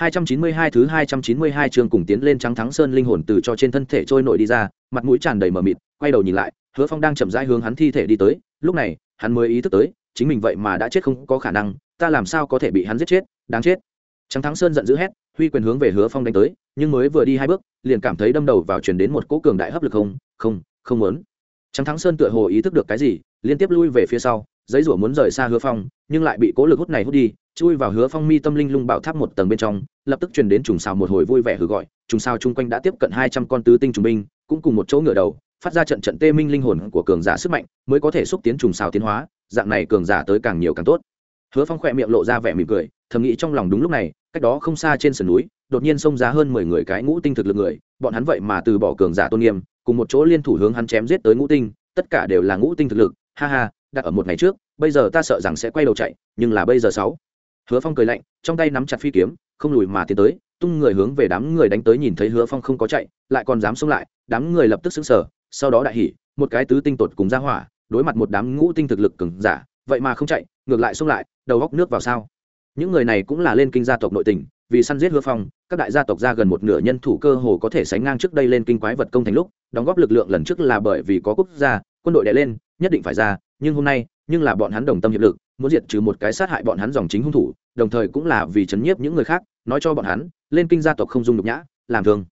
292 thứ 292 chương cùng tiến lên trắng thắng sơn linh hồn từ cho trên thân thể trôi nổi đi ra, mặt mũi tràn đầy mờ mịt, quay đầu nhìn lại, Hứa Phong đang chậm rãi hướng hắn thi thể đi tới, lúc này, hắn mới ý thức tới, chính mình vậy mà đã chết không có khả năng, ta làm sao có thể bị hắn giết chết, đáng chết. Trắng thắng sơn giận dữ hét, huy quyền hướng về Hứa Phong đánh tới, nhưng mới vừa đi hai bước, liền cảm thấy đâm đầu vào truyền đến một cỗ cường đại hấp lực không, không, không muốn. Trắng thắng sơn tựa hồ ý thức được cái gì, liên tiếp lui về phía sau, giấy rủa muốn rời xa Hứa Phong, nhưng lại bị cố lực hút này hút đi, chui vào hứa phong mi tâm linh lung bảo tháp một tầng bên trong lập tức truyền đến trùng xào một hồi vui vẻ hử gọi trùng xào chung quanh đã tiếp cận hai trăm con tứ tinh trùng binh cũng cùng một chỗ ngựa đầu phát ra trận trận tê minh linh hồn của cường giả sức mạnh mới có thể xúc tiến trùng xào tiến hóa dạng này cường giả tới càng nhiều càng tốt. Hứa phong khỏe miệng lộ ra vẻ mỉm cười thầm nghĩ trong lòng đúng lúc này cách đó không xa trên sườn núi đột nhiên xông ra hơn mười người cái ngũ tinh thực lực người bọn hắn vậy mà từ bỏ cường giả tôn nghiêm cùng một chỗ liên thủ hướng hắn chém giết tới ngũ tinh tất cả đều là ngũ tinh thực lực ha ha đặt ở một ngày trước bây giờ ta sợ rằng sẽ quay đầu chạy, nhưng là bây giờ sáu. Hứa phong cười lạnh, trong tay nắm chặt phi kiếm, không lùi mà tiến tới, tung người hướng về đám người đánh tới nhìn thấy hứa phong không có chạy, lại còn dám xông lại, đám người lập tức xứng sở sau đó đại hỉ, một cái tứ tinh tột cùng ra hỏa, đối mặt một đám ngũ tinh thực lực cứng giả, vậy mà không chạy, ngược lại xông lại, đầu góc nước vào sao? Những người này cũng là lên kinh gia tộc nội tình, vì săn giết hứa phong, các đại gia tộc ra gần một nửa nhân thủ cơ hồ có thể sánh ngang trước đây lên kinh quái vật công thành lúc, đóng góp lực lượng lần trước là bởi vì có quốc gia, quân đội đè lên, nhất định phải ra nhưng hôm nay, nhưng là bọn hắn đồng tâm hiệp lực, muốn diệt trừ một cái sát hại bọn hắn dòng chính hung thủ, đồng thời cũng là vì chấn nhiếp những người khác, nói cho bọn hắn, lên kinh gia tộc không dung nhục nhã, làm thương.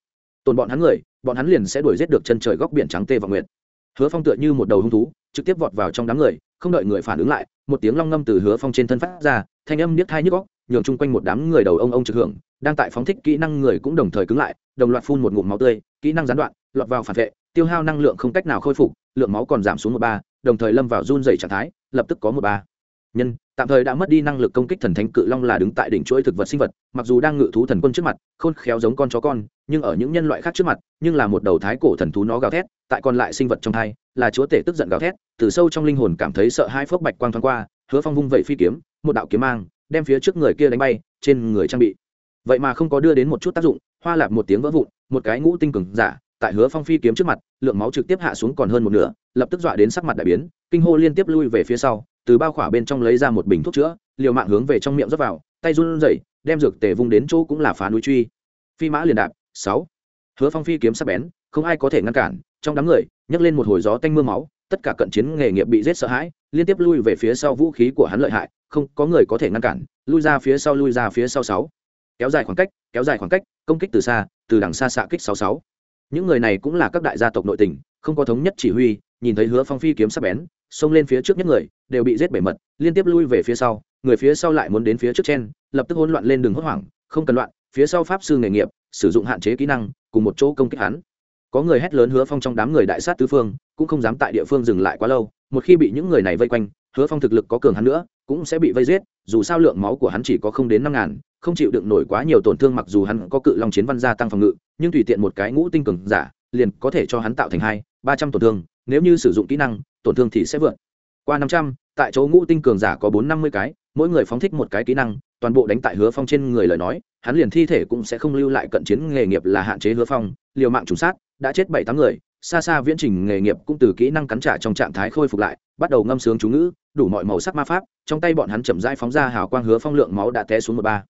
Tồn bọn hắn người, bọn hắn liền sẽ đuổi giết được chân trời góc biển trắng tê và nguyệt. Hứa phong tựa như một đầu hung thú, trực tiếp vọt vào trong đám người, không đợi người phản ứng lại, một tiếng long ngâm từ hứa phong trên thân phát ra, thanh âm niết thai nhức góc nhường chung quanh một đám người đầu ông ông trực hưởng, đang tại phóng thích kỹ năng người cũng đồng thời cứng lại, đồng loạt phun một ngụm máu tươi, kỹ năng gián đoạn, lọt vào phản vệ, tiêu hao năng lượng không cách nào khôi phục, lượng máu còn giảm xuống một ba đồng thời lâm vào run dày trạng thái, lập tức có một ba. Nhân, tạm thời đã mất đi năng lực công kích thần thánh cự long là đứng tại đỉnh chuỗi thực vật sinh vật, mặc dù đang ngự thú thần quân trước mặt, khôn khéo giống con chó con, nhưng ở những nhân loại khác trước mặt, nhưng là một đầu thái cổ thần thú nó gào thét, tại còn lại sinh vật trong thai là chúa tể tức giận gào thét, từ sâu trong linh hồn cảm thấy sợ hai phước bạch quang thoáng qua, hứa phong vung vẩy phi kiếm, một đạo kiếm mang, đem phía trước người kia đánh bay, trên người trang bị. Vậy mà không có đưa đến một chút tác dụng, hoa lạp một tiếng vỡ vụn, một cái ngũ tinh cường giả, tại hứa phong phi kiếm trước mặt, lượng máu trực tiếp hạ xuống còn hơn một nửa lập tức dọa đến sắc mặt đại biến kinh hô liên tiếp lui về phía sau từ bao khỏa bên trong lấy ra một bình thuốc chữa liều mạng hướng về trong miệng rót vào tay run rẩy đem dược tề vung đến chỗ cũng là phá núi truy. Phi mã liền đạp sáu. Hứa phong phi kiếm sắc bén không ai có thể ngăn cản trong đám người nhấc lên một hồi gió tanh mưa máu tất cả cận chiến nghề nghiệp bị giết sợ hãi liên tiếp lui về phía sau vũ khí của hắn lợi hại không có người có thể ngăn cản lui ra phía sau lui ra phía sau sáu. Kéo dài khoảng cách kéo dài khoảng cách công kích từ xa từ đằng xa xạ kích sáu sáu. Những người này cũng là các đại gia tộc nội tỉnh, không có thống nhất chỉ huy nhìn thấy hứa phong phi kiếm sắp bén, xông lên phía trước nhất người, đều bị giết bể mật, liên tiếp lui về phía sau, người phía sau lại muốn đến phía trước trên lập tức hỗn loạn lên đường hốt hoảng, không cần loạn, phía sau pháp sư nghề nghiệp, sử dụng hạn chế kỹ năng, cùng một chỗ công kích hắn. Có người hét lớn hứa phong trong đám người đại sát tứ phương, cũng không dám tại địa phương dừng lại quá lâu, một khi bị những người này vây quanh, hứa phong thực lực có cường hắn nữa, cũng sẽ bị vây giết, dù sao lượng máu của hắn chỉ có không đến năm ngàn, không chịu đựng nổi quá nhiều tổn thương mặc dù hắn có cự long chiến văn gia tăng phòng ngự, nhưng tùy tiện một cái ngũ tinh cường giả, liền có thể cho hắn tạo thành hai, ba trăm tổn thương nếu như sử dụng kỹ năng, tổn thương thì sẽ vượt. Qua năm trăm, tại chỗ ngũ tinh cường giả có bốn năm mươi cái, mỗi người phóng thích một cái kỹ năng, toàn bộ đánh tại hứa phong trên người lời nói, hắn liền thi thể cũng sẽ không lưu lại cận chiến nghề nghiệp là hạn chế hứa phong, liều mạng trùng sát, đã chết bảy tám người, xa xa viễn trình nghề nghiệp cũng từ kỹ năng cắn trả trong trạng thái khôi phục lại, bắt đầu ngâm sướng chú ngữ, đủ mọi màu sắc ma pháp, trong tay bọn hắn chậm rãi phóng ra hào quang hứa phong lượng máu đã té xuống một ba.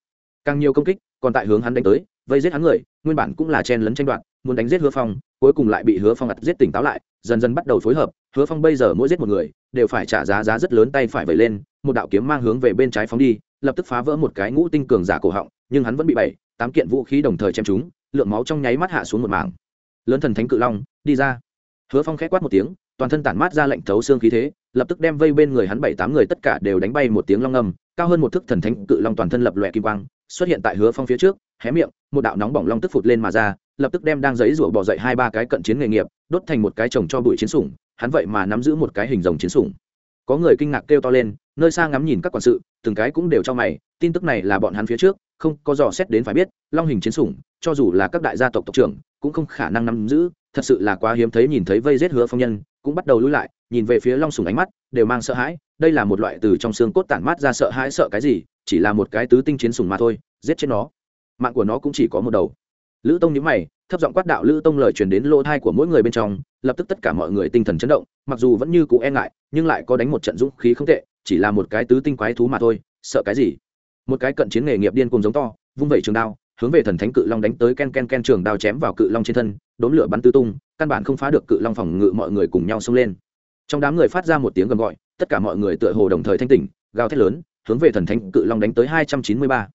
Càng nhiều công kích, còn tại hướng hắn đánh tới, vây giết hắn người, nguyên bản cũng là chen lấn tranh đoạt, muốn đánh giết hứa phong, cuối cùng lại bị hứa phong ặt giết tỉnh táo lại dần dần bắt đầu phối hợp, hứa phong bây giờ mỗi giết một người, đều phải trả giá giá rất lớn tay phải vẩy lên, một đạo kiếm mang hướng về bên trái phóng đi, lập tức phá vỡ một cái ngũ tinh cường giả cổ họng, nhưng hắn vẫn bị bảy, tám kiện vũ khí đồng thời chém chúng lượng máu trong nháy mắt hạ xuống một mảng. Lớn thần thánh cự long, đi ra. Hứa phong k h é quát một tiếng, toàn thân tản mát ra lệnh thấu xương khí thế, lập tức đem vây bên người hắn bảy, tám người tất cả đều đánh bay một tiếng long ngầm cao hơn một thức thần thánh cự long toàn thân lập lòe kim quang, xuất hiện tại hứa phong phía trước, hé miệng, một đạo nóng bỏng long tức phụt lên mà ra, lập tức đem đang giấy rủa bỏ dậy hai, ba cái cận chiến nghề nghiệp đốt thành một cái chồng cho bụi chiến sủng, hắn vậy mà nắm giữ một cái hình rồng chiến sủng. Có người kinh ngạc kêu to lên, nơi xa ngắm nhìn các quản sự, từng cái cũng đều cho mày, tin tức này là bọn hắn phía trước, không có dò xét đến phải biết, long hình chiến sủng, cho dù là các đại gia tộc tộc trưởng, cũng không khả năng nắm giữ, thật sự là quá hiếm thấy nhìn thấy vây giết hứa phong nhân, cũng bắt đầu lui lại, nhìn về phía long sủng ánh mắt, đều mang sợ hãi, đây là một loại từ trong xương cốt tản mát ra sợ hãi sợ cái gì, chỉ là một cái tứ tinh chiến sủng mà thôi, giết chết nó. Mạng của nó cũng chỉ có một đầu lữ tông nhíu mày, thấp giọng quát đạo lữ tông lời truyền đến lỗ thai của mỗi người bên trong, lập tức tất cả mọi người tinh thần chấn động, mặc dù vẫn như cũ e ngại, nhưng lại có đánh một trận dũng khí không tệ, chỉ là một cái tứ tinh quái thú mà thôi, sợ cái gì? Một cái cận chiến nghề nghiệp điên cùng giống to, vung vẩy trường đao, hướng về thần thánh cự long đánh tới ken ken ken trường đao chém vào cự long trên thân, đốn lửa bắn tứ tung, căn bản không phá được cự long phòng ngự mọi người cùng nhau xông lên. Trong đám người phát ra một tiếng gầm gọi, tất cả mọi người tựa hồ đồng thời thanh tỉnh, gào thét lớn, hướng về thần thánh cự long đánh tới hai trăm chín mươi ba.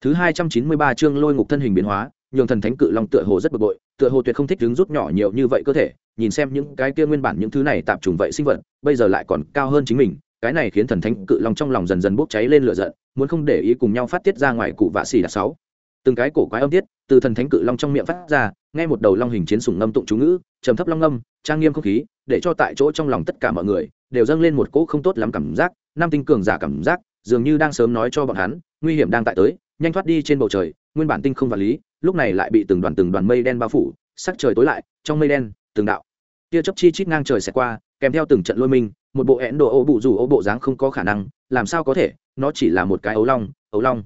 Thứ hai trăm chín mươi ba chương lôi ngục thân hình biến hóa nhường thần thánh cự long tựa hồ rất bực bội, tựa hồ tuyệt không thích đứng rút nhỏ nhiều như vậy cơ thể, nhìn xem những cái kia nguyên bản những thứ này tạp trùng vậy sinh vật, bây giờ lại còn cao hơn chính mình, cái này khiến thần thánh cự long trong lòng dần dần bốc cháy lên lửa giận, muốn không để ý cùng nhau phát tiết ra ngoài cụ vạ xì đạt sáu. Từng cái cổ quái âm tiết từ thần thánh cự long trong miệng phát ra, nghe một đầu long hình chiến sủng ngâm tụng chú ngữ, trầm thấp long ngâm, trang nghiêm không khí, để cho tại chỗ trong lòng tất cả mọi người đều dâng lên một cỗ không tốt lắm cảm giác nam tinh cường giả cảm giác, dường như đang sớm nói cho bọn hắn, nguy hiểm đang tại tới, nhanh thoát đi trên bầu trời nguyên bản tinh không vật lý, lúc này lại bị từng đoàn từng đoàn mây đen bao phủ, sắc trời tối lại, trong mây đen, từng đạo. Tia chớp chi chít ngang trời sẽ qua, kèm theo từng trận lôi minh, một bộ én đồ ô bụ dù ô bộ dáng không có khả năng, làm sao có thể, nó chỉ là một cái ấu long ấu long.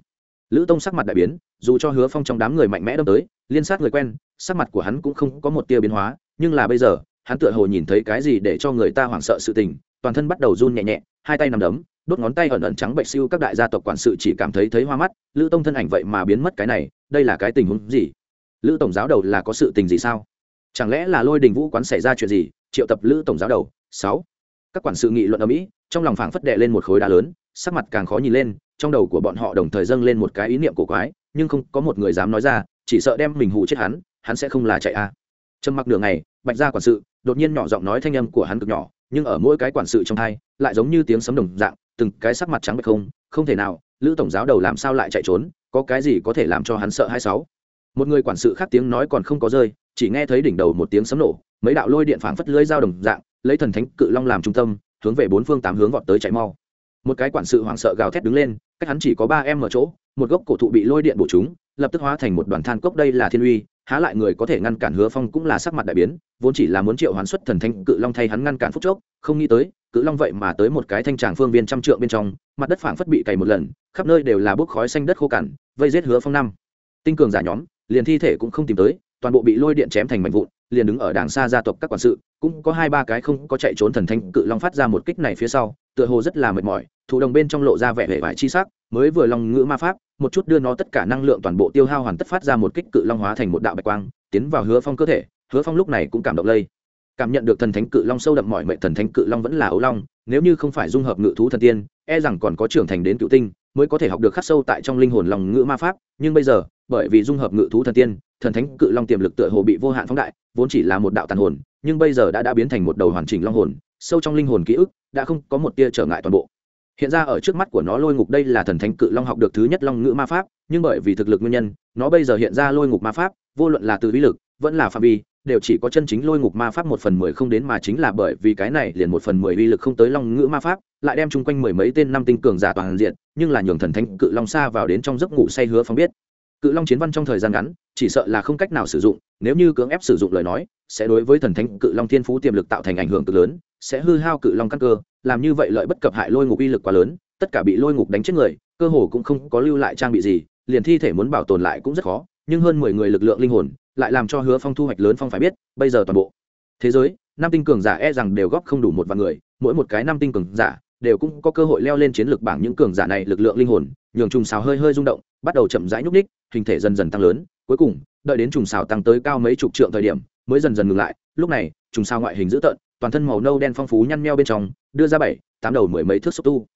Lữ tông sắc mặt đại biến, dù cho hứa phong trong đám người mạnh mẽ đâm tới, liên sát người quen, sắc mặt của hắn cũng không có một tia biến hóa, nhưng là bây giờ, hắn tựa hồ nhìn thấy cái gì để cho người ta hoảng sợ sự tình, toàn thân bắt đầu run nhẹ nhẹ, hai tay nằm đấm đốt ngón tay ẩn ẩn trắng bệnh siêu các đại gia tộc quản sự chỉ cảm thấy thấy hoa mắt, lữ tông thân ảnh vậy mà biến mất cái này, đây là cái tình huống gì? Lữ tổng giáo đầu là có sự tình gì sao? Chẳng lẽ là lôi đình vũ quán xảy ra chuyện gì? Triệu tập lữ tổng giáo đầu. Sáu. Các quản sự nghị luận ở mỹ, trong lòng phảng phất đệ lên một khối đá lớn, sắc mặt càng khó nhìn lên, trong đầu của bọn họ đồng thời dâng lên một cái ý niệm cổ quái, nhưng không có một người dám nói ra, chỉ sợ đem mình hụ chết hắn hắn sẽ không là chạy a. À. trầm mặc đường này bạch gia quản sự đột nhiên nhỏ giọng nói thanh âm của hắn cực nhỏ, nhưng ở mỗi cái quản sự trong thai lại giống như tiếng sấm đồng dạng từng cái sắc mặt trắng bệch không không thể nào, lữ tổng giáo đầu làm sao lại chạy trốn, có cái gì có thể làm cho hắn sợ hai sáu? Một người quản sự khác tiếng nói còn không có rơi, chỉ nghe thấy đỉnh đầu một tiếng sấm nổ, mấy đạo lôi điện phảng phất lưới dao đồng dạng, lấy thần thánh cự long làm trung tâm, hướng về bốn phương tám hướng vọt tới chạy mau. Một cái quản sự hoảng sợ gào thét đứng lên, cách hắn chỉ có ba em ở chỗ, một gốc cổ thụ bị lôi điện bổ chúng lập tức hóa thành một đoàn than cốc đây là thiên uy, há lại người có thể ngăn cản hứa phong cũng là sắc mặt đại biến, vốn chỉ là muốn triệu hoán xuất thần thánh cự long thay hắn ngăn cản phúc chốc, không nghĩ tới cự long vậy mà tới một cái thanh tràng phương viên trăm trượng bên trong, mặt đất phảng phất bị cày một lần, khắp nơi đều là bốc khói xanh đất khô cằn, vây giết hứa phong năm. Tinh cường giả nhóm, liền thi thể cũng không tìm tới, toàn bộ bị lôi điện chém thành mảnh vụn, liền đứng ở đàng xa gia tộc các quản sự, cũng có hai ba cái không có chạy trốn thần thanh cự long phát ra một kích này phía sau, tựa hồ rất là mệt mỏi thủ đồng bên trong lộ ra vẻ vẻ vải chi sắc, mới vừa lòng ngữ ma pháp, một chút đưa nó tất cả năng lượng toàn bộ tiêu hao hoàn tất phát ra một kích cự long hóa thành một đạo bạch quang, tiến vào hứa phong cơ thể, hứa phong lúc này cũng cảm động lây cảm nhận được thần thánh cự long sâu đậm mọi mệnh thần thánh cự long vẫn là ấu long, nếu như không phải dung hợp ngự thú thần tiên e rằng còn có trưởng thành đến cựu tinh, mới có thể học được khắc sâu tại trong linh hồn lòng ngữ ma pháp. Nhưng bây giờ, bởi vì dung hợp ngự thú thần tiên, thần thánh cự long tiềm lực tựa hồ bị vô hạn phóng đại, vốn chỉ là một đạo tàn hồn, nhưng bây giờ đã đã biến thành một đầu hoàn chỉnh long hồn, sâu trong linh hồn ký ức đã không có một tia trở ngại toàn bộ. Hiện ra ở trước mắt của nó lôi ngục đây là thần thánh cự long học được thứ nhất long ngữ ma pháp, nhưng bởi vì thực lực nguyên nhân, nó bây giờ hiện ra lôi ngục ma pháp, vô luận là từ uy lực, vẫn là phạm vi đều chỉ có chân chính lôi ngục ma pháp một phần mười không đến mà chính là bởi vì cái này liền một phần mười uy lực không tới long ngữ ma pháp, lại đem chung quanh mười mấy tên năm tinh cường giả toàn diện, nhưng là nhường thần thánh cự long xa vào đến trong giấc ngủ say hứa phong biết. Cự long chiến văn trong thời gian ngắn, chỉ sợ là không cách nào sử dụng, nếu như cưỡng ép sử dụng lời nói, sẽ đối với thần thánh cự long thiên phú tiềm lực tạo thành ảnh hưởng cực lớn, sẽ hư hao cự long căn cơ, làm như vậy lợi bất cập hại lôi ngục uy lực quá lớn, tất cả bị lôi ngục đánh chết người, cơ hồ cũng không có lưu lại trang bị gì, liền thi thể muốn bảo tồn lại cũng rất khó, nhưng hơn mười người lực lượng linh hồn lại làm cho hứa phong thu hoạch lớn phong phải biết, bây giờ toàn bộ thế giới, năm tinh cường giả e rằng đều góp không đủ một vạn người, mỗi một cái năm tinh cường giả đều cũng có cơ hội leo lên chiến lược bảng những cường giả này lực lượng linh hồn, nhường trùng xào hơi hơi rung động, bắt đầu chậm rãi nhúc ních hình thể dần dần tăng lớn, cuối cùng, đợi đến trùng xào tăng tới cao mấy chục trượng thời điểm, mới dần dần ngừng lại, lúc này, trùng xào ngoại hình dữ tợn, toàn thân màu nâu đen phong phú nhăn meo bên trong, đưa ra bảy, tám đầu mười mấy thước xúc tu.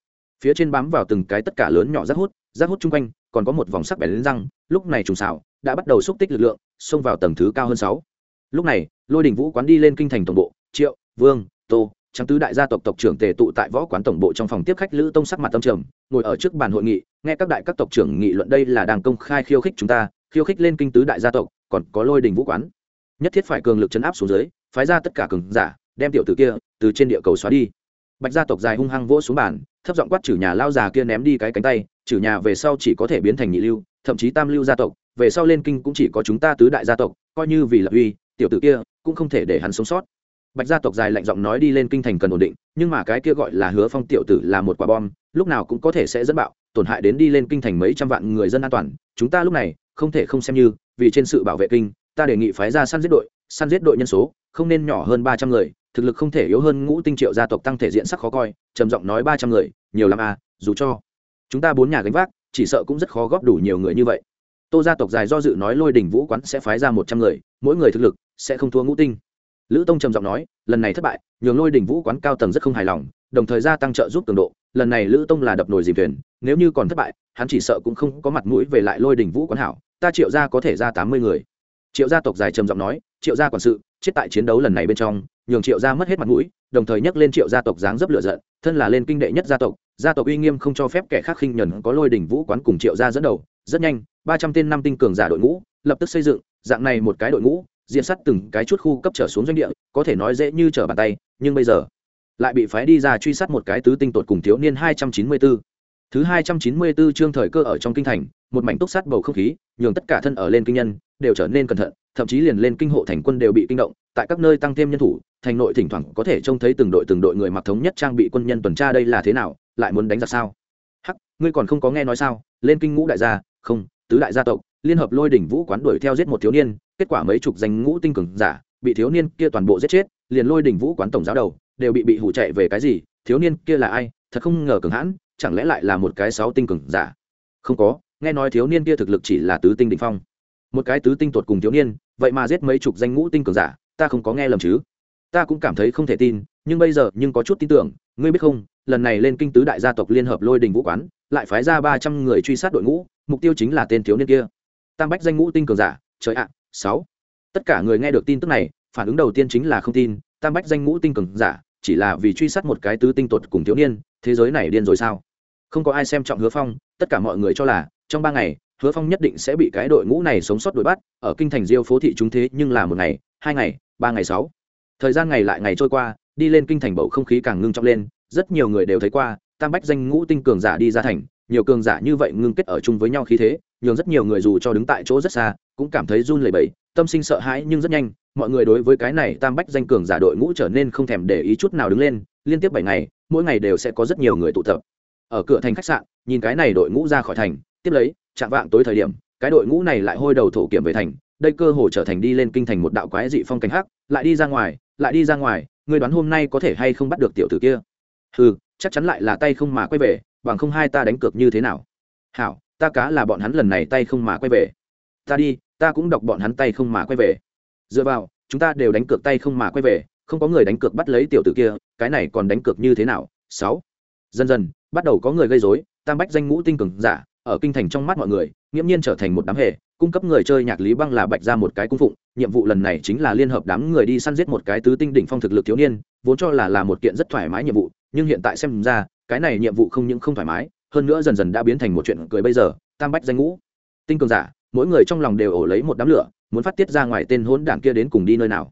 Phía trên bám vào từng cái tất cả lớn nhỏ rác hút rác hút chung quanh, còn có một vòng sắc bẻ lên răng, lúc này trùng xào đã bắt đầu xúc tích lực lượng xông vào tầng thứ cao hơn sáu. Lúc này, lôi đình vũ quán đi lên kinh thành tổng bộ, triệu, vương, tô trắng tứ đại gia tộc tộc trưởng tề tụ tại võ quán tổng bộ trong phòng tiếp khách lữ tông sắc mặt tâm trầm, ngồi ở trước bàn hội nghị, nghe các đại các tộc trưởng nghị luận đây là đang công khai khiêu khích chúng ta, khiêu khích lên kinh tứ đại gia tộc, còn có lôi đình vũ quán. Nhất thiết phải cường lực chấn áp xuống dưới, phái ra tất cả cường giả, đem tiểu tử kia từ trên địa cầu xóa đi. Bạch gia tộc dài hung hăng vỗ xuống bàn, thấp giọng quát chử nhà lao già kia ném đi cái cánh tay, chử nhà về sau chỉ có thể biến thành nhị lưu, thậm chí tam lưu gia tộc về sau lên kinh cũng chỉ có chúng ta tứ đại gia tộc, coi như vì lập uy, tiểu tử kia cũng không thể để hắn sống sót. Bạch gia tộc dài lạnh giọng nói đi lên kinh thành cần ổn định, nhưng mà cái kia gọi là hứa phong tiểu tử là một quả bom, lúc nào cũng có thể sẽ dẫn bạo, tổn hại đến đi lên kinh thành mấy trăm vạn người dân an toàn. Chúng ta lúc này không thể không xem như, vì trên sự bảo vệ kinh, ta đề nghị phái ra săn giết đội, săn giết đội nhân số, không nên nhỏ hơn ba trăm người, thực lực không thể yếu hơn ngũ tinh triệu gia tộc tăng thể diện sắc khó coi, trầm giọng nói ba trăm người, nhiều lắm à dù cho chúng ta bốn nhà gánh vác, chỉ sợ cũng rất khó góp đủ nhiều người như vậy tô gia tộc dài do dự nói lôi đình vũ quán sẽ phái ra một trăm người, mỗi người thực lực sẽ không thua ngũ tinh. Lữ tông trầm giọng nói, lần này thất bại, nhường lôi đình vũ quán cao tầng rất không hài lòng, đồng thời gia tăng trợ giúp cường độ, lần này lữ tông là đập nồi dìm thuyền, nếu như còn thất bại, hắn chỉ sợ cũng không có mặt mũi về lại lôi đình vũ quán hảo, ta triệu gia có thể ra tám mươi người. Triệu gia tộc dài trầm giọng nói, triệu gia quản sự, chết tại chiến đấu lần này bên trong, nhường triệu gia mất hết mặt mũi, đồng thời nhắc lên triệu gia tộc dáng dấp lựa giận, thân là lên kinh đệ nhất gia tộc gia tộc uy nghiêm không cho phép kẻ khác khinh nhẫn có lôi đỉnh vũ quán cùng triệu gia dẫn đầu, rất nhanh ba trăm tên năm tinh cường giả đội ngũ lập tức xây dựng dạng này một cái đội ngũ diện sát từng cái chút khu cấp trở xuống doanh địa có thể nói dễ như trở bàn tay nhưng bây giờ lại bị phái đi ra truy sát một cái tứ tinh tột cùng thiếu niên hai trăm chín mươi 294. Thứ hai trăm chín mươi 294 chương thời cơ ở trong kinh thành, một mảnh túc sát bầu không khí, nhường tất cả thân ở lên kinh nhân đều trở nên cẩn thận, thậm chí liền lên kinh hộ thành quân đều bị kinh động, tại các nơi tăng thêm nhân thủ, thành nội thỉnh thoảng có thể trông thấy từng đội từng đội người mặc thống nhất trang bị quân nhân tuần tra đây là thế nào, lại muốn đánh giặc sao? Hắc, ngươi còn không có nghe nói sao? Lên kinh ngũ đại gia, không, tứ đại gia tộc, liên hợp lôi đỉnh vũ quán đuổi theo giết một thiếu niên, kết quả mấy chục danh ngũ tinh cường giả, bị thiếu niên kia toàn bộ giết chết, liền lôi đỉnh vũ quán tổng giáo đầu đều bị bị hủ chạy về cái gì? Thiếu niên kia là ai? Thật không ngờ cường hãn, chẳng lẽ lại là một cái sáu tinh cường giả? Không có, nghe nói thiếu niên kia thực lực chỉ là tứ tinh đỉnh phong. Một cái tứ tinh tuột cùng thiếu niên, vậy mà giết mấy chục danh ngũ tinh cường giả, ta không có nghe lầm chứ? Ta cũng cảm thấy không thể tin, nhưng bây giờ nhưng có chút tin tưởng, ngươi biết không, lần này lên kinh tứ đại gia tộc liên hợp lôi đình vũ quán, lại phái ra ba trăm người truy sát đội ngũ, mục tiêu chính là tên thiếu niên kia. Tam bách danh ngũ tinh cường giả, trời ạ, sáu. Tất cả người nghe được tin tức này, phản ứng đầu tiên chính là không tin, tam bách danh ngũ tinh cường giả, chỉ là vì truy sát một cái tứ tinh tuột cùng thiếu niên, thế giới này điên rồi sao? Không có ai xem trọng Hứa Phong, tất cả mọi người cho là trong ba ngày, Hứa Phong nhất định sẽ bị cái đội ngũ này sống sót đuổi bắt, ở kinh thành Diêu phố thị chúng thế nhưng là một ngày, hai ngày, ba ngày sáu. Thời gian ngày lại ngày trôi qua, đi lên kinh thành bầu không khí càng ngưng trọng lên, rất nhiều người đều thấy qua, tam bách danh ngũ tinh cường giả đi ra thành, nhiều cường giả như vậy ngưng kết ở chung với nhau khí thế, nhường rất nhiều người dù cho đứng tại chỗ rất xa, cũng cảm thấy run lẩy bẩy, tâm sinh sợ hãi nhưng rất nhanh, mọi người đối với cái này tam bách danh cường giả đội ngũ trở nên không thèm để ý chút nào đứng lên, liên tiếp bảy ngày, mỗi ngày đều sẽ có rất nhiều người tụ tập. Ở cửa thành khách sạn, nhìn cái này đội ngũ ra khỏi thành, tiếp lấy, chạm vạng tối thời điểm, cái đội ngũ này lại hôi đầu thổ kiểm về thành, đây cơ hội trở thành đi lên kinh thành một đạo quái dị phong cảnh hắc, lại đi ra ngoài, lại đi ra ngoài, ngươi đoán hôm nay có thể hay không bắt được tiểu tử kia? Hừ, chắc chắn lại là tay không mà quay về, bằng không hai ta đánh cược như thế nào? Hảo, ta cá là bọn hắn lần này tay không mà quay về. Ta đi, ta cũng đọc bọn hắn tay không mà quay về. Dựa vào, chúng ta đều đánh cược tay không mà quay về, không có người đánh cược bắt lấy tiểu tử kia, cái này còn đánh cược như thế nào? Sáu. Dần dần, bắt đầu có người gây rối, tam bách danh ngũ tinh cường giả, ở kinh thành trong mắt mọi người, nghiễm nhiên trở thành một đám hề, cung cấp người chơi nhạc lý băng là bạch ra một cái cung phụng nhiệm vụ lần này chính là liên hợp đám người đi săn giết một cái tứ tinh đỉnh phong thực lực thiếu niên vốn cho là là một kiện rất thoải mái nhiệm vụ nhưng hiện tại xem ra, cái này nhiệm vụ không những không thoải mái, hơn nữa dần dần đã biến thành một chuyện cười bây giờ, tam bách danh ngũ. Tinh cường giả, mỗi người trong lòng đều ổ lấy một đám lửa, muốn phát tiết ra ngoài tên hỗn đảng kia đến cùng đi nơi nào.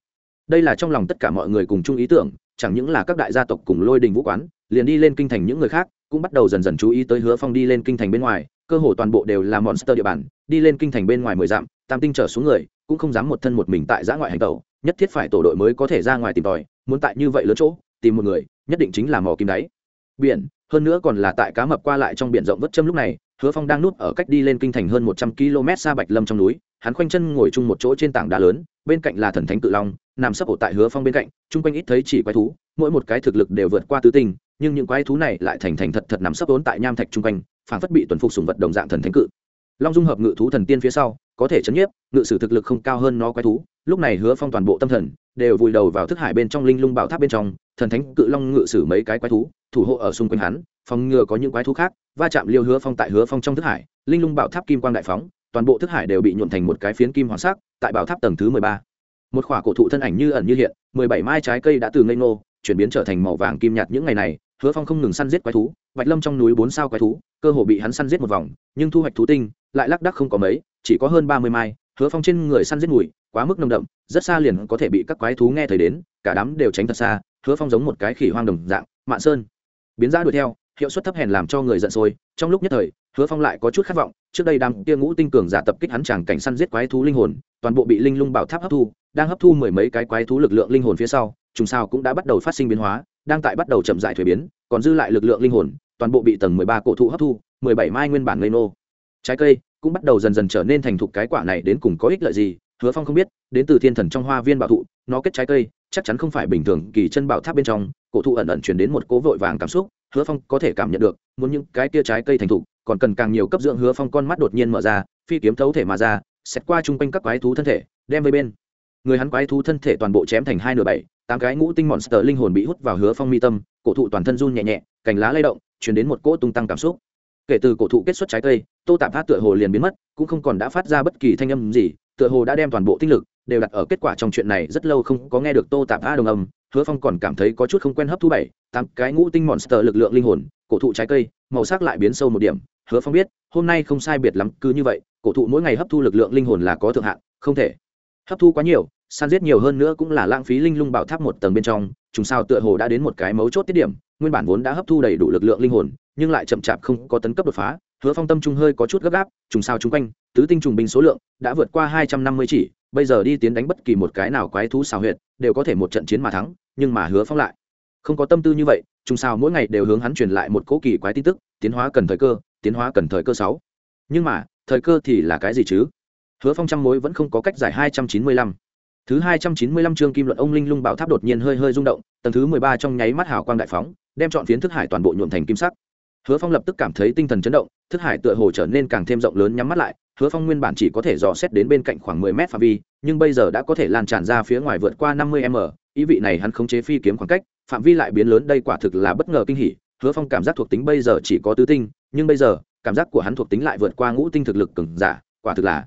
Đây là trong lòng tất cả mọi người cùng chung ý tưởng, chẳng những là các đại gia tộc cùng lôi đình vũ quán, liền đi lên kinh thành những người khác, cũng bắt đầu dần dần chú ý tới hứa phong đi lên kinh thành bên ngoài, cơ hồ toàn bộ đều là monster địa bàn, đi lên kinh thành bên ngoài mười dặm, tam tinh trở xuống người, cũng không dám một thân một mình tại giã ngoại hành tàu nhất thiết phải tổ đội mới có thể ra ngoài tìm tòi, muốn tại như vậy lớn chỗ tìm một người, nhất định chính là mò kim đáy. Biển, hơn nữa còn là tại cá mập qua lại trong biển rộng vất châm lúc này, hứa phong đang núp ở cách đi lên kinh thành hơn một trăm km xa bạch lâm trong núi, hắn khoanh chân ngồi chung một chỗ trên tảng đá lớn, bên cạnh là thần thánh cự long, nằm sấp ổ tại hứa phong bên cạnh, chung quanh ít thấy chỉ quái thú, mỗi một cái thực lực đều vượt qua tứ tinh, nhưng những quái thú này lại thành thành thật thật nằm sấp ốn tại nham thạch chung quanh phản phất bị tuần phục sùng vật đồng dạng thần thánh cự. Long dung hợp ngự thú thần tiên phía sau, có thể chấn nhiếp, ngự sử thực lực không cao hơn nó quái thú. Lúc này hứa phong toàn bộ tâm thần đều vùi đầu vào thức hải bên trong linh lung bảo tháp bên trong thần thánh cự long ngự sử mấy cái quái thú, thủ hộ ở xung quanh hắn, phòng ngừa có những quái thú khác, va chạm liêu hứa phong tại hứa phong trong thức hải, linh lung bảo tháp kim quang đại phóng, toàn bộ thức hải đều bị nhuộn thành một cái phiến kim hoàng sắc, tại bảo tháp tầng thứ mười ba. Một khỏa cổ thụ thân ảnh như ẩn như hiện, mười bảy mai trái cây đã từ ngây ngô, chuyển biến trở thành màu vàng kim nhạt những ngày này, hứa phong không ngừng săn giết quái thú, bạch lâm trong núi bốn sao quái thú, cơ hồ bị hắn săn giết một vòng, nhưng thu hoạch thú tinh, lại lác đắc không có mấy, chỉ có hơn ba mươi mai hứa phong trên người săn giết mùi, quá mức nồng đậm, rất xa liền có thể bị các quái thú nghe thấy đến, cả đám đều tránh thật xa, hứa phong giống một cái khỉ hoang đồng dạng, mạn sơn. Biến ra đuổi theo, hiệu suất thấp hèn làm cho người giận sôi, trong lúc nhất thời, hứa phong lại có chút khát vọng, trước đây đám tia ngũ tinh cường giả tập kích hắn chẳng cảnh săn giết quái thú linh hồn, toàn bộ bị linh lung bảo tháp hấp thu, đang hấp thu mười mấy cái quái thú lực lượng linh hồn phía sau, trùng sao cũng đã bắt đầu phát sinh biến hóa, đang tại bắt đầu chậm dại thuế biến, còn dư lại lực lượng linh hồn, toàn bộ bị tầng mười ba cổ thụ hấp thu, mười bảy mai nguyên bản ngây nô trái cây cũng bắt đầu dần dần trở nên thành thục cái quả này đến cùng có ích lợi gì, hứa phong không biết, đến từ thiên thần trong hoa viên bảo thụ, nó kết trái cây, chắc chắn không phải bình thường, kỳ chân bảo tháp bên trong, cổ thụ ẩn ẩn chuyển đến một cố vội vàng cảm xúc, hứa phong có thể cảm nhận được, muốn những cái kia trái cây thành thục, còn cần càng nhiều cấp dưỡng, hứa phong con mắt đột nhiên mở ra, phi kiếm thấu thể mà ra xét qua chung quanh các quái thú thân thể, đem với bên. Người hắn quái thú thân thể toàn bộ chém thành hai nửa bảy, tám cái ngũ tinh monster linh hồn bị hút vào hứa phong mi tâm, cổ thụ toàn thân run nhẹ nhẹ, cành lá lay động chuyển đến một cỗ tung tăng cảm xúc. Kể từ cổ thụ kết xuất trái cây tô tạp phát tựa hồ liền biến mất, cũng không còn đã phát ra bất kỳ thanh âm gì, tựa hồ đã đem toàn bộ tinh lực đều đặt ở kết quả trong chuyện này rất lâu không có nghe được tô tạp a đồng âm, hứa phong còn cảm thấy có chút không quen hấp thu bảy, tám cái ngũ tinh monster lực lượng linh hồn, cổ thụ trái cây, màu sắc lại biến sâu một điểm. Hứa phong biết, hôm nay không sai biệt lắm, cứ như vậy, cổ thụ mỗi ngày hấp thu lực lượng linh hồn là có thượng hạn, không thể hấp thu quá nhiều, san giết nhiều hơn nữa cũng là lãng phí linh lung bảo tháp một tầng bên trong chúng sao tựa hồ đã đến một cái mấu chốt tiết điểm, nguyên bản vốn đã hấp thu đầy đủ lực lượng linh hồn, nhưng lại chậm chạp không có tấn cấp đột phá hứa phong tâm trung hơi có chút gấp gáp, trùng sao chung quanh, tứ tinh trùng binh số lượng đã vượt qua hai trăm năm mươi chỉ, bây giờ đi tiến đánh bất kỳ một cái nào quái thú xào huyệt, đều có thể một trận chiến mà thắng, nhưng mà hứa phong lại không có tâm tư như vậy, trùng sao mỗi ngày đều hướng hắn truyền lại một cỗ kỳ quái tin tức, tiến hóa cần thời cơ, tiến hóa cần thời cơ sáu. Nhưng mà, thời cơ thì là cái gì chứ? Hứa phong trăm mối vẫn không có cách giải hai trăm chín mươi lăm. Thứ hai trăm chín mươi lăm chương kim luận ông linh lung bảo tháp đột nhiên hơi hơi rung động, tầng thứ mười ba trong nháy mắt hào quang đại phóng, đem chọn phiến thức hải toàn bộ nhuộm thành kim sắc hứa phong lập tức cảm thấy tinh thần chấn động, thức hải tựa hồ trở nên càng thêm rộng lớn nhắm mắt lại, hứa phong nguyên bản chỉ có thể dò xét đến bên cạnh khoảng mười mét phạm vi, nhưng bây giờ đã có thể lan tràn ra phía ngoài vượt qua năm mươi m, ý vị này hắn khống chế phi kiếm khoảng cách, phạm vi lại biến lớn, đây quả thực là bất ngờ kinh hỉ, hứa phong cảm giác thuộc tính bây giờ chỉ có tứ tinh, nhưng bây giờ, cảm giác của hắn thuộc tính lại vượt qua ngũ tinh thực lực cứng giả, quả thực là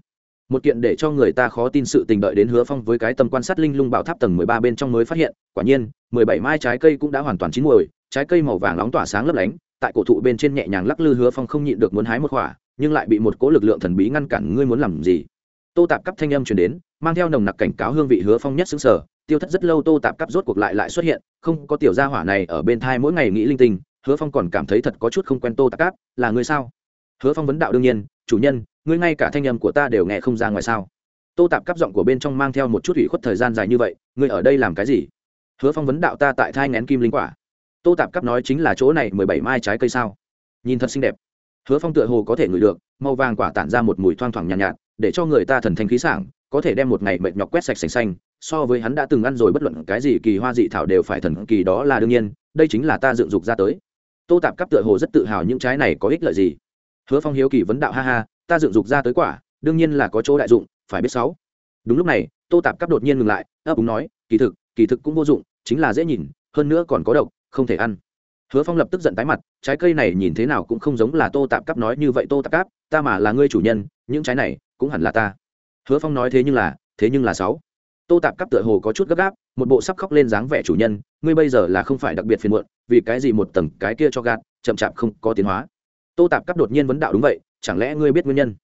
một kiện để cho người ta khó tin sự tình đợi đến hứa phong với cái tầm quan sát linh lung bảo tháp tầng mười ba bên trong mới phát hiện, quả nhiên, mười bảy mai trái cây cũng đã hoàn toàn chín muồi, trái cây màu vàng nóng tỏa sáng lấp lánh tại cổ thụ bên trên nhẹ nhàng lắc lư hứa phong không nhịn được muốn hái một khỏa, nhưng lại bị một cỗ lực lượng thần bí ngăn cản, ngươi muốn làm gì? Tô tạp cấp thanh âm truyền đến, mang theo nồng nặc cảnh cáo hương vị hứa phong nhất xứng sở, tiêu thất rất lâu tô tạp cấp rốt cuộc lại lại xuất hiện, không, có tiểu gia hỏa này ở bên thai mỗi ngày nghĩ linh tinh, hứa phong còn cảm thấy thật có chút không quen tô tạp cấp là ngươi sao? Hứa phong vấn đạo đương nhiên, chủ nhân, ngươi ngay cả thanh âm của ta đều nghe không ra ngoài sao? Tô tạp cắp giọng của bên trong mang theo một chút ủy khuất thời gian dài như vậy, ngươi ở đây làm cái gì? Hứa phong vấn đạo ta tại thai ngén kim linh quả tô tạp cắp nói chính là chỗ này mười bảy mai trái cây sao? Nhìn thật xinh đẹp. Hứa phong tựa hồ có thể ngửi được màu vàng quả tản ra một mùi thoang thoảng nhàn nhạt, nhạt để cho người ta thần thanh khí sảng có thể đem một ngày mệt nhọc quét sạch sành xanh so với hắn đã từng ăn rồi bất luận cái gì kỳ hoa dị thảo đều phải thần kỳ đó là đương nhiên đây chính là ta dựng dục ra tới. Tô tạp cắp tựa hồ rất tự hào những trái này có ích lợi gì. Hứa phong hiếu kỳ vấn đạo ha ha ta dựng dục ra tới quả đương nhiên là có chỗ đại dụng phải biết sáu. Đúng lúc này tô tạp cắp đột nhiên ngừng lại ấp úng nói kỳ thực kỳ thực cũng vô dụng chính là dễ nhìn hơn nữa còn có độc không thể ăn. Hứa phong lập tức giận tái mặt, trái cây này nhìn thế nào cũng không giống là tô tạp cắp nói như vậy tô tạp cắp ta mà là ngươi chủ nhân, những trái này cũng hẳn là ta. Hứa phong nói thế nhưng là, thế nhưng là sáu. Tô tạp cắp tựa hồ có chút gấp gáp, một bộ sắp khóc lên dáng vẻ chủ nhân, ngươi bây giờ là không phải đặc biệt phiền muộn, vì cái gì một tầng cái kia cho gạt, chậm chạp không có tiến hóa. Tô tạp cắp đột nhiên vấn đạo đúng vậy, chẳng lẽ ngươi biết nguyên nhân?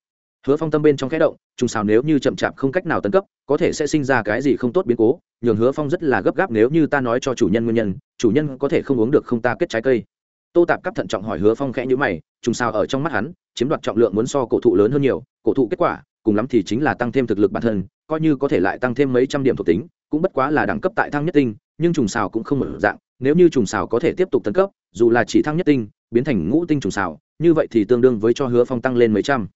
Hứa phong tâm bên trong khẽ động, trùng xào nếu như chậm chạp không cách nào tấn cấp, có thể sẽ sinh ra cái gì không tốt biến cố, nhường hứa phong rất là gấp gáp nếu như ta nói cho chủ nhân nguyên nhân, chủ nhân có thể không uống được không ta kết trái cây. Tô tạp cắp thận trọng hỏi hứa phong khẽ nhữ mày, trùng xào ở trong mắt hắn, chiếm đoạt trọng lượng muốn so cổ thụ lớn hơn nhiều, cổ thụ kết quả, cùng lắm thì chính là tăng thêm thực lực bản thân, coi như có thể lại tăng thêm mấy trăm điểm thuộc tính, cũng bất quá là đẳng cấp tại thăng nhất tinh, nhưng trùng xào cũng không mở dạng, nếu như trùng xào có thể tiếp tục tấn cấp, dù là chỉ thăng nhất tinh, biến thành ngũ tinh trùng xào, như vậy thì tương đương với cho hứa phong tăng lên mấy trăm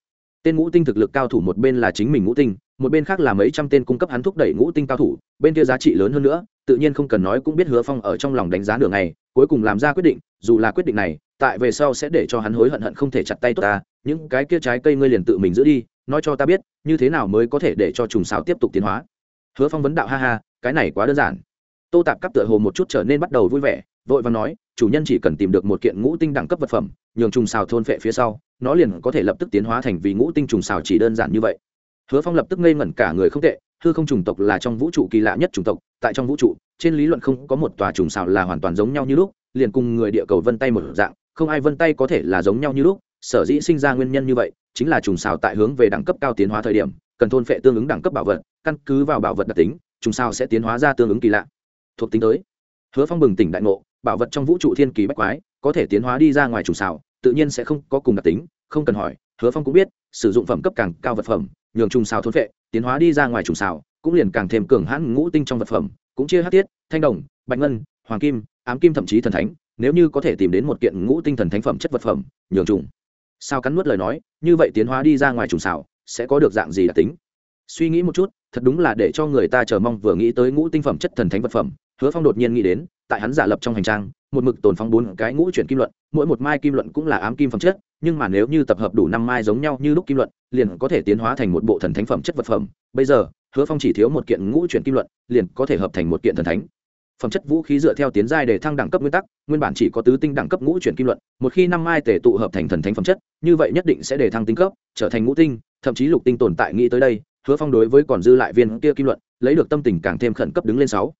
tên ngũ tinh thực lực cao thủ một bên là chính mình ngũ tinh, một bên khác là mấy trăm tên cung cấp hắn thúc đẩy ngũ tinh cao thủ, bên kia giá trị lớn hơn nữa, tự nhiên không cần nói cũng biết hứa phong ở trong lòng đánh giá đường này cuối cùng làm ra quyết định, dù là quyết định này, tại về sau sẽ để cho hắn hối hận hận không thể chặt tay tốt ta, những cái kia trái cây ngươi liền tự mình giữ đi, nói cho ta biết, như thế nào mới có thể để cho trùng xào tiếp tục tiến hóa. Hứa phong vấn đạo, ha ha, cái này quá đơn giản. Tô tạp cắp tựa hồ một chút trở nên bắt đầu vui vẻ, vội và nói, chủ nhân chỉ cần tìm được một kiện ngũ tinh đẳng cấp vật phẩm, nhường trùng xào thôn phệ phía sau nó liền có thể lập tức tiến hóa thành vì ngũ tinh trùng xào chỉ đơn giản như vậy. Hứa phong lập tức ngây ngẩn cả người không tệ, hư không trùng tộc là trong vũ trụ kỳ lạ nhất trùng tộc, tại trong vũ trụ, trên lý luận không có một tòa trùng xào là hoàn toàn giống nhau như lúc, liền cùng người địa cầu vân tay một dạng, không ai vân tay có thể là giống nhau như lúc, sở dĩ sinh ra nguyên nhân như vậy, chính là trùng xào tại hướng về đẳng cấp cao tiến hóa thời điểm, cần thôn phệ tương ứng đẳng cấp bảo vật, căn cứ vào bảo vật đặc tính, trùng xào sẽ tiến hóa ra tương ứng kỳ lạ. Thuộc tính tới, hứa phong bừng tỉnh đại ngộ, bảo vật trong vũ trụ thiên kỳ bách quái, có thể tiến hóa đi ra ngoài trùng xào tự nhiên sẽ không có cùng đặc tính, không cần hỏi, hứa phong cũng biết, sử dụng phẩm cấp càng cao vật phẩm, nhường trùng xào thôn vệ tiến hóa đi ra ngoài trùng xào, cũng liền càng thêm cường hãn ngũ tinh trong vật phẩm, cũng chia hát tiết thanh đồng, bạch ngân, hoàng kim, ám kim thậm chí thần thánh, nếu như có thể tìm đến một kiện ngũ tinh thần thánh phẩm chất vật phẩm, nhường trùng sao cắn nuốt lời nói, như vậy tiến hóa đi ra ngoài trùng xào, sẽ có được dạng gì đặc tính? Suy nghĩ một chút, thật đúng là để cho người ta chờ mong vừa nghĩ tới ngũ tinh phẩm chất thần thánh vật phẩm, hứa phong đột nhiên nghĩ đến tại hắn giả lập trong hành trang, một mực tồn phong bốn cái ngũ chuyển kim luận, mỗi một mai kim luận cũng là ám kim phẩm chất, nhưng mà nếu như tập hợp đủ năm mai giống nhau như lúc kim luận, liền có thể tiến hóa thành một bộ thần thánh phẩm chất vật phẩm. Bây giờ, hứa phong chỉ thiếu một kiện ngũ chuyển kim luận, liền có thể hợp thành một kiện thần thánh. Phẩm chất vũ khí dựa theo tiến giai để thăng đẳng cấp nguyên tắc, nguyên bản chỉ có tứ tinh đẳng cấp ngũ chuyển kim luận, một khi năm mai tể tụ hợp thành thần thánh phẩm chất, như vậy nhất định sẽ để thăng tinh cấp, trở thành ngũ tinh, thậm chí lục tinh tồn tại nghĩ tới đây, hứa phong đối với còn dư lại viên kia kim luận, lấy được tâm tình càng thêm khẩn cấp đứng lên sáu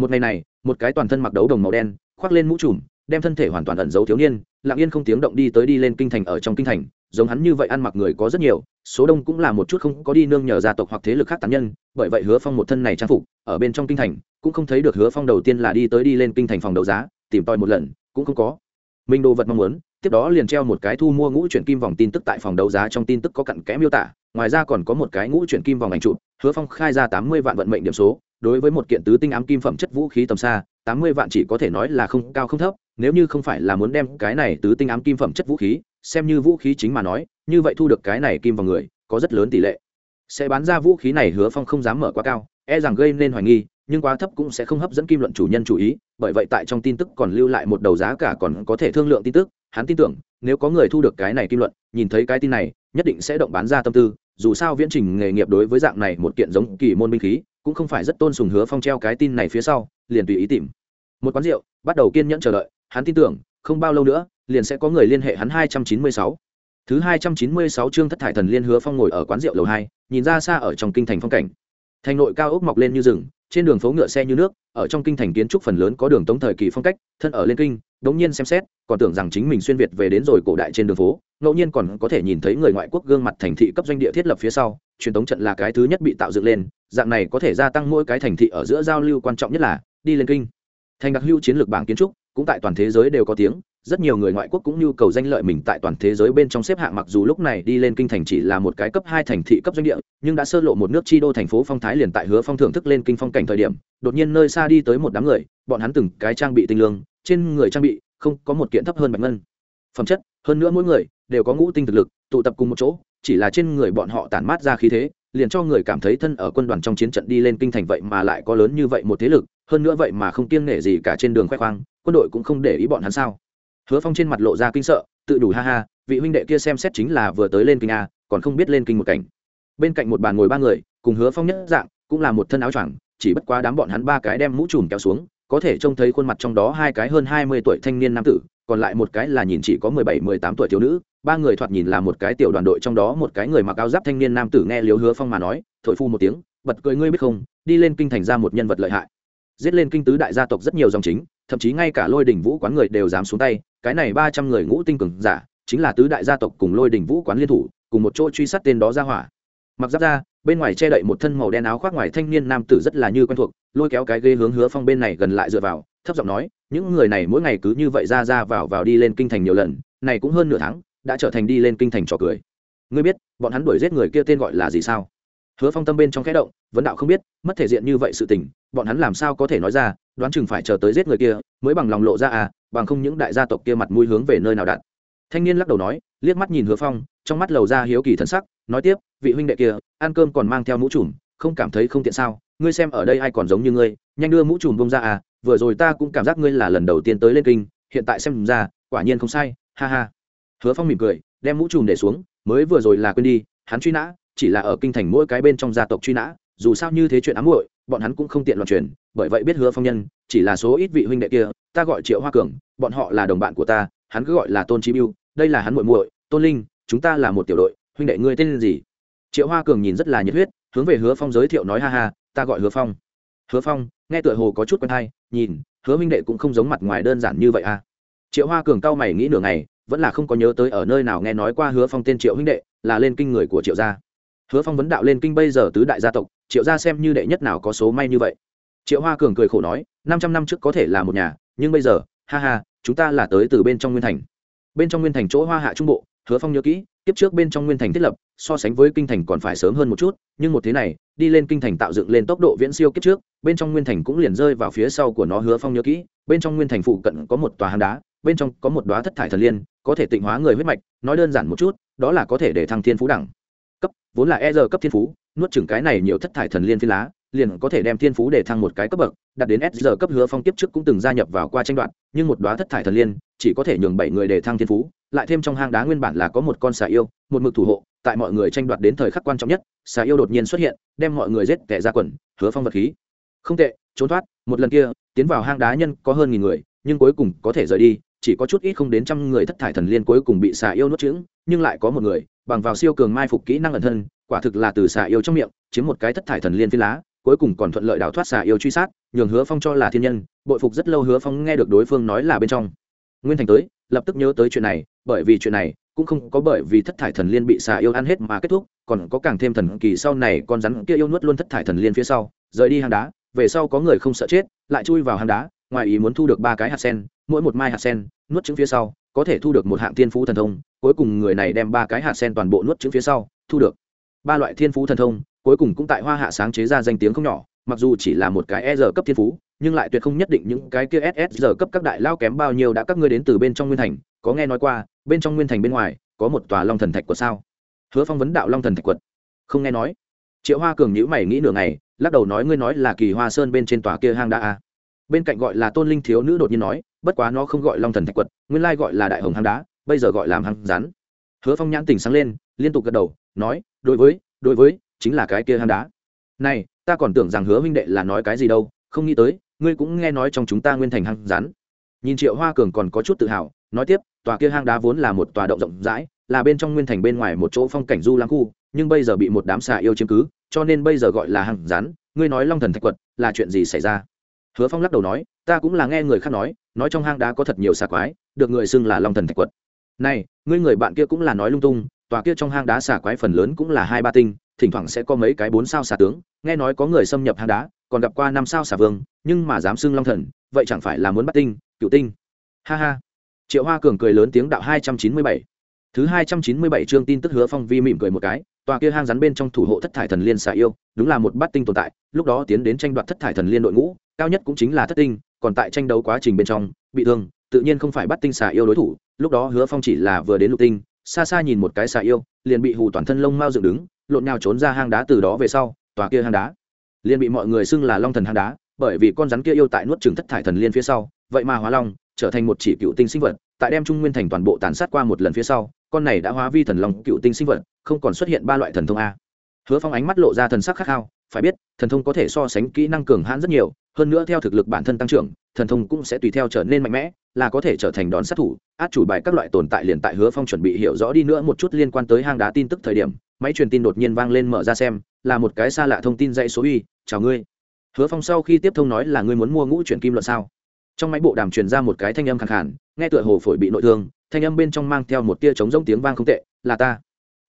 một ngày này, một cái toàn thân mặc đấu đồng màu đen, khoác lên mũ trùm, đem thân thể hoàn toàn ẩn giấu thiếu niên, lặng yên không tiếng động đi tới đi lên kinh thành ở trong kinh thành, giống hắn như vậy ăn mặc người có rất nhiều, số đông cũng là một chút không có đi nương nhờ gia tộc hoặc thế lực khác tán nhân, bởi vậy hứa phong một thân này trang phục, ở bên trong kinh thành, cũng không thấy được hứa phong đầu tiên là đi tới đi lên kinh thành phòng đấu giá, tìm tòi một lần, cũng không có. Minh đồ vật mong muốn, tiếp đó liền treo một cái thu mua ngũ chuyển kim vòng tin tức tại phòng đấu giá trong tin tức có cặn kẽ miêu tả, ngoài ra còn có một cái ngũ chuyển kim vòng ảnh chụp, hứa phong khai ra tám mươi vạn vận mệnh điểm số đối với một kiện tứ tinh ám kim phẩm chất vũ khí tầm xa, tám mươi vạn chỉ có thể nói là không, cao không thấp, nếu như không phải là muốn đem cái này tứ tinh ám kim phẩm chất vũ khí, xem như vũ khí chính mà nói, như vậy thu được cái này kim vào người, có rất lớn tỷ lệ. Sẽ bán ra vũ khí này hứa phong không dám mở quá cao e rằng gây nên hoài nghi, nhưng quá thấp cũng sẽ không hấp dẫn kim luận chủ nhân chú ý, bởi vậy tại trong tin tức còn lưu lại một đầu giá cả còn có thể thương lượng tin tức, hắn tin tưởng, nếu có người thu được cái này kim luận, nhìn thấy cái tin này, nhất định sẽ động bán ra tâm tư, dù sao viễn trình nghề nghiệp đối với dạng này một kiện giống kỳ môn binh khí cũng không phải rất tôn sùng hứa phong treo cái tin này phía sau, liền tùy ý tìm. Một quán rượu, bắt đầu kiên nhẫn chờ đợi, hắn tin tưởng, không bao lâu nữa, liền sẽ có người liên hệ hắn hai trăm chín mươi sáu. Thứ hai trăm chín mươi sáu chương thất thải thần liên hứa phong ngồi ở quán rượu lầu hai, nhìn ra xa ở trong kinh thành phong cảnh. Thành nội cao ốc mọc lên như rừng, trên đường phố ngựa xe như nước, ở trong kinh thành kiến trúc phần lớn có đường tống thời kỳ phong cách, thân ở lên kinh, đống nhiên xem xét, còn tưởng rằng chính mình xuyên việt về đến rồi cổ đại trên đường phố, ngẫu nhiên còn có thể nhìn thấy người ngoại quốc gương mặt thành thị cấp doanh địa thiết lập phía sau, truyền tống trận là cái thứ nhất bị tạo dựng lên dạng này có thể gia tăng mỗi cái thành thị ở giữa giao lưu quan trọng nhất là, đi lên kinh. Thành đặc hưu chiến lược bảng kiến trúc, cũng tại toàn thế giới đều có tiếng, rất nhiều người ngoại quốc cũng nhu cầu danh lợi mình tại toàn thế giới bên trong xếp hạng mặc dù lúc này đi lên kinh thành chỉ là một cái cấp hai thành thị cấp doanh địa, nhưng đã sơ lộ một nước chi đô thành phố phong thái liền tại hứa phong thưởng thức lên kinh phong cảnh thời điểm, đột nhiên nơi xa đi tới một đám người, bọn hắn từng cái trang bị tinh lương, trên người trang bị không có một kiện thấp hơn bạch ngân. Phẩm chất, hơn nữa mỗi người đều có ngũ tinh thực lực, tụ tập cùng một chỗ, chỉ là trên người bọn họ tản mát ra khí thế liền cho người cảm thấy thân ở quân đoàn trong chiến trận đi lên kinh thành vậy mà lại có lớn như vậy một thế lực, hơn nữa vậy mà không kiêng nể gì cả trên đường khoe khoang, quân đội cũng không để ý bọn hắn sao. Hứa phong trên mặt lộ ra kinh sợ, tự đủ ha ha, vị huynh đệ kia xem xét chính là vừa tới lên kinh a, còn không biết lên kinh một cảnh. Bên cạnh một bàn ngồi ba người, cùng hứa phong nhất dạng, cũng là một thân áo choàng, chỉ bất quá đám bọn hắn ba cái đem mũ trùm kéo xuống, có thể trông thấy khuôn mặt trong đó hai cái hơn hai mươi tuổi thanh niên nam tử, còn lại một cái là nhìn chỉ có mười bảy, mười tám tuổi thiếu nữ ba người thoạt nhìn là một cái tiểu đoàn đội trong đó một cái người mặc áo giáp thanh niên nam tử nghe liếu hứa phong mà nói, thổi phu một tiếng, bật cười, ngươi biết không, đi lên kinh thành ra một nhân vật lợi hại. Giết lên kinh tứ đại gia tộc rất nhiều dòng chính, thậm chí ngay cả lôi đỉnh vũ quán người đều dám xuống tay, cái này ba trăm người ngũ tinh cường giả, chính là tứ đại gia tộc cùng lôi đỉnh vũ quán liên thủ, cùng một chỗ truy sát tên đó ra hỏa. Mặc giáp ra, bên ngoài che đậy một thân màu đen áo khoác ngoài thanh niên nam tử rất là như quen thuộc, lôi kéo cái ghế hướng hứa phong bên này gần lại dựa vào, thấp giọng nói, những người này mỗi ngày cứ như vậy ra ra vào vào đi lên kinh thành nhiều lần, này cũng hơn nửa tháng đã trở thành đi lên kinh thành trò cười. Ngươi biết, bọn hắn đuổi giết người kia tên gọi là gì sao? Hứa phong tâm bên trong khẽ động, vấn đạo không biết, mất thể diện như vậy sự tình, bọn hắn làm sao có thể nói ra, đoán chừng phải chờ tới giết người kia, mới bằng lòng lộ ra à bằng không những đại gia tộc kia mặt mũi hướng về nơi nào đặt thanh niên lắc đầu nói, liếc mắt nhìn hứa phong, trong mắt lầu ra hiếu kỳ thân sắc, nói tiếp, vị huynh đệ kia, ăn cơm còn mang theo mũ trùm, không cảm thấy không tiện sao? Ngươi xem ở đây ai còn giống như ngươi, nhanh đưa mũ trùm bông ra à vừa rồi ta cũng cảm giác ngươi là lần đầu tiên tới lên kinh, hiện tại xem ra, quả nhiên không sai, ha ha hứa phong mỉm cười, đem mũ trùm để xuống, mới vừa rồi là quên đi, hắn truy nã, chỉ là ở kinh thành mỗi cái bên trong gia tộc truy nã, dù sao như thế chuyện ám muội, bọn hắn cũng không tiện loạn truyền, bởi vậy biết hứa phong nhân, chỉ là số ít vị huynh đệ kia, ta gọi triệu hoa cường, bọn họ là đồng bạn của ta, hắn cứ gọi là tôn trí biêu đây là hắn muội muội, tôn linh, chúng ta là một tiểu đội, huynh đệ ngươi tên gì? Triệu hoa cường nhìn rất là nhiệt huyết, hướng về hứa phong giới thiệu nói ha ha, ta gọi hứa phong. Hứa phong, nghe tựa hồ có chút quen hay nhìn, hứa huynh đệ cũng không giống mặt ngoài đơn giản như vậy à. Triệu hoa cường cao mày nghĩ nửa ngày vẫn là không có nhớ tới ở nơi nào nghe nói qua hứa phong tên triệu huynh đệ, là lên kinh người của triệu gia. Hứa phong vấn đạo lên kinh bây giờ tứ đại gia tộc, triệu gia xem như đệ nhất nào có số may như vậy. Triệu hoa cường cười khổ nói, năm trăm năm trước có thể là một nhà, nhưng bây giờ, ha ha, chúng ta là tới từ bên trong nguyên thành. Bên trong nguyên thành chỗ hoa hạ trung bộ, hứa phong nhớ kỹ tiếp trước bên trong nguyên thành thiết lập, so sánh với kinh thành còn phải sớm hơn một chút, nhưng một thế này, đi lên kinh thành tạo dựng lên tốc độ viễn siêu kiếp trước, bên trong nguyên thành cũng liền rơi vào phía sau của nó, hứa phong nhớ kỹ, bên trong nguyên thành phụ cận có một tòa hang đá bên trong có một đóa thất thải thần liên, có thể tịnh hóa người huyết mạch, nói đơn giản một chút, đó là có thể để thăng thiên phú đẳng. Cấp, vốn là e R cấp thiên phú, nuốt chừng cái này nhiều thất thải thần liên phi lá, liền có thể đem thiên phú để thăng một cái cấp bậc, đạt đến s giờ cấp hứa phong tiếp trước cũng từng gia nhập vào qua tranh đoạt, nhưng một đoá thất thải thần liên, chỉ có thể nhường bảy người để thăng thiên phú, lại thêm trong hang đá nguyên bản là có một con xà yêu, một mực thủ hộ, tại mọi người tranh đoạt đến thời khắc quan trọng nhất, xà yêu đột nhiên xuất hiện, đem mọi người giết tệ ra quần, hứa phong vật khí. Không tệ, trốn thoát, một lần kia, tiến vào hang đá nhân có hơn nghìn người, nhưng cuối cùng có thể rời đi chỉ có chút ít không đến trăm người thất thải thần liên cuối cùng bị xà yêu nuốt chửng nhưng lại có một người, bằng vào siêu cường mai phục kỹ năng ẩn thân, quả thực là từ xà yêu trong miệng, chiếm một cái thất thải thần liên phi lá, cuối cùng còn thuận lợi đào thoát xà yêu truy sát, nhường hứa phong cho là thiên nhân, bội phục rất lâu hứa phong nghe được đối phương nói là bên trong. Nguyên thành tới, lập tức nhớ tới chuyện này, bởi vì chuyện này cũng không có bởi vì thất thải thần liên bị xà yêu ăn hết mà kết thúc, còn có càng thêm thần kỳ sau này con rắn kia yêu nuốt luôn thất thải thần liên phía sau, rời đi hang đá, về sau có người không sợ chết, lại chui vào hang đá, ngoài ý muốn thu được ba cái hạt sen mỗi một mai hạt sen, nuốt trứng phía sau, có thể thu được một hạng thiên phú thần thông, cuối cùng người này đem ba cái hạt sen toàn bộ nuốt trứng phía sau, thu được. Ba loại thiên phú thần thông, cuối cùng cũng tại hoa hạ sáng chế ra danh tiếng không nhỏ, mặc dù chỉ là một cái e r cấp thiên phú, nhưng lại tuyệt không nhất định những cái kia ss giờ cấp các đại lao kém bao nhiêu đã các ngươi đến từ bên trong nguyên thành, có nghe nói qua, bên trong nguyên thành bên ngoài, có một tòa long thần thạch quật sao? Hứa phong vấn đạo long thần thạch quật. Không nghe nói. Triệu hoa cường nhữ mày nghĩ nửa ngày, lắc đầu nói ngươi nói là kỳ hoa sơn bên trên tòa kia hang đa a. Bên cạnh gọi là tôn linh thiếu nữ đột nhiên nói bất quá nó không gọi long thần thạch quật, nguyên lai gọi là đại hồng hang đá, bây giờ gọi là hang rắn. Hứa phong nhãn tình sáng lên, liên tục gật đầu, nói, đối với đối với, chính là cái kia hang đá. Này, ta còn tưởng rằng hứa huynh đệ là nói cái gì đâu, không nghĩ tới, ngươi cũng nghe nói trong chúng ta nguyên thành hang rắn. Nhìn triệu hoa cường còn có chút tự hào, nói tiếp, tòa kia hang đá vốn là một tòa động rộng rãi, là bên trong nguyên thành bên ngoài một chỗ phong cảnh du lãng khu, nhưng bây giờ bị một đám xà yêu chiếm cứ, cho nên bây giờ gọi là hang rắn, ngươi nói long thần thạch quật, là chuyện gì xảy ra? Hứa phong lắc đầu nói, ta cũng là nghe người khác nói nói trong hang đá có thật nhiều xà quái, được người xưng là long thần thạch quật. Này, ngươi người bạn kia cũng là nói lung tung, tòa kia trong hang đá xà quái phần lớn cũng là hai ba tinh, thỉnh thoảng sẽ có mấy cái bốn sao xà tướng, nghe nói có người xâm nhập hang đá, còn gặp qua năm sao xà vương, nhưng mà dám xưng long thần, vậy chẳng phải là muốn bắt tinh, cựu tinh. Ha ha. Triệu hoa cường cười lớn tiếng đạo hai trăm chín mươi bảy. Thứ hai trăm chín mươi bảy chương tin tức hứa phong vi mỉm cười một cái, tòa kia hang rắn bên trong thủ hộ thất thải thần liên xà yêu, đúng là một bát tinh tồn tại, lúc đó tiến đến tranh đoạt thất thải thần liên đội ngũ, cao nhất cũng chính là thất tinh còn tại tranh đấu quá trình bên trong, bị thương, tự nhiên không phải bắt tinh xà yêu đối thủ, lúc đó hứa phong chỉ là vừa đến lục tinh, xa xa nhìn một cái xà yêu, liền bị hù toàn thân lông mau dựng đứng, lộn nhào trốn ra hang đá từ đó về sau, tòa kia hang đá. Liền bị mọi người xưng là long thần hang đá, bởi vì con rắn kia yêu tại nuốt trừng thất thải thần liên phía sau, vậy mà hóa long, trở thành một chỉ cựu tinh sinh vật, tại đem trung nguyên thành toàn bộ tàn sát qua một lần phía sau, con này đã hóa vi thần long cựu tinh sinh vật, không còn xuất hiện ba loại thần thông a. Hứa phong ánh mắt lộ ra thần sắc khát khao phải biết, thần thông có thể so sánh kỹ năng cường hãn rất nhiều, hơn nữa theo thực lực bản thân tăng trưởng, thần thông cũng sẽ tùy theo trở nên mạnh mẽ, là có thể trở thành đòn sát thủ. Át chủ bài các loại tồn tại liền tại hứa phong chuẩn bị hiểu rõ đi nữa một chút liên quan tới hang đá tin tức thời điểm, máy truyền tin đột nhiên vang lên mở ra xem, là một cái xa lạ thông tin dãy số uy, chào ngươi. Hứa phong sau khi tiếp thông nói là ngươi muốn mua ngũ chuyển kim luận sao? Trong máy bộ đàm truyền ra một cái thanh âm khẳng hẳn nghe tựa hồ phổi bị nội thương, thanh âm bên trong mang theo một tia trống rỗng tiếng vang không tệ, là ta.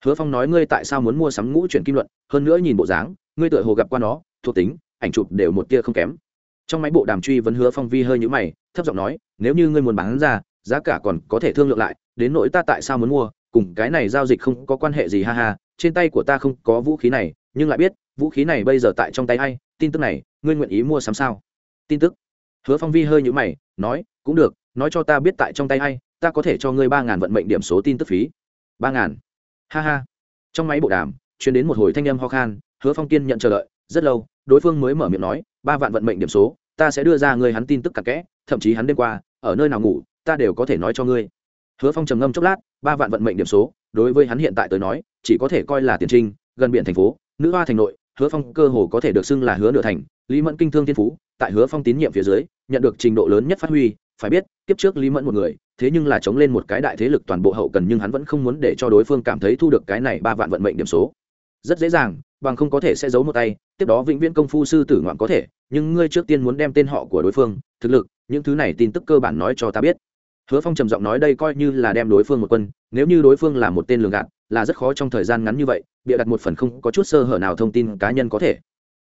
Hứa phong nói, ngươi tại sao muốn mua sắm ngũ chuyển kim luận? Hơn nữa nhìn bộ dáng ngươi tựa hồ gặp qua nó, thuộc tính, ảnh chụp đều một tia không kém. Trong máy bộ đàm truy vẫn hứa phong vi hơi nhũ mày, thấp giọng nói, nếu như ngươi muốn bán ra, giá cả còn có thể thương lượng lại, đến nỗi ta tại sao muốn mua, cùng cái này giao dịch không có quan hệ gì ha ha, trên tay của ta không có vũ khí này, nhưng lại biết, vũ khí này bây giờ tại trong tay ai, tin tức này, ngươi nguyện ý mua sắm sao? Tin tức. Hứa phong vi hơi nhũ mày, nói, cũng được, nói cho ta biết tại trong tay ai, ta có thể cho ngươi ba ngàn vận mệnh điểm số tin tức phí. Ba ngàn. Ha ha. Trong máy bộ đàm chuyển đến một hồi thanh âm ho khan hứa phong kiên nhận chờ đợi, rất lâu, đối phương mới mở miệng nói, ba vạn vận mệnh điểm số, ta sẽ đưa ra ngươi hắn tin tức cặp kẽ, thậm chí hắn đêm qua, ở nơi nào ngủ, ta đều có thể nói cho ngươi. Hứa phong trầm ngâm chốc lát, ba vạn vận mệnh điểm số, đối với hắn hiện tại tới nói, chỉ có thể coi là tiền trinh, gần biển thành phố, nữ hoa thành nội, hứa phong cơ hồ có thể được xưng là hứa nửa thành, lý mẫn kinh thương thiên phú, tại hứa phong tín nhiệm phía dưới, nhận được trình độ lớn nhất phát huy, phải biết, kiếp trước lý mẫn một người, thế nhưng là chống lên một cái đại thế lực toàn bộ hậu cần nhưng hắn vẫn không muốn để cho đối phương cảm thấy thu được cái này ba vạn vận mệnh điểm số. Rất dễ dàng bằng không có thể sẽ giấu một tay, tiếp đó vĩnh viễn công phu sư tử ngoạn có thể, nhưng ngươi trước tiên muốn đem tên họ của đối phương, thực lực, những thứ này tin tức cơ bản nói cho ta biết. Hứa phong trầm giọng nói đây coi như là đem đối phương một quân, nếu như đối phương là một tên lường gạt, là rất khó trong thời gian ngắn như vậy, bịa đặt một phần không có chút sơ hở nào thông tin cá nhân có thể.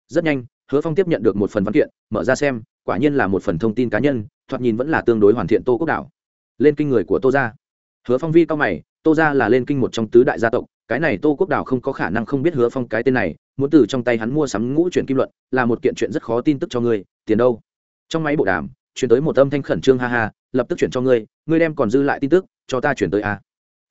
Rất nhanh, hứa phong tiếp nhận được một phần văn kiện, mở ra xem, quả nhiên là một phần thông tin cá nhân, thoạt nhìn vẫn là tương đối hoàn thiện tô quốc đảo. Lên kinh người của tô gia. Hứa phong vi cao mày, tô gia là lên kinh một trong tứ đại gia tộc cái này tô quốc đảo không có khả năng không biết hứa phong cái tên này, muốn từ trong tay hắn mua sắm ngũ chuyển kim luận, là một kiện chuyện rất khó tin tức cho ngươi, tiền đâu? Trong máy bộ đàm, chuyển tới một âm thanh khẩn trương ha ha, lập tức chuyển cho ngươi ngươi đem còn dư lại tin tức, cho ta chuyển tới a.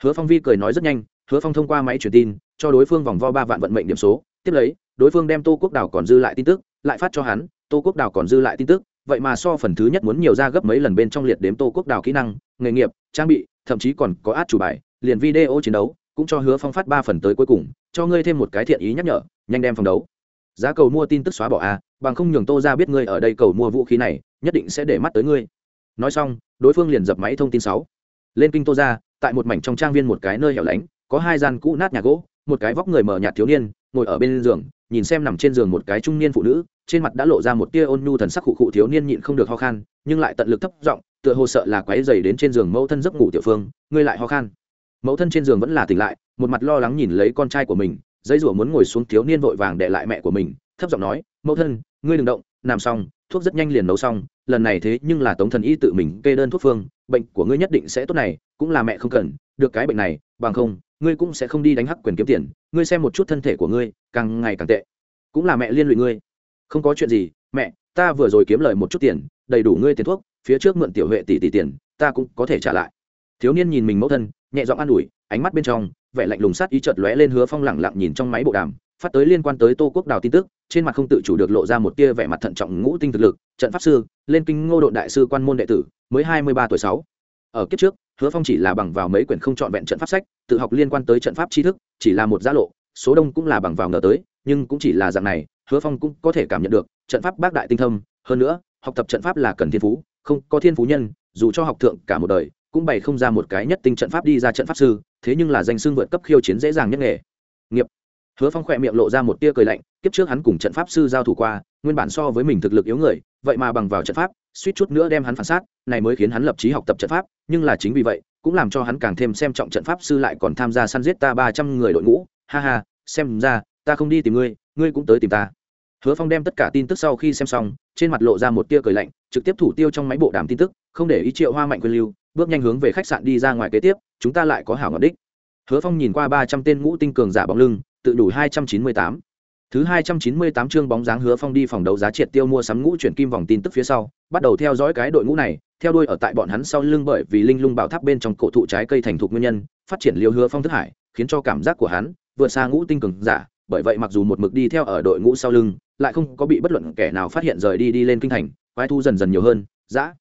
Hứa phong vi cười nói rất nhanh, hứa phong thông qua máy truyền tin, cho đối phương vòng vo ba vạn vận mệnh điểm số, tiếp lấy, đối phương đem tô quốc đảo còn dư lại tin tức, lại phát cho hắn, tô quốc đào còn dư lại tin tức, vậy mà so phần thứ nhất muốn nhiều ra gấp mấy lần bên trong liệt đếm tô quốc đào kỹ năng, nghề nghiệp, trang bị, thậm chí còn có át chủ bài, liền video chiến đấu cũng cho hứa phong phát ba phần tới cuối cùng, cho ngươi thêm một cái thiện ý nhắc nhở, nhanh đem phòng đấu. Giá cầu mua tin tức xóa bỏ a, bằng không nhường tô ra biết ngươi ở đây cầu mua vũ khí này, nhất định sẽ để mắt tới ngươi. Nói xong, đối phương liền dập máy thông tin sáu. Lên kinh tô ra tại một mảnh trong trang viên một cái nơi hẻo lánh, có hai gian cũ nát nhà gỗ, một cái vóc người mờ nhạt thiếu niên, ngồi ở bên giường, nhìn xem nằm trên giường một cái trung niên phụ nữ, trên mặt đã lộ ra một tia ôn nhu thần sắc khụ khụ thiếu niên nhịn không được ho khan, nhưng lại tận lực thấp giọng, tựa hồ sợ là quáy dày đến trên giường mẫu thân giấc ngủ tiểu phương, ngươi lại ho khan mẫu thân trên giường vẫn là tỉnh lại, một mặt lo lắng nhìn lấy con trai của mình dây rủa muốn ngồi xuống thiếu niên vội vàng để lại mẹ của mình, thấp giọng nói, mẫu thân, ngươi đừng động, nằm xong, thuốc rất nhanh liền nấu xong, lần này thế nhưng là tống thần y tự mình kê đơn thuốc phương, bệnh của ngươi nhất định sẽ tốt này, cũng là mẹ không cần, được cái bệnh này, bằng không, ngươi cũng sẽ không đi đánh hắc quyền kiếm tiền, ngươi xem một chút thân thể của ngươi, càng ngày càng tệ, cũng là mẹ liên lụy ngươi. Không có chuyện gì, mẹ, ta vừa rồi kiếm lời một chút tiền, đầy đủ ngươi tiền thuốc, phía trước mượn tiểu huệ tỷ tỷ tiền, ta cũng có thể trả lại. Thiếu niên nhìn mình mẫu thân nhẹ giọng an ủi, ánh mắt bên trong, vẻ lạnh lùng sát ý chợt lóe lên hứa phong lẳng lặng nhìn trong máy bộ đàm, phát tới liên quan tới tô quốc đào tin tức, trên mặt không tự chủ được lộ ra một tia vẻ mặt thận trọng ngũ tinh thực lực, trận pháp sư, lên kinh ngô đội đại sư quan môn đệ tử, mới hai mươi ba tuổi sáu. Ở kiếp trước, hứa phong chỉ là bằng vào mấy quyển không trọn vẹn trận pháp sách, tự học liên quan tới trận pháp tri thức, chỉ là một gia lộ, số đông cũng là bằng vào ngờ tới, nhưng cũng chỉ là dạng này, hứa phong cũng có thể cảm nhận được, trận pháp bác đại tinh thâm, hơn nữa, học tập trận pháp là cần thiên phú, không có thiên phú nhân, dù cho học thượng cả một đời cũng bày không ra một cái nhất tinh trận pháp đi ra trận pháp sư, thế nhưng là danh xưng vượt cấp khiêu chiến dễ dàng nhất nghề. Nghiệp. Hứa phong khỏe miệng lộ ra một tia cười lạnh, kiếp trước hắn cùng trận pháp sư giao thủ qua, nguyên bản so với mình thực lực yếu người, vậy mà bằng vào trận pháp, suýt chút nữa đem hắn phản sát, này mới khiến hắn lập trí học tập trận pháp, nhưng là chính vì vậy, cũng làm cho hắn càng thêm xem trọng trận pháp sư lại còn tham gia săn giết ta ba trăm người đội ngũ. Ha ha, xem ra, ta không đi tìm ngươi ngươi cũng tới tìm ta. Hứa phong đem tất cả tin tức sau khi xem xong, trên mặt lộ ra một tia cười lạnh, trực tiếp thủ tiêu trong máy bộ đàm tin tức, không để ý triệu hoa mạnh quyền lưu bước nhanh hướng về khách sạn đi ra ngoài kế tiếp, chúng ta lại có hảo ngọc đích. Hứa phong nhìn qua ba trăm tên ngũ tinh cường giả bóng lưng, tự đủ hai trăm chín mươi tám. Thứ hai trăm chín mươi tám chương bóng dáng hứa phong đi phòng đấu giá triệt tiêu mua sắm ngũ chuyển kim vòng tin tức phía sau, bắt đầu theo dõi cái đội ngũ này, theo đuôi ở tại bọn hắn sau lưng bởi vì linh lung bảo tháp bên trong cổ thụ trái cây thành thục nguyên nhân, phát triển liều hứa phong thức hải, khiến cho cảm giác của hắn vượt xa ngũ tinh cường giả, bởi vậy mặc dù một mực đi theo ở đội ngũ sau lưng, lại không có bị bất luận kẻ nào phát hiện rời đi đi lên kinh thành, quái thu dần dần nhiều hơn. Dã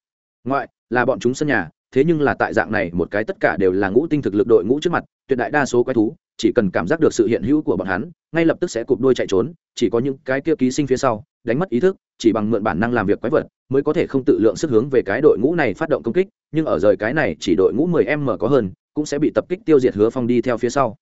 ngoại, là bọn chúng sân nhà thế nhưng là tại dạng này một cái tất cả đều là ngũ tinh thực lực đội ngũ trước mặt, tuyệt đại đa số quái thú, chỉ cần cảm giác được sự hiện hữu của bọn hắn, ngay lập tức sẽ cụp đuôi chạy trốn, chỉ có những cái kia ký sinh phía sau, đánh mất ý thức, chỉ bằng mượn bản năng làm việc quái vật, mới có thể không tự lượng sức hướng về cái đội ngũ này phát động công kích, nhưng ở rời cái này chỉ đội ngũ 10 m có hơn, cũng sẽ bị tập kích tiêu diệt hứa phong đi theo phía sau.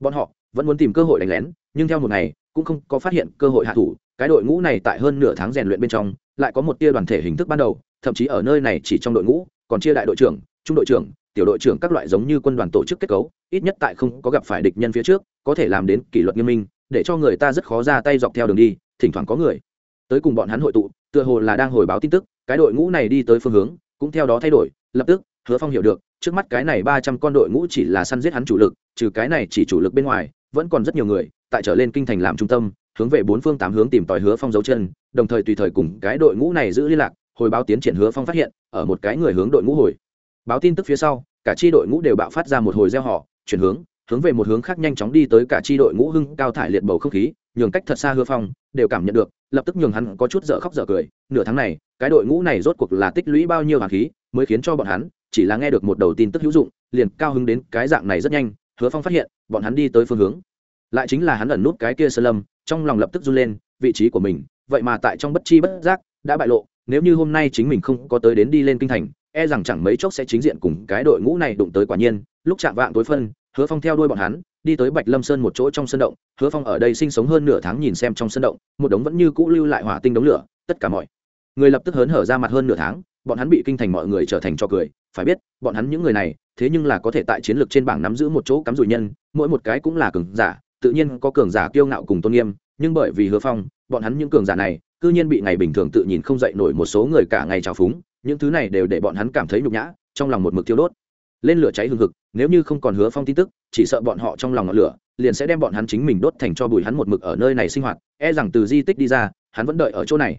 Bọn họ vẫn muốn tìm cơ hội đánh lén, nhưng theo một ngày, cũng không có phát hiện cơ hội hạ thủ, cái đội ngũ này tại hơn nửa tháng rèn luyện bên trong, lại có một tia đoàn thể hình thức ban đầu, thậm chí ở nơi này chỉ trong đội ngũ còn chia đại đội trưởng, trung đội trưởng, tiểu đội trưởng các loại giống như quân đoàn tổ chức kết cấu, ít nhất tại không có gặp phải địch nhân phía trước, có thể làm đến kỷ luật nghiêm minh, để cho người ta rất khó ra tay dọc theo đường đi, thỉnh thoảng có người tới cùng bọn hắn hội tụ, tựa hồ là đang hồi báo tin tức, cái đội ngũ này đi tới phương hướng, cũng theo đó thay đổi, lập tức, hứa phong hiểu được, trước mắt cái này ba trăm con đội ngũ chỉ là săn giết hắn chủ lực, trừ cái này chỉ chủ lực bên ngoài, vẫn còn rất nhiều người, tại trở lên kinh thành làm trung tâm, hướng về bốn phương tám hướng tìm tòi hứa phong dấu chân, đồng thời tùy thời cùng cái đội ngũ này giữ liên lạc hồi báo tiến triển hứa phong phát hiện, ở một cái người hướng đội ngũ hồi. Báo tin tức phía sau, cả chi đội ngũ đều bạo phát ra một hồi gieo họ chuyển hướng hướng về một hướng khác nhanh chóng đi tới cả chi đội ngũ hưng cao thải liệt bầu không khí, nhường cách thật xa hứa phong, đều cảm nhận được, lập tức nhường hắn có chút dở khóc dở cười, nửa tháng này, cái đội ngũ này rốt cuộc là tích lũy bao nhiêu hàng khí mới khiến cho bọn hắn, chỉ là nghe được một đầu tin tức hữu dụng, liền cao hứng đến cái dạng này rất nhanh, hứa phong phát hiện, bọn hắn đi tới phương hướng. Lại chính là hắn ẩn nút cái kia sơ lâm, trong lòng lập tức run lên, vị trí của mình, vậy mà tại trong bất chi bất giác, đã bại lộ nếu như hôm nay chính mình không có tới đến đi lên kinh thành e rằng chẳng mấy chốc sẽ chính diện cùng cái đội ngũ này đụng tới quả nhiên. Lúc chạm vạng tối phân, hứa phong theo đuôi bọn hắn, đi tới bạch lâm sơn một chỗ trong sân động. Hứa phong ở đây sinh sống hơn nửa tháng nhìn xem trong sân động, một đống vẫn như cũ lưu lại hỏa tinh đống lửa, tất cả mọi người lập tức hớn hở ra mặt hơn nửa tháng. Bọn hắn bị kinh thành mọi người trở thành cho cười, phải biết, bọn hắn những người này, thế nhưng là có thể tại chiến lược trên bảng nắm giữ một chỗ cắm rủi nhân, mỗi một cái cũng là cường giả, tự nhiên có cường giả kiêu ngạo cùng tôn nghiêm. Nhưng bởi vì hứa phong, bọn hắn những cường giả này cư nhiên bị ngày bình thường tự nhìn không dậy nổi một số người cả ngày trào phúng, những thứ này đều để bọn hắn cảm thấy nhục nhã, trong lòng một mực thiêu đốt. Lên lửa cháy hừng hực, nếu như không còn hứa phong tin tức, chỉ sợ bọn họ trong lòng ngọn lửa, liền sẽ đem bọn hắn chính mình đốt thành cho bùi hắn một mực ở nơi này sinh hoạt e rằng từ di tích đi ra, hắn vẫn đợi ở chỗ này.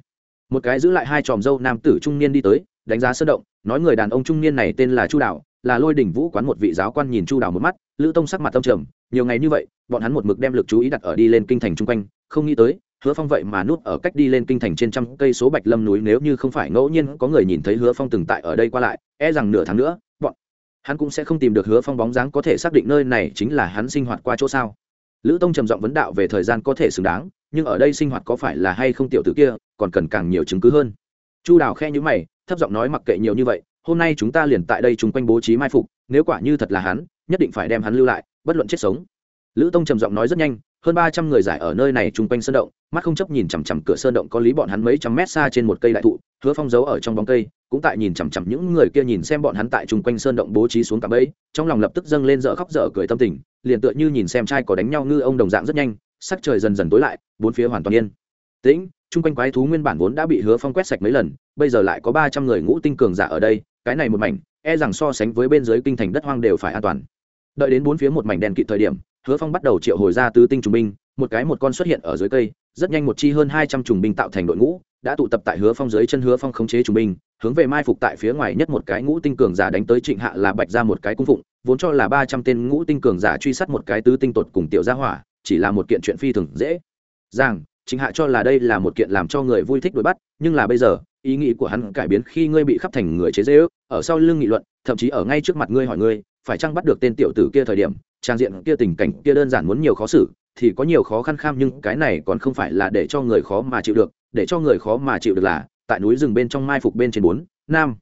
Một cái giữ lại hai tròm dâu nam tử trung niên đi tới, đánh giá sơ động, nói người đàn ông trung niên này tên là chu đạo là lôi đỉnh vũ quán một vị giáo quan nhìn chu đào một mắt, lữ tông sắc mặt tâm trầm, nhiều ngày như vậy, bọn hắn một mực đem lực chú ý đặt ở đi lên kinh thành chung quanh, không nghĩ tới hứa phong vậy mà núp ở cách đi lên kinh thành trên trăm cây số bạch lâm núi nếu như không phải ngẫu nhiên có người nhìn thấy hứa phong từng tại ở đây qua lại e rằng nửa tháng nữa, bọn hắn cũng sẽ không tìm được hứa phong bóng dáng có thể xác định nơi này chính là hắn sinh hoạt qua chỗ sao. Lữ tông trầm giọng vấn đạo về thời gian có thể xứng đáng, nhưng ở đây sinh hoạt có phải là hay không tiểu tử kia, còn cần càng nhiều chứng cứ hơn. Chu đào khe nhữ mày, thấp giọng nói mặc kệ nhiều như vậy, hôm nay chúng ta liền tại đây chúng quanh bố trí mai phục, nếu quả như thật là hắn, nhất định phải đem hắn lưu lại, bất luận chết sống. Lữ tông trầm giọng nói rất nhanh hơn ba trăm người giải ở nơi này chung quanh sơn động, mắt không chấp nhìn chằm chằm cửa sơn động có lý bọn hắn mấy trăm mét xa trên một cây đại thụ, hứa phong giấu ở trong bóng cây, cũng tại nhìn chằm chằm những người kia nhìn xem bọn hắn tại chung quanh sơn động bố trí xuống cả bẫy, trong lòng lập tức dâng lên dở khóc dở cười tâm tình, liền tựa như nhìn xem trai có đánh nhau ngư ông đồng dạng rất nhanh, sắc trời dần dần tối lại, bốn phía hoàn toàn yên. Tĩnh, chung quanh quái thú nguyên bản vốn đã bị hứa phong quét sạch mấy lần, bây giờ lại có ba trăm người ngũ tinh cường giả ở đây, cái này một mảnh e rằng so sánh với bên dưới kinh thành đất hoang đều phải an toàn. Đợi đến bốn phía một mảnh đèn kịt thời điểm hứa phong bắt đầu triệu hồi ra tứ tinh trùng binh, một cái một con xuất hiện ở dưới cây, rất nhanh một chi hơn hai trăm trùng binh tạo thành đội ngũ, đã tụ tập tại hứa phong dưới chân hứa phong khống chế trùng binh, hướng về mai phục tại phía ngoài nhất một cái ngũ tinh cường giả đánh tới trịnh hạ là bạch ra một cái cung phụng, vốn cho là ba trăm tên ngũ tinh cường giả truy sát một cái tứ tinh tột cùng tiểu gia hỏa, chỉ là một kiện chuyện phi thường dễ. Dàng trịnh hạ cho là đây là một kiện làm cho người vui thích đuổi bắt, nhưng là bây giờ, ý nghĩ của hắn cải biến khi ngươi bị khắp thành người chế dễ ước ở sau lưng nghị luận, thậm chí ở ngay trước mặt ngươi hỏi ngươi, phải chăng bắt được tên tiểu tử kia thời điểm trang diện kia tình cảnh kia đơn giản muốn nhiều khó xử, thì có nhiều khó khăn kham nhưng cái này còn không phải là để cho người khó mà chịu được, để cho người khó mà chịu được là, tại núi rừng bên trong mai phục bên trên bốn, nam.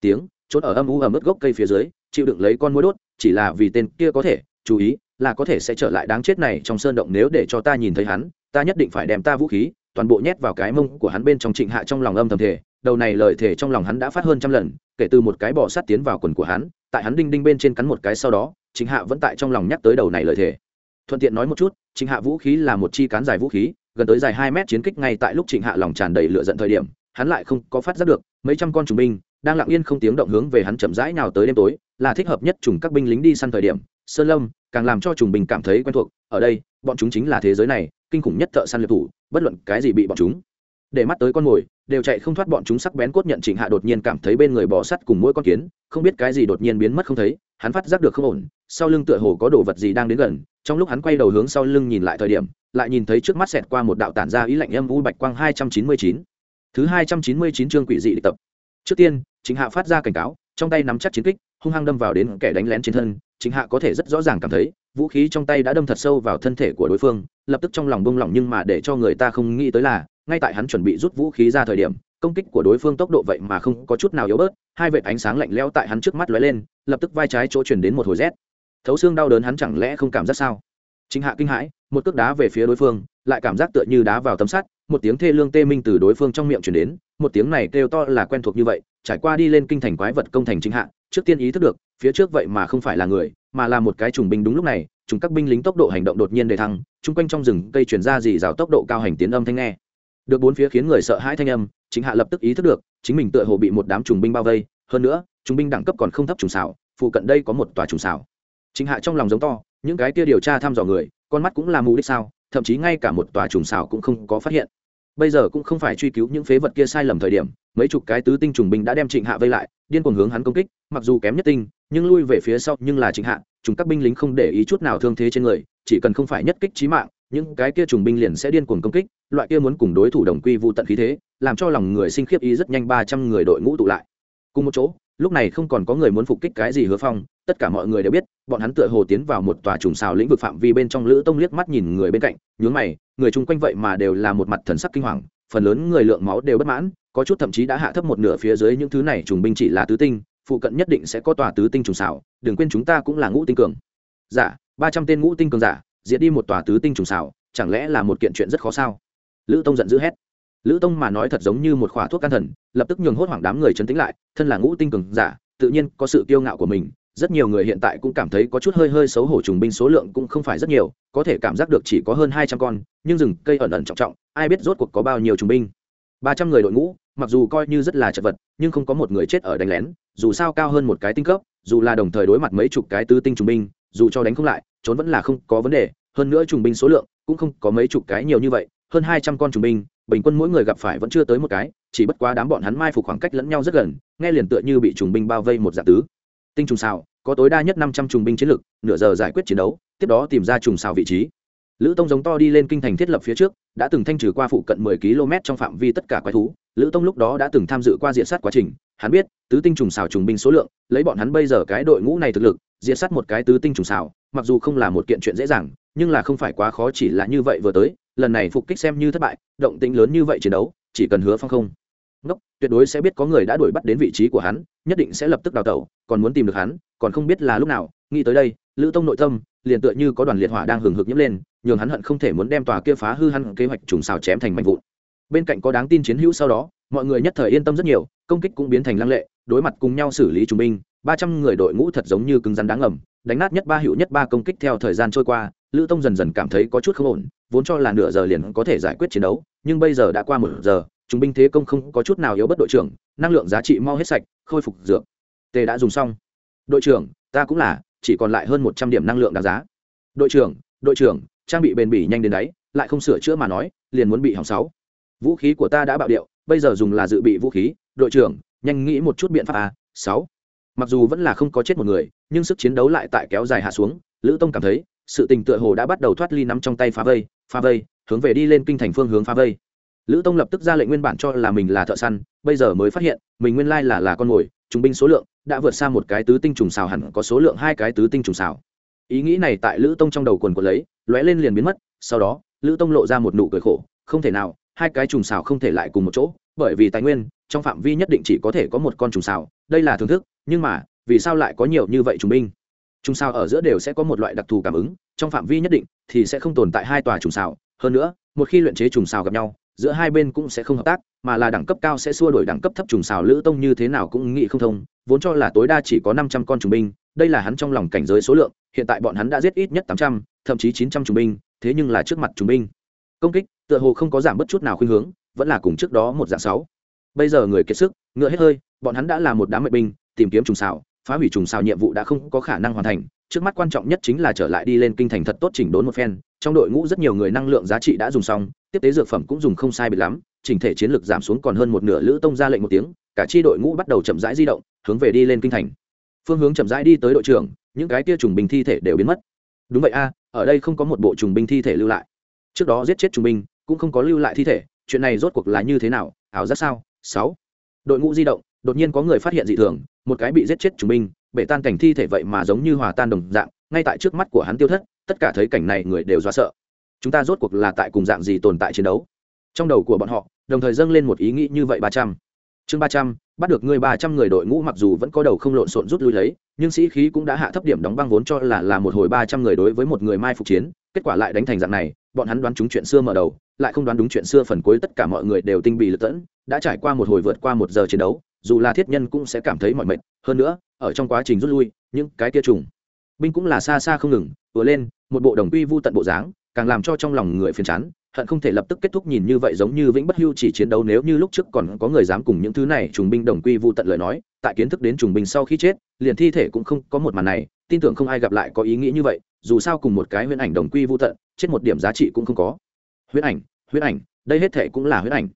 Tiếng, chốt ở âm u ẩm ướt gốc cây phía dưới, chịu đựng lấy con mối đốt, chỉ là vì tên kia có thể, chú ý, là có thể sẽ trở lại đáng chết này trong sơn động nếu để cho ta nhìn thấy hắn, ta nhất định phải đem ta vũ khí, toàn bộ nhét vào cái mông của hắn bên trong trịnh hạ trong lòng âm thầm thể đầu này lời thể trong lòng hắn đã phát hơn trăm lần, kể từ một cái bò sắt tiến vào quần của hắn, tại hắn đinh đinh bên trên cắn một cái sau đó trịnh hạ vẫn tại trong lòng nhắc tới đầu này lời thể thuận tiện nói một chút trịnh hạ vũ khí là một chi cán dài vũ khí, gần tới dài hai mét chiến kích ngay tại lúc trịnh hạ lòng tràn đầy lửa giận thời điểm, hắn lại không có phát giác được, mấy trăm con trùng binh đang lặng yên không tiếng động hướng về hắn chậm rãi nào tới đêm tối, là thích hợp nhất trùng các binh lính đi săn thời điểm. Sơn lâm càng làm cho trùng binh cảm thấy quen thuộc, ở đây, bọn chúng chính là thế giới này, kinh khủng nhất thợ săn liệt thủ, bất luận cái gì bị bọn chúng để mắt tới con mồi, đều chạy không thoát bọn chúng sắc bén cốt nhận trịnh hạ đột nhiên cảm thấy bên người bò sắt cùng mỗi con kiến, không biết cái gì đột nhiên biến mất không thấy, hắn phát giác được không ổn, sau lưng tựa hồ có đồ vật gì đang đến gần, trong lúc hắn quay đầu hướng sau lưng nhìn lại thời điểm, lại nhìn thấy trước mắt xẹt qua một đạo tản ra ý lạnh âm u bạch quang hai trăm chín mươi chín. Thứ hai trăm chín mươi chín chương quỷ dị địch tập. Trước tiên chính hạ phát ra cảnh cáo, trong tay nắm chắc chiến kích, hung hăng đâm vào đến kẻ đánh lén trên thân chính hạ có thể rất rõ ràng cảm thấy, vũ khí trong tay đã đâm thật sâu vào thân thể của đối phương, lập tức trong lòng bông lỏng nhưng mà để cho người ta không nghĩ tới là ngay tại hắn chuẩn bị rút vũ khí ra thời điểm, công kích của đối phương tốc độ vậy mà không có chút nào yếu bớt, hai vệt ánh sáng lạnh lẽo tại hắn trước mắt lóe lên, lập tức vai trái chỗ chuyển đến một hồi rét. Thấu xương đau đớn hắn chẳng lẽ không cảm giác sao? Chính hạ kinh hãi, một cước đá về phía đối phương, lại cảm giác tựa như đá vào tấm sắt, một tiếng thê lương tê minh từ đối phương trong miệng chuyển đến, một tiếng này kêu to là quen thuộc như vậy, trải qua đi lên kinh thành quái vật công thành chính hạ, trước tiên ý thức được, phía trước vậy mà không phải là người, mà là một cái trùng binh đúng lúc này chúng các binh lính tốc độ hành động đột nhiên đề thăng, chung quanh trong rừng cây chuyển ra dì rào tốc độ cao hành tiến âm thanh nghe được bốn phía khiến người sợ hãi thanh âm chính hạ lập tức ý thức được, chính mình tựa hồ bị một đám trùng binh bao vây, hơn nữa, trùng binh đẳng cấp còn không thấp trùng xảo, phụ cận đây có một tòa trùng xảo. Chính hạ trong lòng giống to, những cái kia điều tra thăm dò người, con mắt cũng là mù đích sao, thậm chí ngay cả một tòa trùng xảo cũng không có phát hiện. Bây giờ cũng không phải truy cứu những phế vật kia sai lầm thời điểm, mấy chục cái tứ tinh trùng binh đã đem trịnh hạ vây lại, điên cuồng hướng hắn công kích, mặc dù kém nhất tinh, nhưng lui về phía sau, nhưng là trịnh hạ, chúng các binh lính không để ý chút nào thương thế trên người, chỉ cần không phải nhất kích trí mạng những cái kia trùng binh liền sẽ điên cuồng công kích, loại kia muốn cùng đối thủ đồng quy vụ tận khí thế, làm cho lòng người sinh khiếp ý rất nhanh ba trăm người đội ngũ tụ lại. Cùng một chỗ, lúc này không còn có người muốn phục kích cái gì hứa phong, tất cả mọi người đều biết, bọn hắn tựa hồ tiến vào một tòa trùng xào lĩnh vực phạm vi bên trong lữ tông liếc mắt nhìn người bên cạnh, nhướng mày, người chung quanh vậy mà đều là một mặt thần sắc kinh hoàng, phần lớn người lượng máu đều bất mãn, có chút thậm chí đã hạ thấp một nửa phía dưới những thứ này trùng binh chỉ là tứ tinh, phụ cận nhất định sẽ có tòa tứ tinh trùng xảo đừng quên chúng ta cũng là ngũ tinh cường. Giả ba trăm tên ngũ tinh cường giả diệt đi một tòa tứ tinh trùng xảo chẳng lẽ là một kiện chuyện rất khó sao? Lữ tông giận dữ hét. Lữ tông mà nói thật giống như một khỏa thuốc can thần, lập tức nhường hốt hoảng đám người chấn tĩnh lại, thân là ngũ tinh cường giả, tự nhiên có sự kiêu ngạo của mình, rất nhiều người hiện tại cũng cảm thấy có chút hơi hơi xấu hổ trùng binh số lượng cũng không phải rất nhiều, có thể cảm giác được chỉ có hơn hai trăm con, nhưng rừng cây ẩn ẩn trọng trọng, ai biết rốt cuộc có bao nhiêu trùng binh. Ba trăm người đội ngũ, mặc dù coi như rất là chật vật, nhưng không có một người chết ở đánh lén, dù sao cao hơn một cái tinh cấp, dù là đồng thời đối mặt mấy chục cái tứ tinh trùng binh, dù cho đánh không lại trốn vẫn là không có vấn đề, hơn nữa trùng binh số lượng cũng không có mấy chục cái nhiều như vậy, hơn hai trăm con trùng binh, bình quân mỗi người gặp phải vẫn chưa tới một cái, chỉ bất quá đám bọn hắn mai phục khoảng cách lẫn nhau rất gần, nghe liền tựa như bị trùng binh bao vây một dạng tứ. Tinh trùng xào, có tối đa nhất năm trăm trùng binh chiến lực nửa giờ giải quyết chiến đấu, tiếp đó tìm ra trùng xào vị trí. Lữ tông giống to đi lên kinh thành thiết lập phía trước, đã từng thanh trừ qua phụ cận mười km trong phạm vi tất cả quái thú. Lữ tông lúc đó đã từng tham dự qua diện sát quá trình, hắn biết, tứ tinh trùng xào trùng binh số lượng, lấy bọn hắn bây giờ cái đội ngũ này thực lực, diện sát một cái tứ tinh trùng xào mặc dù không là một kiện chuyện dễ dàng, nhưng là không phải quá khó chỉ là như vậy vừa tới, lần này phục kích xem như thất bại, động tĩnh lớn như vậy chiến đấu, chỉ cần hứa phong không ngốc, tuyệt đối sẽ biết có người đã đuổi bắt đến vị trí của hắn, nhất định sẽ lập tức đào tẩu, còn muốn tìm được hắn, còn không biết là lúc nào, nghĩ tới đây, lữ tông nội tâm liền tựa như có đoàn liệt hỏa đang hừng hực nhiễm lên, nhường hắn hận không thể muốn đem tòa kia phá hư hắn kế hoạch trùng xào chém thành mạnh vụn. Bên cạnh có đáng tin chiến hữu sau đó, mọi người nhất thời yên tâm rất nhiều, công kích cũng biến thành lăng lệ, đối mặt cùng nhau xử lý trung binh, ba trăm người đội ngũ thật giống như cứng rắn đáng ngầm đánh nát nhất ba hữu nhất ba công kích theo thời gian trôi qua, lữ tông dần dần cảm thấy có chút không ổn, vốn cho là nửa giờ liền có thể giải quyết chiến đấu, nhưng bây giờ đã qua một giờ trung binh thế công không có chút nào yếu bất đội trưởng, năng lượng giá trị mau hết sạch, khôi phục dược. Tề đã dùng xong. Đội trưởng, ta cũng là, chỉ còn lại hơn một trăm điểm năng lượng đáng giá. Đội trưởng đội trưởng, trang bị bền bỉ nhanh đến đáy lại không sửa chữa mà nói, liền muốn bị hỏng sáu. Vũ khí của ta đã bạo điệu, bây giờ dùng là dự bị vũ khí. Đội trưởng, nhanh nghĩ một chút biện pháp a, sáu mặc dù vẫn là không có chết một người, nhưng sức chiến đấu lại tại kéo dài hạ xuống, lữ tông cảm thấy, sự tình tựa hồ đã bắt đầu thoát ly nắm trong tay phá vây phá vây, hướng về đi lên kinh thành phương hướng phá vây. Lữ tông lập tức ra lệnh nguyên bản cho là mình là thợ săn, bây giờ mới phát hiện, mình nguyên lai là là con mồi, Trung binh số lượng đã vượt xa một cái tứ tinh trùng xào hẳn có số lượng hai cái tứ tinh trùng xào. Ý nghĩ này tại lữ tông trong đầu quần của lấy, lóe lên liền biến mất, sau đó, lữ tông lộ ra một nụ cười khổ, không thể nào, hai cái trùng xào không thể lại cùng một chỗ, bởi vì tài nguyên, trong phạm vi nhất định chỉ có thể có một con trùng xào đây là thưởng thức, nhưng mà, vì sao lại có nhiều như vậy trùng binh? Trùng sao ở giữa đều sẽ có một loại đặc thù cảm ứng, trong phạm vi nhất định thì sẽ không tồn tại hai tòa trùng xào hơn nữa, một khi luyện chế trùng xào gặp nhau, giữa hai bên cũng sẽ không hợp tác, mà là đẳng cấp cao sẽ xua đổi đẳng cấp thấp trùng xào lữ tông như thế nào cũng nghĩ không thông, vốn cho là tối đa chỉ có năm trăm con trùng binh, đây là hắn trong lòng cảnh giới số lượng, hiện tại bọn hắn đã giết ít nhất tám trăm, thậm chí chín trăm trùng binh, thế nhưng là trước mặt trùng binh. Công kích, tựa hồ không có giảm bất chút nào khuynh hướng, vẫn là cùng trước đó một dạng sáu. Bây giờ người kiệt sức, ngựa hết hơi bọn hắn đã là một đám mệnh binh, tìm kiếm trùng xào, phá hủy trùng xào nhiệm vụ đã không có khả năng hoàn thành. Trước mắt quan trọng nhất chính là trở lại đi lên kinh thành thật tốt chỉnh đốn một phen. Trong đội ngũ rất nhiều người năng lượng giá trị đã dùng xong, tiếp tế dược phẩm cũng dùng không sai bị lắm, chỉnh thể chiến lược giảm xuống còn hơn một nửa lữ tông ra lệnh một tiếng, cả chi đội ngũ bắt đầu chậm rãi di động, hướng về đi lên kinh thành. Phương hướng chậm rãi đi tới đội trưởng, những cái kia trùng binh thi thể đều biến mất. Đúng vậy a, ở đây không có một bộ trùng binh thi thể lưu lại. Trước đó giết chết trùng binh, cũng không có lưu lại thi thể, chuyện này rốt cuộc là như thế nào, ảo giác sao? Sáu. Đội ngũ di động đột nhiên có người phát hiện dị thường, một cái bị giết chết chúng binh, bể tan cảnh thi thể vậy mà giống như hòa tan đồng dạng, ngay tại trước mắt của hắn tiêu thất, tất cả thấy cảnh này người đều do sợ. Chúng ta rốt cuộc là tại cùng dạng gì tồn tại chiến đấu? Trong đầu của bọn họ, đồng thời dâng lên một ý nghĩ như vậy ba trăm. Chương ba trăm, bắt được người ba trăm người đội ngũ mặc dù vẫn có đầu không lộn xộn rút lui lấy, nhưng sĩ khí cũng đã hạ thấp điểm đóng băng vốn cho là là một hồi ba trăm người đối với một người mai phục chiến, kết quả lại đánh thành dạng này, bọn hắn đoán chúng chuyện xưa mở đầu, lại không đoán đúng chuyện xưa phần cuối tất cả mọi người đều tinh bị lật tẫn, đã trải qua một hồi vượt qua một giờ chiến đấu dù là thiết nhân cũng sẽ cảm thấy mọi mệt. Hơn nữa, ở trong quá trình rút lui, những cái kia trùng binh cũng là xa xa không ngừng, vừa lên, một bộ đồng quy vu tận bộ dáng, càng làm cho trong lòng người phiền chán, hận không thể lập tức kết thúc nhìn như vậy giống như vĩnh bất hưu chỉ chiến đấu nếu như lúc trước còn có người dám cùng những thứ này trùng binh đồng quy vu tận lời nói, tại kiến thức đến trùng binh sau khi chết, liền thi thể cũng không có một màn này, tin tưởng không ai gặp lại có ý nghĩ như vậy, dù sao cùng một cái huyễn ảnh đồng quy vu tận, chết một điểm giá trị cũng không có. Huyễn ảnh huyễn ảnh, đây hết thể cũng là huyễn ảnh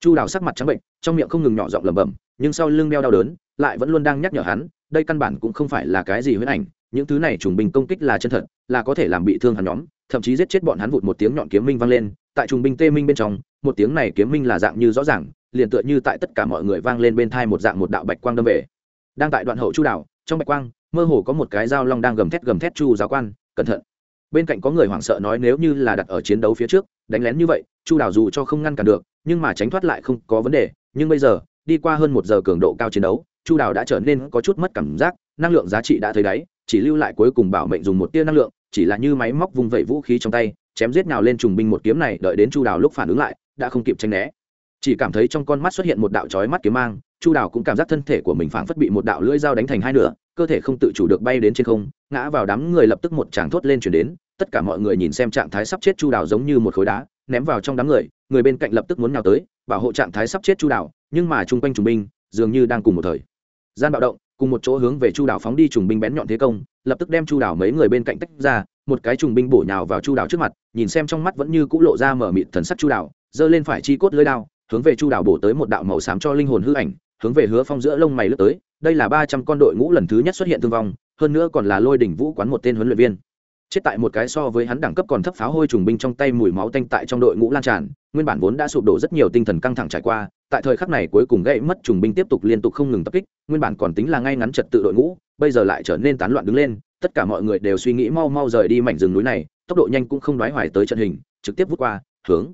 chu đào sắc mặt trắng bệnh, trong miệng không ngừng nhỏ giọng lẩm bẩm, nhưng sau lưng đeo đau đớn, lại vẫn luôn đang nhắc nhở hắn, đây căn bản cũng không phải là cái gì huyễn ảnh, những thứ này trùng binh công kích là chân thật, là có thể làm bị thương hắn nhóm, thậm chí giết chết bọn hắn vụt một tiếng nhọn kiếm minh vang lên, tại trùng binh tê minh bên trong, một tiếng này kiếm minh là dạng như rõ ràng, liền tựa như tại tất cả mọi người vang lên bên thai một dạng một đạo bạch quang đâm về. Đang tại đoạn hậu chu đảo trong bạch quang, mơ hồ có một cái dao long đang gầm thét gầm thét chu giáo quan, cẩn thận! Bên cạnh có người hoảng sợ nói nếu như là đặt ở chiến đấu phía trước, đánh lén như vậy, chu đảo dù cho không ngăn cản được nhưng mà tránh thoát lại không có vấn đề, nhưng bây giờ, đi qua hơn một giờ cường độ cao chiến đấu, chu đào đã trở nên có chút mất cảm giác, năng lượng giá trị đã thấy đáy, chỉ lưu lại cuối cùng bảo mệnh dùng một tia năng lượng, chỉ là như máy móc vung vẩy vũ khí trong tay, chém giết nào lên trùng binh một kiếm này, đợi đến chu đào lúc phản ứng lại, đã không kịp tranh né. Chỉ cảm thấy trong con mắt xuất hiện một đạo chói mắt kiếm mang, chu đào cũng cảm giác thân thể của mình phảng phất bị một đạo lưỡi dao đánh thành hai nửa, cơ thể không tự chủ được bay đến trên không, ngã vào đám người lập tức một tràng thốt lên chuyển đến, tất cả mọi người nhìn xem trạng thái sắp chết chu đào giống như một khối đá, ném vào trong đám người người bên cạnh lập tức muốn nhào tới, bảo hộ trạng thái sắp chết chu đảo, nhưng mà chung quanh trùng binh dường như đang cùng một thời. Gian bạo động, cùng một chỗ hướng về chu đảo phóng đi trùng binh bén nhọn thế công, lập tức đem chu đảo mấy người bên cạnh tách ra, một cái trùng binh bổ nhào vào chu đảo trước mặt, nhìn xem trong mắt vẫn như cũ lộ ra mở mịt thần sắc chu đảo, giơ lên phải chi cốt lưới đao, hướng về chu đảo bổ tới một đạo màu xám cho linh hồn hư ảnh, hướng về hứa phong giữa lông mày lướt tới, đây là ba trăm con đội ngũ lần thứ nhất xuất hiện thương vong, hơn nữa còn là lôi đỉnh vũ quán một tên huấn luyện viên chết tại một cái so với hắn đẳng cấp còn thấp pháo hôi trùng binh trong tay mùi máu tanh tại trong đội ngũ lan tràn, nguyên bản vốn đã sụp đổ rất nhiều tinh thần căng thẳng trải qua, tại thời khắc này cuối cùng gãy mất trùng binh tiếp tục liên tục không ngừng tập kích, nguyên bản còn tính là ngay ngắn trật tự đội ngũ, bây giờ lại trở nên tán loạn đứng lên, tất cả mọi người đều suy nghĩ mau mau rời đi mảnh rừng núi này, tốc độ nhanh cũng không đoái hoài tới trận hình, trực tiếp vút qua, hướng.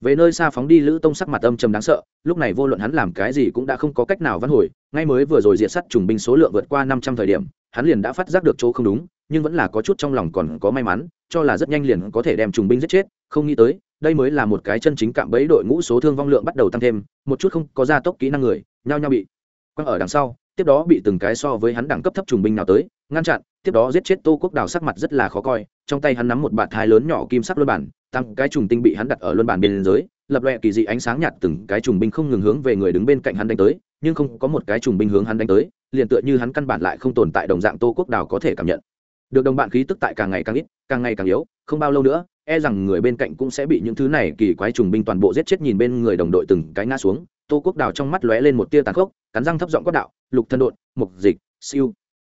Về nơi xa phóng đi lữ tông sắc mặt âm trầm đáng sợ, lúc này vô luận hắn làm cái gì cũng đã không có cách nào văn hồi, ngay mới vừa rồi diệt sắt trùng binh số lượng vượt qua năm trăm thời điểm, hắn liền đã phát giác được chỗ không đúng nhưng vẫn là có chút trong lòng còn có may mắn, cho là rất nhanh liền có thể đem trùng binh giết chết. Không nghĩ tới, đây mới là một cái chân chính cạm bẫy đội ngũ số thương vong lượng bắt đầu tăng thêm, một chút không có gia tốc kỹ năng người, nhao nhao bị quăng ở đằng sau, tiếp đó bị từng cái so với hắn đẳng cấp thấp trùng binh nào tới, ngăn chặn, tiếp đó giết chết tô quốc đào sắc mặt rất là khó coi, trong tay hắn nắm một bạt thai lớn nhỏ kim sắc luân bản, tăng cái trùng tinh bị hắn đặt ở luân bản bên dưới, lập loẹ kỳ dị ánh sáng nhạt từng cái trùng binh không ngừng hướng về người đứng bên cạnh hắn đánh tới, nhưng không có một cái trùng binh hướng hắn đánh tới, liền tựa như hắn căn bản lại không tồn tại đồng dạng tô quốc đào có thể cảm nhận được đồng bạn khí tức tại càng ngày càng ít, càng ngày càng yếu, không bao lâu nữa e rằng người bên cạnh cũng sẽ bị những thứ này kỳ quái trùng binh toàn bộ giết chết nhìn bên người đồng đội từng cái ngã xuống. Tô quốc đào trong mắt lóe lên một tia tàn khốc, cắn răng thấp giọng quát đạo, lục thân đột mục dịch, siêu.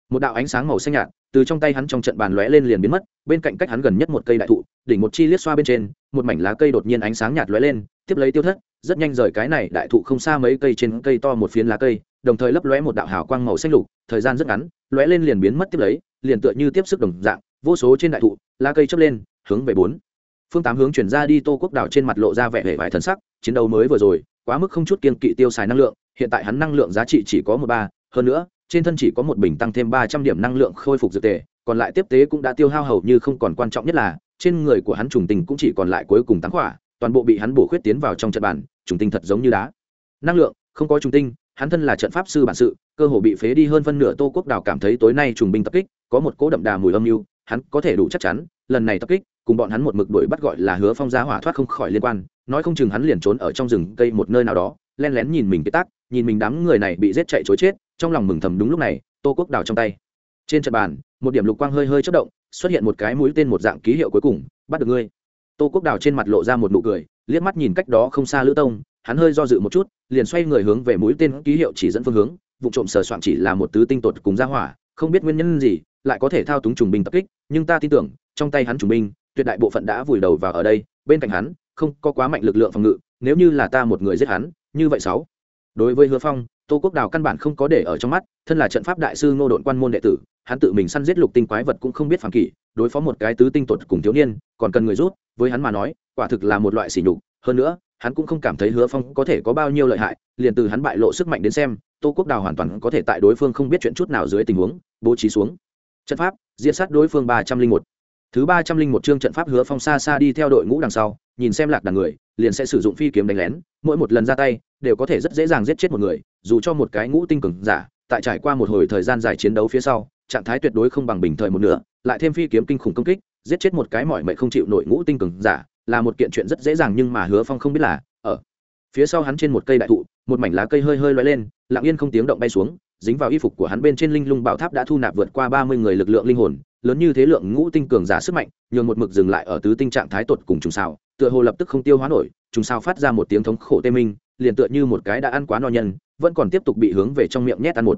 Một đạo ánh sáng màu xanh nhạt, từ trong tay hắn trong trận bàn lóe lên liền biến mất, bên cạnh cách hắn gần nhất một cây đại thụ, đỉnh một chi liếc xoa bên trên, một mảnh lá cây đột nhiên ánh sáng nhạt lóe lên, tiếp lấy tiêu thất, rất nhanh rời cái này đại thụ không xa mấy cây trên cây to một phiến lá cây, đồng thời lấp lóe một đạo hào quang màu xanh lục, thời gian rất ngắn, lóe lên liền biến mất tiếp lấy liền tựa như tiếp sức đồng dạng, vô số trên đại thụ, lá cây chớp lên, hướng về bốn phương tám hướng chuyển ra đi, tô quốc đảo trên mặt lộ ra vẻ vẻ vải thần sắc, chiến đấu mới vừa rồi, quá mức không chút kiên kỵ tiêu xài năng lượng, hiện tại hắn năng lượng giá trị chỉ có một ba, hơn nữa, trên thân chỉ có một bình tăng thêm ba trăm điểm năng lượng khôi phục dược tề, còn lại tiếp tế cũng đã tiêu hao hầu như không còn quan trọng nhất là, trên người của hắn trùng tình cũng chỉ còn lại cuối cùng tám khỏa toàn bộ bị hắn bổ khuyết tiến vào trong trận bàn, trùng tinh thật giống như đá. Năng lượng, không có trùng tinh, hắn thân là trận pháp sư bản sự, cơ hồ bị phế đi hơn phân nửa, tô quốc đảo cảm thấy tối nay trùng binh tập kích có một cỗ đậm đà mùi âm mưu, hắn có thể đủ chắc chắn, lần này tập kích, cùng bọn hắn một mực đuổi bắt gọi là hứa phong gia hỏa thoát không khỏi liên quan, nói không chừng hắn liền trốn ở trong rừng cây một nơi nào đó, len lén nhìn mình cái tác, nhìn mình đám người này bị giết chạy chối chết, trong lòng mừng thầm đúng lúc này, tô quốc đào trong tay. Trên trận bàn, một điểm lục quang hơi hơi chất động, xuất hiện một cái mũi tên một dạng ký hiệu cuối cùng, bắt được ngươi. Tô quốc đào trên mặt lộ ra một nụ cười, liếc mắt nhìn cách đó không xa lữ tông, hắn hơi do dự một chút, liền xoay người hướng về mũi tên ký hiệu chỉ dẫn phương hướng, vụ trộm sờ soạn chỉ là một tứ tinh tột cùng ra hỏa không biết nguyên nhân gì, lại có thể thao túng trùng binh tập kích, nhưng ta tin tưởng, trong tay hắn trùng binh, tuyệt đại bộ phận đã vùi đầu vào ở đây, bên cạnh hắn, không có quá mạnh lực lượng phòng ngự, nếu như là ta một người giết hắn, như vậy sáu. Đối với hứa phong, tô quốc đào căn bản không có để ở trong mắt, thân là trận pháp đại sư ngô đội quan môn đệ tử, hắn tự mình săn giết lục tinh quái vật cũng không biết phản kỷ đối phó một cái tứ tinh tuột cùng thiếu niên, còn cần người rút, với hắn mà nói, quả thực là một loại sỉ nhục. Hơn nữa, hắn cũng không cảm thấy hứa phong có thể có bao nhiêu lợi hại, liền từ hắn bại lộ sức mạnh đến xem tô quốc đào hoàn toàn có thể tại đối phương không biết chuyện chút nào dưới tình huống, bố trí xuống. Trận pháp, diệt sát đối phương ba trăm linh một. Thứ ba trăm linh một chương trận pháp hứa phong xa xa đi theo đội ngũ đằng sau, nhìn xem lạc đàn người, liền sẽ sử dụng phi kiếm đánh lén, mỗi một lần ra tay, đều có thể rất dễ dàng giết chết một người, dù cho một cái ngũ tinh cường giả, tại trải qua một hồi thời gian dài chiến đấu phía sau, trạng thái tuyệt đối không bằng bình thời một nửa, lại thêm phi kiếm kinh khủng công kích, giết chết một cái mỏi mệt không chịu nổi ngũ tinh cường giả, là một kiện chuyện rất dễ dàng nhưng mà hứa phong không biết là, ở phía sau hắn trên một cây đại thụ, một mảnh lá cây hơi hơi loay lên lặng yên không tiếng động bay xuống, dính vào y phục của hắn bên trên linh lung bảo tháp đã thu nạp vượt qua ba mươi người lực lượng linh hồn, lớn như thế lượng ngũ tinh cường giả sức mạnh, nhường một mực dừng lại ở tứ tinh trạng thái tột cùng trùng sao, tựa hồ lập tức không tiêu hóa nổi, trùng sao phát ra một tiếng thống khổ tê minh, liền tựa như một cái đã ăn quá no nhân, vẫn còn tiếp tục bị hướng về trong miệng nhét ăn một.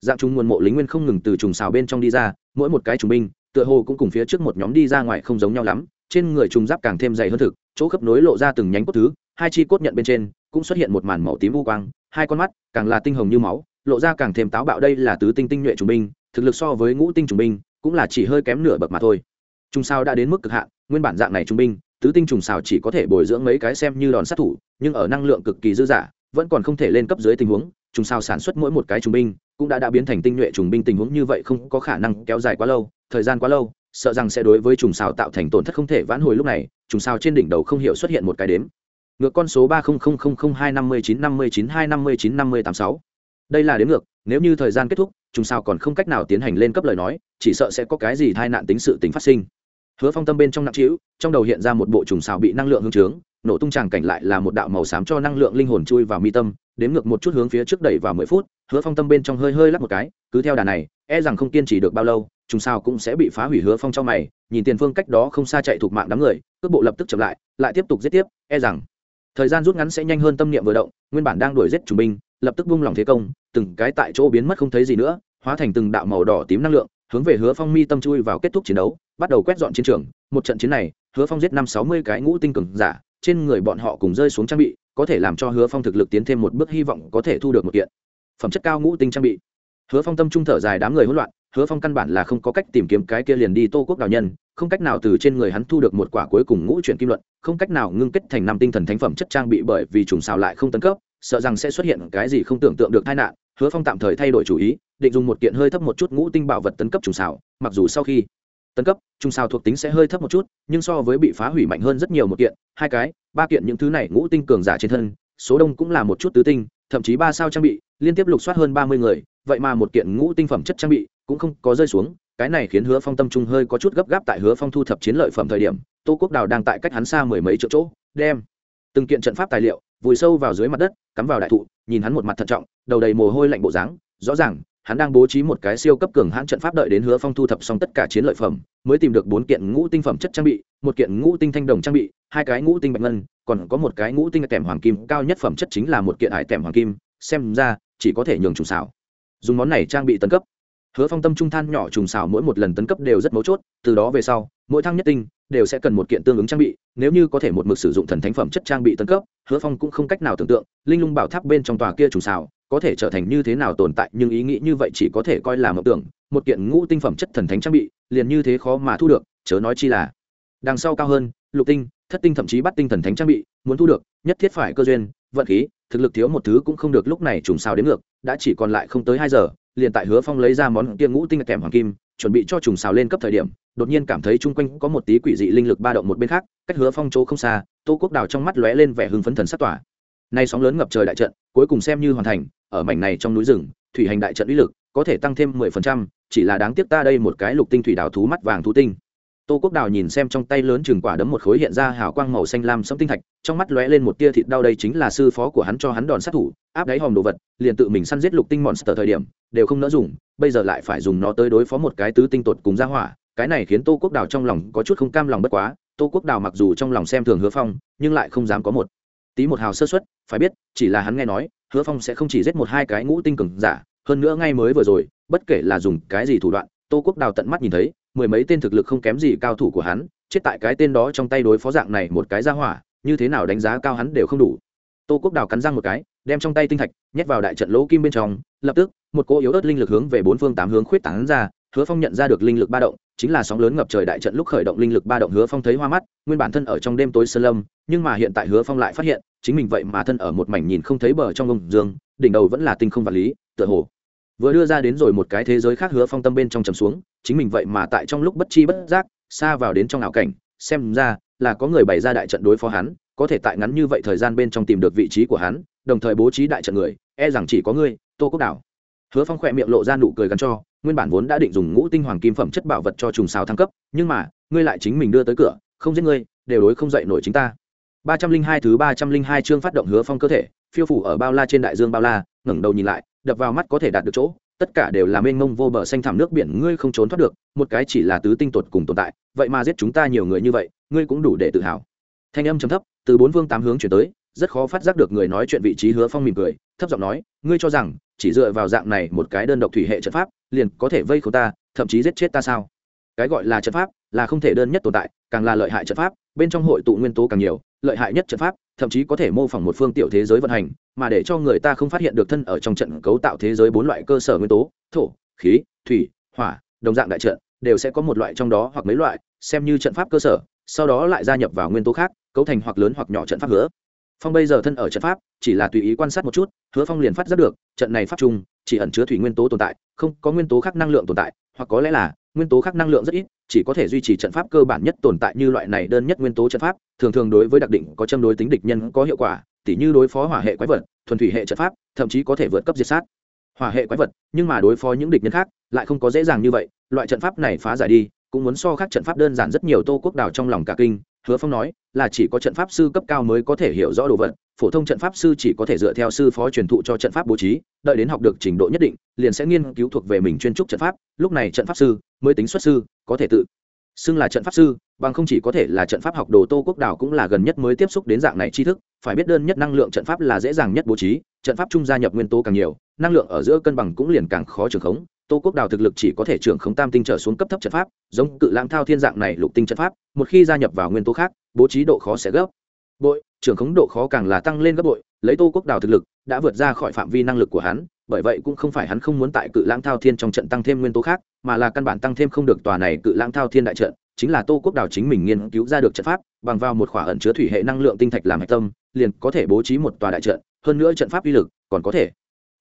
Dạng chúng nguồn mộ lính nguyên không ngừng từ trùng xào bên trong đi ra, mỗi một cái trùng binh, tựa hồ cũng cùng phía trước một nhóm đi ra ngoài không giống nhau lắm, trên người trùng giáp càng thêm dày hơn thực, chỗ khớp nối lộ ra từng nhánh cốt thứ, hai chi cốt nhận bên trên, cũng xuất hiện một màn màu tím u quang hai con mắt càng là tinh hồng như máu, lộ ra càng thêm táo bạo đây là tứ tinh tinh nhuệ trùng binh, thực lực so với ngũ tinh trùng binh cũng là chỉ hơi kém nửa bậc mà thôi. Trùng sao đã đến mức cực hạn, nguyên bản dạng này trung binh, tứ tinh trùng xào chỉ có thể bồi dưỡng mấy cái xem như đòn sát thủ, nhưng ở năng lượng cực kỳ dư dả, vẫn còn không thể lên cấp dưới tình huống, trùng sao sản xuất mỗi một cái trùng binh cũng đã đã biến thành tinh nhuệ trùng binh tình huống như vậy không có khả năng kéo dài quá lâu, thời gian quá lâu, sợ rằng sẽ đối với trùng sao tạo thành tổn thất không thể vãn hồi lúc này, trùng sao trên đỉnh đầu không hiểu xuất hiện một cái đếm ngược con số ba hai năm mươi chín năm mươi chín hai năm mươi chín năm mươi tám sáu. Đây là đếm ngược, nếu như thời gian kết thúc, trùng sao còn không cách nào tiến hành lên cấp lời nói, chỉ sợ sẽ có cái gì tai nạn tính sự tính phát sinh. Hứa phong tâm bên trong nặng trĩu, trong đầu hiện ra một bộ trùng xào bị năng lượng hương trướng, nổ tung tràng cảnh lại là một đạo màu xám cho năng lượng linh hồn chui vào mi tâm, đếm ngược một chút hướng phía trước đẩy vào mười phút, hứa phong tâm bên trong hơi hơi lắc một cái, cứ theo đà này e rằng không kiên trì được bao lâu, trùng sao cũng sẽ bị phá hủy hứa phong trong mày, nhìn tiền phương cách đó không xa chạy thuộc mạng đám người, cước bộ lập tức chậm lại lại tiếp tục giết tiếp e rằng thời gian rút ngắn sẽ nhanh hơn tâm niệm vừa động, nguyên bản đang đuổi giết chủ binh, lập tức buông lỏng thế công, từng cái tại chỗ biến mất không thấy gì nữa, hóa thành từng đạo màu đỏ tím năng lượng, hướng về hứa phong mi tâm chui vào kết thúc chiến đấu, bắt đầu quét dọn chiến trường. Một trận chiến này, hứa phong giết năm sáu mươi cái ngũ tinh cường giả, trên người bọn họ cùng rơi xuống trang bị, có thể làm cho hứa phong thực lực tiến thêm một bước, hy vọng có thể thu được một kiện phẩm chất cao ngũ tinh trang bị. Hứa phong tâm trung thở dài đám người hỗn loạn hứa phong căn bản là không có cách tìm kiếm cái kia liền đi tô quốc đào nhân, không cách nào từ trên người hắn thu được một quả cuối cùng ngũ chuyển kim luận, không cách nào ngưng kết thành năm tinh thần thánh phẩm chất trang bị bởi vì trùng xào lại không tấn cấp, sợ rằng sẽ xuất hiện cái gì không tưởng tượng được tai nạn. Hứa phong tạm thời thay đổi chủ ý, định dùng một kiện hơi thấp một chút ngũ tinh bảo vật tấn cấp trùng xào, mặc dù sau khi tấn cấp, trùng xào thuộc tính sẽ hơi thấp một chút, nhưng so với bị phá hủy mạnh hơn rất nhiều một kiện, hai cái, ba kiện những thứ này ngũ tinh cường giả trên thân, số đông cũng là một chút tứ tinh, thậm chí ba sao trang bị, liên tiếp lục soát hơn ba mươi người, vậy mà một kiện ngũ tinh phẩm chất trang bị cũng không có rơi xuống, cái này khiến hứa phong tâm trung hơi có chút gấp gáp tại hứa phong thu thập chiến lợi phẩm thời điểm, tô quốc đào đang tại cách hắn xa mười mấy chỗ chỗ, đem từng kiện trận pháp tài liệu, vùi sâu vào dưới mặt đất, cắm vào đại thụ, nhìn hắn một mặt thận trọng, đầu đầy mồ hôi lạnh bộ dáng, rõ ràng, hắn đang bố trí một cái siêu cấp cường hãn trận pháp đợi đến hứa phong thu thập xong tất cả chiến lợi phẩm, mới tìm được bốn kiện ngũ tinh phẩm chất trang bị, một kiện ngũ tinh thanh đồng trang bị, hai cái ngũ tinh bạch ngân, còn có một cái ngũ tinh tẻm hoàng kim, cao nhất phẩm chất chính là một kiện hải tẻm hoàng kim, xem ra chỉ có thể nhường trùng xảo. Dùng món này trang bị tấn cấp hứa phong tâm trung than nhỏ trùng xảo mỗi một lần tấn cấp đều rất mấu chốt, từ đó về sau, mỗi thăng nhất tinh đều sẽ cần một kiện tương ứng trang bị, nếu như có thể một mực sử dụng thần thánh phẩm chất trang bị tấn cấp, hứa phong cũng không cách nào tưởng tượng, linh lung bảo tháp bên trong tòa kia trùng xảo có thể trở thành như thế nào tồn tại, nhưng ý nghĩ như vậy chỉ có thể coi là mộng tưởng, một kiện ngũ tinh phẩm chất thần thánh trang bị, liền như thế khó mà thu được, chớ nói chi là, đằng sau cao hơn, lục tinh, thất tinh thậm chí bắt tinh thần thánh trang bị, muốn thu được, nhất thiết phải cơ duyên, vận khí, thực lực thiếu một thứ cũng không được lúc này trùng sao đến ngược, đã chỉ còn lại không tới hai giờ liền tại hứa phong lấy ra món kia ngũ tinh kèm hoàng kim, chuẩn bị cho trùng xào lên cấp thời điểm, đột nhiên cảm thấy chung quanh có một tí quỷ dị linh lực ba động một bên khác, cách hứa phong chỗ không xa, tô quốc đào trong mắt lóe lên vẻ hưng phấn thần sắc tỏa. Nay sóng lớn ngập trời đại trận, cuối cùng xem như hoàn thành, ở mảnh này trong núi rừng, thủy hành đại trận uy lực có thể tăng thêm mười phần trăm, chỉ là đáng tiếc ta đây một cái lục tinh thủy đào thú mắt vàng thú tinh tô quốc đào nhìn xem trong tay lớn chừng quả đấm một khối hiện ra hào quang màu xanh lam sẫm tinh thạch, trong mắt lóe lên một tia thịt đau đây chính là sư phó của hắn cho hắn đòn sát thủ, áp đáy hòm đồ vật, liền tự mình săn giết lục tinh monster thời điểm, đều không nỡ dùng, bây giờ lại phải dùng nó tới đối phó một cái tứ tinh tột cùng ra hỏa, cái này khiến tô quốc đào trong lòng có chút không cam lòng bất quá, tô quốc đào mặc dù trong lòng xem thường hứa phong, nhưng lại không dám có một tí một hào sơ xuất phải biết, chỉ là hắn nghe nói, hứa phong sẽ không chỉ giết một hai cái ngũ tinh cường giả, hơn nữa ngay mới vừa rồi, bất kể là dùng cái gì thủ đoạn, tô quốc đào tận mắt nhìn thấy mười mấy tên thực lực không kém gì cao thủ của hắn, chết tại cái tên đó trong tay đối phó dạng này một cái ra hỏa, như thế nào đánh giá cao hắn đều không đủ. Tô quốc đào cắn răng một cái, đem trong tay tinh thạch nhét vào đại trận lỗ kim bên trong, lập tức, một cỗ yếu ớt linh lực hướng về bốn phương tám hướng khuyết tảng ra, hứa phong nhận ra được linh lực ba động, chính là sóng lớn ngập trời đại trận lúc khởi động linh lực ba động hứa phong thấy hoa mắt, nguyên bản thân ở trong đêm tối sơn lâm, nhưng mà hiện tại hứa phong lại phát hiện, chính mình vậy mà thân ở một mảnh nhìn không thấy bờ trong ông dương, đỉnh đầu vẫn là tinh không vật lý, tựa hồ vừa đưa ra đến rồi một cái thế giới khác hứa phong tâm bên trong trầm xuống, chính mình vậy mà tại trong lúc bất chi bất giác, xa vào đến trong ảo cảnh, xem ra là có người bày ra đại trận đối phó hắn, có thể tại ngắn như vậy thời gian bên trong tìm được vị trí của hắn, đồng thời bố trí đại trận người e rằng chỉ có ngươi, tô quốc đảo. Hứa phong khỏe miệng lộ ra nụ cười gắn cho, nguyên bản vốn đã định dùng ngũ tinh hoàng kim phẩm chất bảo vật cho trùng xào thăng cấp, nhưng mà, ngươi lại chính mình đưa tới cửa, không giết ngươi, đều đối không dậy nổi chính ta. Ba trăm linh hai thứ ba trăm linh hai chương phát động hứa phong cơ thể, phiêu phủ ở bao la trên đại dương bao la, ngẩng đầu nhìn lại đập vào mắt có thể đạt được chỗ, tất cả đều là mênh mông vô bờ xanh thẳm nước biển, ngươi không trốn thoát được, một cái chỉ là tứ tinh tuột cùng tồn tại, vậy mà giết chúng ta nhiều người như vậy, ngươi cũng đủ để tự hào. Thanh âm trầm thấp, từ bốn vương tám hướng chuyển tới, rất khó phát giác được người nói chuyện vị trí hứa phong mỉm cười, thấp giọng nói, ngươi cho rằng, chỉ dựa vào dạng này một cái đơn độc thủy hệ trận pháp, liền có thể vây khổ ta, thậm chí giết chết ta sao? Cái gọi là trận pháp là không thể đơn nhất tồn tại, càng là lợi hại trận pháp, bên trong hội tụ nguyên tố càng nhiều lợi hại nhất trận pháp, thậm chí có thể mô phỏng một phương tiểu thế giới vận hành, mà để cho người ta không phát hiện được thân ở trong trận cấu tạo thế giới bốn loại cơ sở nguyên tố, thổ, khí, thủy, hỏa, đồng dạng đại trận, đều sẽ có một loại trong đó hoặc mấy loại, xem như trận pháp cơ sở, sau đó lại gia nhập vào nguyên tố khác, cấu thành hoặc lớn hoặc nhỏ trận pháp hứa. Phong bây giờ thân ở trận pháp, chỉ là tùy ý quan sát một chút, hứa phong liền phát giác được, trận này pháp chung chỉ ẩn chứa thủy nguyên tố tồn tại, không có nguyên tố khác năng lượng tồn tại, hoặc có lẽ là nguyên tố khác năng lượng rất ít, chỉ có thể duy trì trận pháp cơ bản nhất tồn tại như loại này đơn nhất nguyên tố trận pháp, thường thường đối với đặc định có châm đối tính địch nhân có hiệu quả, tỉ như đối phó hỏa hệ quái vật, thuần thủy hệ trận pháp, thậm chí có thể vượt cấp diệt sát. Hỏa hệ quái vật, nhưng mà đối phó những địch nhân khác, lại không có dễ dàng như vậy, loại trận pháp này phá giải đi, cũng muốn so khác trận pháp đơn giản rất nhiều tô quốc đào trong lòng cả kinh, hứa phong nói, là chỉ có trận pháp sư cấp cao mới có thể hiểu rõ đồ vật, phổ thông trận pháp sư chỉ có thể dựa theo sư phó truyền thụ cho trận pháp bố trí, đợi đến học được trình độ nhất định, liền sẽ nghiên cứu thuộc về mình chuyên trúc trận pháp, lúc này trận pháp sư mới tính xuất sư, có thể tự xưng là trận pháp sư, bằng không chỉ có thể là trận pháp học đồ tô quốc đảo cũng là gần nhất mới tiếp xúc đến dạng này tri thức, phải biết đơn nhất năng lượng trận pháp là dễ dàng nhất bố trí, trận pháp chung gia nhập nguyên tố càng nhiều, năng lượng ở giữa cân bằng cũng liền càng khó trường khống. Tô quốc đào thực lực chỉ có thể trưởng khống tam tinh trở xuống cấp thấp trận pháp, giống cự lãng thao thiên dạng này lục tinh trận pháp, một khi gia nhập vào nguyên tố khác, bố trí độ khó sẽ gấp bội, trưởng khống độ khó càng là tăng lên gấp bội, lấy tô quốc đào thực lực đã vượt ra khỏi phạm vi năng lực của hắn, bởi vậy cũng không phải hắn không muốn tại cự lãng thao thiên trong trận tăng thêm nguyên tố khác, mà là căn bản tăng thêm không được tòa này cự lãng thao thiên đại trận, chính là tô quốc đào chính mình nghiên cứu ra được trận pháp, bằng vào một khỏa ẩn chứa thủy hệ năng lượng tinh thạch làm hạch tâm, liền có thể bố trí một tòa đại trận, hơn nữa trận pháp uy lực còn có thể.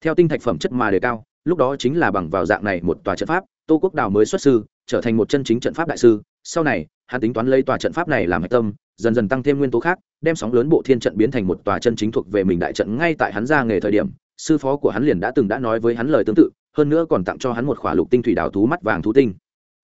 Theo tinh thạch phẩm chất mà đề cao, lúc đó chính là bằng vào dạng này một tòa trận pháp, tô quốc đào mới xuất sư, trở thành một chân chính trận pháp đại sư. Sau này, hắn tính toán lấy tòa trận pháp này làm hạch tâm dần dần tăng thêm nguyên tố khác, đem sóng lớn bộ thiên trận biến thành một tòa chân chính thuộc về mình đại trận ngay tại hắn ra nghề thời điểm, sư phó của hắn liền đã từng đã nói với hắn lời tương tự, hơn nữa còn tặng cho hắn một khỏa lục tinh thủy đào thú mắt vàng thú tinh.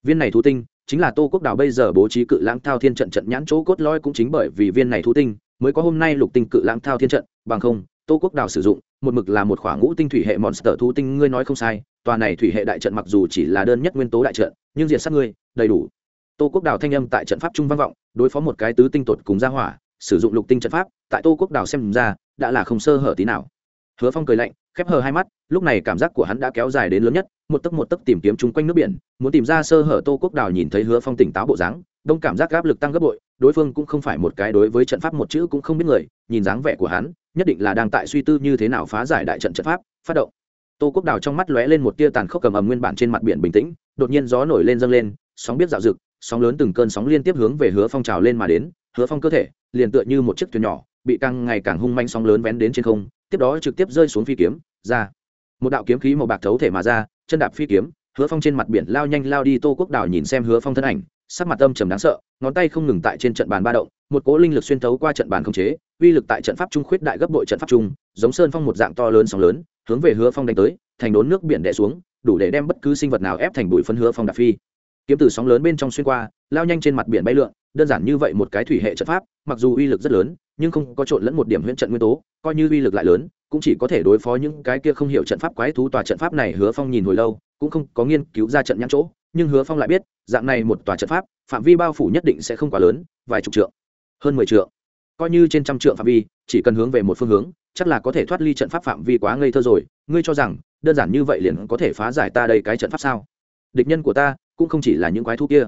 Viên này thú tinh chính là tô quốc đào bây giờ bố trí cự lãng thao thiên trận trận nhãn chỗ cốt lõi cũng chính bởi vì viên này thú tinh mới có hôm nay lục tinh cự lãng thao thiên trận, bằng không, tô quốc đào sử dụng, một mực là một khỏa ngũ tinh thủy hệ monster thú tinh, ngươi nói không sai, tòa này thủy hệ đại trận mặc dù chỉ là đơn nhất nguyên tố đại trận, nhưng diện sát ngươi, đầy đủ tô quốc đào thanh âm tại trận pháp trung vang vọng, đối phó một cái tứ tinh tột cùng ra hỏa, sử dụng lục tinh trận pháp, tại tô quốc đào xem ra, đã là không sơ hở tí nào. Hứa phong cười lạnh, khép hờ hai mắt, lúc này cảm giác của hắn đã kéo dài đến lớn nhất, một tấc một tấc tìm kiếm chung quanh nước biển, muốn tìm ra sơ hở tô quốc đào nhìn thấy hứa phong tỉnh táo bộ dáng, đông cảm giác áp lực tăng gấp bội, đối phương cũng không phải một cái đối với trận pháp một chữ cũng không biết người, nhìn dáng vẻ của hắn, nhất định là đang tại suy tư như thế nào phá giải đại trận trận pháp, phát động. Tô quốc đào trong mắt lóe lên một tia tàn khốc cầm ầm nguyên bản trên mặt biển bình tĩnh, đột nhiên gió nổi lên dâng lên, sóng biết dạo rực sóng lớn từng cơn sóng liên tiếp hướng về hứa phong trào lên mà đến, hứa phong cơ thể liền tựa như một chiếc thuyền nhỏ, bị càng ngày càng hung manh sóng lớn vén đến trên không, tiếp đó trực tiếp rơi xuống phi kiếm, ra. Một đạo kiếm khí màu bạc thấu thể mà ra, chân đạp phi kiếm, hứa phong trên mặt biển lao nhanh lao đi tô quốc đảo nhìn xem hứa phong thân ảnh, sắc mặt âm trầm đáng sợ, ngón tay không ngừng tại trên trận bàn ba động, một cỗ linh lực xuyên thấu qua trận bàn không chế, uy lực tại trận pháp trung khuyết đại gấp bội trận pháp trung, giống sơn phong một dạng to lớn sóng lớn, hướng về hứa phong đánh tới, thành đốn nước biển đè xuống, đủ để đem bất cứ sinh vật nào ép thành bụi phân hứa phong đạp phi kiếm từ sóng lớn bên trong xuyên qua, lao nhanh trên mặt biển bay lượn, đơn giản như vậy một cái thủy hệ trận pháp, mặc dù uy lực rất lớn, nhưng không có trộn lẫn một điểm huyễn trận nguyên tố, coi như uy lực lại lớn, cũng chỉ có thể đối phó những cái kia không hiểu trận pháp quái thú tòa trận pháp này hứa phong nhìn hồi lâu, cũng không có nghiên cứu ra trận nhãn chỗ, nhưng hứa phong lại biết, dạng này một tòa trận pháp, phạm vi bao phủ nhất định sẽ không quá lớn, vài chục trượng, hơn mười trượng. Coi như trên trăm trượng phạm vi, chỉ cần hướng về một phương hướng, chắc là có thể thoát ly trận pháp phạm vi quá ngây thơ rồi. Ngươi cho rằng, đơn giản như vậy liền có thể phá giải ta đây cái trận pháp sao? Địch nhân của ta cũng không chỉ là những quái thú kia.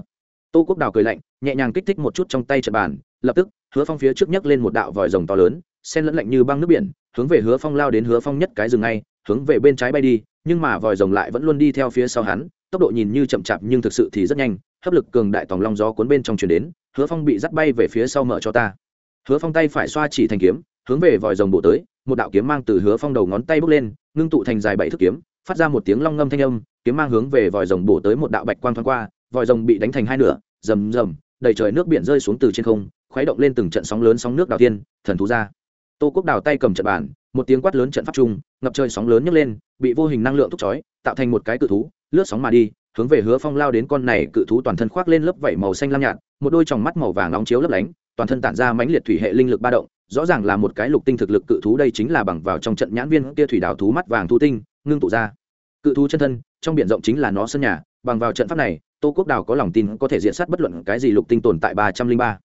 Tô quốc đào cười lạnh, nhẹ nhàng kích thích một chút trong tay trận bàn, lập tức, hứa phong phía trước nhấc lên một đạo vòi rồng to lớn, sen lẫn lạnh như băng nước biển, hướng về hứa phong lao đến hứa phong nhất cái rừng ngay, hướng về bên trái bay đi, nhưng mà vòi rồng lại vẫn luôn đi theo phía sau hắn, tốc độ nhìn như chậm chạp nhưng thực sự thì rất nhanh, hấp lực cường đại tòng long gió cuốn bên trong chuyển đến, hứa phong bị dắt bay về phía sau mở cho ta. Hứa phong tay phải xoa chỉ thành kiếm, hướng về vòi rồng bổ tới, một đạo kiếm mang từ hứa phong đầu ngón tay bước lên, ngưng tụ thành dài bảy thước kiếm, phát ra một tiếng long ngâm thanh âm kiếm mang hướng về vòi rồng bổ tới một đạo bạch quang thoáng qua vòi rồng bị đánh thành hai nửa rầm rầm đầy trời nước biển rơi xuống từ trên không khuấy động lên từng trận sóng lớn sóng nước đào tiên thần thú ra. Tô quốc đào tay cầm trận bản, một tiếng quát lớn trận pháp trung ngập trời sóng lớn nhấc lên bị vô hình năng lượng thúc chói tạo thành một cái cự thú lướt sóng mà đi hướng về hứa phong lao đến con này cự thú toàn thân khoác lên lớp vảy màu xanh lam nhạt một đôi tròng mắt màu vàng nóng chiếu lấp lánh toàn thân tản ra mãnh liệt thủy hệ linh lực ba động rõ ràng là một cái lục tinh thực lực cự thú đây chính là bằng vào trong trận nhãn viên kia thủy đào thú mắt vàng thú tinh ngưng tụ ra. Cự thú chân thân trong biển rộng chính là nó sân nhà, bằng vào trận pháp này, tô quốc đào có lòng tin có thể diện sát bất luận cái gì lục tinh tồn tại ba trăm linh ba.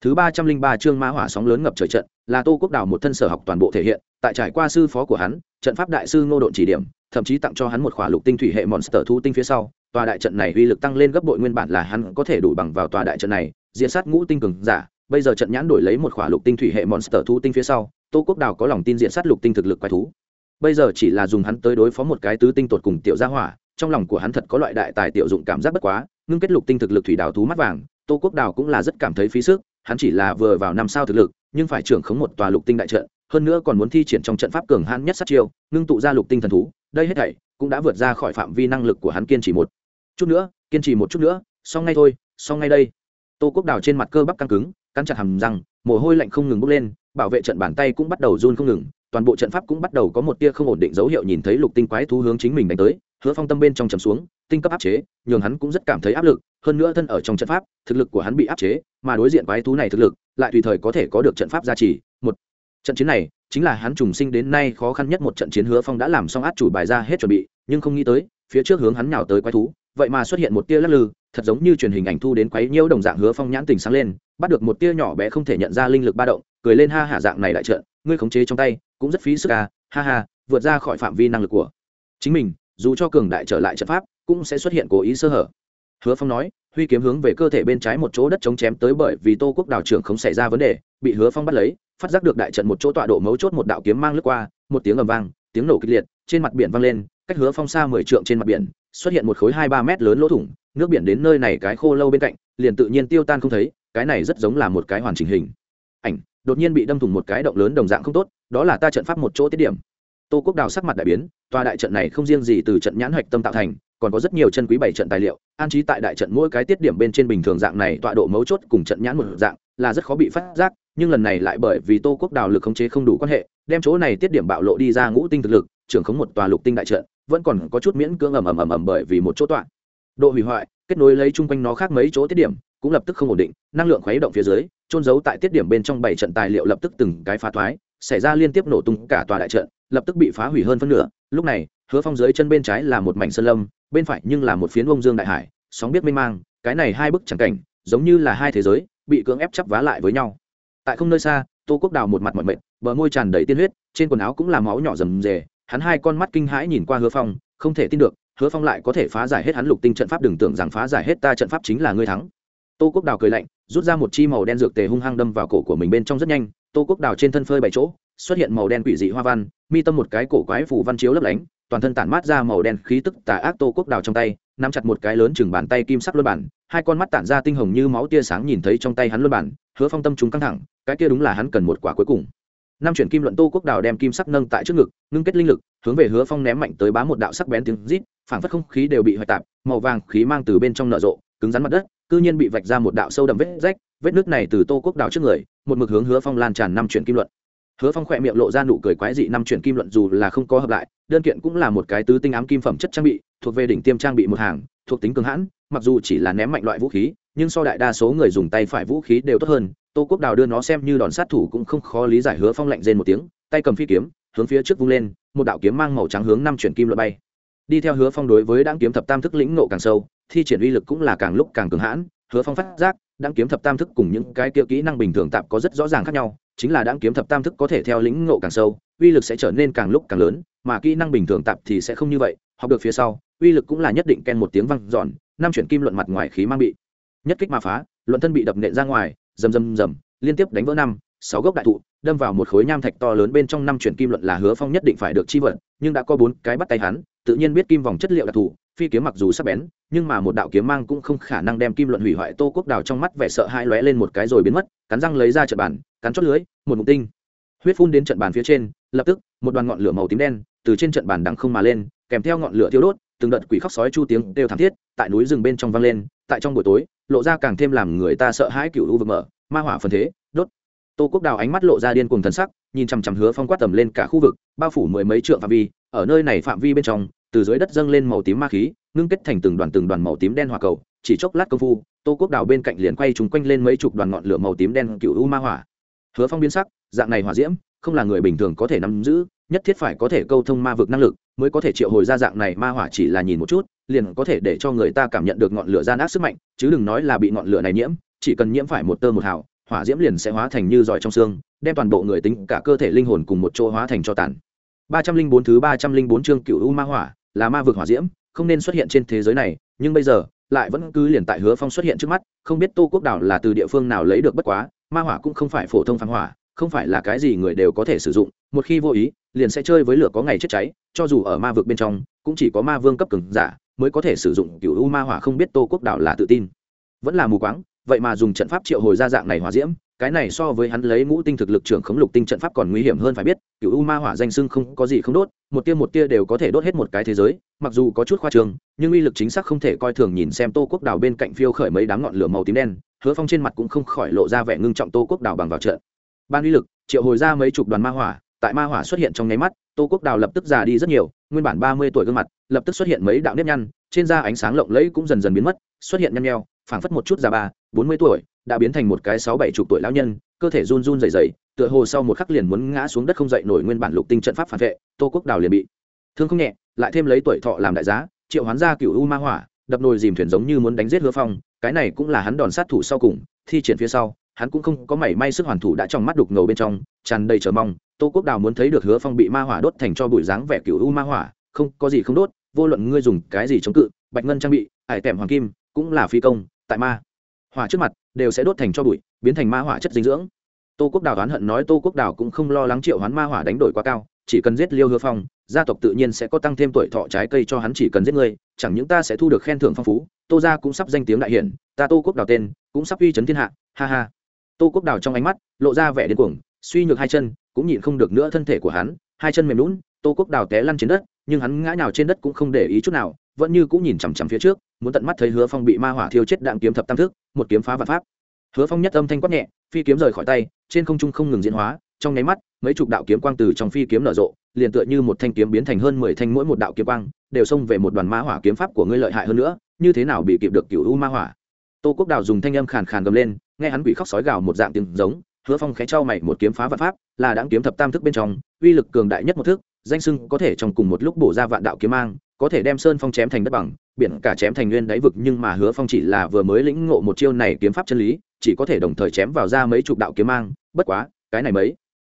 Thứ ba trăm linh ba chương ma hỏa sóng lớn ngập trời trận, là tô quốc đào một thân sở học toàn bộ thể hiện, tại trải qua sư phó của hắn, trận pháp đại sư ngô độn chỉ điểm, thậm chí tặng cho hắn một khỏa lục tinh thủy hệ monster thu tinh phía sau, tòa đại trận này uy lực tăng lên gấp bội nguyên bản là hắn có thể đủ bằng vào tòa đại trận này, diện sát ngũ tinh cường giả, bây giờ trận nhãn đổi lấy một khỏa lục tinh thủy hệ monster thu tinh phía sau, tô quốc đào có lòng tin diện sát lục tinh thực lực quái thú. Bây giờ chỉ là dùng hắn tới đối phó một cái tứ tinh tột cùng tiểu gia hỏa trong lòng của hắn thật có loại đại tài tiểu dụng cảm giác bất quá, ngưng kết lục tinh thực lực thủy đào thú mắt vàng, tô quốc đào cũng là rất cảm thấy phí sức, hắn chỉ là vừa vào năm sao thực lực, nhưng phải trưởng khống một tòa lục tinh đại trận, hơn nữa còn muốn thi triển trong trận pháp cường hãn nhất sát chiêu, ngưng tụ ra lục tinh thần thú, đây hết thảy cũng đã vượt ra khỏi phạm vi năng lực của hắn kiên trì một chút nữa, kiên trì một chút nữa, xong ngay thôi, xong ngay đây. Tô quốc đào trên mặt cơ bắp căng cứng, cắn chặt hầm răng, mồ hôi lạnh không ngừng bốc lên, bảo vệ trận bàn tay cũng bắt đầu run không ngừng, toàn bộ trận pháp cũng bắt đầu có một tia không ổn định dấu hiệu nhìn thấy lục tinh quái thú hướng chính mình đánh tới hứa phong tâm bên trong trầm xuống, tinh cấp áp chế, nhường hắn cũng rất cảm thấy áp lực, hơn nữa thân ở trong trận pháp, thực lực của hắn bị áp chế, mà đối diện quái thú này thực lực, lại tùy thời có thể có được trận pháp gia trì. Một, trận chiến này, chính là hắn trùng sinh đến nay khó khăn nhất một trận chiến hứa phong đã làm xong át chủ bài ra hết chuẩn bị, nhưng không nghĩ tới, phía trước hướng hắn nhào tới quái thú, vậy mà xuất hiện một tia lắc lư, thật giống như truyền hình ảnh thu đến quái nhiễu đồng dạng hứa phong nhãn tình sáng lên, bắt được một tia nhỏ bé không thể nhận ra linh lực ba động, cười lên ha hạ dạng này đại trận ngươi khống chế trong tay, cũng rất phí sức à ha ha, vượt ra khỏi phạm vi năng lực của chính mình dù cho cường đại trở lại trận pháp, cũng sẽ xuất hiện cố ý sơ hở. Hứa phong nói, huy kiếm hướng về cơ thể bên trái một chỗ đất chống chém tới bởi vì tô quốc đào trưởng không xảy ra vấn đề, bị hứa phong bắt lấy, phát giác được đại trận một chỗ tọa độ mấu chốt một đạo kiếm mang lướt qua, một tiếng ầm vang, tiếng nổ kịch liệt, trên mặt biển vang lên, cách hứa phong xa mười trượng trên mặt biển, xuất hiện một khối hai ba mét lớn lỗ thủng, nước biển đến nơi này cái khô lâu bên cạnh, liền tự nhiên tiêu tan không thấy, cái này rất giống là một cái hoàn chỉnh hình. Ảnh, đột nhiên bị đâm thủng một cái động lớn đồng dạng không tốt, đó là ta trận pháp một chỗ tiết điểm tô quốc đào sắc mặt đại biến, tòa đại trận này không riêng gì từ trận nhãn hoạch tâm tạo thành, còn có rất nhiều chân quý bảy trận tài liệu, an trí tại đại trận mỗi cái tiết điểm bên trên bình thường dạng này tọa độ mấu chốt cùng trận nhãn một dạng, là rất khó bị phát giác, nhưng lần này lại bởi vì tô quốc đào lực khống chế không đủ quan hệ, đem chỗ này tiết điểm bạo lộ đi ra ngũ tinh thực lực, trưởng khống một tòa lục tinh đại trận, vẫn còn có chút miễn cưỡng ầm ầm ầm ầm bởi vì một chỗ tọa. Độ hủy hoại, kết nối lấy chung quanh nó khác mấy chỗ tiết điểm, cũng lập tức không ổn định, năng lượng khuấy động phía dưới trôn giấu tại tiết điểm bên trong bảy trận tài liệu lập tức từng cái phá thoái, xảy ra liên tiếp nổ tung cả tòa đại trận lập tức bị phá hủy hơn phân nửa. Lúc này, hứa phong dưới chân bên trái là một mảnh sơn lâm, bên phải nhưng là một phiến bông dương đại hải, sóng biết mênh mang, cái này hai bức chẳng cảnh, giống như là hai thế giới, bị cưỡng ép chắp vá lại với nhau. Tại không nơi xa, tô quốc đào một mặt mọi mệt, bờ môi tràn đầy tiên huyết, trên quần áo cũng là máu nhỏ rầm rề, hắn hai con mắt kinh hãi nhìn qua hứa phong, không thể tin được, hứa phong lại có thể phá giải hết hắn lục tinh trận pháp, đừng tưởng rằng phá giải hết ta trận pháp chính là ngươi thắng. Tô quốc đào cười lạnh, rút ra một chi màu đen dược tề hung hăng đâm vào cổ của mình bên trong rất nhanh, tô quốc đào trên thân phơi bảy chỗ xuất hiện màu đen quỷ dị hoa văn, mi tâm một cái cổ quái phủ văn chiếu lấp lánh, toàn thân tản mát ra màu đen khí tức tà ác tô quốc đào trong tay, nắm chặt một cái lớn chừng bàn tay kim sắc luân bản, hai con mắt tản ra tinh hồng như máu tia sáng nhìn thấy trong tay hắn luân bản, hứa phong tâm chúng căng thẳng, cái kia đúng là hắn cần một quả cuối cùng. Năm chuyển kim luận tô quốc đào đem kim sắc nâng tại trước ngực, ngưng kết linh lực, hướng về hứa phong ném mạnh tới bá một đạo sắc bén tiếng rít, phảng phất không khí đều bị hoại tạp, màu vàng khí mang từ bên trong nở rộ, cứng rắn mặt đất, cư nhiên bị vạch ra một đạo sâu đậm vết rách, vết nước này từ tô quốc đào trước người, một mực hướng hứa phong lan tràn năm chuyển kim luận hứa phong khỏe miệng lộ ra nụ cười quái dị năm chuyển kim luận dù là không có hợp lại, đơn kiện cũng là một cái tứ tinh ám kim phẩm chất trang bị, thuộc về đỉnh tiêm trang bị một hàng, thuộc tính cường hãn, mặc dù chỉ là ném mạnh loại vũ khí, nhưng so đại đa số người dùng tay phải vũ khí đều tốt hơn. Tô quốc đào đưa nó xem như đòn sát thủ cũng không khó lý giải hứa phong lạnh rên một tiếng, tay cầm phi kiếm, hướng phía trước vung lên, một đạo kiếm mang màu trắng hướng năm chuyển kim luận bay. Đi theo hứa phong đối với đáng kiếm thập tam thức lĩnh nộ càng sâu, thi triển uy lực cũng là càng lúc càng cường hãn. Hứa phong phát giác đáng kiếm thập tam thức cùng những cái kia kỹ năng bình thường tạm có rất rõ ràng khác nhau chính là đáng kiếm thập tam thức có thể theo lĩnh ngộ càng sâu, uy lực sẽ trở nên càng lúc càng lớn, mà kỹ năng bình thường tạm thì sẽ không như vậy, học được phía sau, uy lực cũng là nhất định ken một tiếng văng giòn năm chuyển kim luận mặt ngoài khí mang bị nhất kích mà phá, luận thân bị đập nện ra ngoài, rầm rầm rầm, liên tiếp đánh vỡ năm, sáu gốc đại thụ, đâm vào một khối nham thạch to lớn bên trong năm chuyển kim luận là hứa phong nhất định phải được chi vận, nhưng đã có bốn cái bắt tay hắn, tự nhiên biết kim vòng chất liệu đặc thù phi kiếm mặc dù sắc bén, nhưng mà một đạo kiếm mang cũng không khả năng đem kim luận hủy hoại tô quốc đào trong mắt vẻ sợ hai lóe lên một cái rồi biến mất, cắn răng lấy ra trận bàn, cắn chót lưới, một mục tinh. Huyết phun đến trận bàn phía trên, lập tức, một đoàn ngọn lửa màu tím đen từ trên trận bàn đằng không mà lên, kèm theo ngọn lửa thiêu đốt, từng đợt quỷ khóc sói chu tiếng đều thảm thiết tại núi rừng bên trong vang lên, tại trong buổi tối, lộ ra càng thêm làm người ta sợ hãi cựu u vực mở, ma hỏa phần thế, đốt. Tô quốc đào ánh mắt lộ ra điên cuồng thần sắc, nhìn chằm chằm hứa phong quát tầm lên cả khu vực, bao phủ mười mấy trượng phạm vi, ở nơi này phạm vi bên trong từ dưới đất dâng lên màu tím ma khí, ngưng kết thành từng đoàn từng đoàn màu tím đen hòa cầu, chỉ chốc lát công phu, tô quốc đào bên cạnh liền quay chúng quanh lên mấy chục đoàn ngọn lửa màu tím đen cựu u ma hỏa. Hứa phong biến sắc, dạng này hỏa diễm, không là người bình thường có thể nắm giữ, nhất thiết phải có thể câu thông ma vực năng lực, mới có thể triệu hồi ra dạng này ma hỏa chỉ là nhìn một chút, liền có thể để cho người ta cảm nhận được ngọn lửa gian ác sức mạnh, chứ đừng nói là bị ngọn lửa này nhiễm, chỉ cần nhiễm phải một tơ một hào, hỏa diễm liền sẽ hóa thành như giỏi trong xương, đem toàn bộ người tính cả cơ thể linh hồn cùng một chỗ hóa thành cho tàn. Ba trăm linh bốn thứ ba trăm linh bốn chương cựu u ma hỏa là ma vực hỏa diễm, không nên xuất hiện trên thế giới này, nhưng bây giờ, lại vẫn cứ liền tại hứa phong xuất hiện trước mắt, không biết tô quốc đảo là từ địa phương nào lấy được bất quá, ma hỏa cũng không phải phổ thông phán hỏa, không phải là cái gì người đều có thể sử dụng, một khi vô ý, liền sẽ chơi với lửa có ngày chết cháy, cho dù ở ma vực bên trong, cũng chỉ có ma vương cấp cường giả mới có thể sử dụng cựu u ma hỏa không biết tô quốc đảo là tự tin. Vẫn là mù quáng, vậy mà dùng trận pháp triệu hồi ra dạng này hỏa diễm cái này so với hắn lấy ngũ tinh thực lực trưởng khống lục tinh trận pháp còn nguy hiểm hơn phải biết cựu u ma hỏa danh sưng không có gì không đốt, một tia một tia đều có thể đốt hết một cái thế giới, mặc dù có chút khoa trường nhưng uy lực chính xác không thể coi thường nhìn xem tô quốc đảo bên cạnh phiêu khởi mấy đám ngọn lửa màu tím đen, hứa phong trên mặt cũng không khỏi lộ ra vẻ ngưng trọng tô quốc đảo bằng vào trận. Ban uy lực, triệu hồi ra mấy chục đoàn ma hỏa, tại ma hỏa xuất hiện trong nháy mắt, tô quốc đào lập tức già đi rất nhiều, nguyên bản ba mươi tuổi gương mặt, lập tức xuất hiện mấy đạo nếp nhăn, trên da ánh sáng lộng lẫy cũng dần dần biến mất, xuất hiện nhăn nheo, phảng phất một chút già ba bốn mươi tuổi, đã biến thành một cái sáu bảy chục tuổi lão nhân, cơ thể run run dày dày tựa hồ sau một khắc liền muốn ngã xuống đất không dậy nổi nguyên bản lục tinh trận pháp phản vệ, tô quốc đào liền bị thương không nhẹ, lại thêm lấy tuổi thọ làm đại giá, triệu hoán ra cựu u ma hỏa, đập nồi dìm thuyền giống như muốn đánh giết hứa phong, cái này cũng là hắn đòn sát thủ sau cùng, thi triển phía sau, hắn cũng không có mảy may sức hoàn thủ đã trong mắt đục ngầu bên trong, tràn đầy chờ mong, tô quốc đào muốn thấy được hứa phong bị ma hỏa đốt thành cho bụi dáng vẻ cựu u ma hỏa, không, có gì không đốt, vô luận ngươi dùng cái gì chống cự, bạch ngân trang bị, hải tẻm hoàng kim, cũng là phi công, tại ma hỏa trước mặt đều sẽ đốt thành cho bụi biến thành ma hỏa chất dinh dưỡng. Tô quốc đào oán hận nói tô quốc đào cũng không lo lắng triệu hoán ma hỏa đánh đổi quá cao chỉ cần giết liêu hứa phong gia tộc tự nhiên sẽ có tăng thêm tuổi thọ trái cây cho hắn chỉ cần giết người, chẳng những ta sẽ thu được khen thưởng phong phú tô gia cũng sắp danh tiếng đại hiển ta tô quốc đào tên cũng sắp uy chấn thiên hạ ha ha. Tô quốc đào trong ánh mắt lộ ra vẻ điên cuồng suy nhược hai chân cũng nhịn không được nữa thân thể của hắn hai chân mềm lún tô quốc đào té lăn trên đất nhưng hắn ngã nào trên đất cũng không để ý chút nào, vẫn như cũng nhìn chằm chằm phía trước, muốn tận mắt thấy hứa phong bị ma hỏa thiêu chết đạn kiếm thập tam thức, một kiếm phá vạn pháp. Hứa phong nhất âm thanh quát nhẹ, phi kiếm rời khỏi tay, trên không trung không ngừng diễn hóa, trong nháy mắt, mấy chục đạo kiếm quang từ trong phi kiếm nở rộ, liền tựa như một thanh kiếm biến thành hơn mười thanh mỗi một đạo kiếm quang, đều xông về một đoàn ma hỏa kiếm pháp của ngươi lợi hại hơn nữa, như thế nào bị kịp được cựu u ma hỏa? Tô quốc đào dùng thanh âm khàn khàn gầm lên, nghe hắn quỷ khóc sói gào một dạng tiếng giống, hứa phong khẽ trao mày một kiếm phá vạn pháp, là đáng kiếm thập tam thức bên trong, uy lực cường đại nhất một thức danh sưng có thể trong cùng một lúc bổ ra vạn đạo kiếm mang, có thể đem sơn phong chém thành đất bằng, biển cả chém thành nguyên đáy vực, nhưng mà hứa phong chỉ là vừa mới lĩnh ngộ một chiêu này kiếm pháp chân lý, chỉ có thể đồng thời chém vào ra mấy chục đạo kiếm mang, bất quá, cái này mấy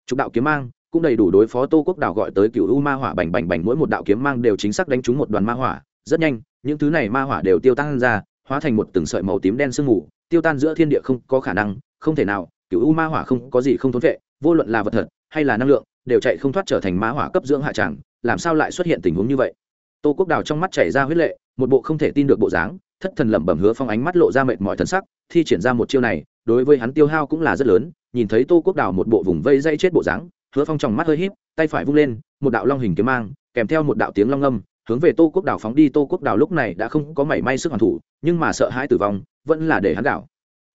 chục đạo kiếm mang cũng đầy đủ đối phó tô quốc đảo gọi tới cựu u ma hỏa bành bành bành, mỗi một đạo kiếm mang đều chính xác đánh trúng một đoàn ma hỏa, rất nhanh, những thứ này ma hỏa đều tiêu tan ra, hóa thành một từng sợi màu tím đen sương mù, tiêu tan giữa thiên địa không có khả năng, không thể nào cựu u ma hỏa không có gì không thốn vệ, vô luận là vật thật hay là năng lượng đều chạy không thoát trở thành ma hỏa cấp dưỡng hạ tràng, làm sao lại xuất hiện tình huống như vậy? Tô quốc đào trong mắt chảy ra huyết lệ, một bộ không thể tin được bộ dáng, thất thần lẩm bẩm hứa phong ánh mắt lộ ra mệt mỏi thần sắc, thi triển ra một chiêu này, đối với hắn tiêu hao cũng là rất lớn, nhìn thấy tô quốc đào một bộ vùng vây dây chết bộ dáng, hứa phong trong mắt hơi híp, tay phải vung lên, một đạo long hình kiếm mang, kèm theo một đạo tiếng long âm, hướng về tô quốc đào phóng đi. Tô quốc đào lúc này đã không có mảy may sức hoàn thủ, nhưng mà sợ hãi tử vong, vẫn là để hắn đảo.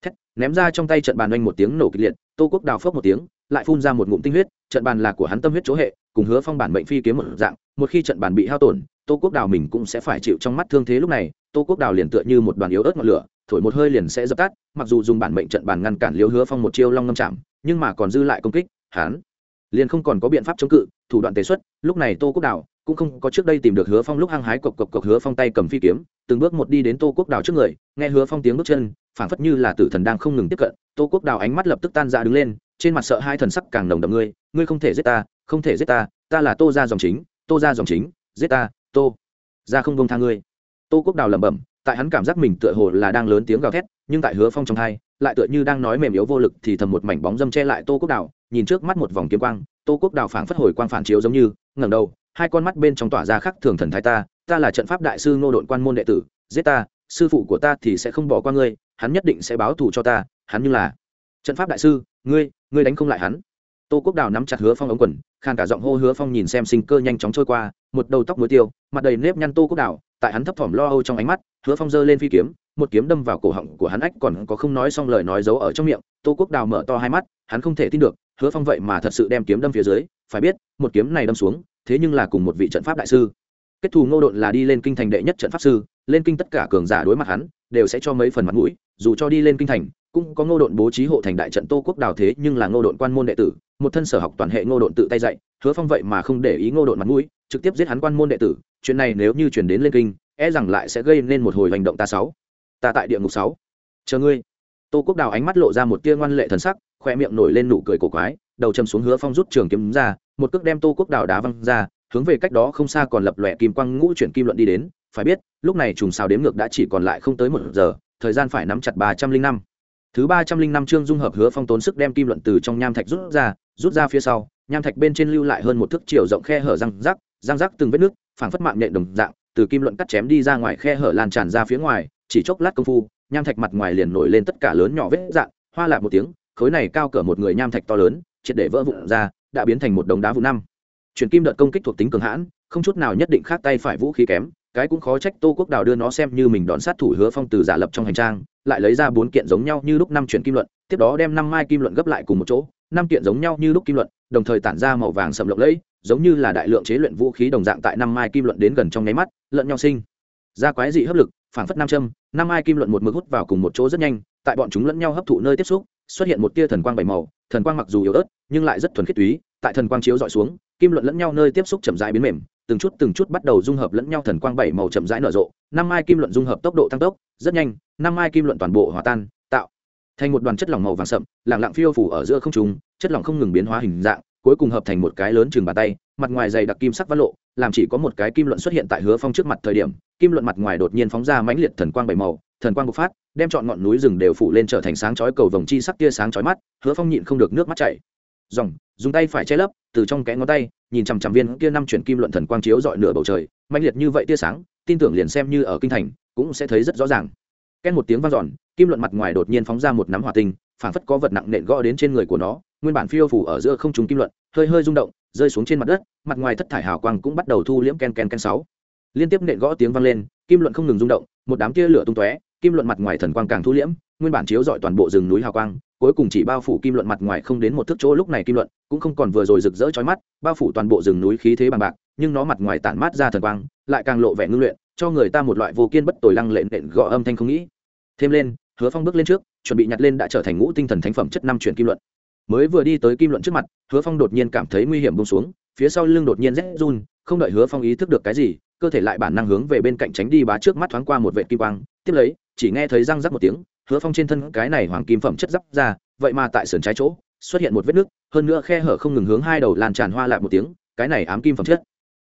Thét, ném ra trong tay trận bàn oanh một tiếng nổ kịch liệt, tô quốc đào phốc một tiếng lại phun ra một ngụm tinh huyết, trận bàn là của hắn tâm huyết chỗ hệ, cùng hứa phong bản mệnh phi kiếm một dạng, một khi trận bàn bị hao tổn, tô quốc đào mình cũng sẽ phải chịu trong mắt thương thế lúc này, tô quốc đào liền tựa như một đoàn yếu ớt ngọn lửa, thổi một hơi liền sẽ dập tắt, mặc dù dùng bản mệnh trận bàn ngăn cản liêu hứa phong một chiêu long ngâm chạm, nhưng mà còn dư lại công kích, hắn liền không còn có biện pháp chống cự, thủ đoạn tế xuất, lúc này tô quốc đào cũng không có trước đây tìm được hứa phong lúc hăng hái cộc cộc cộc hứa phong tay cầm phi kiếm, từng bước một đi đến tô quốc đào trước người, nghe hứa phong tiếng bước chân, phảng phất như là tử thần đang không ngừng tiếp cận, tô quốc đào ánh mắt lập tức tan ra đứng lên trên mặt sợ hai thần sắc càng nồng đậm ngươi ngươi không thể giết ta, không thể giết ta ta là tô ra dòng chính, tô ra dòng chính, giết ta, tô ra không bông tha ngươi. Tô quốc đào lẩm bẩm, tại hắn cảm giác mình tựa hồ là đang lớn tiếng gào thét, nhưng tại hứa phong trong thai lại tựa như đang nói mềm yếu vô lực thì thầm một mảnh bóng dâm che lại tô quốc đào, nhìn trước mắt một vòng kiếm quang, tô quốc đào phảng phất hồi quang phản chiếu giống như, ngẩng đầu, hai con mắt bên trong tỏa ra khắc thường thần thái ta ta là trận pháp đại sư ngô đội quan môn đệ tử, giết ta, sư phụ của ta thì sẽ không bỏ qua ngươi, hắn nhất định sẽ báo thù cho ta, hắn như là trận pháp đại sư, ngươi ngươi đánh không lại hắn. Tô quốc đào nắm chặt hứa phong ống quần, khàn cả giọng hô hứa phong nhìn xem sinh cơ nhanh chóng trôi qua, một đầu tóc muối tiêu, mặt đầy nếp nhăn tô quốc đào, tại hắn thấp thỏm lo âu trong ánh mắt, hứa phong giơ lên phi kiếm, một kiếm đâm vào cổ họng của hắn ách còn có không nói xong lời nói giấu ở trong miệng, tô quốc đào mở to hai mắt, hắn không thể tin được, hứa phong vậy mà thật sự đem kiếm đâm phía dưới, phải biết, một kiếm này đâm xuống, thế nhưng là cùng một vị trận pháp đại sư. Kết thù ngô độn là đi lên kinh thành đệ nhất trận pháp sư, lên kinh tất cả cường giả đối mặt hắn, đều sẽ cho mấy phần mặt mũi, dù cho đi lên kinh thành cũng có ngô độn bố trí hộ thành đại trận tô quốc đào thế nhưng là ngô độn quan môn đệ tử, một thân sở học toàn hệ ngô độn tự tay dạy, hứa phong vậy mà không để ý ngô độn mặt mũi, trực tiếp giết hắn quan môn đệ tử, chuyện này nếu như chuyển đến lên kinh e rằng lại sẽ gây nên một hồi hành động ta sáu. Ta tại địa ngục sáu. Chờ ngươi. Tô quốc đào ánh mắt lộ ra một tia ngoan lệ thần sắc, khoe miệng nổi lên nụ cười cổ quái, đầu châm xuống hứa phong rút trường kiếm ra, một cước đem tô quốc đào đá văng ra, hướng về cách đó không xa còn lập lòe kim quang ngũ chuyển kim luận đi đến, phải biết, lúc này trùng xào đếm ngược đã chỉ còn lại không tới một giờ, thời gian phải nắm chặt ba trăm linh năm thứ ba trăm linh năm chương dung hợp hứa phong tốn sức đem kim luận từ trong nham thạch rút ra rút ra phía sau, nham thạch bên trên lưu lại hơn một thước chiều rộng khe hở răng rắc răng rắc từng vết nước phảng phất mạng nhện đồng dạng, từ kim luận cắt chém đi ra ngoài khe hở lan tràn ra phía ngoài, chỉ chốc lát công phu, nham thạch mặt ngoài liền nổi lên tất cả lớn nhỏ vết dạng, hoa lạc một tiếng, khối này cao cỡ một người nham thạch to lớn, triệt để vỡ vụn ra, đã biến thành một đống đá vụn năm. Chuyển kim đợt công kích thuộc tính cường hãn, không chút nào nhất định khác tay phải vũ khí kém, cái cũng khó trách tô quốc đào đưa nó xem như mình đón sát thủ hứa phong từ giả lập trong hành trang lại lấy ra bốn kiện giống nhau như lúc năm chuyển kim luận, tiếp đó đem năm mai kim luận gấp lại cùng một chỗ, năm kiện giống nhau như lúc kim luận, đồng thời tản ra màu vàng sầm lộng lẫy, giống như là đại lượng chế luyện vũ khí đồng dạng tại năm mai kim luận đến gần trong nháy mắt, lẫn nhau sinh. Ra quái dị hấp lực phản phất nam châm, năm mai kim luận một mực hút vào cùng một chỗ rất nhanh, tại bọn chúng lẫn nhau hấp thụ nơi tiếp xúc, xuất hiện một tia thần quang bảy màu, thần quang mặc dù yếu ớt, nhưng lại rất thuần khiết túy, tại thần quang chiếu dọi xuống kim luận lẫn nhau nơi tiếp xúc chậm rãi biến mềm, từng chút từng chút bắt đầu dung hợp lẫn nhau thần quang bảy màu chậm rãi nở rộ. Năm mai kim luận dung hợp tốc độ tăng tốc, rất nhanh, năm mai kim luận toàn bộ hòa tan, tạo thành một đoàn chất lỏng màu vàng sậm, lặng lặng phiêu phủ ở giữa không trung, chất lỏng không ngừng biến hóa hình dạng, cuối cùng hợp thành một cái lớn chừng bàn tay, mặt ngoài dày đặc kim sắc văn lộ làm chỉ có một cái kim luận xuất hiện tại hứa phong trước mặt thời điểm, kim luận mặt ngoài đột nhiên phóng ra mãnh liệt thần quang bảy màu, thần quang bộc phát, đem chọn ngọn núi rừng đều phủ lên trở thành sáng chói cầu vồng chi sắc tia sáng chói mắt, hứa phong nhịn không được nước mắt chảy dòng, dùng tay phải che lấp, từ trong kẽ ngón tay, nhìn chằm chằm viên kia năm chuyển kim luận thần quang chiếu dọi nửa bầu trời, mãnh liệt như vậy tia sáng, tin tưởng liền xem như ở kinh thành, cũng sẽ thấy rất rõ ràng. Két một tiếng vang dọn, kim luận mặt ngoài đột nhiên phóng ra một nắm hỏa tinh phản phất có vật nặng nện gõ đến trên người của nó, nguyên bản phiêu phủ ở giữa không trung kim luận, hơi hơi rung động, rơi xuống trên mặt đất, mặt ngoài thất thải hào quang cũng bắt đầu thu liễm ken ken ken sáu. Liên tiếp nện gõ tiếng vang lên, kim luận không ngừng rung động, một đám tia lửa tung tóe, kim luận mặt ngoài thần quang càng thu liễm, nguyên bản chiếu dọi toàn bộ rừng núi hào quang cuối cùng chỉ bao phủ kim luận mặt ngoài không đến một thước chỗ lúc này kim luận, cũng không còn vừa rồi rực rỡ chói mắt, bao phủ toàn bộ rừng núi khí thế bằng bạc, nhưng nó mặt ngoài tản mát ra thần quang, lại càng lộ vẻ ngưng luyện, cho người ta một loại vô kiên bất tồi lăng lệ đện gõ âm thanh không nghĩ. Thêm lên, hứa phong bước lên trước, chuẩn bị nhặt lên đã trở thành ngũ tinh thần thánh phẩm chất năm chuyển kim luận. Mới vừa đi tới kim luận trước mặt, hứa phong đột nhiên cảm thấy nguy hiểm bông xuống, phía sau lưng đột nhiên rét run, không đợi hứa phong ý thức được cái gì, cơ thể lại bản năng hướng về bên cạnh tránh đi bá trước mắt thoáng qua một vệ kim quang, tiếp lấy, chỉ nghe thấy răng rắc một tiếng hứa phong trên thân cái này hoàng kim phẩm chất giáp ra, vậy mà tại sườn trái chỗ, xuất hiện một vết nứt, hơn nữa khe hở không ngừng hướng hai đầu lan tràn hoa lại một tiếng, cái này ám kim phẩm chất.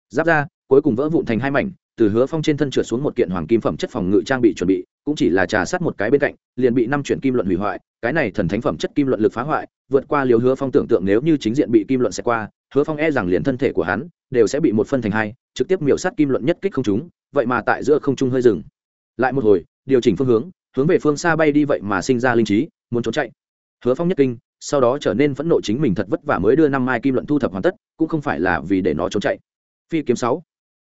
Giáp ra, cuối cùng vỡ vụn thành hai mảnh, từ hứa phong trên thân trượt xuống một kiện hoàng kim phẩm chất phòng ngự trang bị chuẩn bị, cũng chỉ là trà sát một cái bên cạnh, liền bị năm chuyển kim luận hủy hoại, cái này thần thánh phẩm chất kim luận lực phá hoại, vượt qua liều hứa phong tưởng tượng nếu như chính diện bị kim luận sẽ qua, hứa phong e rằng liền thân thể của hắn đều sẽ bị một phân thành hai, trực tiếp miểu sát kim luận nhất kích không chúng vậy mà tại giữa không trung hơi dừng. Lại một hồi, điều chỉnh phương hướng hướng về phương xa bay đi vậy mà sinh ra linh trí, muốn trốn chạy. Hứa phong nhất kinh, sau đó trở nên phẫn nộ chính mình thật vất vả mới đưa năm mai kim luận thu thập hoàn tất, cũng không phải là vì để nó trốn chạy. Phi kiếm sáu.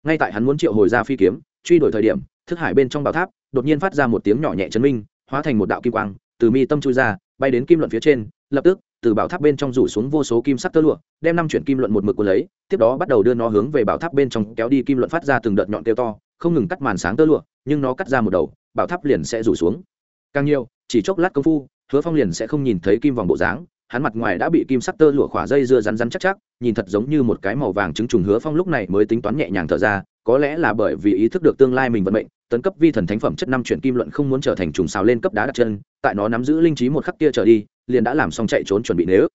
Ngay tại hắn muốn triệu hồi ra phi kiếm, truy đuổi thời điểm, thức hải bên trong bảo tháp, đột nhiên phát ra một tiếng nhỏ nhẹ chấn minh, hóa thành một đạo kim quang, từ mi tâm chui ra, bay đến kim luận phía trên, lập tức, từ bảo tháp bên trong rủ xuống vô số kim sắc tơ lụa, đem năm chuyển kim luận một mực của lấy, tiếp đó bắt đầu đưa nó hướng về bảo tháp bên trong kéo đi kim luận phát ra từng đợt nhọn tiêu to, không ngừng cắt màn sáng tơ lụa, nhưng nó cắt ra một đầu bảo tháp liền sẽ rủ xuống. Càng nhiều, chỉ chốc lát công phu, hứa phong liền sẽ không nhìn thấy kim vòng bộ dáng, hắn mặt ngoài đã bị kim sắc tơ lụa khỏa dây dưa rắn rắn chắc chắc, nhìn thật giống như một cái màu vàng trứng trùng. Hứa phong lúc này mới tính toán nhẹ nhàng thở ra, có lẽ là bởi vì ý thức được tương lai mình vận mệnh, tấn cấp vi thần thánh phẩm chất năm chuyển kim luận không muốn trở thành trùng xào lên cấp đá đặt chân, tại nó nắm giữ linh trí một khắc kia trở đi, liền đã làm xong chạy trốn chuẩn bị nếu.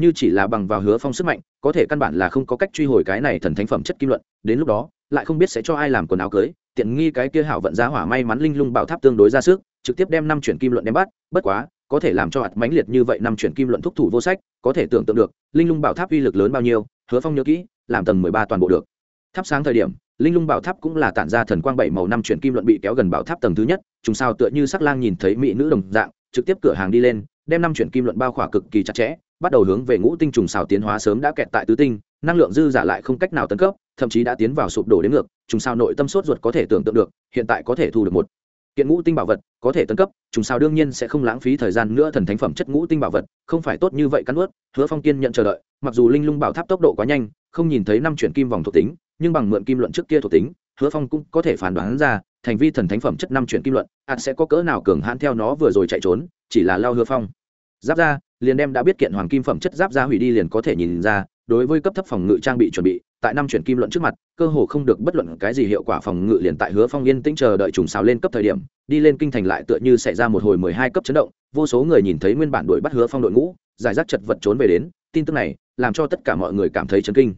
Như chỉ là bằng vào hứa phong sức mạnh, có thể căn bản là không có cách truy hồi cái này thần thánh phẩm chất kim luận, đến lúc đó, lại không biết sẽ cho ai làm quần áo cưới tiện nghi cái kia hảo vận giá hỏa may mắn linh lung bảo tháp tương đối ra sức, trực tiếp đem năm chuyển kim luận đem bắt, bất quá, có thể làm cho hạt mãnh liệt như vậy năm chuyển kim luận thúc thủ vô sách, có thể tưởng tượng được, linh lung bảo tháp uy lực lớn bao nhiêu, hứa phong nhớ kỹ, làm tầng mười ba toàn bộ được. Thắp sáng thời điểm, linh lung bảo tháp cũng là tản ra thần quang bảy màu năm chuyển kim luận bị kéo gần bảo tháp tầng thứ nhất chúng sao tựa như sắc lang nhìn thấy mỹ nữ đồng dạng, trực tiếp cửa hàng đi lên, đem năm chuyển kim luận bao khỏa cực kỳ chặt chẽ, bắt đầu hướng về ngũ tinh trùng xào tiến hóa sớm đã kẹt tại tứ tinh, năng lượng dư giả lại không cách nào tấn cấp thậm chí đã tiến vào sụp đổ đến ngược, trùng sao nội tâm sốt ruột có thể tưởng tượng được, hiện tại có thể thu được một kiện ngũ tinh bảo vật, có thể tấn cấp, trùng sao đương nhiên sẽ không lãng phí thời gian nữa thần thánh phẩm chất ngũ tinh bảo vật, không phải tốt như vậy cắn ướt hứa phong kiên nhận chờ đợi, mặc dù linh lung bảo tháp tốc độ quá nhanh, không nhìn thấy năm chuyển kim vòng thuộc tính, nhưng bằng mượn kim luận trước kia thuộc tính, hứa phong cũng có thể phản đoán ra, thành vi thần thánh phẩm chất năm chuyển kim luận ạt sẽ có cỡ nào cường hãn theo nó vừa rồi chạy trốn, chỉ là lao hứa phong. Giáp ra, liền đem đã biết kiện hoàng kim phẩm chất giáp ra hủy đi liền có thể nhìn ra đối với cấp thấp phòng ngự trang bị chuẩn bị, tại năm chuyển kim luận trước mặt, cơ hồ không được bất luận cái gì hiệu quả phòng ngự liền tại hứa phong yên tĩnh chờ đợi trùng xào lên cấp thời điểm, đi lên kinh thành lại tựa như xảy ra một hồi mười hai cấp chấn động, vô số người nhìn thấy nguyên bản đuổi bắt hứa phong đội ngũ, giải rác chật vật trốn về đến, tin tức này làm cho tất cả mọi người cảm thấy chấn kinh.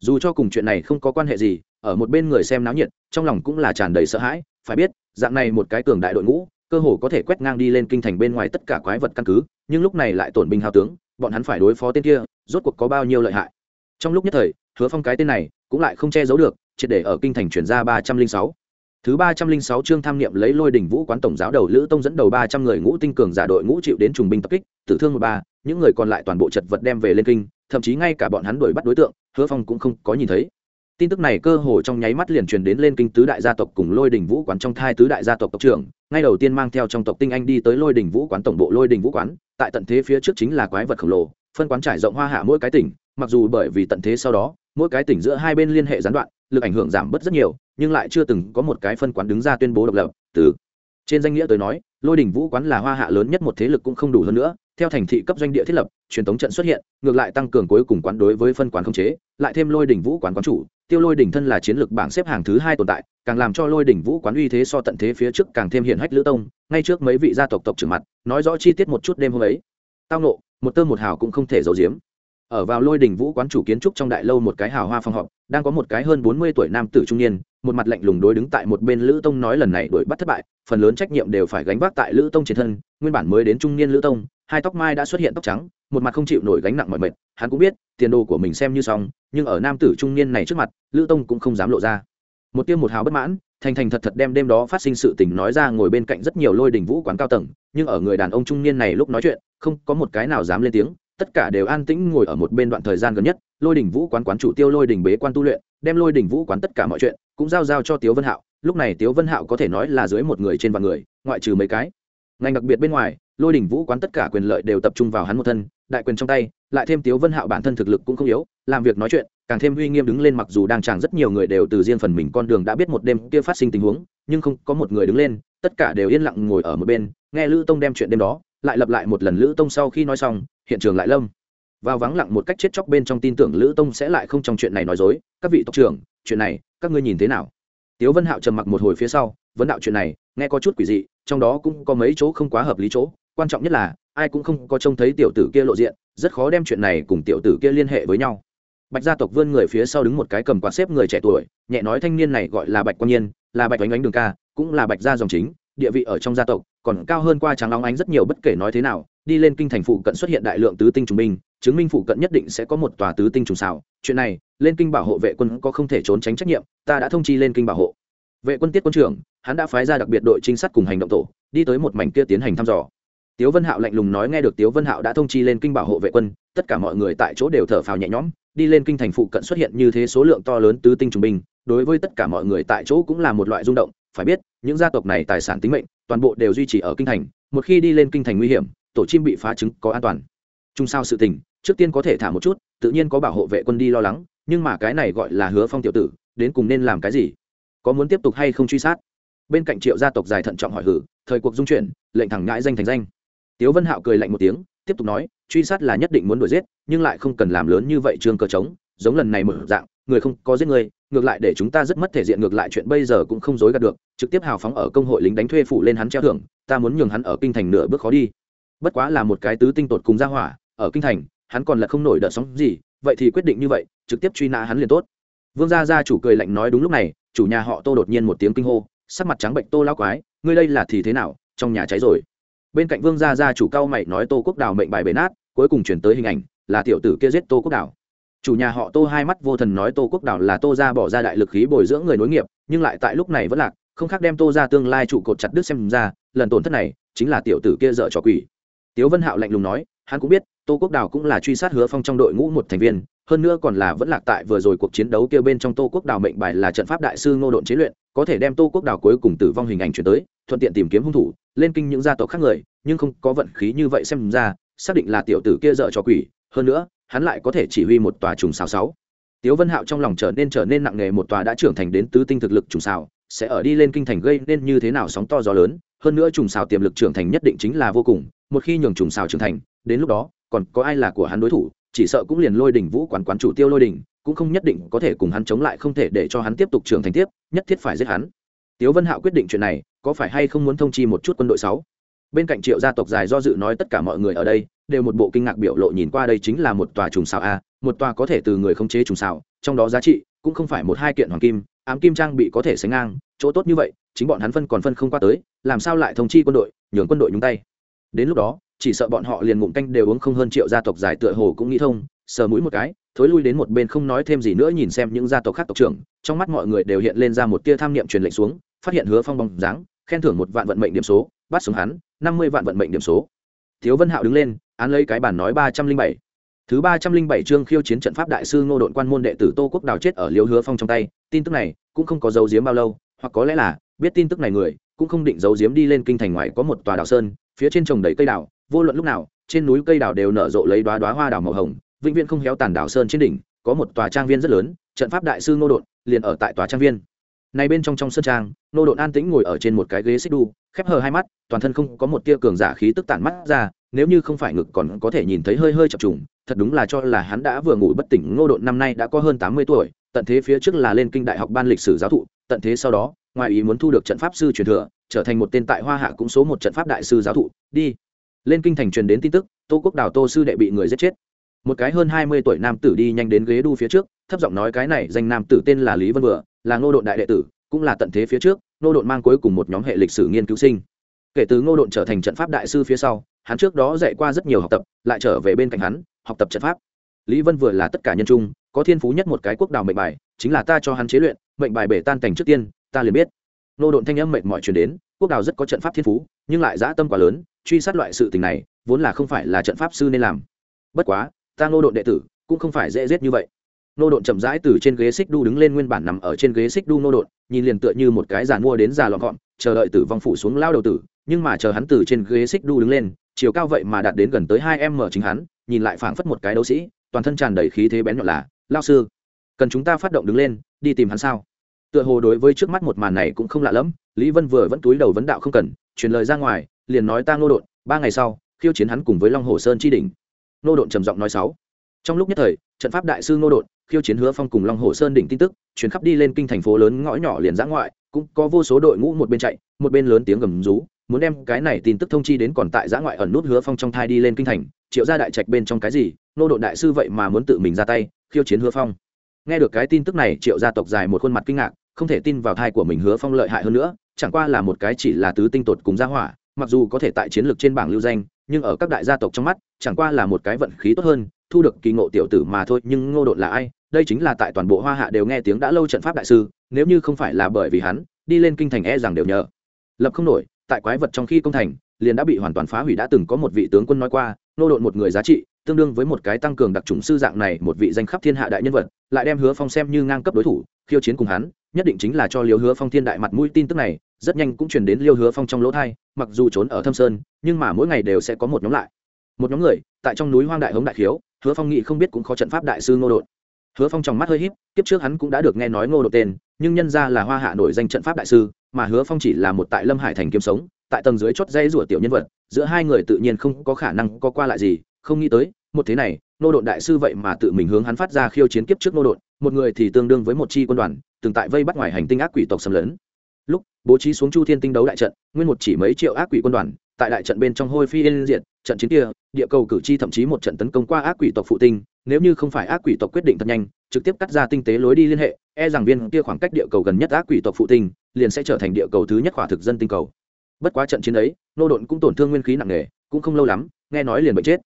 Dù cho cùng chuyện này không có quan hệ gì, ở một bên người xem náo nhiệt, trong lòng cũng là tràn đầy sợ hãi, phải biết, dạng này một cái cường đại đội ngũ, cơ hồ có thể quét ngang đi lên kinh thành bên ngoài tất cả quái vật căn cứ, nhưng lúc này lại tổn binh hao tướng, bọn hắn phải đối phó tên kia rốt cuộc có bao nhiêu lợi hại. Trong lúc nhất thời, hứa phong cái tên này cũng lại không che giấu được, triệt để ở kinh thành chuyển ra ba trăm linh sáu. Thứ ba trăm linh sáu chương tham niệm lấy lôi đỉnh vũ quán tổng giáo đầu lữ tông dẫn đầu ba trăm người ngũ tinh cường giả đội ngũ chịu đến trùng binh tập kích, tử thương một ba, những người còn lại toàn bộ chật vật đem về lên kinh, thậm chí ngay cả bọn hắn đuổi bắt đối tượng, hứa phong cũng không có nhìn thấy. Tin tức này cơ hồ trong nháy mắt liền truyền đến lên kinh tứ đại gia tộc cùng lôi đình vũ quán trong thai tứ đại gia tộc tộc trưởng, ngay đầu tiên mang theo trong tộc tinh anh đi tới lôi đình vũ quán tổng bộ lôi đình vũ quán, tại tận thế phía trước chính là quái vật khổng lồ phân quán trải rộng hoa hạ mỗi cái tỉnh, mặc dù bởi vì tận thế sau đó, mỗi cái tỉnh giữa hai bên liên hệ gián đoạn, lực ảnh hưởng giảm bớt rất nhiều, nhưng lại chưa từng có một cái phân quán đứng ra tuyên bố độc lập, từ trên danh nghĩa tới nói, lôi đình vũ quán là hoa hạ lớn nhất một thế lực cũng không đủ hơn nữa, theo thành thị cấp doanh địa thiết lập, truyền thống trận xuất hiện, ngược lại tăng cường cuối cùng quán đối với phân quán không chế, lại thêm lôi đỉnh vũ quán quán chủ, tiêu lôi đỉnh thân là chiến lược bảng xếp hàng thứ hai tồn tại, càng làm cho lôi đỉnh vũ quán uy thế so tận thế phía trước càng thêm hiện hách lữ tông, ngay trước mấy vị gia tộc tộc trưởng mặt, nói rõ chi tiết một chút đêm hôm ấy. Tao nộ một tơ một hào cũng không thể giấu giếm. Ở vào lôi đình vũ quán chủ kiến trúc trong đại lâu một cái hào hoa phòng họp, đang có một cái hơn bốn mươi tuổi nam tử trung niên, một mặt lạnh lùng đối đứng tại một bên lữ tông nói lần này đuổi bắt thất bại, phần lớn trách nhiệm đều phải gánh vác tại lữ tông trên thân, nguyên bản mới đến trung niên lữ tông, hai tóc mai đã xuất hiện tóc trắng, một mặt không chịu nổi gánh nặng mọi mệt, hắn cũng biết, tiền đồ của mình xem như xong, nhưng ở nam tử trung niên này trước mặt, lữ tông cũng không dám lộ ra. Một tiêu một hào bất mãn thành thành thật thật đem đêm đó phát sinh sự tình nói ra, ngồi bên cạnh rất nhiều lôi Đình vũ quán cao tầng, nhưng ở người đàn ông trung niên này lúc nói chuyện, không có một cái nào dám lên tiếng, tất cả đều an tĩnh ngồi ở một bên đoạn thời gian gần nhất, lôi Đình vũ quán quán chủ tiêu lôi Đình bế quan tu luyện, đem lôi Đình vũ quán tất cả mọi chuyện cũng giao giao cho tiếu vân hạo, lúc này tiếu vân hạo có thể nói là dưới một người trên vạn người, ngoại trừ mấy cái. Ngành đặc biệt bên ngoài, lôi Đình vũ quán tất cả quyền lợi đều tập trung vào hắn một thân đại quyền trong tay, lại thêm tiếu vân hạo bản thân thực lực cũng không yếu, làm việc nói chuyện, càng thêm uy nghiêm đứng lên mặc dù đang chẳng rất nhiều người đều từ riêng phần mình con đường đã biết một đêm kia phát sinh tình huống, nhưng không có một người đứng lên, tất cả đều yên lặng ngồi ở một bên, nghe lữ tông đem chuyện đêm đó, lại lặp lại một lần lữ tông sau khi nói xong, hiện trường lại lâm. Vào vắng lặng một cách chết chóc bên trong tin tưởng lữ tông sẽ lại không trong chuyện này nói dối, các vị tộc trưởng, chuyện này, các ngươi nhìn thế nào? Tiếu vân hạo trầm mặc một hồi phía sau, vấn đạo chuyện này, nghe có chút quỷ dị, trong đó cũng có mấy chỗ không quá hợp lý chỗ quan trọng nhất là, ai cũng không có trông thấy tiểu tử kia lộ diện, rất khó đem chuyện này cùng tiểu tử kia liên hệ với nhau. Bạch gia tộc vươn người phía sau đứng một cái cầm quạt xếp người trẻ tuổi, nhẹ nói thanh niên này gọi là bạch quang nhiên, là bạch oánh oánh đường ca, cũng là bạch gia dòng chính, địa vị ở trong gia tộc, còn cao hơn qua tráng long ánh rất nhiều bất kể nói thế nào, đi lên kinh thành phụ cận xuất hiện đại lượng tứ tinh trùng binh, chứng minh phụ cận nhất định sẽ có một tòa tứ tinh trùng xào. Chuyện này, lên kinh bảo hộ vệ quân có không thể trốn tránh trách nhiệm, ta đã thông chi lên kinh bảo hộ. Vệ quân tiết quân trưởng, hắn đã phái ra đặc biệt đội trinh sát cùng hành động tổ, đi tới một mảnh kia tiến hành thăm dò tiếu vân hạo lạnh lùng nói nghe được tiếu vân hạo đã thông chi lên kinh bảo hộ vệ quân, tất cả mọi người tại chỗ đều thở phào nhẹ nhõm, đi lên kinh thành phụ cận xuất hiện như thế số lượng to lớn tứ tinh trùng binh, đối với tất cả mọi người tại chỗ cũng là một loại rung động, phải biết, những gia tộc này tài sản tính mệnh, toàn bộ đều duy trì ở kinh thành, một khi đi lên kinh thành nguy hiểm, tổ chim bị phá trứng có an toàn. Chung sao sự tình, trước tiên có thể thả một chút, tự nhiên có bảo hộ vệ quân đi lo lắng, nhưng mà cái này gọi là hứa phong tiểu tử, đến cùng nên làm cái gì? Có muốn tiếp tục hay không truy sát? Bên cạnh triệu gia tộc dài thận trọng hỏi hử, thời cuộc dung chuyển, lệnh thẳng ngãi danh thành danh tiếu vân hạo cười lạnh một tiếng, tiếp tục nói, truy sát là nhất định muốn đuổi giết, nhưng lại không cần làm lớn như vậy trương cờ trống giống lần này mở dạng, người không có giết người, ngược lại để chúng ta rất mất thể diện, ngược lại chuyện bây giờ cũng không dối gạt được, trực tiếp hào phóng ở công hội lính đánh thuê phụ lên hắn treo thưởng, ta muốn nhường hắn ở kinh thành nửa bước khó đi. Bất quá là một cái tứ tinh tột cùng ra hỏa, ở kinh thành, hắn còn là không nổi đợt sóng gì, vậy thì quyết định như vậy, trực tiếp truy nã hắn liền tốt. Vương gia gia chủ cười lạnh nói đúng lúc này, chủ nhà họ tô đột nhiên một tiếng kinh hô, sắc mặt trắng bệnh tô lao quái, ngươi đây là thì thế nào, trong nhà cháy rồi bên cạnh vương gia gia chủ cao mày nói tô quốc đào mệnh bài bể nát, cuối cùng chuyển tới hình ảnh, là tiểu tử kia giết tô quốc đào. Chủ nhà họ tô hai mắt vô thần nói tô quốc đào là tô ra bỏ ra đại lực khí bồi dưỡng người nối nghiệp, nhưng lại tại lúc này vẫn lạc, không khác đem tô ra tương lai trụ cột chặt đứt xem ra, lần tổn thất này chính là tiểu tử kia dợ trò quỷ. Tiếu vân hạo lạnh lùng nói, hắn cũng biết, tô quốc đào cũng là truy sát hứa phong trong đội ngũ một thành viên, hơn nữa còn là vẫn lạc tại vừa rồi cuộc chiến đấu kia bên trong tô quốc đào mệnh bài là trận pháp đại sư ngô độn chế luyện, có thể đem tô quốc đào cuối cùng tử vong hình ảnh chuyển tới, thuận tiện tìm kiếm hung thủ lên kinh những gia tộc khác người, nhưng không có vận khí như vậy xem ra, xác định là tiểu tử kia dợ cho quỷ, hơn nữa, hắn lại có thể chỉ huy một tòa trùng xào sáu. Tiếu vân hạo trong lòng trở nên trở nên nặng nề, một tòa đã trưởng thành đến tứ tinh thực lực trùng xào, sẽ ở đi lên kinh thành gây nên như thế nào sóng to gió lớn, hơn nữa trùng xào tiềm lực trưởng thành nhất định chính là vô cùng, một khi nhường trùng xào trưởng thành, đến lúc đó, còn có ai là của hắn đối thủ, chỉ sợ cũng liền lôi đỉnh vũ quán quán chủ tiêu lôi đỉnh cũng không nhất định có thể cùng hắn chống lại, không thể để cho hắn tiếp tục trưởng thành tiếp, nhất thiết phải giết hắn. Tiếu vân hạo quyết định chuyện này có phải hay không muốn thông chi một chút quân đội sáu? Bên cạnh triệu gia tộc dài do dự nói tất cả mọi người ở đây, đều một bộ kinh ngạc biểu lộ nhìn qua đây chính là một tòa trùng xào a, một tòa có thể từ người khống chế trùng xào trong đó giá trị cũng không phải một hai kiện hoàng kim, ám kim trang bị có thể sánh ngang, chỗ tốt như vậy, chính bọn hắn phân còn phân không qua tới, làm sao lại thông chi quân đội, nhường quân đội nhúng tay? Đến lúc đó, chỉ sợ bọn họ liền ngụm canh đều uống không hơn triệu gia tộc dài tựa hồ cũng nghĩ thông, sờ mũi một cái, thối lui đến một bên không nói thêm gì nữa nhìn xem những gia tộc khác tộc trưởng, trong mắt mọi người đều hiện lên ra một tia tham niệm truyền lệnh xuống, phát hiện hứa phong bóng dáng khen thưởng một vạn vận mệnh điểm số, bắt xuống hắn, năm mươi vạn vận mệnh điểm số. Thiếu vân hạo đứng lên, án lấy cái bản nói ba trăm linh bảy. Thứ ba trăm linh bảy chương khiêu chiến trận pháp đại sư ngô đội quan môn đệ tử tô quốc đào chết ở liêu hứa phong trong tay, tin tức này cũng không có dấu diếm bao lâu, hoặc có lẽ là, biết tin tức này người, cũng không định giấu diếm đi lên kinh thành ngoài có một tòa đào sơn, phía trên trồng đầy cây đào, vô luận lúc nào, trên núi cây đào đều nở rộ lấy đoá đoá hoa đào màu hồng, vĩnh viễn không héo tàn đào sơn trên đỉnh, có một tòa trang viên rất lớn, trận pháp đại sư ngô đột liền ở tại tòa trang viên này bên trong trong sân trang, nô độn an tĩnh ngồi ở trên một cái ghế xích đu, khép hờ hai mắt, toàn thân không có một tia cường giả khí tức tản mắt ra, nếu như không phải ngực còn có thể nhìn thấy hơi hơi chập trùng, thật đúng là cho là hắn đã vừa ngủ bất tỉnh. Ngô độn năm nay đã có hơn tám mươi tuổi, tận thế phía trước là lên kinh đại học ban lịch sử giáo thụ, tận thế sau đó, ngoài ý muốn thu được trận pháp sư truyền thừa, trở thành một tên tại hoa hạ cũng số một trận pháp đại sư giáo thụ. Đi. Lên kinh thành truyền đến tin tức, tô quốc đào tô sư đệ bị người giết chết một cái hơn hai mươi tuổi nam tử đi nhanh đến ghế đu phía trước, thấp giọng nói cái này danh nam tử tên là lý vân vừa, là ngô độn đại đệ tử, cũng là tận thế phía trước, ngô độn mang cuối cùng một nhóm hệ lịch sử nghiên cứu sinh. Kể từ ngô độn trở thành trận pháp đại sư phía sau, hắn trước đó dạy qua rất nhiều học tập, lại trở về bên cạnh hắn, học tập trận pháp. Lý vân vừa là tất cả nhân trung, có thiên phú nhất một cái quốc đào mệnh bài, chính là ta cho hắn chế luyện, mệnh bài bể tan cảnh trước tiên, ta liền biết. Nô độn thanh âm mệnh mọi chuyển đến, quốc đào rất có trận pháp thiên phú, nhưng lại dã tâm quá lớn, truy sát loại sự tình này, vốn là không phải là trận pháp sư nên làm. Bất quá ta nô độn đệ tử, cũng không phải dễ giết như vậy. Nô độn chậm rãi từ trên ghế xích đu đứng lên nguyên bản nằm ở trên ghế xích đu nô độn, nhìn liền tựa như một cái giàn mua đến già lọn gọn, chờ đợi tử vong phủ xuống lao đầu tử, nhưng mà chờ hắn từ trên ghế xích đu đứng lên, chiều cao vậy mà đạt đến gần tới hai em mở chính hắn, nhìn lại phảng phất một cái đấu sĩ, toàn thân tràn đầy khí thế bén nhọn là lao sư, cần chúng ta phát động đứng lên, đi tìm hắn sao? Tựa hồ đối với trước mắt một màn này cũng không lạ lẫm, lý vân vừa vẫn túi đầu vấn đạo không cần, truyền lời ra ngoài, liền nói ta ngô đột ba ngày sau, khiêu chiến hắn cùng với long hồ sơn chi đỉnh nô độn trầm giọng nói sáu. Trong lúc nhất thời, trận pháp đại sư nô độn, khiêu chiến hứa phong cùng long hồ sơn đỉnh tin tức chuyến khắp đi lên kinh thành phố lớn ngõ nhỏ liền giã ngoại, cũng có vô số đội ngũ một bên chạy, một bên lớn tiếng gầm rú, muốn đem cái này tin tức thông chi đến còn tại giã ngoại ẩn nút hứa phong trong thai đi lên kinh thành, triệu ra đại trạch bên trong cái gì, nô độn đại sư vậy mà muốn tự mình ra tay, khiêu chiến hứa phong. Nghe được cái tin tức này, triệu gia tộc dài một khuôn mặt kinh ngạc, không thể tin vào thai của mình hứa phong lợi hại hơn nữa, chẳng qua là một cái chỉ là tứ tinh tột cùng gia hỏa, mặc dù có thể tại chiến lược trên bảng lưu danh nhưng ở các đại gia tộc trong mắt, chẳng qua là một cái vận khí tốt hơn, thu được kỳ ngộ tiểu tử mà thôi, nhưng ngô đột là ai? Đây chính là tại toàn bộ hoa hạ đều nghe tiếng đã lâu trận pháp đại sư, nếu như không phải là bởi vì hắn, đi lên kinh thành e rằng đều nhờ. Lập không nổi, tại quái vật trong khi công thành, liền đã bị hoàn toàn phá hủy đã từng có một vị tướng quân nói qua nô độn một người giá trị, tương đương với một cái tăng cường đặc trùng sư dạng này, một vị danh khắp thiên hạ đại nhân vật, lại đem hứa phong xem như ngang cấp đối thủ, khiêu chiến cùng hắn, nhất định chính là cho liều hứa phong thiên đại mặt mũi tin tức này rất nhanh cũng truyền đến liêu hứa phong trong lỗ thai mặc dù trốn ở thâm sơn nhưng mà mỗi ngày đều sẽ có một nhóm lại. Một nhóm người tại trong núi hoang đại hống đại khiếu hứa phong nghĩ không biết cũng có trận pháp đại sư ngô đột. Hứa phong trong mắt hơi híp kiếp trước hắn cũng đã được nghe nói ngô đột tên nhưng nhân ra là hoa hạ nổi danh trận pháp đại sư mà hứa phong chỉ là một tại lâm hải thành kiếm sống tại tầng dưới chót dây rủa tiểu nhân vật giữa hai người tự nhiên không có khả năng có qua lại gì không nghĩ tới một thế này nô Đột đại sư vậy mà tự mình hướng hắn phát ra khiêu chiến kiếp trước nô Đột, một người thì tương đương với một chi quân đoàn từng tại vây bắt ngoài hành tinh ác quỷ tộc xâm lấn bố trí xuống chu thiên tinh đấu đại trận, nguyên một chỉ mấy triệu ác quỷ quân đoàn, tại đại trận bên trong hôi phi yên diện trận chiến kia, địa cầu cử tri thậm chí một trận tấn công qua ác quỷ tộc phụ tinh, nếu như không phải ác quỷ tộc quyết định thật nhanh, trực tiếp cắt ra tinh tế lối đi liên hệ e rằng viên kia khoảng cách địa cầu gần nhất ác quỷ tộc phụ tinh, liền sẽ trở thành địa cầu thứ nhất khỏa thực dân tinh cầu. Bất quá trận chiến ấy nô độn cũng tổn thương nguyên khí nặng nề, cũng không lâu lắm, nghe nói liền bệnh chết.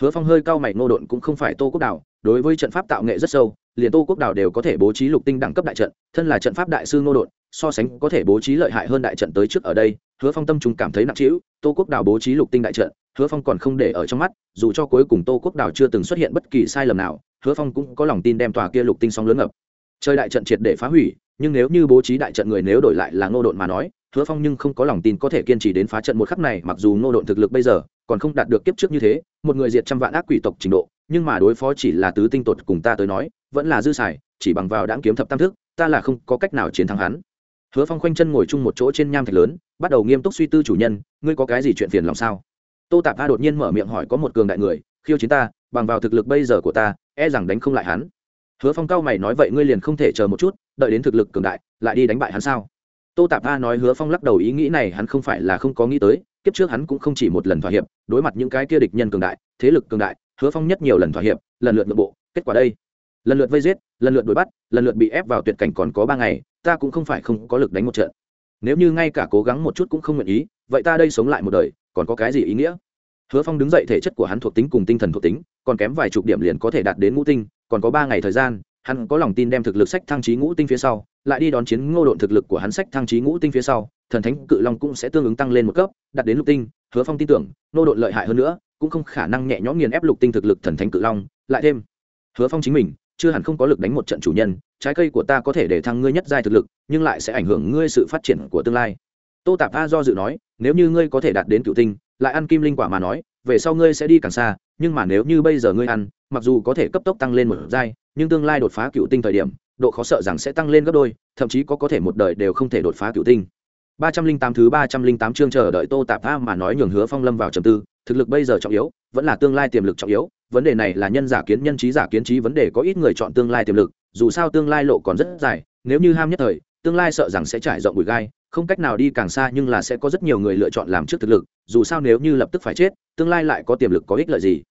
Hứa phong hơi cao mày nô độn cũng không phải tô quốc đảo, đối với trận pháp tạo nghệ rất sâu liền tô quốc đảo đều có thể bố trí lục tinh đẳng cấp đại trận thân là trận pháp đại sư nô đột, so sánh có thể bố trí lợi hại hơn đại trận tới trước ở đây hứa phong tâm trung cảm thấy nặng trĩu tô quốc đảo bố trí lục tinh đại trận hứa phong còn không để ở trong mắt dù cho cuối cùng tô quốc đảo chưa từng xuất hiện bất kỳ sai lầm nào hứa phong cũng có lòng tin đem tòa kia lục tinh song lớn ngập. Chơi đại trận triệt để phá hủy nhưng nếu như bố trí đại trận người nếu đổi lại là ngô đột mà nói hứa phong nhưng không có lòng tin có thể kiên trì đến phá trận một khắc này mặc dù ngô đột thực lực bây giờ còn không đạt được kiếp trước như thế một người diệt trăm vạn ác quỷ tộc trình độ nhưng mà đối phó chỉ là tứ tinh tột cùng ta tới nói vẫn là dư xài, chỉ bằng vào đáng kiếm thập tam thức, ta là không có cách nào chiến thắng hắn. Hứa phong khoanh chân ngồi chung một chỗ trên nham thạch lớn, bắt đầu nghiêm túc suy tư chủ nhân, ngươi có cái gì chuyện phiền lòng sao? Tô tạp a đột nhiên mở miệng hỏi có một cường đại người, khiêu chiến ta, bằng vào thực lực bây giờ của ta e rằng đánh không lại hắn. Hứa phong cao mày nói vậy ngươi liền không thể chờ một chút, đợi đến thực lực cường đại, lại đi đánh bại hắn sao? Tô tạp a nói hứa phong lắc đầu ý nghĩ này hắn không phải là không có nghĩ tới, kiếp trước hắn cũng không chỉ một lần thỏa hiệp, đối mặt những cái kia địch nhân cường đại, thế lực cường đại, hứa phong nhất nhiều lần thỏa hiệp, lần lượt nội bộ, kết quả đây lần lượt vây giết, lần lượt đuổi bắt, lần lượt bị ép vào tuyệt cảnh còn có ba ngày, ta cũng không phải không có lực đánh một trận. Nếu như ngay cả cố gắng một chút cũng không nguyện ý, vậy ta đây sống lại một đời, còn có cái gì ý nghĩa? Hứa phong đứng dậy thể chất của hắn thuộc tính cùng tinh thần thuộc tính, còn kém vài chục điểm liền có thể đạt đến ngũ tinh, còn có ba ngày thời gian, hắn có lòng tin đem thực lực sách thăng trí ngũ tinh phía sau, lại đi đón chiến ngô độn thực lực của hắn sách thăng trí ngũ tinh phía sau, thần thánh cự long cũng sẽ tương ứng tăng lên một cấp, đạt đến lục tinh. Hứa phong tin tưởng, ngô độn lợi hại hơn nữa, cũng không khả năng nhẹ nhõm nghiền ép lục tinh thực lực thần thánh cự long, lại thêm, hứa phong chính mình chưa hẳn không có lực đánh một trận chủ nhân, trái cây của ta có thể để thăng ngươi nhất giai thực lực, nhưng lại sẽ ảnh hưởng ngươi sự phát triển của tương lai. Tô tạp a do dự nói, nếu như ngươi có thể đạt đến cựu tinh, lại ăn kim linh quả mà nói, về sau ngươi sẽ đi càng xa, nhưng mà nếu như bây giờ ngươi ăn, mặc dù có thể cấp tốc tăng lên một giai, nhưng tương lai đột phá cựu tinh thời điểm, độ khó sợ rằng sẽ tăng lên gấp đôi, thậm chí có có thể một đời đều không thể đột phá cựu tinh. Ba trăm linh tám thứ ba trăm linh tám chương chờ đợi tô tạp a mà nói nhường hứa phong lâm vào trầm tư, thực lực bây giờ trọng yếu, vẫn là tương lai tiềm lực trọng yếu vấn đề này là nhân giả kiến nhân trí giả kiến trí vấn đề, có ít người chọn tương lai tiềm lực, dù sao tương lai lộ còn rất dài, nếu như ham nhất thời, tương lai sợ rằng sẽ trải rộng bụi gai, không cách nào đi càng xa nhưng là sẽ có rất nhiều người lựa chọn làm trước thực lực, dù sao nếu như lập tức phải chết, tương lai lại có tiềm lực có ích lợi gì.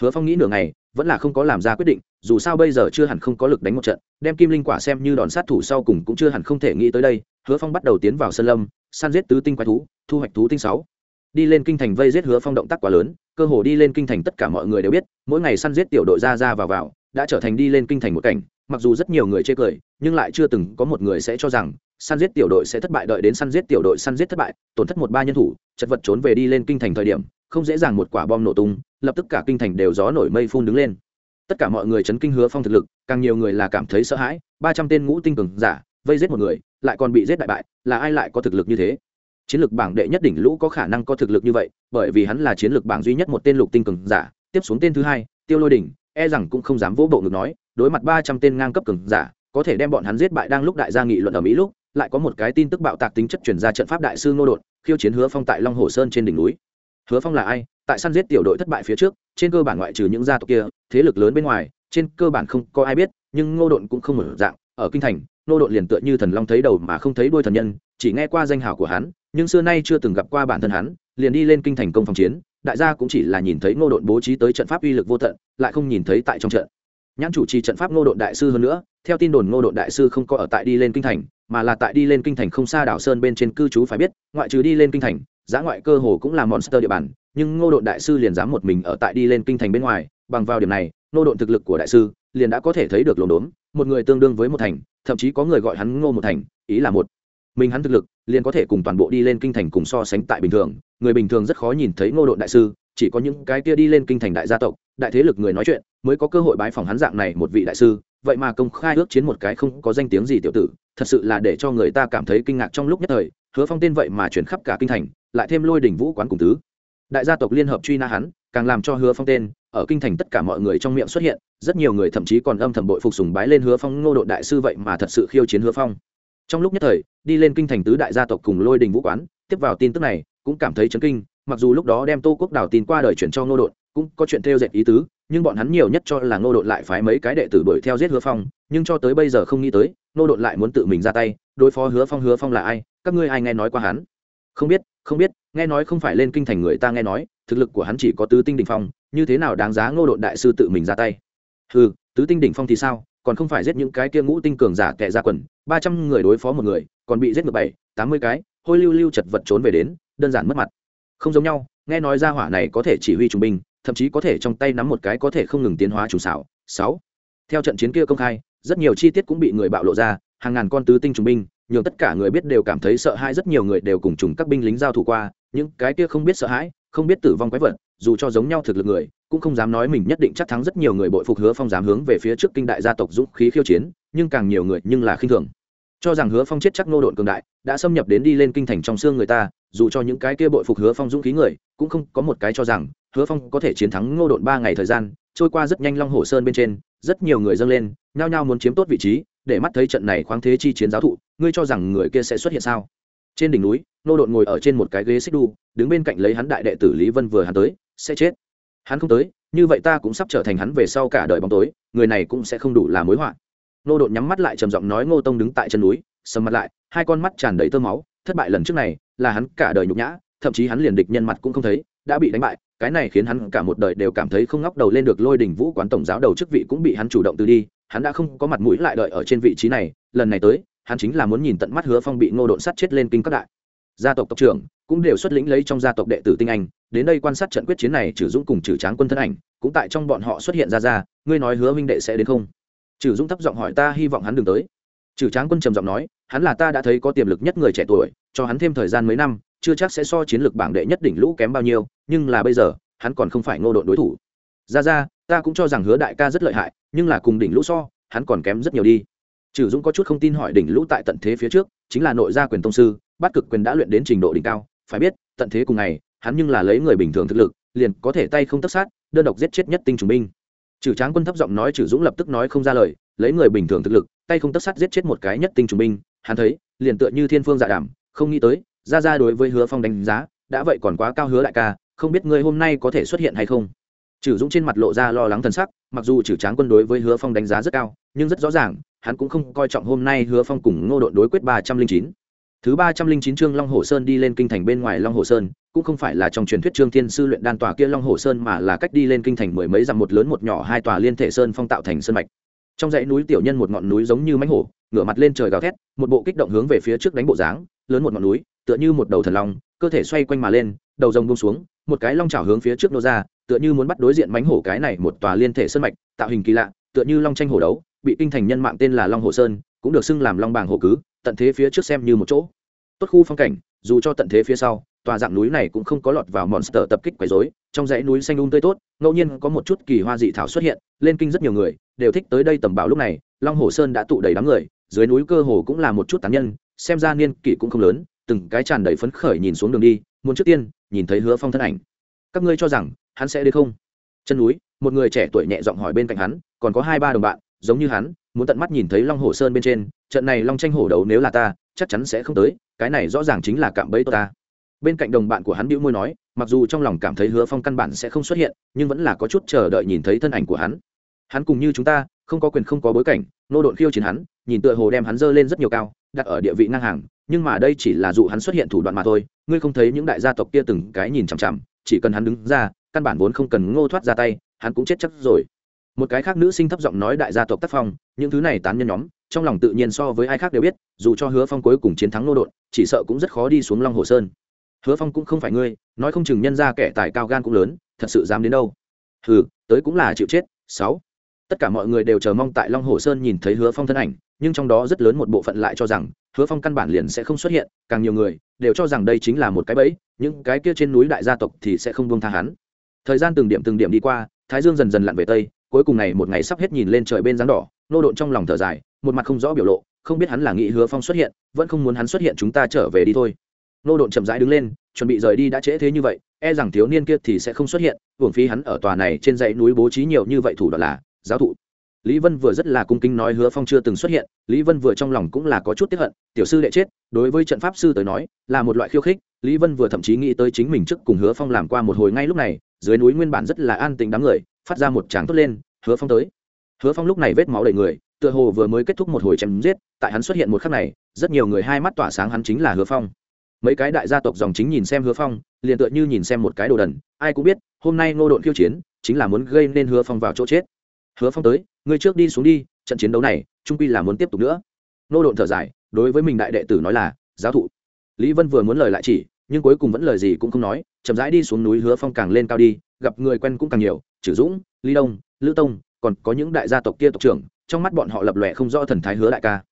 Hứa phong nghĩ nửa ngày, vẫn là không có làm ra quyết định, dù sao bây giờ chưa hẳn không có lực đánh một trận, đem kim linh quả xem như đòn sát thủ sau cùng cũng chưa hẳn không thể nghĩ tới đây, hứa phong bắt đầu tiến vào sân lâm, săn giết tứ tinh quái thú, thu hoạch thú tinh sáu. Đi lên kinh thành vây giết hứa phong động tác quá lớn cơ hồ đi lên kinh thành tất cả mọi người đều biết, mỗi ngày săn giết tiểu đội ra ra vào vào, đã trở thành đi lên kinh thành một cảnh. Mặc dù rất nhiều người chê cười, nhưng lại chưa từng có một người sẽ cho rằng, săn giết tiểu đội sẽ thất bại đợi đến săn giết tiểu đội săn giết thất bại, tổn thất một ba nhân thủ, chật vật trốn về đi lên kinh thành thời điểm, không dễ dàng một quả bom nổ tung, lập tức cả kinh thành đều gió nổi mây phun đứng lên. Tất cả mọi người chấn kinh hứa phong thực lực, càng nhiều người là cảm thấy sợ hãi, ba trăm tên ngũ tinh cường giả vây giết một người, lại còn bị giết đại bại, là ai lại có thực lực như thế? Chiến lược bảng đệ nhất đỉnh lũ có khả năng có thực lực như vậy, bởi vì hắn là chiến lược bảng duy nhất một tên lục tinh cường giả, tiếp xuống tên thứ hai, tiêu lôi đỉnh e rằng cũng không dám vỗ bộ ngực nói, đối mặt ba trăm tên ngang cấp cường giả, có thể đem bọn hắn giết bại đang lúc đại gia nghị luận ở mỹ lúc, lại có một cái tin tức bạo tạc tính chất chuyển ra trận pháp đại sư ngô đột, khiêu chiến hứa phong tại long hồ sơn trên đỉnh núi. Hứa phong là ai? Tại săn giết tiểu đội thất bại phía trước, trên cơ bản ngoại trừ những gia tộc kia, thế lực lớn bên ngoài, trên cơ bản không có ai biết, nhưng ngô đột cũng không mở dạng. Ở kinh thành, ngô đột liền tựa như thần long thấy đầu mà không thấy đuôi thần nhân, chỉ nghe qua danh hào của hắn nhưng xưa nay chưa từng gặp qua bản thân hắn, liền đi lên kinh thành công phòng chiến, đại gia cũng chỉ là nhìn thấy ngô Đội bố trí tới trận pháp uy lực vô tận, lại không nhìn thấy tại trong trận. Nhãn chủ trì trận pháp ngô Đội đại sư hơn nữa, theo tin đồn ngô Đội đại sư không có ở tại đi lên kinh thành, mà là tại đi lên kinh thành không xa đảo sơn bên trên cư trú phải biết, ngoại trừ đi lên kinh thành giã ngoại cơ hồ cũng là monster địa bàn, nhưng ngô Đội đại sư liền dám một mình ở tại đi lên kinh thành bên ngoài, bằng vào điểm này, ngô Đội thực lực của đại sư liền đã có thể thấy được lồn đốn, một người tương đương với một thành, thậm chí có người gọi hắn ngô một thành, ý là một. Mình hắn thực lực liền có thể cùng toàn bộ đi lên kinh thành cùng so sánh tại bình thường. Người bình thường rất khó nhìn thấy ngô độn đại sư, chỉ có những cái kia đi lên kinh thành đại gia tộc, đại thế lực người nói chuyện mới có cơ hội bái phòng hắn dạng này một vị đại sư. Vậy mà công khai ước chiến một cái không có danh tiếng gì tiểu tử, thật sự là để cho người ta cảm thấy kinh ngạc trong lúc nhất thời. Hứa phong tên vậy mà chuyển khắp cả kinh thành, lại thêm lôi đỉnh vũ quán cùng tứ. Đại gia tộc liên hợp truy na hắn, càng làm cho hứa phong tên, ở kinh thành tất cả mọi người trong miệng xuất hiện, rất nhiều người thậm chí còn âm thầm bội phục sùng bái lên hứa phong ngô độ đại sư vậy mà thật sự khiêu chiến hứa phong trong lúc nhất thời, đi lên kinh thành tứ đại gia tộc cùng lôi đình vũ quán, tiếp vào tin tức này, cũng cảm thấy chấn kinh, mặc dù lúc đó đem tô quốc đào tin qua đời chuyển cho ngô đột cũng có chuyện theo dệt ý tứ, nhưng bọn hắn nhiều nhất cho là ngô đột lại phái mấy cái đệ tử đuổi theo giết hứa phong, nhưng cho tới bây giờ không nghĩ tới, ngô đột lại muốn tự mình ra tay, đối phó hứa phong hứa phong là ai, các ngươi ai nghe nói qua hắn? Không biết không biết, nghe nói không phải lên kinh thành người ta nghe nói, thực lực của hắn chỉ có tứ tinh đỉnh phong, như thế nào đáng giá ngô đột đại sư tự mình ra tay? Ừ tứ tinh đỉnh phong thì sao, còn không phải giết những cái kia ngũ tinh cường giả tệ ra quần ba trăm người đối phó một người, còn bị giết ngược bảy, tám mươi cái, hôi lưu lưu chật vật trốn về đến, đơn giản mất mặt. Không giống nhau, nghe nói ra hỏa này có thể chỉ huy trung binh, thậm chí có thể trong tay nắm một cái có thể không ngừng tiến hóa trùng xảo. Sáu. Theo trận chiến kia công khai, rất nhiều chi tiết cũng bị người bạo lộ ra, hàng ngàn con tứ tinh trùng binh, nhường tất cả người biết đều cảm thấy sợ hãi, rất nhiều người đều cùng trùng các binh lính giao thủ qua, những cái kia không biết sợ hãi, không biết tử vong quái vật, dù cho giống nhau thực lực người, cũng không dám nói mình nhất định chắc thắng rất nhiều người bội phục hứa phong dám hướng về phía trước kinh đại gia tộc dũng khí khiêu chiến, nhưng càng nhiều người nhưng là khinh thường cho rằng hứa phong chết chắc nô độn cường đại, đã xâm nhập đến đi lên kinh thành trong xương người ta, dù cho những cái kia bội phục hứa phong dũng khí người, cũng không có một cái cho rằng hứa phong có thể chiến thắng ngô độn ba ngày thời gian, trôi qua rất nhanh long hồ sơn bên trên, rất nhiều người dâng lên, nhao nhao muốn chiếm tốt vị trí, để mắt thấy trận này khoáng thế chi chiến giáo thụ, ngươi cho rằng người kia sẽ xuất hiện sao? Trên đỉnh núi, nô độn ngồi ở trên một cái ghế xích đu, đứng bên cạnh lấy hắn đại đệ tử lý vân vừa hắn tới, sẽ chết. Hắn không tới, như vậy ta cũng sắp trở thành hắn về sau cả đời bóng tối, người này cũng sẽ không đủ là mối họa nô độn nhắm mắt lại trầm giọng nói ngô tông đứng tại chân núi, sầm mặt lại, hai con mắt tràn đầy tơ máu, thất bại lần trước này, là hắn cả đời nhục nhã, thậm chí hắn liền địch nhân mặt cũng không thấy, đã bị đánh bại, cái này khiến hắn cả một đời đều cảm thấy không ngóc đầu lên được lôi đỉnh vũ quán tổng giáo đầu chức vị cũng bị hắn chủ động từ đi, hắn đã không có mặt mũi lại đợi ở trên vị trí này, lần này tới, hắn chính là muốn nhìn tận mắt hứa phong bị ngô độn sát chết lên kinh các đại. Gia tộc tộc trưởng cũng đều xuất lĩnh lấy trong gia tộc đệ tử tinh anh, đến đây quan sát trận quyết chiến này, trừ dũng cùng trừ tráng quân thân ảnh, cũng tại trong bọn họ xuất hiện ra ra, ngươi nói hứa minh đệ sẽ đến không? Trừ dũng thấp giọng hỏi ta hy vọng hắn đừng tới. Trừ tráng quân trầm giọng nói, hắn là ta đã thấy có tiềm lực nhất người trẻ tuổi, cho hắn thêm thời gian mấy năm, chưa chắc sẽ so chiến lược bảng đệ nhất đỉnh lũ kém bao nhiêu, nhưng là bây giờ, hắn còn không phải ngô đội đối thủ. Ra ra, ta cũng cho rằng hứa đại ca rất lợi hại, nhưng là cùng đỉnh lũ so, hắn còn kém rất nhiều đi. Trừ dũng có chút không tin hỏi đỉnh lũ tại tận thế phía trước, chính là nội gia quyền tông sư, bắt cực quyền đã luyện đến trình độ đỉnh cao, phải biết, tận thế cùng ngày, hắn nhưng là lấy người bình thường thực lực, liền có thể tay không tất sát, đơn độc giết chết nhất tinh trùng binh trừ tráng quân thấp giọng nói trừ dũng lập tức nói không ra lời, lấy người bình thường thực lực, tay không tất sát giết chết một cái nhất tinh trùng binh, hắn thấy, liền tựa như thiên phương dạ đảm không nghĩ tới, ra ra đối với hứa phong đánh giá, đã vậy còn quá cao hứa đại ca, không biết ngươi hôm nay có thể xuất hiện hay không? Trừ dũng trên mặt lộ ra lo lắng thần sắc, mặc dù trừ tráng quân đối với hứa phong đánh giá rất cao, nhưng rất rõ ràng, hắn cũng không coi trọng hôm nay hứa phong cùng ngô đội đối quyết ba trăm linh chín thứ ba trăm linh chín chương long hồ sơn đi lên kinh thành bên ngoài long hồ sơn, cũng không phải là trong truyền thuyết trương thiên sư luyện đan tòa kia long hồ sơn mà là cách đi lên kinh thành mười mấy dặm một lớn một nhỏ hai tòa liên thể sơn phong tạo thành sơn mạch. Trong dãy núi tiểu nhân một ngọn núi giống như mánh hổ, ngửa mặt lên trời gào thét, một bộ kích động hướng về phía trước đánh bộ dáng, lớn một ngọn núi, tựa như một đầu thần long, cơ thể xoay quanh mà lên, đầu rồng bông xuống, một cái long trào hướng phía trước nô ra, tựa như muốn bắt đối diện mánh hổ cái này một tòa liên thể sơn mạch, tạo hình kỳ lạ, tựa như long tranh hổ đấu, bị kinh thành nhân mạng tên là long hồ sơn, cũng được xưng làm long bàng hổ cứ tận thế phía trước xem như một chỗ. Tốt khu phong cảnh, dù cho tận thế phía sau, tòa dạng núi này cũng không có lọt vào monster tập kích quấy rối, trong dãy núi xanh um tươi tốt, ngẫu nhiên có một chút kỳ hoa dị thảo xuất hiện, lên kinh rất nhiều người, đều thích tới đây tầm bảo lúc này, long hồ sơn đã tụ đầy đám người, dưới núi cơ hồ cũng là một chút tán nhân, xem ra niên kỷ cũng không lớn, từng cái tràn đầy phấn khởi nhìn xuống đường đi, muốn trước tiên, nhìn thấy hứa phong thân ảnh. Các ngươi cho rằng, hắn sẽ đến không? Chân núi, một người trẻ tuổi nhẹ giọng hỏi bên cạnh hắn, còn có hai ba đồng bạn, giống như hắn muốn tận mắt nhìn thấy long hồ sơn bên trên, trận này long tranh hổ đấu nếu là ta, chắc chắn sẽ không tới, cái này rõ ràng chính là cạm bẫy ta. Bên cạnh đồng bạn của hắn bĩu môi nói, mặc dù trong lòng cảm thấy hứa phong căn bản sẽ không xuất hiện, nhưng vẫn là có chút chờ đợi nhìn thấy thân ảnh của hắn. Hắn cùng như chúng ta, không có quyền không có bối cảnh, nô độn khiêu chiến hắn, nhìn tựa hồ đem hắn dơ lên rất nhiều cao, đặt ở địa vị ngang hàng, nhưng mà đây chỉ là dụ hắn xuất hiện thủ đoạn mà thôi, ngươi không thấy những đại gia tộc kia từng cái nhìn chằm chằm, chỉ cần hắn đứng ra, căn bản vốn không cần ngô thoát ra tay, hắn cũng chết chắc rồi một cái khác nữ sinh thấp giọng nói đại gia tộc tác phong, những thứ này tán nhân nhóm, trong lòng tự nhiên so với ai khác đều biết, dù cho hứa phong cuối cùng chiến thắng nô đột, chỉ sợ cũng rất khó đi xuống long hồ sơn. Hứa phong cũng không phải ngươi, nói không chừng nhân ra kẻ tài cao gan cũng lớn, thật sự dám đến đâu. Hừ, tới cũng là chịu chết, sáu. Tất cả mọi người đều chờ mong tại long hồ sơn nhìn thấy hứa phong thân ảnh, nhưng trong đó rất lớn một bộ phận lại cho rằng, hứa phong căn bản liền sẽ không xuất hiện, càng nhiều người đều cho rằng đây chính là một cái bẫy, những cái kia trên núi đại gia tộc thì sẽ không buông tha hắn. Thời gian từng điểm từng điểm đi qua, thái dương dần dần lặn về tây cuối cùng này một ngày sắp hết nhìn lên trời bên dáng đỏ, nô độn trong lòng thở dài, một mặt không rõ biểu lộ, không biết hắn là nghĩ hứa phong xuất hiện, vẫn không muốn hắn xuất hiện chúng ta trở về đi thôi. Nô độn chậm rãi đứng lên, chuẩn bị rời đi đã trễ thế như vậy e rằng thiếu niên kia thì sẽ không xuất hiện hưởng phí hắn ở tòa này trên dãy núi bố trí nhiều như vậy thủ đoạn là, giáo thụ. Lý vân vừa rất là cung kính nói hứa phong chưa từng xuất hiện, lý vân vừa trong lòng cũng là có chút tiếp hận, tiểu sư đệ chết, đối với trận pháp sư tới nói, là một loại khiêu khích, lý vân vừa thậm chí nghĩ tới chính mình trước cùng hứa phong làm qua một hồi ngay lúc này, dưới núi nguyên bản rất là an tình đám người phát ra một tràng tốt lên, hứa phong tới. Hứa phong lúc này vết máu đầy người, tựa hồ vừa mới kết thúc một hồi chém giết, tại hắn xuất hiện một khắc này, rất nhiều người hai mắt tỏa sáng hắn chính là hứa phong. Mấy cái đại gia tộc dòng chính nhìn xem hứa phong, liền tựa như nhìn xem một cái đồ đần, ai cũng biết, hôm nay ngô độn khiêu chiến, chính là muốn gây nên hứa phong vào chỗ chết. Hứa phong tới, ngươi trước đi xuống đi, trận chiến đấu này, trung quy là muốn tiếp tục nữa. Ngô độn thở dài, đối với mình đại đệ tử nói là, giáo thụ. Lý vân vừa muốn lời lại chỉ, nhưng cuối cùng vẫn lời gì cũng không nói, chậm rãi đi xuống núi hứa phong càng lên cao đi gặp người quen cũng càng nhiều trừ dũng lý đông, lữ tông, còn có những đại gia tộc kia tộc trưởng, trong mắt bọn họ lập lòe không rõ thần thái hứa đại ca.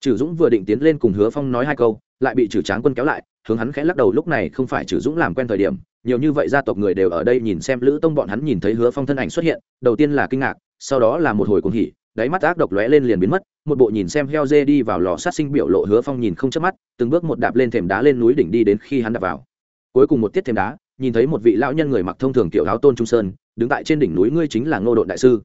Trừ dũng vừa định tiến lên cùng hứa phong nói hai câu, lại bị trừ tráng quân kéo lại, hướng hắn khẽ lắc đầu, lúc này không phải trừ dũng làm quen thời điểm, nhiều như vậy gia tộc người đều ở đây nhìn xem lữ tông bọn hắn nhìn thấy hứa phong thân ảnh xuất hiện, đầu tiên là kinh ngạc, sau đó là một hồi cuồng hỉ, đáy mắt ác độc lóe lên liền biến mất, một bộ nhìn xem heo dê đi vào lò sát sinh biểu lộ hứa phong nhìn không chớp mắt, từng bước một đạp lên thềm đá lên núi đỉnh đi đến khi hắn đạp vào. Cuối cùng một tiết thềm đá nhìn thấy một vị lão nhân người mặc thông thường kiểu áo tôn trung sơn, đứng tại trên đỉnh núi ngươi chính là ngô độn đại sư.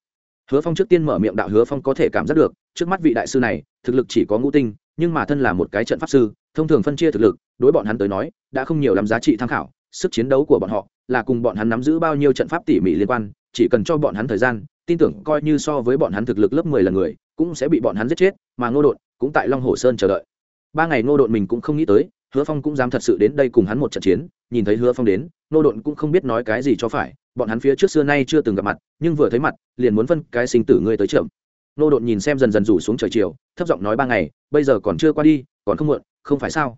Hứa phong trước tiên mở miệng đạo hứa phong có thể cảm giác được, trước mắt vị đại sư này, thực lực chỉ có ngũ tinh, nhưng mà thân là một cái trận pháp sư, thông thường phân chia thực lực, đối bọn hắn tới nói, đã không nhiều lắm giá trị tham khảo, sức chiến đấu của bọn họ là cùng bọn hắn nắm giữ bao nhiêu trận pháp tỉ mỉ liên quan, chỉ cần cho bọn hắn thời gian, tin tưởng coi như so với bọn hắn thực lực lớp mười lần người, cũng sẽ bị bọn hắn giết chết, mà ngô đột cũng tại long hồ sơn chờ đợi. Ba ngày ngô đột mình cũng không nghĩ tới, hứa phong cũng dám thật sự đến đây cùng hắn một trận chiến, nhìn thấy hứa phong đến Nô đột cũng không biết nói cái gì cho phải, bọn hắn phía trước xưa nay chưa từng gặp mặt, nhưng vừa thấy mặt, liền muốn phân cái sinh tử ngươi tới trưởng. Nô đột nhìn xem dần dần rủ xuống trời chiều, thấp giọng nói ba ngày, bây giờ còn chưa qua đi, còn không muộn, không phải sao?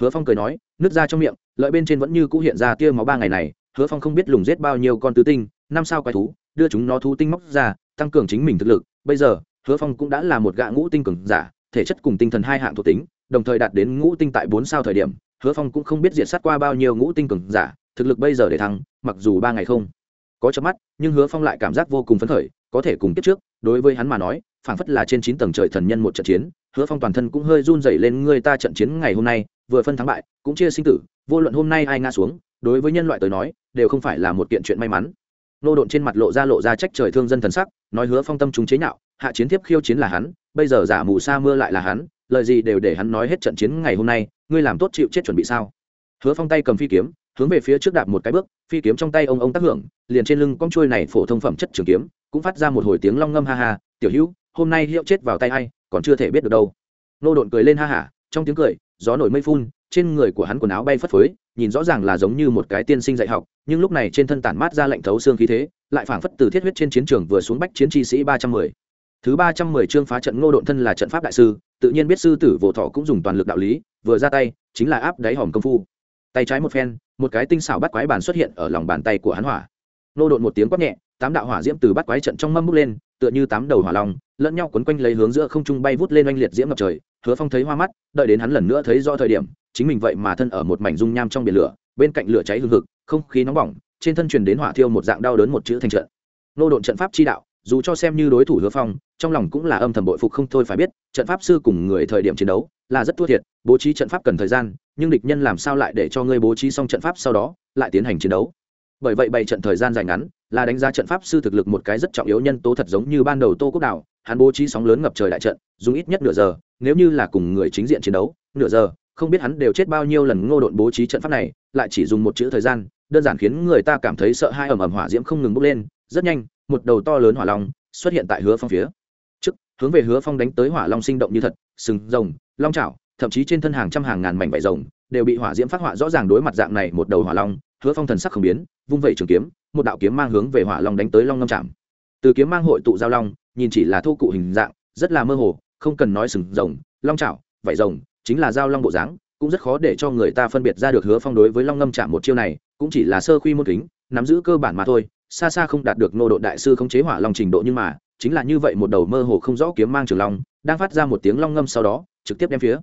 Hứa phong cười nói nước ra trong miệng, lợi bên trên vẫn như cũ hiện ra tia máu ba ngày này, hứa phong không biết lùng giết bao nhiêu con tứ tinh, năm sao quái thú, đưa chúng nó thú tinh móc ra, tăng cường chính mình thực lực. Bây giờ, hứa phong cũng đã là một gã ngũ tinh cường giả, thể chất cùng tinh thần hai hạng thuộc tính, đồng thời đạt đến ngũ tinh tại bốn sao thời điểm, hứa phong cũng không biết diệt sát qua bao nhiêu ngũ tinh cường giả thực lực bây giờ để thắng, mặc dù ba ngày không có chớp mắt, nhưng hứa phong lại cảm giác vô cùng phấn khởi, có thể cùng kiếp trước, đối với hắn mà nói, phảng phất là trên chín tầng trời thần nhân một trận chiến, hứa phong toàn thân cũng hơi run rẩy lên người ta trận chiến ngày hôm nay, vừa phân thắng bại, cũng chia sinh tử, vô luận hôm nay ai ngã xuống, đối với nhân loại tới nói, đều không phải là một kiện chuyện may mắn. Nô độn trên mặt lộ ra lộ ra trách trời thương dân thần sắc, nói hứa phong tâm chúng chế nhạo, hạ chiến tiếp khiêu chiến là hắn, bây giờ giả mù sa mưa lại là hắn, lời gì đều để hắn nói hết trận chiến ngày hôm nay, ngươi làm tốt chịu chết chuẩn bị sao? Hứa phong tay cầm phi kiếm hướng về phía trước đạp một cái bước, phi kiếm trong tay ông ông tác hưởng, liền trên lưng con trôi này phổ thông phẩm chất trường kiếm, cũng phát ra một hồi tiếng long ngâm ha ha, tiểu hữu, hôm nay hiệu chết vào tay hay còn chưa thể biết được đâu. Nô độn cười lên ha hả, trong tiếng cười, gió nổi mây phun, trên người của hắn quần áo bay phất phới, nhìn rõ ràng là giống như một cái tiên sinh dạy học, nhưng lúc này trên thân tản mát ra lệnh thấu xương khí thế, lại phảng phất từ thiết huyết trên chiến trường vừa xuống bách chiến chi sĩ ba trăm mười. Thứ ba trăm mười chương phá trận ngô độn thân là trận pháp đại sư, tự nhiên biết sư tử vỗ thọ cũng dùng toàn lực đạo lý, vừa ra tay, chính là áp đáy hòm công phu tay trái một phen, một cái tinh xảo bắt quái bàn xuất hiện ở lòng bàn tay của hắn hỏa. Nô đột một tiếng quát nhẹ, tám đạo hỏa diễm từ bắt quái trận trong mâm bốc lên, tựa như tám đầu hỏa long, lẫn nhau quấn quanh lấy hướng giữa không trung bay vút lên oanh liệt diễm ngập trời, hứa phong thấy hoa mắt, đợi đến hắn lần nữa thấy rõ thời điểm, chính mình vậy mà thân ở một mảnh dung nham trong biển lửa, bên cạnh lửa cháy hương hực, không khí nóng bỏng, trên thân truyền đến hỏa thiêu một dạng đau đớn một chữ thành trận. Nô độn trận pháp chi đạo dù cho xem như đối thủ hứa phong, trong lòng cũng là âm thầm bội phục không thôi phải biết, trận pháp sư cùng người thời điểm chiến đấu là rất thua thiệt, bố trí trận pháp cần thời gian, nhưng địch nhân làm sao lại để cho ngươi bố trí xong trận pháp sau đó, lại tiến hành chiến đấu? Bởi vậy bày trận thời gian dài ngắn, là đánh giá trận pháp sư thực lực một cái rất trọng yếu nhân tố thật giống như ban đầu tô quốc đảo, hắn bố trí sóng lớn ngập trời đại trận, dùng ít nhất nửa giờ, nếu như là cùng người chính diện chiến đấu, nửa giờ, không biết hắn đều chết bao nhiêu lần ngô độn bố trí trận pháp này, lại chỉ dùng một chữ thời gian, đơn giản khiến người ta cảm thấy sợ hai ẩm ẩm hỏa diễm không ngừng bốc lên, rất nhanh một đầu to lớn hỏa long xuất hiện tại hứa phong phía. Trước, hướng về hứa phong đánh tới hỏa long sinh động như thật, sừng rồng, long chảo, thậm chí trên thân hàng trăm hàng ngàn mảnh vải rồng, đều bị hỏa diễm phát họa rõ ràng đối mặt dạng này một đầu hỏa long. Hứa phong thần sắc không biến, vung vẩy trường kiếm, một đạo kiếm mang hướng về hỏa long đánh tới long ngâm chạm. Từ kiếm mang hội tụ giao long, nhìn chỉ là thô cụ hình dạng, rất là mơ hồ, không cần nói sừng rồng, long chảo, vải rồng, chính là giao long bộ dáng, cũng rất khó để cho người ta phân biệt ra được hứa phong đối với long ngâm chạm một chiêu này, cũng chỉ là sơ khuy môn kính, nắm giữ cơ bản mà thôi xa xa không đạt được nô độ đại sư khống chế hỏa long trình độ nhưng mà, chính là như vậy một đầu mơ hồ không rõ kiếm mang trường long, đang phát ra một tiếng long ngâm sau đó, trực tiếp đem phía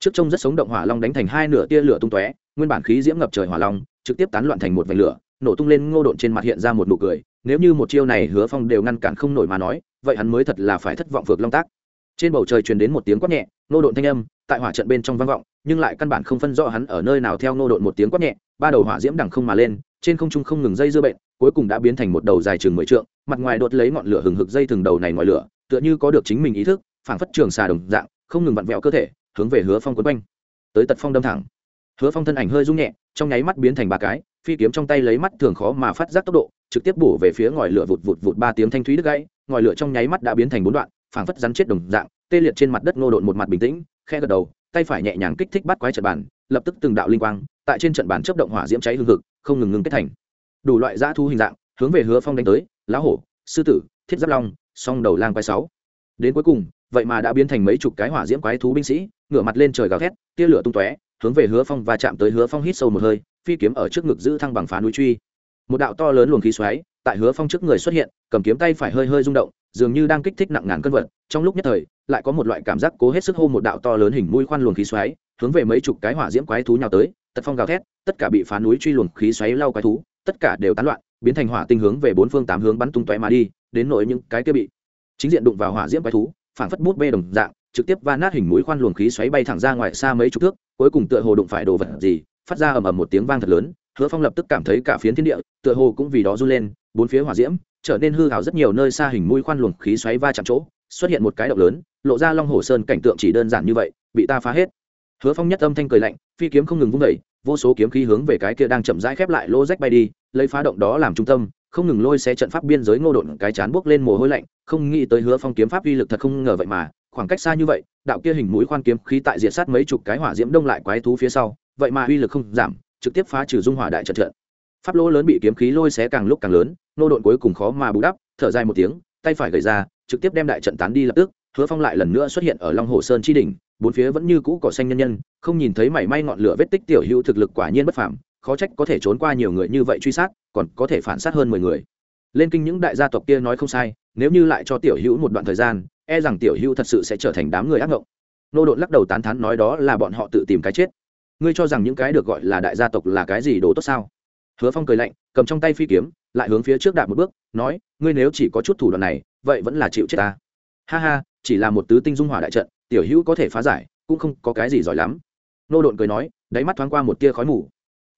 trước trông rất sống động hỏa long đánh thành hai nửa tia lửa tung tóe, nguyên bản khí diễm ngập trời hỏa long, trực tiếp tán loạn thành một vành lửa, nổ tung lên ngô độn trên mặt hiện ra một nụ cười, nếu như một chiêu này hứa phong đều ngăn cản không nổi mà nói, vậy hắn mới thật là phải thất vọng vượt long tác. Trên bầu trời truyền đến một tiếng quát nhẹ nô độn thanh âm, tại hỏa trận bên trong vang vọng, nhưng lại căn bản không phân rõ hắn ở nơi nào theo nô độn một tiếng quát nhẹ ba đầu hỏa diễm đằng không mà lên, trên không trung không ngừng dây dưa bệnh, cuối cùng đã biến thành một đầu dài chừng mười trượng, mặt ngoài đột lấy ngọn lửa hừng hực dây thừng đầu này ngoài lửa, tựa như có được chính mình ý thức, phảng phất trường xà đồng dạng, không ngừng vặn vẹo cơ thể, hướng về hứa phong quấn quanh. Tới tật phong đâm thẳng. Hứa phong thân ảnh hơi rung nhẹ, trong nháy mắt biến thành ba cái, phi kiếm trong tay lấy mắt thường khó mà phát giác tốc độ, trực tiếp bổ về phía ngòi lửa vụt vụt vụt ba tiếng thanh thúy đứt gãy, ngòi lửa trong nháy mắt đã biến thành bốn đoạn, phảng phất rắn chết đồng dạng, tê liệt trên mặt đất ngô độn một mặt bình tĩnh khe gật đầu, tay phải nhẹ nhàng kích thích bắt quái trật bàn, lập tức từng đạo linh quang tại trên trận bàn chấp động hỏa diễm cháy hương thực không ngừng ngừng kết thành. Đủ loại dã thu hình dạng, hướng về hứa phong đánh tới lá hổ, sư tử, thiết giáp long, song đầu lang quái sáu. Đến cuối cùng, vậy mà đã biến thành mấy chục cái hỏa diễm quái thú binh sĩ, ngửa mặt lên trời gào thét, tia lửa tung tóe, hướng về hứa phong và chạm tới hứa phong hít sâu một hơi, phi kiếm ở trước ngực giữ thăng bằng phá núi truy. Một đạo to lớn luồng khí xoáy, tại hứa phong trước người xuất hiện, cầm kiếm tay phải hơi hơi rung động, dường như đang kích thích nặng ngàn cân vật, trong lúc nhất thời, lại có một loại cảm giác cố hết sức hô một đạo to lớn hình mũi khoan luồng khí xoáy, hướng về mấy chục cái hỏa diễm quái thú nhào tới tật phong gào thét, tất cả bị phá núi truy luồng khí xoáy lau quái thú, tất cả đều tán loạn, biến thành hỏa tinh hướng về bốn phương tám hướng bắn tung tóe mà đi, đến nỗi những cái kia bị chính diện đụng vào hỏa diễm quái thú, phảng phất bút bê đồng dạng, trực tiếp va nát hình mũi khoan luồng khí xoáy bay thẳng ra ngoài xa mấy chục thước, cuối cùng tựa hồ đụng phải đồ vật gì, phát ra ầm ầm một tiếng vang thật lớn, hứa phong lập tức cảm thấy cả phiến thiên địa, tựa hồ cũng vì đó run lên, bốn phía hỏa diễm trở nên hư hào rất nhiều nơi xa hình mũi khoan luồng khí xoáy va chạm chỗ, xuất hiện một cái động lớn, lộ ra long hồ sơn cảnh tượng chỉ đơn giản như vậy, bị ta phá hết hứa phong nhất âm thanh cười lạnh, phi kiếm không ngừng vung vẩy vô số kiếm khí hướng về cái kia đang chậm rãi khép lại lỗ rách bay đi, lấy phá động đó làm trung tâm, không ngừng lôi xé trận pháp biên giới ngô độn, cái chán buốc lên mồ hôi lạnh, không nghĩ tới hứa phong kiếm pháp uy lực thật không ngờ vậy mà, khoảng cách xa như vậy, đạo kia hình mũi khoan kiếm khí tại diện sát mấy chục cái hỏa diễm đông lại quái thú phía sau, vậy mà uy lực không giảm, trực tiếp phá trừ dung hỏa đại trận trận. Pháp lỗ lớn bị kiếm khí lôi xé càng lúc càng lớn nô độn cuối cùng khó mà bù đắp, thở dài một tiếng, tay phải gầy ra, trực tiếp đem đại trận tán đi lập tức, hứa phong lại lần nữa xuất hiện ở long hồ sơn chi đỉnh bốn phía vẫn như cũ cỏ xanh nhân nhân, không nhìn thấy mảy may ngọn lửa vết tích tiểu hữu thực lực quả nhiên bất phàm, khó trách có thể trốn qua nhiều người như vậy truy sát, còn có thể phản sát hơn mười người. Lên kinh những đại gia tộc kia nói không sai, nếu như lại cho tiểu hữu một đoạn thời gian e rằng tiểu hữu thật sự sẽ trở thành đám người ác ngộng. Nô đội lắc đầu tán thán nói đó là bọn họ tự tìm cái chết. Ngươi cho rằng những cái được gọi là đại gia tộc là cái gì đồ tốt sao? Hứa phong cười lạnh, cầm trong tay phi kiếm, lại hướng phía trước đạp một bước, nói, ngươi nếu chỉ có chút thủ đoạn này, vậy vẫn là chịu chết ta. Ha ha, chỉ là một tứ tinh dung hỏa đại trận tiểu hữu có thể phá giải, cũng không có cái gì giỏi lắm. Nô độn cười nói, đáy mắt thoáng qua một tia khói mù.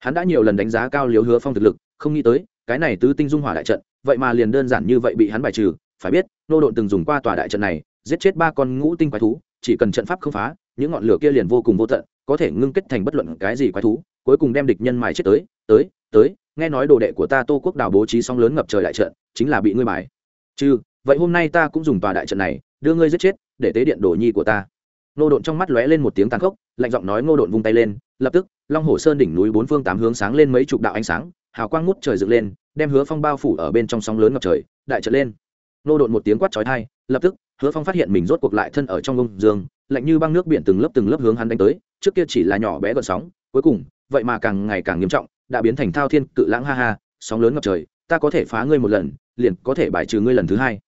Hắn đã nhiều lần đánh giá cao liếu hứa phong thực lực, không nghĩ tới, cái này tứ tinh dung hỏa đại trận, vậy mà liền đơn giản như vậy bị hắn bài trừ. Phải biết, nô độn từng dùng qua tòa đại trận này, giết chết ba con ngũ tinh quái thú, chỉ cần trận pháp không phá, những ngọn lửa kia liền vô cùng vô tận, có thể ngưng kết thành bất luận cái gì quái thú, cuối cùng đem địch nhân mài chết tới tới tới, nghe nói đồ đệ của ta tô quốc đào bố trí song lớn ngập trời đại trận, chính là bị ngươi mài. Chứ vậy hôm nay ta cũng dùng tòa đại trận này đưa ngươi giết chết, để tế điện đồ nhi của ta. Ngô độn trong mắt lóe lên một tiếng tàn khốc, lạnh giọng nói ngô độn vung tay lên, lập tức, long hồ sơn đỉnh núi bốn phương tám hướng sáng lên mấy chục đạo ánh sáng, hào quang ngút trời dựng lên, đem hứa phong bao phủ ở bên trong sóng lớn ngập trời, đại trở lên. Ngô độn một tiếng quát trói thai lập tức, hứa phong phát hiện mình rốt cuộc lại thân ở trong bông dương, lạnh như băng nước biển từng lớp từng lớp hướng hắn đánh tới, trước kia chỉ là nhỏ bé gợn sóng, cuối cùng, vậy mà càng ngày càng nghiêm trọng, đã biến thành thao thiên cự lãng ha ha, sóng lớn ngập trời, ta có thể phá ngươi một lần, liền có thể bài trừ ngươi lần thứ hai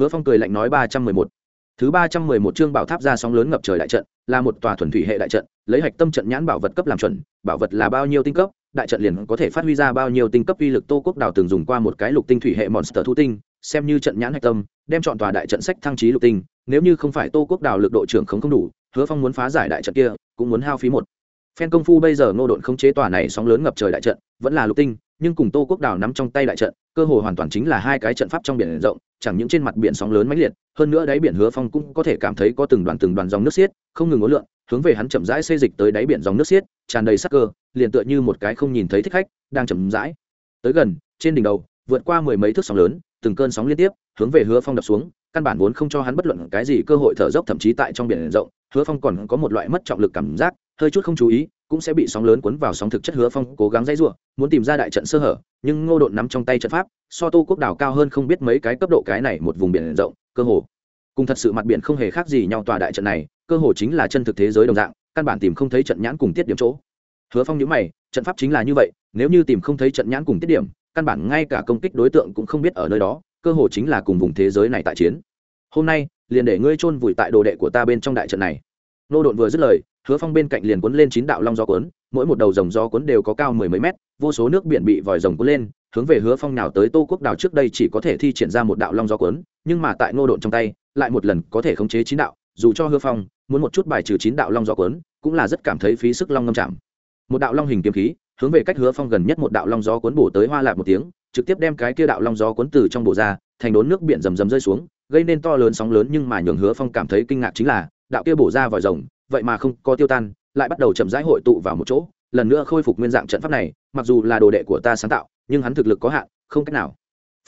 hứa phong cười lạnh nói ba trăm mười một. Thứ ba trăm mười một chương bảo tháp ra sóng lớn ngập trời đại trận, là một tòa thuần thủy hệ đại trận, lấy hạch tâm trận nhãn bảo vật cấp làm chuẩn, bảo vật là bao nhiêu tinh cấp, đại trận liền có thể phát huy ra bao nhiêu tinh cấp uy lực tô quốc đào từng dùng qua một cái lục tinh thủy hệ monster thu tinh, xem như trận nhãn hạch tâm, đem chọn tòa đại trận sách thăng trí lục tinh, nếu như không phải tô quốc đào lực độ trưởng không không đủ, hứa phong muốn phá giải đại trận kia, cũng muốn hao phí một phen công phu bây giờ ngô độn không chế tòa này sóng lớn ngập trời đại trận, vẫn là lục tinh nhưng cùng tô quốc đào nắm trong tay đại trận, cơ hồ hoàn toàn chính là hai cái trận pháp trong biển rộng, chẳng những trên mặt biển sóng lớn mãnh liệt, hơn nữa đáy biển hứa phong cũng có thể cảm thấy có từng đoàn từng đoàn dòng nước xiết, không ngừng ngốn lượn, hướng về hắn chậm rãi xây dịch tới đáy biển dòng nước xiết, tràn đầy sắc cơ, liền tựa như một cái không nhìn thấy thích khách, đang chậm rãi tới gần, trên đỉnh đầu, vượt qua mười mấy thước sóng lớn, từng cơn sóng liên tiếp, hướng về hứa phong đập xuống, căn bản vốn không cho hắn bất luận cái gì cơ hội thở dốc, thậm chí tại trong biển rộng, hứa phong còn có một loại mất trọng lực cảm giác hơi chút không chú ý, cũng sẽ bị sóng lớn cuốn vào sóng thực chất hứa phong cố gắng dãy r u ộ muốn tìm ra đại trận sơ hở, nhưng ngô độn nắm trong tay trận pháp, so tô quốc đảo cao hơn không biết mấy cái cấp độ cái này một vùng biển rộng, cơ hồ. Cùng thật sự mặt biển không hề khác gì nhau tòa đại trận này, cơ hồ chính là chân thực thế giới đồng dạng, căn bản tìm không thấy trận nhãn cùng tiết điểm chỗ. Hứa phong nhữ mày, trận pháp chính là như vậy, nếu như tìm không thấy trận nhãn cùng tiết điểm, căn bản ngay cả công kích đối tượng cũng không biết ở nơi đó, cơ hồ chính là cùng vùng thế giới này tại chiến. Hôm nay, liền để ngươi chôn vùi tại đồ đệ của ta bên trong đại trận này nô độn vừa dứt lời, hứa phong bên cạnh liền cuốn lên chín đạo long gió cuốn, mỗi một đầu dòng gió cuốn đều có cao mười mấy mét, vô số nước biển bị vòi rồng cuốn lên, hướng về hứa phong nào tới tô quốc đảo trước đây chỉ có thể thi triển ra một đạo long gió cuốn, nhưng mà tại nô độn trong tay, lại một lần có thể khống chế chín đạo, dù cho hứa phong muốn một chút bài trừ chín đạo long gió cuốn, cũng là rất cảm thấy phí sức long ngâm chạm. Một đạo long hình kiếm khí, hướng về cách hứa phong gần nhất một đạo long gió cuốn bổ tới hoa lạc một tiếng, trực tiếp đem cái kia đạo long gió cuốn từ trong bộ ra, thành đốn nước biển rầm rầm rơi xuống, gây nên to lớn sóng lớn nhưng mà nhường hứa phong cảm thấy kinh ngạc chính là đạo kia bổ ra vòi rồng, vậy mà không có tiêu tan, lại bắt đầu chậm rãi hội tụ vào một chỗ, lần nữa khôi phục nguyên dạng trận pháp này, mặc dù là đồ đệ của ta sáng tạo, nhưng hắn thực lực có hạn, không cách nào.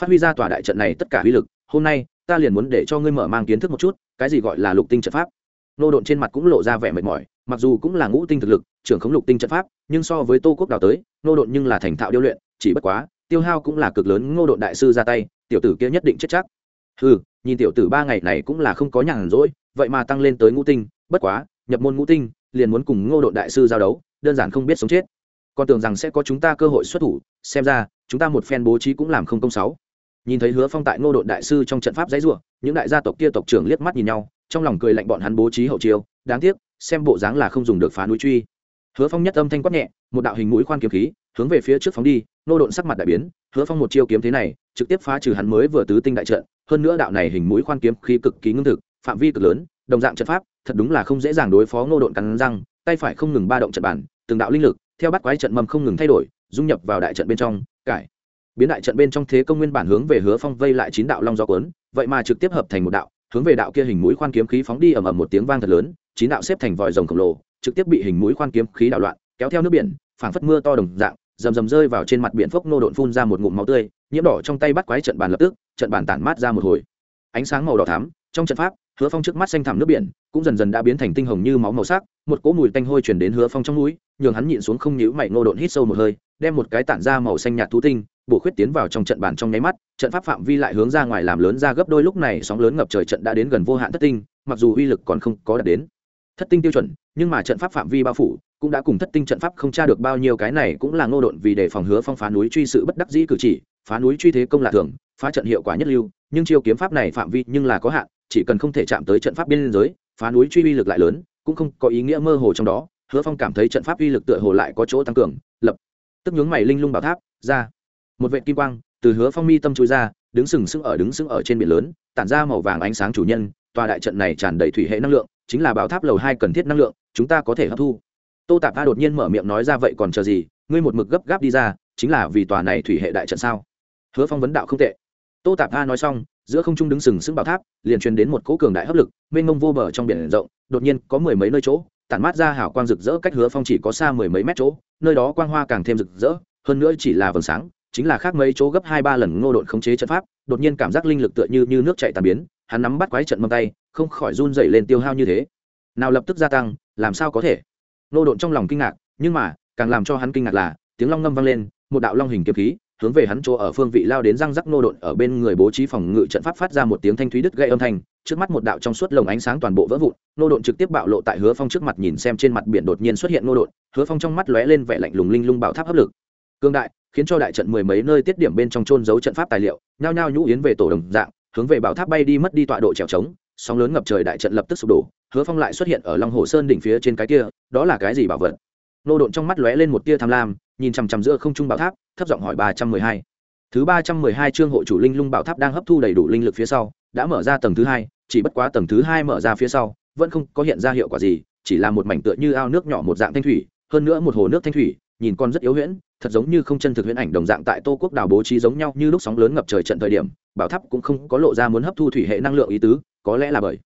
Phát huy ra tòa đại trận này tất cả uy lực, hôm nay, ta liền muốn để cho ngươi mở mang kiến thức một chút, cái gì gọi là lục tinh trận pháp. Nô độn trên mặt cũng lộ ra vẻ mệt mỏi, mặc dù cũng là ngũ tinh thực lực, trưởng khống lục tinh trận pháp, nhưng so với tô quốc đào tới, nô độn nhưng là thành thạo điêu luyện, chỉ bất quá, tiêu hao cũng là cực lớn ngô độn đại sư ra tay, tiểu tử kia nhất định chết chắc. Ừ nhìn tiểu tử ba ngày này cũng là không có nhàn rỗi vậy mà tăng lên tới ngũ tinh, bất quá, nhập môn ngũ tinh, liền muốn cùng ngô đội đại sư giao đấu, đơn giản không biết sống chết. Còn tưởng rằng sẽ có chúng ta cơ hội xuất thủ, xem ra, chúng ta một phen bố trí cũng làm không công sáu. Nhìn thấy hứa phong tại ngô đội đại sư trong trận pháp giấy ruộng những đại gia tộc kia tộc trưởng liếc mắt nhìn nhau, trong lòng cười lạnh bọn hắn bố trí hậu chiêu, đáng tiếc, xem bộ dáng là không dùng được phá núi truy. Hứa phong nhất âm thanh quát nhẹ, một đạo hình mũi khoan kiếm khí, hướng về phía trước phóng đi nô độn sắc mặt đại biến, hứa phong một chiêu kiếm thế này, trực tiếp phá trừ hắn mới vừa tứ tinh đại trận, hơn nữa đạo này hình mũi khoan kiếm khí cực kỳ ngưng thực phạm vi cực lớn, đồng dạng trận pháp, thật đúng là không dễ dàng đối phó nô độn cắn răng, tay phải không ngừng ba động trận bản từng đạo linh lực, theo bắt quái trận mầm không ngừng thay đổi, dung nhập vào đại trận bên trong, cải. Biến đại trận bên trong thế công nguyên bản hướng về hứa phong vây lại chín đạo long do cuốn, vậy mà trực tiếp hợp thành một đạo, hướng về đạo kia hình mũi khoan kiếm khí phóng đi ầm ầm một tiếng vang thật lớn, chín đạo xếp thành vòi rồng khổng lồ, trực tiếp bị hình mũi khoan kiếm khí đạo loạn, kéo theo nước biển, phảng phất mưa to đồng dạng, rầm rầm rơi vào trên mặt biển phốc nô độn phun ra một ngụm máu tươi, nhiễm đỏ trong tay bắt quái trận bàn lập tức, trận bàn tản mát ra một hồi. Ánh sáng màu đỏ thắm, trong trận pháp hứa phong trước mắt xanh thẳm nước biển, cũng dần dần đã biến thành tinh hồng như máu màu sắc, một cỗ mùi tanh hôi chuyển đến hứa phong trong núi nhường hắn nhịn xuống không nhữ mày nô độn hít sâu một hơi, đem một cái tản ra màu xanh nhạt thú tinh, bổ khuyết tiến vào trong trận bàn trong nháy mắt, trận pháp phạm vi lại hướng ra ngoài làm lớn ra gấp đôi lúc này sóng lớn ngập trời trận đã đến gần vô hạn thất tinh, mặc dù uy lực còn không có đạt đến thất tinh tiêu chuẩn, nhưng mà trận pháp phạm vi bao phủ cũng đã cùng thất tinh trận pháp không tra được bao nhiêu cái này cũng là ngô độn vì để phòng hứa phong phá núi truy sự bất đắc dĩ cử chỉ, phá núi truy thế công là thường, phá trận hiệu quả nhất lưu, nhưng chiêu kiếm pháp này phạm vi nhưng là có hạn chỉ cần không thể chạm tới trận pháp biên giới, phá núi truy uy lực lại lớn, cũng không có ý nghĩa mơ hồ trong đó. Hứa phong cảm thấy trận pháp uy lực tựa hồ lại có chỗ tăng cường, lập tức nhướng mày linh lung bảo tháp, ra. Một vệ kim quang từ hứa phong mi tâm chui ra, đứng sừng sững ở, đứng sững ở trên biển lớn, tản ra màu vàng ánh sáng chủ nhân, tòa đại trận này tràn đầy thủy hệ năng lượng, chính là bảo tháp lầu hai cần thiết năng lượng, chúng ta có thể hấp thu. Tô tạp a đột nhiên mở miệng nói ra, vậy còn chờ gì? Ngươi một mực gấp gáp đi ra, chính là vì tòa này thủy hệ đại trận sao? Hứa phong vấn đạo không tệ. Tô tạp a nói xong giữa không trung đứng sừng sững bảo tháp liền truyền đến một cỗ cường đại hấp lực mênh mông vô bờ trong biển rộng đột nhiên có mười mấy nơi chỗ tản mát ra hào quang rực rỡ cách hứa phong chỉ có xa mười mấy mét chỗ nơi đó quang hoa càng thêm rực rỡ hơn nữa chỉ là vầng sáng chính là khác mấy chỗ gấp hai ba lần ngô độn khống chế trận pháp đột nhiên cảm giác linh lực tựa như, như nước chạy tàn biến hắn nắm bắt quái trận mâm tay không khỏi run dậy lên tiêu hao như thế. Nào lập tức gia tăng làm sao có thể? Nô độn trong lòng kinh ngạc nhưng mà càng làm cho hắn kinh ngạc là tiếng long ngâm vang lên một đạo long hình kiếm khí hướng về hắn chỗ ở phương vị lao đến răng rắc nô độn ở bên người bố trí phòng ngự trận pháp phát ra một tiếng thanh thúy đứt gây âm thanh, trước mắt một đạo trong suốt lồng ánh sáng toàn bộ vỡ vụn, nô độn trực tiếp bạo lộ tại hứa phong trước mặt nhìn xem trên mặt biển đột nhiên xuất hiện nô độn, hứa phong trong mắt lóe lên vẻ lạnh lùng linh lung bảo tháp hấp lực. Cương đại, khiến cho đại trận mười mấy nơi tiết điểm bên trong trôn giấu trận pháp tài liệu, nhao nhao nhũ yến về tổ đồng dạng, hướng về bảo tháp bay đi mất đi tọa độ trèo trống, sóng lớn ngập trời đại trận lập tức sụp đổ, hứa phong lại xuất hiện ở long hồ sơn đỉnh phía trên cái kia, đó là cái gì bảo vật? Nô độn trong mắt lóe lên một tia tham lam nhìn chằm chằm giữa không trung bảo tháp, thấp giọng hỏi ba trăm mười hai. Thứ ba trăm mười hai chương hội chủ linh lung bảo tháp đang hấp thu đầy đủ linh lực phía sau, đã mở ra tầng thứ hai, chỉ bất quá tầng thứ hai mở ra phía sau, vẫn không có hiện ra hiệu quả gì, chỉ là một mảnh tựa như ao nước nhỏ một dạng thanh thủy, hơn nữa một hồ nước thanh thủy, nhìn con rất yếu huyễn, thật giống như không chân thực huyễn ảnh đồng dạng tại tô quốc đảo bố trí giống nhau như lúc sóng lớn ngập trời trận thời điểm, bảo tháp cũng không có lộ ra muốn hấp thu thủy hệ năng lượng ý tứ, có lẽ là bởi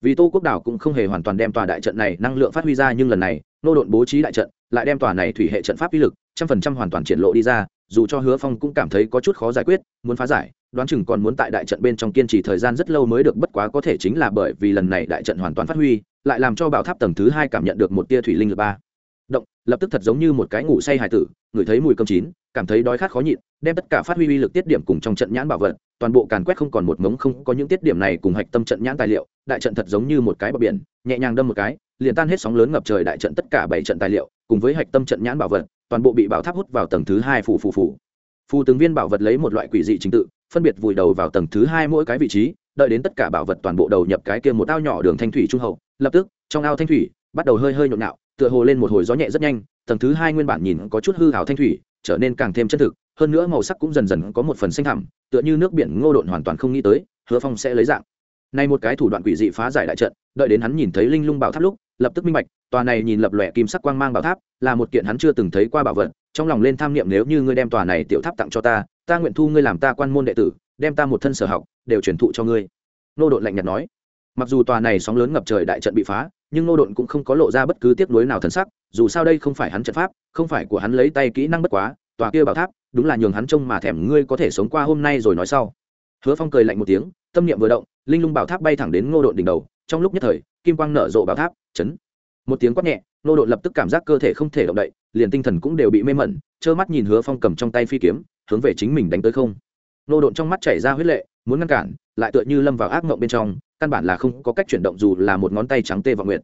vì tô quốc đảo cũng không hề hoàn toàn đem tòa đại trận này năng lượng phát huy ra, nhưng lần này, nô độn bố trí đại trận, lại đem tòa này thủy hệ trận pháp uy lực trăm phần trăm hoàn toàn triển lộ đi ra, dù cho hứa phong cũng cảm thấy có chút khó giải quyết, muốn phá giải, đoán chừng còn muốn tại đại trận bên trong kiên trì thời gian rất lâu mới được, bất quá có thể chính là bởi vì lần này đại trận hoàn toàn phát huy, lại làm cho bảo tháp tầng thứ hai cảm nhận được một tia thủy linh lực ba. Động, lập tức thật giống như một cái ngủ say hài tử, ngửi thấy mùi cơm chín, cảm thấy đói khát khó nhịn, đem tất cả phát huy uy lực tiết điểm cùng trong trận nhãn bảo vật, toàn bộ càn quét không còn một ngống không có những tiết điểm này cùng hạch tâm trận nhãn tài liệu, đại trận thật giống như một cái bờ biển, nhẹ nhàng đâm một cái, liền tan hết sóng lớn ngập trời đại trận tất cả bảy trận tài liệu, cùng với hạch tâm trận nhãn bảo vật toàn bộ bị bảo tháp hút vào tầng thứ hai phủ phủ phủ phù tướng viên bảo vật lấy một loại quỷ dị trình tự, phân biệt vùi đầu vào tầng thứ hai mỗi cái vị trí, đợi đến tất cả bảo vật toàn bộ đầu nhập cái kia một ao nhỏ đường thanh thủy trung hậu, lập tức, trong ao thanh thủy, bắt đầu hơi hơi nhộn nhạo, tựa hồ lên một hồi gió nhẹ rất nhanh, tầng thứ hai nguyên bản nhìn có chút hư hào thanh thủy, trở nên càng thêm chân thực, hơn nữa màu sắc cũng dần dần có một phần xanh thẳm, tựa như nước biển ngô độn hoàn toàn không nghĩ tới, hứa phong sẽ lấy dạng. Nay một cái thủ đoạn quỷ dị phá giải đại trận, đợi đến hắn nhìn thấy linh lung bảo tháp lúc lập tức minh bạch, tòa này nhìn lập lòe kim sắc quang mang bảo tháp, là một kiện hắn chưa từng thấy qua bảo vật, trong lòng lên tham niệm nếu như ngươi đem tòa này tiểu tháp tặng cho ta ta nguyện thu ngươi làm ta quan môn đệ tử, đem ta một thân sở học, đều truyền thụ cho ngươi. Nô độn lạnh nhạt nói. Mặc dù tòa này sóng lớn ngập trời đại trận bị phá, nhưng nô độn cũng không có lộ ra bất cứ tiếc nuối nào thần sắc, dù sao đây không phải hắn trận pháp, không phải của hắn lấy tay kỹ năng bất quá, tòa kia bảo tháp, đúng là nhường hắn trông mà thèm ngươi có thể sống qua hôm nay rồi nói sau. Hứa phong cười lạnh một tiếng, tâm niệm vừa động, linh lung bảo tháp bay thẳng đến ngô độn đỉnh đầu trong lúc nhất thời, kim quang nở rộ bảo tháp, chấn. Một tiếng quát nhẹ, nô độn lập tức cảm giác cơ thể không thể động đậy, liền tinh thần cũng đều bị mê mẩn, trơ mắt nhìn hứa phong cầm trong tay phi kiếm, hướng về chính mình đánh tới không. Nô độn trong mắt chảy ra huyết lệ, muốn ngăn cản, lại tựa như lâm vào ác mộng bên trong, căn bản là không có cách chuyển động dù là một ngón tay trắng tê vào nguyện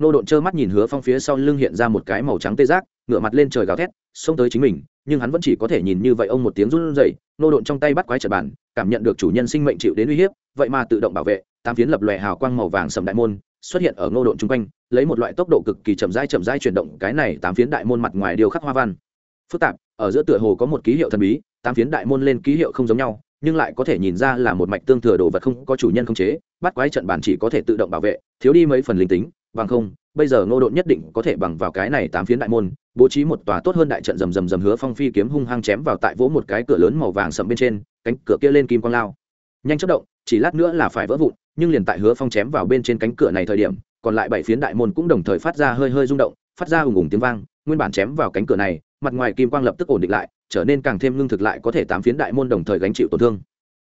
nô độn trơ mắt nhìn hứa phong phía sau lưng hiện ra một cái màu trắng tê giác, ngửa mặt lên trời gào thét, xông tới chính mình, nhưng hắn vẫn chỉ có thể nhìn như vậy ông một tiếng run rẩy, nô độn trong tay bắt quái trật bản cảm nhận được chủ nhân sinh mệnh chịu đến uy hiếp, vậy mà tự động bảo vệ. Tám phiến lập lòe hào quang màu vàng sầm đại môn, xuất hiện ở Ngô độn chung quanh, lấy một loại tốc độ cực kỳ chậm rãi chậm rãi chuyển động cái này tám phiến đại môn mặt ngoài điều khắc hoa văn. Phức tạp, ở giữa tựa hồ có một ký hiệu thần bí, tám phiến đại môn lên ký hiệu không giống nhau, nhưng lại có thể nhìn ra là một mạch tương thừa đồ vật không có chủ nhân không chế, bắt quái trận bản chỉ có thể tự động bảo vệ, thiếu đi mấy phần linh tính, bằng không, bây giờ ngô độn nhất định có thể bằng vào cái này tám phiến đại môn, bố trí một tòa tốt hơn đại trận rầm rầm rầm hứa phong phi kiếm hung hăng chém vào tại vỗ một cái cửa lớn màu vàng sậm bên trên, cánh cửa kia lên kim quang lao. Nhanh chất động, chỉ lát nữa là phải vỡ vụn nhưng liền tại hứa phong chém vào bên trên cánh cửa này thời điểm, còn lại bảy phiến đại môn cũng đồng thời phát ra hơi hơi rung động, phát ra ùng ùng tiếng vang, nguyên bản chém vào cánh cửa này, mặt ngoài kim quang lập tức ổn định lại, trở nên càng thêm ngưng thực lại có thể tám phiến đại môn đồng thời gánh chịu tổn thương.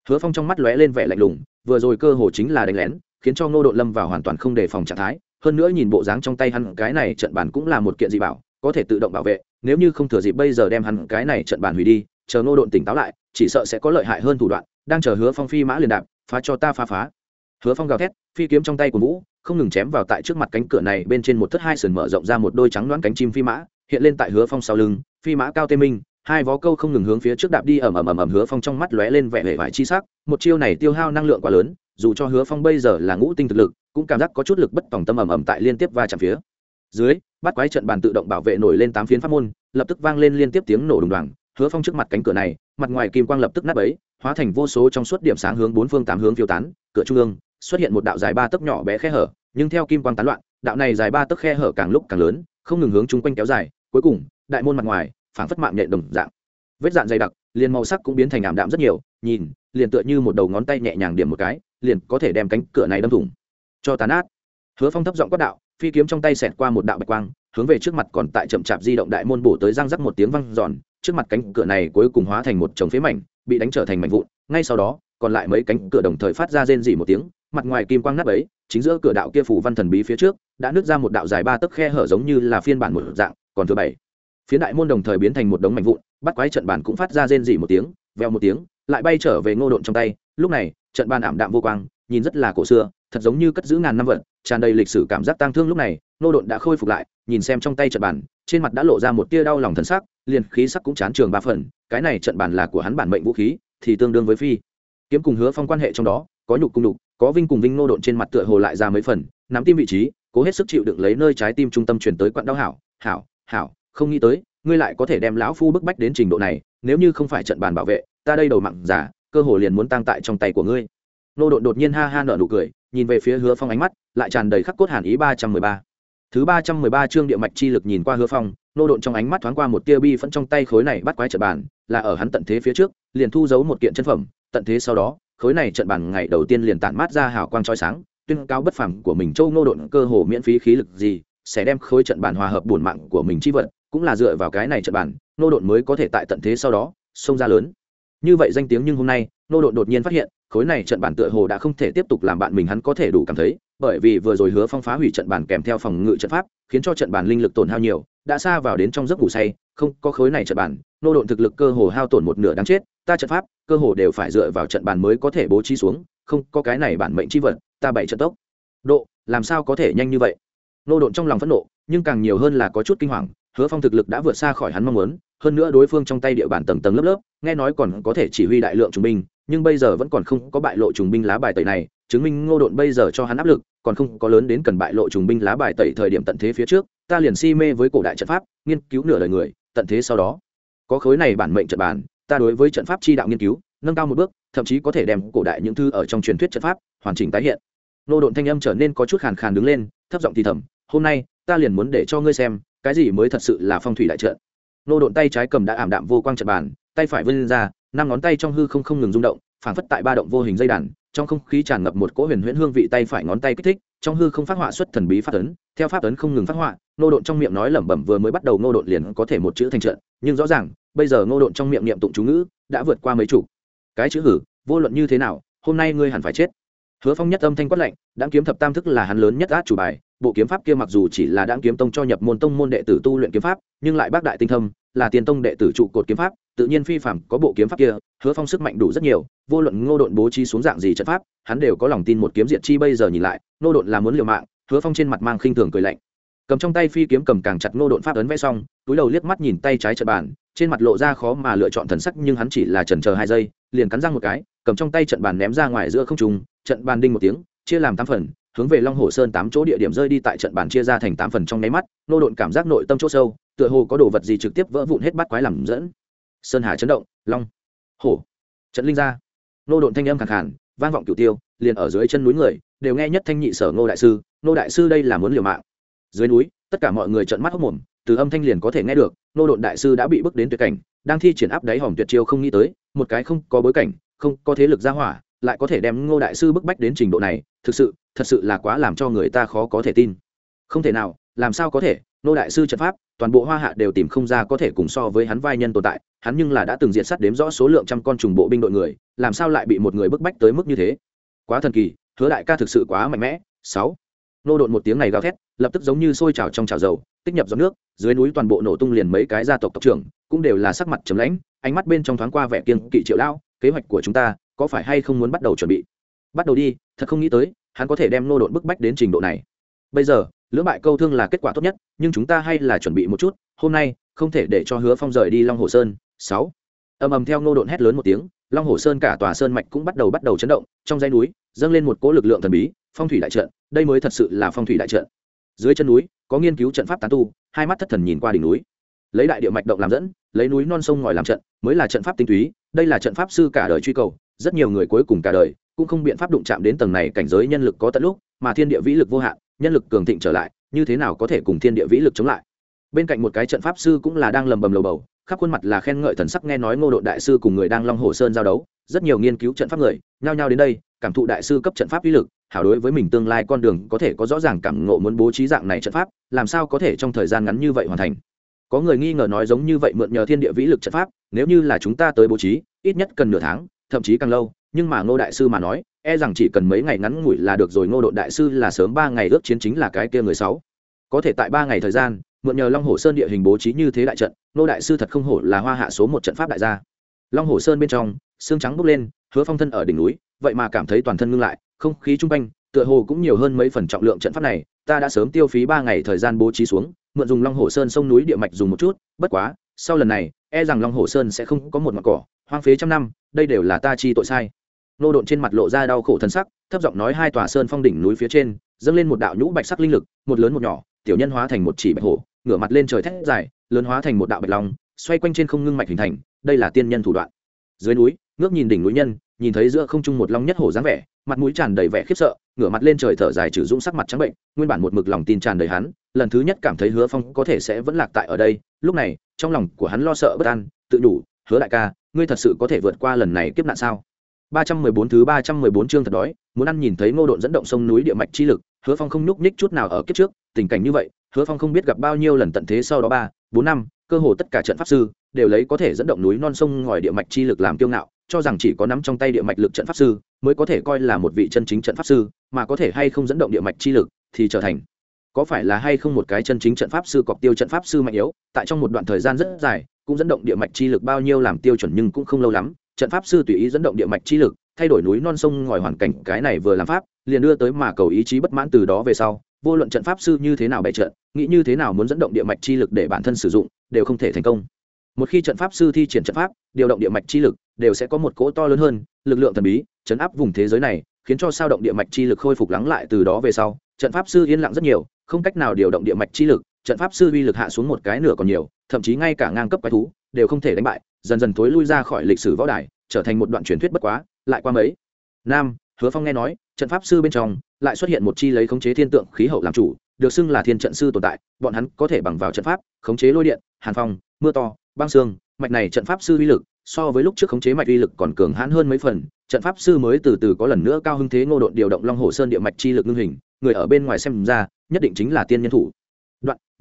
Hứa phong trong mắt lóe lên vẻ lạnh lùng, vừa rồi cơ hồ chính là đánh lén, khiến cho ngô đội lâm vào hoàn toàn không đề phòng trạng thái, hơn nữa nhìn bộ dáng trong tay hắn, cái này trận bàn cũng là một kiện dị bảo, có thể tự động bảo vệ, nếu như không thừa dịp bây giờ đem hắn, cái này trận bàn hủy đi, chờ ngô đội tỉnh táo lại, chỉ sợ sẽ có lợi hại hơn thủ đoạn, đang chờ hứa phong phi mã liền đạp, phá cho ta phá phá hứa phong gào thét, phi kiếm trong tay của vũ, không ngừng chém vào tại trước mặt cánh cửa này, bên trên một thất hai sườn mở rộng ra một đôi trắng đoán cánh chim phi mã, hiện lên tại hứa phong sau lưng, phi mã cao tê minh, hai vó câu không ngừng hướng phía trước đạp đi, ầm ầm ầm ầm, hứa phong trong mắt lóe lên vẻ vẻ vải chi sắc, một chiêu này tiêu hao năng lượng quá lớn, dù cho hứa phong bây giờ là ngũ tinh thực lực, cũng cảm giác có chút lực bất tòng tâm ầm ầm tại liên tiếp va chạm phía dưới, bắt quái trận bàn tự động bảo vệ nổi lên tám phiến pháp môn, lập tức vang lên liên tiếp tiếng nổ đùng đoàng, hứa phong trước mặt cánh cửa này, mặt ngoài kim quang lập tức nắp ấy hóa thành vô số trong suốt điểm sáng hướng bốn phương tám hướng phiêu tán, cửa trung ương xuất hiện một đạo dài ba tấc nhỏ bé khe hở, nhưng theo kim quang tán loạn, đạo này dài ba tấc khe hở càng lúc càng lớn, không ngừng hướng chung quanh kéo dài, cuối cùng, đại môn mặt ngoài, phảng phất mạng nhện đồng dạng. Vết dạn dày đặc, liền màu sắc cũng biến thành ảm đạm rất nhiều, nhìn, liền tựa như một đầu ngón tay nhẹ nhàng điểm một cái, liền có thể đem cánh cửa này đâm thủng. Cho tàn át hứa phong thấp giọng quát đạo, phi kiếm trong tay xẹt qua một đạo bạch quang, hướng về trước mặt còn tại chậm chạp di động đại môn bổ tới răng rắc một tiếng văng giòn trước mặt cánh cửa này cuối cùng hóa thành một chồng phế mảnh, bị đánh trở thành mảnh vụn, ngay sau đó còn lại mấy cánh cửa đồng thời phát ra rên rỉ một tiếng, mặt ngoài kim quang nắp ấy, chính giữa cửa đạo kia phủ văn thần bí phía trước, đã nứt ra một đạo dài ba tấc khe hở giống như là phiên bản một dạng, còn thứ bảy. Phía đại môn đồng thời biến thành một đống mảnh vụn, bắt quái trận bàn cũng phát ra rên rỉ một tiếng veo một tiếng, lại bay trở về ngô độn trong tay. Lúc này, trận bàn ảm đạm vô quang, nhìn rất là cổ xưa, thật giống như cất giữ ngàn năm vận tràn đầy lịch sử cảm giác tang thương lúc này, ngô độn đã khôi phục lại, nhìn xem trong tay trận bàn, trên mặt đã lộ ra một tia đau lòng thần sắc, liền khí sắc cũng chán trường ba phần, cái này trận bàn là của hắn bản mệnh vũ khí, thì tương đương với phi kiếm cùng hứa phong quan hệ trong đó, có nhục cùng đục có vinh cùng vinh nô độn trên mặt tựa hồ lại ra mấy phần, nắm tim vị trí, cố hết sức chịu đựng lấy nơi trái tim trung tâm chuyển tới quặn đau hảo hảo hảo, không nghĩ tới, ngươi lại có thể đem lão phu bức bách đến trình độ này, nếu như không phải trận bàn bảo vệ, ta đây đầu mặn giả, cơ hồ liền muốn tang tại trong tay của ngươi. Nô độn đột nhiên ha ha nở nụ cười, nhìn về phía hứa phong ánh mắt, lại tràn đầy khắc cốt hàn ý ba trăm mười ba. Thứ ba trăm mười ba chương địa mạch chi lực nhìn qua hứa phong, nô độn trong ánh mắt thoáng qua một tia bi phẫn trong tay khối này bắt quái trận bàn, là ở hắn tận thế phía trước, liền thu giấu một kiện chân phẩm tận thế sau đó, khối này trận bàn ngày đầu tiên liền tản mát ra hào quang trói sáng, tuyên cao bất phẳng của mình châu Ngô độn cơ hồ miễn phí khí lực gì, sẽ đem khối trận bàn hòa hợp bổn mạng của mình chi vật, cũng là dựa vào cái này trận bàn, Ngô độn mới có thể tại tận thế sau đó, xông ra lớn như vậy danh tiếng nhưng hôm nay, Ngô độn đột nhiên phát hiện, khối này trận bàn tựa hồ đã không thể tiếp tục làm bạn mình hắn có thể đủ cảm thấy, bởi vì vừa rồi hứa phong phá hủy trận bàn kèm theo phòng ngự trận pháp, khiến cho trận bàn linh lực tổn hao nhiều, đã xa vào đến trong giấc ngủ say, không có khối này trận bàn nô độn thực lực cơ hồ hao tổn một nửa đáng chết, ta trận pháp, cơ hồ đều phải dựa vào trận bản mới có thể bố trí xuống, không có cái này bản mệnh chi vật, ta bảy trận tốc. Độ, làm sao có thể nhanh như vậy? Nô độn trong lòng phẫn nộ, nhưng càng nhiều hơn là có chút kinh hoàng, hứa phong thực lực đã vượt xa khỏi hắn mong muốn, hơn nữa đối phương trong tay địa bàn tầng tầng lớp lớp, nghe nói còn có thể chỉ huy đại lượng trùng binh, nhưng bây giờ vẫn còn không có bại lộ trùng binh lá bài tẩy này, chứng minh ngô độn bây giờ cho hắn áp lực, còn không có lớn đến cần bại lộ trùng binh lá bài tẩy thời điểm tận thế phía trước, ta liền si mê với cổ đại trận pháp, nghiên cứu nửa đời người, tận thế sau đó có khối này bản mệnh trận bản ta đối với trận pháp chi đạo nghiên cứu, nâng cao một bước, thậm chí có thể đem cổ đại những thư ở trong truyền thuyết trận pháp hoàn chỉnh tái hiện. Nô độn thanh âm trở nên có chút khàn khàn đứng lên, thấp giọng thì thầm, hôm nay, ta liền muốn để cho ngươi xem, cái gì mới thật sự là phong thủy đại trận. Nô độn tay trái cầm đã ảm đạm vô quang trận bàn, tay phải vươn ra, năm ngón tay trong hư không không ngừng rung động, phảng phất tại ba động vô hình dây đàn, trong không khí tràn ngập một cỗ huyền huyễn hương vị tay phải ngón tay kích thích trong hư không phát họa xuất thần bí phát ấn, theo pháp ấn không ngừng phát họa nô độn trong miệng nói lẩm bẩm vừa mới bắt đầu nô độn liền có thể một chữ thành trận, nhưng rõ ràng, bây giờ nô độn trong miệng niệm tụng chú ngữ đã vượt qua mấy chủ cái chữ hử, vô luận như thế nào, hôm nay ngươi hẳn phải chết. Hứa phong nhất âm thanh quát lạnh đáng kiếm thập tam thức là hắn lớn nhất át chủ bài, bộ kiếm pháp kia mặc dù chỉ là đáng kiếm tông cho nhập môn tông môn đệ tử tu luyện kiếm pháp, nhưng lại bác đại tinh thâm, là tiền tông đệ tử trụ cột kiếm pháp tự nhiên phi phạm có bộ kiếm pháp kia, hứa phong sức mạnh đủ rất nhiều, vô luận ngô độn bố trí xuống dạng gì trận pháp, hắn đều có lòng tin một kiếm diện chi bây giờ nhìn lại, ngô độn là muốn liều mạng, hứa phong trên mặt mang khinh thường cười lạnh. Cầm trong tay phi kiếm cầm càng chặt ngô độn pháp ấn vẽ xong, túi đầu liếc mắt nhìn tay trái trận bàn, trên mặt lộ ra khó mà lựa chọn thần sắc nhưng hắn chỉ là trần chờ hai giây, liền cắn răng một cái, cầm trong tay trận bàn ném ra ngoài giữa không trung, trận bàn đinh một tiếng, chia làm tám phần, hướng về long hồ sơn tám chỗ địa điểm rơi đi tại trận bàn chia ra thành tám phần trong nháy mắt nô độn cảm giác nội tâm chỗ sâu, tựa hồ có đồ vật gì trực tiếp vỡ vụn hết bắt quái làm dẫn sơn hà chấn động, long, hổ. Trận linh ra. Nô độn thanh âm khẳng khản vang vọng cửu tiêu, liền ở dưới chân núi người, đều nghe nhất thanh nhị sở ngô đại sư, ngô đại sư đây là muốn liều mạng. Dưới núi, tất cả mọi người trợn mắt hốc mồm, từ âm thanh liền có thể nghe được, nô độn đại sư đã bị bước đến tuyệt cảnh, đang thi triển áp đáy hỏng tuyệt chiêu không nghĩ tới, một cái không có bối cảnh, không có thế lực ra hỏa, lại có thể đem ngô đại sư bức bách đến trình độ này, thực sự, thật sự là quá làm cho người ta khó có thể tin. Không thể nào, làm sao có thể? Nô đại sư trận pháp, toàn bộ hoa hạ đều tìm không ra có thể cùng so với hắn vai nhân tồn tại, hắn nhưng là đã từng diện sát đếm rõ số lượng trăm con trùng bộ binh đội người, làm sao lại bị một người bức bách tới mức như thế? Quá thần kỳ, hứa đại ca thực sự quá mạnh mẽ. Sáu. Nô đột một tiếng này gào thét, lập tức giống như sôi trào trong trào dầu, tích nhập giọt nước, dưới núi toàn bộ nổ tung liền mấy cái gia tộc tộc trưởng, cũng đều là sắc mặt trầm lãnh, ánh mắt bên trong thoáng qua vẻ kiên kỵ triệu lao kế hoạch của chúng ta có phải hay không muốn bắt đầu chuẩn bị? Bắt đầu đi, thật không nghĩ tới, hắn có thể đem nô đột bức bách đến trình độ này. Bây giờ lưỡng bại câu thương là kết quả tốt nhất, nhưng chúng ta hay là chuẩn bị một chút, hôm nay, không thể để cho hứa phong rời đi long hồ sơn. Sáu. Ầm ầm theo nô độn hét lớn một tiếng, long hồ sơn cả tòa sơn mạch cũng bắt đầu bắt đầu chấn động, trong dãy núi, dâng lên một cỗ lực lượng thần bí, phong thủy đại trận, đây mới thật sự là phong thủy đại trận. Dưới chân núi, có nghiên cứu trận pháp tán tu, hai mắt thất thần nhìn qua đỉnh núi. Lấy đại địa mạch động làm dẫn, lấy núi non sông ngòi làm trận, mới là trận pháp tinh túy, đây là trận pháp sư cả đời truy cầu, rất nhiều người cuối cùng cả đời cũng không biện pháp đụng chạm đến tầng này cảnh giới nhân lực có tận lúc, mà thiên địa vĩ lực vô hạn nhân lực cường thịnh trở lại, như thế nào có thể cùng thiên địa vĩ lực chống lại? Bên cạnh một cái trận pháp sư cũng là đang lầm bầm lầu bầu, khắp khuôn mặt là khen ngợi thần sắc nghe nói ngô đội đại sư cùng người đang long hồ sơn giao đấu, rất nhiều nghiên cứu trận pháp người, nhao nhao đến đây, cảm thụ đại sư cấp trận pháp uy lực, hảo đối với mình tương lai con đường có thể có rõ ràng cảm ngộ muốn bố trí dạng này trận pháp, làm sao có thể trong thời gian ngắn như vậy hoàn thành? Có người nghi ngờ nói giống như vậy mượn nhờ thiên địa vĩ lực trận pháp, nếu như là chúng ta tới bố trí, ít nhất cần nửa tháng, thậm chí càng lâu nhưng mà ngô đại sư mà nói e rằng chỉ cần mấy ngày ngắn ngủi là được rồi, ngô đội đại sư là sớm ba ngày ước chiến chính là cái kia người sáu. Có thể tại ba ngày thời gian, mượn nhờ long hồ sơn địa hình bố trí như thế đại trận, ngô đại sư thật không hổ là hoa hạ số một trận pháp đại gia. Long hồ sơn bên trong, xương trắng bốc lên, hứa phong thân ở đỉnh núi, vậy mà cảm thấy toàn thân ngưng lại, không khí chung quanh, tựa hồ cũng nhiều hơn mấy phần trọng lượng trận pháp này, ta đã sớm tiêu phí ba ngày thời gian bố trí xuống, mượn dùng long hồ sơn sông núi địa mạch dùng một chút, bất quá, sau lần này e rằng long hồ sơn sẽ không có một mặt cỏ, hoang phế trăm năm, đây đều là ta chi tội sai nô độn trên mặt lộ ra đau khổ thân sắc, thấp giọng nói hai tòa sơn phong đỉnh núi phía trên, dâng lên một đạo nhũ bạch sắc linh lực, một lớn một nhỏ, tiểu nhân hóa thành một chỉ bạch hổ, ngửa mặt lên trời thét dài, lớn hóa thành một đạo bạch long, xoay quanh trên không ngưng mạch hình thành, đây là tiên nhân thủ đoạn. Dưới núi, ngước nhìn đỉnh núi nhân, nhìn thấy giữa không trung một long nhất hổ dáng vẻ, mặt mũi tràn đầy vẻ khiếp sợ, ngửa mặt lên trời thở dài trừ dũng sắc mặt trắng bệnh, nguyên bản một mực lòng tin tràn đầy hắn, lần thứ nhất cảm thấy hứa phong có thể sẽ vẫn lạc tại ở đây, lúc này, trong lòng của hắn lo sợ bất an, tự đủ, hứa đại ca, ngươi thật sự có thể vượt qua lần này kiếp nạn sao? Ba trăm mười bốn thứ ba trăm mười bốn chương thật đói, muốn ăn nhìn thấy ngô độn dẫn động sông núi địa mạch chi lực, hứa phong không nhúc nhích chút nào ở kiếp trước, tình cảnh như vậy, hứa phong không biết gặp bao nhiêu lần tận thế sau đó ba, bốn năm, cơ hồ tất cả trận pháp sư đều lấy có thể dẫn động núi non sông ngòi địa mạch chi lực làm kiêu ngạo, cho rằng chỉ có nắm trong tay địa mạch lực trận pháp sư mới có thể coi là một vị chân chính trận pháp sư, mà có thể hay không dẫn động địa mạch chi lực thì trở thành. Có phải là hay không một cái chân chính trận pháp sư cọc tiêu trận pháp sư mạnh yếu, tại trong một đoạn thời gian rất dài, cũng dẫn động địa mạch chi lực bao nhiêu làm tiêu chuẩn nhưng cũng không lâu lắm trận pháp sư tùy ý dẫn động địa mạch chi lực, thay đổi núi non sông ngòi hoàn cảnh, cái này vừa làm pháp, liền đưa tới mà cầu ý chí bất mãn từ đó về sau, vô luận trận pháp sư như thế nào bày trận, nghĩ như thế nào muốn dẫn động địa mạch chi lực để bản thân sử dụng, đều không thể thành công. Một khi trận pháp sư thi triển trận pháp, điều động địa mạch chi lực đều sẽ có một cỗ to lớn hơn, lực lượng thần bí, chấn áp vùng thế giới này, khiến cho sao động địa mạch chi lực khôi phục lắng lại từ đó về sau, trận pháp sư yên lặng rất nhiều, không cách nào điều động địa mạch chi lực, trận pháp sư uy lực hạ xuống một cái nửa còn nhiều, thậm chí ngay cả ngang cấp quái thú đều không thể đánh bại, dần dần thối lui ra khỏi lịch sử võ đài, trở thành một đoạn truyền thuyết bất quá, lại qua mấy. Nam, hứa phong nghe nói, trận pháp sư bên trong lại xuất hiện một chi lấy khống chế thiên tượng khí hậu làm chủ, được xưng là thiên trận sư tồn tại, bọn hắn có thể bằng vào trận pháp, khống chế lôi điện, hàn phong, mưa to, băng xương, mạch này trận pháp sư uy lực so với lúc trước khống chế mạch uy lực còn cường hãn hơn mấy phần, trận pháp sư mới từ từ có lần nữa cao hưng thế ngô độn điều động long hồ sơn địa mạch chi lực ngưng hình, người ở bên ngoài xem ra, nhất định chính là tiên nhân thủ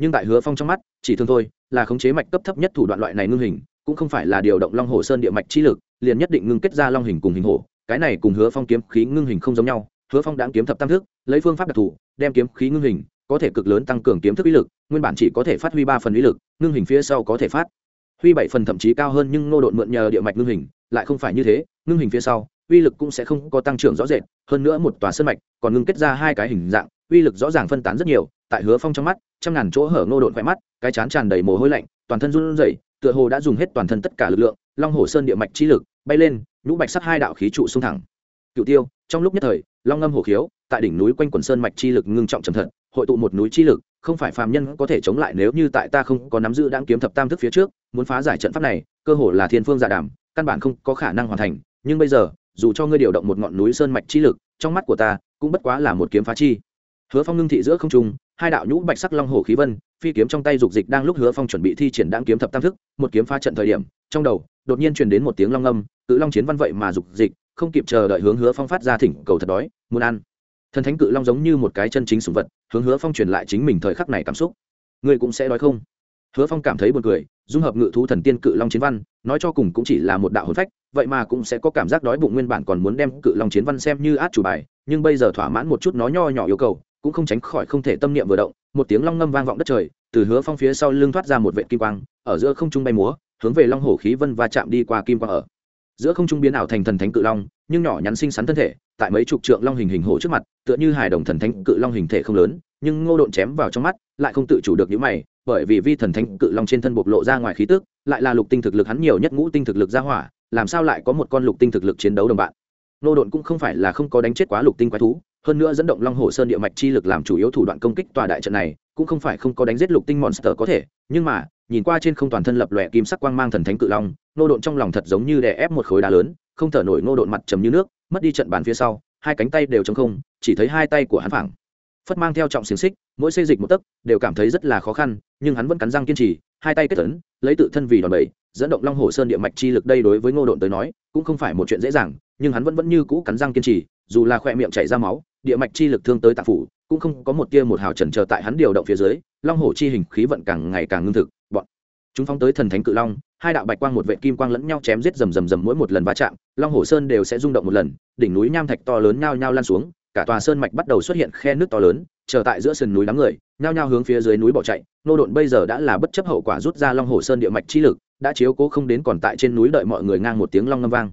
nhưng tại hứa phong trong mắt, chỉ thường thôi, là khống chế mạch cấp thấp nhất thủ đoạn loại này ngưng hình, cũng không phải là điều động long hồ sơn địa mạch chi lực, liền nhất định ngưng kết ra long hình cùng hình hổ. Cái này cùng hứa phong kiếm khí ngưng hình không giống nhau. Hứa phong đã kiếm thập tam thức, lấy phương pháp đặc thù, đem kiếm khí ngưng hình, có thể cực lớn tăng cường kiếm thức uy lực, nguyên bản chỉ có thể phát huy ba phần uy lực, ngưng hình phía sau có thể phát huy bảy phần thậm chí cao hơn nhưng nô độn mượn nhờ địa mạch ngưng hình, lại không phải như thế, ngưng hình phía sau, uy lực cũng sẽ không có tăng trưởng rõ rệt, hơn nữa một tòa sân mạch còn ngưng kết ra hai cái hình dạng, uy lực rõ ràng phân tán rất nhiều tại hứa phong trong mắt, trăm ngàn chỗ hở ngô độn khỏe mắt, cái chán tràn đầy mồ hôi lạnh, toàn thân run rẩy, tựa hồ đã dùng hết toàn thân tất cả lực lượng, long hồ sơn địa mạch chi lực, bay lên, nhũ bạch sắt hai đạo khí trụ xung thẳng. Cựu tiêu, trong lúc nhất thời, long ngâm hổ khiếu, tại đỉnh núi quanh quần sơn mạch chi lực ngưng trọng trầm thận hội tụ một núi chi lực, không phải phàm nhân có thể chống lại nếu như tại ta không có nắm giữ đáng kiếm thập tam thức phía trước, muốn phá giải trận pháp này, cơ hồ là thiên phương dạ giả đảm căn bản không có khả năng hoàn thành, nhưng bây giờ, dù cho ngươi điều động một ngọn núi sơn mạch chi lực, trong mắt của ta cũng bất quá là một kiếm phá chi. Hứa phong ngưng thị giữa không trung hai đạo nhũ bạch sắc long hổ khí vân, phi kiếm trong tay dục dịch đang lúc hứa phong chuẩn bị thi triển đáng kiếm thập tam thức, một kiếm phá trận thời điểm, trong đầu, đột nhiên truyền đến một tiếng long âm, cự long chiến văn vậy mà dục dịch, không kịp chờ đợi hướng hứa phong phát ra thỉnh cầu thật đói, muốn ăn. Thần thánh cự long giống như một cái chân chính sùng vật, hướng hứa phong truyền lại chính mình thời khắc này cảm xúc. Người cũng sẽ đói không? Hứa phong cảm thấy buồn cười, dung hợp ngự thú thần tiên cự long chiến văn, nói cho cùng cũng chỉ là một đạo hồn phách, vậy mà cũng sẽ có cảm giác đói bụng nguyên bản còn muốn đem cự long chiến văn xem như át chủ bài, nhưng bây giờ thỏa mãn một chút nó nho nhỏ yêu cầu cũng không tránh khỏi không thể tâm niệm vừa động, một tiếng long ngâm vang vọng đất trời, từ hứa phong phía sau lưng thoát ra một vệ kim quang, ở giữa không trung bay múa, hướng về long hổ khí vân và chạm đi qua kim quang ở. Giữa không trung biến ảo thành thần thánh cự long, nhưng nhỏ nhắn xinh xắn thân thể, tại mấy chục trượng long hình hình hổ trước mặt, tựa như hài đồng thần thánh cự long hình thể không lớn, nhưng ngô độn chém vào trong mắt, lại không tự chủ được những mày, bởi vì vi thần thánh cự long trên thân bộc lộ ra ngoài khí tức, lại là lục tinh thực lực hắn nhiều nhất ngũ tinh thực lực ra hỏa, làm sao lại có một con lục tinh thực lực chiến đấu đồng bạn? Ngô độn cũng không phải là không có đánh chết quá lục tinh quái thú hơn nữa dẫn động long hồ sơn địa mạch chi lực làm chủ yếu thủ đoạn công kích tòa đại trận này, cũng không phải không có đánh giết lục tinh monster có thể, nhưng mà, nhìn qua trên không toàn thân lập lòe kim sắc quang mang thần thánh cự long, nô độn trong lòng thật giống như đè ép một khối đá lớn, không thở nổi nô độn mặt trầm như nước, mất đi trận bàn phía sau, hai cánh tay đều t không, chỉ thấy hai tay của hắn phẳng. Phất mang theo trọng xiềng xích, mỗi xây dịch một tấc, đều cảm thấy rất là khó khăn, nhưng hắn vẫn cắn răng kiên trì, hai tay kết tấn lấy tự thân vì đòn bẩy, dẫn động long hồ sơn địa mạch chi lực đây đối với ngô độn tới nói, cũng không phải một chuyện dễ dàng, nhưng hắn vẫn vẫn như cũ cắn răng kiên trì, dù là khỏe miệng chảy ra máu địa mạch chi lực thương tới tạp phủ, cũng không có một tia một hào trần chờ tại hắn điều động phía dưới, long hồ chi hình khí vận càng ngày càng ngưng thực, bọn chúng phóng tới thần thánh cự long, hai đạo bạch quang một vệ kim quang lẫn nhau chém giết rầm rầm rầm mỗi một lần va chạm, long hồ sơn đều sẽ rung động một lần, đỉnh núi nham thạch to lớn nhao nhao lan xuống, cả tòa sơn mạch bắt đầu xuất hiện khe nước to lớn, chờ tại giữa sườn núi đám người, nhao nhao hướng phía dưới núi bỏ chạy, nô độn bây giờ đã là bất chấp hậu quả rút ra long hồ sơn địa mạch chi lực, đã chiếu cố không đến còn tại trên núi đợi mọi người ngang một tiếng long ngâm vang.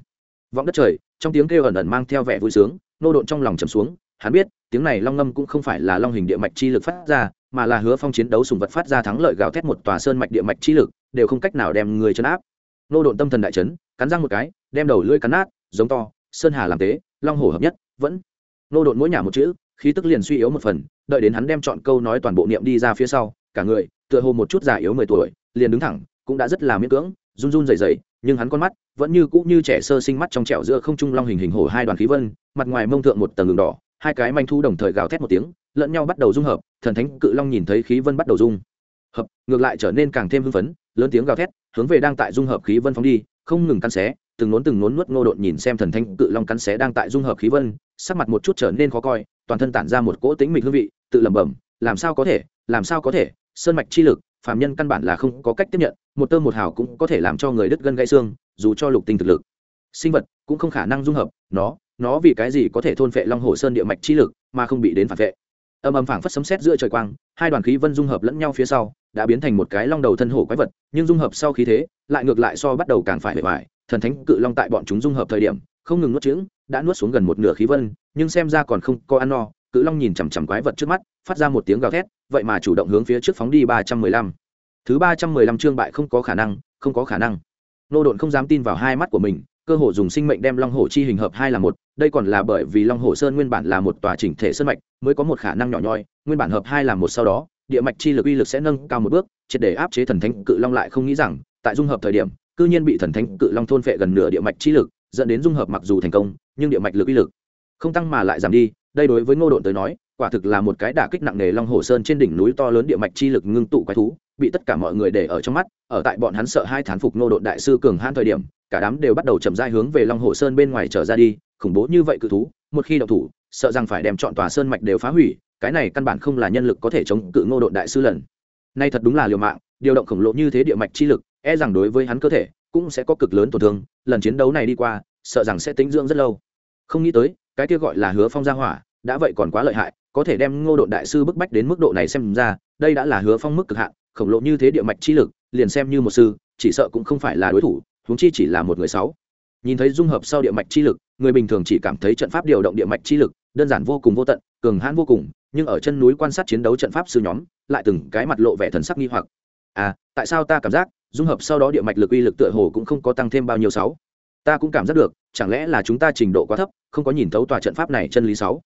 Vọng đất trời, trong tiếng kêu ẩn ẩn mang theo vẻ vui sướng, nô độn trong lòng trầm xuống hắn biết, tiếng này long ngâm cũng không phải là long hình địa mạch chi lực phát ra, mà là hứa phong chiến đấu sùng vật phát ra thắng lợi gào thét một tòa sơn mạch địa mạch chi lực, đều không cách nào đem người chấn áp. Nô độn tâm thần đại chấn, cắn răng một cái, đem đầu lưỡi cắn nát, giống to, sơn hà làm tế, long hổ hợp nhất, vẫn. Nô độn mỗi nhà một chữ, khí tức liền suy yếu một phần, đợi đến hắn đem chọn câu nói toàn bộ niệm đi ra phía sau, cả người, tựa hồ một chút già yếu mười tuổi, liền đứng thẳng, cũng đã rất là miễn cưỡng, run run rẩy rẩy, nhưng hắn con mắt vẫn như cũ như trẻ sơ sinh mắt trong trẻo giữa không trung long hình hình hổ hai đoàn khí vân, mặt ngoài mông thượng một tầng đường đỏ hai cái manh thu đồng thời gào thét một tiếng, lẫn nhau bắt đầu dung hợp, thần thánh cự long nhìn thấy khí vân bắt đầu dung. Hợp, ngược lại trở nên càng thêm hưng phấn, lớn tiếng gào thét, hướng về đang tại dung hợp khí vân phóng đi, không ngừng cắn xé, từng nốn từng nốn nuốt ngô đột nhìn xem thần thánh cự long cắn xé đang tại dung hợp khí vân, sắc mặt một chút trở nên khó coi, toàn thân tản ra một cỗ tính mịch hương vị, tự lẩm bẩm, làm sao có thể, làm sao có thể, sơn mạch chi lực, phàm nhân căn bản là không có cách tiếp nhận, một tơ một hào cũng có thể làm cho người đứt gân gãy xương, dù cho lục tinh thực lực, sinh vật cũng không khả năng dung hợp, nó nó vì cái gì có thể thôn phệ long hồ sơn địa mạch chi lực, mà không bị đến phản vệ? Âm âm phảng phất sấm sét giữa trời quang, hai đoàn khí vân dung hợp lẫn nhau phía sau, đã biến thành một cái long đầu thân hổ quái vật, nhưng dung hợp sau khí thế, lại ngược lại so bắt đầu càng phải bề bài thần thánh cự long tại bọn chúng dung hợp thời điểm, không ngừng nuốt trứng đã nuốt xuống gần một nửa khí vân, nhưng xem ra còn không có ăn no. Cự long nhìn chằm chằm quái vật trước mắt, phát ra một tiếng gào thét, vậy mà chủ động hướng phía trước phóng đi ba trăm mười lăm. Thứ ba trăm mười lăm chương bại không có khả năng, không có khả năng. Nô độn không dám tin vào hai mắt của mình cơ hồ dùng sinh mệnh đem long hổ chi hình hợp hai là một, đây còn là bởi vì long hổ sơn nguyên bản là một tòa chỉnh thể sơn mạch, mới có một khả năng nhỏ nhoi, nguyên bản hợp hai là một sau đó, địa mạch chi lực uy lực sẽ nâng cao một bước, triệt để áp chế thần thánh cự long lại không nghĩ rằng, tại dung hợp thời điểm, cư nhiên bị thần thánh cự long thôn phệ gần nửa địa mạch chi lực, dẫn đến dung hợp mặc dù thành công, nhưng địa mạch lực uy lực không tăng mà lại giảm đi, đây đối với ngô độn tới nói, quả thực là một cái đả kích nặng nề long hồ sơn trên đỉnh núi to lớn địa mạch chi lực ngưng tụ quái thú, bị tất cả mọi người để ở trong mắt, ở tại bọn hắn sợ hai thán phục ngô độn đại sư cường hãn thời điểm cả đám đều bắt đầu chậm rãi hướng về long hồ sơn bên ngoài trở ra đi, khủng bố như vậy cự thú, một khi động thủ, sợ rằng phải đem chọn tòa sơn mạch đều phá hủy, cái này căn bản không là nhân lực có thể chống cự ngô độn đại sư lần. Nay thật đúng là liều mạng, điều động khổng lồ như thế địa mạch chi lực e rằng đối với hắn cơ thể cũng sẽ có cực lớn tổn thương, lần chiến đấu này đi qua, sợ rằng sẽ tính dưỡng rất lâu. Không nghĩ tới, cái kia gọi là hứa phong gia hỏa, đã vậy còn quá lợi hại, có thể đem ngô độn đại sư bức bách đến mức độ này xem ra, đây đã là hứa phong mức cực hạn, khổng lồ như thế địa mạch chi lực, liền xem như một sư, chỉ sợ cũng không phải là đối thủ huống chi chỉ là một người sáu. Nhìn thấy dung hợp sau địa mạch chi lực, người bình thường chỉ cảm thấy trận pháp điều động địa mạch chi lực, đơn giản vô cùng vô tận, cường hãn vô cùng, nhưng ở chân núi quan sát chiến đấu trận pháp sư nhóm, lại từng cái mặt lộ vẻ thần sắc nghi hoặc. À tại sao ta cảm giác, dung hợp sau đó địa mạch lực uy lực tựa hồ cũng không có tăng thêm bao nhiêu sáu? Ta cũng cảm giác được, chẳng lẽ là chúng ta trình độ quá thấp, không có nhìn thấu tòa trận pháp này chân lý sáu?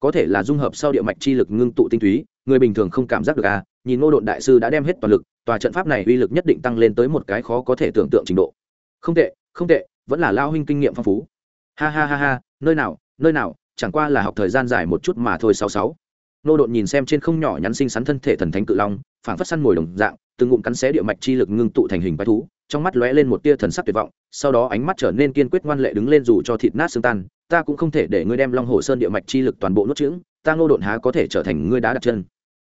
Có thể là dung hợp sau địa mạch chi lực ngưng tụ tinh túy, người bình thường không cảm giác được à nhìn ngô độn đại sư đã đem hết toàn lực, tòa trận pháp này uy lực nhất định tăng lên tới một cái khó có thể tưởng tượng trình độ không tệ không tệ, vẫn là lao huynh kinh nghiệm phong phú. Ha ha ha ha, nơi nào nơi nào, chẳng qua là học thời gian dài một chút mà thôi sáu sáu. Nô Đột nhìn xem trên không nhỏ nhắn xinh xắn thân thể thần thánh cự long, phảng phất săn mồi đồng dạng, từng ngụm cắn xé địa mạch chi lực ngưng tụ thành hình bái thú, trong mắt lóe lên một tia thần sắc tuyệt vọng, sau đó ánh mắt trở nên kiên quyết ngoan lệ đứng lên dù cho thịt nát xương tan, ta cũng không thể để ngươi đem long hồ sơn địa mạch chi lực toàn bộ nuốt chửng ta ngô Đột há có thể trở thành ngươi đá đặt chân?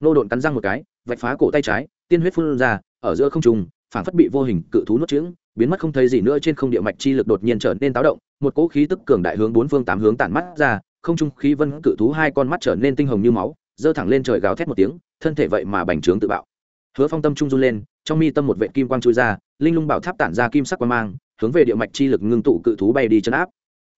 Nô Đột cắn răng một cái, vạch phá cổ tay trái, tiên huyết phun ra, ở giữa không trung, phảng phất bị vô hình cự thú nuốt chửng biến mất không thấy gì nữa trên không địa mạch chi lực đột nhiên trở nên táo động, một cỗ khí tức cường đại hướng bốn phương tám hướng tản mắt ra, không trung khí vân cự thú hai con mắt trở nên tinh hồng như máu, giơ thẳng lên trời gào thét một tiếng, thân thể vậy mà bành trướng tự bạo. Hứa phong tâm trung run lên, trong mi tâm một vệ kim quang chui ra, linh lung bảo tháp tản ra kim sắc quang mang, hướng về địa mạch chi lực ngưng tụ cự thú bay đi chấn áp.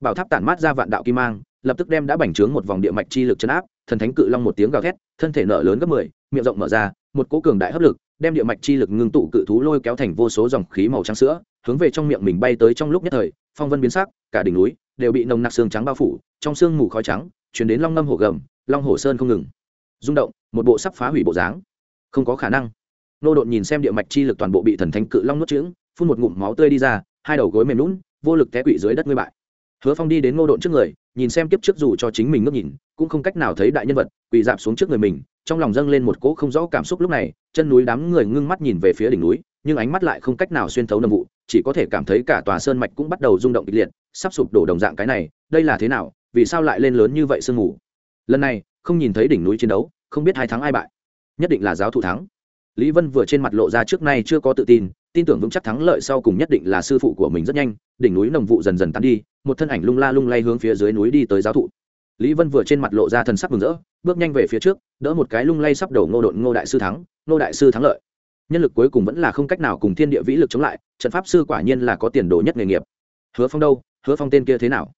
Bảo tháp tản mát ra vạn đạo kim mang, lập tức đem đã bành trướng một vòng địa mạch chi lực chấn áp, thần thánh cự long một tiếng gào thét, thân thể nở lớn gấp mười, miệng rộng mở ra, một cỗ cường đại hấp lực đem địa mạch chi lực ngưng tụ cự thú lôi kéo thành vô số dòng khí màu trắng sữa, hướng về trong miệng mình bay tới trong lúc nhất thời, phong vân biến sắc, cả đỉnh núi đều bị nồng nặc xương trắng bao phủ, trong sương mù khói trắng chuyển đến long ngâm hổ gầm, long hổ sơn không ngừng. Rung động, một bộ sắp phá hủy bộ dáng. Không có khả năng. Nô đột nhìn xem địa mạch chi lực toàn bộ bị thần thánh cự long nuốt trứng, phun một ngụm máu tươi đi ra, hai đầu gối mềm lún, vô lực té quỵ dưới đất ngươi bại. Hứa phong đi đến nô đột trước người, nhìn xem kiếp trước dù cho chính mình ngước nhìn, cũng không cách nào thấy đại nhân vật, quỳ dạp xuống trước người mình trong lòng dâng lên một cỗ không rõ cảm xúc lúc này, chân núi đám người ngưng mắt nhìn về phía đỉnh núi, nhưng ánh mắt lại không cách nào xuyên thấu nầm vụ, chỉ có thể cảm thấy cả tòa sơn mạch cũng bắt đầu rung động kịch liệt, sắp sụp đổ đồng dạng cái này, đây là thế nào, vì sao lại lên lớn như vậy sương mù? Lần này, không nhìn thấy đỉnh núi chiến đấu, không biết hai thắng ai bại. Nhất định là giáo thủ thắng. Lý vân vừa trên mặt lộ ra trước nay chưa có tự tin tin tưởng vững chắc thắng lợi sau cùng nhất định là sư phụ của mình rất nhanh, đỉnh núi nồng vụ dần dần tan đi, một thân ảnh lung la lung lay hướng phía dưới núi đi tới giáo thụ lý vân vừa trên mặt lộ ra thần sắc mừng rỡ, bước nhanh về phía trước, đỡ một cái lung lay sắp đầu ngô độn ngô đại sư thắng, ngô đại sư thắng lợi. Nhân lực cuối cùng vẫn là không cách nào cùng thiên địa vĩ lực chống lại, trận pháp sư quả nhiên là có tiền đồ nhất nghề nghiệp. Hứa phong đâu? Hứa phong tên kia thế nào?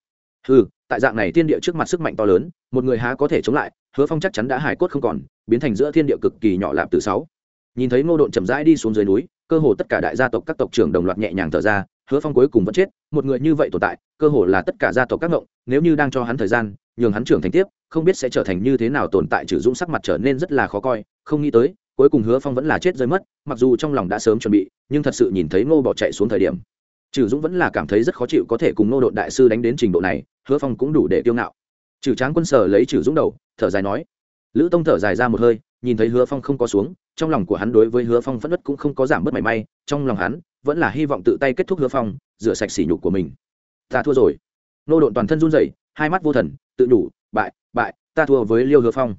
Ừ tại dạng này thiên địa trước mặt sức mạnh to lớn, một người há có thể chống lại, hứa phong chắc chắn đã hải cốt không còn, biến thành giữa thiên địa cực kỳ nhỏ lạp từ sáu. Nhìn thấy ngô độn chậm rãi đi xuống dưới núi, cơ hồ tất cả đại gia tộc các tộc trưởng đồng loạt nhẹ nhàng thở ra, hứa phong cuối cùng vẫn chết, một người như vậy tồn tại, cơ hồ là tất cả gia tộc các ngộng, nếu như đang cho hắn thời gian nhường hắn trưởng thành tiếp, không biết sẽ trở thành như thế nào tồn tại trừ dũng sắc mặt trở nên rất là khó coi, không nghĩ tới, cuối cùng hứa phong vẫn là chết rơi mất, mặc dù trong lòng đã sớm chuẩn bị, nhưng thật sự nhìn thấy ngô bỏ chạy xuống thời điểm, trừ dũng vẫn là cảm thấy rất khó chịu có thể cùng ngô đội đại sư đánh đến trình độ này, hứa phong cũng đủ để tiêu ngạo. Trừ tráng quân sở lấy trừ dũng đầu, thở dài nói. Lữ tông thở dài ra một hơi, nhìn thấy hứa phong không có xuống, trong lòng của hắn đối với hứa phong phẫn nứt cũng không có giảm bớt mảy may, trong lòng hắn vẫn là hy vọng tự tay kết thúc hứa phong, rửa sạch sỉ nhục của mình. Ta thua rồi. Nô độn toàn thân run rẩy hai mắt vô thần, tự đủ bại bại, ta thua với liêu hứa phong.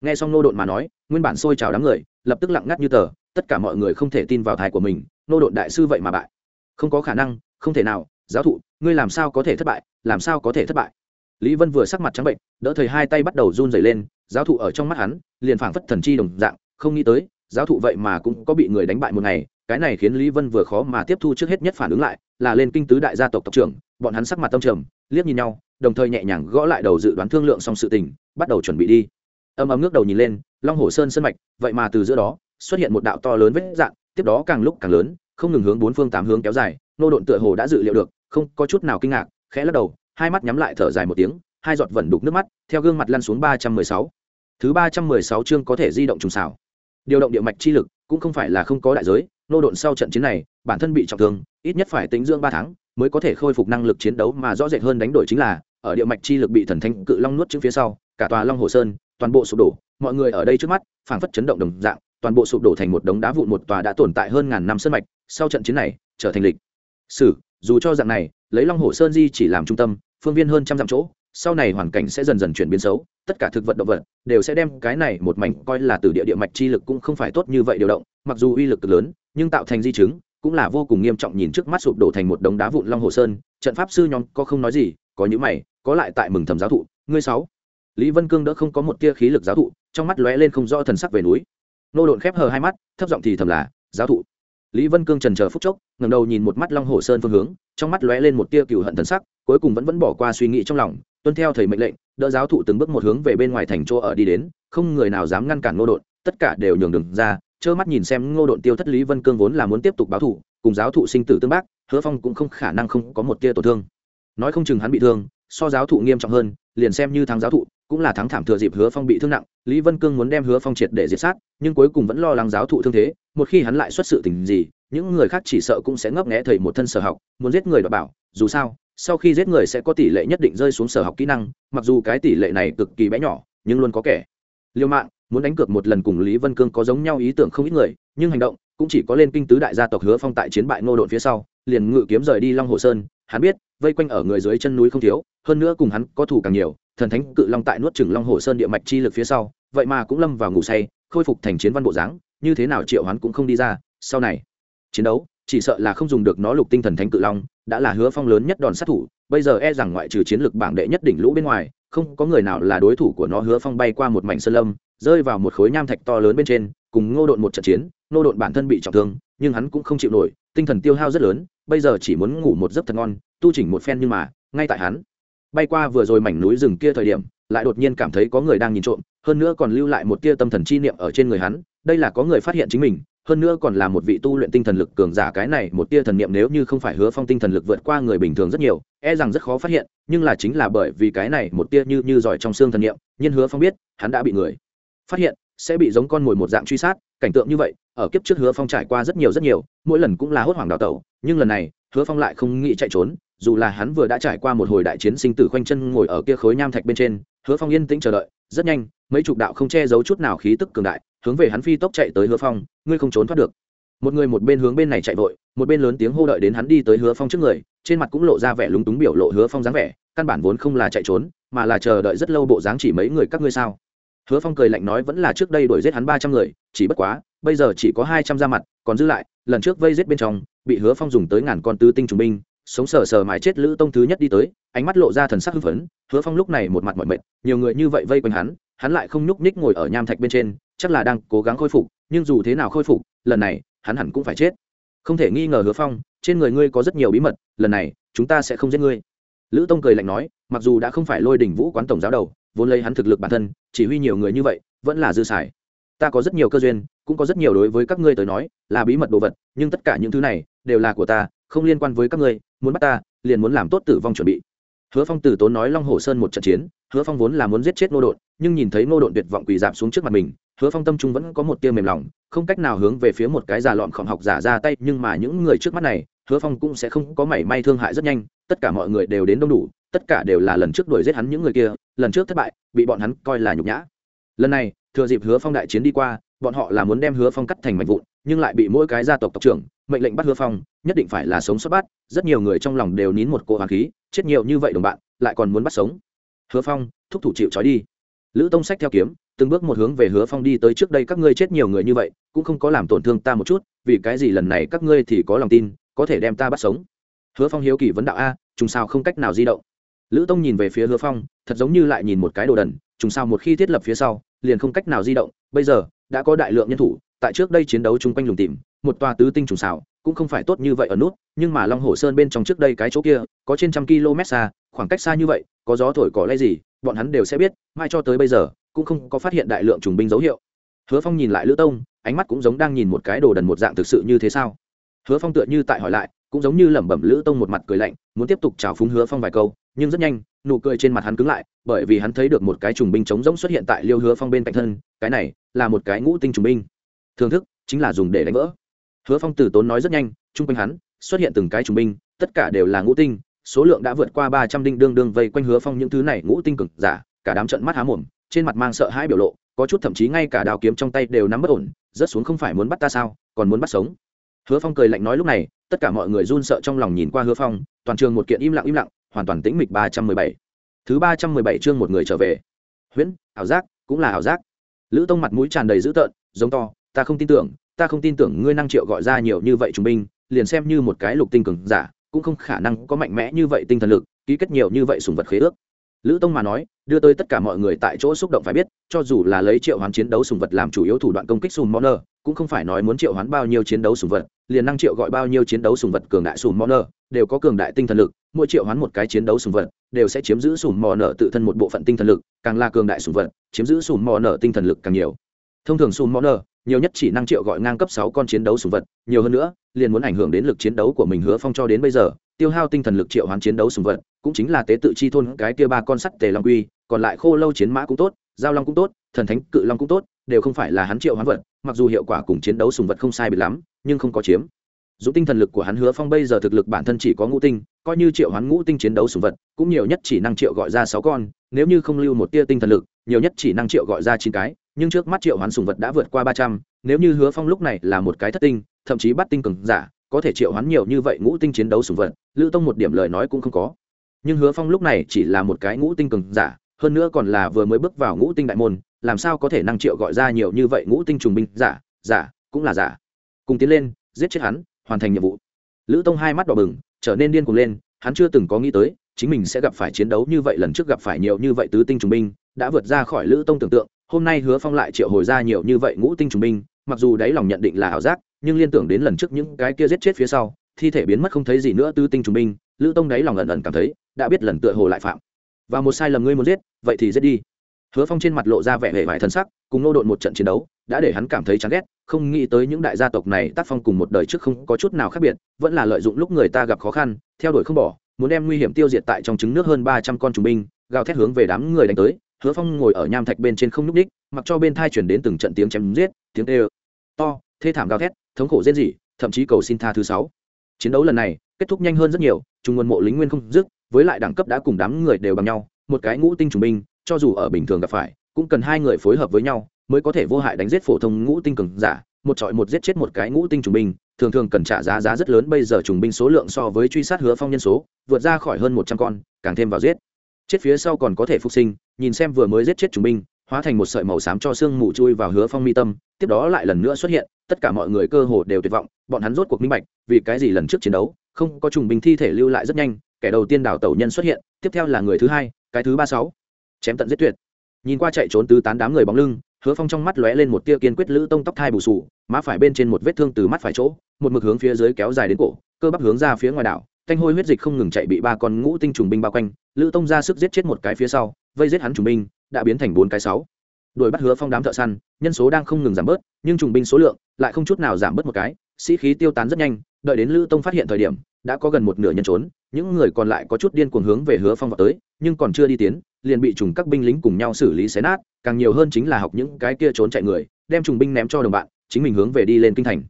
Nghe xong nô độn mà nói, nguyên bản sôi trào đám người, lập tức lặng ngắt như tờ, tất cả mọi người không thể tin vào thai của mình, nô độn đại sư vậy mà bại. Không có khả năng, không thể nào, giáo thụ, ngươi làm sao có thể thất bại, làm sao có thể thất bại? Lý vân vừa sắc mặt trắng bệnh, đỡ thầy hai tay bắt đầu run rẩy lên, giáo thụ ở trong mắt hắn, liền phảng phất thần chi đồng dạng, không nghĩ tới, giáo thụ vậy mà cũng có bị người đánh bại một ngày, cái này khiến lý vân vừa khó mà tiếp thu trước hết nhất phản ứng lại, là lên kinh tứ đại gia tộc tộc trưởng, bọn hắn sắc mặt tâm trầm, liếc nhìn nhau đồng thời nhẹ nhàng gõ lại đầu dự đoán thương lượng xong sự tình, bắt đầu chuẩn bị đi. Âm ấm ngước đầu nhìn lên, long hồ sơn sân mạch, vậy mà từ giữa đó, xuất hiện một đạo to lớn vết dạng, tiếp đó càng lúc càng lớn, không ngừng hướng bốn phương tám hướng kéo dài, nô độn tựa hồ đã dự liệu được, không có chút nào kinh ngạc, khẽ lắc đầu, hai mắt nhắm lại thở dài một tiếng, hai giọt vẩn đục nước mắt, theo gương mặt lăn xuống ba trăm mười sáu. Thứ ba trăm mười sáu chương có thể di động trùng xảo. Điều động địa mạch chi lực, cũng không phải là không có đại giới, nô độn sau trận chiến này, bản thân bị trọng thương, ít nhất phải tính dưỡng ba tháng, mới có thể khôi phục năng lực chiến đấu mà rõ rệt hơn đánh đổi chính là ở địa mạch chi lực bị thần thánh cự long nuốt trước phía sau, cả tòa long hồ sơn, toàn bộ sụp đổ. Mọi người ở đây trước mắt, phảng phất chấn động đồng dạng, toàn bộ sụp đổ thành một đống đá vụn một tòa đã tồn tại hơn ngàn năm sân mạch. Sau trận chiến này, trở thành lịch sử. Dù cho dạng này, lấy long hồ sơn di chỉ làm trung tâm, phương viên hơn trăm dặm chỗ, sau này hoàn cảnh sẽ dần dần chuyển biến xấu. Tất cả thực vật động vật đều sẽ đem cái này một mảnh coi là từ địa địa mạch chi lực cũng không phải tốt như vậy điều động. Mặc dù uy lực lớn, nhưng tạo thành di chứng cũng là vô cùng nghiêm trọng. Nhìn trước mắt sụp đổ thành một đống đá vụn long hồ sơn, trận pháp sư nhóm có không nói gì có những mày, có lại tại mừng thầm giáo thụ, ngươi sáu. Lý vân cương đỡ không có một tia khí lực giáo thụ, trong mắt lóe lên không rõ thần sắc về núi. Nô độn khép hờ hai mắt, thấp giọng thì thầm là, giáo thụ. Lý vân cương trần chờ phút chốc, ngẩng đầu nhìn một mắt long hồ sơn phương hướng, trong mắt lóe lên một tia cựu hận thần sắc, cuối cùng vẫn vẫn bỏ qua suy nghĩ trong lòng, tuân theo thầy mệnh lệnh, đỡ giáo thụ từng bước một hướng về bên ngoài thành chỗ ở đi đến, không người nào dám ngăn cản ngô độn, tất cả đều nhường đường ra, trơ mắt nhìn xem ngô độn tiêu thất lý vân cương vốn là muốn tiếp tục báo thù, cùng giáo thụ sinh tử tương bác, hứa phong cũng không khả năng không có một tia tổn thương nói không chừng hắn bị thương, so giáo thụ nghiêm trọng hơn, liền xem như thắng giáo thụ, cũng là thắng thảm thừa dịp hứa phong bị thương nặng, lý vân cương muốn đem hứa phong triệt để diệt sát, nhưng cuối cùng vẫn lo lắng giáo thụ thương thế, một khi hắn lại xuất sự tình gì, những người khác chỉ sợ cũng sẽ ngấp nghẽ thầy một thân sở học, muốn giết người đọc bảo, dù sao, sau khi giết người sẽ có tỷ lệ nhất định rơi xuống sở học kỹ năng, mặc dù cái tỷ lệ này cực kỳ bé nhỏ, nhưng luôn có kẻ. Liêu mạng, muốn đánh cược một lần cùng lý vân cương có giống nhau ý tưởng không ít người, nhưng hành động cũng chỉ có lên kinh tứ đại gia tộc hứa phong tại chiến bại ngô độn phía sau, liền ngự kiếm rời đi long hồ sơn hắn biết, vây quanh ở người dưới chân núi không thiếu, hơn nữa cùng hắn có thủ càng nhiều, thần thánh cự long tại nuốt chừng long hồ sơn địa mạch chi lực phía sau, vậy mà cũng lâm vào ngủ say, khôi phục thành chiến văn bộ dáng, như thế nào triệu hắn cũng không đi ra, sau này, chiến đấu, chỉ sợ là không dùng được nó lục tinh thần thánh cự long, đã là hứa phong lớn nhất đòn sát thủ, bây giờ e rằng ngoại trừ chiến Lực bảng đệ nhất đỉnh lũ bên ngoài, không có người nào là đối thủ của nó hứa phong bay qua một mảnh sơn lâm, rơi vào một khối nham thạch to lớn bên trên, cùng ngô độn một trận chiến, ngô độn bản thân bị trọng thương, nhưng hắn cũng không chịu nổi tinh thần tiêu hao rất lớn, bây giờ chỉ muốn ngủ một giấc thật ngon, tu chỉnh một phen nhưng mà, ngay tại hắn. Bay qua vừa rồi mảnh núi rừng kia thời điểm, lại đột nhiên cảm thấy có người đang nhìn trộm, hơn nữa còn lưu lại một tia tâm thần chi niệm ở trên người hắn, đây là có người phát hiện chính mình, hơn nữa còn là một vị tu luyện tinh thần lực cường giả cái này, một tia thần niệm nếu như không phải hứa phong tinh thần lực vượt qua người bình thường rất nhiều e rằng rất khó phát hiện, nhưng là chính là bởi vì cái này một tia như như giỏi trong xương thần niệm nhưng hứa phong biết, hắn đã bị người phát hiện, sẽ bị giống con mồi một dạng truy sát cảnh tượng như vậy, ở kiếp trước hứa phong trải qua rất nhiều rất nhiều, mỗi lần cũng là hốt hoảng đào tẩu, nhưng lần này, hứa phong lại không nghĩ chạy trốn, dù là hắn vừa đã trải qua một hồi đại chiến sinh tử khoanh chân ngồi ở kia khối nham thạch bên trên, hứa phong yên tĩnh chờ đợi, rất nhanh, mấy chục đạo không che giấu chút nào khí tức cường đại, hướng về hắn phi tốc chạy tới hứa phong, ngươi không trốn thoát được. Một người một bên hướng bên này chạy vội, một bên lớn tiếng hô đợi đến hắn đi tới hứa phong trước người, trên mặt cũng lộ ra vẻ lúng túng biểu lộ hứa phong dáng vẻ, căn bản vốn không là chạy trốn, mà là chờ đợi rất lâu bộ dáng chỉ mấy người các ngươi sao hứa phong cười lạnh nói vẫn là trước đây đuổi giết hắn ba trăm người, chỉ bất quá, bây giờ chỉ có hai trăm ra mặt, còn giữ lại, lần trước vây giết bên trong, bị hứa phong dùng tới ngàn con tứ tinh trùng binh, sống sờ sờ mãi chết lữ tông thứ nhất đi tới, ánh mắt lộ ra thần sắc hưng phấn, hứa phong lúc này một mặt mọi mệt, nhiều người như vậy vây quanh hắn hắn lại không nhúc nhích ngồi ở nham thạch bên trên, chắc là đang cố gắng khôi phục, nhưng dù thế nào khôi phục, lần này, hắn hẳn cũng phải chết. Không thể nghi ngờ hứa phong, trên người ngươi có rất nhiều bí mật, lần này, chúng ta sẽ không giết ngươi. Lữ tông cười lạnh nói, mặc dù đã không phải lôi đỉnh vũ quán tổng giáo đầu vốn lấy hắn thực lực bản thân, chỉ huy nhiều người như vậy, vẫn là dư xài. Ta có rất nhiều cơ duyên, cũng có rất nhiều đối với các ngươi tới nói, là bí mật đồ vật, nhưng tất cả những thứ này, đều là của ta, không liên quan với các ngươi, muốn bắt ta, liền muốn làm tốt tử vong chuẩn bị. Hứa phong tử tốn nói long hồ sơn một trận chiến, hứa phong vốn là muốn giết chết ngô đột nhưng nhìn thấy ngô đột tuyệt vọng quỳ dạp xuống trước mặt mình, hứa phong tâm trung vẫn có một tia mềm lòng, không cách nào hướng về phía một cái già lọn khổng học giả ra tay, nhưng mà những người trước mắt này, hứa phong cũng sẽ không có mảy may thương hại rất nhanh, tất cả mọi người đều đến đông đủ tất cả đều là lần trước đuổi giết hắn những người kia, lần trước thất bại, bị bọn hắn coi là nhục nhã. Lần này, thừa dịp hứa phong đại chiến đi qua, bọn họ là muốn đem hứa phong cắt thành mảnh vụn, nhưng lại bị mỗi cái gia tộc tộc trưởng, mệnh lệnh bắt hứa phong, nhất định phải là sống sót bắt. Rất nhiều người trong lòng đều nín một cỗ hoàng khí, chết nhiều như vậy đồng bạn, lại còn muốn bắt sống. Hứa phong, thúc thủ chịu trói đi. Lữ tông sách theo kiếm, từng bước một hướng về hứa phong đi tới trước đây các ngươi chết nhiều người như vậy, cũng không có làm tổn thương ta một chút, vì cái gì lần này các ngươi thì có lòng tin, có thể đem ta bắt sống. Hứa phong hiếu kỳ vấn đạo a chúng sao không cách nào di động lữ tông nhìn về phía hứa phong, thật giống như lại nhìn một cái đồ đần, Trùng sao một khi thiết lập phía sau, liền không cách nào di động. Bây giờ, đã có đại lượng nhân thủ, tại trước đây chiến đấu chung quanh lùng tìm, một tòa tứ tinh trùng xào cũng không phải tốt như vậy ở nút, nhưng mà long hồ sơn bên trong trước đây cái chỗ kia, có trên trăm km xa, khoảng cách xa như vậy, có gió thổi cỏ lay gì, bọn hắn đều sẽ biết, mai cho tới bây giờ, cũng không có phát hiện đại lượng trùng binh dấu hiệu. Hứa phong nhìn lại lữ tông, ánh mắt cũng giống đang nhìn một cái đồ đần một dạng thực sự như thế sao? Hứa phong tựa như tại hỏi lại, cũng giống như lẩm bẩm lữ tông một mặt cười lạnh, muốn tiếp tục chào phúng hứa phong vài câu nhưng rất nhanh, nụ cười trên mặt hắn cứng lại, bởi vì hắn thấy được một cái trùng binh trống rỗng xuất hiện tại liêu hứa phong bên cạnh thân, cái này là một cái ngũ tinh trùng binh. Thường thức, chính là dùng để đánh vỡ. Hứa phong Tử tốn nói rất nhanh chung quanh hắn xuất hiện từng cái trùng binh, tất cả đều là ngũ tinh, số lượng đã vượt qua ba trăm đinh đương đương vây quanh hứa phong những thứ này ngũ tinh cực giả, cả đám trận mắt há mồm, trên mặt mang sợ hãi biểu lộ, có chút thậm chí ngay cả đào kiếm trong tay đều nắm bất ổn, rớt xuống không phải muốn bắt ta sao, còn muốn bắt sống. Hứa phong cười lạnh nói lúc này, tất cả mọi người run sợ trong lòng nhìn qua hứa phong, toàn trường một kiện im lặng im lặng hoàn toàn tĩnh mịch ba trăm mười bảy. Thứ ba trăm mười bảy chương một người trở về. Huyễn, ảo giác, cũng là ảo giác. Lữ tông mặt mũi tràn đầy dữ tợn, giống to, ta không tin tưởng, ta không tin tưởng ngươi năng triệu gọi ra nhiều như vậy trung binh, liền xem như một cái lục tinh cường giả, cũng không khả năng có mạnh mẽ như vậy tinh thần lực, ký kết nhiều như vậy sùng vật khế ước lữ tông mà nói, đưa tới tất cả mọi người tại chỗ xúc động phải biết, cho dù là lấy triệu hoán chiến đấu sùng vật làm chủ yếu thủ đoạn công kích sùng moner cũng không phải nói muốn triệu hoán bao nhiêu chiến đấu sùng vật, liền năng triệu gọi bao nhiêu chiến đấu sùng vật cường đại sùng moner đều có cường đại tinh thần lực, mỗi triệu hoán một cái chiến đấu sùng vật, đều sẽ chiếm giữ sùng mò nở tự thân một bộ phận tinh thần lực, càng là cường đại sùng vật, chiếm giữ sùng mò nở tinh thần lực càng nhiều. Thông thường sùng mò nở nhiều nhất chỉ năng triệu gọi ngang cấp sáu con chiến đấu sùng vật, nhiều hơn nữa, liền muốn ảnh hưởng đến lực chiến đấu của mình hứa phong cho đến bây giờ, tiêu hao tinh thần lực triệu hoán chiến đấu sùng vật, cũng chính là tế tự chi thôn cái kia ba con sắt tề long quy, còn lại khô lâu chiến mã cũng tốt, giao long cũng tốt, thần thánh cự long cũng tốt, đều không phải là hắn triệu hoán vật, mặc dù hiệu quả cùng chiến đấu sùng vật không sai biệt lắm, nhưng không có chiếm. Dù tinh thần lực của hắn hứa phong bây giờ thực lực bản thân chỉ có ngũ tinh, coi như triệu hoán ngũ tinh chiến đấu sùng vật, cũng nhiều nhất chỉ năng triệu gọi ra sáu con, nếu như không lưu một tia tinh thần lực, nhiều nhất chỉ năng triệu gọi ra chín cái nhưng trước mắt triệu hoán sùng vật đã vượt qua ba trăm, nếu như hứa phong lúc này là một cái thất tinh, thậm chí bắt tinh cường giả, có thể triệu hoán nhiều như vậy ngũ tinh chiến đấu sùng vật, lữ tông một điểm lời nói cũng không có. Nhưng hứa phong lúc này chỉ là một cái ngũ tinh cường giả, hơn nữa còn là vừa mới bước vào ngũ tinh đại môn, làm sao có thể năng triệu gọi ra nhiều như vậy ngũ tinh trùng binh giả giả, cũng là giả. Cùng tiến lên, giết chết hắn, hoàn thành nhiệm vụ. Lữ tông hai mắt đỏ bừng, trở nên điên cuồng lên, hắn chưa từng có nghĩ tới, chính mình sẽ gặp phải chiến đấu như vậy lần trước gặp phải nhiều như vậy tứ tinh trùng binh, đã vượt ra khỏi lữ tông tưởng tượng hôm nay hứa phong lại triệu hồi ra nhiều như vậy ngũ tinh trùng binh, mặc dù đáy lòng nhận định là ảo giác, nhưng liên tưởng đến lần trước những cái kia giết chết phía sau, thi thể biến mất không thấy gì nữa tứ tinh trùng binh, lữ tông đáy lòng ẩn ẩn cảm thấy đã biết lần tựa hồ lại phạm. Và một sai lầm ngươi muốn giết, vậy thì giết đi. Hứa phong trên mặt lộ ra vẻ hề vải thân sắc, cùng nô đột một trận chiến đấu, đã để hắn cảm thấy chán ghét, không nghĩ tới những đại gia tộc này tác phong cùng một đời trước không có chút nào khác biệt, vẫn là lợi dụng lúc người ta gặp khó khăn, theo đuổi không bỏ, muốn đem nguy hiểm tiêu diệt tại trong trứng nước hơn ba trăm con trùng binh, gào thét hướng về đám người đánh tới hứa phong ngồi ở nham thạch bên trên không nhúc ních mặc cho bên thai chuyển đến từng trận tiếng chém giết, tiếng tê to, thê thảm gào thét, thống khổ rên rỉ, thậm chí cầu xin tha thứ sáu. Chiến đấu lần này, kết thúc nhanh hơn rất nhiều, trung nguồn mộ lính nguyên không dứt, với lại đẳng cấp đã cùng đám người đều bằng nhau, một cái ngũ tinh trùng binh, cho dù ở bình thường gặp phải, cũng cần hai người phối hợp với nhau, mới có thể vô hại đánh giết phổ thông ngũ tinh cường giả, một trọi một giết chết một cái ngũ tinh trùng binh, thường thường cần trả giá giá rất lớn, bây giờ trùng binh số lượng so với truy sát hứa phong nhân số, vượt ra khỏi hơn một trăm con, càng thêm vào giết chết phía sau còn có thể phục sinh, nhìn xem vừa mới giết chết trùng binh, hóa thành một sợi màu xám cho sương mù chui vào hứa phong mi tâm, tiếp đó lại lần nữa xuất hiện, tất cả mọi người cơ hồ đều tuyệt vọng, bọn hắn rốt cuộc minh bạch, vì cái gì lần trước chiến đấu, không có trùng binh thi thể lưu lại rất nhanh, kẻ đầu tiên đảo tẩu nhân xuất hiện, tiếp theo là người thứ hai, cái thứ ba sáu, chém tận giết tuyệt. Nhìn qua chạy trốn tứ tán đám người bóng lưng, hứa phong trong mắt lóe lên một tia kiên quyết lữ tông tóc thai bù sù, má phải bên trên một vết thương từ mắt phải chỗ, một mực hướng phía dưới kéo dài đến cổ, cơ bắp hướng ra phía ngoài đảo thanh hôi huyết dịch không ngừng chạy bị ba con ngũ tinh trùng binh bao quanh, lữ tông ra sức giết chết một cái phía sau, vây giết hắn trùng binh, đã biến thành bốn cái sáu. Đuổi bắt hứa phong đám thợ săn, nhân số đang không ngừng giảm bớt, nhưng trùng binh số lượng lại không chút nào giảm bớt một cái, sĩ khí tiêu tán rất nhanh, đợi đến lữ tông phát hiện thời điểm, đã có gần một nửa nhân trốn, những người còn lại có chút điên cuồng hướng về hứa phong vào tới, nhưng còn chưa đi tiến, liền bị trùng các binh lính cùng nhau xử lý xé nát, càng nhiều hơn chính là học những cái kia trốn chạy người, đem trùng binh ném cho đồng bạn, chính mình hướng về đi lên kinh thành.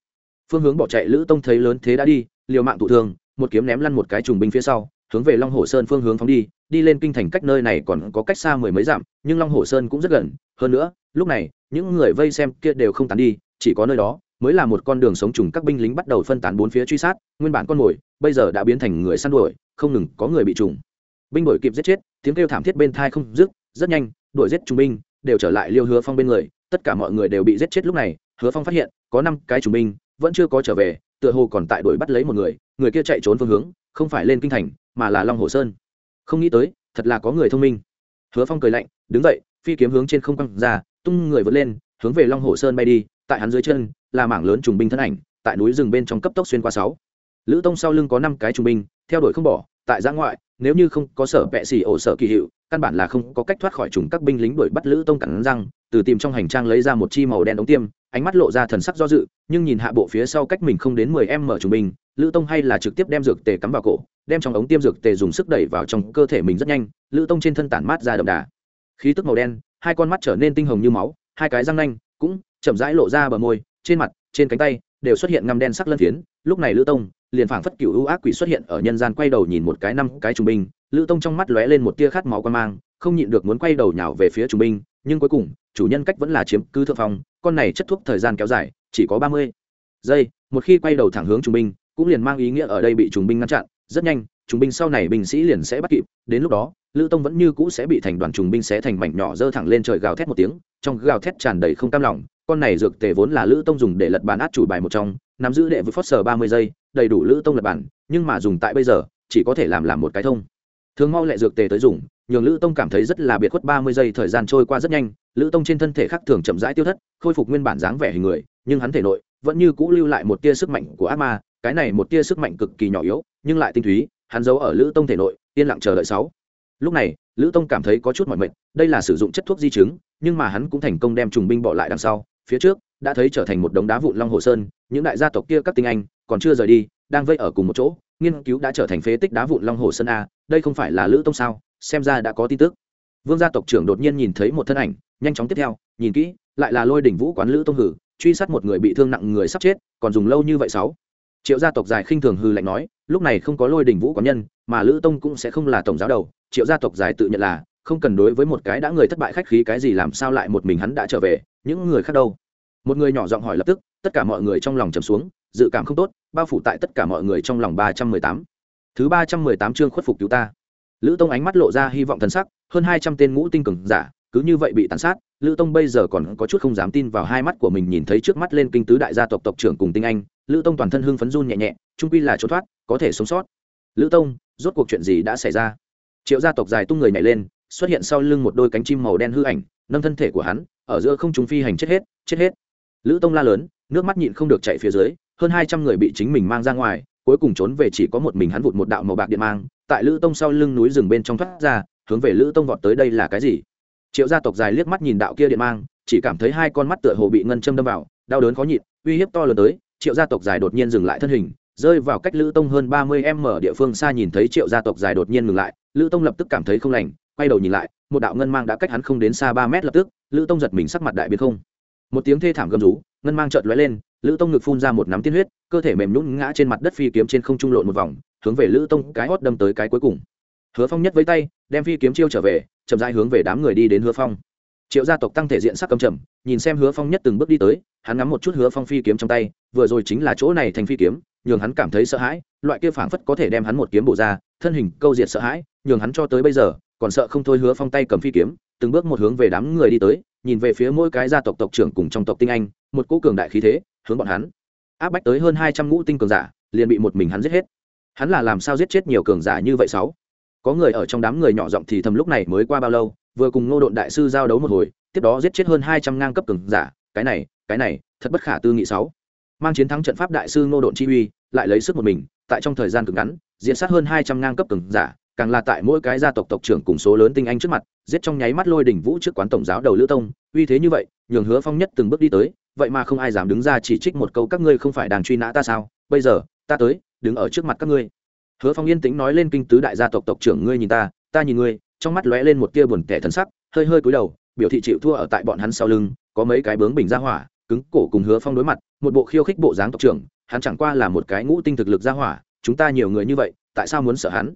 Phương hướng bỏ chạy lữ tông thấy lớn thế đã đi, liều mạng thụ thương một kiếm ném lăn một cái trùng binh phía sau, hướng về long hồ sơn phương hướng phóng đi đi lên kinh thành cách nơi này còn có cách xa mười mấy dặm, nhưng long hồ sơn cũng rất gần, hơn nữa, lúc này, những người vây xem kia đều không tán đi, chỉ có nơi đó mới là một con đường sống trùng các binh lính bắt đầu phân tán bốn phía truy sát, nguyên bản con mồi, bây giờ đã biến thành người săn đuổi, không ngừng có người bị trùng. Binh đuổi kịp giết chết, tiếng kêu thảm thiết bên thai không dứt, rất nhanh, đuổi giết trùng binh, đều trở lại liêu hứa phong bên người, tất cả mọi người đều bị giết chết lúc này, hứa phong phát hiện, có năm cái trùng binh, vẫn chưa có trở về tựa hồ còn tại đuổi bắt lấy một người người kia chạy trốn phương hướng, không phải lên kinh thành, mà là long hồ sơn. Không nghĩ tới, thật là có người thông minh. Hứa phong cười lạnh, đứng dậy, phi kiếm hướng trên không căng ra, tung người vượt lên, hướng về long hồ sơn bay đi, tại hắn dưới chân, là mảng lớn trùng binh thân ảnh, tại núi rừng bên trong cấp tốc xuyên qua sáu. Lữ tông sau lưng có năm cái trùng binh, theo đuổi không bỏ, tại giã ngoại nếu như không có sở vệ xì ổ sở kỳ hiệu, căn bản là không có cách thoát khỏi trùng các binh lính đuổi bắt lữ tông cẳng răng, từ tìm trong hành trang lấy ra một chi màu đen ống tiêm, ánh mắt lộ ra thần sắc do dự, nhưng nhìn hạ bộ phía sau cách mình không đến mười em mở trung bình lữ tông hay là trực tiếp đem dược tề cắm vào cổ, đem trong ống tiêm dược tề dùng sức đẩy vào trong cơ thể mình rất nhanh, lữ tông trên thân tản mát ra đậm đà. Khí tức màu đen, hai con mắt trở nên tinh hồng như máu, hai cái răng nanh cũng chậm rãi lộ ra bờ môi, trên mặt, trên cánh tay đều xuất hiện ngăm đen sắc lân phiến, lúc này lữ tông liền phảng phất cựu ưu ác quỷ xuất hiện ở nhân gian quay đầu nhìn một cái năm cái trung binh, lữ tông trong mắt lóe lên một tia khát máu quan mang, không nhịn được muốn quay đầu nhào về phía trung binh, nhưng cuối cùng, chủ nhân cách vẫn là chiếm cứ thượng phong, con này chất thuốc thời gian kéo dài, chỉ có ba mươi giây, một khi quay đầu thẳng hướng trung binh, cũng liền mang ý nghĩa ở đây bị trung binh ngăn chặn, rất nhanh trung binh sau này binh sĩ liền sẽ bắt kịp, đến lúc đó, lữ tông vẫn như cũ sẽ bị thành đoàn trùng binh xé thành mảnh nhỏ dơ thẳng lên trời gào thét một tiếng, trong gào thét tràn đầy không cam lòng, con này dược tề vốn là lữ tông dùng để lật bàn át chủ bài một trong, nắm giữ đệ với phớt sờ ba mươi giây đầy đủ lữ tông lập bản, nhưng mà dùng tại bây giờ, chỉ có thể làm làm một cái thông. Thường mau lại dược tề tới dùng, nhường lữ tông cảm thấy rất là biệt khuất ba mươi giây thời gian trôi qua rất nhanh, lữ tông trên thân thể khác thường chậm rãi tiêu thất, khôi phục nguyên bản dáng vẻ hình người, nhưng hắn thể nội vẫn như cũ lưu lại một tia sức mạnh của ác ma, cái này một tia sức mạnh cực kỳ nhỏ yếu, nhưng lại tinh túy, hắn giấu ở lữ tông thể nội, yên lặng chờ đợi sáu. Lúc này, lữ tông cảm thấy có chút mỏi mệt, đây là sử dụng chất thuốc di chứng, nhưng mà hắn cũng thành công đem trùng binh bỏ lại đằng sau, phía trước, đã thấy trở thành một đống đá vụn long hồ sơn, những đại gia tộc kia các tinh anh còn chưa rời đi, đang vây ở cùng một chỗ, nghiên cứu đã trở thành phế tích đá vụn long hồ sơn a, đây không phải là lữ tông sao? Xem ra đã có tin tức. Vương gia tộc trưởng đột nhiên nhìn thấy một thân ảnh, nhanh chóng tiếp theo, nhìn kỹ, lại là lôi đỉnh vũ quán lữ tông hử, truy sát một người bị thương nặng người sắp chết, còn dùng lâu như vậy sáu. Triệu gia tộc dài khinh thường hư lạnh nói, lúc này không có lôi đỉnh vũ quán nhân, mà lữ tông cũng sẽ không là tổng giáo đầu. Triệu gia tộc dài tự nhận là, không cần đối với một cái đã người thất bại khách khí cái gì làm sao lại một mình hắn đã trở về, những người khác đâu? Một người nhỏ giọng hỏi lập tức, tất cả mọi người trong lòng trầm xuống dự cảm không tốt, bao phủ tại tất cả mọi người trong lòng ba trăm mười tám. Thứ ba trăm mười tám chương khuất phục cứu ta. Lữ tông ánh mắt lộ ra hy vọng thân sắc, hơn hai trăm tên ngũ tinh cường giả, cứ như vậy bị tàn sát, lữ tông bây giờ còn có chút không dám tin vào hai mắt của mình nhìn thấy trước mắt lên kinh tứ đại gia tộc tộc trưởng cùng tinh anh, lữ tông toàn thân hưng phấn run nhẹ nhẹ trung quy là trốn thoát, có thể sống sót. Lữ tông, rốt cuộc chuyện gì đã xảy ra? Triệu gia tộc dài tung người nhảy lên, xuất hiện sau lưng một đôi cánh chim màu đen hư ảnh, nâng thân thể của hắn, ở giữa không chúng phi hành chết hết chết hết. Lữ tông la lớn, nước mắt nhịn không được chạy phía dưới hơn hai trăm người bị chính mình mang ra ngoài, cuối cùng trốn về chỉ có một mình hắn vụt một đạo màu bạc điện mang, tại lữ tông sau lưng núi rừng bên trong thoát ra, hướng về lữ tông vọt tới đây là cái gì? Triệu gia tộc dài liếc mắt nhìn đạo kia điện mang, chỉ cảm thấy hai con mắt tựa hồ bị ngân châm đâm vào, đau đớn khó nhịn, uy hiếp to lớn tới, triệu gia tộc dài đột nhiên dừng lại thân hình, rơi vào cách lữ tông hơn ba mươi m ở địa phương xa nhìn thấy triệu gia tộc dài đột nhiên ngừng lại, lữ tông lập tức cảm thấy không lành, quay đầu nhìn lại, một đạo ngân mang đã cách hắn không đến xa ba mét lập tức, lữ tông giật mình sắc mặt đại biến không. Một tiếng thê thảm gầm rú, ngân mang chợt lóe lên lữ tông ngực phun ra một nắm tiên huyết, cơ thể mềm nhún ngã trên mặt đất phi kiếm trên không trung lộn một vòng, hướng về lữ tông cái hót đâm tới cái cuối cùng. Hứa phong nhất với tay, đem phi kiếm chiêu trở về, chậm rãi hướng về đám người đi đến hứa phong. Triệu gia tộc tăng thể diện sắc cầm trầm, nhìn xem hứa phong nhất từng bước đi tới, hắn ngắm một chút hứa phong phi kiếm trong tay, vừa rồi chính là chỗ này thành phi kiếm, nhường hắn cảm thấy sợ hãi, loại kia phảng phất có thể đem hắn một kiếm bổ ra, thân hình câu diệt sợ hãi, nhường hắn cho tới bây giờ, còn sợ không thôi hứa phong tay cầm phi kiếm, từng bước một hướng về đám người đi tới, nhìn về phía mỗi cái gia tộc tộc trưởng cùng trong tộc tinh anh, một cỗ cường đại khí thế hướng bọn hắn. Áp bách tới hơn hai trăm ngũ tinh cường giả, liền bị một mình hắn giết hết. Hắn là làm sao giết chết nhiều cường giả như vậy sáu? Có người ở trong đám người nhỏ giọng thì thầm lúc này mới qua bao lâu, vừa cùng ngô độn đại sư giao đấu một hồi, tiếp đó giết chết hơn hai trăm ngang cấp cường giả. Cái này cái này, thật bất khả tư nghị sáu. Mang chiến thắng trận pháp đại sư ngô độn chi uy, lại lấy sức một mình, tại trong thời gian cực ngắn diễn sát hơn hai trăm ngang cấp cường giả, càng là tại mỗi cái gia tộc tộc trưởng cùng số lớn tinh anh trước mặt, giết trong nháy mắt lôi đỉnh vũ trước quán tổng giáo đầu lữ tông. Uy thế như vậy, nhường hứa phong nhất từng bước đi tới vậy mà không ai dám đứng ra chỉ trích một câu các ngươi không phải đang truy nã ta sao? Bây giờ, ta tới, đứng ở trước mặt các ngươi. Hứa phong yên tĩnh nói lên kinh tứ đại gia tộc tộc trưởng ngươi nhìn ta ta nhìn ngươi, trong mắt lóe lên một tia buồn tẻ thân sắc, hơi hơi cúi đầu, biểu thị chịu thua ở tại bọn hắn sau lưng, có mấy cái bướng bình ra hỏa, cứng cổ cùng hứa phong đối mặt, một bộ khiêu khích bộ dáng tộc trưởng, hắn chẳng qua là một cái ngũ tinh thực lực ra hỏa, chúng ta nhiều người như vậy, tại sao muốn sợ hắn?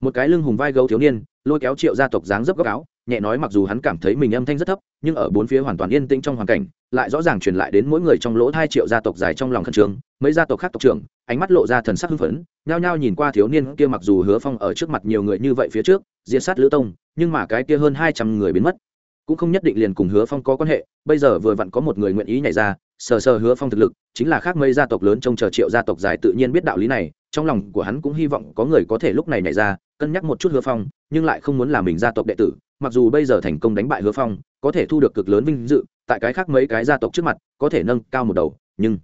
Một cái lưng hùng vai gấu thiếu niên, lôi kéo triệu gia tộc dáng dấp góc áo nhẹ nói mặc dù hắn cảm thấy mình âm thanh rất thấp, nhưng ở bốn phía hoàn toàn yên tĩnh trong hoàn cảnh, lại rõ ràng truyền lại đến mỗi người trong lỗ hai triệu gia tộc dài trong lòng khẩn trương, mấy gia tộc khác tộc trưởng, ánh mắt lộ ra thần sắc hưng phấn, nhao nhao nhìn qua thiếu niên kia mặc dù hứa phong ở trước mặt nhiều người như vậy phía trước, diệt sát lữ tông, nhưng mà cái kia hơn hai trăm người biến mất. Cũng không nhất định liền cùng hứa phong có quan hệ, bây giờ vừa vặn có một người nguyện ý nhảy ra, sờ sờ hứa phong thực lực, chính là khác mấy gia tộc lớn trông chờ triệu gia tộc dài tự nhiên biết đạo lý này, trong lòng của hắn cũng hy vọng có người có thể lúc này nhảy ra cân nhắc một chút hứa phong, nhưng lại không muốn làm mình gia tộc đệ tử, mặc dù bây giờ thành công đánh bại hứa phong, có thể thu được cực lớn vinh dự, tại cái khác mấy cái gia tộc trước mặt, có thể nâng cao một đầu, nhưng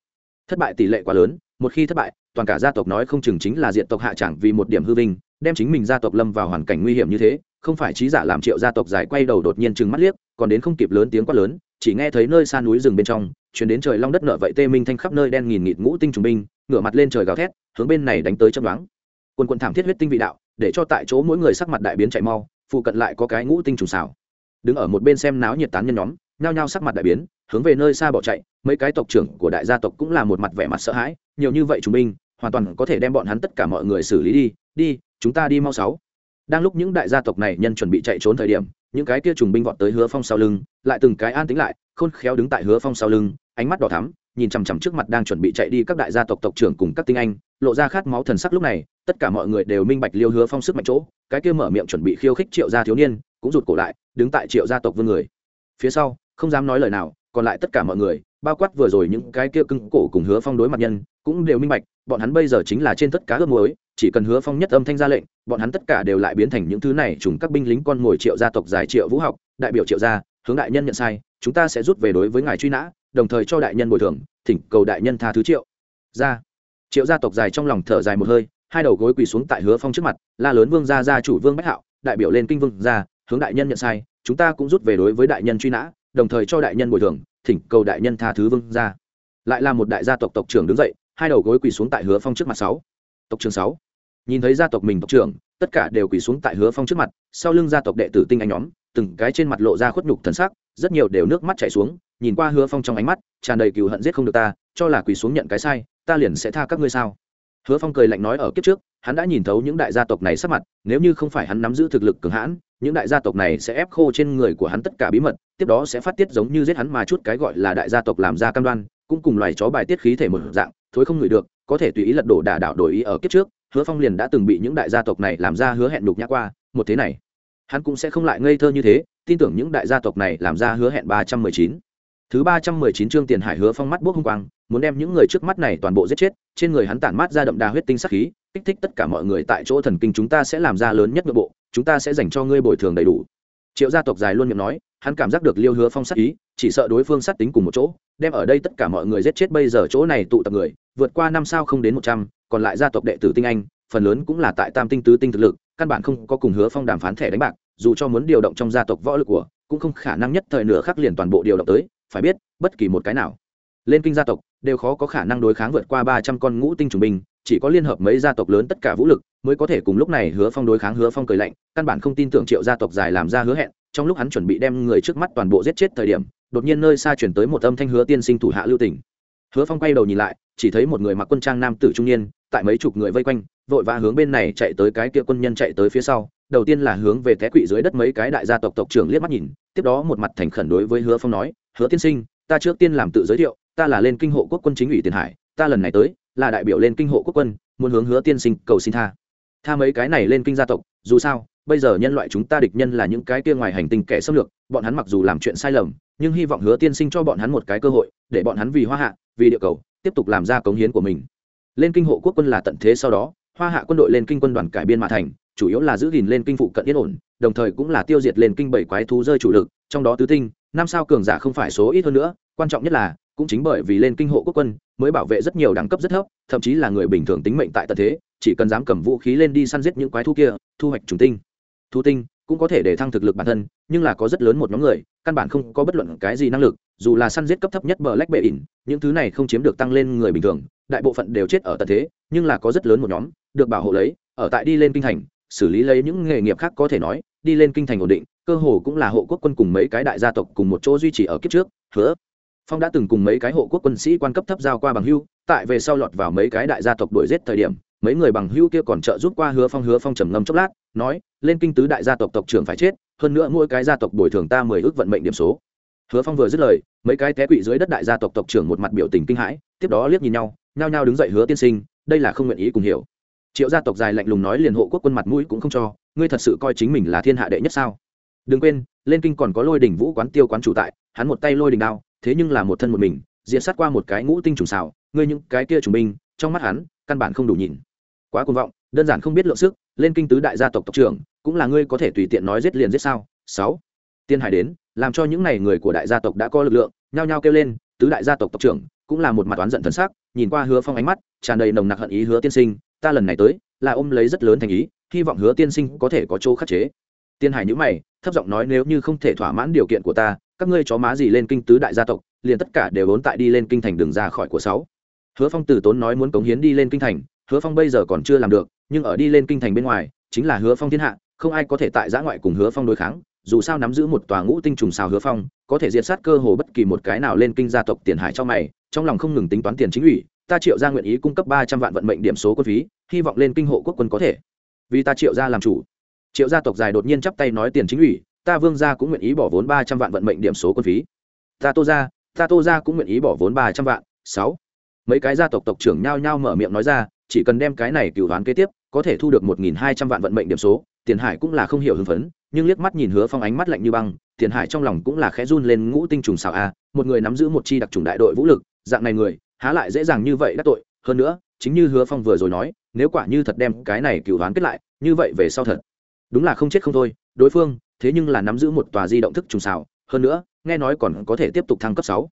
thất bại tỷ lệ quá lớn, một khi thất bại, toàn cả gia tộc nói không chừng chính là diện tộc hạ chẳng vì một điểm hư vinh, đem chính mình gia tộc lâm vào hoàn cảnh nguy hiểm như thế, không phải trí giả làm triệu gia tộc giải quay đầu đột nhiên chừng mắt liếc, còn đến không kịp lớn tiếng quát lớn, chỉ nghe thấy nơi xa núi rừng bên trong, chuyển đến trời long đất nợ vậy tê minh thanh khắp nơi đen nghìn nghịt ngũ tinh trùng binh, ngửa mặt lên trời gào thét, hướng bên này đánh tới chấm đoán quần quần thảm thiết huyết tinh vị đạo, để cho tại chỗ mỗi người sắc mặt đại biến chạy mau, phụ cận lại có cái ngũ tinh trùng xảo. Đứng ở một bên xem náo nhiệt tán nhân nhóm, nhao nhao sắc mặt đại biến, hướng về nơi xa bỏ chạy, mấy cái tộc trưởng của đại gia tộc cũng là một mặt vẻ mặt sợ hãi, nhiều như vậy chúng binh, hoàn toàn có thể đem bọn hắn tất cả mọi người xử lý đi đi, chúng ta đi mau sáu. Đang lúc những đại gia tộc này nhân chuẩn bị chạy trốn thời điểm, những cái kia trùng binh vọt tới hứa phong sau lưng, lại từng cái an tính lại, khôn khéo đứng tại hứa phong sau lưng, ánh mắt đỏ thắm nhìn chằm chằm trước mặt đang chuẩn bị chạy đi các đại gia tộc tộc trưởng cùng các tinh anh, lộ ra khát máu thần sắc lúc này, tất cả mọi người đều minh bạch liêu hứa phong sức mạnh chỗ, cái kia mở miệng chuẩn bị khiêu khích triệu gia thiếu niên, cũng rụt cổ lại, đứng tại triệu gia tộc vương người. Phía sau, không dám nói lời nào, còn lại tất cả mọi người, bao quát vừa rồi những cái kia cưng cổ cùng hứa phong đối mặt nhân, cũng đều minh bạch, bọn hắn bây giờ chính là trên tất cả ước muối, chỉ cần hứa phong nhất âm thanh ra lệnh, bọn hắn tất cả đều lại biến thành những thứ này, trùng các binh lính con ngồi triệu gia tộc giải triệu vũ học, đại biểu triệu gia, hướng đại nhân nhận sai, chúng ta sẽ rút về đối với ngài truy nã đồng thời cho đại nhân bồi thường, thỉnh cầu đại nhân tha thứ triệu. Ra. Triệu gia tộc dài trong lòng thở dài một hơi, hai đầu gối quỳ xuống tại hứa phong trước mặt, la lớn vương gia gia chủ vương bách hạo, đại biểu lên kinh vương gia, hướng đại nhân nhận sai, chúng ta cũng rút về đối với đại nhân truy nã, đồng thời cho đại nhân bồi thường, thỉnh cầu đại nhân tha thứ vương gia. Lại là một đại gia tộc tộc trưởng đứng dậy, hai đầu gối quỳ xuống tại hứa phong trước mặt sáu. Tộc trưởng sáu. Nhìn thấy gia tộc mình tộc trưởng, tất cả đều quỳ xuống tại hứa phong trước mặt, sau lưng gia tộc đệ tử tinh anh nhóm, từng cái trên mặt lộ ra khuất nhục thần sắc, rất nhiều đều nước mắt chảy xuống nhìn qua hứa phong trong ánh mắt, tràn đầy cừu hận giết không được ta, cho là quỳ xuống nhận cái sai, ta liền sẽ tha các ngươi sao? Hứa phong cười lạnh nói ở kiếp trước, hắn đã nhìn thấu những đại gia tộc này sắp mặt, nếu như không phải hắn nắm giữ thực lực cường hãn, những đại gia tộc này sẽ ép khô trên người của hắn tất cả bí mật, tiếp đó sẽ phát tiết giống như giết hắn mà chút cái gọi là đại gia tộc làm ra cam đoan, cũng cùng loài chó bài tiết khí thể một dạng, thối không ngửi được, có thể tùy ý lật đổ đả đảo đổi ý ở kiếp trước, hứa phong liền đã từng bị những đại gia tộc này làm ra hứa hẹn đục nhã qua, một thế này, hắn cũng sẽ không lại ngây thơ như thế, tin tưởng những đại gia tộc này làm ra hứa hẹn ba trăm mười chín thứ ba trăm mười chín chương tiền hải hứa phong mắt bốc hung quang, muốn đem những người trước mắt này toàn bộ giết chết, trên người hắn tản mát ra đậm đà huyết tinh sắc khí, kích thích tất cả mọi người tại chỗ thần kinh chúng ta sẽ làm ra lớn nhất nội bộ, chúng ta sẽ dành cho ngươi bồi thường đầy đủ. Triệu gia tộc dài luôn miệng nói, hắn cảm giác được liêu hứa phong sát ý, chỉ sợ đối phương sát tính cùng một chỗ, đem ở đây tất cả mọi người giết chết bây giờ chỗ này tụ tập người, vượt qua năm sao không đến một trăm, còn lại gia tộc đệ tử tinh anh, phần lớn cũng là tại tam tinh tứ tinh thực lực, căn bản không có cùng hứa phong đàm phán thẻ đánh bạc, dù cho muốn điều động trong gia tộc võ lực của, cũng không khả năng nhất thời nửa khắc liền toàn bộ điều động tới phải biết, bất kỳ một cái nào. Lên kinh gia tộc, đều khó có khả năng đối kháng vượt qua ba trăm con ngũ tinh trùng binh, chỉ có liên hợp mấy gia tộc lớn tất cả vũ lực mới có thể cùng lúc này hứa phong đối kháng hứa phong cười lạnh, căn bản không tin tưởng triệu gia tộc dài làm ra hứa hẹn, trong lúc hắn chuẩn bị đem người trước mắt toàn bộ giết chết thời điểm, đột nhiên nơi xa chuyển tới một âm thanh hứa tiên sinh thủ hạ lưu tỉnh hứa phong quay đầu nhìn lại, chỉ thấy một người mặc quân trang nam tử trung niên, tại mấy chục người vây quanh, vội vã hướng bên này chạy tới cái kia quân nhân chạy tới phía sau, đầu tiên là hướng về té quỵ dưới đất mấy cái đại gia tộc tộc trưởng liếc mắt nhìn, tiếp đó một mặt thành khẩn đối với hứa phong nói hứa tiên sinh, ta trước tiên làm tự giới thiệu, ta là lên kinh hộ quốc quân chính ủy tiền hải, ta lần này tới, là đại biểu lên kinh hộ quốc quân, muốn hướng hứa tiên sinh cầu xin tha. Tha mấy cái này lên kinh gia tộc, dù sao, bây giờ nhân loại chúng ta địch nhân là những cái kia ngoài hành tinh kẻ xâm lược, bọn hắn mặc dù làm chuyện sai lầm, nhưng hy vọng hứa tiên sinh cho bọn hắn một cái cơ hội, để bọn hắn vì hoa hạ, vì địa cầu, tiếp tục làm ra cống hiến của mình. Lên kinh hộ quốc quân là tận thế sau đó, hoa hạ quân đội lên kinh quân đoàn cải biên mà thành, chủ yếu là giữ gìn lên kinh phụ cận yên ổn, đồng thời cũng là tiêu diệt lên kinh bảy quái thú rơi chủ lực, trong đó tứ tinh năm sao cường giả không phải số ít hơn nữa, quan trọng nhất là, cũng chính bởi vì lên kinh hộ quốc quân, mới bảo vệ rất nhiều đẳng cấp rất thấp, thậm chí là người bình thường tính mệnh tại tận thế, chỉ cần dám cầm vũ khí lên đi săn giết những quái thú kia, thu hoạch trùng tinh. Thu tinh cũng có thể để thăng thực lực bản thân, nhưng là có rất lớn một nhóm người, căn bản không có bất luận cái gì năng lực, dù là săn giết cấp thấp nhất bờ lách bệ ỉn những thứ này không chiếm được tăng lên người bình thường, đại bộ phận đều chết ở tận thế, nhưng là có rất lớn một nhóm, được bảo hộ lấy, ở tại đi lên kinh thành, xử lý lấy những nghề nghiệp khác có thể nói, đi lên kinh thành ổn định cơ hồ cũng là hộ quốc quân cùng mấy cái đại gia tộc cùng một chỗ duy trì ở kiếp trước, hứa. Phong đã từng cùng mấy cái hộ quốc quân sĩ quan cấp thấp giao qua bằng hưu, tại về sau lọt vào mấy cái đại gia tộc đuổi giết thời điểm, mấy người bằng hưu kia còn trợ giúp qua hứa phong hứa phong trầm ngâm chốc lát, nói, lên kinh tứ đại gia tộc tộc trưởng phải chết, hơn nữa mỗi cái gia tộc bồi thường ta mười ước vận mệnh điểm số. Hứa phong vừa dứt lời, mấy cái té quỵ dưới đất đại gia tộc tộc trưởng một mặt biểu tình kinh hãi, tiếp đó liếc nhìn nhau, nhao nhao đứng dậy hứa tiên sinh, đây là không nguyện ý cùng hiểu. Triệu gia tộc dài lạnh lùng nói liền hộ quốc quân mặt mũi cũng không cho, ngươi thật sự coi chính mình là thiên hạ đệ nhất sao? Đừng quên, lên kinh còn có lôi đỉnh vũ quán tiêu quán chủ tại, hắn một tay lôi đỉnh đao, thế nhưng là một thân một mình diễn sát qua một cái ngũ tinh trùng xào, ngươi những cái kia trùng binh, trong mắt hắn, căn bản không đủ nhìn. Quá cuồng vọng, đơn giản không biết lượng sức, lên kinh tứ đại gia tộc tộc trưởng, cũng là ngươi có thể tùy tiện nói giết liền giết sao? Sáu. Tiên hải đến, làm cho những này người của đại gia tộc đã có lực lượng, nhao nhao kêu lên, tứ đại gia tộc tộc trưởng, cũng là một mặt oán giận thần sắc, nhìn qua hứa phong ánh mắt, tràn đầy nồng nặc hận ý hứa tiên sinh, ta lần này tới, là ôm lấy rất lớn thành ý, hy vọng hứa tiên sinh có thể có chỗ khắc chế tiên hải nhữ mày, thấp giọng nói, nếu như không thể thỏa mãn điều kiện của ta, các ngươi chó má gì lên kinh tứ đại gia tộc, liền tất cả đều vốn tại đi lên kinh thành đường ra khỏi của sáu. Hứa phong từ tốn nói muốn cống hiến đi lên kinh thành, hứa phong bây giờ còn chưa làm được, nhưng ở đi lên kinh thành bên ngoài, chính là hứa phong thiên hạ, không ai có thể tại giã ngoại cùng hứa phong đối kháng, dù sao nắm giữ một tòa ngũ tinh trùng xào hứa phong, có thể diệt sát cơ hồ bất kỳ một cái nào lên kinh gia tộc tiền hải cho mày, trong lòng không ngừng tính toán tiền chính ủy, ta triệu ra nguyện ý cung cấp ba trăm vạn vận mệnh điểm số quân phí, hy vọng lên kinh hộ quốc quân có thể. Vì ta triệu ra làm chủ triệu gia tộc dài đột nhiên chắp tay nói tiền chính ủy, ta vương gia cũng nguyện ý bỏ vốn ba trăm vạn vận mệnh điểm số quân phí. Ta tô gia, ta tô gia cũng nguyện ý bỏ vốn ba trăm vạn. Sáu. Mấy cái gia tộc tộc trưởng nhao nhao mở miệng nói ra, chỉ cần đem cái này cửu đoán kế tiếp, có thể thu được một nghìn hai trăm vạn vận mệnh điểm số, tiền hải cũng là không hiểu hưng phấn, nhưng liếc mắt nhìn hứa phong ánh mắt lạnh như băng, tiền hải trong lòng cũng là khẽ run lên ngũ tinh trùng xào a, một người nắm giữ một chi đặc trùng đại đội vũ lực, dạng này người, há lại dễ dàng như vậy đắc tội. Hơn nữa, chính như hứa phong vừa rồi nói, nếu quả như thật đem cái này cửu đoán kết lại, như vậy về sau thật đúng là không chết không thôi, đối phương, thế nhưng là nắm giữ một tòa di động thức trùng xào, hơn nữa, nghe nói còn có thể tiếp tục thăng cấp sáu.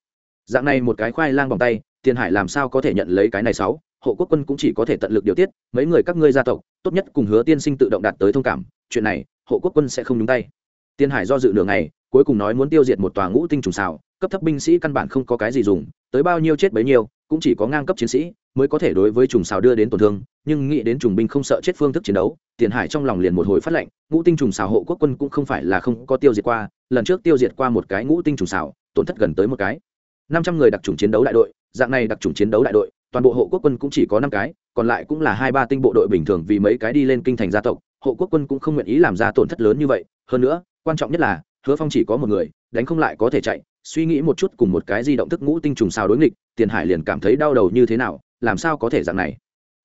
Dạng này một cái khoai lang bằng tay, tiền hải làm sao có thể nhận lấy cái này sáu? Hộ quốc quân cũng chỉ có thể tận lực điều tiết, mấy người các ngươi gia tộc, tốt nhất cùng hứa tiên sinh tự động đạt tới thông cảm, chuyện này, hộ quốc quân sẽ không nhúng tay. Tiền hải do dự nửa ngày, cuối cùng nói muốn tiêu diệt một tòa ngũ tinh trùng xào, cấp thấp binh sĩ căn bản không có cái gì dùng, tới bao nhiêu chết bấy nhiêu, cũng chỉ có ngang cấp chiến sĩ mới có thể đối với trùng xào đưa đến tổn thương nhưng nghĩ đến trùng binh không sợ chết phương thức chiến đấu, tiền hải trong lòng liền một hồi phát lệnh, ngũ tinh trùng xào hộ quốc quân cũng không phải là không có tiêu diệt qua, lần trước tiêu diệt qua một cái ngũ tinh trùng xào, tổn thất gần tới một cái. năm trăm người đặc trùng chiến đấu đại đội, dạng này đặc trùng chiến đấu đại đội, toàn bộ hộ quốc quân cũng chỉ có năm cái, còn lại cũng là hai ba tinh bộ đội bình thường vì mấy cái đi lên kinh thành gia tộc, hộ quốc quân cũng không nguyện ý làm ra tổn thất lớn như vậy. Hơn nữa, quan trọng nhất là, hứa phong chỉ có một người, đánh không lại có thể chạy, suy nghĩ một chút cùng một cái di động thức ngũ tinh trùng xào đối nghịch, tiền hải liền cảm thấy đau đầu như thế nào, làm sao có thể dạng này?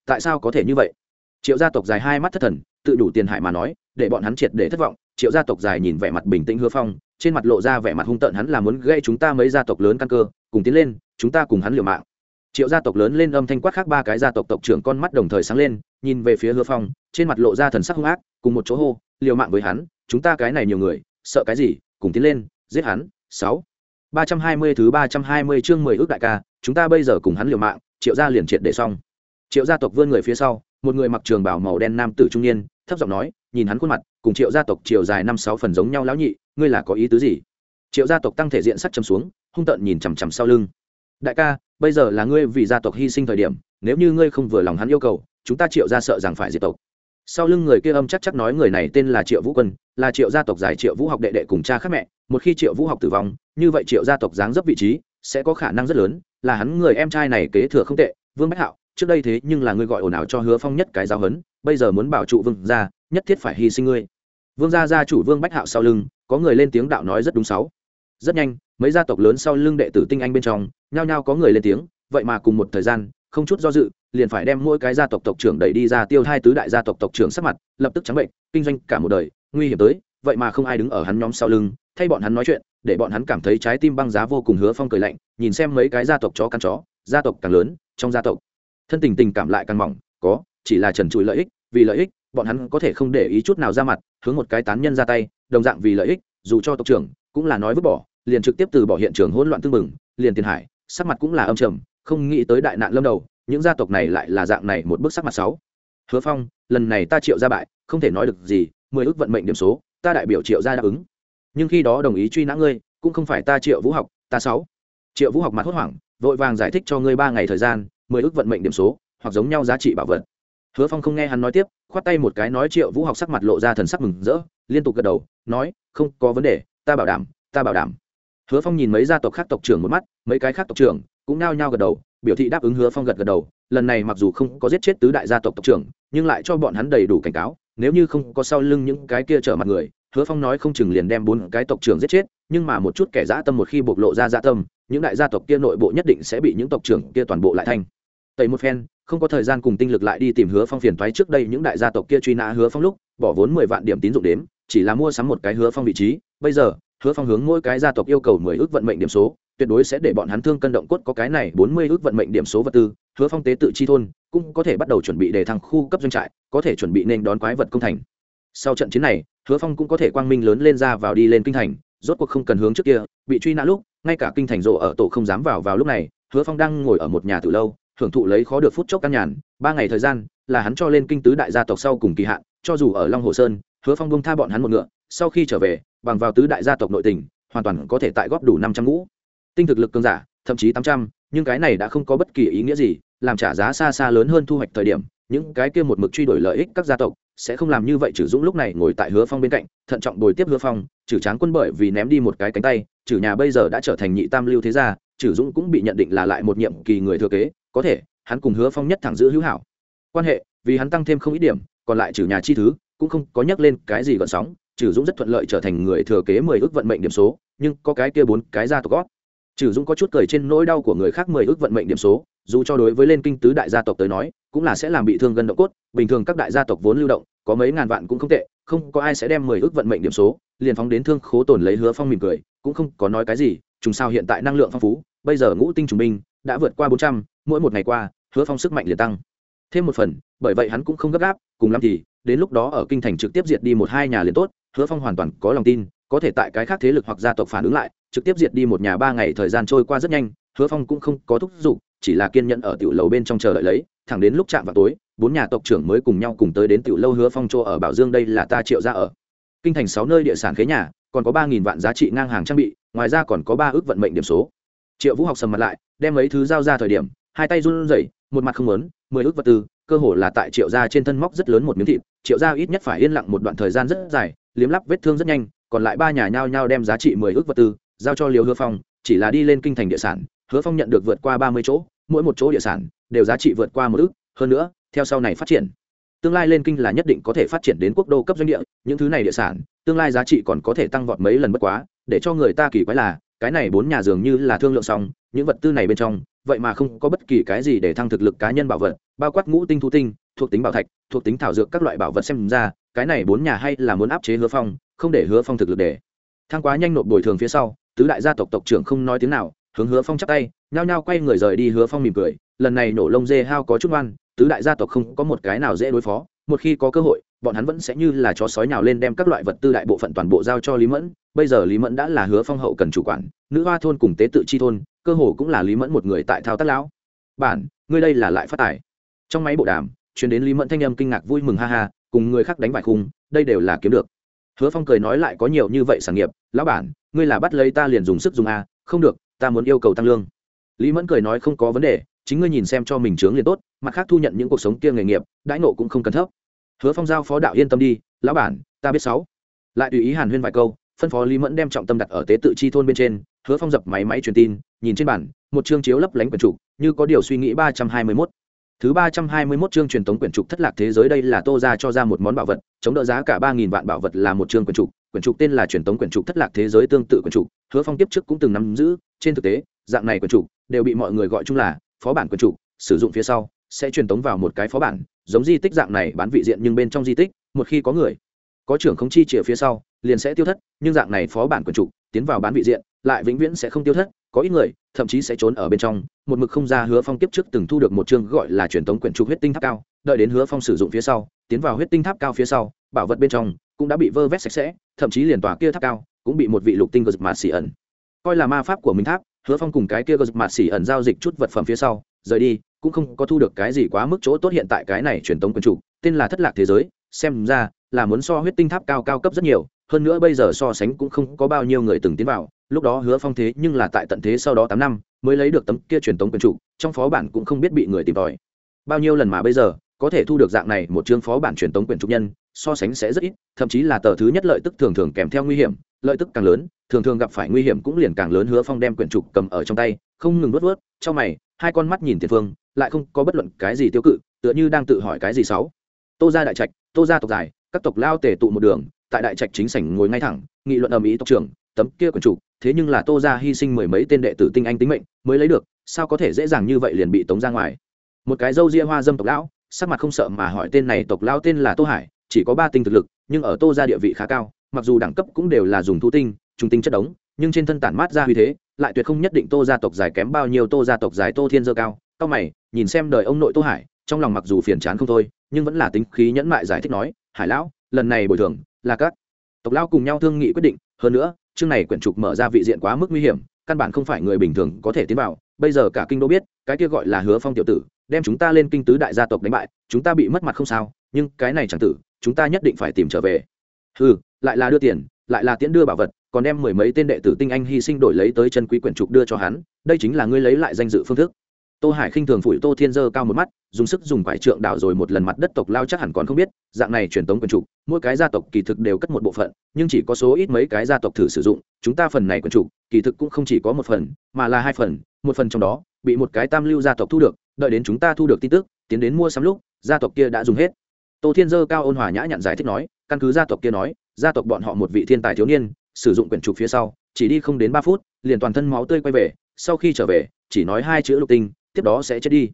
Tại sao có thể như vậy? Triệu gia tộc dài hai mắt thất thần, tự đủ tiền hải mà nói, để bọn hắn triệt để thất vọng. Triệu gia tộc dài nhìn vẻ mặt bình tĩnh hứa phong, trên mặt lộ ra vẻ mặt hung tợn, hắn là muốn gây chúng ta mấy gia tộc lớn căn cơ, cùng tiến lên, chúng ta cùng hắn liều mạng. Triệu gia tộc lớn lên âm thanh quát khác ba cái gia tộc tộc trưởng con mắt đồng thời sáng lên, nhìn về phía hứa phong, trên mặt lộ ra thần sắc hung ác, cùng một chỗ hô, liều mạng với hắn, chúng ta cái này nhiều người, sợ cái gì, cùng tiến lên, giết hắn. Sáu. Ba trăm hai mươi thứ ba trăm hai mươi chương mười ước đại ca, chúng ta bây giờ cùng hắn liều mạng, triệu gia liền triệt để xong triệu gia tộc vươn người phía sau, một người mặc trường bảo màu đen nam tử trung niên, thấp giọng nói, nhìn hắn khuôn mặt, cùng triệu gia tộc chiều dài năm sáu phần giống nhau lão nhị, ngươi là có ý tứ gì? Triệu gia tộc tăng thể diện sắc chầm xuống, hung tợn nhìn chằm chằm sau lưng. Đại ca, bây giờ là ngươi vì gia tộc hy sinh thời điểm, nếu như ngươi không vừa lòng hắn yêu cầu, chúng ta triệu gia sợ rằng phải diệt tộc. Sau lưng người kia âm chắc chắc nói người này tên là triệu vũ quân, là triệu gia tộc giải triệu vũ học đệ đệ cùng cha khác mẹ, một khi triệu vũ học tử vong, như vậy triệu gia tộc giáng dấp vị trí sẽ có khả năng rất lớn, là hắn người em trai này kế thừa không tệ, vương bách hạo trước đây thế nhưng là ngươi gọi ồn ào cho hứa phong nhất cái giáo hấn bây giờ muốn bảo trụ vương gia, nhất thiết phải hy sinh ngươi. Vương gia gia chủ vương bách hạo sau lưng, có người lên tiếng đạo nói rất đúng sáu. Rất nhanh, mấy gia tộc lớn sau lưng đệ tử tinh anh bên trong, nhao nhao có người lên tiếng, vậy mà cùng một thời gian, không chút do dự, liền phải đem mỗi cái gia tộc tộc trưởng đẩy đi ra tiêu hai tứ đại gia tộc tộc trưởng sắc mặt, lập tức trắng bệnh, kinh doanh cả một đời, nguy hiểm tới, vậy mà không ai đứng ở hắn nhóm sau lưng, thay bọn hắn nói chuyện, để bọn hắn cảm thấy trái tim băng giá vô cùng hứa phong cười lạnh, nhìn xem mấy cái gia tộc chó căn chó, gia tộc càng lớn, trong gia tộc thân tình tình cảm lại càng mỏng, có, chỉ là trần trụi lợi ích, vì lợi ích, bọn hắn có thể không để ý chút nào ra mặt, hướng một cái tán nhân ra tay, đồng dạng vì lợi ích, dù cho tộc trưởng cũng là nói vứt bỏ, liền trực tiếp từ bỏ hiện trường hỗn loạn tương mừng, liền tiền hải, sắc mặt cũng là âm trầm, không nghĩ tới đại nạn lâm đầu, những gia tộc này lại là dạng này một bức sắc mặt sáu hứa phong, lần này ta triệu ra bại, không thể nói được gì, mười ước vận mệnh điểm số, ta đại biểu triệu ra đáp ứng. Nhưng khi đó đồng ý truy nã ngươi, cũng không phải ta triệu vũ học, ta sáu triệu vũ học mặt hốt hoảng, vội vàng giải thích cho ngươi ba ngày thời gian mười ước vận mệnh điểm số, hoặc giống nhau giá trị bảo vật. Hứa phong không nghe hắn nói tiếp, khoát tay một cái nói triệu vũ học sắc mặt lộ ra thần sắc mừng rỡ, liên tục gật đầu, nói, không có vấn đề, ta bảo đảm, ta bảo đảm. Hứa phong nhìn mấy gia tộc khác tộc trưởng một mắt, mấy cái khác tộc trưởng cũng nao nhao gật đầu, biểu thị đáp ứng hứa phong gật gật đầu, lần này mặc dù không có giết chết tứ đại gia tộc tộc trưởng, nhưng lại cho bọn hắn đầy đủ cảnh cáo, nếu như không có sau lưng những cái kia trở mặt người, hứa phong nói không chừng liền đem bốn cái tộc trưởng giết chết, nhưng mà một chút kẻ dã tâm một khi bộc lộ ra dã tâm, những đại gia tộc kia nội bộ nhất định sẽ bị những tộc trưởng kia toàn bộ lại thanh tẩy một phen, không có thời gian cùng tinh lực lại đi tìm hứa phong phiền thoái trước đây những đại gia tộc kia truy nã hứa phong lúc, bỏ vốn mười vạn điểm tín dụng đếm, chỉ là mua sắm một cái hứa phong vị trí. Bây giờ, hứa phong hướng mỗi cái gia tộc yêu cầu mười ước vận mệnh điểm số, tuyệt đối sẽ để bọn hắn thương cân động cốt có cái này bốn mươi ước vận mệnh điểm số vật tư. Hứa phong tế tự chi thôn, cũng có thể bắt đầu chuẩn bị để thăng khu cấp doanh trại, có thể chuẩn bị nên đón quái vật công thành. Sau trận chiến này, hứa phong cũng có thể quang minh lớn lên ra vào đi lên kinh thành, rốt cuộc không cần hướng trước kia, bị truy nã lúc, ngay cả kinh thành rộ ở tổ không dám vào vào lúc này, hứa phong đang ngồi ở một nhà từ lâu hưởng thụ lấy khó được phút chốc căn nhàn, ba ngày thời gian, là hắn cho lên kinh tứ đại gia tộc sau cùng kỳ hạn, cho dù ở long hồ sơn, hứa phong bông tha bọn hắn một ngựa, sau khi trở về, bằng vào tứ đại gia tộc nội tình, hoàn toàn có thể tại góp đủ năm trăm ngũ. Tinh thực lực cường giả, thậm chí tám trăm, nhưng cái này đã không có bất kỳ ý nghĩa gì, làm trả giá xa xa lớn hơn thu hoạch thời điểm, những cái kia một mực truy đuổi lợi ích các gia tộc, sẽ không làm như vậy trừ dũng lúc này ngồi tại hứa phong bên cạnh, thận trọng bồi tiếp hứa phong, trừ tráng quân bởi vì ném đi một cái cánh tay, trừ nhà bây giờ đã trở thành nhị tam lưu thế gia, trừ dũng cũng bị nhận định là lại một nhiệm kỳ người thừa kế có thể, hắn cùng hứa phong nhất thẳng giữ hữu hảo. Quan hệ, vì hắn tăng thêm không ít điểm, còn lại trừ nhà chi thứ, cũng không có nhắc lên cái gì gợn sóng, trừ dũng rất thuận lợi trở thành người thừa kế mười ước vận mệnh điểm số, nhưng có cái kia bốn cái gia tộc gót trừ dũng có chút cười trên nỗi đau của người khác mười ước vận mệnh điểm số, dù cho đối với lên kinh tứ đại gia tộc tới nói, cũng là sẽ làm bị thương gần độ cốt, bình thường các đại gia tộc vốn lưu động, có mấy ngàn vạn cũng không tệ, không có ai sẽ đem mười ước vận mệnh điểm số, liền phóng đến thương khố tổn lấy hứa phong mỉm cười, cũng không có nói cái gì chúng sao hiện tại năng lượng phong phú, bây giờ ngũ tinh trùng binh, đã vượt qua bốn trăm mỗi một ngày qua, hứa phong sức mạnh liền tăng. Thêm một phần, bởi vậy hắn cũng không gấp gáp, cùng lắm thì, đến lúc đó ở kinh thành trực tiếp diệt đi một hai nhà liền tốt, hứa phong hoàn toàn có lòng tin, có thể tại cái khác thế lực hoặc gia tộc phản ứng lại, trực tiếp diệt đi một nhà ba ngày thời gian trôi qua rất nhanh, hứa phong cũng không có thúc giục, chỉ là kiên nhẫn ở tiểu lầu bên trong chờ đợi lấy, thẳng đến lúc chạm vào tối, bốn nhà tộc trưởng mới cùng nhau cùng tới đến tiểu lâu hứa phong chỗ ở bảo dương đây là ta triệu ra ở. Kinh thành sáu nơi địa sản khế nhà, còn có ba nghìn vạn giá trị ngang hàng trang bị, ngoài ra còn có ba ước vận mệnh điểm số. Triệu vũ học sầm mặt lại, đem mấy thứ giao ra thời điểm hai tay run rẩy, một mặt không lớn mười ước vật tư, cơ hồ là tại triệu gia trên thân móc rất lớn một miếng thịt. Triệu gia ít nhất phải yên lặng một đoạn thời gian rất dài, liếm lắp vết thương rất nhanh, còn lại ba nhà nhao nhao đem giá trị mười ước vật tư giao cho liều hứa phong, chỉ là đi lên kinh thành địa sản. Hứa phong nhận được vượt qua ba mươi chỗ, mỗi một chỗ địa sản đều giá trị vượt qua một ước. Hơn nữa, theo sau này phát triển, tương lai lên kinh là nhất định có thể phát triển đến quốc đô cấp doanh địa. Những thứ này địa sản, tương lai giá trị còn có thể tăng vọt mấy lần bất quá, để cho người ta kỳ quái là cái này bốn nhà dường như là thương lượng xong, những vật tư này bên trong, vậy mà không có bất kỳ cái gì để thăng thực lực cá nhân bảo vật, bao quát ngũ tinh thu tinh, thuộc tính bảo thạch, thuộc tính thảo dược các loại bảo vật xem ra, cái này bốn nhà hay là muốn áp chế hứa phong, không để hứa phong thực lực để. Thăng quá nhanh nộp bồi thường phía sau, tứ đại gia tộc tộc trưởng không nói tiếng nào, hướng hứa phong chắp tay, nhao nhao quay người rời đi hứa phong mỉm cười, lần này nổ lông dê hao có chút ngoan, tứ đại gia tộc không có một cái nào dễ đối phó, một khi có cơ hội bọn hắn vẫn sẽ như là chó sói nhào lên đem các loại vật tư đại bộ phận toàn bộ giao cho lý mẫn. Bây giờ lý mẫn đã là hứa phong hậu cần chủ quản, nữ hoa thôn cùng tế tự chi thôn, cơ hồ cũng là lý mẫn một người tại thao tác lão. Bản, ngươi đây là lại phát tài. Trong máy bộ đàm chuyển đến lý mẫn thanh âm kinh ngạc vui mừng ha ha, cùng người khác đánh vải khung, đây đều là kiếm được. Hứa phong cười nói lại có nhiều như vậy sản nghiệp, lão bản, ngươi là bắt lấy ta liền dùng sức dùng a không được, ta muốn yêu cầu tăng lương. Lý mẫn cười nói không có vấn đề, chính ngươi nhìn xem cho mình trướng liền tốt, mặt khác thu nhận những cuộc sống kia nghề nghiệp, đãi nộ cũng không cần thấp hứa phong giao phó đạo yên tâm đi, lão bản, ta biết sáu. Lại tùy ý hàn huyên vài câu, phân phó lý mẫn đem trọng tâm đặt ở tế tự chi thôn bên trên, hứa phong dập máy máy truyền tin, nhìn trên bản, một chương chiếu lấp lánh quyển trục, như có điều suy nghĩ ba trăm hai mươi mốt. Thứ ba trăm hai mươi mốt chương truyền thống quyển trục thất lạc thế giới đây là tô ra cho ra một món bảo vật, chống đỡ giá cả ba nghìn vạn bảo vật là một chương quyển trục quyển trục tên là truyền thống quyển trục thất lạc thế giới tương tự quyển trục, hứa phong tiếp trước cũng từng nắm giữ, trên thực tế, dạng này quyển trục, đều bị mọi người gọi chung là phó bản quyển trục, sử dụng phía sau sẽ truyền tống vào một cái phó bản, giống di tích dạng này bán vị diện nhưng bên trong di tích, một khi có người, có trưởng không chi chìa phía sau, liền sẽ tiêu thất, nhưng dạng này phó bản quyền trục tiến vào bán vị diện, lại vĩnh viễn sẽ không tiêu thất, có ít người, thậm chí sẽ trốn ở bên trong, một mực không ra hứa phong kiếp trước từng thu được một chương gọi là truyền thống quyển trục huyết tinh tháp cao, đợi đến hứa phong sử dụng phía sau, tiến vào huyết tinh tháp cao phía sau, bảo vật bên trong cũng đã bị vơ vét sạch sẽ, thậm chí liền tòa kia tháp cao cũng bị một vị lục tinh gờ mạt xỉ ẩn. Coi là ma pháp của mình tháp, hứa phong cùng cái kia gờ mạt xỉ ẩn giao dịch chút vật phẩm phía sau rời đi, cũng không có thu được cái gì quá mức chỗ tốt hiện tại cái này truyền thống quân chủ, tên là thất lạc thế giới, xem ra là muốn so huyết tinh tháp cao cao cấp rất nhiều, hơn nữa bây giờ so sánh cũng không có bao nhiêu người từng tiến vào, lúc đó hứa phong thế nhưng là tại tận thế sau đó tám năm mới lấy được tấm kia truyền tống quyền chủ, trong phó bản cũng không biết bị người tìm tòi. Bao nhiêu lần mà bây giờ, có thể thu được dạng này một chương phó bản truyền tống quyền trục nhân, so sánh sẽ rất ít, thậm chí là tờ thứ nhất lợi tức thường thường kèm theo nguy hiểm, lợi tức càng lớn, thường thường gặp phải nguy hiểm cũng liền càng lớn hứa phong đem quyển trục cầm ở trong tay không ngừng vớt vớt trong mày, hai con mắt nhìn tiền phương, lại không có bất luận cái gì tiêu cự, tựa như đang tự hỏi cái gì xấu tô ra đại trạch, tô ra tộc dài, các tộc lao tề tụ một đường, tại đại trạch chính sảnh ngồi ngay thẳng, nghị luận ầm ĩ tộc trưởng, tấm kia quần chủ, thế nhưng là tô ra hy sinh mười mấy tên đệ tử tinh anh tính mệnh, mới lấy được, sao có thể dễ dàng như vậy liền bị tống ra ngoài? Một cái dâu ria hoa dâm tộc lão, sắc mặt không sợ mà hỏi tên này tộc lao tên là tô hải, chỉ có ba tinh thực lực, nhưng ở tô ra địa vị khá cao, mặc dù đẳng cấp cũng đều là dùng thu tinh, trung tinh chất đống, nhưng trên thân tản mát ra huy thế lại tuyệt không nhất định tô gia tộc dài kém bao nhiêu tô gia tộc dài tô thiên dơ cao. Cao mày, nhìn xem đời ông nội tô hải, trong lòng mặc dù phiền chán không thôi, nhưng vẫn là tính khí nhẫn mại giải thích nói, hải lão, lần này bồi thường là các tộc lão cùng nhau thương nghị quyết định, hơn nữa, chương này quyển trục mở ra vị diện quá mức nguy hiểm, căn bản không phải người bình thường có thể tiến vào. Bây giờ cả kinh đô biết, cái kia gọi là hứa phong tiểu tử, đem chúng ta lên kinh tứ đại gia tộc đánh bại, chúng ta bị mất mặt không sao, nhưng cái này chẳng tử, chúng ta nhất định phải tìm trở về. Ừ lại là đưa tiền, lại là tiễn đưa bảo vật còn đem mười mấy tên đệ tử tinh anh hy sinh đổi lấy tới chân quý quyển trục đưa cho hắn, đây chính là ngươi lấy lại danh dự phương thức. Tô hải khinh thường phủi tô thiên dơ cao một mắt, dùng sức dùng quải trượng đảo rồi một lần mặt đất tộc lao chắc hẳn còn không biết, dạng này truyền tống quyền trục, mỗi cái gia tộc kỳ thực đều cất một bộ phận, nhưng chỉ có số ít mấy cái gia tộc thử sử dụng, chúng ta phần này quyền trục, kỳ thực cũng không chỉ có một phần, mà là hai phần, một phần trong đó, bị một cái tam lưu gia tộc thu được, đợi đến chúng ta thu được tin tức, tiến đến mua sắm lúc, gia tộc kia đã dùng hết. Tô thiên dơ cao ôn hòa nhã nhặn giải thích nói, căn cứ gia tộc kia nói, gia tộc bọn họ một vị thiên tài thiếu niên sử dụng quyển trục phía sau, chỉ đi không đến ba phút, liền toàn thân máu tươi quay về, sau khi trở về, chỉ nói hai chữ lục tinh, tiếp đó sẽ chết đi.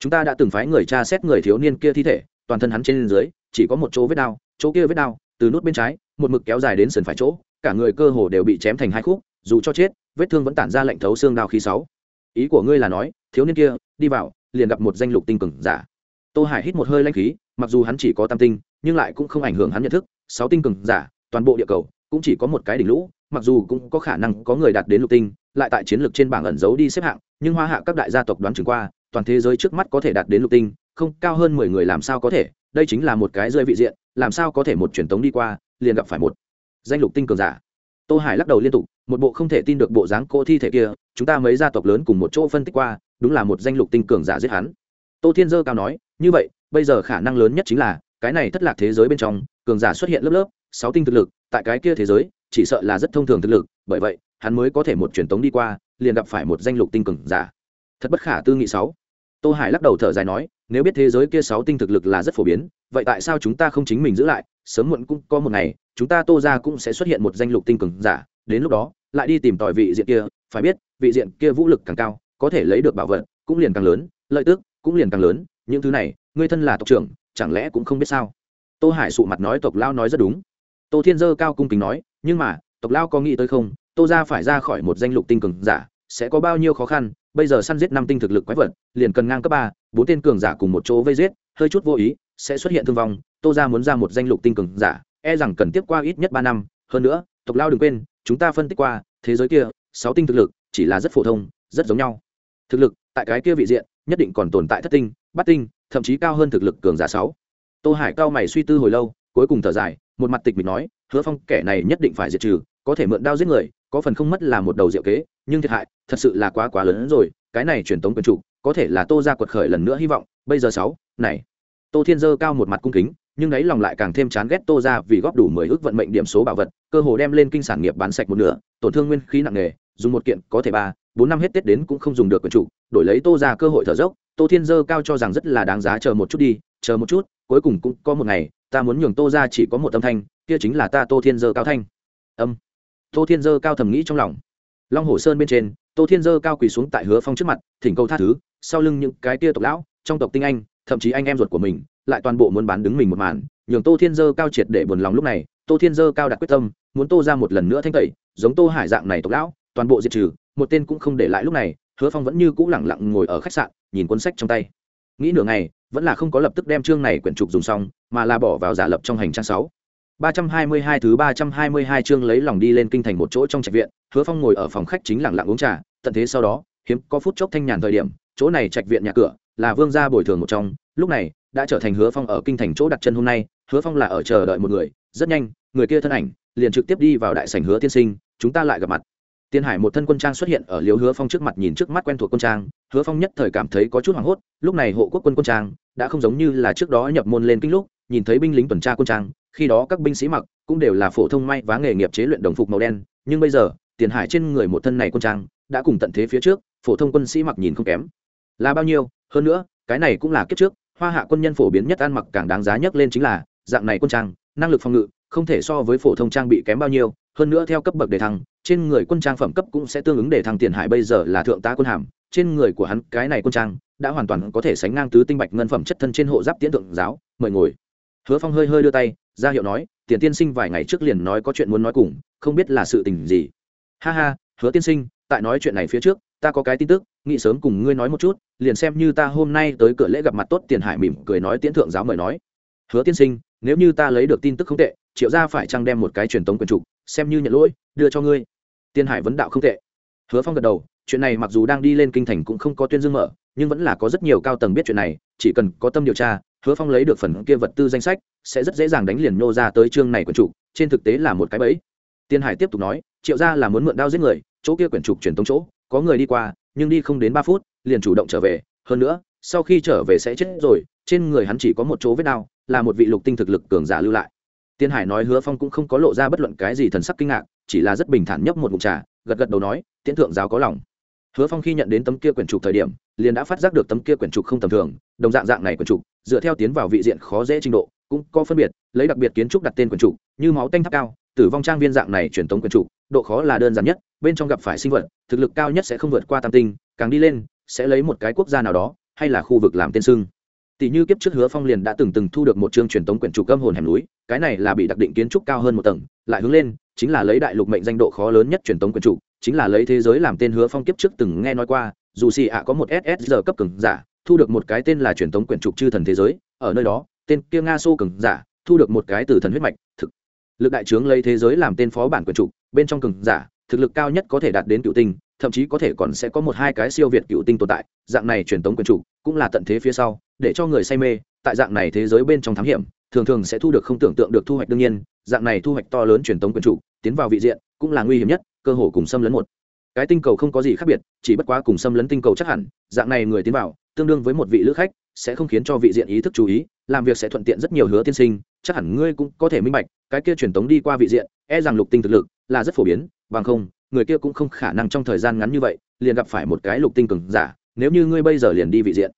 Chúng ta đã từng phái người tra xét người thiếu niên kia thi thể, toàn thân hắn trên dưới, chỉ có một chỗ vết đao chỗ kia vết đao từ nút bên trái, một mực kéo dài đến sườn phải chỗ, cả người cơ hồ đều bị chém thành hai khúc, dù cho chết, vết thương vẫn tản ra lệnh thấu xương đao khí sáu. Ý của ngươi là nói, thiếu niên kia, đi vào, liền gặp một danh lục tinh cường giả. Dạ. Tô hải hít một hơi lanh khí, mặc dù hắn chỉ có tam tinh, nhưng lại cũng không ảnh hưởng hắn nhận thức, sáu tinh cường giả, toàn bộ địa cầu cũng chỉ có một cái đỉnh lũ, mặc dù cũng có khả năng có người đạt đến lục tinh, lại tại chiến lược trên bảng ẩn giấu đi xếp hạng, nhưng hoa hạ các đại gia tộc đoán chừng qua, toàn thế giới trước mắt có thể đạt đến lục tinh, không, cao hơn mười người làm sao có thể, đây chính là một cái rơi vị diện, làm sao có thể một truyền tống đi qua, liền gặp phải một danh lục tinh cường giả. Tô hải lắc đầu liên tục, một bộ không thể tin được bộ dáng cô thi thể kia, chúng ta mấy gia tộc lớn cùng một chỗ phân tích qua, đúng là một danh lục tinh cường giả giết hắn. Tô thiên dơ cao nói, như vậy, bây giờ khả năng lớn nhất chính là, cái này thất lạc thế giới bên trong, cường giả xuất hiện lớp lớp, sáu tinh thực lực tại cái kia thế giới, chỉ sợ là rất thông thường thực lực, bởi vậy, hắn mới có thể một truyền tống đi qua, liền gặp phải một danh lục tinh cường giả. Thật bất khả tư nghị sáu. Tô hải lắc đầu thở dài nói, nếu biết thế giới kia sáu tinh thực lực là rất phổ biến, vậy tại sao chúng ta không chính mình giữ lại? Sớm muộn cũng có một ngày, chúng ta tô ra cũng sẽ xuất hiện một danh lục tinh cường giả, đến lúc đó, lại đi tìm tòi vị diện kia, phải biết, vị diện kia vũ lực càng cao, có thể lấy được bảo vật cũng liền càng lớn, lợi tức cũng liền càng lớn, những thứ này, ngươi thân là tộc trưởng, chẳng lẽ cũng không biết sao? Tô hải sụ mặt nói, tộc lao nói rất đúng tô thiên dơ cao cung kính nói, nhưng mà, tộc lao có nghĩ tới không? Tô ra phải ra khỏi một danh lục tinh cường giả, sẽ có bao nhiêu khó khăn? Bây giờ săn giết năm tinh thực lực quái vật, liền cần ngang cấp ba, bốn tên cường giả cùng một chỗ vây giết, hơi chút vô ý, sẽ xuất hiện thương vong. Tô ra muốn ra một danh lục tinh cường giả e rằng cần tiếp qua ít nhất ba năm. Hơn nữa, tộc lao đừng quên, chúng ta phân tích qua, thế giới kia, sáu tinh thực lực, chỉ là rất phổ thông, rất giống nhau. Thực lực, tại cái kia vị diện, nhất định còn tồn tại thất tinh, bát tinh, thậm chí cao hơn thực lực cường giả sáu. Tô hải cao mày suy tư hồi lâu cuối cùng thở dài, một mặt tịch mình nói, hứa phong, kẻ này nhất định phải diệt trừ, có thể mượn đao giết người, có phần không mất là một đầu diệu kế, nhưng thiệt hại, thật sự là quá quá lớn hơn rồi, cái này truyền tống quyền chủ, có thể là tô ra quật khởi lần nữa hy vọng, bây giờ sáu, này. Tô thiên dơ cao một mặt cung kính, nhưng đấy lòng lại càng thêm chán ghét tô ra vì góp đủ mười ước vận mệnh điểm số bảo vật, cơ hồ đem lên kinh sản nghiệp bán sạch một nửa, tổn thương nguyên khí nặng nề, dùng một kiện, có thể ba, bốn năm hết tết đến cũng không dùng được quyền chủ, đổi lấy tô ra cơ hội thở dốc, tô thiên dơ cao cho rằng rất là đáng giá chờ một chút đi, chờ một chút, cuối cùng cũng có một ngày ta muốn nhường tô ra chỉ có một âm thanh, kia chính là ta tô thiên dơ cao thanh. Âm. Tô thiên dơ cao thầm nghĩ trong lòng. Long hồ sơn bên trên, tô thiên dơ cao quỳ xuống tại hứa phong trước mặt, thỉnh cầu tha thứ, sau lưng những cái tia tộc lão, trong tộc tinh anh, thậm chí anh em ruột của mình, lại toàn bộ muốn bán đứng mình một màn, nhường tô thiên dơ cao triệt để buồn lòng lúc này, tô thiên dơ cao đặt quyết tâm, muốn tô ra một lần nữa thanh tẩy, giống tô hải dạng này tộc lão, toàn bộ diệt trừ, một tên cũng không để lại lúc này, hứa phong vẫn như cũ lẳng lặng ngồi ở khách sạn, nhìn cuốn sách trong tay. Nghĩ nửa ngày, vẫn là không có lập tức đem chương này quyển trục dùng xong mà là bỏ vào giả lập trong hành trang sáu. Ba trăm hai mươi hai thứ ba trăm hai mươi hai chương lấy lòng đi lên kinh thành một chỗ trong trạch viện, hứa phong ngồi ở phòng khách chính lặng lặng uống trà, tận thế sau đó, hiếm có phút chốc thanh nhàn thời điểm, chỗ này trạch viện nhà cửa là vương gia bồi thường một trong. Lúc này, đã trở thành hứa phong ở kinh thành chỗ đặt chân hôm nay, hứa phong là ở chờ đợi một người. Rất nhanh, người kia thân ảnh liền trực tiếp đi vào đại sảnh hứa tiên sinh, chúng ta lại gặp mặt. Tiên hải một thân quân trang xuất hiện ở liếu hứa phong trước mặt nhìn trước mắt quen thuộc quân trang. Hứa phong nhất thời cảm thấy có chút hoảng hốt, lúc này hộ quốc quân quân trang đã không giống như là trước đó nhập môn lên kinh lúc nhìn thấy binh lính tuần tra quân trang, khi đó các binh sĩ mặc cũng đều là phổ thông may và nghề nghiệp chế luyện đồng phục màu đen, nhưng bây giờ, tiền hải trên người một thân này quân trang đã cùng tận thế phía trước, phổ thông quân sĩ mặc nhìn không kém. Là bao nhiêu? Hơn nữa, cái này cũng là kiếp trước, hoa hạ quân nhân phổ biến nhất ăn mặc càng đáng giá nhất lên chính là, dạng này quân trang, năng lực phòng ngự, không thể so với phổ thông trang bị kém bao nhiêu, hơn nữa theo cấp bậc đề thăng, trên người quân trang phẩm cấp cũng sẽ tương ứng để thăng tiền hải bây giờ là thượng tá quân hàm, trên người của hắn cái này quân trang đã hoàn toàn có thể sánh ngang tứ tinh bạch ngân phẩm chất thân trên hộ giáp tiễn tượng giáo, mời ngồi hứa phong hơi hơi đưa tay, ra hiệu nói, tiền tiên sinh vài ngày trước liền nói có chuyện muốn nói cùng, không biết là sự tình gì. Ha ha, hứa tiên sinh, tại nói chuyện này phía trước, ta có cái tin tức, nghĩ sớm cùng ngươi nói một chút, liền xem như ta hôm nay tới cửa lễ gặp mặt tốt tiền hải mỉm cười nói tiễn thượng giáo mời nói. Hứa tiên sinh, nếu như ta lấy được tin tức không tệ, triệu gia phải chăng đem một cái truyền tống quyền trục, xem như nhận lỗi, đưa cho ngươi. Tiên hải vấn đạo không tệ. Hứa phong gật đầu, chuyện này mặc dù đang đi lên kinh thành cũng không có tuyên dương mở, nhưng vẫn là có rất nhiều cao tầng biết chuyện này, chỉ cần có tâm điều tra hứa phong lấy được phần kia vật tư danh sách, sẽ rất dễ dàng đánh liền nhô ra tới chương này quyển trục, trên thực tế là một cái bẫy. Tiên hải tiếp tục nói, triệu gia là muốn mượn đao giết người, chỗ kia quyển trục truyền tống chỗ, có người đi qua, nhưng đi không đến ba phút, liền chủ động trở về. Hơn nữa, sau khi trở về sẽ chết rồi, trên người hắn chỉ có một chỗ vết đao, là một vị lục tinh thực lực cường giả lưu lại. Tiên hải nói hứa phong cũng không có lộ ra bất luận cái gì thần sắc kinh ngạc, chỉ là rất bình thản nhấp một mụn trà, gật gật đầu nói, tiễn thượng giáo có lòng hứa phong khi nhận đến tấm kia quyển trục thời điểm, liền đã phát giác được tấm kia quyển trục không tầm thường, đồng dạng dạng này quyển trục, dựa theo tiến vào vị diện khó dễ trình độ, cũng có phân biệt, lấy đặc biệt kiến trúc đặt tên quyển trục, như máu tanh tháp cao, tử vong trang viên dạng này truyền tống quyển trục, độ khó là đơn giản nhất, bên trong gặp phải sinh vật, thực lực cao nhất sẽ không vượt qua tam tinh, càng đi lên, sẽ lấy một cái quốc gia nào đó, hay là khu vực làm tên sưng tỷ như kiếp trước hứa phong liền đã từng từng thu được một chương truyền tống quyển trục âm hồn hẻm núi, cái này là bị đặc định kiến trúc cao hơn một tầng, lại hướng lên, chính là lấy đại lục mệnh danh độ khó lớn nhất truyền tống quyển trục chính là lấy thế giới làm tên hứa phong kiếp trước từng nghe nói qua, dù xì ạ có một ssr cấp cường giả, thu được một cái tên là truyền thống quyển trục chư thần thế giới, ở nơi đó, tên kia nga xô cường giả, thu được một cái từ thần huyết mạch, thực lực đại trướng lấy thế giới làm tên phó bản quyển trục, bên trong cường giả, thực lực cao nhất có thể đạt đến cựu tinh, thậm chí có thể còn sẽ có một hai cái siêu việt cựu tinh tồn tại, dạng này truyền thống quyển trục cũng là tận thế phía sau, để cho người say mê, tại dạng này thế giới bên trong thám hiểm, thường thường sẽ thu được không tưởng tượng được thu hoạch đương nhiên, dạng này thu hoạch to lớn truyền thống quyển trục, tiến vào vị diện cũng là nguy hiểm nhất cơ hồ cùng xâm lấn một. Cái tinh cầu không có gì khác biệt, chỉ bất quá cùng xâm lấn tinh cầu chắc hẳn, dạng này người tiến vào, tương đương với một vị lữ khách, sẽ không khiến cho vị diện ý thức chú ý, làm việc sẽ thuận tiện rất nhiều hứa tiên sinh, chắc hẳn ngươi cũng có thể minh bạch, cái kia truyền tống đi qua vị diện e rằng lục tinh thực lực là rất phổ biến, bằng không, người kia cũng không khả năng trong thời gian ngắn như vậy, liền gặp phải một cái lục tinh cường giả, nếu như ngươi bây giờ liền đi vị diện.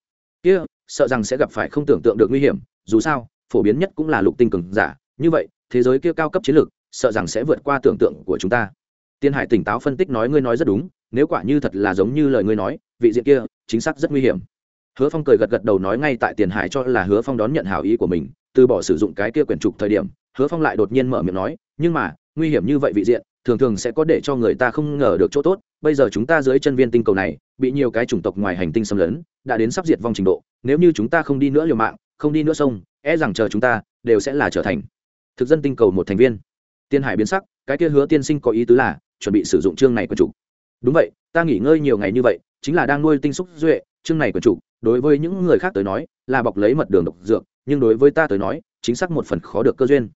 Kia, sợ rằng sẽ gặp phải không tưởng tượng được nguy hiểm, dù sao, phổ biến nhất cũng là lục tinh cường giả, như vậy, thế giới kia cao cấp chiến lược, sợ rằng sẽ vượt qua tưởng tượng của chúng ta tiên hải tỉnh táo phân tích nói ngươi nói rất đúng, nếu quả như thật là giống như lời ngươi nói, vị diện kia chính xác rất nguy hiểm. Hứa phong cười gật gật đầu nói ngay tại tiền hải cho là hứa phong đón nhận hảo ý của mình, từ bỏ sử dụng cái kia quyển trục thời điểm, hứa phong lại đột nhiên mở miệng nói, nhưng mà, nguy hiểm như vậy vị diện, thường thường sẽ có để cho người ta không ngờ được chỗ tốt, bây giờ chúng ta dưới chân viên tinh cầu này, bị nhiều cái chủng tộc ngoài hành tinh xâm lấn, đã đến sắp diệt vong trình độ, nếu như chúng ta không đi nữa liều mạng, không đi nữa sông e rằng chờ chúng ta đều sẽ là trở thành thực dân tinh cầu một thành viên. Tiên hải biến sắc, cái kia hứa tiên sinh có ý tứ là chuẩn bị sử dụng chương này của chủ. Đúng vậy, ta nghỉ ngơi nhiều ngày như vậy, chính là đang nuôi tinh xúc duệ, chương này của chủ, đối với những người khác tới nói, là bọc lấy mật đường độc dược, nhưng đối với ta tới nói, chính xác một phần khó được cơ duyên.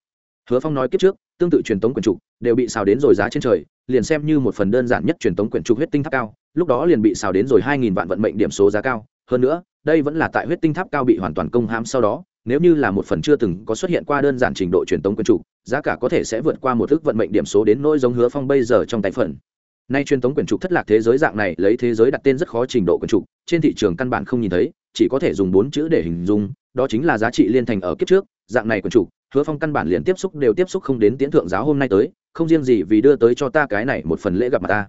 Hứa phong nói kiếp trước, tương tự truyền tống quyển trục đều bị xào đến rồi giá trên trời, liền xem như một phần đơn giản nhất truyền tống quyển trục huyết tinh tháp cao, lúc đó liền bị xào đến rồi hai nghìn vạn vận mệnh điểm số giá cao. Hơn nữa, đây vẫn là tại huyết tinh tháp cao bị hoàn toàn công hãm sau đó nếu như là một phần chưa từng có xuất hiện qua đơn giản trình độ truyền tống quyền chủ, giá cả có thể sẽ vượt qua một ước vận mệnh điểm số đến nỗi giống hứa phong bây giờ trong tay phần. Nay truyền tống quyển trục thất lạc thế giới dạng này lấy thế giới đặt tên rất khó trình độ quyển trục trên thị trường căn bản không nhìn thấy chỉ có thể dùng bốn chữ để hình dung đó chính là giá trị liên thành ở kiếp trước dạng này quyển trục hứa phong căn bản liền tiếp xúc đều tiếp xúc không đến tiễn thượng giáo hôm nay tới không riêng gì vì đưa tới cho ta cái này một phần lễ gặp mặt ta.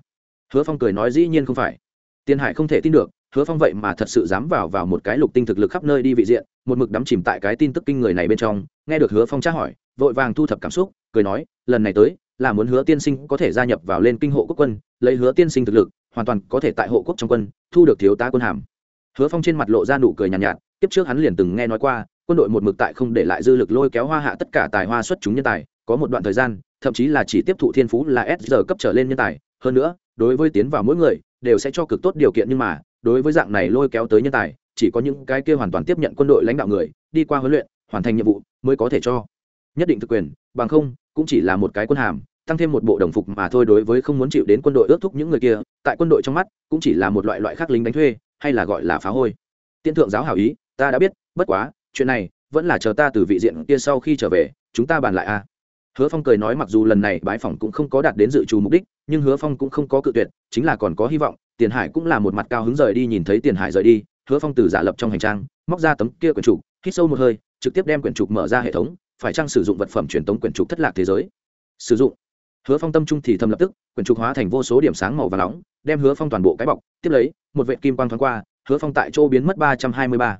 Hứa phong cười nói dĩ nhiên không phải. Tiên hải không thể tin được hứa phong vậy mà thật sự dám vào vào một cái lục tinh thực lực khắp nơi đi vị diện một mực đắm chìm tại cái tin tức kinh người này bên trong nghe được hứa phong tra hỏi vội vàng thu thập cảm xúc cười nói lần này tới là muốn hứa tiên sinh có thể gia nhập vào lên kinh hộ quốc quân lấy hứa tiên sinh thực lực hoàn toàn có thể tại hộ quốc trong quân thu được thiếu tá quân hàm. Hứa phong trên mặt lộ ra nụ cười nhàn nhạt, nhạt tiếp trước hắn liền từng nghe nói qua quân đội một mực tại không để lại dư lực lôi kéo hoa hạ tất cả tài hoa xuất chúng nhân tài có một đoạn thời gian thậm chí là chỉ tiếp thụ thiên phú là s giờ cấp trở lên nhân tài. Hơn nữa đối với tiến vào mỗi người đều sẽ cho cực tốt điều kiện nhưng mà đối với dạng này lôi kéo tới nhân tài, chỉ có những cái kia hoàn toàn tiếp nhận quân đội lãnh đạo người, đi qua huấn luyện, hoàn thành nhiệm vụ, mới có thể cho. Nhất định thực quyền, bằng không, cũng chỉ là một cái quân hàm, tăng thêm một bộ đồng phục mà thôi đối với không muốn chịu đến quân đội ước thúc những người kia, tại quân đội trong mắt, cũng chỉ là một loại loại khác lính đánh thuê, hay là gọi là phá hôi. Tiên thượng giáo hảo ý, ta đã biết, bất quá, chuyện này, vẫn là chờ ta từ vị diện kia sau khi trở về, chúng ta bàn lại a hứa phong cười nói mặc dù lần này bãi phòng cũng không có đạt đến dự trù mục đích, nhưng hứa phong cũng không có cự tuyệt, chính là còn có hy vọng tiền hải cũng là một mặt cao hứng rời đi nhìn thấy tiền hải rời đi, hứa phong từ giả lập trong hành trang, móc ra tấm kia quyển trục, hít sâu một hơi, trực tiếp đem quyển trục mở ra hệ thống, phải chăng sử dụng vật phẩm truyền tống quyển trục thất lạc thế giới? Sử dụng. Hứa phong tâm trung thì thầm lập tức, quyển trục hóa thành vô số điểm sáng màu và nóng, đem hứa phong toàn bộ cái bọc, tiếp lấy, một vệ kim quang thoáng qua, hứa phong tại chỗ biến mất ba trăm hai mươi ba.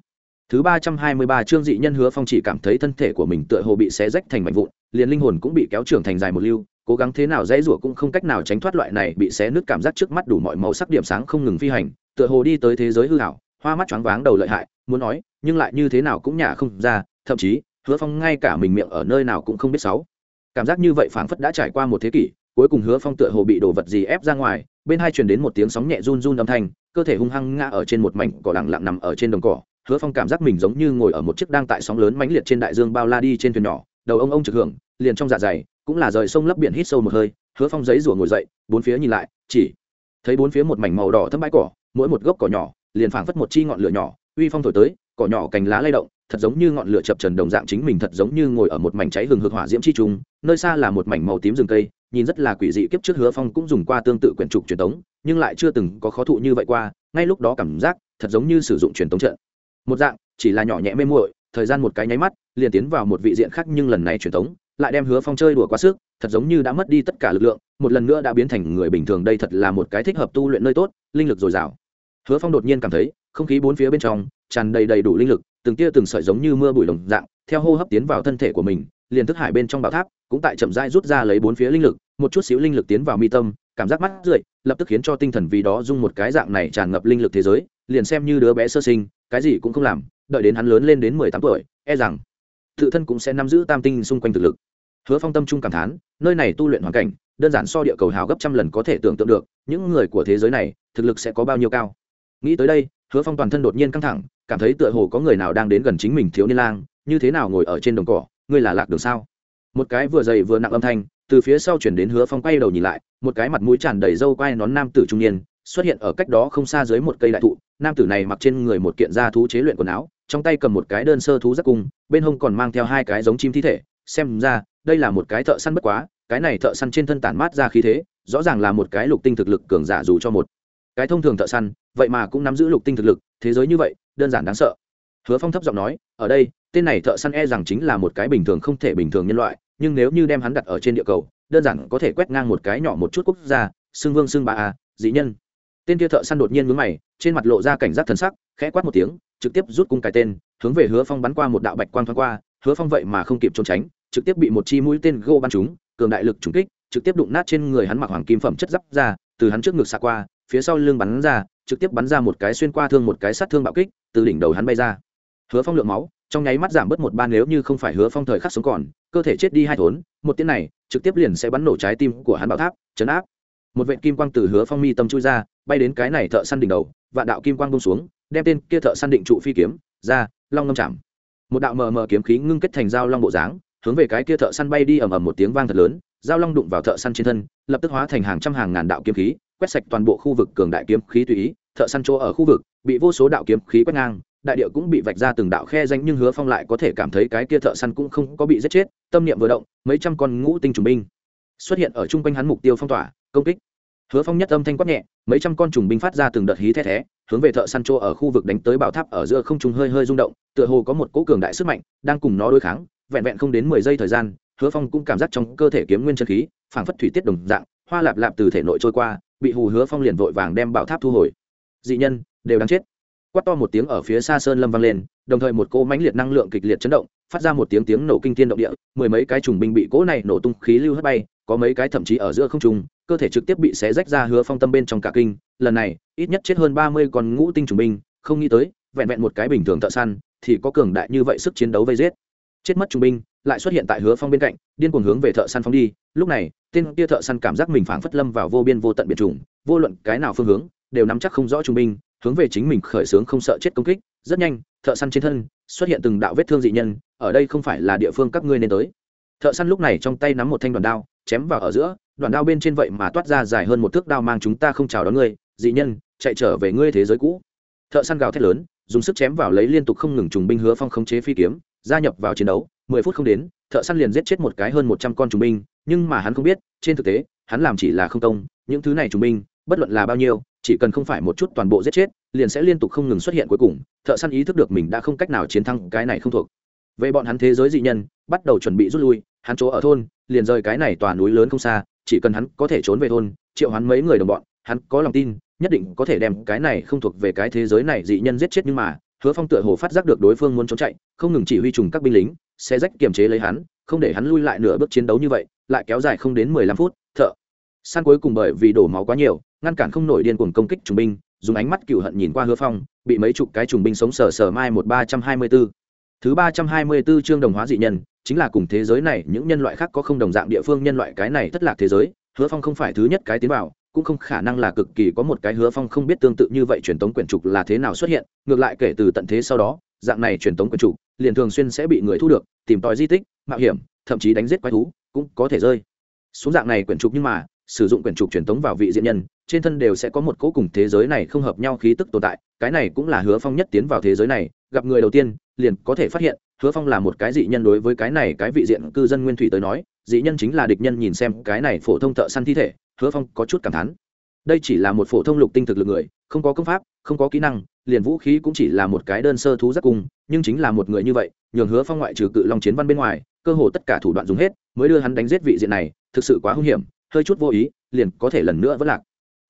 Thứ ba trăm hai mươi ba chương dị nhân hứa phong chỉ cảm thấy thân thể của mình tựa hồ bị xé rách thành mảnh vụn, liền linh hồn cũng bị kéo trưởng thành dài một lưu cố gắng thế nào dãy rủa cũng không cách nào tránh thoát loại này bị xé nứt cảm giác trước mắt đủ mọi màu sắc điểm sáng không ngừng phi hành, tựa hồ đi tới thế giới hư hảo hoa mắt choáng váng đầu lợi hại, muốn nói, nhưng lại như thế nào cũng nhả không ra, thậm chí, hứa phong ngay cả mình miệng ở nơi nào cũng không biết sáu. Cảm giác như vậy phảng phất đã trải qua một thế kỷ, cuối cùng hứa phong tựa hồ bị đồ vật gì ép ra ngoài, bên hai truyền đến một tiếng sóng nhẹ run run âm thanh, cơ thể hung hăng ngã ở trên một mảnh cỏ lặng lặng nằm ở trên đồng cỏ. Hứa phong cảm giác mình giống như ngồi ở một chiếc đang tại sóng lớn mãnh liệt trên đại dương bao la đi trên thuyền nhỏ, đầu ông ông trực hưởng, liền trong dạ dày cũng là rời sông lấp biển hít sâu một hơi, hứa phong giấy rủa ngồi dậy, bốn phía nhìn lại, chỉ thấy bốn phía một mảnh màu đỏ thấm bãi cỏ, mỗi một gốc cỏ nhỏ, liền phảng phất một chi ngọn lửa nhỏ, uy phong thổi tới, cỏ nhỏ cành lá lay động, thật giống như ngọn lửa chập trần đồng dạng chính mình thật giống như ngồi ở một mảnh cháy hừng hực hỏa diễm chi trùng nơi xa là một mảnh màu tím rừng cây, nhìn rất là quỷ dị, kiếp trước hứa phong cũng dùng qua tương tự quyển trục truyền tống, nhưng lại chưa từng có khó thụ như vậy qua, ngay lúc đó cảm giác, thật giống như sử dụng truyền tống trận. Một dạng, chỉ là nhỏ nhẹ mê muội, thời gian một cái nháy mắt, liền tiến vào một vị diện khác nhưng lần này truyền tống lại đem hứa phong chơi đùa quá sức, thật giống như đã mất đi tất cả lực lượng, một lần nữa đã biến thành người bình thường đây thật là một cái thích hợp tu luyện nơi tốt, linh lực dồi dào. Hứa phong đột nhiên cảm thấy, không khí bốn phía bên trong, tràn đầy đầy đủ linh lực, từng tia từng sợi giống như mưa bụi đồng dạng, theo hô hấp tiến vào thân thể của mình, liền thức hải bên trong bảo tháp, cũng tại chậm rãi rút ra lấy bốn phía linh lực, một chút xíu linh lực tiến vào mi tâm, cảm giác mắt rượi, lập tức khiến cho tinh thần vì đó dung một cái dạng này tràn ngập linh lực thế giới, liền xem như đứa bé sơ sinh, cái gì cũng không làm, đợi đến hắn lớn lên đến mười tám tuổi e rằng tự thân cũng sẽ nắm giữ tam tinh xung quanh thực lực. Hứa phong tâm trung cảm thán, nơi này tu luyện hoàn cảnh, đơn giản so địa cầu hào gấp trăm lần có thể tưởng tượng được, những người của thế giới này, thực lực sẽ có bao nhiêu cao. Nghĩ tới đây, hứa phong toàn thân đột nhiên căng thẳng, cảm thấy tựa hồ có người nào đang đến gần chính mình thiếu niên lang, như thế nào ngồi ở trên đồng cỏ, ngươi là lạc đường sao? Một cái vừa dày vừa nặng âm thanh, từ phía sau chuyển đến hứa phong quay đầu nhìn lại, một cái mặt mũi tràn đầy râu quai nón nam tử trung niên, xuất hiện ở cách đó không xa dưới một cây đại thụ, nam tử này mặc trên người một kiện da thú chế luyện quần áo trong tay cầm một cái đơn sơ thú giác cung, bên hông còn mang theo hai cái giống chim thi thể. Xem ra, đây là một cái thợ săn bất quá, cái này thợ săn trên thân tản mát ra khí thế, rõ ràng là một cái lục tinh thực lực cường giả dù cho một. Cái thông thường thợ săn, vậy mà cũng nắm giữ lục tinh thực lực, thế giới như vậy, đơn giản đáng sợ. Hứa phong thấp giọng nói, ở đây, tên này thợ săn e rằng chính là một cái bình thường không thể bình thường nhân loại, nhưng nếu như đem hắn đặt ở trên địa cầu, đơn giản có thể quét ngang một cái nhỏ một chút quốc gia, xưng vương xưng bà a dĩ nhân. Tên kia thợ săn đột nhiên mướn mày, trên mặt lộ ra cảnh giác thần sắc, khẽ quát một tiếng trực tiếp rút cung cái tên, hướng về hứa phong bắn qua một đạo bạch quang thoáng qua, hứa phong vậy mà không kịp trốn tránh, trực tiếp bị một chi mũi tên gô bắn trúng, cường đại lực trúng kích, trực tiếp đụng nát trên người hắn mặc hoàng kim phẩm chất giáp ra, từ hắn trước ngực xạ qua, phía sau lưng bắn ra, trực tiếp bắn ra một cái xuyên qua thương một cái sát thương bạo kích, từ đỉnh đầu hắn bay ra. Hứa phong lượng máu, trong nháy mắt giảm bớt một ba nếu như không phải hứa phong thời khắc sống còn, cơ thể chết đi hai thốn, một tiếng này, trực tiếp liền sẽ bắn nổ trái tim của hắn bảo tháp, chấn áp. Một vệ kim quang từ hứa phong mi tâm chui ra, bay đến cái này thợ săn đỉnh đầu, vạn đạo kim quang bông xuống đem tên kia thợ săn định trụ phi kiếm, ra, long ngâm chạm. Một đạo mờ mờ kiếm khí ngưng kết thành dao long bộ dáng, hướng về cái kia thợ săn bay đi ầm ầm một tiếng vang thật lớn dao long đụng vào thợ săn trên thân, lập tức hóa thành hàng trăm hàng ngàn đạo kiếm khí, quét sạch toàn bộ khu vực cường đại kiếm khí tùy ý. Thợ săn chỗ ở khu vực bị vô số đạo kiếm khí quét ngang, đại địa cũng bị vạch ra từng đạo khe danh nhưng hứa phong lại có thể cảm thấy cái kia thợ săn cũng không có bị giết chết, tâm niệm vừa động, mấy trăm con ngũ tinh trùng binh xuất hiện ở chung quanh hắn mục tiêu phong tỏa, công kích hứa phong nhất âm thanh quát nhẹ, mấy trăm con trùng binh phát ra từng đợt hí the thé, hướng về thợ săn trô ở khu vực đánh tới bảo tháp ở giữa không trung hơi hơi rung động, tựa hồ có một cỗ cường đại sức mạnh đang cùng nó đối kháng, vẹn vẹn không đến mười giây thời gian, hứa phong cũng cảm giác trong cơ thể kiếm nguyên chân khí, phảng phất thủy tiết đồng dạng, hoa lạp lạp từ thể nội trôi qua, bị hù hứa phong liền vội vàng đem bảo tháp thu hồi. Dị nhân, đều đáng chết. Quát to một tiếng ở phía xa sơn lâm vang lên, đồng thời một cỗ mãnh liệt năng lượng kịch liệt chấn động, phát ra một tiếng tiếng nổ kinh thiên động địa, mười mấy cái trùng binh bị cỗ này nổ tung khí lưu hất bay, có mấy cái thậm chí ở giữa không trung cơ thể trực tiếp bị xé rách ra hứa phong tâm bên trong cả kinh, lần này, ít nhất chết hơn ba mươi con ngũ tinh trùng binh, không nghĩ tới, vẹn vẹn một cái bình thường thợ săn, thì có cường đại như vậy sức chiến đấu vây giết. Chết mất trung binh, lại xuất hiện tại hứa phong bên cạnh, điên cuồng hướng về thợ săn phong đi, lúc này, tên kia thợ săn cảm giác mình phảng phất lâm vào vô biên vô tận biệt trùng, vô luận cái nào phương hướng, đều nắm chắc không rõ trung binh, hướng về chính mình khởi xướng không sợ chết công kích. Rất nhanh, thợ săn trên thân, xuất hiện từng đạo vết thương dị nhân, ở đây không phải là địa phương các ngươi nên tới. Thợ săn lúc này trong tay nắm một thanh đoàn đao, chém vào ở giữa đoàn đao bên trên vậy mà toát ra dài hơn một thước đao mang chúng ta không chào đón ngươi, dị nhân, chạy trở về ngươi thế giới cũ. Thợ săn gào thét lớn, dùng sức chém vào lấy liên tục không ngừng trùng binh hứa phong khống chế phi kiếm, gia nhập vào chiến đấu, mười phút không đến, thợ săn liền giết chết một cái hơn một trăm con trùng binh, nhưng mà hắn không biết, trên thực tế, hắn làm chỉ là không công, những thứ này trùng binh, bất luận là bao nhiêu, chỉ cần không phải một chút toàn bộ giết chết, liền sẽ liên tục không ngừng xuất hiện cuối cùng, thợ săn ý thức được mình đã không cách nào chiến thắng cái này không thuộc. Về bọn hắn thế giới dị nhân, bắt đầu chuẩn bị rút lui, hắn chỗ ở thôn, liền rời cái này tòa núi lớn không xa chỉ cần hắn có thể trốn về thôn, triệu hắn mấy người đồng bọn, hắn có lòng tin, nhất định có thể đem cái này không thuộc về cái thế giới này dị nhân giết chết nhưng mà, hứa phong tựa hồ phát giác được đối phương muốn trốn chạy, không ngừng chỉ huy trùng các binh lính xe rách kiềm chế lấy hắn, không để hắn lui lại nửa bước chiến đấu như vậy, lại kéo dài không đến mười lăm phút, thợ. San cuối cùng bởi vì đổ máu quá nhiều, ngăn cản không nổi điên cuồng công kích trùng binh, dùng ánh mắt cựu hận nhìn qua hứa phong, bị mấy chục cái trùng binh sống sờ sờ mai một ba trăm hai mươi b ố thứ ba trăm hai mươi b ố chương đồng hóa dị nhân chính là cùng thế giới này những nhân loại khác có không đồng dạng địa phương nhân loại cái này thất lạc thế giới, hứa phong không phải thứ nhất cái tiến vào, cũng không khả năng là cực kỳ có một cái hứa phong không biết tương tự như vậy truyền thống quyển trục là thế nào xuất hiện, ngược lại kể từ tận thế sau đó, dạng này truyền thống quyển trục liền thường xuyên sẽ bị người thu được, tìm tòi di tích, mạo hiểm, thậm chí đánh giết quái thú, cũng có thể rơi. Xuống dạng này quyển trục nhưng mà, sử dụng quyển trục truyền thống vào vị diện nhân, trên thân đều sẽ có một cố cùng thế giới này không hợp nhau khí tức tồn tại, cái này cũng là hứa phong nhất tiến vào thế giới này, gặp người đầu tiên, liền có thể phát hiện hứa phong là một cái dị nhân đối với cái này cái vị diện cư dân nguyên thủy tới nói, dị nhân chính là địch nhân nhìn xem cái này phổ thông thợ săn thi thể, hứa phong có chút cảm thán. Đây chỉ là một phổ thông lục tinh thực lực người, không có công pháp, không có kỹ năng, liền vũ khí cũng chỉ là một cái đơn sơ thú giác cung, nhưng chính là một người như vậy, nhường hứa phong ngoại trừ cự long chiến văn bên ngoài, cơ hồ tất cả thủ đoạn dùng hết, mới đưa hắn đánh giết vị diện này, thực sự quá hung hiểm, hơi chút vô ý, liền có thể lần nữa vẫn lạc.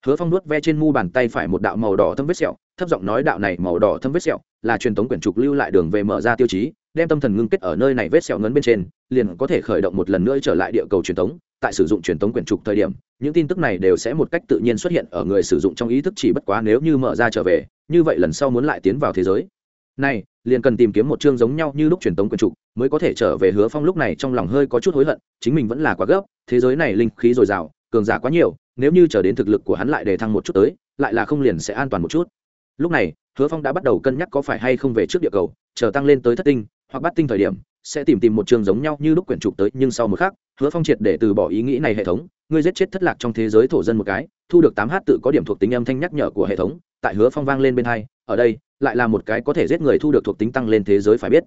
Hứa phong nuốt ve trên mu bàn tay phải một đạo màu đỏ thâm vết sẹo, thấp giọng nói đạo này màu đỏ thâm vết sẹo là truyền thống quyển trục lưu lại đường về mở ra tiêu chí đem tâm thần ngưng kết ở nơi này vết sẹo ngấn bên trên, liền có thể khởi động một lần nữa trở lại địa cầu truyền thống tại sử dụng truyền thống quyển trục thời điểm, những tin tức này đều sẽ một cách tự nhiên xuất hiện ở người sử dụng trong ý thức chỉ bất quá nếu như mở ra trở về, như vậy lần sau muốn lại tiến vào thế giới. Này, liền cần tìm kiếm một chương giống nhau như lúc truyền thống quyển trục, mới có thể trở về hứa phong lúc này trong lòng hơi có chút hối hận, chính mình vẫn là quá gấp, thế giới này linh khí dồi dào, cường giả quá nhiều, nếu như chờ đến thực lực của hắn lại để thăng một chút tới, lại là không liền sẽ an toàn một chút. Lúc này hứa phong đã bắt đầu cân nhắc có phải hay không về trước địa cầu, chờ tăng lên tới thất tinh, hoặc bắt tinh thời điểm, sẽ tìm tìm một trường giống nhau như lúc quyển trục tới, nhưng sau một khắc, hứa phong triệt để từ bỏ ý nghĩ này hệ thống, ngươi giết chết thất lạc trong thế giới thổ dân một cái, thu được tám h tự có điểm thuộc tính âm thanh nhắc nhở của hệ thống, tại hứa phong vang lên bên hai, ở đây, lại là một cái có thể giết người thu được thuộc tính tăng lên thế giới phải biết.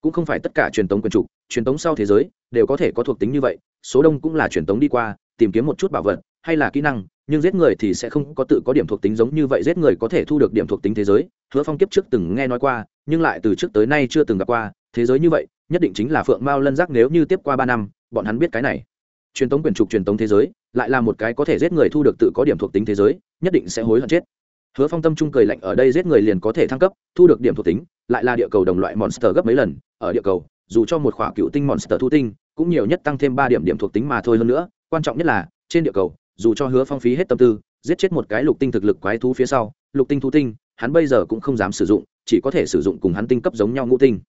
Cũng không phải tất cả truyền thống quyển trục, truyền thống sau thế giới, đều có thể có thuộc tính như vậy, số đông cũng là truyền thống đi qua, tìm kiếm một chút bảo vật, hay là kỹ năng nhưng giết người thì sẽ không có tự có điểm thuộc tính giống như vậy, giết người có thể thu được điểm thuộc tính thế giới. Hứa phong kiếp trước từng nghe nói qua, nhưng lại từ trước tới nay chưa từng gặp qua, thế giới như vậy, nhất định chính là phượng mao lân giác nếu như tiếp qua ba năm, bọn hắn biết cái này. Truyền tống quyền trục truyền tống thế giới, lại là một cái có thể giết người thu được tự có điểm thuộc tính thế giới, nhất định sẽ hối hận chết. Hứa phong tâm trung cười lạnh, ở đây giết người liền có thể thăng cấp, thu được điểm thuộc tính, lại là địa cầu đồng loại monster gấp mấy lần, ở địa cầu, dù cho một khỏa cựu tinh monster thu tinh, cũng nhiều nhất tăng thêm ba điểm điểm thuộc tính mà thôi hơn nữa, quan trọng nhất là, trên địa cầu dù cho hứa phong phí hết tâm tư, giết chết một cái lục tinh thực lực quái thú phía sau, lục tinh thú tinh, hắn bây giờ cũng không dám sử dụng, chỉ có thể sử dụng cùng hắn tinh cấp giống nhau ngũ tinh.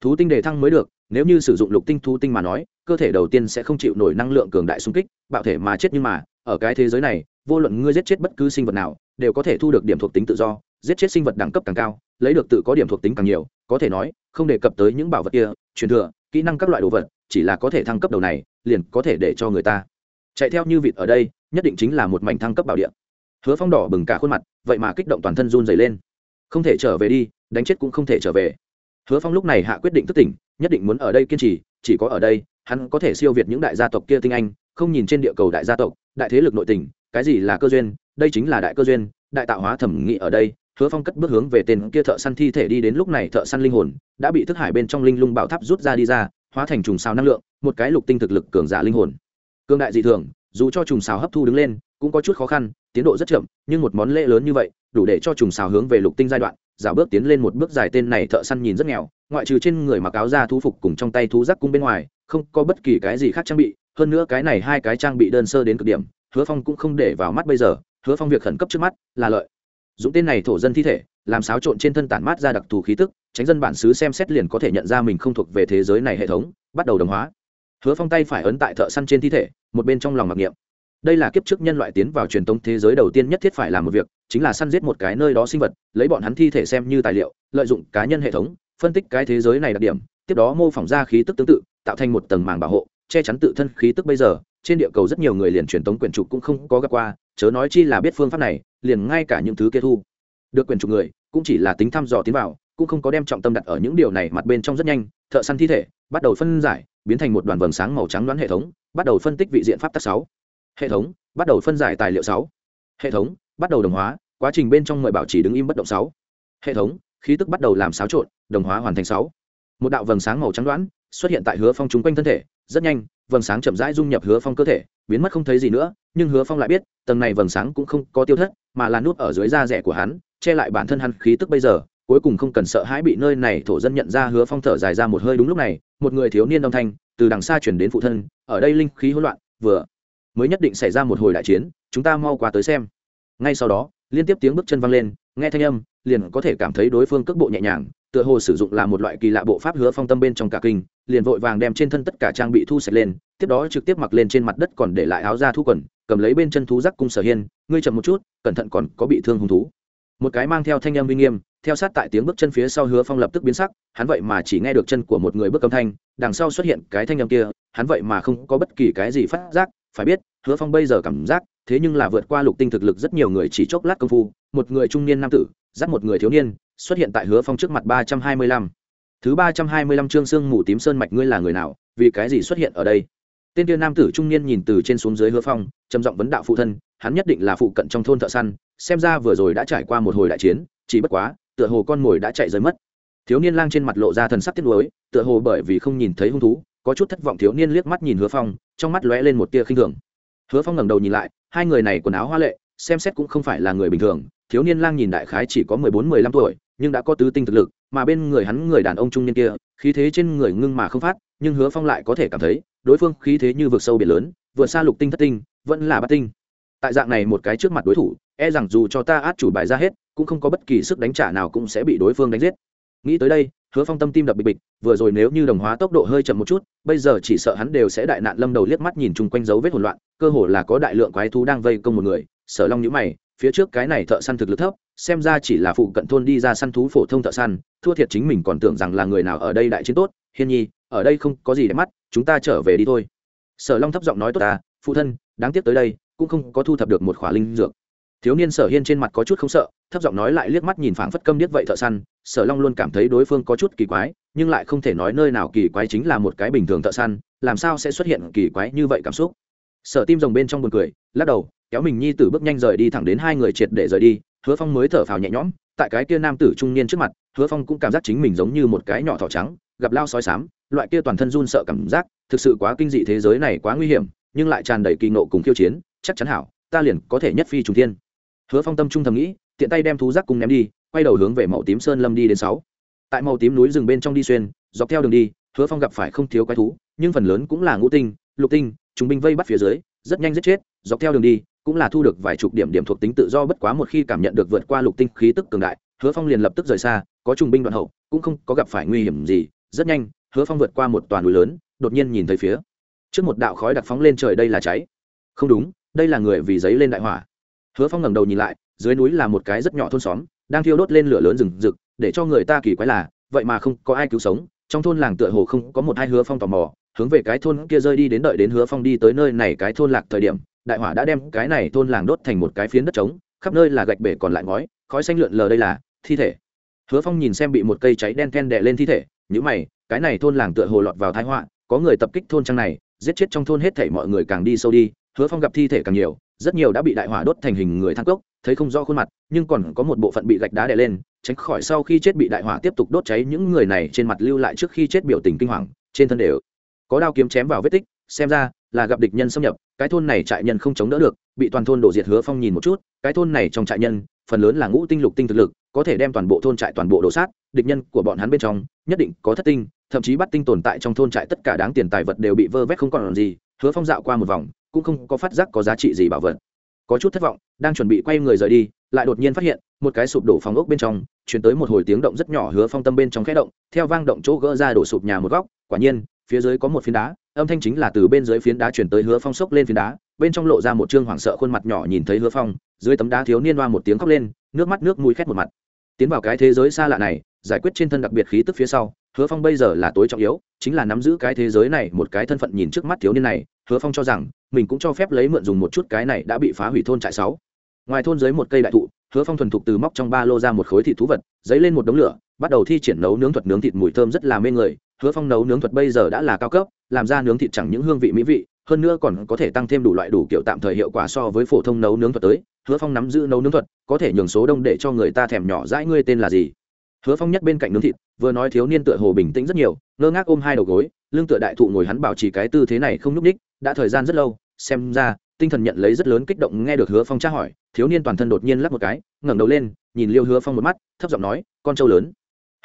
Thú tinh đề thăng mới được, nếu như sử dụng lục tinh thú tinh mà nói, cơ thể đầu tiên sẽ không chịu nổi năng lượng cường đại xung kích, bạo thể mà chết nhưng mà, ở cái thế giới này, vô luận ngươi giết chết bất cứ sinh vật nào, đều có thể thu được điểm thuộc tính tự do, giết chết sinh vật đẳng cấp càng cao, lấy được tự có điểm thuộc tính càng nhiều, có thể nói, không đề cập tới những bảo vật kia, truyền thừa, kỹ năng các loại đồ vật, chỉ là có thể thăng cấp đầu này, liền có thể để cho người ta. Chạy theo như vịt ở đây nhất định chính là một mảnh thăng cấp bảo địa. Hứa phong đỏ bừng cả khuôn mặt, vậy mà kích động toàn thân run dày lên. Không thể trở về đi, đánh chết cũng không thể trở về. Hứa phong lúc này hạ quyết định thức tỉnh, nhất định muốn ở đây kiên trì, chỉ có ở đây, hắn có thể siêu việt những đại gia tộc kia tinh anh, không nhìn trên địa cầu đại gia tộc, đại thế lực nội tình, cái gì là cơ duyên, đây chính là đại cơ duyên, đại tạo hóa thẩm nghị ở đây. Hứa phong cất bước hướng về tên kia thợ săn thi thể đi đến lúc này thợ săn linh hồn đã bị thức hải bên trong linh lung bảo tháp rút ra đi ra, hóa thành trùng sao năng lượng, một cái lục tinh thực lực cường giả linh hồn. Cường đại dị thường dù cho trùng xào hấp thu đứng lên, cũng có chút khó khăn, tiến độ rất chậm, nhưng một món lễ lớn như vậy, đủ để cho trùng xào hướng về lục tinh giai đoạn giả bước tiến lên một bước dài tên này thợ săn nhìn rất nghèo, ngoại trừ trên người mặc áo da thú phục cùng trong tay thú giác cung bên ngoài, không có bất kỳ cái gì khác trang bị, hơn nữa cái này hai cái trang bị đơn sơ đến cực điểm, hứa phong cũng không để vào mắt bây giờ, hứa phong việc khẩn cấp trước mắt là lợi. Dũng tên này thổ dân thi thể, làm xáo trộn trên thân tản mát ra đặc thù khí tức, tránh dân bản xứ xem xét liền có thể nhận ra mình không thuộc về thế giới này hệ thống, bắt đầu đồng hóa hứa phong tay phải ấn tại thợ săn trên thi thể, một bên trong lòng mặc niệm. Đây là kiếp trước nhân loại tiến vào truyền thống thế giới đầu tiên nhất thiết phải làm một việc, chính là săn giết một cái nơi đó sinh vật, lấy bọn hắn thi thể xem như tài liệu, lợi dụng cá nhân hệ thống, phân tích cái thế giới này đặc điểm, tiếp đó mô phỏng ra khí tức tương tự, tạo thành một tầng màng bảo hộ, che chắn tự thân khí tức bây giờ. Trên địa cầu rất nhiều người liền truyền tống quyển trục cũng không có gặp qua, chớ nói chi là biết phương pháp này, liền ngay cả những thứ kia thu được quyển trục người, cũng chỉ là tính thăm dò tiến vào, cũng không có đem trọng tâm đặt ở những điều này mặt bên trong rất nhanh. Thợ săn thi thể bắt đầu phân giải biến thành một đoàn vầng sáng màu trắng đoán hệ thống, bắt đầu phân tích vị diện pháp tắc sáu. Hệ thống, bắt đầu phân giải tài liệu sáu. Hệ thống, bắt đầu đồng hóa, quá trình bên trong mời bảo trì đứng im bất động sáu. Hệ thống, khí tức bắt đầu làm xáo trộn, đồng hóa hoàn thành sáu. Một đạo vầng sáng màu trắng đoán xuất hiện tại hứa phong chung quanh thân thể, rất nhanh, vầng sáng chậm rãi dung nhập hứa phong cơ thể, biến mất không thấy gì nữa, nhưng hứa phong lại biết, tầng này vầng sáng cũng không có tiêu thất, mà là nút ở dưới da rẻ của hắn, che lại bản thân hắn khí tức bây giờ cuối cùng không cần sợ hãi bị nơi này thổ dân nhận ra hứa phong thở dài ra một hơi đúng lúc này, một người thiếu niên âm thanh từ đằng xa chuyển đến phụ thân, ở đây linh khí hỗn loạn, vừa mới nhất định xảy ra một hồi đại chiến, chúng ta mau qua tới xem. Ngay sau đó, liên tiếp tiếng bước chân văng lên, nghe thanh âm, liền có thể cảm thấy đối phương cước bộ nhẹ nhàng, tựa hồ sử dụng là một loại kỳ lạ bộ pháp hứa phong tâm bên trong cả kinh, liền vội vàng đem trên thân tất cả trang bị thu sạch lên, tiếp đó trực tiếp mặc lên trên mặt đất còn để lại áo ra thu quần, cầm lấy bên chân thú giác cung sở hiên, ngươi chậm một chút, cẩn thận còn có bị thương hung thú một cái mang theo thanh âm uy nghiêm, theo sát tại tiếng bước chân phía sau hứa phong lập tức biến sắc, hắn vậy mà chỉ nghe được chân của một người bước âm thanh, đằng sau xuất hiện cái thanh âm kia, hắn vậy mà không có bất kỳ cái gì phát giác, phải biết, hứa phong bây giờ cảm giác, thế nhưng là vượt qua lục tinh thực lực rất nhiều người chỉ chốc lát công phu, một người trung niên nam tử, dắt một người thiếu niên, xuất hiện tại hứa phong trước mặt ba trăm hai mươi lăm. Thứ ba trăm hai mươi lăm chương sương mù tím sơn mạch ngươi là người nào, vì cái gì xuất hiện ở đây? Tên tiên nam tử trung niên nhìn từ trên xuống dưới hứa phong, trầm giọng vấn đạo phụ thân, hắn nhất định là phụ cận trong thôn thợ săn, xem ra vừa rồi đã trải qua một hồi đại chiến, chỉ bất quá, tựa hồ con mồi đã chạy rơi mất. Thiếu niên lang trên mặt lộ ra thần sắc tiếc nuối, tựa hồ bởi vì không nhìn thấy hung thú, có chút thất vọng thiếu niên liếc mắt nhìn hứa phong, trong mắt lóe lên một tia khinh thường. Hứa phong ngẩng đầu nhìn lại, hai người này quần áo hoa lệ, xem xét cũng không phải là người bình thường, thiếu niên lang nhìn đại khái chỉ có mười bốn, mười lăm tuổi, nhưng đã có tứ tinh thực lực mà bên người hắn người đàn ông trung niên kia, khí thế trên người ngưng mà không phát, nhưng hứa phong lại có thể cảm thấy, đối phương khí thế như vượt sâu biển lớn, vượt xa lục tinh thất tinh, vẫn là bát tinh. Tại dạng này một cái trước mặt đối thủ e rằng dù cho ta át chủ bài ra hết, cũng không có bất kỳ sức đánh trả nào cũng sẽ bị đối phương đánh giết. Nghĩ tới đây, hứa phong tâm tim đập bịch bịch, vừa rồi nếu như đồng hóa tốc độ hơi chậm một chút, bây giờ chỉ sợ hắn đều sẽ đại nạn lâm đầu liếc mắt nhìn chung quanh dấu vết hỗn loạn, cơ hồ là có đại lượng quái thú đang vây công một người, sở long nhữ mày phía trước cái này thợ săn thực lực thấp, xem ra chỉ là phụ cận thôn đi ra săn thú phổ thông thợ săn, thua thiệt chính mình còn tưởng rằng là người nào ở đây đại chiến tốt. Hiên nhi, ở đây không có gì để mắt, chúng ta trở về đi thôi. Sở long thấp giọng nói tốt ta, phụ thân, đáng tiếc tới đây, cũng không có thu thập được một khỏa linh dược. Thiếu niên sở hiên trên mặt có chút không sợ, thấp giọng nói lại liếc mắt nhìn phảng phất câm điếc vậy thợ săn. Sở long luôn cảm thấy đối phương có chút kỳ quái, nhưng lại không thể nói nơi nào kỳ quái chính là một cái bình thường thợ săn, làm sao sẽ xuất hiện kỳ quái như vậy cảm xúc? Sở tim rồng bên trong buồn cười, lắc đầu kéo mình nhi tử bước nhanh rời đi thẳng đến hai người triệt để rời đi, hứa phong mới thở phào nhẹ nhõm, tại cái kia nam tử trung niên trước mặt, hứa phong cũng cảm giác chính mình giống như một cái nhỏ thỏ trắng, gặp lao sói sám loại kia toàn thân run sợ cảm giác, thực sự quá kinh dị thế giới này quá nguy hiểm, nhưng lại tràn đầy kỳ nộ cùng khiêu chiến, chắc chắn hảo, ta liền có thể nhất phi trùng thiên. Hứa phong tâm trung thầm nghĩ, tiện tay đem thú giác cùng ném đi, quay đầu hướng về màu tím sơn lâm đi đến sáu. Tại màu tím núi rừng bên trong đi xuyên, dọc theo đường đi, hứa phong gặp phải không thiếu quái thú, nhưng phần lớn cũng là ngũ tinh, lục tinh chúng binh vây bắt phía dưới, rất nhanh giết chết, dọc theo đường đi cũng là thu được vài chục điểm điểm thuộc tính tự do bất quá một khi cảm nhận được vượt qua lục tinh khí tức cường đại, hứa phong liền lập tức rời xa, có trùng binh đoạn hậu, cũng không có gặp phải nguy hiểm gì. Rất nhanh, hứa phong vượt qua một toàn núi lớn, đột nhiên nhìn thấy phía trước một đạo khói đặc phóng lên trời đây là cháy. Không đúng, đây là người vì giấy lên đại hỏa. Hứa phong ngẩng đầu nhìn lại, dưới núi là một cái rất nhỏ thôn xóm, đang thiêu đốt lên lửa lớn rừng rực, để cho người ta kỳ quái là, vậy mà không có ai cứu sống. Trong thôn làng tựa hồ không có một hai hứa phong tò mò, hướng về cái thôn kia rơi đi đến đợi đến hứa phong đi tới nơi này cái thôn lạc thời điểm đại hỏa đã đem cái này thôn làng đốt thành một cái phiến đất trống, khắp nơi là gạch bể còn lại ngói, khói xanh lượn lờ đây là thi thể. Hứa phong nhìn xem bị một cây cháy đen ken đè lên thi thể nhữ mày, cái này thôn làng tựa hồ lọt vào thái họa, có người tập kích thôn trang này, giết chết trong thôn hết thảy mọi người càng đi sâu đi, hứa phong gặp thi thể càng nhiều, rất nhiều đã bị đại hỏa đốt thành hình người thang cốc, thấy không rõ khuôn mặt, nhưng còn có một bộ phận bị gạch đá đè lên, tránh khỏi sau khi chết bị đại hỏa tiếp tục đốt cháy, những người này trên mặt lưu lại trước khi chết biểu tình kinh hoàng, trên thân đều có đao kiếm chém vào vết tích, xem ra là gặp địch nhân xâm nhập, cái thôn này trại nhân không chống đỡ được, bị toàn thôn đổ diệt hứa phong nhìn một chút, cái thôn này trong trại nhân, phần lớn là ngũ tinh lục tinh thực lực, có thể đem toàn bộ thôn trại toàn bộ đổ sát, địch nhân của bọn hắn bên trong, nhất định có thất tinh, thậm chí bắt tinh tồn tại trong thôn trại tất cả đáng tiền tài vật đều bị vơ vét không còn làm gì, hứa phong dạo qua một vòng, cũng không có phát giác có giá trị gì bảo vật. Có chút thất vọng, đang chuẩn bị quay người rời đi, lại đột nhiên phát hiện, một cái sụp đổ phòng ốc bên trong chuyển tới một hồi tiếng động rất nhỏ hứa phong tâm bên trong khẽ động, theo vang động chỗ gỡ ra đổ sụp nhà một góc, quả nhiên phía dưới có một phiến đá, âm thanh chính là từ bên dưới phiến đá chuyển tới hứa phong sốc lên phiến đá, bên trong lộ ra một chương hoảng sợ khuôn mặt nhỏ nhìn thấy hứa phong, dưới tấm đá thiếu niên hoa một tiếng khóc lên, nước mắt nước mũi khét một mặt. Tiến vào cái thế giới xa lạ này, giải quyết trên thân đặc biệt khí tức phía sau, hứa phong bây giờ là tối trọng yếu, chính là nắm giữ cái thế giới này một cái thân phận nhìn trước mắt thiếu niên này, hứa phong cho rằng, mình cũng cho phép lấy mượn dùng một chút cái này đã bị phá hủy thôn trại sáu. Ngoài thôn dưới một cây đại thụ, hứa phong thuần thục từ móc trong ba lô ra một khối thịt thú vật dấy lên một đống lửa, bắt đầu thi triển nấu nướng thuật nướng thịt mùi thơm rất là mê người hứa phong nấu nướng thuật bây giờ đã là cao cấp, làm ra nướng thịt chẳng những hương vị mỹ vị, hơn nữa còn có thể tăng thêm đủ loại đủ kiểu tạm thời hiệu quả so với phổ thông nấu nướng thuật tới. Hứa phong nắm giữ nấu nướng thuật, có thể nhường số đông để cho người ta thèm nhỏ dãi ngươi tên là gì. Hứa phong nhất bên cạnh nướng thịt, vừa nói thiếu niên tựa hồ bình tĩnh rất nhiều, ngơ ngác ôm hai đầu gối, lưng tựa đại thụ ngồi hắn bảo trì cái tư thế này không nhúc ních đã thời gian rất lâu, xem ra, tinh thần nhận lấy rất lớn kích động nghe được hứa phong tra hỏi, thiếu niên toàn thân đột nhiên lắc một cái, ngẩng đầu lên, nhìn liêu hứa phong một mắt, thấp giọng nói, con trâu lớn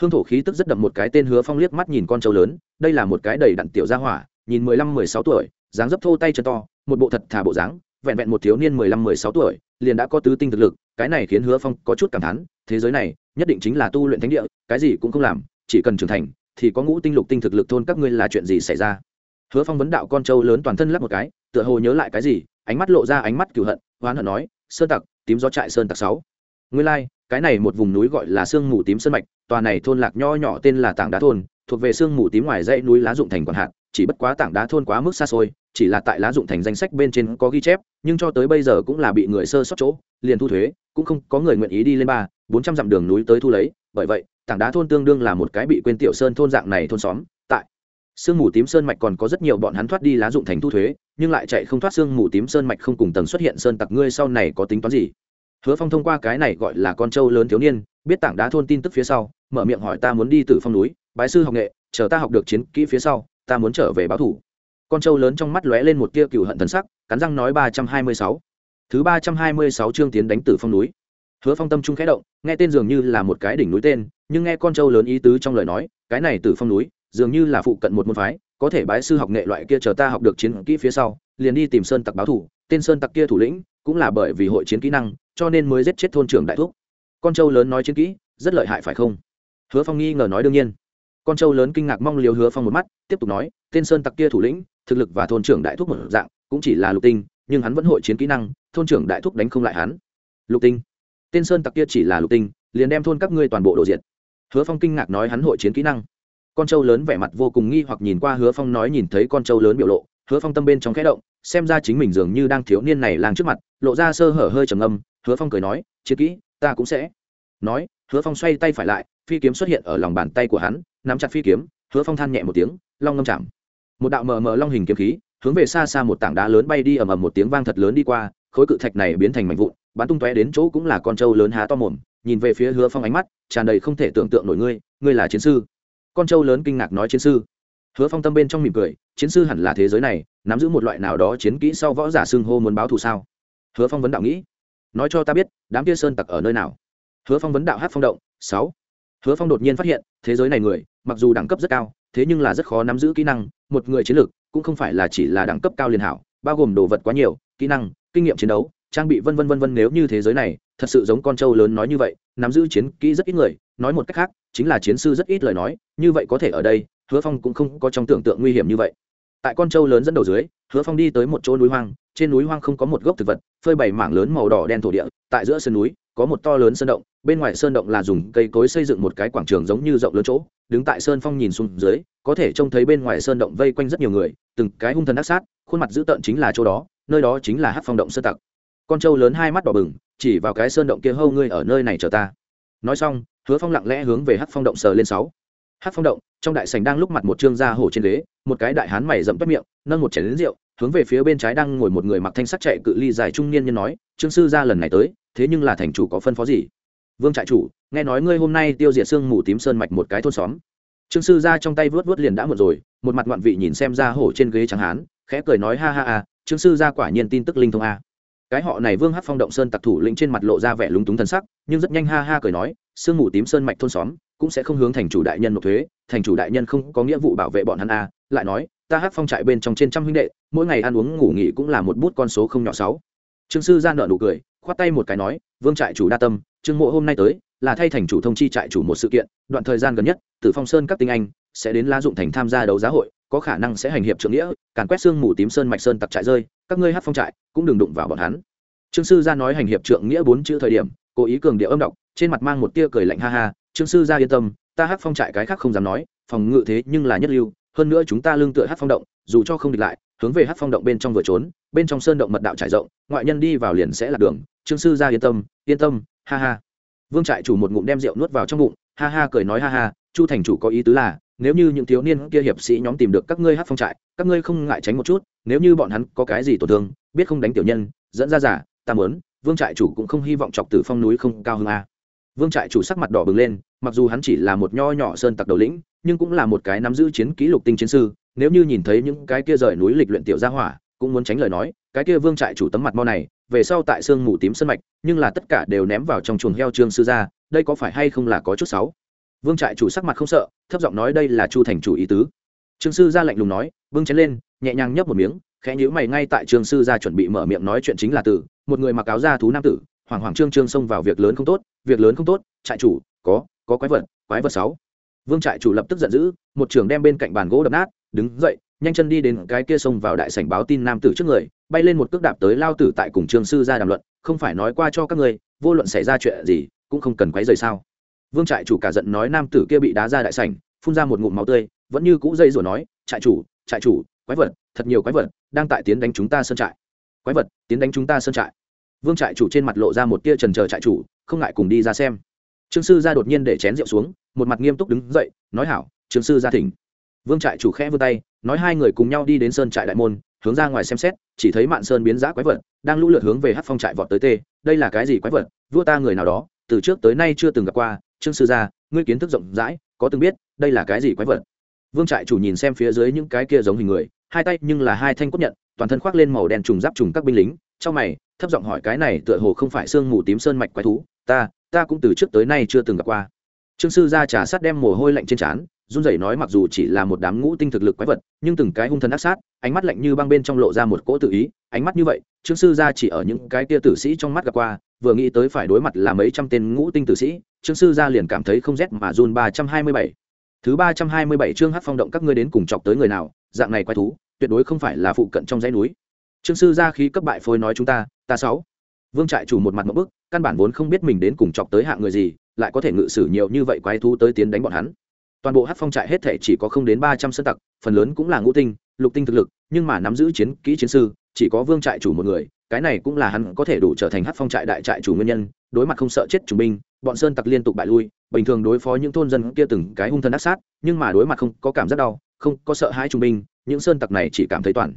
hương thổ khí tức rất đậm một cái tên hứa phong liếc mắt nhìn con trâu lớn, đây là một cái đầy đặn tiểu gia hỏa, nhìn mười lăm, mười sáu tuổi, dáng dấp thô tay chân to, một bộ thật thà bộ dáng, vẹn vẹn một thiếu niên mười lăm, mười sáu tuổi, liền đã có tứ tinh thực lực, cái này khiến hứa phong có chút cảm thán, thế giới này, nhất định chính là tu luyện thánh địa, cái gì cũng không làm, chỉ cần trưởng thành, thì có ngũ tinh lục tinh thực lực thôn các ngươi là chuyện gì xảy ra? Hứa phong vấn đạo con trâu lớn toàn thân lắp một cái, tựa hồ nhớ lại cái gì, ánh mắt lộ ra ánh mắt cửu hận hoán hận nói, sơn tặc, tím gió trại sơn tặc sáu. Nguyên lai, cái này một vùng núi gọi là sương mù tím sơn mạch tòa này thôn lạc nho nhỏ tên là tảng đá thôn, thuộc về sương mù tím ngoài dãy núi lá dụng thành còn hạt, chỉ bất quá tảng đá thôn quá mức xa xôi, chỉ là tại lá dụng thành danh sách bên trên có ghi chép, nhưng cho tới bây giờ cũng là bị người sơ sót chỗ, liền thu thuế, cũng không có người nguyện ý đi lên ba, bốn trăm dặm đường núi tới thu lấy, bởi vậy, tảng đá thôn tương đương là một cái bị quên tiểu sơn thôn dạng này thôn xóm, tại sương mù tím sơn mạch còn có rất nhiều bọn hắn thoát đi lá dụng thành thu thuế, nhưng lại chạy không thoát sương mù tím sơn mạch không cùng tầng xuất hiện sơn tặc ngươi sau này có tính toán gì? Hứa phong thông qua cái này gọi là con trâu lớn thiếu niên, biết tảng đá thôn tin tức phía sau, mở miệng hỏi ta muốn đi từ phong núi, bái sư học nghệ, chờ ta học được chiến kỹ phía sau, ta muốn trở về báo thủ. Con trâu lớn trong mắt lóe lên một tia cựu hận thần sắc, cắn răng nói ba trăm hai mươi sáu. Thứ ba trăm hai mươi sáu chương tiến đánh tử phong núi. Hứa phong tâm trung khẽ động, nghe tên dường như là một cái đỉnh núi tên, nhưng nghe con trâu lớn ý tứ trong lời nói, cái này tử phong núi, dường như là phụ cận một môn phái, có thể bái sư học nghệ loại kia chờ ta học được chiến kỹ phía sau, liền đi tìm sơn tặc báo thủ, tên sơn tặc kia thủ lĩnh, cũng là bởi vì hội chiến kỹ năng cho nên mới giết chết thôn trưởng đại thúc. Con trâu lớn nói chiến kỹ, rất lợi hại phải không? Hứa phong nghi ngờ nói đương nhiên. Con trâu lớn kinh ngạc mong liều hứa phong một mắt, tiếp tục nói, tên sơn tặc kia thủ lĩnh, thực lực và thôn trưởng đại thúc một dạng, cũng chỉ là lục tinh, nhưng hắn vẫn hội chiến kỹ năng, thôn trưởng đại thúc đánh không lại hắn. Lục tinh? Tên sơn tặc kia chỉ là lục tinh, liền đem thôn các ngươi toàn bộ đồ diện hứa phong kinh ngạc nói hắn hội chiến kỹ năng. Con trâu lớn vẻ mặt vô cùng nghi hoặc nhìn qua hứa phong nói nhìn thấy con trâu lớn biểu lộ, hứa phong tâm bên trong khẽ động, xem ra chính mình dường như đang thiếu niên này làng trước mặt, lộ ra sơ hở hơi trầm âm hứa phong cười nói, chiến kỹ, ta cũng sẽ. Nói, hứa phong xoay tay phải lại, phi kiếm xuất hiện ở lòng bàn tay của hắn, nắm chặt phi kiếm, hứa phong than nhẹ một tiếng, long ngâm chạm. Một đạo mờ mờ long hình kiếm khí, hướng về xa xa một tảng đá lớn bay đi ầm ầm một tiếng vang thật lớn đi qua, khối cự thạch này biến thành mảnh vụn, bắn tung tóe đến chỗ cũng là con trâu lớn há to mồm, nhìn về phía hứa phong ánh mắt, tràn đầy không thể tưởng tượng nổi ngươi ngươi là chiến sư. Con trâu lớn kinh ngạc nói chiến sư. Hứa phong tâm bên trong mỉm cười, chiến sư hẳn là thế giới này, nắm giữ một loại nào đó chiến kỹ sau võ giả xưng hô muốn báo thù sao? Hứa phong vấn đạo nghĩ nói cho ta biết, đám kia sơn tặc ở nơi nào? Hứa phong vấn đạo hát phong động, sáu. Hứa phong đột nhiên phát hiện, thế giới này người, mặc dù đẳng cấp rất cao, thế nhưng là rất khó nắm giữ kỹ năng, một người chiến lược, cũng không phải là chỉ là đẳng cấp cao liền hảo, bao gồm đồ vật quá nhiều, kỹ năng, kinh nghiệm chiến đấu, trang bị vân vân vân vân nếu như thế giới này, thật sự giống con trâu lớn nói như vậy, nắm giữ chiến kỹ rất ít người, nói một cách khác, chính là chiến sư rất ít lời nói, như vậy có thể ở đây, hứa phong cũng không có trong tưởng tượng nguy hiểm như vậy tại con trâu lớn dẫn đầu dưới, hứa phong đi tới một chỗ núi hoang, trên núi hoang không có một gốc thực vật, phơi bảy mảng lớn màu đỏ đen thổ địa, tại giữa sườn núi, có một to lớn sơn động, bên ngoài sơn động là dùng cây cối xây dựng một cái quảng trường giống như rộng lớn chỗ, đứng tại sơn phong nhìn xuống dưới, có thể trông thấy bên ngoài sơn động vây quanh rất nhiều người, từng cái hung thần ác sát, khuôn mặt dữ tợn chính là chỗ đó, nơi đó chính là hát phong động sơn tặc. Con trâu lớn hai mắt đỏ bừng, chỉ vào cái sơn động kia, hâu ngươi ở nơi này chờ ta. Nói xong, hứa phong lặng lẽ hướng về hát phong động sờ lên sáu hát phong động, trong đại sành đang lúc mặt một trương gia hổ trên ghế, một cái đại hán mày rậm toét miệng, nâng một chén lính rượu, hướng về phía bên trái đang ngồi một người mặc thanh sắc chạy cự ly dài trung niên nhân nói, trương sư gia lần này tới, thế nhưng là thành chủ có phân phó gì? Vương trại chủ, nghe nói ngươi hôm nay tiêu diệt xương mù tím sơn mạch một cái thôn xóm. Trương sư gia trong tay vớt vớt liền đã một rồi, một mặt ngoạn vị nhìn xem ra hổ trên ghế trắng hán, khẽ cười nói, ha ha ha, trương sư gia quả nhiên tin tức linh thông a. Cái họ này vương hát phong động sơn tặc thủ lĩnh trên mặt lộ ra vẻ lúng túng thân sắc, nhưng rất nhanh ha ha cười nói sương mù tím sơn mạch thôn xóm cũng sẽ không hướng thành chủ đại nhân nộp thuế, thành chủ đại nhân không có nghĩa vụ bảo vệ bọn hắn a lại nói, ta hát phong trại bên trong trên trăm huynh đệ, mỗi ngày ăn uống ngủ nghỉ cũng là một bút con số không nhỏ sáu. Trương sư ra nợ nụ cười, khoát tay một cái nói, vương trại chủ đa tâm, trương mộ hôm nay tới, là thay thành chủ thông chi trại chủ một sự kiện, đoạn thời gian gần nhất, tử phong sơn các tinh anh, sẽ đến la dụng thành tham gia đấu giá hội, có khả năng sẽ hành hiệp trưởng nghĩa, càn quét xương mù tím sơn mạch sơn tặc trại rơi, các ngươi hát phong trại cũng đừng đụng vào bọn hắn. Trương sư gia nói hành hiệp trượng nghĩa bốn chữ thời điểm, cố ý cường điệu âm đọc, trên mặt mang một tia cười lạnh ha ha trương sư gia yên tâm, ta hát phong trại cái khác không dám nói, phòng ngự thế nhưng là nhất lưu, hơn nữa chúng ta lương tựa hát phong động, dù cho không địch lại, hướng về hát phong động bên trong vừa trốn, bên trong sơn động mật đạo trải rộng, ngoại nhân đi vào liền sẽ là đường. Trương sư gia yên tâm yên tâm, ha ha. Vương trại chủ một ngụm đem rượu nuốt vào trong bụng, ha ha cười nói ha ha, chu thành chủ có ý tứ là, nếu như những thiếu niên kia hiệp sĩ nhóm tìm được các ngươi hát phong trại, các ngươi không ngại tránh một chút, nếu như bọn hắn có cái gì tổn thương, biết không đánh tiểu nhân, dẫn ra giả, ta mớn vương trại chủ cũng không hy vọng chọc từ phong núi không cao hơn a vương trại chủ sắc mặt đỏ bừng lên, mặc dù hắn chỉ là một nho nhỏ sơn tặc đầu lĩnh, nhưng cũng là một cái nắm giữ chiến ký lục tinh chiến sư, nếu như nhìn thấy những cái kia rời núi lịch luyện tiểu gia hỏa, cũng muốn tránh lời nói, cái kia vương trại chủ tấm mặt mau này, về sau tại sương mù tím sân mạch, nhưng là tất cả đều ném vào trong chuồng heo trương sư gia, đây có phải hay không là có chút xấu? Vương trại chủ sắc mặt không sợ, thấp giọng nói đây là chu thành chủ ý tứ. Trương sư gia lạnh lùng nói, vương chén lên, nhẹ nhàng nhấp một miếng, khẽ nhíu mày ngay tại trương sư gia chuẩn bị mở miệng nói chuyện chính là từ một người mặc áo da thú nam tử hoàng hoàng trương trương xông vào việc lớn không tốt việc lớn không tốt, trại chủ, có có quái vật quái vật sáu. Vương trại chủ lập tức giận dữ, một trường đem bên cạnh bàn gỗ đập nát, đứng dậy, nhanh chân đi đến cái kia xông vào đại sảnh báo tin nam tử trước người, bay lên một cước đạp tới lao tử tại cùng trương sư ra đàm luận, không phải nói qua cho các người vô luận xảy ra chuyện gì, cũng không cần quấy rời sao. Vương trại chủ cả giận nói nam tử kia bị đá ra đại sảnh, phun ra một ngụm máu tươi, vẫn như cũ dây rồi nói, trại chủ trại chủ, quái vật, thật nhiều quái vật đang tại tiến đánh chúng ta sơn trại. Quái vật, tiến đánh chúng ta sơn trại vương trại chủ trên mặt lộ ra một tia trần trờ trại chủ, không ngại cùng đi ra xem. Trương sư ra đột nhiên để chén rượu xuống, một mặt nghiêm túc đứng dậy, nói hảo, trương sư ra thỉnh. Vương trại chủ khẽ vươn tay, nói hai người cùng nhau đi đến sơn trại đại môn, hướng ra ngoài xem xét, chỉ thấy mạn sơn biến giã quái vật, đang lũ lượt hướng về hát phong trại vọt tới tê, đây là cái gì quái vật, vua ta người nào đó, từ trước tới nay chưa từng gặp qua, trương sư gia, ngươi kiến thức rộng rãi, có từng biết, đây là cái gì quái vật? Vương trại chủ nhìn xem phía dưới những cái kia giống hình người, hai tay nhưng là hai thanh cốt nhận, toàn thân khoác lên màu đen trùng giáp trùng các binh lính, trong mày thấp giọng hỏi cái này tựa hồ không phải xương mù tím sơn mạch quái thú, ta ta cũng từ trước tới nay chưa từng gặp qua. Trương sư gia trà sát đem mồ hôi lạnh trên trán, run rẩy nói mặc dù chỉ là một đám ngũ tinh thực lực quái vật, nhưng từng cái hung thần ác sát, ánh mắt lạnh như băng bên trong lộ ra một cỗ tự ý, ánh mắt như vậy, trương sư gia chỉ ở những cái kia tử sĩ trong mắt gặp qua, vừa nghĩ tới phải đối mặt là mấy trăm tên ngũ tinh tử sĩ, trương sư gia liền cảm thấy không rét mà run ba trăm hai mươi bảy. Thứ ba trăm hai mươi bảy chương hát phong động các ngươi đến cùng chọc tới người nào, dạng này quái thú, tuyệt đối không phải là phụ cận trong dãy núi. Trương sư gia khí cấp bại phôi nói chúng ta ta sáu. Vương trại chủ một mặt một bức, căn bản vốn không biết mình đến cùng chọc tới hạng người gì, lại có thể ngự sử nhiều như vậy quái thú tới tiến đánh bọn hắn. Toàn bộ hát phong trại hết thể chỉ có không đến ba trăm sân tặc, phần lớn cũng là ngũ tinh, lục tinh thực lực, nhưng mà nắm giữ chiến, kỹ chiến sư, chỉ có vương trại chủ một người, cái này cũng là hắn có thể đủ trở thành hát phong trại đại trại chủ nguyên nhân, đối mặt không sợ chết chủ binh, bọn sơn tặc liên tục bại lui, bình thường đối phó những thôn dân kia từng cái hung thân ác sát, nhưng mà đối mặt không có cảm giác đau, không có sợ hãi trung binh, những sơn tặc này chỉ cảm thấy toàn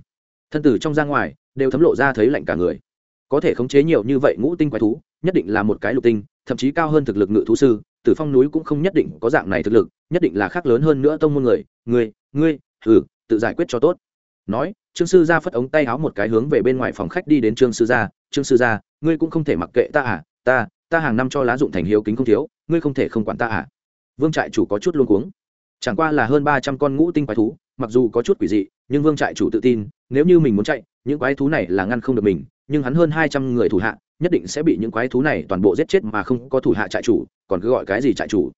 thân tử trong ra ngoài, đều thấm lộ ra thấy lạnh cả người có thể khống chế nhiều như vậy ngũ tinh quái thú, nhất định là một cái lục tinh, thậm chí cao hơn thực lực ngự thú sư, tử phong núi cũng không nhất định có dạng này thực lực, nhất định là khác lớn hơn nữa tông môn người. Ngươi ngươi ừ tự giải quyết cho tốt. Nói, trương sư gia phất ống tay áo một cái hướng về bên ngoài phòng khách đi đến trương sư gia. Trương sư gia, ngươi cũng không thể mặc kệ ta à? Ta ta hàng năm cho lá dụng thành hiếu kính không thiếu, ngươi không thể không quản ta à? Vương trại chủ có chút luôn cuống. Chẳng qua là hơn ba trăm con ngũ tinh quái thú, mặc dù có chút quỷ dị, nhưng vương trại chủ tự tin, nếu như mình muốn chạy, những quái thú này là ngăn không được mình nhưng hắn hơn hai trăm người thủ hạ, nhất định sẽ bị những quái thú này toàn bộ giết chết mà không có thủ hạ trại chủ, còn cứ gọi cái gì trại chủ?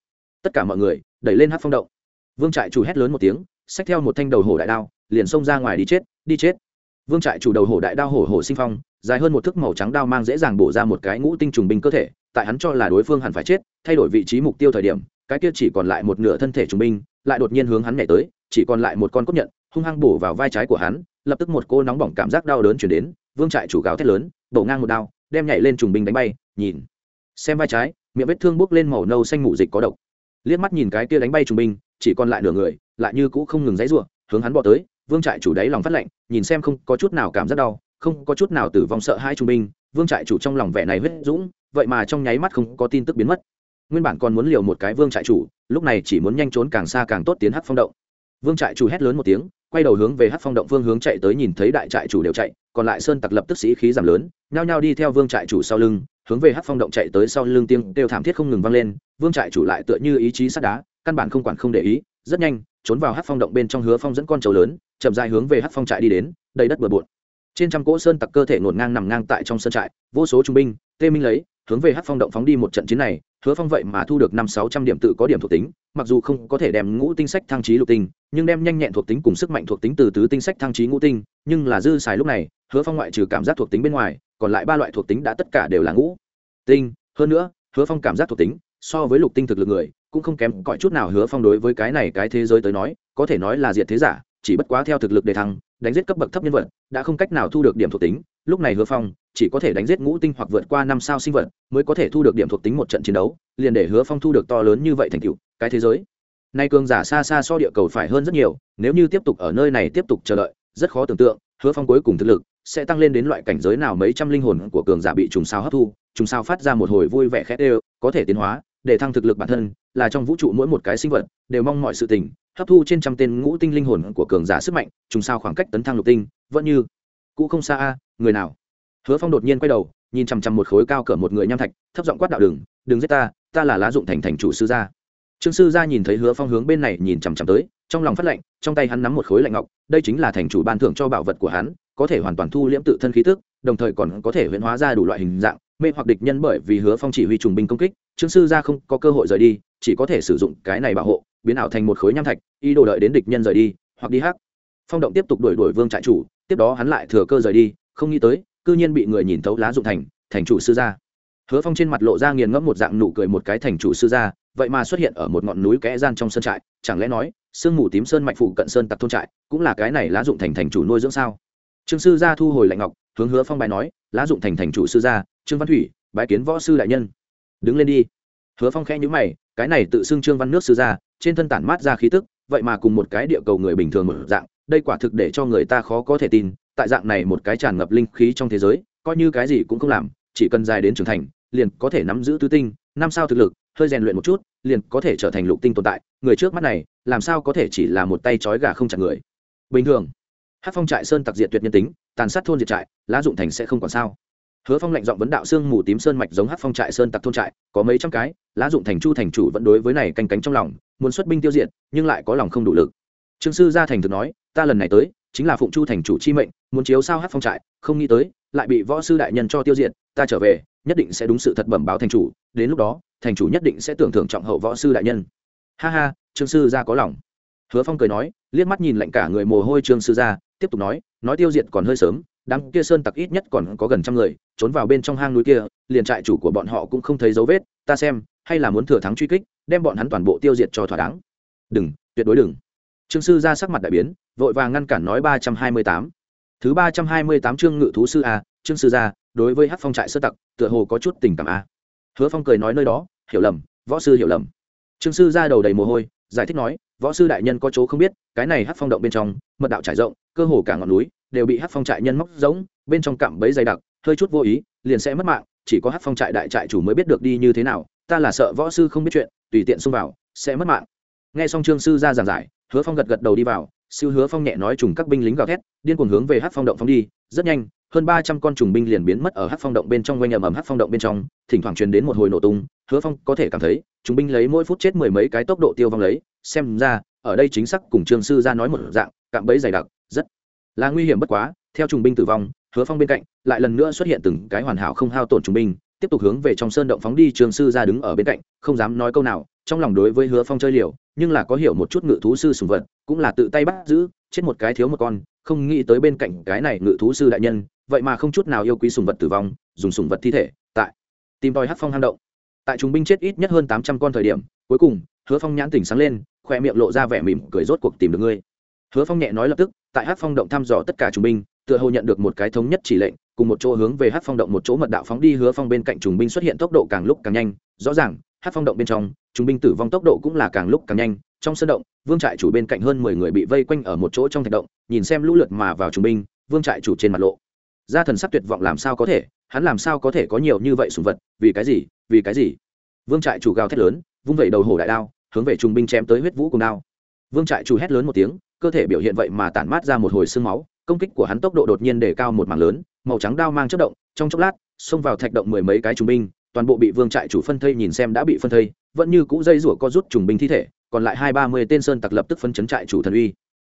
Tất cả mọi người đẩy lên hát phong động. Vương trại chủ hét lớn một tiếng, xách theo một thanh đầu hổ đại đao, liền xông ra ngoài đi chết đi chết. Vương trại chủ đầu hổ đại đao hổ hổ sinh phong, dài hơn một thước màu trắng đao mang dễ dàng bổ ra một cái ngũ tinh trùng binh cơ thể, tại hắn cho là đối phương hẳn phải chết, thay đổi vị trí mục tiêu thời điểm, cái kia chỉ còn lại một nửa thân thể trùng binh, lại đột nhiên hướng hắn nhảy tới, chỉ còn lại một con cốt nhận, hung hăng bổ vào vai trái của hắn, lập tức một cô nóng bỏng cảm giác đau đớn chuyển đến vương trại chủ gào thét lớn đổ ngang một đao, đem nhảy lên trùng binh đánh bay, nhìn, xem vai trái, miệng vết thương bốc lên màu nâu xanh mù dịch có độc. Liếc mắt nhìn cái kia đánh bay trùng binh, chỉ còn lại nửa người, lại như cũ không ngừng dãy ruộng hướng hắn bỏ tới, vương trại chủ đáy lòng phát lạnh, nhìn xem không có chút nào cảm giác đau, không có chút nào tử vong sợ hai trung binh, vương trại chủ trong lòng vẻ này huyết dũng, vậy mà trong nháy mắt không có tin tức biến mất. Nguyên bản còn muốn liều một cái vương trại chủ, lúc này chỉ muốn nhanh trốn càng xa càng tốt tiến hắc phong động. Vương trại chủ hét lớn một tiếng, quay đầu hướng về hắc phong động phương hướng chạy tới nhìn thấy đại trại chủ đều chạy còn lại sơn tặc lập tức sĩ khí giảm lớn, nhao nhao đi theo vương trại chủ sau lưng, hướng về hát phong động chạy tới sau lưng tiếng đều thảm thiết không ngừng vang lên, vương trại chủ lại tựa như ý chí sắt đá, căn bản không quản không để ý, rất nhanh, trốn vào hát phong động bên trong hứa phong dẫn con trâu lớn, chậm dài hướng về hát phong trại đi đến, đầy đất bừa bộn. Trên trăm cỗ sơn tặc cơ thể ngổn ngang nằm ngang tại trong sơn trại, vô số trung binh, tê minh lấy, hướng về hát phong động phóng đi một trận chiến này, hứa phong vậy mà thu được năm sáu trăm điểm tự có điểm thuộc tính, mặc dù không có thể đem ngũ tinh sách thăng trí lục tinh, nhưng đem nhanh nhẹn thuộc tính cùng sức mạnh thuộc tính từ tứ tinh sách thăng trí ngũ tinh, nhưng là dư xài lúc này hứa phong ngoại trừ cảm giác thuộc tính bên ngoài, còn lại ba loại thuộc tính đã tất cả đều là ngũ. Tinh, hơn nữa, hứa phong cảm giác thuộc tính, so với lục tinh thực lực người, cũng không kém cõi chút nào hứa phong đối với cái này cái thế giới tới nói, có thể nói là diệt thế giả, chỉ bất quá theo thực lực đề thăng, đánh giết cấp bậc thấp nhân vật, đã không cách nào thu được điểm thuộc tính. Lúc này hứa phong, chỉ có thể đánh giết ngũ tinh hoặc vượt qua năm sao sinh vật, mới có thể thu được điểm thuộc tính một trận chiến đấu, liền để hứa phong thu được to lớn như vậy thành cựu cái thế giới. Nay cường giả xa xa so địa cầu phải hơn rất nhiều, nếu như tiếp tục ở nơi này tiếp tục chờ đợi, rất khó tưởng tượng, hứa phong cuối cùng thực lực sẽ tăng lên đến loại cảnh giới nào mấy trăm linh hồn của cường giả bị trùng sao hấp thu trùng sao phát ra một hồi vui vẻ khét đều có thể tiến hóa để thăng thực lực bản thân là trong vũ trụ mỗi một cái sinh vật đều mong mọi sự tình hấp thu trên trăm tên ngũ tinh linh hồn của cường giả sức mạnh trùng sao khoảng cách tấn thăng lục tinh vẫn như cũ không xa a người nào? Hứa phong đột nhiên quay đầu nhìn chằm chằm một khối cao cỡ một người nham thạch thấp giọng quát đạo đường, đừng giết ta ta là lá dụng thành thành chủ sư gia. Trương sư gia nhìn thấy hứa phong hướng bên này nhìn chằm chằm tới trong lòng phát lạnh trong tay hắn nắm một khối lạnh ngọc đây chính là thành chủ ban thưởng cho bảo vật của hắn có thể hoàn toàn thu liễm tự thân khí tức, đồng thời còn có thể huyễn hóa ra đủ loại hình dạng, mê hoặc địch nhân bởi vì hứa phong chỉ huy trùng binh công kích, trương sư gia không có cơ hội rời đi, chỉ có thể sử dụng cái này bảo hộ, biến ảo thành một khối nham thạch, ý đồ đợi đến địch nhân rời đi, hoặc đi hắc. Phong động tiếp tục đuổi đuổi vương trại chủ, tiếp đó hắn lại thừa cơ rời đi, không nghĩ tới, cư nhiên bị người nhìn thấu lá dụng thành thành chủ sư gia. Hứa phong trên mặt lộ ra nghiền ngẫm một dạng nụ cười một cái thành chủ sư gia, vậy mà xuất hiện ở một ngọn núi kẽ gian trong sơn trại, chẳng lẽ nói, sương mù tím sơn mạch phụ cận sơn tặc thôn trại, cũng là cái này lá dụng thành thành chủ nuôi dưỡng sao? Trương sư gia thu hồi lạnh ngọc, hướng hứa phong bài nói, lá dụng thành thành chủ sư gia, trương văn thủy, bái kiến võ sư đại nhân. Đứng lên đi. Hứa phong khẽ nhữ mày, cái này tự xưng trương văn nước sư gia, trên thân tản mát ra khí tức, vậy mà cùng một cái địa cầu người bình thường một dạng, đây quả thực để cho người ta khó có thể tin, tại dạng này một cái tràn ngập linh khí trong thế giới, coi như cái gì cũng không làm, chỉ cần dài đến trưởng thành, liền có thể nắm giữ tứ tinh, năm sao thực lực, hơi rèn luyện một chút, liền có thể trở thành lục tinh tồn tại, người trước mắt này, làm sao có thể chỉ là một tay trói gà không chặt người? Bình thường hát phong trại sơn tặc diệt tuyệt nhân tính, tàn sát thôn diệt trại, lá dụng thành sẽ không còn sao. Hứa phong lệnh giọng vấn đạo xương mù tím sơn mạch giống hát phong trại sơn tặc thôn trại, có mấy trăm cái, lá dụng thành chu thành chủ vẫn đối với này canh cánh trong lòng, muốn xuất binh tiêu diệt, nhưng lại có lòng không đủ lực. Trương sư gia thành thực nói, ta lần này tới, chính là phụng chu thành chủ chi mệnh, muốn chiếu sao hát phong trại, không nghĩ tới, lại bị võ sư đại nhân cho tiêu diệt, ta trở về, nhất định sẽ đúng sự thật bẩm báo thành chủ, đến lúc đó, thành chủ nhất định sẽ tưởng thưởng trọng hậu võ sư đại nhân. Ha ha, trương sư gia có lòng. Hứa phong cười nói, liếc mắt nhìn lạnh cả người mồ hôi trương sư gia tiếp tục nói nói tiêu diệt còn hơi sớm, đám kia sơn tặc ít nhất còn có gần trăm người, trốn vào bên trong hang núi kia, liền trại chủ của bọn họ cũng không thấy dấu vết, ta xem, hay là muốn thừa thắng truy kích, đem bọn hắn toàn bộ tiêu diệt cho thỏa đáng. Đừng, tuyệt đối đừng. Trương sư ra sắc mặt đại biến, vội vàng ngăn cản nói ba trăm hai mươi tám. Thứ ba trăm hai mươi tám chương ngự thú sư a, trương sư gia, đối với hát phong trại sơ tặc, tựa hồ có chút tình cảm a. Hứa phong cười nói nơi đó, hiểu lầm, võ sư hiểu lầm. Trương sư ra đầu đầy mồ hôi, giải thích nói võ sư đại nhân có chỗ không biết, cái này hát phong động bên trong, mật đạo trải rộng, cơ hồ cả ngọn núi đều bị hát phong trại nhân móc giống bên trong cạm bẫy dày đặc, hơi chút vô ý, liền sẽ mất mạng, chỉ có hát phong trại đại trại chủ mới biết được đi như thế nào, ta là sợ võ sư không biết chuyện, tùy tiện xông vào, sẽ mất mạng. Nghe xong trương sư ra giảng giải, hứa phong gật gật đầu đi vào siêu hứa phong nhẹ nói trùng các binh lính gào thét, điên cuồng hướng về hát phong động phong đi, rất nhanh, hơn ba trăm con trùng binh liền biến mất ở hát phong động bên trong quanh ầm ầm hát phong động bên trong, thỉnh thoảng truyền đến một hồi nổ tung, hứa phong có thể cảm thấy, trùng binh lấy mỗi phút chết mười mấy cái tốc độ tiêu vong lấy xem ra, ở đây chính xác cùng trương sư ra nói một dạng, cạm bẫy dày đặc, rất là nguy hiểm bất quá, theo trùng binh tử vong, hứa phong bên cạnh lại lần nữa xuất hiện từng cái hoàn hảo không hao tổn trùng binh, tiếp tục hướng về trong sơn động phóng đi trường sư ra đứng ở bên cạnh, không dám nói câu nào, trong lòng đối với hứa phong chơi liều, nhưng là có hiểu một chút ngự thú sư sùng vật, cũng là tự tay bắt giữ, chết một cái thiếu một con, không nghĩ tới bên cạnh cái này ngự thú sư đại nhân, vậy mà không chút nào yêu quý sùng vật tử vong, dùng sùng vật thi thể, tại tìm tòi hát phong hang động. Tại chúng binh chết ít nhất hơn tám trăm con thời điểm, cuối cùng, hứa phong nhãn tỉnh sáng lên khoe miệng lộ ra vẻ mỉm cười rốt cuộc tìm được ngươi. Hứa phong nhẹ nói lập tức, tại hát phong động thăm dò tất cả Trung binh, tựa hồ nhận được một cái thống nhất chỉ lệnh, cùng một chỗ hướng về hát phong động một chỗ mật đạo phóng đi. Hứa phong bên cạnh trùng binh xuất hiện tốc độ càng lúc càng nhanh, rõ ràng hát phong động bên trong, trùng binh tử vong tốc độ cũng là càng lúc càng nhanh. Trong sân động, vương trại chủ bên cạnh hơn mười người bị vây quanh ở một chỗ trong thạch động, nhìn xem lũ lượt mà vào trùng binh, vương trại chủ trên mặt lộ ra thần sắc tuyệt vọng làm sao có thể, hắn làm sao có thể có nhiều như vậy sùng vật, vì cái gì, vì cái gì? Vương trại chủ gào thét lớn, vung vẩy đầu hổ đại đao hướng về trùng binh chém tới huyết vũ cùng đao. Vương trại chủ hét lớn một tiếng, cơ thể biểu hiện vậy mà tản mát ra một hồi sương máu, công kích của hắn tốc độ đột nhiên đề cao một mảng lớn, màu trắng đao mang chất động, trong chốc lát, xông vào thạch động mười mấy cái trùng binh, toàn bộ bị vương trại chủ phân thây nhìn xem đã bị phân thây, vẫn như cũ dây rủa co rút trùng binh thi thể, còn lại hai ba mươi tên sơn tặc lập tức phân chấn trại chủ thần uy.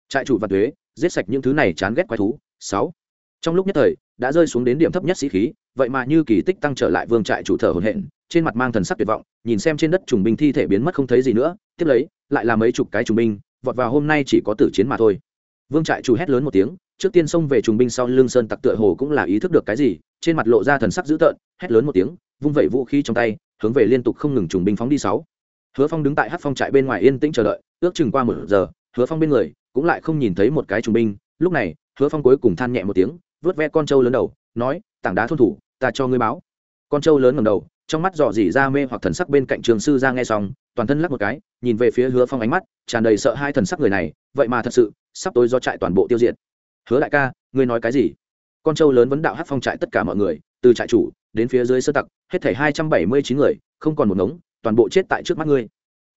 Trại chủ và thuế giết sạch những thứ này chán ghét quái thú. Sáu. Trong lúc nhất thời, đã rơi xuống đến điểm thấp nhất sĩ khí, vậy mà như kỳ tích tăng trở lại vương trại chủ thở hồn hện trên mặt mang thần sắc tuyệt vọng, nhìn xem trên đất trùng binh thi thể biến mất không thấy gì nữa, tiếp lấy, lại là mấy chục cái trùng binh, vọt vào hôm nay chỉ có tử chiến mà thôi. Vương trại chủ hét lớn một tiếng, trước tiên xông về trùng binh sau lưng sơn tặc tựa hồ cũng là ý thức được cái gì, trên mặt lộ ra thần sắc dữ tợn, hét lớn một tiếng, vung vẩy vũ khí trong tay, hướng về liên tục không ngừng trùng binh phóng đi sáu. Hứa phong đứng tại hát phong trại bên ngoài yên tĩnh chờ đợi, ước chừng qua một giờ, hứa phong bên người cũng lại không nhìn thấy một cái trùng binh. Lúc này, hứa phong cuối cùng than nhẹ một tiếng, vớt ve con trâu lớn đầu, nói, tảng đá thôn thủ, ta cho ngươi báo. Con trâu lớn ngầm đầu trong mắt dò dỉ ra mê hoặc thần sắc bên cạnh trường sư ra nghe xong, toàn thân lắc một cái, nhìn về phía hứa phong ánh mắt, tràn đầy sợ hai thần sắc người này, vậy mà thật sự, sắp tối do trại toàn bộ tiêu diệt. Hứa đại ca, ngươi nói cái gì? Con trâu lớn vấn đạo hát phong trại tất cả mọi người, từ trại chủ, đến phía dưới sơ tặc, hết thảy hai trăm bảy mươi chín người, không còn một ngống, toàn bộ chết tại trước mắt ngươi.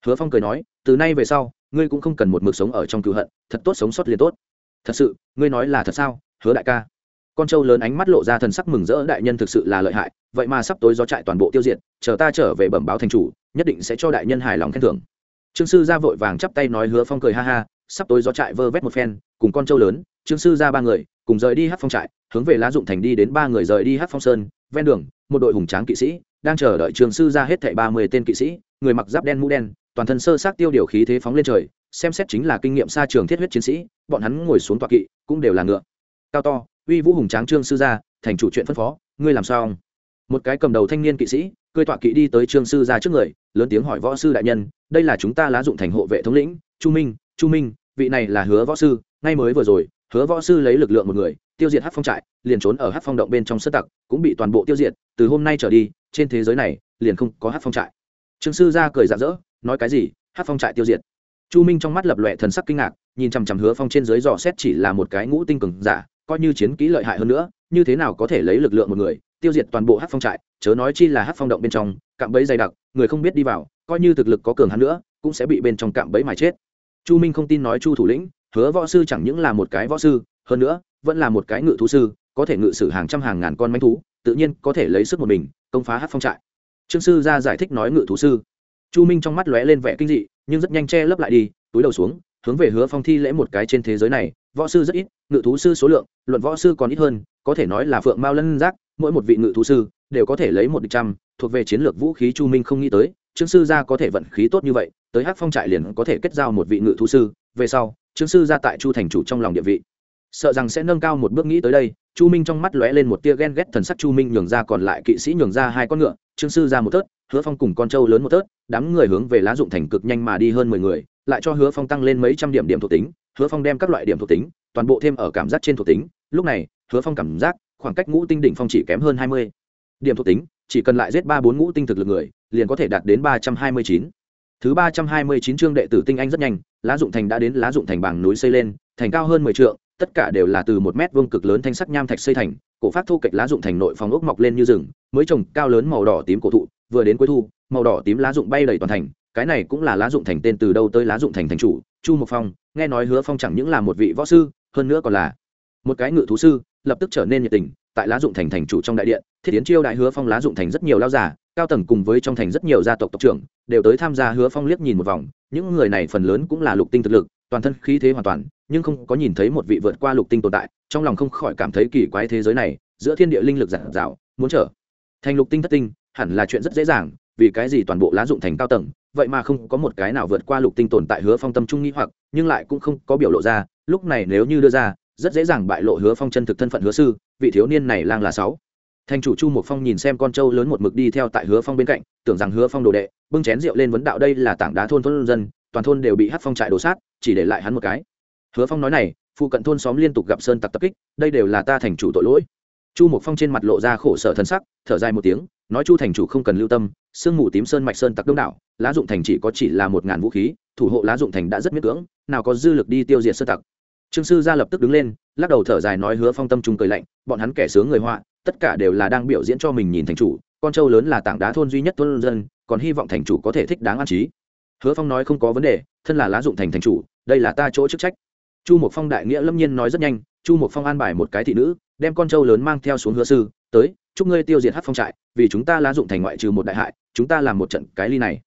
Hứa phong cười nói, từ nay về sau, ngươi cũng không cần một mực sống ở trong cựu hận, thật tốt sống sót liền tốt. Thật sự, ngươi nói là thật sao, hứa đại ca? Con trâu lớn ánh mắt lộ ra thần sắc mừng rỡ, đại nhân thực sự là lợi hại, vậy mà sắp tối gió trại toàn bộ tiêu diệt, chờ ta trở về bẩm báo thành chủ, nhất định sẽ cho đại nhân hài lòng khen thưởng. Trương sư ra vội vàng chắp tay nói hứa phong cười ha ha, sắp tối gió trại vơ vét một phen, cùng con trâu lớn, trương sư ra ba người, cùng rời đi hát phong trại, hướng về lá dụng thành đi đến ba người rời đi hát phong sơn, ven đường, một đội hùng tráng kỵ sĩ, đang chờ đợi trường sư ra hết thảy ba mươi tên kỵ sĩ, người mặc giáp đen mũ đen, toàn thân sơ sát tiêu điều khí thế phóng lên trời, xem xét chính là kinh nghiệm xa trường thiết huyết chiến sĩ, bọn hắn ngồi xuống tọa kỵ, cũng đều là ngựa. Cao to uy vũ hùng tráng trương sư gia, thành chủ chuyện phân phó, ngươi làm sao? Một cái cầm đầu thanh niên kỵ sĩ, cười tọa kỵ đi tới trương sư gia trước người, lớn tiếng hỏi võ sư đại nhân, đây là chúng ta lá dụng thành hộ vệ thống lĩnh, chu minh chu minh, vị này là hứa võ sư, ngay mới vừa rồi, hứa võ sư lấy lực lượng một người, tiêu diệt hát phong trại, liền trốn ở hát phong động bên trong sơ tặc, cũng bị toàn bộ tiêu diệt, từ hôm nay trở đi, trên thế giới này, liền không có hát phong trại. Trương sư gia cười rạng rỡ, nói cái gì? Hát phong trại tiêu diệt. Chu minh trong mắt lập lòe thần sắc kinh ngạc, nhìn chằm chằm hứa phong trên dưới dò xét chỉ là một cái ngũ tinh cường giả coi như chiến kỹ lợi hại hơn nữa, như thế nào có thể lấy lực lượng một người, tiêu diệt toàn bộ hát phong trại, chớ nói chi là hát phong động bên trong, cạm bẫy dày đặc, người không biết đi vào, coi như thực lực có cường hắn nữa, cũng sẽ bị bên trong cạm bẫy mà chết. Chu minh không tin nói chu thủ lĩnh, hứa võ sư chẳng những là một cái võ sư, hơn nữa, vẫn là một cái ngự thú sư, có thể ngự sử hàng trăm hàng ngàn con manh thú, tự nhiên có thể lấy sức một mình, công phá hát phong trại. Trương sư ra giải thích nói ngự thú sư. Chu minh trong mắt lóe lên vẻ kinh dị, nhưng rất nhanh che lấp lại đi, túi đầu xuống, hướng về hứa phong thi lễ một cái trên thế giới này võ sư rất ít, ngự thú sư số lượng, luận võ sư còn ít hơn, có thể nói là phượng mao lân giác, mỗi một vị ngự thú sư đều có thể lấy một địch trăm, thuộc về chiến lược vũ khí chu minh không nghĩ tới, trương sư gia có thể vận khí tốt như vậy, tới hát phong trại liền có thể kết giao một vị ngự thú sư, về sau, trương sư gia tại chu thành chủ trong lòng địa vị. Sợ rằng sẽ nâng cao một bước nghĩ tới đây, chu minh trong mắt lóe lên một tia ghen ghét thần sắc chu minh nhường ra còn lại kỵ sĩ nhường ra hai con ngựa, trương sư ra một tớt hứa phong cùng con trâu lớn một tớt đám người hướng về lá dụng thành cực nhanh mà đi hơn mười người lại cho hứa phong tăng lên mấy trăm điểm điểm thuộc tính, hứa phong đem các loại điểm thuộc tính, toàn bộ thêm ở cảm giác trên thuộc tính. Lúc này, hứa phong cảm giác khoảng cách ngũ tinh đỉnh phong chỉ kém hơn hai mươi. Điểm thuộc tính, chỉ cần lại giết ba bốn ngũ tinh thực lực người, liền có thể đạt đến ba trăm hai mươi chín. Thứ ba trăm hai mươi chín chương đệ tử tinh anh rất nhanh, lá dụng thành đã đến lá dụng thành bảng núi xây lên, thành cao hơn mười t tất cả đều là từ một mét vuông cực lớn thanh sắt nham thạch xây thành, cổ phát thu kịch lá dụng thành nội phòng ốc mọc lên như rừng, mới trồng cao lớn màu đỏ tím cổ thụ, vừa đến cuối thu, màu đỏ tím lá dụng bay đầy toàn thành cái này cũng là lá dụng thành tên từ đâu tới lá dụng thành thành chủ, chu mộc phong, nghe nói hứa phong chẳng những là một vị võ sư, hơn nữa còn là một cái ngự thú sư, lập tức trở nên nhiệt tình, tại lá dụng thành thành chủ trong đại điện, thiết tiến chiêu đại hứa phong lá dụng thành rất nhiều lao giả cao tầng cùng với trong thành rất nhiều gia tộc tộc trưởng, đều tới tham gia hứa phong liếc nhìn một vòng, những người này phần lớn cũng là lục tinh thực lực, toàn thân khí thế hoàn toàn, nhưng không có nhìn thấy một vị vượt qua lục tinh tồn tại, trong lòng không khỏi cảm thấy kỳ quái thế giới này, giữa thiên địa linh lực giản dạo muốn trở thành lục tinh thất tinh, hẳn là chuyện rất dễ dàng vì cái gì toàn bộ lá dụng thành cao tầng, vậy mà không có một cái nào vượt qua lục tinh tồn tại hứa phong tâm trung nghĩ hoặc, nhưng lại cũng không có biểu lộ ra, lúc này nếu như đưa ra, rất dễ dàng bại lộ hứa phong chân thực thân phận hứa sư, vị thiếu niên này lang là sáu. Thành chủ chu một phong nhìn xem con trâu lớn một mực đi theo tại hứa phong bên cạnh, tưởng rằng hứa phong đồ đệ, bưng chén rượu lên vấn đạo đây là tảng đá thôn thôn dân, toàn thôn đều bị hát phong trại đổ sát, chỉ để lại hắn một cái. Hứa phong nói này, phụ cận thôn xóm liên tục gặp sơn tặc tập kích, đây đều là ta thành chủ tội lỗi chu mộc phong trên mặt lộ ra khổ sở thân sắc, thở dài một tiếng, nói chu thành chủ không cần lưu tâm, sương mù tím sơn mạch sơn tặc đông đảo, lá dụng thành chỉ có chỉ là một ngàn vũ khí, thủ hộ lá dụng thành đã rất miễn cưỡng, nào có dư lực đi tiêu diệt sơn tặc. Trương sư gia lập tức đứng lên, lắc đầu thở dài nói hứa phong tâm trung cười lạnh, bọn hắn kẻ sướng người họa, tất cả đều là đang biểu diễn cho mình nhìn thành chủ, con trâu lớn là tảng đá thôn duy nhất thôn dân, còn hy vọng thành chủ có thể thích đáng an trí. Hứa phong nói không có vấn đề, thân là lá dụng thành thành chủ, đây là ta chỗ chức trách. Chu mộc phong đại nghĩa lâm nhiên nói rất nhanh, chu mộc phong an bài một cái thị nữ đem con trâu lớn mang theo xuống hứa sư, tới, chúc ngươi tiêu diệt hát phong trại, vì chúng ta lá dụng thành ngoại trừ một đại hại, chúng ta làm một trận cái ly này.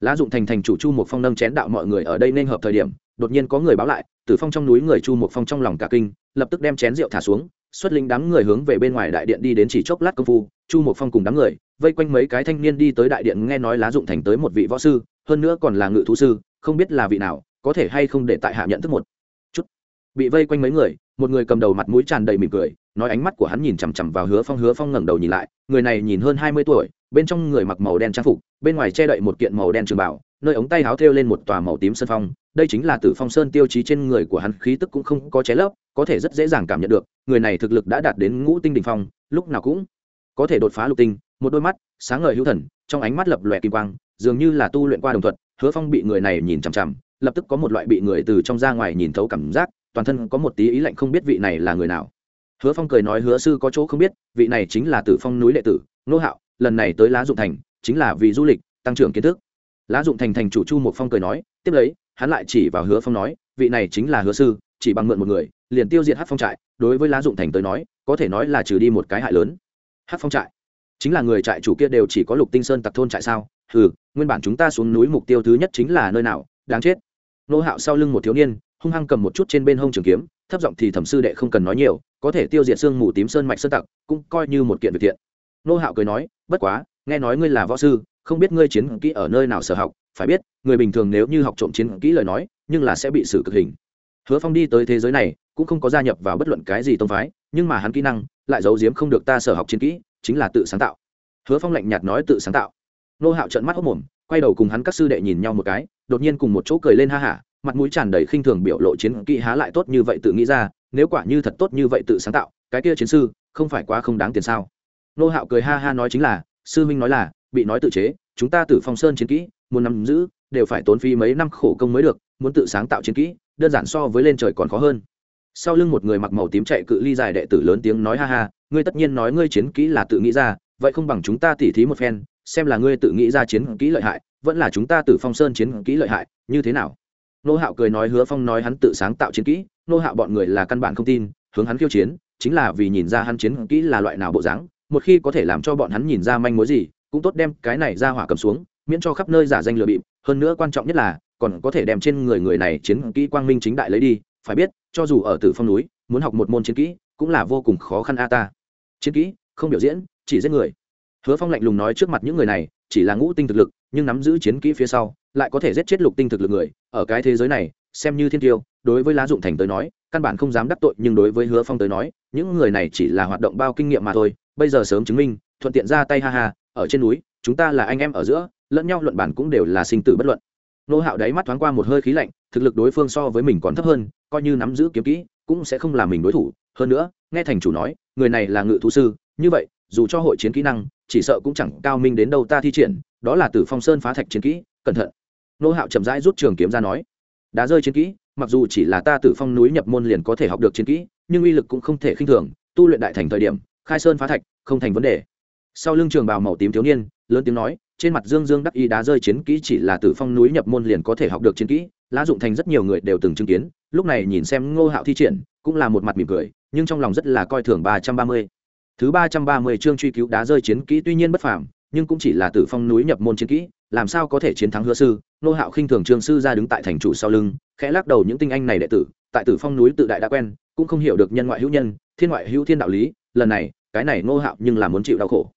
Lá dụng thành thành chủ chu một phong nâng chén đạo mọi người ở đây nên hợp thời điểm, đột nhiên có người báo lại, tử phong trong núi người chu một phong trong lòng cả kinh, lập tức đem chén rượu thả xuống, xuất linh đám người hướng về bên ngoài đại điện đi đến chỉ chốc lát công phu, chu một phong cùng đám người, vây quanh mấy cái thanh niên đi tới đại điện nghe nói lá dụng thành tới một vị võ sư, hơn nữa còn là ngự thú sư, không biết là vị nào, có thể hay không để tại hạ nhận thức một chút. Bị vây quanh mấy người một người cầm đầu mặt mũi tràn đầy mỉm cười, nói ánh mắt của hắn nhìn chằm chằm vào hứa phong hứa phong ngẩng đầu nhìn lại, người này nhìn hơn hai mươi tuổi, bên trong người mặc màu đen trang phục, bên ngoài che đậy một kiện màu đen trường bảo nơi ống tay háo thêu lên một tòa màu tím sơn phong, đây chính là tử phong sơn tiêu chí trên người của hắn, khí tức cũng không có cháy lấp có thể rất dễ dàng cảm nhận được, người này thực lực đã đạt đến ngũ tinh đ ỉ n h phong, lúc nào cũng có thể đột phá lục tinh, một đôi mắt, sáng ngời hữu thần, trong ánh mắt lập lòe kim quang, dường như là tu luyện qua đồng thuật, hứa phong bị người này nhìn chằm chằm, lập tức có một loại bị người từ trong ra ngoài nhìn thấu cảm giác toàn thân có một tí ý lạnh không biết vị này là người nào. Hứa phong cười nói, hứa sư có chỗ không biết, vị này chính là tử phong núi đệ tử, nô hạo, lần này tới lá dụng thành, chính là vì du lịch, tăng trưởng kiến thức. Lá dụng thành thành chủ chu một phong cười nói, tiếp lấy, hắn lại chỉ vào hứa phong nói, vị này chính là hứa sư, chỉ bằng mượn một người, liền tiêu diệt hát phong trại, đối với lá dụng thành tới nói, có thể nói là trừ đi một cái hại lớn. Hát phong trại, chính là người trại chủ kia đều chỉ có lục tinh sơn tặc thôn trại sao? Ừ nguyên bản chúng ta xuống núi mục tiêu thứ nhất chính là nơi nào? Đáng chết. Nô hạo sau lưng một thiếu niên hung hăng cầm một chút trên bên hông trường kiếm, thấp giọng thì thẩm sư đệ không cần nói nhiều, có thể tiêu diệt xương mù tím sơn mạch sơn tặc, cũng coi như một kiện việc thiện. Nô hạo cười nói, bất quá, nghe nói ngươi là võ sư, không biết ngươi chiến kỹ ở nơi nào sở học, phải biết, người bình thường nếu như học trộm chiến kỹ lời nói, nhưng là sẽ bị xử cực hình. Hứa phong đi tới thế giới này, cũng không có gia nhập vào bất luận cái gì tông phái, nhưng mà hắn kỹ năng lại giấu giếm không được ta sở học chiến kỹ, chính là tự sáng tạo. Hứa phong lạnh nhạt nói, tự sáng tạo. Nô hạo trận mắt hốc mồm, quay đầu cùng hắn các sư đệ nhìn nhau một cái, đột nhiên cùng một chỗ cười lên ha hả mặt mũi tràn đầy khinh thường biểu lộ chiến kỹ há lại tốt như vậy tự nghĩ ra, nếu quả như thật tốt như vậy tự sáng tạo, cái kia chiến sư, không phải quá không đáng tiền sao? Nô hạo cười ha ha nói chính là, sư minh nói là, bị nói tự chế, chúng ta tử phong sơn chiến kỹ, muốn nắm giữ, đều phải tốn phí mấy năm khổ công mới được, muốn tự sáng tạo chiến kỹ, đơn giản so với lên trời còn khó hơn. Sau lưng một người mặc màu tím chạy cự ly dài đệ tử lớn tiếng nói ha ha, ngươi tất nhiên nói ngươi chiến kỹ là tự nghĩ ra, vậy không bằng chúng ta tỉ thí một phen, xem là ngươi tự nghĩ ra chiến kỹ lợi hại, vẫn là chúng ta tử phong sơn chiến kỹ lợi hại, như thế nào? Nô hạo cười nói hứa phong nói hắn tự sáng tạo chiến kỹ, nô hạo bọn người là căn bản không tin, hướng hắn khiêu chiến, chính là vì nhìn ra hắn chiến kỹ là loại nào bộ dáng, một khi có thể làm cho bọn hắn nhìn ra manh mối gì, cũng tốt đem cái này ra hỏa cầm xuống, miễn cho khắp nơi giả danh lừa bịp, hơn nữa quan trọng nhất là, còn có thể đem trên người người này chiến kỹ quang minh chính đại lấy đi, phải biết, cho dù ở tử phong núi, muốn học một môn chiến kỹ, cũng là vô cùng khó khăn a ta. Chiến kỹ, không biểu diễn, chỉ giết người. Hứa phong lạnh lùng nói trước mặt những người này, chỉ là ngũ tinh thực lực, nhưng nắm giữ chiến kỹ phía sau lại có thể giết chết lục tinh thực lực người, ở cái thế giới này, xem như thiên tiêu, đối với lá dụng thành tới nói, căn bản không dám đắc tội, nhưng đối với hứa phong tới nói, những người này chỉ là hoạt động bao kinh nghiệm mà thôi, bây giờ sớm chứng minh, thuận tiện ra tay ha ha, ở trên núi, chúng ta là anh em ở giữa, lẫn nhau luận bản cũng đều là sinh tử bất luận. Nô hạo đáy mắt thoáng qua một hơi khí lạnh, thực lực đối phương so với mình còn thấp hơn, coi như nắm giữ kiếm kỹ, cũng sẽ không là mình đối thủ. Hơn nữa, nghe thành chủ nói, người này là ngự thú sư, như vậy, dù cho hội chiến kỹ năng, chỉ sợ cũng chẳng cao minh đến đâu ta thi triển, đó là từ phong sơn phá thạch chiến kỹ, cẩn thận nô hạo chậm rãi rút trường kiếm ra nói, đá rơi chiến kỹ, mặc dù chỉ là ta từ phong núi nhập môn liền có thể học được chiến kỹ, nhưng uy lực cũng không thể khinh thường, tu luyện đại thành thời điểm, khai sơn phá thạch không thành vấn đề. Sau lưng trường bào màu tím thiếu niên, lớn tiếng nói, trên mặt dương dương đắc y đá rơi chiến kỹ chỉ là từ phong núi nhập môn liền có thể học được chiến kỹ, lá dụng thành rất nhiều người đều từng chứng kiến, lúc này nhìn xem ngô hạo thi triển, cũng là một mặt mỉm cười, nhưng trong lòng rất là coi thường ba trăm ba mươi. Thứ ba trăm ba mươi chương truy cứu đá rơi chiến kỹ tuy nhiên bất phàm, nhưng cũng chỉ là từ phong núi nhập môn chiến kỹ làm sao có thể chiến thắng hứa sư? Ngô hạo khinh thường trương sư ra đứng tại thành chủ sau lưng, khẽ lắc đầu những tinh anh này đệ tử, tại tử phong núi tự đại đã quen, cũng không hiểu được nhân ngoại hữu nhân, thiên ngoại hữu thiên đạo lý, lần này, cái này ngô hạo nhưng là muốn chịu đau khổ.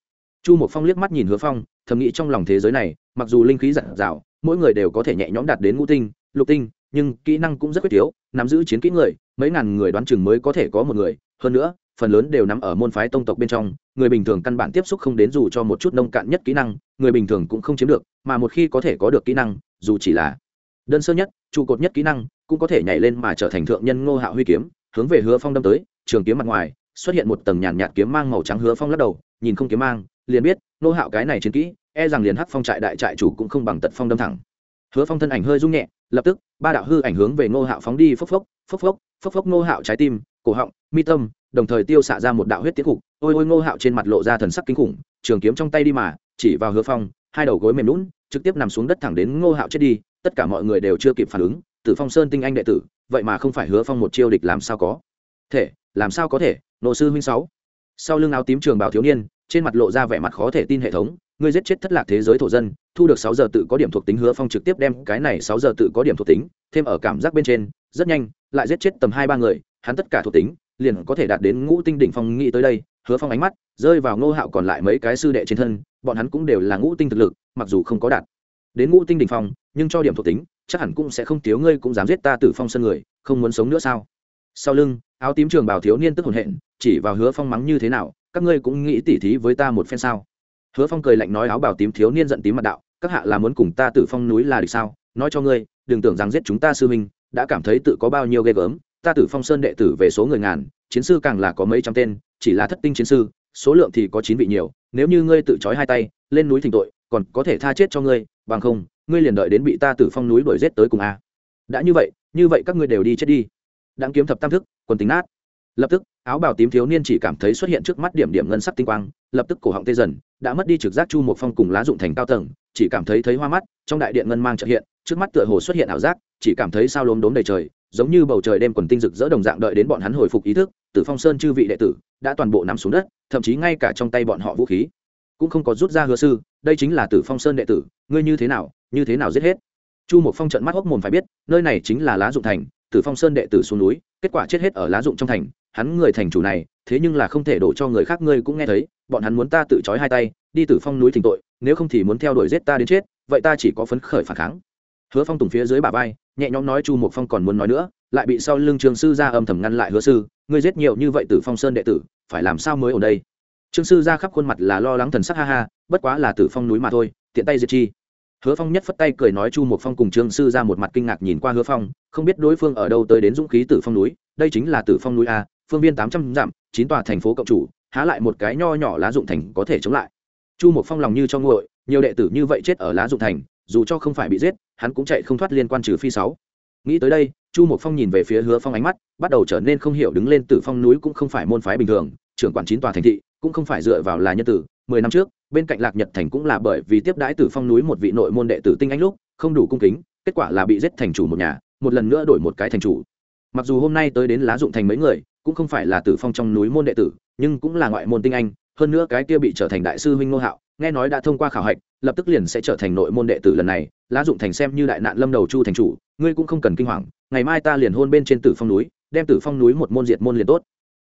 Chu một phong liếc mắt nhìn hứa phong, thầm nghĩ trong lòng thế giới này, mặc dù linh khí giản dào, mỗi người đều có thể nhẹ nhõm đạt đến ngũ tinh, lục tinh, nhưng kỹ năng cũng rất quyết yếu, nắm giữ chiến kỹ người, mấy ngàn người đoán chừng mới có thể có một người. Hơn nữa, phần lớn đều nắm ở môn phái tông tộc bên trong người bình thường căn bản tiếp xúc không đến dù cho một chút nông cạn nhất kỹ năng, người bình thường cũng không chiếm được, mà một khi có thể có được kỹ năng, dù chỉ là đơn sơ nhất, trụ cột nhất kỹ năng, cũng có thể nhảy lên mà trở thành thượng nhân ngô hạo huy kiếm, hướng về hứa phong đâm tới, trường kiếm mặt ngoài, xuất hiện một tầng nhàn nhạt kiếm mang màu trắng hứa phong lắc đầu, nhìn không kiếm mang, liền biết nô hạo cái này chiến kỹ e rằng liền hắc phong trại đại trại chủ cũng không bằng tật phong đâm thẳng. Hứa phong thân ảnh hơi rung nhẹ, lập tức, ba đạo hư ảnh hướng về ngô hạo phóng đi, phốc phốc phốc phốc phốc phốc, ngô hạo trái tim, cổ họng, mi tâm đồng thời tiêu xạ ra một đạo huyết tiết cục ôi ôi ngô hạo trên mặt lộ ra thần sắc kinh khủng, trường kiếm trong tay đi mà, chỉ vào hứa phong, hai đầu gối mềm lún trực tiếp nằm xuống đất thẳng đến ngô hạo chết đi, tất cả mọi người đều chưa kịp phản ứng, tử phong sơn tinh anh đệ tử, vậy mà không phải hứa phong một chiêu địch làm sao có? Thể, làm sao có thể? Nộ sư huynh sáu. Sau lưng áo tím trường bảo thiếu niên, trên mặt lộ ra vẻ mặt khó thể tin hệ thống, ngươi giết chết thất lạc thế giới thổ dân, thu được sáu giờ tự có điểm thuộc tính hứa phong trực tiếp đem cái này sáu giờ tự có điểm thuộc tính, thêm ở cảm giác bên trên, rất nhanh, lại giết chết tầm hai ba người, hắn tất cả thuộc tính liền có thể đạt đến ngũ tinh đỉnh phong nghĩ tới đây, hứa phong ánh mắt rơi vào ngô hạo còn lại mấy cái sư đệ trên thân, bọn hắn cũng đều là ngũ tinh thực lực, mặc dù không có đạt đến ngũ tinh đỉnh phong, nhưng cho điểm thuộc tính, chắc hẳn cũng sẽ không thiếu ngươi cũng dám giết ta tử phong sân người, không muốn sống nữa sao? Sau lưng, áo tím trường bảo thiếu niên tức hồn hện, chỉ vào hứa phong mắng như thế nào, các ngươi cũng nghĩ tỉ thí với ta một phen sao? Hứa phong cười lạnh nói áo bảo tím thiếu niên giận tím mặt đạo, các hạ là muốn cùng ta tử phong núi là địch sao? Nói cho ngươi, đừng tưởng rằng giết chúng ta sư minh đã cảm thấy tự có bao nhiêu ghê gớm ta tử phong sơn đệ tử về số người ngàn, chiến sư càng là có mấy trăm tên, chỉ là thất tinh chiến sư, số lượng thì có chín vị nhiều, nếu như ngươi tự trói hai tay, lên núi thỉnh tội, còn có thể tha chết cho ngươi, bằng không, ngươi liền đợi đến bị ta tử phong núi đuổi giết tới cùng a. Đã như vậy như vậy các ngươi đều đi chết đi. Đáng kiếm thập tam thức, quần tính nát. Lập tức, áo bào tím thiếu niên chỉ cảm thấy xuất hiện trước mắt điểm điểm ngân sắc tinh quang, lập tức cổ họng tê dần, đã mất đi trực giác chu một phong cùng lá dụng thành cao tầng, chỉ cảm thấy thấy hoa mắt, trong đại điện ngân mang trợ hiện, trước mắt tựa hồ xuất hiện ảo giác, chỉ cảm thấy sao lốm đốm đầy trời giống như bầu trời đêm quần tinh rực rỡ đồng dạng đợi đến bọn hắn hồi phục ý thức, tử phong sơn chư vị đệ tử đã toàn bộ nằm xuống đất, thậm chí ngay cả trong tay bọn họ vũ khí cũng không có rút ra hứa sư, đây chính là tử phong sơn đệ tử, ngươi như thế nào, như thế nào giết hết? Chu một phong trận mắt hốc mồm phải biết, nơi này chính là lá dụng thành, tử phong sơn đệ tử xuống núi, kết quả chết hết ở lá dụng trong thành, hắn người thành chủ này, thế nhưng là không thể đổ cho người khác, ngươi cũng nghe thấy, bọn hắn muốn ta tự trói hai tay, đi tử phong núi thỉnh tội, nếu không thì muốn theo đuổi giết ta đến chết, vậy ta chỉ có phấn khởi phản kháng. Hứa phong tùng phía dưới bà vai nhẹ nhõm nói chu một phong còn muốn nói nữa, lại bị sau lưng trường sư ra âm thầm ngăn lại hứa sư, ngươi giết nhiều như vậy tử phong sơn đệ tử, phải làm sao mới ở đây? Trương sư ra khắp khuôn mặt là lo lắng thần sắc ha ha, bất quá là tử phong núi mà thôi, tiện tay diệt chi. Hứa phong nhất phất tay cười nói chu một phong cùng trương sư ra một mặt kinh ngạc nhìn qua hứa phong, không biết đối phương ở đâu tới đến dũng khí tử phong núi, đây chính là tử phong núi a, phương viên tám trăm dặm, chín tòa thành phố cộng chủ, há lại một cái nho nhỏ lá dụng thành có thể chống lại. Chu một phong lòng như cho nguội, nhiều đệ tử như vậy chết ở lá dụng thành dù cho không phải bị giết, hắn cũng chạy không thoát liên quan trừ phi sáu. Nghĩ tới đây, chu Mục phong nhìn về phía hứa phong ánh mắt, bắt đầu trở nên không hiểu đứng lên tử phong núi cũng không phải môn phái bình thường, trưởng quản chín tòa thành thị, cũng không phải dựa vào là nhân tử. Mười năm trước, bên cạnh lạc nhật thành cũng là bởi vì tiếp đãi tử phong núi một vị nội môn đệ tử tinh anh lúc, không đủ cung kính, kết quả là bị giết thành chủ một nhà, một lần nữa đổi một cái thành chủ. Mặc dù hôm nay tới đến lá dụng thành mấy người, cũng không phải là tử phong trong núi môn đệ tử, nhưng cũng là ngoại môn tinh anh hơn nữa cái kia bị trở thành đại sư huynh nô hạo, nghe nói đã thông qua khảo hạch, lập tức liền sẽ trở thành nội môn đệ tử lần này, lá dụng thành xem như đại nạn lâm đầu chu thành chủ, ngươi cũng không cần kinh hoàng, ngày mai ta liền hôn bên trên tử phong núi, đem tử phong núi một môn diệt môn liền tốt.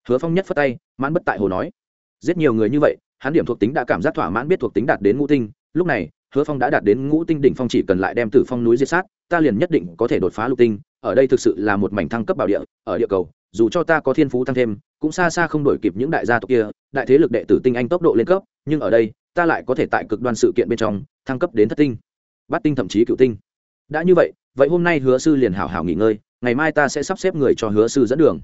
Hứa phong nhất phất tay, mãn bất tại hồ nói. Giết nhiều người như vậy, hắn điểm thuộc tính đã cảm giác thỏa mãn biết thuộc tính đạt đến ngũ tinh, lúc này, hứa phong đã đạt đến ngũ tinh đỉnh phong chỉ cần lại đem tử phong núi diệt sát, ta liền nhất định có thể đột phá lục tinh, ở đây thực sự là một mảnh thăng cấp bảo địa, ở địa cầu dù cho ta có thiên phú tăng thêm cũng xa xa không đổi kịp những đại gia tộc kia đại thế lực đệ tử tinh anh tốc độ lên cấp nhưng ở đây ta lại có thể tại cực đoan sự kiện bên trong thăng cấp đến thất tinh. Bát tinh thậm chí cựu tinh. Đã như vậy vậy hôm nay hứa sư liền hảo hảo nghỉ ngơi ngày mai ta sẽ sắp xếp người cho hứa sư dẫn đường.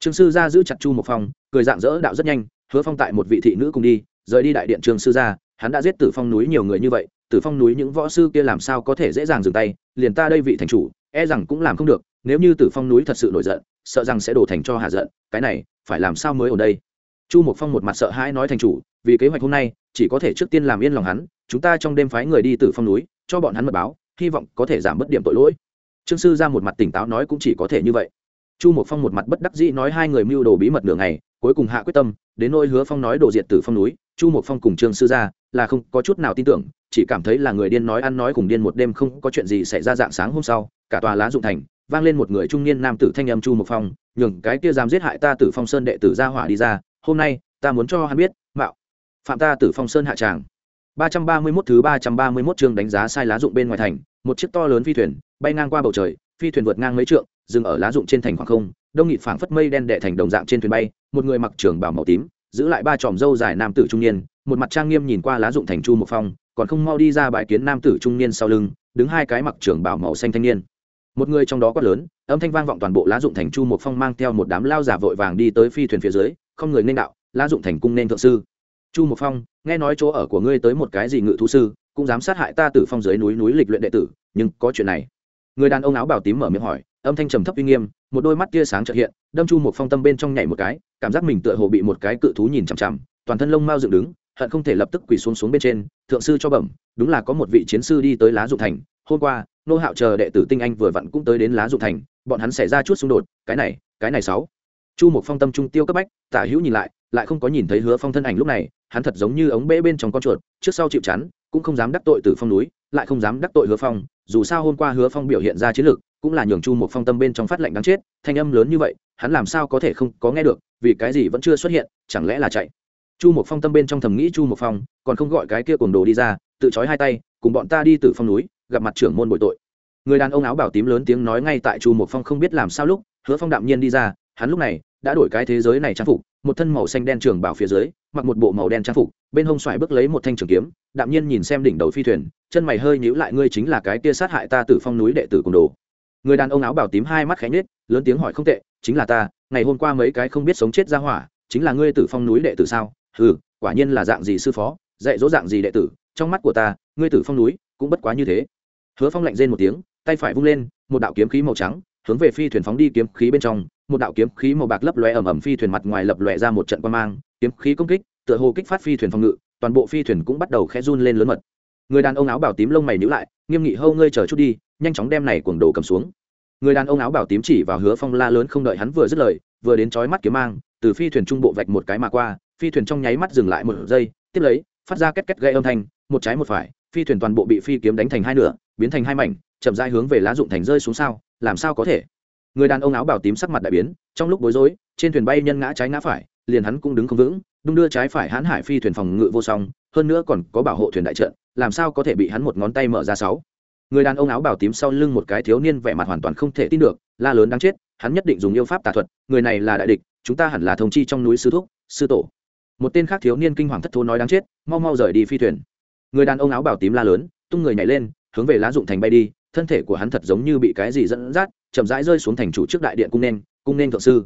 Trương sư gia giữ chặt chu một phong cười dạng dỡ đạo rất nhanh hứa phong tại một vị thị nữ cùng đi rời đi đại điện trương sư gia, hắn đã giết tử phong núi nhiều người như vậy tử phong núi những võ sư kia làm sao có thể dễ dàng dừng tay liền ta đây vị thành chủ e rằng cũng làm không được nếu như tử phong núi thật sự nổi giận, sợ rằng sẽ đổ thành cho hạ giận, cái này, phải làm sao mới ở đây? Chu một phong một mặt sợ hãi nói thành chủ, vì kế hoạch hôm nay, chỉ có thể trước tiên làm yên lòng hắn, chúng ta trong đêm phái người đi tử phong núi, cho bọn hắn mật báo, hy vọng có thể giảm bớt điểm tội lỗi. Trương sư ra một mặt tỉnh táo nói cũng chỉ có thể như vậy. Chu một phong một mặt bất đắc dĩ nói hai người mưu đồ bí mật nửa ngày, cuối cùng hạ quyết tâm, đến nỗi hứa phong nói đồ diện tử phong núi, chu một phong cùng trương sư ra là không có chút nào tin tưởng, chỉ cảm thấy là người điên nói ăn nói cùng điên một đêm không có chuyện gì xảy ra dạng sáng hôm sau, cả tòa lá dụng thành vang lên một người trung niên nam tử thanh âm chu một phong, nhường cái kia dám giết hại ta tử phong sơn đệ tử ra hỏa đi ra, hôm nay, ta muốn cho hắn biết, mạo, phạm ta tử phong sơn hạ tràng. Ba trăm ba mươi 331 thứ ba trăm ba mươi 331 chương đánh giá sai lá dụng bên ngoài thành, một chiếc to lớn phi thuyền, bay ngang qua bầu trời, phi thuyền vượt ngang mấy trượng, dừng ở lá dụng trên thành khoảng không, đông nghịt phảng phất mây đen đệ thành đồng dạng trên thuyền bay, một người mặc trường bảo màu tím, giữ lại ba tròm râu dài nam tử trung niên, một mặt trang nghiêm nhìn qua lá dụng thành chu một phong, còn không mau đi ra bãi kiến nam tử trung niên sau lưng, đứng hai cái mặc trường bảo màu xanh thanh niên một người trong đó quát lớn, âm thanh vang vọng toàn bộ lá dụng thành chu một phong mang theo một đám lao giả vội vàng đi tới phi thuyền phía dưới, không người nên đạo, lá dụng thành cung nên thượng sư. Chu một phong, nghe nói chỗ ở của ngươi tới một cái gì ngự thú sư, cũng dám sát hại ta tử phong dưới núi núi lịch luyện đệ tử, nhưng có chuyện này. Người đàn ông áo bảo tím mở miệng hỏi, âm thanh trầm thấp uy nghiêm, một đôi mắt tia sáng trợ hiện, đâm chu một phong tâm bên trong nhảy một cái, cảm giác mình tựa hồ bị một cái cự thú nhìn chằm chằm, toàn thân lông mau dựng đứng, hận không thể lập tức quỳ xuống xuống bên trên, thượng sư cho bẩm, đúng là có một vị chiến sư đi tới lá dụng thành hôm qua, nô hạo chờ đệ tử tinh anh vừa vặn cũng tới đến lá dụng thành, bọn hắn xảy ra chút xung đột, cái này cái này sáu. Chu một phong tâm trung tiêu cấp bách, tả hữu nhìn lại lại không có nhìn thấy hứa phong thân ảnh lúc này, hắn thật giống như ống bể bên trong con chuột, trước sau chịu chắn, cũng không dám đắc tội từ phong núi, lại không dám đắc tội hứa phong, dù sao hôm qua hứa phong biểu hiện ra chiến lược cũng là nhường chu một phong tâm bên trong phát lệnh đáng chết, thanh âm lớn như vậy, hắn làm sao có thể không có nghe được, vì cái gì vẫn chưa xuất hiện, chẳng lẽ là chạy. Chu một phong tâm bên trong thầm nghĩ chu một phong, còn không gọi cái kia cồn đồ đi ra, tự trói hai tay, cùng bọn ta đi từ phong núi gặp mặt trưởng môn bội tội. Người đàn ông áo bảo tím lớn tiếng nói ngay tại chu một phong không biết làm sao lúc, hứa phong đạm nhiên đi ra, hắn lúc này đã đổi cái thế giới này trang phục, một thân màu xanh đen trường bảo phía dưới, mặc một bộ màu đen trang phục, bên hông xoài bước lấy một thanh trường kiếm, đạm nhiên nhìn xem đỉnh đầu phi thuyền, chân mày hơi nhíu lại, ngươi chính là cái kia sát hại ta tử phong núi đệ tử cùng đồ. Người đàn ông áo bảo tím hai mắt khẽ nhếch, lớn tiếng hỏi, không tệ, chính là ta, ngày hôm qua mấy cái không biết sống chết ra hỏa, chính là ngươi tử phong núi đệ tử sao? Ừ quả nhiên là dạng gì sư phó, dạy dỗ dạng gì đệ tử, trong mắt của ta, ngươi tử phong núi cũng bất quá như thế hứa phong lạnh rên một tiếng, tay phải vung lên, một đạo kiếm khí màu trắng, hướng về phi thuyền phóng đi kiếm khí bên trong, một đạo kiếm khí màu bạc lấp lóe ầm ầm phi thuyền mặt ngoài lập lòe ra một trận quan mang, kiếm khí công kích, tựa hồ kích phát phi thuyền phòng ngự, toàn bộ phi thuyền cũng bắt đầu khẽ run lên lớn mật. Người đàn ông áo bảo tím lông mày nhíu lại, nghiêm nghị hâu ngươi chờ chút đi, nhanh chóng đem này cuồng đồ cầm xuống. Người đàn ông áo bảo tím chỉ vào hứa phong la lớn không đợi hắn vừa dứt lời, vừa đến chói mắt kiếm mang, từ phi thuyền trung bộ vạch một cái mà qua, phi thuyền trong nháy mắt dừng lại một giây, tiếp lấy, phát ra két két gây âm thanh, một trái một phải phi thuyền toàn bộ bị phi kiếm đánh thành hai nửa, biến thành hai mảnh, chậm rãi hướng về lá dụng thành rơi xuống sao, làm sao có thể? Người đàn ông áo bảo tím sắc mặt đại biến, trong lúc bối rối, trên thuyền bay nhân ngã trái ngã phải, liền hắn cũng đứng không vững, đung đưa trái phải hãn hải phi thuyền phòng ngự vô song, hơn nữa còn có bảo hộ thuyền đại trận, làm sao có thể bị hắn một ngón tay mở ra sáu? Người đàn ông áo bảo tím sau lưng một cái thiếu niên vẻ mặt hoàn toàn không thể tin được, la lớn đáng chết, hắn nhất định dùng yêu pháp tà thuật, người này là đại địch, chúng ta hẳn là thông chi trong núi sư thúc, sư tổ. Một tên khác thiếu niên kinh hoàng thất thố nói đáng chết, mau mau rời đi phi thuyền người đàn ông áo bảo tím la lớn, tung người nhảy lên, hướng về lá dụng thành bay đi, thân thể của hắn thật giống như bị cái gì dẫn dắt, chậm rãi rơi xuống thành chủ trước đại điện cung nên cung nên thượng sư.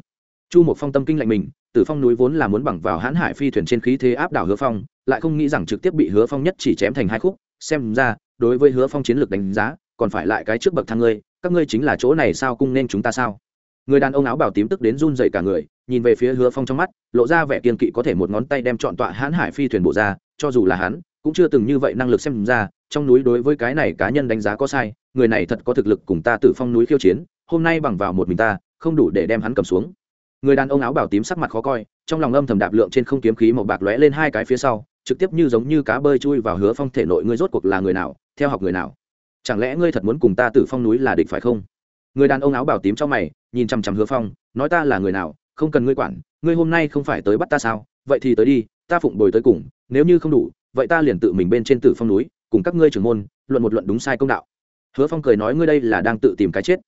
Chu một phong tâm kinh lạnh mình, tử phong núi vốn là muốn bằng vào hãn hải phi thuyền trên khí thế áp đảo hứa phong, lại không nghĩ rằng trực tiếp bị hứa phong nhất chỉ chém thành hai khúc, xem ra, đối với hứa phong chiến lược đánh giá, còn phải lại cái trước bậc thang ngươi, các ngươi chính là chỗ này sao cung nên chúng ta sao? Người đàn ông áo bảo tím tức đến run dậy cả người, nhìn về phía hứa phong trong mắt, lộ ra vẻ kiên kỵ có thể một ngón tay đem chọn tọa hãn hải phi thuyền bộ ra, cho dù là hắn cũng chưa từng như vậy năng lực xem ra, trong núi đối với cái này cá nhân đánh giá có sai, người này thật có thực lực cùng ta tử phong núi khiêu chiến, hôm nay bằng vào một mình ta, không đủ để đem hắn cầm xuống. Người đàn ông áo bảo tím sắc mặt khó coi, trong lòng âm thầm đạp lượng trên không kiếm khí màu bạc lóe lên hai cái phía sau, trực tiếp như giống như cá bơi chui vào hứa phong thể nội ngươi rốt cuộc là người nào, theo học người nào? Chẳng lẽ ngươi thật muốn cùng ta tử phong núi là địch phải không? Người đàn ông áo bảo tím trong mày, nhìn chằm chằm hứa phong, nói ta là người nào, không cần ngươi quản, ngươi hôm nay không phải tới bắt ta sao? Vậy thì tới đi, ta phụng bồi tới cùng, nếu như không đủ vậy ta liền tự mình bên trên tử phong núi, cùng các ngươi trưởng môn, luận một luận đúng sai công đạo. Hứa phong cười nói ngươi đây là đang tự tìm cái chết.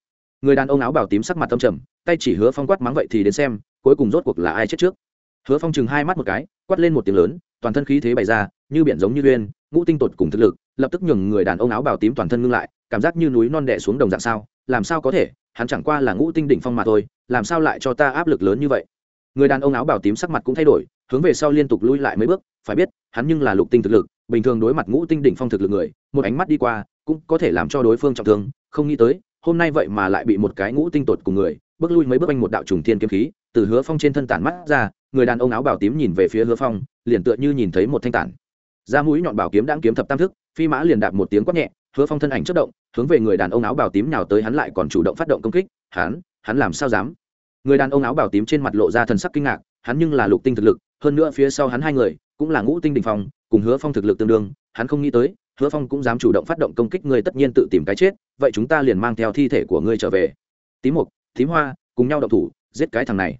Người đàn ông áo bảo tím sắc mặt tâm trầm, tay chỉ hứa phong quát mắng vậy thì đến xem, cuối cùng rốt cuộc là ai chết trước. Hứa phong chừng hai mắt một cái, quát lên một tiếng lớn, toàn thân khí thế bày ra, như biển giống như uyên, ngũ tinh tột cùng thực lực, lập tức nhường người đàn ông áo bảo tím toàn thân ngưng lại, cảm giác như núi non đẻ xuống đồng dạng sao, làm sao có thể, hắn chẳng qua là ngũ tinh đỉnh phong mà thôi, làm sao lại cho ta áp lực lớn như vậy? Người đàn ông áo bảo tím sắc mặt cũng thay đổi, hướng về sau liên tục lui lại mấy bước phải biết, hắn nhưng là lục tinh thực lực, bình thường đối mặt ngũ tinh đỉnh phong thực lực người, một ánh mắt đi qua, cũng có thể làm cho đối phương trọng thương. Không nghĩ tới, hôm nay vậy mà lại bị một cái ngũ tinh tột cùng người, bước lui mấy bước anh một đạo trùng thiên kiếm khí, từ hứa phong trên thân tản mắt ra, người đàn ông áo bảo tím nhìn về phía hứa phong, liền tựa như nhìn thấy một thanh tản. Ra mũi nhọn bảo kiếm đang kiếm thập tam thức, phi mã liền đạp một tiếng quát nhẹ, hứa phong thân ảnh chất động, hướng về người đàn ông áo bảo tím nào tới, hắn lại còn chủ động phát động công kích, hắn hắn làm sao dám? Người đàn ông áo bảo tím trên mặt lộ ra thần sắc kinh ngạc, hắn nhưng là lục tinh thực lực hơn nữa phía sau hắn hai người, cũng là ngũ tinh đình phong, cùng hứa phong thực lực tương đương, hắn không nghĩ tới, hứa phong cũng dám chủ động phát động công kích ngươi tất nhiên tự tìm cái chết, vậy chúng ta liền mang theo thi thể của ngươi trở về. Tím mục, tím hoa, cùng nhau đậu thủ, giết cái thằng này.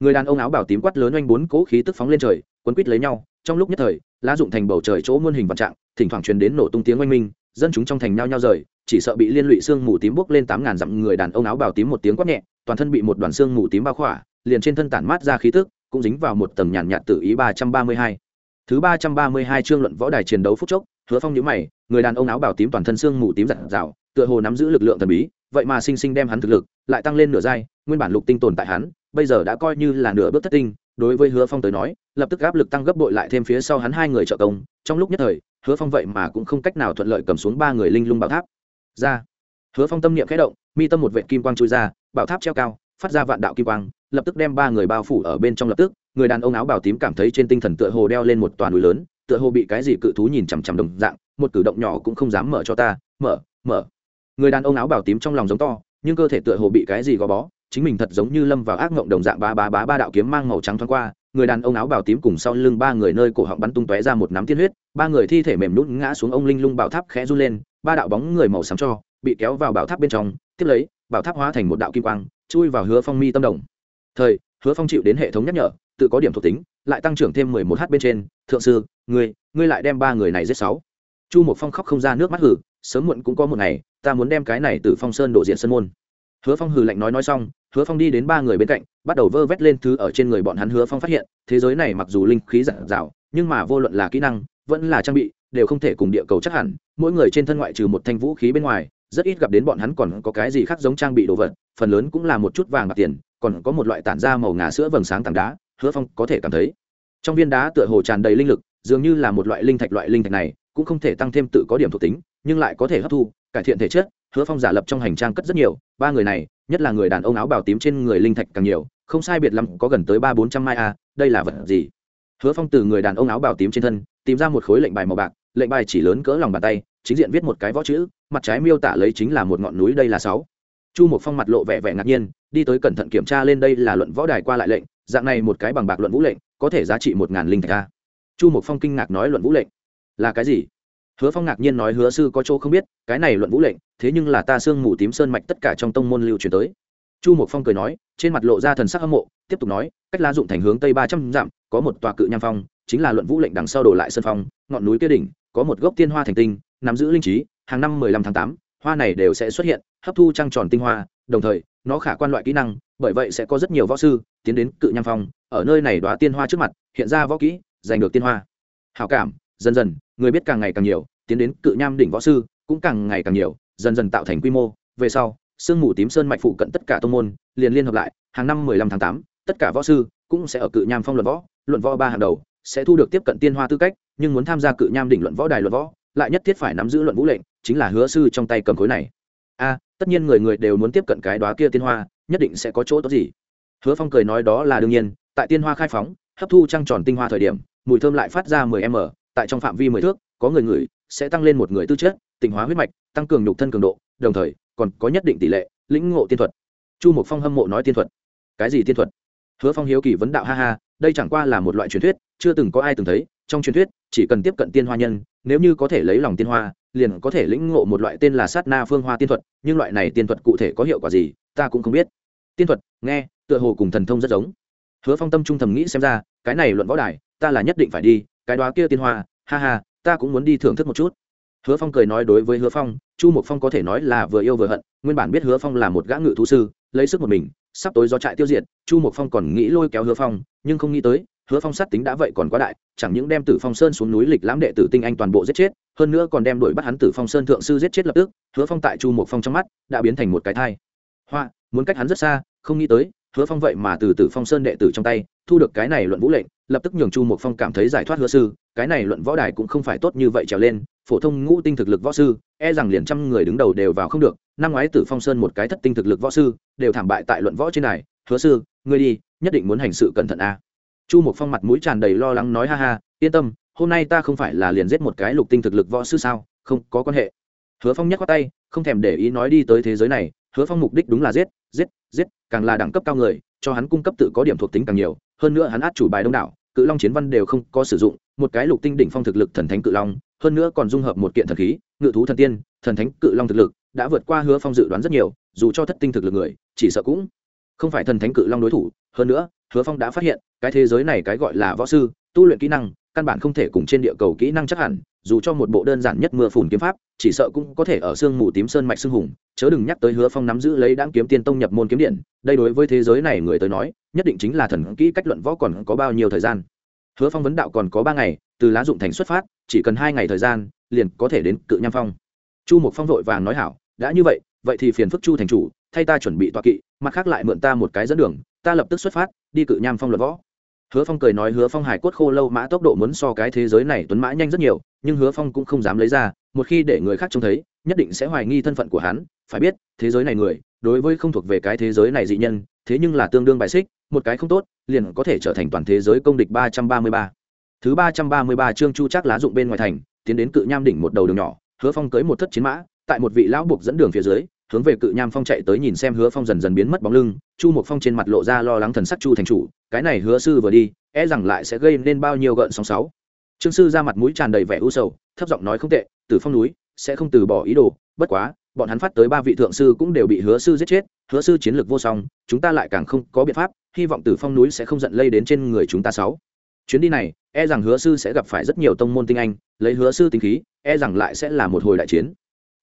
Người đàn ông áo bảo tím quát lớn oanh bốn cỗ khí tức phóng lên trời, quấn quýt lấy nhau, trong lúc nhất thời, lá dụng thành bầu trời chỗ muôn hình vạn trạng, thỉnh thoảng truyền đến nổ tung tiếng oanh minh, dân chúng trong thành nhao nhao rời, chỉ sợ bị liên lụy xương mù tím bốc lên tám ngàn dặm, người đàn ông áo bảo tím một tiếng quát nhẹ, toàn thân bị một đoàn xương mù tím bao khỏa, liền trên thân tản mát ra khí tức cũng dính vào một tầng nhàn nhạt tự ý ba trăm ba mươi hai. Thứ ba trăm ba mươi hai chương luận võ đài chiến đấu phút chốc, hứa phong nhíu mày, người đàn ông áo bảo tím toàn thân xương mù tím giặt rào, tựa hồ nắm giữ lực lượng thần bí, vậy mà sinh sinh đem hắn thực lực lại tăng lên nửa giai, nguyên bản lục tinh tồn tại hắn, bây giờ đã coi như là nửa bước thất tinh, đối với hứa phong tới nói, lập tức áp lực tăng gấp bội lại thêm phía sau hắn hai người trợ công, trong lúc nhất thời, hứa phong vậy mà cũng không cách nào thuận lợi cầm xuống ba người linh lung bảo tháp. Ra. Hứa phong tâm niệm khẽ động, mi tâm một vệ kim quang trôi ra, bảo tháp treo cao, phát ra vạn đạo kim quang lập tức đem ba người bao phủ ở bên trong lập tức, người đàn ông áo bào tím cảm thấy trên tinh thần tựa hồ đeo lên một toàn núi lớn, tựa hồ bị cái gì cự thú nhìn chằm chằm đồng dạng, một cử động nhỏ cũng không dám mở cho ta, mở mở. Người đàn ông áo bào tím trong lòng giống to, nhưng cơ thể tựa hồ bị cái gì gò bó, chính mình thật giống như lâm vào ác ngộng đồng dạng ba ba ba ba đạo kiếm mang màu trắng thoáng qua, người đàn ông áo bào tím cùng sau lưng ba người nơi cổ họng bắn tung tóe ra một nắm tiên huyết, ba người thi thể mềm nhũn ngã xuống ông linh lung bảo tháp khẽ run lên, ba đạo bóng người màu xám cho, bị kéo vào bảo tháp bên trong, tiếp lấy, bảo tháp hóa thành một đạo kim quang, chui vào hứa phong mi tâm đồng thời, hứa phong chịu đến hệ thống nhắc nhở, tự có điểm thuộc tính, lại tăng trưởng thêm mười một h bên trên. Thượng sư, ngươi ngươi lại đem ba người này giết sáu. Chu một phong khóc không ra nước mắt hử sớm muộn cũng có một ngày, ta muốn đem cái này từ phong sơn đổ diện sân môn. Hứa phong hừ lạnh nói nói xong, hứa phong đi đến ba người bên cạnh, bắt đầu vơ vét lên thứ ở trên người bọn hắn. Hứa phong phát hiện, thế giới này mặc dù linh khí giả dạo nhưng mà vô luận là kỹ năng, vẫn là trang bị, đều không thể cùng địa cầu chắc hẳn. Mỗi người trên thân ngoại trừ một thanh vũ khí bên ngoài, rất ít gặp đến bọn hắn còn có cái gì khác giống trang bị đồ vật, phần lớn cũng là một chút vàng bạc tiền còn có một loại tản ra màu ngà sữa vầng sáng tảng đá, hứa phong có thể cảm thấy. Trong viên đá tựa hồ tràn đầy linh lực, dường như là một loại linh thạch loại linh thạch này, cũng không thể tăng thêm tự có điểm thuộc tính, nhưng lại có thể hấp thu, cải thiện thể chất, hứa phong giả lập trong hành trang cất rất nhiều, ba người này, nhất là người đàn ông áo bào tím trên người linh thạch càng nhiều, không sai biệt lắm có gần tới ba bốn trăm mai a, đây là vật gì? Hứa phong từ người đàn ông áo bào tím trên thân, tìm ra một khối lệnh bài màu bạc, lệnh bài chỉ lớn cỡ lòng bàn tay, chính diện viết một cái võ chữ, mặt trái miêu tả lấy chính là một ngọn núi, đây là sáu chu một phong mặt lộ vẻ vẻ ngạc nhiên, đi tới cẩn thận kiểm tra lên đây là luận võ đài qua lại lệnh, dạng này một cái bằng bạc luận vũ lệnh, có thể giá trị một ngàn linh thạch ca chu một phong kinh ngạc nói luận vũ lệnh? Là cái gì? Hứa phong ngạc nhiên nói hứa sư có chỗ không biết, cái này luận vũ lệnh, thế nhưng là ta sương mù tím sơn mạch tất cả trong tông môn lưu truyền tới. Chu một phong cười nói, trên mặt lộ ra thần sắc hâm mộ, tiếp tục nói, cách la dụng thành hướng tây ba trăm dặm, có một tòa cự nham phong, chính là luận vũ lệnh đằng sau đổ lại sân phong, ngọn núi kia đỉnh, có một gốc tiên hoa thành tinh, nắm giữ linh trí, hàng năm mười lăm tháng tám, hoa này đều sẽ xuất hiện hấp thu trăng tròn tinh hoa, đồng thời, nó khả quan loại kỹ năng, bởi vậy sẽ có rất nhiều võ sư tiến đến cự nham phong, ở nơi này đoá tiên hoa trước mặt, hiện ra võ kỹ, giành được tiên hoa. Hảo cảm, dần dần, người biết càng ngày càng nhiều, tiến đến cự nham đỉnh võ sư cũng càng ngày càng nhiều, dần dần tạo thành quy mô. Về sau, sương mù tím sơn mạch phụ cận tất cả tông môn liền liên hợp lại, hàng năm mười lăm tháng tám, tất cả võ sư cũng sẽ ở cự nham phong luận võ luận võ ba hàng đầu, sẽ thu được tiếp cận tiên hoa tư cách, nhưng muốn tham gia cự nham đỉnh luận võ đài luận võ, lại nhất thiết phải nắm giữ luận vũ lệnh, chính là hứa sư trong tay cầm khối này a tất nhiên người người đều muốn tiếp cận cái đó kia tiên hoa, nhất định sẽ có chỗ tốt gì. Hứa phong cười nói đó là đương nhiên, tại tiên hoa khai phóng, hấp thu trăng tròn tinh hoa thời điểm, mùi thơm lại phát ra mười m, tại trong phạm vi mười thước, có người ngửi sẽ tăng lên một người tư chất tỉnh hóa huyết mạch, tăng cường nhục thân cường độ, đồng thời, còn có nhất định tỷ lệ lĩnh ngộ tiên thuật. Chu mục phong hâm mộ nói tiên thuật. Cái gì tiên thuật? Hứa phong hiếu kỳ vấn đạo, ha ha, đây chẳng qua là một loại truyền thuyết, chưa từng có ai từng thấy, trong truyền thuyết, chỉ cần tiếp cận tiên hoa nhân nếu như có thể lấy lòng tiên hoa, liền có thể lĩnh ngộ một loại tên là sát na phương hoa tiên thuật, nhưng loại này tiên thuật cụ thể có hiệu quả gì, ta cũng không biết. Tiên thuật, nghe, tựa hồ cùng thần thông rất giống. Hứa phong tâm trung thầm nghĩ xem ra, cái này luận võ đài, ta là nhất định phải đi, cái đó kia tiên hoa, ha ha, ta cũng muốn đi thưởng thức một chút. Hứa phong cười nói đối với hứa phong, chu mục phong có thể nói là vừa yêu vừa hận, nguyên bản biết hứa phong là một gã ngự thú sư, lấy sức một mình, sắp tối do trại tiêu diệt, chu mục phong còn nghĩ lôi kéo hứa phong, nhưng không nghĩ tới hứa phong sát tính đã vậy còn quá đại, chẳng những đem tử phong sơn xuống núi lịch lãm đệ tử tinh anh toàn bộ giết chết, hơn nữa còn đem đuổi bắt hắn tử phong sơn thượng sư giết chết lập tức, hứa phong tại chu một phong trong mắt đã biến thành một cái thai hoa, muốn cách hắn rất xa, không nghĩ tới, hứa phong vậy mà từ tử phong sơn đệ tử trong tay, thu được cái này luận vũ lệnh, lập tức nhường chu một phong cảm thấy giải thoát hứa sư, cái này luận võ đài cũng không phải tốt như vậy trèo lên, phổ thông ngũ tinh thực lực võ sư e rằng liền trăm người đứng đầu đều vào không được, năm ngoái tử phong sơn một cái thất tinh thực lực võ sư, đều thảm bại tại luận võ trên này hứa sư, ngươi đi, nhất định muốn hành sự cẩn thận a à chu mục phong mặt mũi tràn đầy lo lắng nói ha ha, yên tâm, hôm nay ta không phải là liền giết một cái lục tinh thực lực võ sư sao, không, có quan hệ. Hứa phong nhắc qua tay, không thèm để ý nói đi tới thế giới này, hứa phong mục đích đúng là giết giết giết, càng là đẳng cấp cao người, cho hắn cung cấp tự có điểm thuộc tính càng nhiều, hơn nữa hắn át chủ bài đông đảo, cự long chiến văn đều không có sử dụng, một cái lục tinh đỉnh phong thực lực thần thánh cự long, hơn nữa còn dung hợp một kiện thần khí, ngự thú thần tiên, thần thánh cự long thực lực, đã vượt qua hứa phong dự đoán rất nhiều, dù cho thất tinh thực lực người, chỉ sợ cũng không phải thần thánh cự long đối thủ, hơn nữa hứa phong đã phát hiện, cái thế giới này cái gọi là võ sư, tu luyện kỹ năng, căn bản không thể cùng trên địa cầu kỹ năng chắc hẳn, dù cho một bộ đơn giản nhất mưa phùn kiếm pháp, chỉ sợ cũng có thể ở sương mù tím sơn mạch xương hùng. Chớ đừng nhắc tới hứa phong nắm giữ lấy đáng kiếm tiên tông nhập môn kiếm điện, đây đối với thế giới này người tới nói, nhất định chính là thần kỹ cách luận võ còn có bao nhiêu thời gian. Hứa phong vấn đạo còn có ba ngày, từ lá dụng thành xuất phát, chỉ cần hai ngày thời gian, liền có thể đến cự nham phong. Chu mục phong vội vàng nói hảo, đã như vậy vậy thì phiền phức chu thành chủ, thay ta chuẩn bị tọa kỵ, mặt khác lại mượn ta một cái dẫn đường ta lập tức xuất phát, đi cự nham phong luật võ. Hứa phong cười nói, hứa phong hải cốt khô lâu mã tốc độ muốn so cái thế giới này tuấn mã nhanh rất nhiều, nhưng hứa phong cũng không dám lấy ra, một khi để người khác trông thấy, nhất định sẽ hoài nghi thân phận của hắn. Phải biết, thế giới này người, đối với không thuộc về cái thế giới này dị nhân, thế nhưng là tương đương bài xích, một cái không tốt, liền có thể trở thành toàn thế giới công địch ba trăm ba mươi ba. Thứ ba trăm ba mươi ba trương chu chắc lá dụng bên ngoài thành, tiến đến cự nham đỉnh một đầu đường nhỏ, hứa phong cưới một thất chiến mã, tại một vị lão buộc dẫn đường phía dưới hướng về cự nham phong chạy tới nhìn xem hứa phong dần dần biến mất bóng lưng, chu một phong trên mặt lộ ra lo lắng thần sắc chu thành chủ, cái này hứa sư vừa đi e rằng lại sẽ gây nên bao nhiêu gợn sóng sáu. Trương sư ra mặt mũi tràn đầy vẻ u sầu, thấp giọng nói không tệ, từ phong núi, sẽ không từ bỏ ý đồ, bất quá, bọn hắn phát tới ba vị thượng sư cũng đều bị hứa sư giết chết, hứa sư chiến lược vô song, chúng ta lại càng không có biện pháp, hy vọng từ phong núi sẽ không giận lây đến trên người chúng ta sáu. Chuyến đi này e rằng hứa sư sẽ gặp phải rất nhiều tông môn tinh anh, lấy hứa sư tinh khí e rằng lại sẽ là một hồi đại chiến.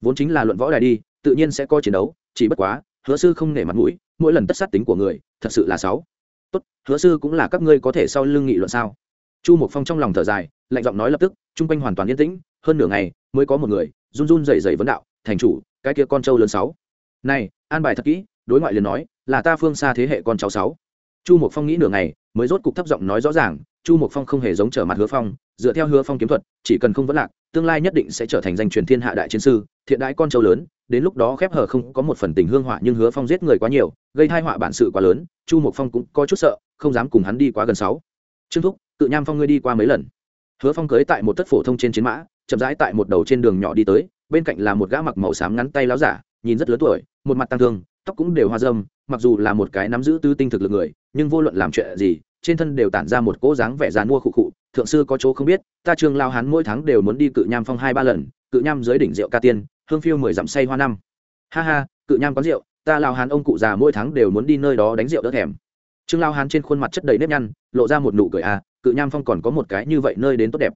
Vốn chính là luận võ đài đi tự nhiên sẽ có chiến đấu, chỉ bất quá, hứa sư không nể mặt mũi, mỗi lần tất sát tính của người, thật sự là sáu. Tốt, hứa sư cũng là các ngươi có thể sau lưng nghị luận sao? Chu mục phong trong lòng thở dài, lạnh giọng nói lập tức, chung quanh hoàn toàn yên tĩnh, hơn nửa ngày, mới có một người, run run rẩy rẩy vấn đạo, thành chủ, cái kia con trâu lớn sáu. Này, an bài thật kỹ, đối ngoại liền nói, là ta phương xa thế hệ con cháu sáu. Chu mục phong nghĩ nửa ngày, mới rốt cục thấp giọng nói rõ ràng, chu mục phong không hề giống trở mặt hứa phong, dựa theo hứa phong kiếm thuật, chỉ cần không vấn lạc, tương lai nhất định sẽ trở thành danh truyền thiên hạ đại chiến sư, thiện đãi con trâu lớn đến lúc đó khép hờ không có một phần tình hương họa nhưng hứa phong giết người quá nhiều, gây thai họa bản sự quá lớn, chu mục phong cũng có chút sợ, không dám cùng hắn đi quá gần sáu. Trương thúc, cự nham phong ngươi đi qua mấy lần? Hứa phong cưới tại một tất phổ thông trên chiến mã, chậm rãi tại một đầu trên đường nhỏ đi tới, bên cạnh là một gã mặc màu xám ngắn tay láo giả, nhìn rất lớn tuổi, một mặt tăng thương, tóc cũng đều hoa dâm mặc dù là một cái nắm giữ tư tinh thực lực người, nhưng vô luận làm chuyện gì, trên thân đều tản ra một cỗ dáng vẻ dàn mua khụ khụ, thượng sư có chỗ không biết, ta trường lao hán mỗi tháng đều muốn đi cự nham phong hai ba lần, cự nham dưới đỉnh rượu ca tiên hương phiêu mười dặm say hoa năm. Ha ha, cự nham quán rượu, ta lao hán ông cụ già mỗi tháng đều muốn đi nơi đó đánh rượu đỡ thèm. Trương lao hán trên khuôn mặt chất đầy nếp nhăn, lộ ra một nụ cười à cự nham phong còn có một cái như vậy nơi đến tốt đẹp.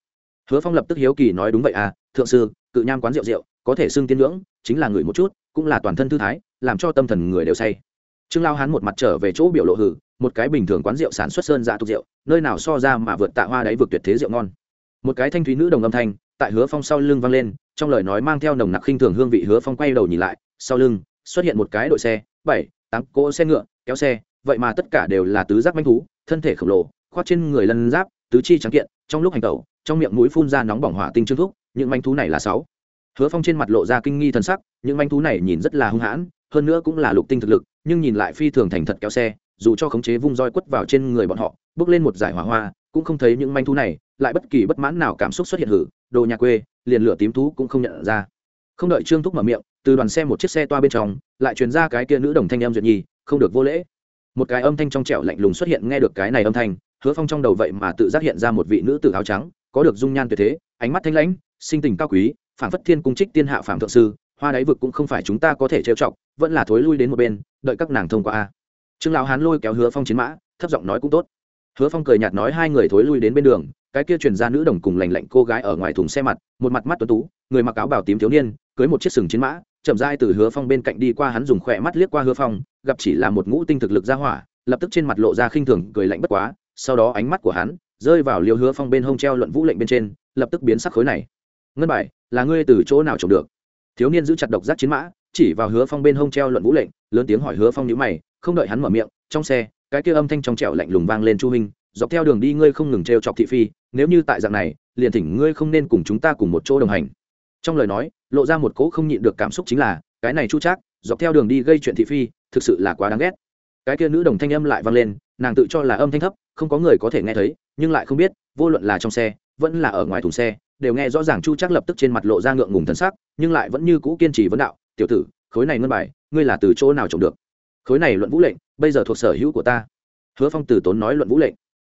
Hứa phong lập tức hiếu kỳ nói đúng vậy à thượng sư, cự nham quán rượu rượu, có thể xưng tiên ngưỡng, chính là người một chút, cũng là toàn thân thư thái, làm cho tâm thần người đều say. Trương lao hán một mặt trở về chỗ biểu lộ hử, một cái bình thường quán rượu sản xuất sơn dạ tục rượu, nơi nào so ra mà vượt tạ hoa đáy vượt tuyệt thế rượu ngon. Một cái thanh thúy nữ đồng âm thanh, tại hứa phong sau lưng vang lên trong lời nói mang theo nồng nặc khinh thường hương vị hứa phong quay đầu nhìn lại, sau lưng xuất hiện một cái đội xe, bảy, tám cỗ xe ngựa, kéo xe, vậy mà tất cả đều là tứ giác manh thú, thân thể khổng lồ, khoác trên người lân giáp, tứ chi trắng kiện, trong lúc hành tẩu, trong miệng mũi phun ra nóng bỏng hỏa tinh trương thúc, những manh thú này là sáu. Hứa phong trên mặt lộ ra kinh nghi thần sắc, những manh thú này nhìn rất là hung hãn, hơn nữa cũng là lục tinh thực lực, nhưng nhìn lại phi thường thành thật kéo xe, dù cho khống chế vung roi quất vào trên người bọn họ, bước lên một giải hỏa hoa, cũng không thấy những manh thú này, lại bất kỳ bất mãn nào cảm xúc xuất hiện hử, đồ nhà quê liền lửa tím thú cũng không nhận ra. Không đợi trương thúc mở miệng, từ đoàn xe một chiếc xe toa bên trong, lại truyền ra cái kia nữ đồng thanh em duyệt nhi, không được vô lễ. Một cái âm thanh trong trẻo lạnh lùng xuất hiện nghe được cái này âm thanh, hứa phong trong đầu vậy mà tự giác hiện ra một vị nữ tử áo trắng, có được dung nhan tuyệt thế, ánh mắt thanh lãnh, sinh tình cao quý phản phất thiên cung trích tiên hạ phạm thượng sư, hoa đáy vực cũng không phải chúng ta có thể trêu chọc, vẫn là thối lui đến một bên, đợi các nàng thông qua a. Trương lão hán lôi kéo hứa phong chiến mã, thấp giọng nói cũng tốt. Hứa phong cười nhạt nói hai người thối lui đến bên đường cái kia truyền ra nữ đồng cùng lành lạnh cô gái ở ngoài thùng xe mặt, một mặt mắt tuấn tú, người mặc áo bào tím thiếu niên, cưới một chiếc sừng chiến mã, chậm rãi từ hứa phong bên cạnh đi qua hắn dùng khỏe mắt liếc qua hứa phong, gặp chỉ là một ngũ tinh thực lực ra hỏa, lập tức trên mặt lộ ra khinh thường, cười lạnh bất quá, sau đó ánh mắt của hắn rơi vào liêu hứa phong bên hông treo luận vũ lệnh bên trên, lập tức biến sắc khối này. Ngân bài, là ngươi từ chỗ nào trộm được? Thiếu niên giữ chặt độc giác chiến mã, chỉ vào hứa phong bên hông treo luận vũ lệnh, lớn tiếng hỏi hứa phong nhữ mày, không đợi hắn mở miệng, trong xe, cái kia âm thanh trong trẻo lạnh lùng vang lên chu hình dọc theo đường đi ngươi không ngừng t chọc thị phi, nếu như tại dạng này, liền thỉnh ngươi không nên cùng chúng ta cùng một chỗ đồng hành. Trong lời nói, lộ ra một cỗ không nhịn được cảm xúc chính là, cái này chu trác, dọc theo đường đi gây chuyện thị phi, thực sự là quá đáng ghét. Cái kia nữ đồng thanh âm lại vang lên, nàng tự cho là âm thanh thấp, không có người có thể nghe thấy, nhưng lại không biết, vô luận là trong xe, vẫn là ở ngoài thùng xe, đều nghe rõ ràng chu trác lập tức trên mặt lộ ra ngượng ngùng thân sắc, nhưng lại vẫn như cũ kiên trì vấn đạo, tiểu tử, khối này ngân bài, ngươi là từ chỗ nào trồng được? Khối này luận vũ lệnh, bây giờ thuộc sở hữu của ta. Hứa phong từ tốn nói luận vũ lệnh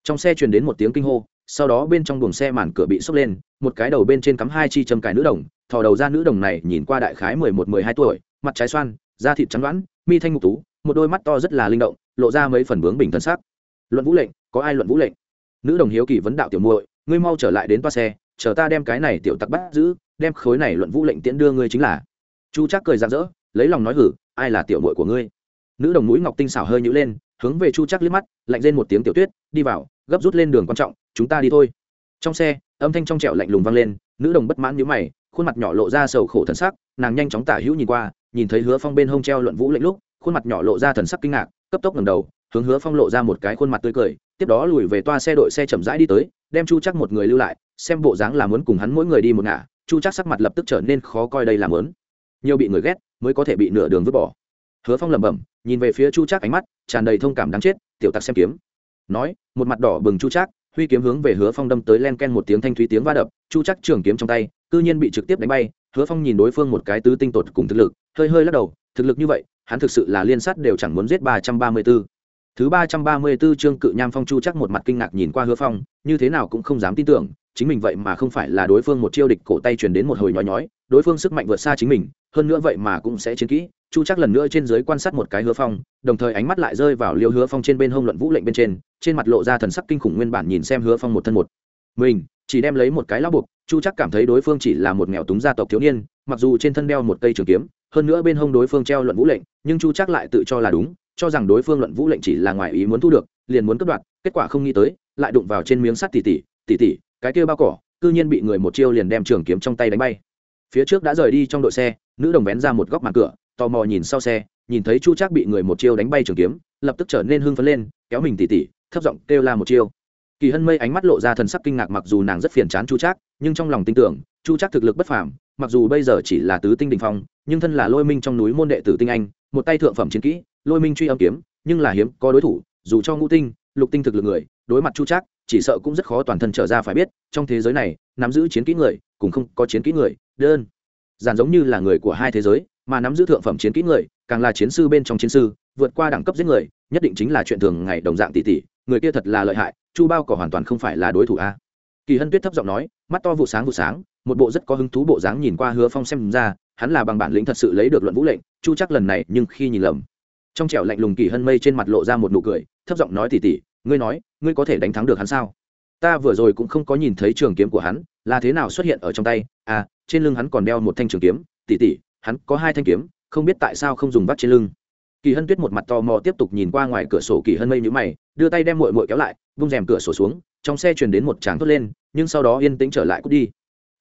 trong xe truyền đến một tiếng kinh hô, sau đó bên trong buồng xe màn cửa bị sốc lên, một cái đầu bên trên cắm hai chi châm cài nữ đồng, thò đầu ra nữ đồng này nhìn qua đại khái mười một, mười hai tuổi, mặt trái xoan, da thịt trắng đoán, mi thanh ngục tú, một đôi mắt to rất là linh động, lộ ra mấy phần bướng bình thân xác luận vũ lệnh, có ai luận vũ lệnh? Nữ đồng hiếu kỳ vấn đạo tiểu muội, ngươi mau trở lại đến toa xe, chờ ta đem cái này tiểu tặc bắt giữ, đem khối này luận vũ lệnh tiễn đưa ngươi chính là. Chu chắc cười rạng rỡ, lấy lòng nói hử, ai là tiểu muội của ngươi? Nữ đồng mũi ngọc tinh xảo hơi nhữ lên hướng về chu chắc liếc mắt, lạnh lên một tiếng tiểu tuyết, đi vào, gấp rút lên đường quan trọng, chúng ta đi thôi. Trong xe, âm thanh trong trẻo lạnh lùng vang lên, nữ đồng bất mãn nhíu mày, khuôn mặt nhỏ lộ ra sầu khổ thần sắc, nàng nhanh chóng tả hữu nhìn qua, nhìn thấy hứa phong bên hông treo luận vũ lệnh lúc, khuôn mặt nhỏ lộ ra thần sắc kinh ngạc, cấp tốc ngẩng đầu, hướng hứa phong lộ ra một cái khuôn mặt tươi cười, tiếp đó lùi về toa xe đội xe chậm rãi đi tới, đem chu chắc một người lưu lại, xem bộ dáng là muốn cùng hắn mỗi người đi một ngả, chu chắc sắc mặt lập tức trở nên khó coi đây là mớn nhiều bị người ghét, mới có thể bị nửa đường vứt bỏ. Hứa phong lẩm bẩm nhìn về phía chu trác ánh mắt, tràn đầy thông cảm đáng chết, tiểu tặc xem kiếm. Nói, một mặt đỏ bừng chu trác, huy kiếm hướng về hứa phong đâm tới len ken một tiếng thanh thúy tiếng va đập, chu trác trường kiếm trong tay, cư nhiên bị trực tiếp đánh bay, hứa phong nhìn đối phương một cái tứ tinh tột cùng thực lực, hơi hơi lắc đầu, thực lực như vậy, hắn thực sự là liên sát đều chẳng muốn giết ba trăm ba mươi b ố thứ ba trăm ba mươi b ố trương cự nham phong chu chắc một mặt kinh ngạc nhìn qua hứa phong, như thế nào cũng không dám tin tưởng, chính mình vậy mà không phải là đối phương một chiêu địch cổ tay truyền đến một hồi nhói nhói, đối phương sức mạnh vượt xa chính mình, hơn nữa vậy mà cũng sẽ chiến kỹ chu chắc lần nữa trên dưới quan sát một cái hứa phong, đồng thời ánh mắt lại rơi vào liêu hứa phong trên bên hông luận vũ lệnh bên trên trên mặt lộ ra thần sắc kinh khủng nguyên bản nhìn xem hứa phong một thân một. Mình, chỉ đem lấy một cái lão buộc, chu chắc cảm thấy đối phương chỉ là một nghèo túng gia tộc thiếu niên, mặc dù trên thân đeo một cây trường kiếm, hơn nữa bên hông đối phương treo luận vũ lệnh, nhưng chu chắc lại tự cho là đúng, cho rằng đối phương luận vũ lệnh chỉ là ngoài ý muốn thu được, liền muốn cất đoạt, kết quả không nghĩ tới, lại đụng vào trên miếng sắt tỉ tỉ tỉ tỉ, cái kia bao cỏ, cư nhiên bị người một chiêu liền đem trường kiếm trong tay đánh bay. Phía trước đã rời đi trong đội xe, nữ đồng vén ra một góc màn cửa tò mò nhìn sau xe, nhìn thấy chu Trác bị người một chiêu đánh bay trường kiếm, lập tức trở nên hưng phấn lên, kéo mình tỉ tỉ, thấp giọng kêu la một chiêu. Kỳ hân mây ánh mắt lộ ra thần sắc kinh ngạc mặc dù nàng rất phiền chán chu trác, nhưng trong lòng tin tưởng, chu trác thực lực bất phàm, mặc dù bây giờ chỉ là tứ tinh đình phong, nhưng thân là lôi minh trong núi môn đệ tử tinh anh, một tay thượng phẩm chiến kỹ, lôi minh truy âm kiếm, nhưng là hiếm có đối thủ, dù cho ngũ tinh, lục tinh thực lực người, đối mặt chu trác, chỉ sợ cũng rất khó toàn thân trở ra phải biết, trong thế giới này, nắm giữ chiến kỹ người cũng không có chiến kỹ người, đơn giản giống như là người của hai thế giới mà nắm giữ thượng phẩm chiến kỹ người, càng là chiến sư bên trong chiến sư, vượt qua đẳng cấp giết người, nhất định chính là chuyện thường ngày đồng dạng tỷ tỷ người kia thật là lợi hại, chu bao cỏ hoàn toàn không phải là đối thủ a. Kỳ hân tuyết thấp giọng nói, mắt to vụ sáng vụ sáng, một bộ rất có hứng thú bộ dáng nhìn qua hứa phong xem ra, hắn là bằng bản lĩnh thật sự lấy được luận vũ lệnh, chu chắc lần này nhưng khi nhìn lầm. Trong trẻo lạnh lùng kỳ hân mây trên mặt lộ ra một nụ cười, thấp giọng nói tỉ tỉ, ngươi nói, ngươi có thể đánh thắng được hắn sao? Ta vừa rồi cũng không có nhìn thấy trường kiếm của hắn, là thế nào xuất hiện ở trong tay? À trên lưng hắn còn đeo một thanh trường kiếm, tỉ tỉ hắn có hai thanh kiếm, không biết tại sao không dùng vắt trên lưng. Kỳ hân tuyết một mặt tò mò tiếp tục nhìn qua ngoài cửa sổ kỳ hân mây nhũ mày, đưa tay đem mội mội kéo lại, vung rèm cửa sổ xuống, trong xe chuyển đến một tràng thốt lên, nhưng sau đó yên tĩnh trở lại cút đi.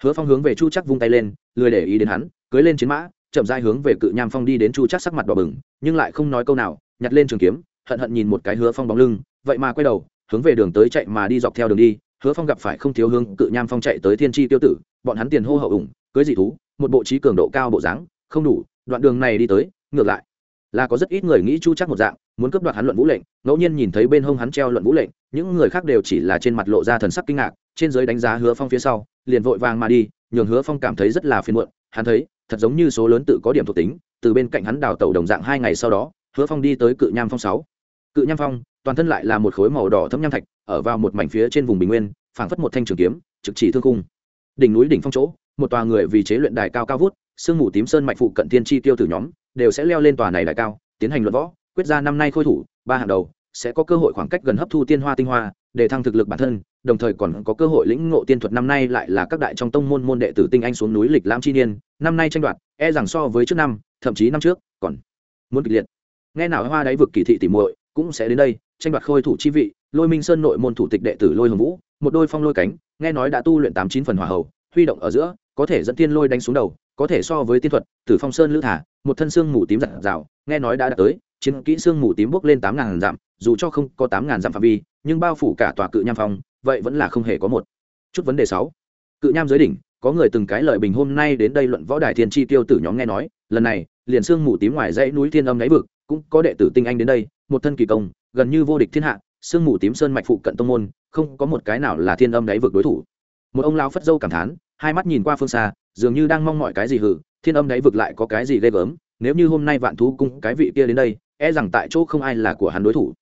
Hứa phong hướng về chu chắc vung tay lên, lười để ý đến hắn, cưới lên chiến mã, chậm dai hướng về cự nham phong đi đến chu chắc sắc mặt đỏ bừng, nhưng lại không nói câu nào, nhặt lên trường kiếm, hận hận nhìn một cái hứa phong bóng lưng, vậy mà quay đầu, hướng về đường tới chạy mà đi dọc theo đường đi, hứa phong gặp phải không thiếu hướng cự nham phong chạy tới thiên tri tiêu tử, bọn hắn tiền hô hậu ủng, cưới dị thú, một bộ trí cường độ cao bộ dáng không đủ, đoạn đường này đi tới, ngược lại, là có rất ít người nghĩ chu chắc một dạng, muốn cướp đoạt hắn luận vũ lệnh, ngẫu nhiên nhìn thấy bên hông hắn treo luận vũ lệnh, những người khác đều chỉ là trên mặt lộ ra thần sắc kinh ngạc, trên giới đánh giá hứa phong phía sau, liền vội vàng mà đi, nhường hứa phong cảm thấy rất là phiền muộn, hắn thấy, thật giống như số lớn tự có điểm thuộc tính, từ bên cạnh hắn đào tẩu đồng dạng hai ngày sau đó, hứa phong đi tới cự nham phong sáu. Cự nham phong, toàn thân lại là một khối màu đỏ thấm nham thạch, ở vào một mảnh phía trên vùng bình nguyên, phảng phất một thanh trường kiếm, trực chỉ thương cung đỉnh núi đỉnh phong chỗ, một tòa người vì chế luyện đài cao cao vút sương mù tím sơn mạch phụ cận tiên chi tiêu tử nhóm đều sẽ leo lên tòa này đại cao, tiến hành luận võ, quyết ra năm nay khôi thủ, ba hàng đầu, sẽ có cơ hội khoảng cách gần hấp thu tiên hoa tinh hoa, để thăng thực lực bản thân, đồng thời còn có cơ hội lĩnh ngộ tiên thuật năm nay lại là các đại trong tông môn môn đệ tử tinh anh xuống núi lịch lãm chi niên, năm nay tranh đoạt e rằng so với trước năm, thậm chí năm trước, còn muốn kịch liệt. Nghe nào hoa đáy vực kỳ thị tỉ muội, cũng sẽ đến đây, tranh đoạt khôi thủ chi vị, lôi minh sơn nội môn thủ tịch đệ tử lôi hồng vũ, một đôi phong lôi cánh, nghe nói đã tu luyện tám chín phần hỏa hậu huy động ở giữa, có thể dẫn tiên lôi đánh xuống đầu có thể so với tiên thuật, tử phong sơn lữ thả, một thân xương mù tím giặt rào nghe nói đã đạt tới, chiến kỹ xương mù tím bốc lên tám ngàn dặm, dù cho không có tám ngàn dặm phạm vi, nhưng bao phủ cả tòa cự nham phong, vậy vẫn là không hề có một chút vấn đề sáu. Cự nham dưới đỉnh, có người từng cái lời bình hôm nay đến đây luận võ đài thiên chi tiêu tử nhóm nghe nói, lần này, liền xương mù tím ngoài dãy núi thiên âm đáy vực, cũng có đệ tử tinh anh đến đây, một thân kỳ công, gần như vô địch thiên hạ, xương mù tím sơn mạch phụ cận tông môn, không có một cái nào là thiên âm đáy vực đối thủ. Một ông lão phất dâu cảm thán hai mắt nhìn qua phương xa, dường như đang mong mọi cái gì hử, thiên âm đấy vực lại có cái gì ghê gớm, nếu như hôm nay vạn thú cung cái vị kia đến đây e rằng tại chỗ không ai là của hắn đối thủ.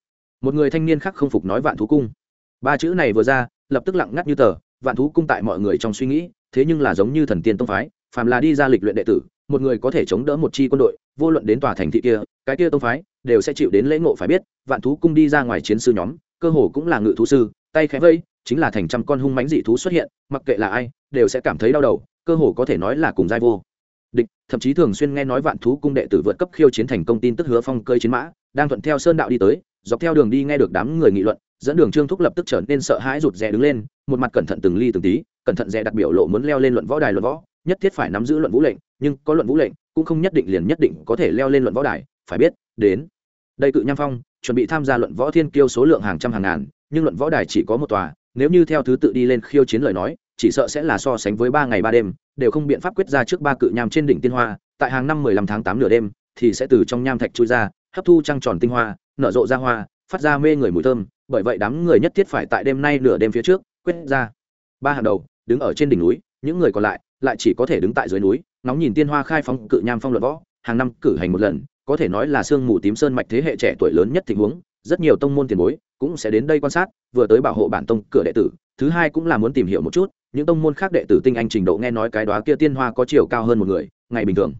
Một người thanh niên khác không phục nói vạn thú cung. Ba chữ này vừa ra, lập tức lặng ngắt như tờ, vạn thú cung tại mọi người trong suy nghĩ, thế nhưng là giống như thần tiên tông phái, phàm là đi ra lịch luyện đệ tử, một người có thể chống đỡ một chi quân đội, vô luận đến tòa thành thị kia, cái kia tông phái, đều sẽ chịu đến lễ ngộ phải biết, vạn thú cung đi ra ngoài chiến sư nhóm, cơ hồ cũng là ngự thú sư, tay khẽ vây chính là thành trăm con hung mãnh dị thú xuất hiện, mặc kệ là ai, đều sẽ cảm thấy đau đầu, cơ hồ có thể nói là cùng giai vô. Địch, thậm chí thường xuyên nghe nói vạn thú cung đệ tử vượt cấp khiêu chiến thành công tin tức hứa phong cơi chiến mã, đang thuận theo sơn đạo đi tới, dọc theo đường đi nghe được đám người nghị luận, dẫn đường trương thúc lập tức trở nên sợ hãi rụt rè đứng lên, một mặt cẩn thận từng ly từng tí, cẩn thận rè đặt biểu lộ muốn leo lên luận võ đài luận võ, nhất thiết phải nắm giữ luận vũ lệnh, nhưng có luận vũ lệnh, cũng không nhất định liền nhất định có thể leo lên luận võ đài, phải biết, đến. Đây cự nham phong, chuẩn bị tham gia luận võ thiên kiêu số lượng hàng trăm hàng ngàn, nhưng luận võ đài chỉ có một tòa nếu như theo thứ tự đi lên khiêu chiến lời nói, chỉ sợ sẽ là so sánh với ba ngày ba đêm, đều không biện pháp quyết ra trước ba cự nham trên đỉnh tiên hoa, tại hàng năm mười lăm tháng tám nửa đêm, thì sẽ từ trong nham thạch chui ra, hấp thu trăng tròn tinh hoa, nở rộ ra hoa, phát ra mê người mùi thơm, bởi vậy đám người nhất thiết phải tại đêm nay nửa đêm phía trước, quyết ra. Ba hàng đầu, đứng ở trên đỉnh núi, những người còn lại lại chỉ có thể đứng tại dưới núi nóng nhìn tiên hoa khai phóng cự nham phong luận võ, hàng năm cử hành một lần, có thể nói là sương mù tím sơn mạch thế hệ trẻ tuổi lớn nhất tình huống rất nhiều tông môn tiền bối cũng sẽ đến đây quan sát, vừa tới bảo hộ bản tông cửa đệ tử, thứ hai cũng là muốn tìm hiểu một chút, những tông môn khác đệ tử tinh anh trình độ nghe nói cái đó kia tiên hoa có chiều cao hơn một người, ngày bình thường.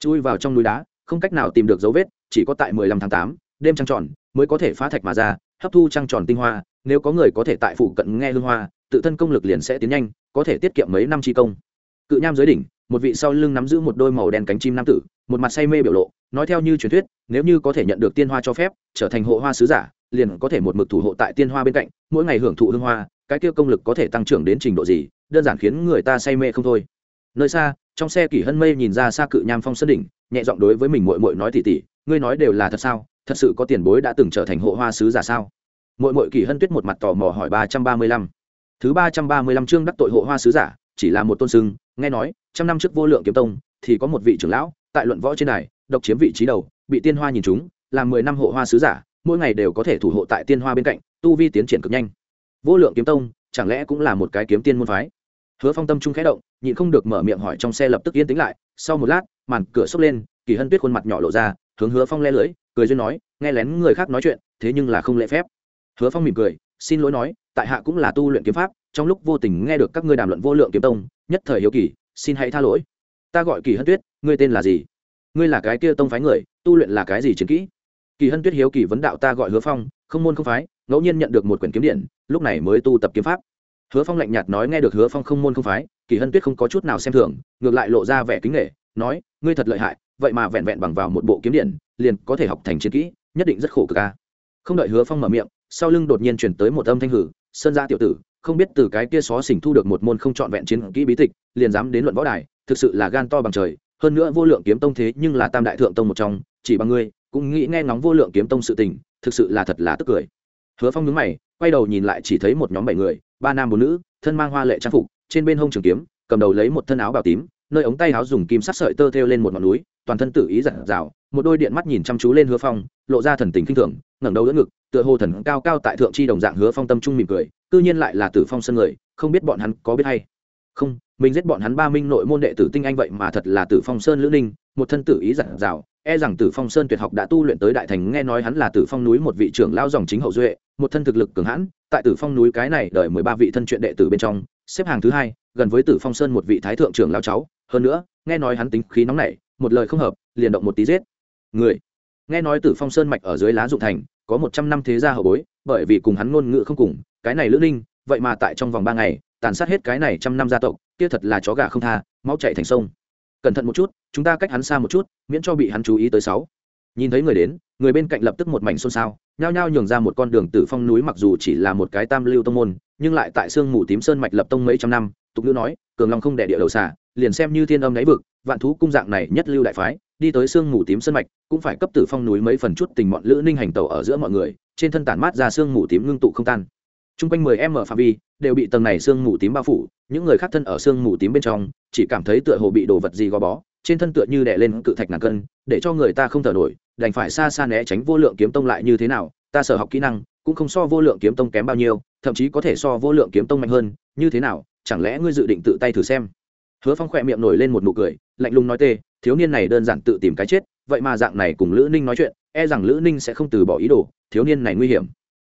Chui vào trong núi đá, không cách nào tìm được dấu vết, chỉ có tại mười lăm tháng tám, đêm trăng tròn mới có thể phá thạch mà ra, hấp thu trăng tròn tinh hoa, nếu có người có thể tại phụ cận nghe hương hoa, tự thân công lực liền sẽ tiến nhanh, có thể tiết kiệm mấy năm chi công. Cự nham dưới đỉnh, một vị sau lưng nắm giữ một đôi màu đen cánh chim nam tử, một mặt say mê biểu lộ nói theo như truyền thuyết, nếu như có thể nhận được tiên hoa cho phép, trở thành hộ hoa sứ giả, liền có thể một mực thủ hộ tại tiên hoa bên cạnh, mỗi ngày hưởng thụ hương hoa, cái kia công lực có thể tăng trưởng đến trình độ gì, đơn giản khiến người ta say mê không thôi. Nơi xa, trong xe kỷ hân mây nhìn ra xa cự nham phong sân đỉnh, nhẹ giọng đối với mình mội mội nói tỉ tỉ, ngươi nói đều là thật sao? Thật sự có tiền bối đã từng trở thành hộ hoa sứ giả sao? Mội mội kỷ hân tuyết một mặt tò mò hỏi ba trăm ba mươi lăm. Thứ ba trăm ba mươi lăm chương đắc tội hộ hoa sứ giả, chỉ là một tôn sưng, nghe nói, trăm năm trước vô lượng kiếm tông, thì có một vị trưởng lão, tại luận võ trên này độc chiếm vị trí đầu, bị tiên hoa nhìn chúng làm mười năm hộ hoa sứ giả, mỗi ngày đều có thể thủ hộ tại tiên hoa bên cạnh, tu vi tiến triển cực nhanh. Vô lượng kiếm tông, chẳng lẽ cũng là một cái kiếm tiên môn phái? Hứa phong tâm trung khẽ động, nhịn không được mở miệng hỏi trong xe lập tức yên tĩnh lại, sau một lát, màn cửa xốc lên, kỳ hân tuyết khuôn mặt nhỏ lộ ra, hướng hứa phong le lưới cười duyên nói, nghe lén người khác nói chuyện, thế nhưng là không lễ phép. Hứa phong mỉm cười, xin lỗi nói, tại hạ cũng là tu luyện kiếm pháp, trong lúc vô tình nghe được các ngươi đàm luận vô lượng kiếm tông, nhất thời hiếu kỳ, xin hãy tha lỗi. Ta gọi kỳ hân tuyết, ngươi tên là gì? Ngươi là cái kia tông phái người, tu luyện là cái gì chiến kỹ? Kỳ hân tuyết hiếu kỳ vấn đạo ta gọi hứa phong, không môn không phái, ngẫu nhiên nhận được một quyển kiếm điện, lúc này mới tu tập kiếm pháp. Hứa phong lạnh nhạt nói nghe được hứa phong không môn không phái, kỳ hân tuyết không có chút nào xem thường, ngược lại lộ ra vẻ kính nghệ nói, ngươi thật lợi hại, vậy mà vẹn vẹn bằng vào một bộ kiếm điện, liền có thể học thành chiến kỹ, nhất định rất khổ cực ca không đợi hứa phong mở miệng, sau lưng đột nhiên chuyển tới một âm thanh hử, sơn gia tiểu tử, không biết từ cái kia xó xỉnh thu được một môn không trọn vẹn chiến kỹ bí tịch, liền dám đến luận võ đài, thực sự là gan to bằng trời hơn nữa vô lượng kiếm tông thế nhưng là tam đại thượng tông một trong, chỉ bằng ngươi, cũng nghĩ nghe ngóng vô lượng kiếm tông sự tình, thực sự là thật là tức cười. Hứa phong nhướng mày, quay đầu nhìn lại chỉ thấy một nhóm bảy người, ba nam bốn nữ, thân mang hoa lệ trang phục, trên bên hông trường kiếm, cầm đầu lấy một thân áo bào tím, nơi ống tay áo dùng kim sắc sợi tơ thêu lên một ngọn núi, toàn thân tự ý giặt rào, một đôi điện mắt nhìn chăm chú lên hứa phong, lộ ra thần tình kinh thường, ngẩng đầu đỡ ngực, tựa hồ thần cao cao tại thượng chi đồng dạng hứa phong tâm trung mỉm cười, cư nhiên lại là tử phong sân người, không biết bọn hắn có biết hay. Không mình giết bọn hắn ba minh nội môn đệ tử tinh anh vậy mà thật là tử phong sơn lữ ninh một thân tử ý giản dào, e rằng tử phong sơn tuyệt học đã tu luyện tới đại thành nghe nói hắn là tử phong núi một vị trưởng lao dòng chính hậu duệ một thân thực lực cường hãn tại tử phong núi cái này đợi mười ba vị thân truyện đệ tử bên trong xếp hàng thứ hai gần với tử phong sơn một vị thái thượng trưởng lao cháu hơn nữa nghe nói hắn tính khí nóng nảy một lời không hợp liền động một tí giết. Người nghe nói tử phong sơn mạch ở dưới lá dụng thành có một trăm năm thế gia hậu bối bởi vì cùng hắn ngôn ngữ không cùng cái này lữ ninh vậy mà tại trong vòng ba ngày tàn sát hết cái này trăm năm gia tộc kia thật là chó gà không tha máu chạy thành sông. Cẩn thận một chút, chúng ta cách hắn xa một chút, miễn cho bị hắn chú ý tới sáu. Nhìn thấy người đến, người bên cạnh lập tức một mảnh xôn xao, nhao nhao nhường ra một con đường tử phong núi mặc dù chỉ là một cái tam lưu tông môn, nhưng lại tại sương mù tím sơn mạch lập tông mấy trăm năm, tục ngữ nói, cường long không đẻ địa đầu xả liền xem như thiên âm đáy vực, vạn thú cung dạng này nhất lưu đại phái, đi tới sương mù tím sơn mạch, cũng phải cấp tử phong núi mấy phần chút tình bọn lữ ninh hành tàu ở giữa mọi người, trên thân tản mát ra sương mù tím ngưng tụ không tan. Trung quanh 10 m phạm vi đều bị tầng này sương mù tím bao phủ, những người khác thân ở sương mù tím bên trong, chỉ cảm thấy tựa hồ bị đồ vật gì gò bó, trên thân tựa như đè lên cự thạch ngàn cân, để cho người ta không thở nổi, đành phải xa xa né tránh vô lượng kiếm tông lại như thế nào, ta sở học kỹ năng, cũng không so vô lượng kiếm tông kém bao nhiêu, thậm chí có thể so vô lượng kiếm tông mạnh hơn, như thế nào, chẳng lẽ ngươi dự định tự tay thử xem? Hứa Phong khỏe miệng nổi lên một nụ cười, lạnh lùng nói tê, thiếu niên này đơn giản tự tìm cái chết, vậy mà dạng này cùng Lữ Ninh nói chuyện, e rằng Lữ Ninh sẽ không từ bỏ ý đồ, thiếu niên này nguy hiểm.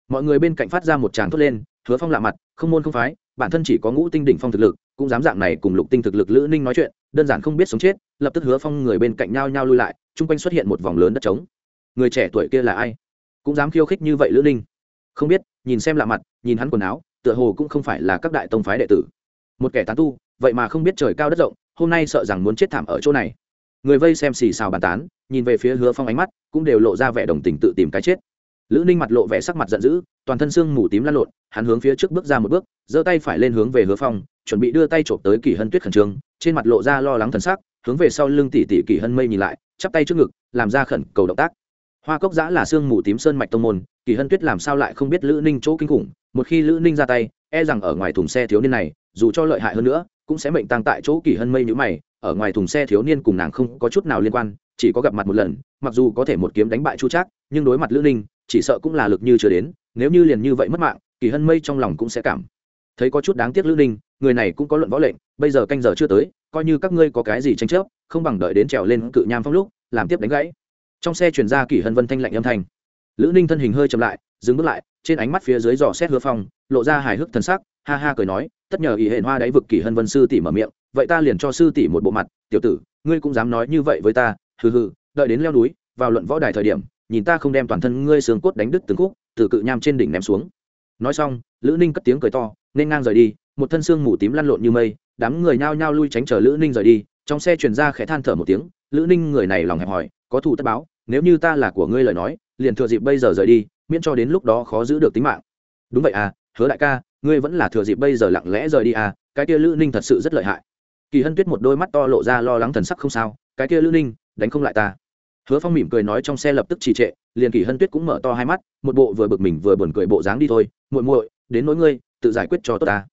Mọi người bên cạnh phát ra một tràng thốt lên, hứa phong lạ mặt không môn không phái bản thân chỉ có ngũ tinh đỉnh phong thực lực cũng dám dạng này cùng lục tinh thực lực lữ ninh nói chuyện đơn giản không biết sống chết lập tức hứa phong người bên cạnh nhau nhau lui lại chung quanh xuất hiện một vòng lớn đất trống. Người trẻ tuổi kia là ai? Cũng dám khiêu khích như vậy lữ ninh? Không biết nhìn xem lạ mặt nhìn hắn quần áo tựa hồ cũng không phải là các đại tông phái đệ tử. Một kẻ tán tu vậy mà không biết trời cao đất rộng hôm nay sợ rằng muốn chết thảm ở chỗ này. Người vây xem xì xào bàn tán nhìn về phía hứa phong ánh mắt cũng đều lộ ra vẻ đồng tình tự tìm cái chết lữ ninh mặt lộ vẻ sắc mặt giận dữ, toàn thân xương mù tím lăn lộn, hắn hướng phía trước bước ra một bước, giơ tay phải lên hướng về hứa phong, chuẩn bị đưa tay trộm tới Kỷ hân tuyết khẩn trương, trên mặt lộ ra lo lắng thần sắc, hướng về sau lưng tỉ tỉ Kỷ hân mây nhìn lại, chắp tay trước ngực, làm ra khẩn cầu động tác. Hoa cốc giã là xương mù tím sơn mạch tông môn, kỳ hân tuyết làm sao lại không biết lữ ninh chỗ kinh khủng, một khi lữ ninh ra tay e rằng ở ngoài thùng xe thiếu niên này, dù cho lợi hại hơn nữa, cũng sẽ mệnh tăng tại chỗ kỳ hân mây nhữ mày, ở ngoài thùng xe thiếu niên cùng nàng không có chút nào liên quan, chỉ có gặp mặt một lần, mặc dù có thể một kiếm đánh bại chu trác, nhưng đối mặt lữ ninh chỉ sợ cũng là lực như chưa đến, nếu như liền như vậy mất mạng, kỳ hân mây trong lòng cũng sẽ cảm thấy có chút đáng tiếc lữ ninh, người này cũng có luận võ lệnh, bây giờ canh giờ chưa tới, coi như các ngươi có cái gì tranh chấp, không bằng đợi đến trèo lên cự nham phong lúc, làm tiếp đánh gãy. Trong xe chuyển ra kỷ hân vân thanh lạnh âm thanh. Lữ ninh thân hình hơi chậm lại, dừng bước lại, trên ánh mắt phía dưới giò xét hứa phong, lộ ra hài hước thân sắc, ha ha cười nói, tất nhờ ý hệ hoa đáy vực kỷ hân vân sư tỷ mở miệng, vậy ta liền cho sư tỷ một bộ mặt, tiểu tử, ngươi cũng dám nói như vậy với ta, hừ hừ, đợi đến leo núi, vào luận võ đài thời điểm nhìn ta không đem toàn thân ngươi xương cốt đánh đứt từng khúc, từ cự nham trên đỉnh ném xuống. Nói xong, lữ ninh cất tiếng cười to, nên ngang rời đi, một thân xương mù tím lăn lộn như mây, đám người nhao nhao lui tránh chờ lữ ninh rời đi, trong xe truyền ra khẽ than thở một tiếng, lữ ninh người này lòng hẹp hòi, có thù tất báo, nếu như ta là của ngươi lời nói, liền thừa dịp bây giờ rời đi, miễn cho đến lúc đó khó giữ được tính mạng. Đúng vậy à hứa đại ca, ngươi vẫn là thừa dịp bây giờ lặng lẽ rời đi à cái kia lữ ninh thật sự rất lợi hại. Kỳ hân tuyết một đôi mắt to lộ ra lo lắng thần sắc không sao, cái kia lữ ninh, đánh không lại ta hứa phong mỉm cười nói trong xe lập tức trì trệ, liền kỳ hân tuyết cũng mở to hai mắt, một bộ vừa bực mình vừa buồn cười bộ dáng đi thôi, muội muội, đến nỗi ngươi, tự giải quyết cho tốt ta.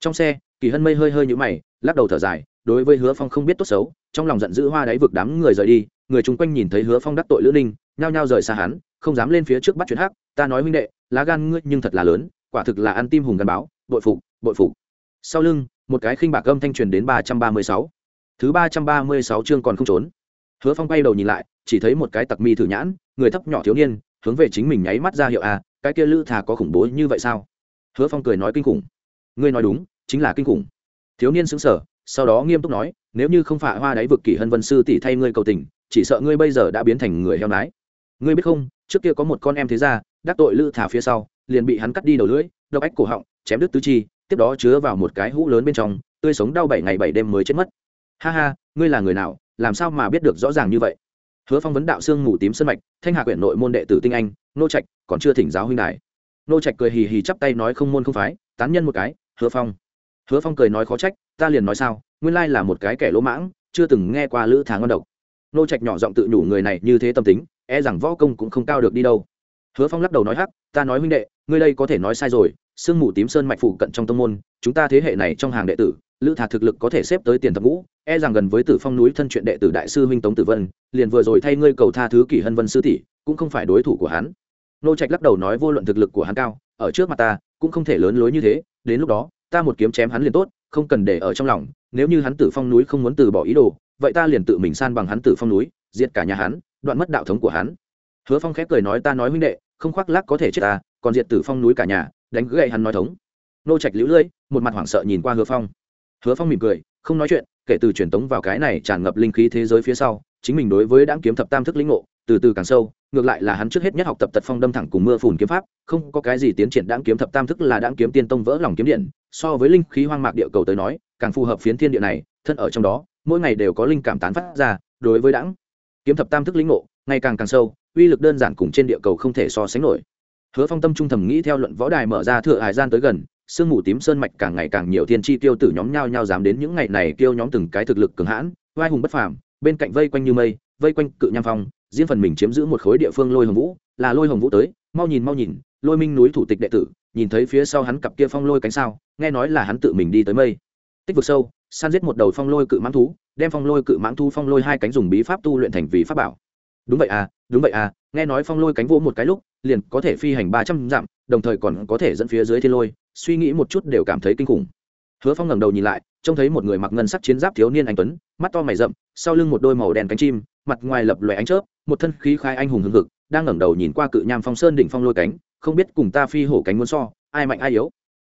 Trong xe, kỳ hân mây hơi hơi nhũ mày, lắc đầu thở dài, đối với hứa phong không biết tốt xấu, trong lòng giận dữ hoa đáy vực đám người rời đi, người chung quanh nhìn thấy hứa phong đắc tội lữ ninh, nhao nhao rời xa hắn, không dám lên phía trước bắt chuyện hắc, ta nói huynh đệ, lá gan ngươi nhưng thật là lớn, quả thực là ăn tim hùng gắn báo, bội phục bội phục. Sau lưng, một cái khinh bạc âm thanh truyền đến ba trăm ba mươi sáu. Thứ ba trăm ba mươi sáu chương còn không trốn hứa phong bay đầu nhìn lại, chỉ thấy một cái tặc mi thử nhãn, người thấp nhỏ thiếu niên, hướng về chính mình nháy mắt ra hiệu à cái kia lữ thà có khủng bố như vậy sao? Hứa phong cười nói kinh khủng. Ngươi nói đúng, chính là kinh khủng. Thiếu niên xứng sở sau đó nghiêm túc nói, nếu như không phải hoa đáy vực kỷ hân vân sư tỷ thay ngươi cầu tình, chỉ sợ ngươi bây giờ đã biến thành người heo nái. Ngươi biết không, trước kia có một con em thế ra đắc tội lữ thả phía sau, liền bị hắn cắt đi đầu lưỡi, độc ách cổ họng, chém đứt tứ chi, tiếp đó chứa vào một cái hũ lớn bên trong, tươi sống đau bảy ngày bảy đêm mới chết mất. Ha ha, ngươi là người nào làm sao mà biết được rõ ràng như vậy? Hứa phong vấn đạo xương mù tím sân mạch, thanh hạ quyển nội môn đệ tử tinh anh, nô trạch, còn chưa thỉnh giáo huynh đài. Nô trạch cười hì hì chắp tay nói không môn không phái, tán nhân một cái, hứa phong. Hứa phong cười nói khó trách, ta liền nói sao, nguyên lai là một cái kẻ lỗ mãng, chưa từng nghe qua lữ tháng ngon độc. Nô trạch nhỏ giọng tự nhủ người này như thế tâm tính e rằng võ công cũng không cao được đi đâu. Hứa phong lắc đầu nói hắc, ta nói huynh đệ, ngươi đây có thể nói sai rồi sương mù tím sơn mạch phủ cận trong tông môn, chúng ta thế hệ này trong hàng đệ tử lữ Thạc thực lực có thể xếp tới tiền thập ngũ e rằng gần với tử phong núi thân chuyện đệ tử đại sư huynh tống tử vân, liền vừa rồi thay ngươi cầu tha thứ kỷ hân vân sư tỷ, cũng không phải đối thủ của hắn. Nô trạch lắc đầu nói vô luận thực lực của hắn cao, ở trước mặt ta, cũng không thể lớn lối như thế, đến lúc đó, ta một kiếm chém hắn liền tốt, không cần để ở trong lòng, nếu như hắn tử phong núi không muốn từ bỏ ý đồ, vậy ta liền tự mình san bằng hắn tử phong núi, diệt cả nhà hắn, đoạn mất đạo thống của hắn. Hứa phong khép cười nói ta nói huynh đệ, không khoác lác có thể chết ta, còn diệt tử phong núi cả nhà, đánh gậy hắn nói thống. Nô trạch lũ lưỡi, một mặt hoảng sợ nhìn qua hứa phong hứa phong mỉm cười, không nói chuyện, kể từ truyền tống vào cái này tràn ngập linh khí thế giới phía sau, chính mình đối với đáng kiếm thập tam thức lĩnh ngộ, từ từ càng sâu, ngược lại là hắn trước hết nhất học tập tật phong đâm thẳng cùng mưa phùn kiếm pháp, không có cái gì tiến triển đáng kiếm thập tam thức là đáng kiếm tiên tông vỡ lòng kiếm điện, so với linh khí hoang mạc địa cầu tới nói, càng phù hợp phiến thiên địa này, thân ở trong đó, mỗi ngày đều có linh cảm tán phát ra, đối với đãng kiếm thập tam thức lĩnh ngộ, ngày càng càng sâu, uy lực đơn giản cùng trên địa cầu không thể so sánh nổi. Hứa phong tâm trung thầm nghĩ theo luận võ đài mở ra thừa hải gian tới gần sương mù tím sơn mạch càng ngày càng nhiều thiên chi tiêu tử nhóm nhau nhau dám đến những ngày này kêu nhóm từng cái thực lực cường hãn vai hùng bất phàm, bên cạnh vây quanh như mây, vây quanh cự nham phong riêng phần mình chiếm giữ một khối địa phương lôi hồng vũ, là lôi hồng vũ tới, mau nhìn mau nhìn, lôi minh núi thủ tịch đệ tử, nhìn thấy phía sau hắn cặp kia phong lôi cánh sao, nghe nói là hắn tự mình đi tới mây. Tích vực sâu, san giết một đầu phong lôi cự mãng thú, đem phong lôi cự mãng thu phong lôi hai cánh dùng bí pháp tu luyện thành vì pháp bảo. Đúng vậy à đúng vậy à nghe nói phong lôi cánh vỗ một cái lúc, liền có thể phi hành ba trăm dặm, đồng thời còn có thể dẫn phía dưới thiên lôi suy nghĩ một chút đều cảm thấy kinh khủng. Hứa phong ngẩng đầu nhìn lại, trông thấy một người mặc ngân sắc chiến giáp thiếu niên anh tuấn, mắt to mày rậm, sau lưng một đôi màu đen cánh chim, mặt ngoài lập lòe ánh chớp, một thân khí khai anh hùng hưng hực, đang ngẩng đầu nhìn qua cự nham phong sơn đỉnh phong lôi cánh, không biết cùng ta phi hổ cánh muốn so, ai mạnh ai yếu.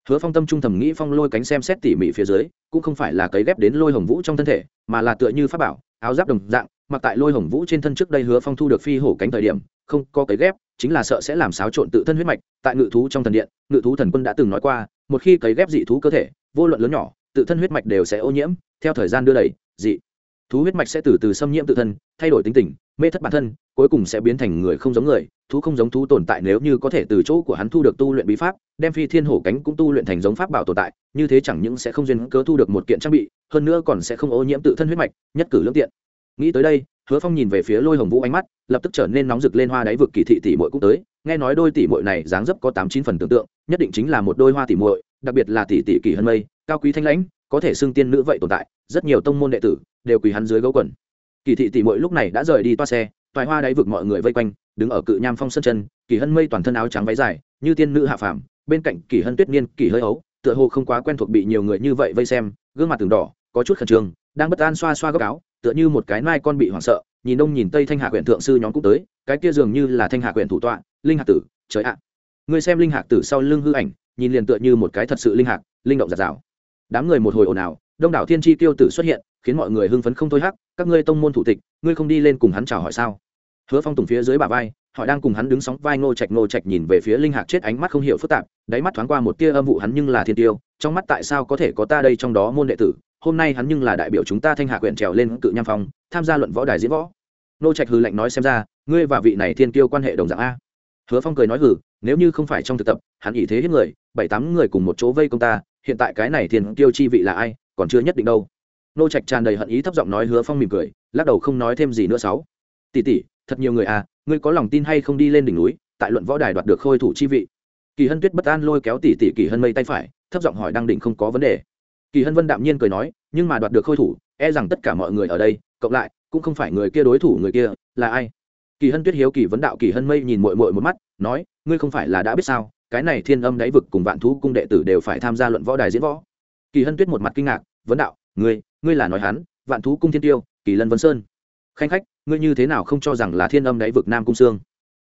Hứa phong tâm trung thầm nghĩ phong lôi cánh xem xét tỉ mỉ phía dưới, cũng không phải là cấy ghép đến lôi hồng vũ trong thân thể, mà là tựa như pháp bảo, áo giáp đồng dạng, mặc tại lôi hồng vũ trên thân trước đây hứa phong thu được phi hổ cánh thời điểm, không có cấy ghép, chính là sợ sẽ làm xáo trộn tự thân huyết mạch tại ngự thú trong thần điện, ngự thú thần quân đã từng nói qua, một khi cấy ghép dị thú cơ thể, vô luận lớn nhỏ, tự thân huyết mạch đều sẽ ô nhiễm, theo thời gian đưa đẩy dị thú huyết mạch sẽ từ từ xâm nhiễm tự thân, thay đổi tính tình, mê thất bản thân, cuối cùng sẽ biến thành người không giống người, thú không giống thú tồn tại nếu như có thể từ chỗ của hắn thu được tu luyện bí pháp, đem phi thiên hổ cánh cũng tu luyện thành giống pháp bảo tồn tại, như thế chẳng những sẽ không duyên cớ thu được một kiện trang bị, hơn nữa còn sẽ không ô nhiễm tự thân huyết mạch, nhất cử lương tiện. Nghĩ tới đây hứa phong nhìn về phía lôi hồng vũ ánh mắt, lập tức trở nên nóng rực lên hoa đáy vực kỳ thị tỷ muội cũng tới. Nghe nói đôi tỷ muội này dáng dấp có tám chín phần tưởng tượng, nhất định chính là một đôi hoa tỷ muội, đặc biệt là tỷ tỷ kỳ hân mây, cao quý thanh lãnh, có thể xưng tiên nữ vậy tồn tại, rất nhiều tông môn đệ tử đều quỳ hắn dưới gấu quần. Kỳ thị tỷ muội lúc này đã rời đi toa xe, toài hoa đáy vực mọi người vây quanh, đứng ở cự nham phong sân chân, kỳ hân mây toàn thân áo trắng váy dài, như tiên nữ hạ phàm, bên cạnh kỳ hân tuyết niên, kỳ hơi ấu, tựa hồ không quá quen thuộc bị nhiều người như vậy vây xem, gương mặt từng đỏ, có chút khẩn trương, đang bất an xoa xoa góc áo tựa như một cái nai con bị hoảng sợ, nhìn đông nhìn tây thanh hạ huyện thượng sư nhóm cũng tới, cái kia dường như là thanh hạ huyện thủ tọa, linh hạc tử, trời ạ. Người xem linh hạc tử sau lưng hư ảnh, nhìn liền tựa như một cái thật sự linh hạc, linh động giạt rào đám người một hồi ồn ào, đông đảo thiên tri tiêu tử xuất hiện, khiến mọi người hưng phấn không thôi hắc, các ngươi tông môn thủ tịch, ngươi không đi lên cùng hắn chào hỏi sao? Hứa phong tùng phía dưới bà vai, họ đang cùng hắn đứng sóng vai ngô trạch ngô trạch nhìn về phía linh hạc chết ánh mắt không hiểu phức tạp, đáy mắt thoáng qua một tia âm vụ hắn nhưng là thiên tiêu trong mắt tại sao có thể có ta đây trong đó môn đệ tử, hôm nay hắn nhưng là đại biểu chúng ta thanh hạ quyện trèo lên cự nham phong, tham gia luận võ đài diễn võ. Nô trạch hư lệnh nói xem ra, ngươi và vị này thiên kiêu quan hệ đồng dạng a. Hứa phong cười nói hử nếu như không phải trong thực tập, hắn ý thế hết người, bảy tám người cùng một chỗ vây công ta, hiện tại cái này thiên kiêu chi vị là ai, còn chưa nhất định đâu. Nô trạch tràn đầy hận ý thấp giọng nói hứa phong mỉm cười, lắc đầu không nói thêm gì nữa sáu. Tỷ tỷ, thật nhiều người à ngươi có lòng tin hay không đi lên đỉnh núi, tại luận võ đài đoạt được khôi thủ chi vị? Kỳ hân tuyết bất an lôi kéo tỷ tỷ kỳ hân mây tay phải thấp giọng hỏi đang định không có vấn đề. Kỳ hân vân đạm nhiên cười nói, nhưng mà đoạt được khôi thủ e rằng tất cả mọi người ở đây, cộng lại, cũng không phải người kia đối thủ người kia, là ai? Kỳ hân tuyết hiếu kỳ vấn đạo kỳ hân mây nhìn mội mội một mắt, nói, ngươi không phải là đã biết sao, cái này thiên âm đáy vực cùng vạn thú cung đệ tử đều phải tham gia luận võ đài diễn võ. Kỳ hân tuyết một mặt kinh ngạc, vấn đạo, ngươi ngươi là nói hắn, vạn thú cung thiên tiêu, kỳ lân vân sơn. Khanh khách, ngươi như thế nào không cho rằng là thiên âm đáy vực nam cung sương?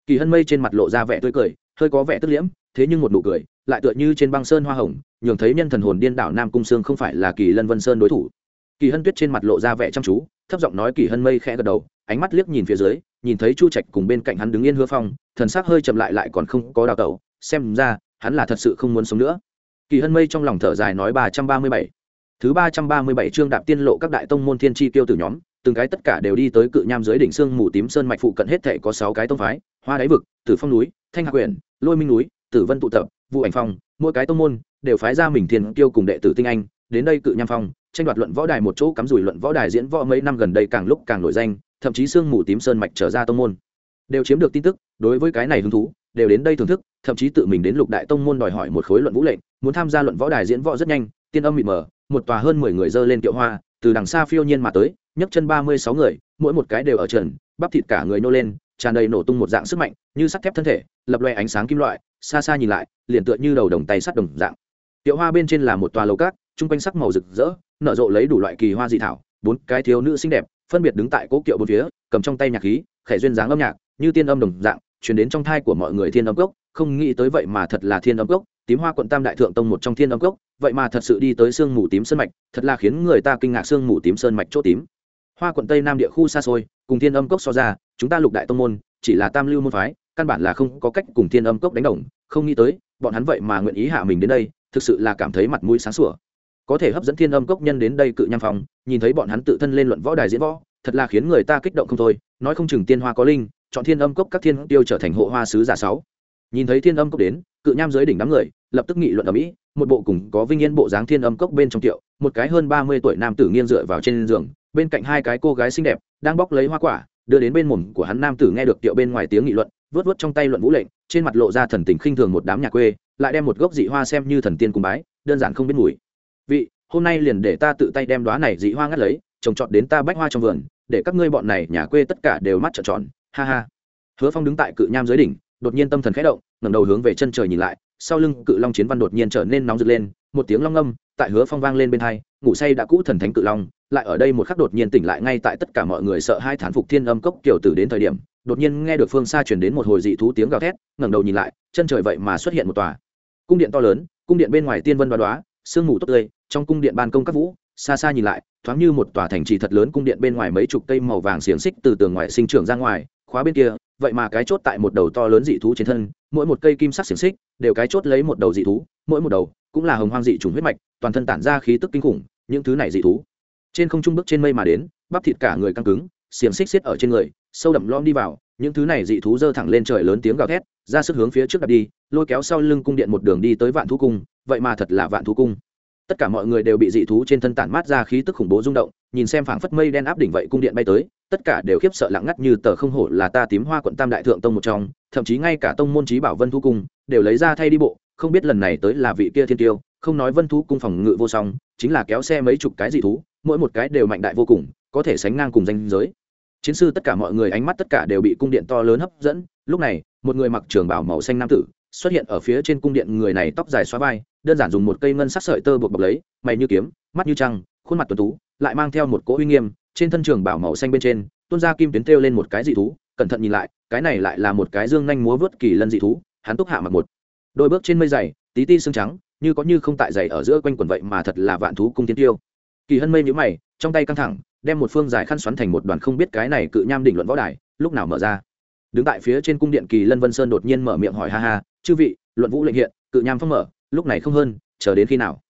Kỳ hân mây trên mặt lộ ra vẻ tươi cười, hơi có vẻ tức liễm, thế nhưng một nụ cười lại tựa như trên băng sơn hoa hồng, nhường thấy nhân thần hồn điên đảo nam cung sương không phải là kỳ lân vân sơn đối thủ. Kỳ hân tuyết trên mặt lộ ra vẻ chăm chú, thấp giọng nói kỳ hân mây khẽ gật đầu, ánh mắt liếc nhìn phía dưới, nhìn thấy chu trạch cùng bên cạnh hắn đứng yên hứa phong, thần sắc hơi chậm lại lại còn không có đào tẩu, xem ra, hắn là thật sự không muốn sống nữa. Kỳ hân mây trong lòng thở dài nói ba trăm ba mươi bảy. Thứ ba trăm ba mươi bảy chương đạp tiên lộ các đại tông môn thiên tri tiêu tử nhóm, từng cái tất cả đều đi tới cự nham dưới đỉnh sương mù tím sơn mạch phụ cận hết thể có sáu cái tông phái, hoa đáy vực, tử phong núi, thanh hạc quyển, lôi minh núi, tử vân tụ tập vụ ảnh phong, mỗi cái tông môn đều phái ra mình thiên tiêu cùng đệ tử tinh anh, đến đây cự nham phong, tranh đoạt luận võ đài một chỗ, cắm rủi luận võ đài diễn võ mấy năm gần đây càng lúc càng nổi danh, thậm chí sương mù tím sơn mạch trở ra tông môn. Đều chiếm được tin tức, đối với cái này hứng thú, đều đến đây thưởng thức, thậm chí tự mình đến lục đại tông môn đòi hỏi một khối luận vũ lệnh, muốn tham gia luận võ đài diễn võ rất nhanh, tiên âm mịt mờ, một tòa hơn mười người dơ lên kiệu hoa, từ đằng xa phiêu nhiên mà tới, nhấc chân ba mươi sáu người, mỗi một cái đều ở trần, bắp thịt cả người nô lên tràn đầy nổ tung một dạng sức mạnh, như sắt thép thân thể, lập loe ánh sáng kim loại, xa xa nhìn lại, liền tựa như đầu đồng tay sắt đồng dạng. Tiệu hoa bên trên là một tòa lầu cát, chung quanh sắc màu rực rỡ, nở rộ lấy đủ loại kỳ hoa dị thảo, bốn cái thiếu nữ xinh đẹp, phân biệt đứng tại cố kiệu bốn phía, cầm trong tay nhạc khí, khẽ duyên dáng âm nhạc, như tiên âm đồng dạng chuyển đến trong thai của mọi người thiên âm cốc, không nghĩ tới vậy mà thật là thiên âm cốc, tím hoa quận tam đại thượng tông một trong thiên âm cốc, vậy mà thật sự đi tới sương mù tím sơn mạch, thật là khiến người ta kinh ngạc sương mù tím sơn mạch chỗ tím hoa quận tây nam địa khu xa xôi, cùng thiên âm cốc so ra, chúng ta lục đại tông môn, chỉ là tam lưu môn phái, căn bản là không có cách cùng thiên âm cốc đánh đồng. Không nghĩ tới, bọn hắn vậy mà nguyện ý hạ mình đến đây, thực sự là cảm thấy mặt mũi sáng sủa. Có thể hấp dẫn thiên âm cốc nhân đến đây cự nham phòng, nhìn thấy bọn hắn tự thân lên luận võ đài diễn võ, thật là khiến người ta kích động không thôi. Nói không chừng tiên hoa có linh, chọn thiên âm cốc các thiên tiêu trở thành hộ hoa sứ giả sáu. Nhìn thấy thiên âm cốc đến, cự nham dưới đỉnh đám người, lập tức nghị luận ở mỹ, một bộ cùng có vinh yên bộ dáng thiên âm cốc bên trong tiệu, một cái hơn ba mươi tuổi nam tử nghiêng dựa vào trên giường bên cạnh hai cái cô gái xinh đẹp đang bóc lấy hoa quả, đưa đến bên mồm của hắn nam tử nghe được tiệu bên ngoài tiếng nghị luận, vớt vớt trong tay luận vũ lệnh, trên mặt lộ ra thần tình khinh thường một đám nhà quê, lại đem một gốc dị hoa xem như thần tiên cùng bái, đơn giản không biết mùi. Vị, hôm nay liền để ta tự tay đem đoá này dị hoa ngắt lấy, trồng trọt đến ta bách hoa trong vườn, để các ngươi bọn này nhà quê tất cả đều mắt trợn tròn. Ha ha. Hứa phong đứng tại cự nham dưới đỉnh, đột nhiên tâm thần khẽ động, ngẩng đầu hướng về chân trời nhìn lại, sau lưng cự long chiến văn đột nhiên trở nên nóng rực lên một tiếng long âm tại hứa phong vang lên bên hai, ngủ say đã cũ thần thánh cự long, lại ở đây một khắc đột nhiên tỉnh lại ngay tại tất cả mọi người sợ hai thán phục thiên âm cốc kiểu tử đến thời điểm, đột nhiên nghe được phương xa chuyển đến một hồi dị thú tiếng gào thét, ngẩng đầu nhìn lại, chân trời vậy mà xuất hiện một tòa. Cung điện to lớn, cung điện bên ngoài tiên vân đoá đoá, sương mù tốt tươi, trong cung điện ban công các vũ, xa xa nhìn lại, thoáng như một tòa thành trì thật lớn cung điện bên ngoài mấy chục cây màu vàng xiềng xích từ tường ngoài sinh trưởng ra ngoài, khóa bên kia, vậy mà cái chốt tại một đầu to lớn dị thú trên thân, mỗi một cây kim sắc xiềng xích, đều cái chốt lấy một đầu dị thú, mỗi một đầu cũng là hồng hoang dị trùng huyết mạch, toàn thân tản ra khí tức kinh khủng, những thứ này dị thú. Trên không trung bước trên mây mà đến, bắp thịt cả người căng cứng, xiềng xích xiết ở trên người, sâu đậm lom đi vào, những thứ này dị thú giơ thẳng lên trời lớn tiếng gào thét, ra sức hướng phía trước đặt đi, lôi kéo sau lưng cung điện một đường đi tới vạn thú cung, vậy mà thật là vạn thú cung. Tất cả mọi người đều bị dị thú trên thân tản mát ra khí tức khủng bố rung động, nhìn xem phảng phất mây đen áp đỉnh vậy cung điện bay tới, tất cả đều khiếp sợ lặng ngắt như tờ không hổ là ta tím hoa quận tam đại thượng tông một trong, thậm chí ngay cả tông môn trí bảo vân thú cung, đều lấy ra thay đi bộ không biết lần này tới là vị kia thiên tiêu, không nói vân thú cung phòng ngự vô song, chính là kéo xe mấy chục cái dị thú, mỗi một cái đều mạnh đại vô cùng, có thể sánh ngang cùng danh giới. Chiến sư tất cả mọi người ánh mắt tất cả đều bị cung điện to lớn hấp dẫn, lúc này, một người mặc trường bảo màu xanh nam tử xuất hiện ở phía trên cung điện người này tóc dài xóa vai, đơn giản dùng một cây ngân sắc sợi tơ buộc bọc lấy, mày như kiếm, mắt như trăng, khuôn mặt tuần tú, lại mang theo một cỗ uy nghiêm, trên thân trường bảo màu xanh bên trên, tuôn ra kim tuyến thêu lên một cái dị thú, cẩn thận nhìn lại, cái này lại là một cái dương nhanh múa vớt kỳ lân dị thú, hắn túc hạ mặc một đôi bước trên mây dày, tí ti xương trắng, như có như không tại dày ở giữa quanh quần vậy mà thật là vạn thú cung tiến tiêu. Kỳ hân mây nhũ mày, trong tay căng thẳng, đem một phương dài khăn xoắn thành một đoàn không biết cái này cự nham đỉnh luận võ đài, lúc nào mở ra. Đứng tại phía trên cung điện kỳ lân vân sơn đột nhiên mở miệng hỏi ha ha, chư vị, luận vũ lệnh hiện, cự nham phong mở, lúc này không hơn, chờ đến khi nào?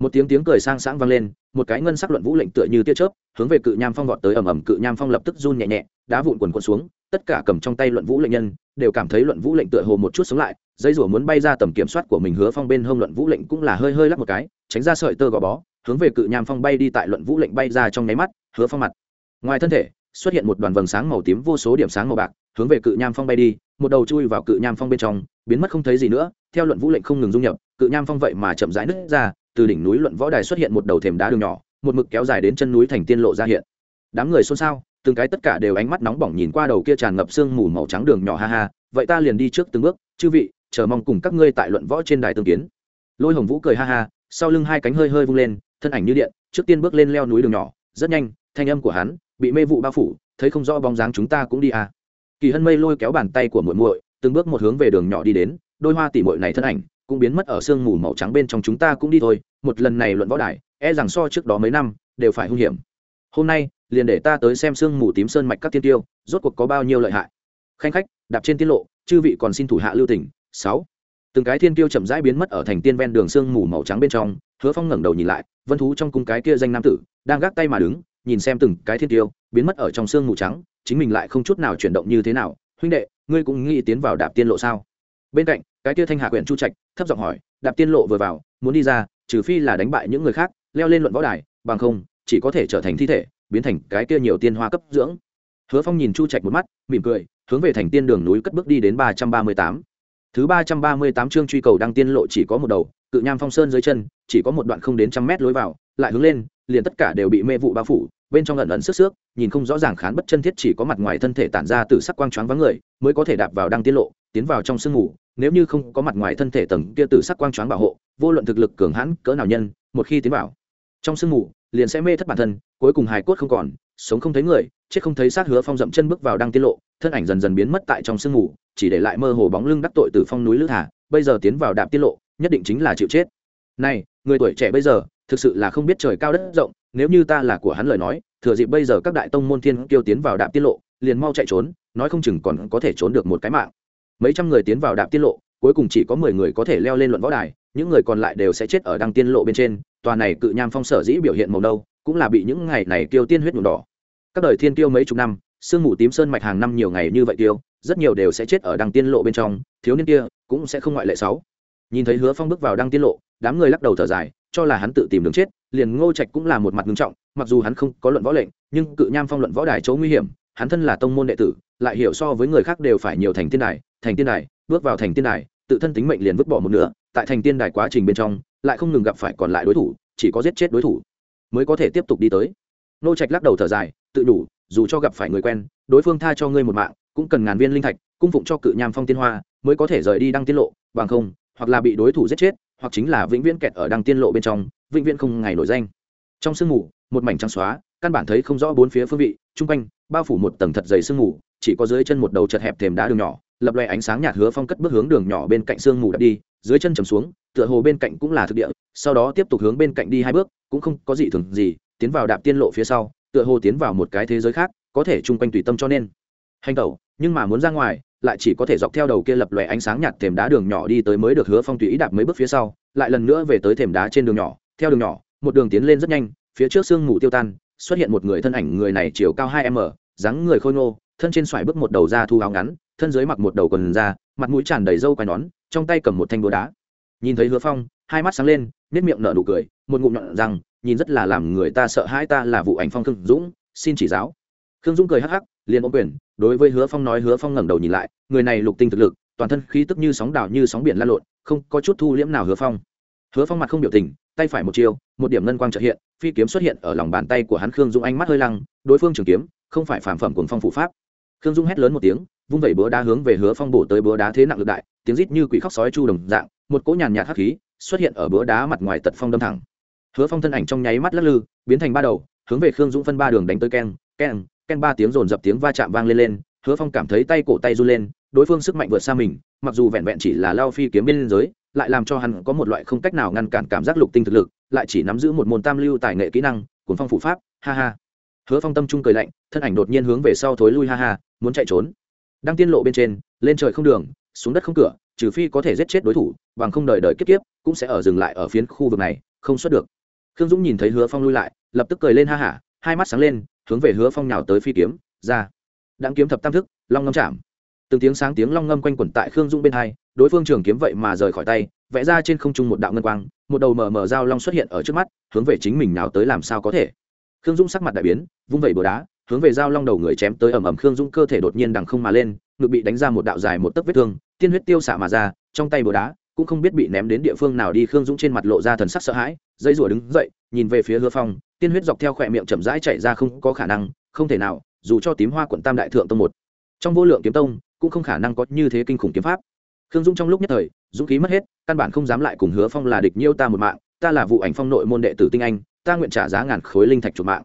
Một tiếng tiếng cười sang sáng vang lên, một cái ngân sắc luận vũ lệnh tựa như tia chớp, hướng về cự nham phong vọt tới ầm ầm, cự nham phong lập tức run nhẹ nhẹ, đá vụn quần quần xuống, tất cả cầm trong tay luận vũ lệnh nhân, đều cảm thấy luận vũ lệnh tựa hồ một chút sống lại dây rủa muốn bay ra tầm kiểm soát của mình hứa phong bên hông luận vũ lệnh cũng là hơi hơi lắc một cái, tránh ra sợi tơ gò bó, hướng về cự nham phong bay đi tại luận vũ lệnh bay ra trong nháy mắt, hứa phong mặt. Ngoài thân thể, xuất hiện một đoàn vầng sáng màu tím vô số điểm sáng màu bạc, hướng về cự nham phong bay đi, một đầu chui vào cự nham phong bên trong, biến mất không thấy gì nữa, theo luận vũ lệnh không ngừng dung nhập, cự nham phong vậy mà chậm rãi nứt ra, từ đỉnh núi luận võ đài xuất hiện một đầu thềm đá đường nhỏ, một mực kéo dài đến chân núi thành tiên lộ ra hiện. Đám người xôn xao, từng cái tất cả đều ánh mắt nóng bỏng nhìn qua đầu kia tràn ngập sương mù màu trắng đường nhỏ ha ha, vậy ta liền đi trước từng bước, chư vị chờ mong cùng các ngươi tại luận võ trên đài tương kiến. Lôi hồng vũ cười ha ha, sau lưng hai cánh hơi hơi vung lên, thân ảnh như điện, trước tiên bước lên leo núi đường nhỏ, rất nhanh, thanh âm của hắn bị mê vụ bao phủ, thấy không rõ bóng dáng chúng ta cũng đi à. Kỳ hân mây lôi kéo bàn tay của muội muội, từng bước một hướng về đường nhỏ đi đến, đôi hoa tỉ muội này thân ảnh cũng biến mất ở sương mù màu trắng bên trong chúng ta cũng đi thôi, một lần này luận võ đài e rằng so trước đó mấy năm, đều phải hung hiểm. Hôm nay, liền để ta tới xem sương mù tím sơn mạch các tiên tiêu, rốt cuộc có bao nhiêu lợi hại. Khanh khách, đạp trên tiết lộ, chư vị còn xin thủ hạ lưu tỉnh sáu. Từng cái thiên tiêu chậm rãi biến mất ở thành tiên ven đường sương mù màu trắng bên trong, hứa phong ngẩng đầu nhìn lại, vân thú trong cung cái kia danh nam tử, đang gác tay mà đứng, nhìn xem từng cái thiên tiêu biến mất ở trong sương mù trắng, chính mình lại không chút nào chuyển động như thế nào. Huynh đệ, ngươi cũng nghĩ tiến vào đạp tiên lộ sao? Bên cạnh, cái kia thanh hạ quyển chu trạch, thấp giọng hỏi, đạp tiên lộ vừa vào, muốn đi ra, trừ phi là đánh bại những người khác, leo lên luận võ đài, bằng không, chỉ có thể trở thành thi thể, biến thành cái kia nhiều tiên hoa cấp dưỡng. Hứa phong nhìn chu trạch một mắt, mỉm cười, hướng về thành tiên đường núi cất bước đi đến ba trăm ba mươi tám thứ ba trăm ba mươi tám chương truy cầu đăng tiên lộ chỉ có một đầu cự nham phong sơn dưới chân chỉ có một đoạn không đến trăm mét lối vào lại hướng lên liền tất cả đều bị mê vụ bao phủ bên trong ẩn ẩn sức sước, nhìn không rõ ràng khán bất chân thiết chỉ có mặt ngoài thân thể tản ra từ sắc quang choáng vắng người mới có thể đạp vào đăng tiên lộ tiến vào trong sương ngủ, nếu như không có mặt ngoài thân thể tầng kia từ sắc quang choáng bảo hộ vô luận thực lực cường hãn cỡ nào nhân một khi tiến vào trong sương ngủ, liền sẽ mê thất bản thân, cuối cùng hài cốt không còn, sống không thấy người, chết không thấy xác hứa phong dậm chân bước vào đăng tiên lộ, thân ảnh dần dần biến mất tại trong sương mù, chỉ để lại mơ hồ bóng lưng đắc tội từ phong núi lữ thả, bây giờ tiến vào đạp tiên lộ, nhất định chính là chịu chết. Này, người tuổi trẻ bây giờ, thực sự là không biết trời cao đất rộng, nếu như ta là của hắn lời nói, thừa dịp bây giờ các đại tông môn thiên kiêu tiến vào đạp tiên lộ, liền mau chạy trốn, nói không chừng còn có thể trốn được một cái mạng. Mấy trăm người tiến vào đạp tiên lộ, cuối cùng chỉ có mười người có thể leo lên luận võ đài những người còn lại đều sẽ chết ở đăng tiên lộ bên trên, tòa này cự nham phong sở dĩ biểu hiện màu đâu cũng là bị những ngày này tiêu tiên huyết nhuộm đỏ. Các đời thiên tiêu mấy chục năm, sương mù tím sơn mạch hàng năm nhiều ngày như vậy tiêu, rất nhiều đều sẽ chết ở đăng tiên lộ bên trong, thiếu niên kia cũng sẽ không ngoại lệ sáu. Nhìn thấy hứa phong bước vào đăng tiên lộ, đám người lắc đầu thở dài, cho là hắn tự tìm đường chết, liền ngô trạch cũng là một mặt nghiêm trọng, mặc dù hắn không có luận võ lệnh, nhưng cự nham phong luận võ đài chỗ nguy hiểm, hắn thân là tông môn đệ tử, lại hiểu so với người khác đều phải nhiều thành tiên đài, thành tiên đài, bước vào thành tiên đài tự thân tính mệnh liền vứt bỏ một nửa, tại thành tiên đài quá trình bên trong, lại không ngừng gặp phải còn lại đối thủ, chỉ có giết chết đối thủ, mới có thể tiếp tục đi tới. Nô trạch lắc đầu thở dài, tự đủ, dù cho gặp phải người quen, đối phương tha cho ngươi một mạng, cũng cần ngàn viên linh thạch, cung phụng cho cự nham phong tiên hoa, mới có thể rời đi đăng tiên lộ, bằng không, hoặc là bị đối thủ giết chết, hoặc chính là vĩnh viễn kẹt ở đăng tiên lộ bên trong, vĩnh viễn không ngày nổi danh. Trong sương mù, một mảnh trắng xóa, căn bản thấy không rõ bốn phía phương vị, chung quanh, bao phủ một tầng thật dày sương mù, chỉ có dưới chân một đầu chật hẹp thềm đá đường nhỏ lập loè ánh sáng nhạt hứa phong cất bước hướng đường nhỏ bên cạnh sương mù đập đi, dưới chân chầm xuống, tựa hồ bên cạnh cũng là thực địa, sau đó tiếp tục hướng bên cạnh đi hai bước, cũng không có gì thường gì, tiến vào đạp tiên lộ phía sau, tựa hồ tiến vào một cái thế giới khác, có thể chung quanh tùy tâm cho nên. Hành tẩu, nhưng mà muốn ra ngoài, lại chỉ có thể dọc theo đầu kia lập lòe ánh sáng nhạt thềm đá đường nhỏ đi tới mới được hứa phong tùy ý đạp mấy bước phía sau, lại lần nữa về tới thềm đá trên đường nhỏ. Theo đường nhỏ, một đường tiến lên rất nhanh, phía trước sương mù tiêu tan, xuất hiện một người thân ảnh, người này chiều cao hai m, dáng người khôi ngô, thân trên xoài bước một đầu da thu áo ngắn thân dưới mặc một đầu quần da, mặt mũi tràn đầy râu quai nón, trong tay cầm một thanh búa đá. Nhìn thấy hứa phong, hai mắt sáng lên nếp miệng nở nụ cười, một ngụm nhọn rằng, nhìn rất là làm người ta sợ hãi ta là vụ ảnh phong khương dũng, xin chỉ giáo. Khương dũng cười hắc hắc, liền ôm quyền, đối với hứa phong nói, hứa phong ngẩng đầu nhìn lại, người này lục tinh thực lực, toàn thân khí tức như sóng đảo như sóng biển lan lộn, không có chút thu liễm nào hứa phong. Hứa phong mặt không biểu tình, tay phải một chiêu, một điểm ngân quang trợ hiện, phi kiếm xuất hiện ở lòng bàn tay của hắn khương dũng, ánh mắt hơi lăng, đối phương trường kiếm, không phải phản phẩm cùng phong phụ pháp. Khương dũng hét lớn một tiếng vung vẩy búa đá hướng về hứa phong bổ tới búa đá thế nặng lực đại, tiếng rít như quỷ khóc sói chu đồng dạng, một cỗ nhàn nhạt hắc khí xuất hiện ở búa đá mặt ngoài tật phong đâm thẳng. Hứa phong thân ảnh trong nháy mắt lắc lư, biến thành ba đầu, hướng về khương dũng phân ba đường đánh tới keng keng keng ba tiếng rồn dập tiếng va chạm vang lên lên, hứa phong cảm thấy tay cổ tay run lên, đối phương sức mạnh vượt xa mình, mặc dù vẹn vẹn chỉ là lao phi kiếm bên giới, lại làm cho hắn có một loại không cách nào ngăn cản cảm giác lục tinh thực lực, lại chỉ nắm giữ một môn tam lưu tài nghệ kỹ năng, cuốn phong phụ pháp, ha ha. Hứa phong tâm trung cười lạnh, thân ảnh đột nhiên hướng về sau thối lui ha ha, muốn chạy trốn đang tiên lộ bên trên, lên trời không đường, xuống đất không cửa, trừ phi có thể giết chết đối thủ, bằng không đợi đợi kiếp kiếp cũng sẽ ở dừng lại ở phiến khu vực này, không xuất được. Khương dũng nhìn thấy hứa phong lui lại, lập tức cười lên ha hả, hai mắt sáng lên, hướng về hứa phong nhào tới phi kiếm, ra. Đáng kiếm thập tam thức, long ngâm chạm. Từng tiếng sáng tiếng long ngâm quanh quẩn tại khương dũng bên hai, đối phương trường kiếm vậy mà rời khỏi tay, vẽ ra trên không trung một đạo ngân quang, một đầu mờ mờ dao long xuất hiện ở trước mắt, hướng về chính mình nào tới làm sao có thể. Khương dũng sắc mặt đại biến, vung vẩy bừa đá hướng về dao long đầu người chém tới ầm ầm khương dũng cơ thể đột nhiên đằng không mà lên, ngực bị đánh ra một đạo dài một tấc vết thương, tiên huyết tiêu xả mà ra, trong tay bờ đá cũng không biết bị ném đến địa phương nào đi, khương dũng trên mặt lộ ra thần sắc sợ hãi dây rủa đứng dậy, nhìn về phía hứa phong, tiên huyết dọc theo khỏe miệng chậm rãi chạy ra không có khả năng, không thể nào, dù cho tím hoa quận tam đại thượng tông một, trong vô lượng kiếm tông cũng không khả năng có như thế kinh khủng kiếm pháp. Khương dũng trong lúc nhất thời, dũng khí mất hết, căn bản không dám lại cùng hứa phong là địch nhiêu ta một mạng, ta là vụ ảnh phong nội môn đệ tử tinh anh, ta nguyện trả giá ngàn khối linh thạch chuột mạng.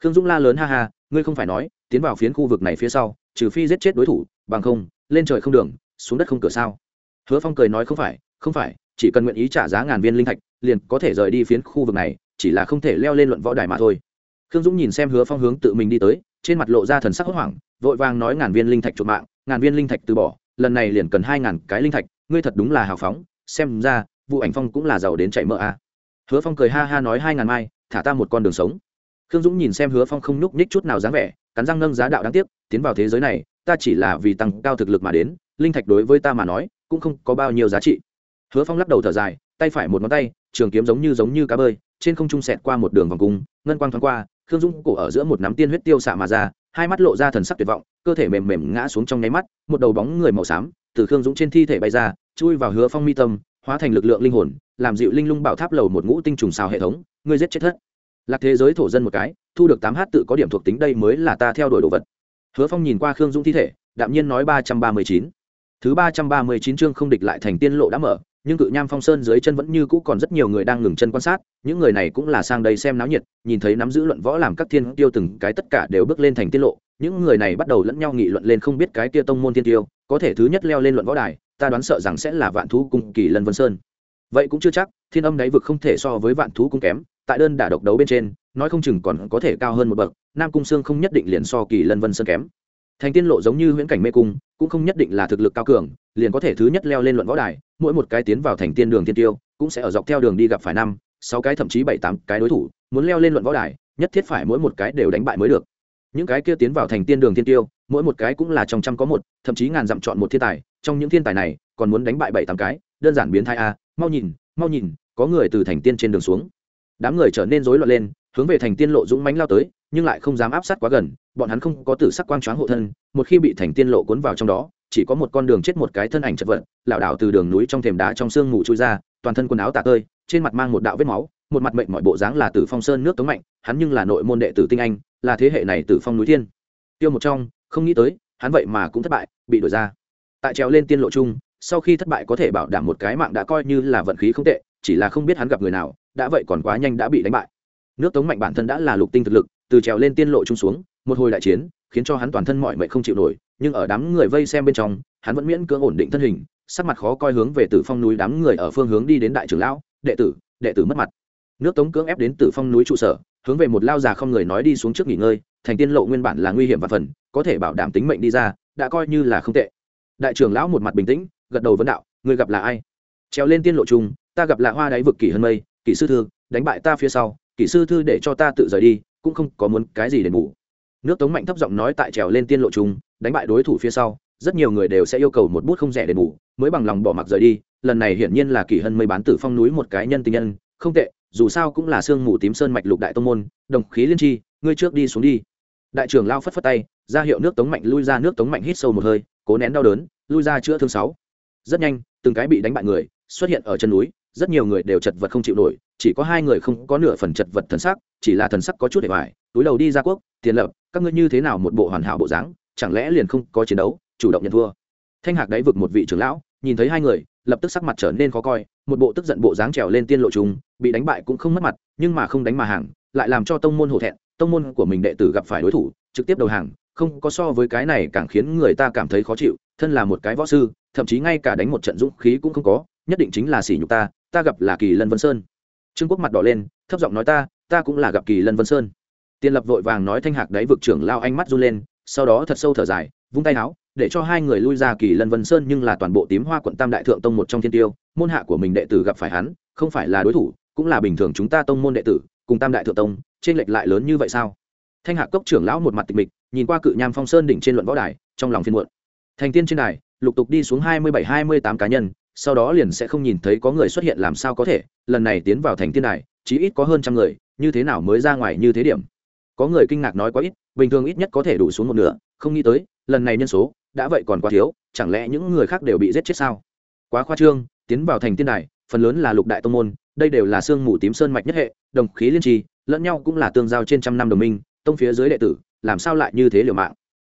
Khương dũng la lớn ha ha ngươi không phải nói, tiến vào phiến khu vực này phía sau, trừ phi giết chết đối thủ, bằng không, lên trời không đường, xuống đất không cửa sao? Hứa phong cười nói không phải không phải, chỉ cần nguyện ý trả giá ngàn viên linh thạch, liền có thể rời đi phiến khu vực này, chỉ là không thể leo lên luận võ đài mà thôi. Khương dũng nhìn xem hứa phong hướng tự mình đi tới, trên mặt lộ ra thần sắc hốt hoảng, vội vàng nói ngàn viên linh thạch chuột mạng, ngàn viên linh thạch từ bỏ, lần này liền cần hai ngàn cái linh thạch, ngươi thật đúng là hào phóng, xem ra vụ ảnh phong cũng là giàu đến chạy mỡ a à. hứa phong cười ha ha nói hai ngàn mai, thả ta một con đường sống khương dũng nhìn xem hứa phong không nhúc nhích chút nào dáng vẻ, cắn răng nâng giá đạo đáng tiếc, tiến vào thế giới này, ta chỉ là vì tăng cao thực lực mà đến, linh thạch đối với ta mà nói, cũng không có bao nhiêu giá trị. Hứa phong lắc đầu thở dài, tay phải một ngón tay, trường kiếm giống như giống như cá bơi, trên không trung sẹt qua một đường vòng cung, ngân quang thoáng qua, khương dũng cổ ở giữa một nắm tiên huyết tiêu xạ mà ra, hai mắt lộ ra thần sắc tuyệt vọng, cơ thể mềm mềm ngã xuống trong nháy mắt, một đầu bóng người màu xám từ khương dũng trên thi thể bay ra, chui vào hứa phong mi tâm, hóa thành lực lượng linh hồn, làm dịu linh lung bảo tháp lầu một ngũ tinh trùng xào hệ thống, ngươi giết chết thất lạc thế giới thổ dân một cái, thu được tám h tự có điểm thuộc tính đây mới là ta theo đuổi đồ vật. Hứa phong nhìn qua khương dũng thi thể, đạm nhiên nói ba trăm ba mươi chín. Thứ ba trăm ba mươi chín chương không địch lại thành tiên lộ đã mở, nhưng cự nham phong sơn dưới chân vẫn như cũ còn rất nhiều người đang ngừng chân quan sát, những người này cũng là sang đây xem náo nhiệt, nhìn thấy nắm giữ luận võ làm các thiên tiêu từng cái tất cả đều bước lên thành tiên lộ, những người này bắt đầu lẫn nhau nghị luận lên không biết cái tia tông môn thiên tiêu, có thể thứ nhất leo lên luận võ đài, ta đoán sợ rằng sẽ là vạn thú cung kỳ lân vân sơn. Vậy cũng chưa chắc, thiên âm đáy vực không thể so với vạn thú cung kém tại đơn đả độc đấu bên trên, nói không chừng còn có thể cao hơn một bậc, nam cung sương không nhất định liền so kỳ lân vân sơn kém. Thành tiên lộ giống như huyễn cảnh mê cung, cũng không nhất định là thực lực cao cường, liền có thể thứ nhất leo lên luận võ đài, mỗi một cái tiến vào thành tiên đường tiên tiêu, cũng sẽ ở dọc theo đường đi gặp phải năm, sáu cái thậm chí bảy tám cái đối thủ, muốn leo lên luận võ đài, nhất thiết phải mỗi một cái đều đánh bại mới được. Những cái kia tiến vào thành tiên đường tiên tiêu, mỗi một cái cũng là trong trăm có một, thậm chí ngàn dặm chọn một thiên tài, trong những thiên tài này, còn muốn đánh bại bảy tám cái, đơn giản biến thai a, mau nhìn mau nhìn, có người từ thành tiên trên đường xuống đám người trở nên rối loạn lên, hướng về thành tiên lộ dũng mánh lao tới, nhưng lại không dám áp sát quá gần, bọn hắn không có tử sắc quang choáng hộ thân, một khi bị thành tiên lộ cuốn vào trong đó, chỉ có một con đường chết một cái thân ảnh chật vật, lảo đảo từ đường núi trong thềm đá trong sương mù trôi ra, toàn thân quần áo tạ tơi, trên mặt mang một đạo vết máu, một mặt mệnh mọi bộ dáng là tử phong sơn nước tống mạnh, hắn nhưng là nội môn đệ tử tinh anh, là thế hệ này tử phong núi thiên. Tiêu một trong, không nghĩ tới, hắn vậy mà cũng thất bại, bị đổi ra. Tại trèo lên tiên lộ chung, sau khi thất bại có thể bảo đảm một cái mạng đã coi như là vận khí không tệ chỉ là không biết hắn gặp người nào, đã vậy còn quá nhanh đã bị đánh bại. Nước tống mạnh bản thân đã là lục tinh thực lực, từ trèo lên tiên lộ trung xuống, một hồi đại chiến, khiến cho hắn toàn thân mọi mệnh không chịu nổi, nhưng ở đám người vây xem bên trong, hắn vẫn miễn cưỡng ổn định thân hình, sắc mặt khó coi hướng về tử phong núi đám người ở phương hướng đi đến đại trưởng lão, đệ tử đệ tử mất mặt. Nước tống cưỡng ép đến tử phong núi trụ sở, hướng về một lao già không người nói đi xuống trước nghỉ ngơi, thành tiên lộ nguyên bản là nguy hiểm và phần, có thể bảo đảm tính mệnh đi ra, đã coi như là không tệ. Đại trưởng lão một mặt bình tĩnh, gật đầu vấn đạo, người gặp là ai? Trèo lên tiên lộ chung ta gặp là hoa đáy vực kỷ hơn mây, kỷ sư thư, đánh bại ta phía sau, kỷ sư thư để cho ta tự rời đi, cũng không có muốn cái gì để ngủ nước tống mạnh thấp giọng nói tại trèo lên tiên lộ chúng đánh bại đối thủ phía sau, rất nhiều người đều sẽ yêu cầu một bút không rẻ để ngủ mới bằng lòng bỏ mặc rời đi, lần này hiển nhiên là kỷ hân mây bán tử phong núi một cái nhân tình nhân, không tệ, dù sao cũng là sương mù tím sơn mạch lục đại tông môn, đồng khí liên tri, ngươi trước đi xuống đi. Đại trưởng lao phất phất tay, ra hiệu nước tống mạnh lui ra, nước tống mạnh hít sâu một hơi, cố nén đau đớn, lui ra chữa thương sáu. Rất nhanh, từng cái bị đánh bại người, xuất hiện ở chân núi rất nhiều người đều chật vật không chịu nổi, chỉ có hai người không có nửa phần chật vật thần sắc, chỉ là thần sắc có chút để hoài, túi đầu đi ra quốc, tiền lập, các ngươi như thế nào một bộ hoàn hảo bộ dáng, chẳng lẽ liền không có chiến đấu, chủ động nhận thua. Thanh hạc đáy vực một vị trưởng lão, nhìn thấy hai người, lập tức sắc mặt trở nên khó coi, một bộ tức giận bộ dáng trèo lên tiên lộ trùng, bị đánh bại cũng không mất mặt, nhưng mà không đánh mà hàng, lại làm cho tông môn hổ thẹn, tông môn của mình đệ tử gặp phải đối thủ, trực tiếp đầu hàng, không có so với cái này càng khiến người ta cảm thấy khó chịu, thân là một cái võ sư, thậm chí ngay cả đánh một trận dũng khí cũng không có nhất định chính là sỉ nhục ta ta gặp là kỳ lân vân sơn. Trương quốc mặt đỏ lên, thấp giọng nói ta ta cũng là gặp kỳ lân vân sơn. Tiên lập vội vàng nói thanh hạc đáy vực trưởng lao ánh mắt run lên, sau đó thật sâu thở dài, vung tay áo, để cho hai người lui ra kỳ lân vân sơn nhưng là toàn bộ tím hoa quận tam đại thượng tông một trong thiên tiêu, môn hạ của mình đệ tử gặp phải hắn, không phải là đối thủ, cũng là bình thường chúng ta tông môn đệ tử, cùng tam đại thượng tông trên lệch lại lớn như vậy sao? Thanh hạc cốc trưởng lão một mặt tịch mịch, nhìn qua cự nham phong sơn đỉnh trên luận võ đài, trong lòng phiên muộn. Thành tiên trên đài, lục tục đi xuống hai mươi bảy, hai mươi tám cá nhân sau đó liền sẽ không nhìn thấy có người xuất hiện làm sao có thể, lần này tiến vào thành tiên đài, chí ít có hơn trăm người, như thế nào mới ra ngoài như thế điểm? Có người kinh ngạc nói quá ít, bình thường ít nhất có thể đủ xuống một nửa, không nghĩ tới, lần này nhân số, đã vậy còn quá thiếu, chẳng lẽ những người khác đều bị giết chết sao? Quá khoa trương, tiến vào thành tiên đài, phần lớn là lục đại tông môn, đây đều là sương mù tím sơn mạch nhất hệ, đồng khí liên trì, lẫn nhau cũng là tương giao trên trăm năm đồng minh, tông phía dưới đệ tử, làm sao lại như thế liều mạng?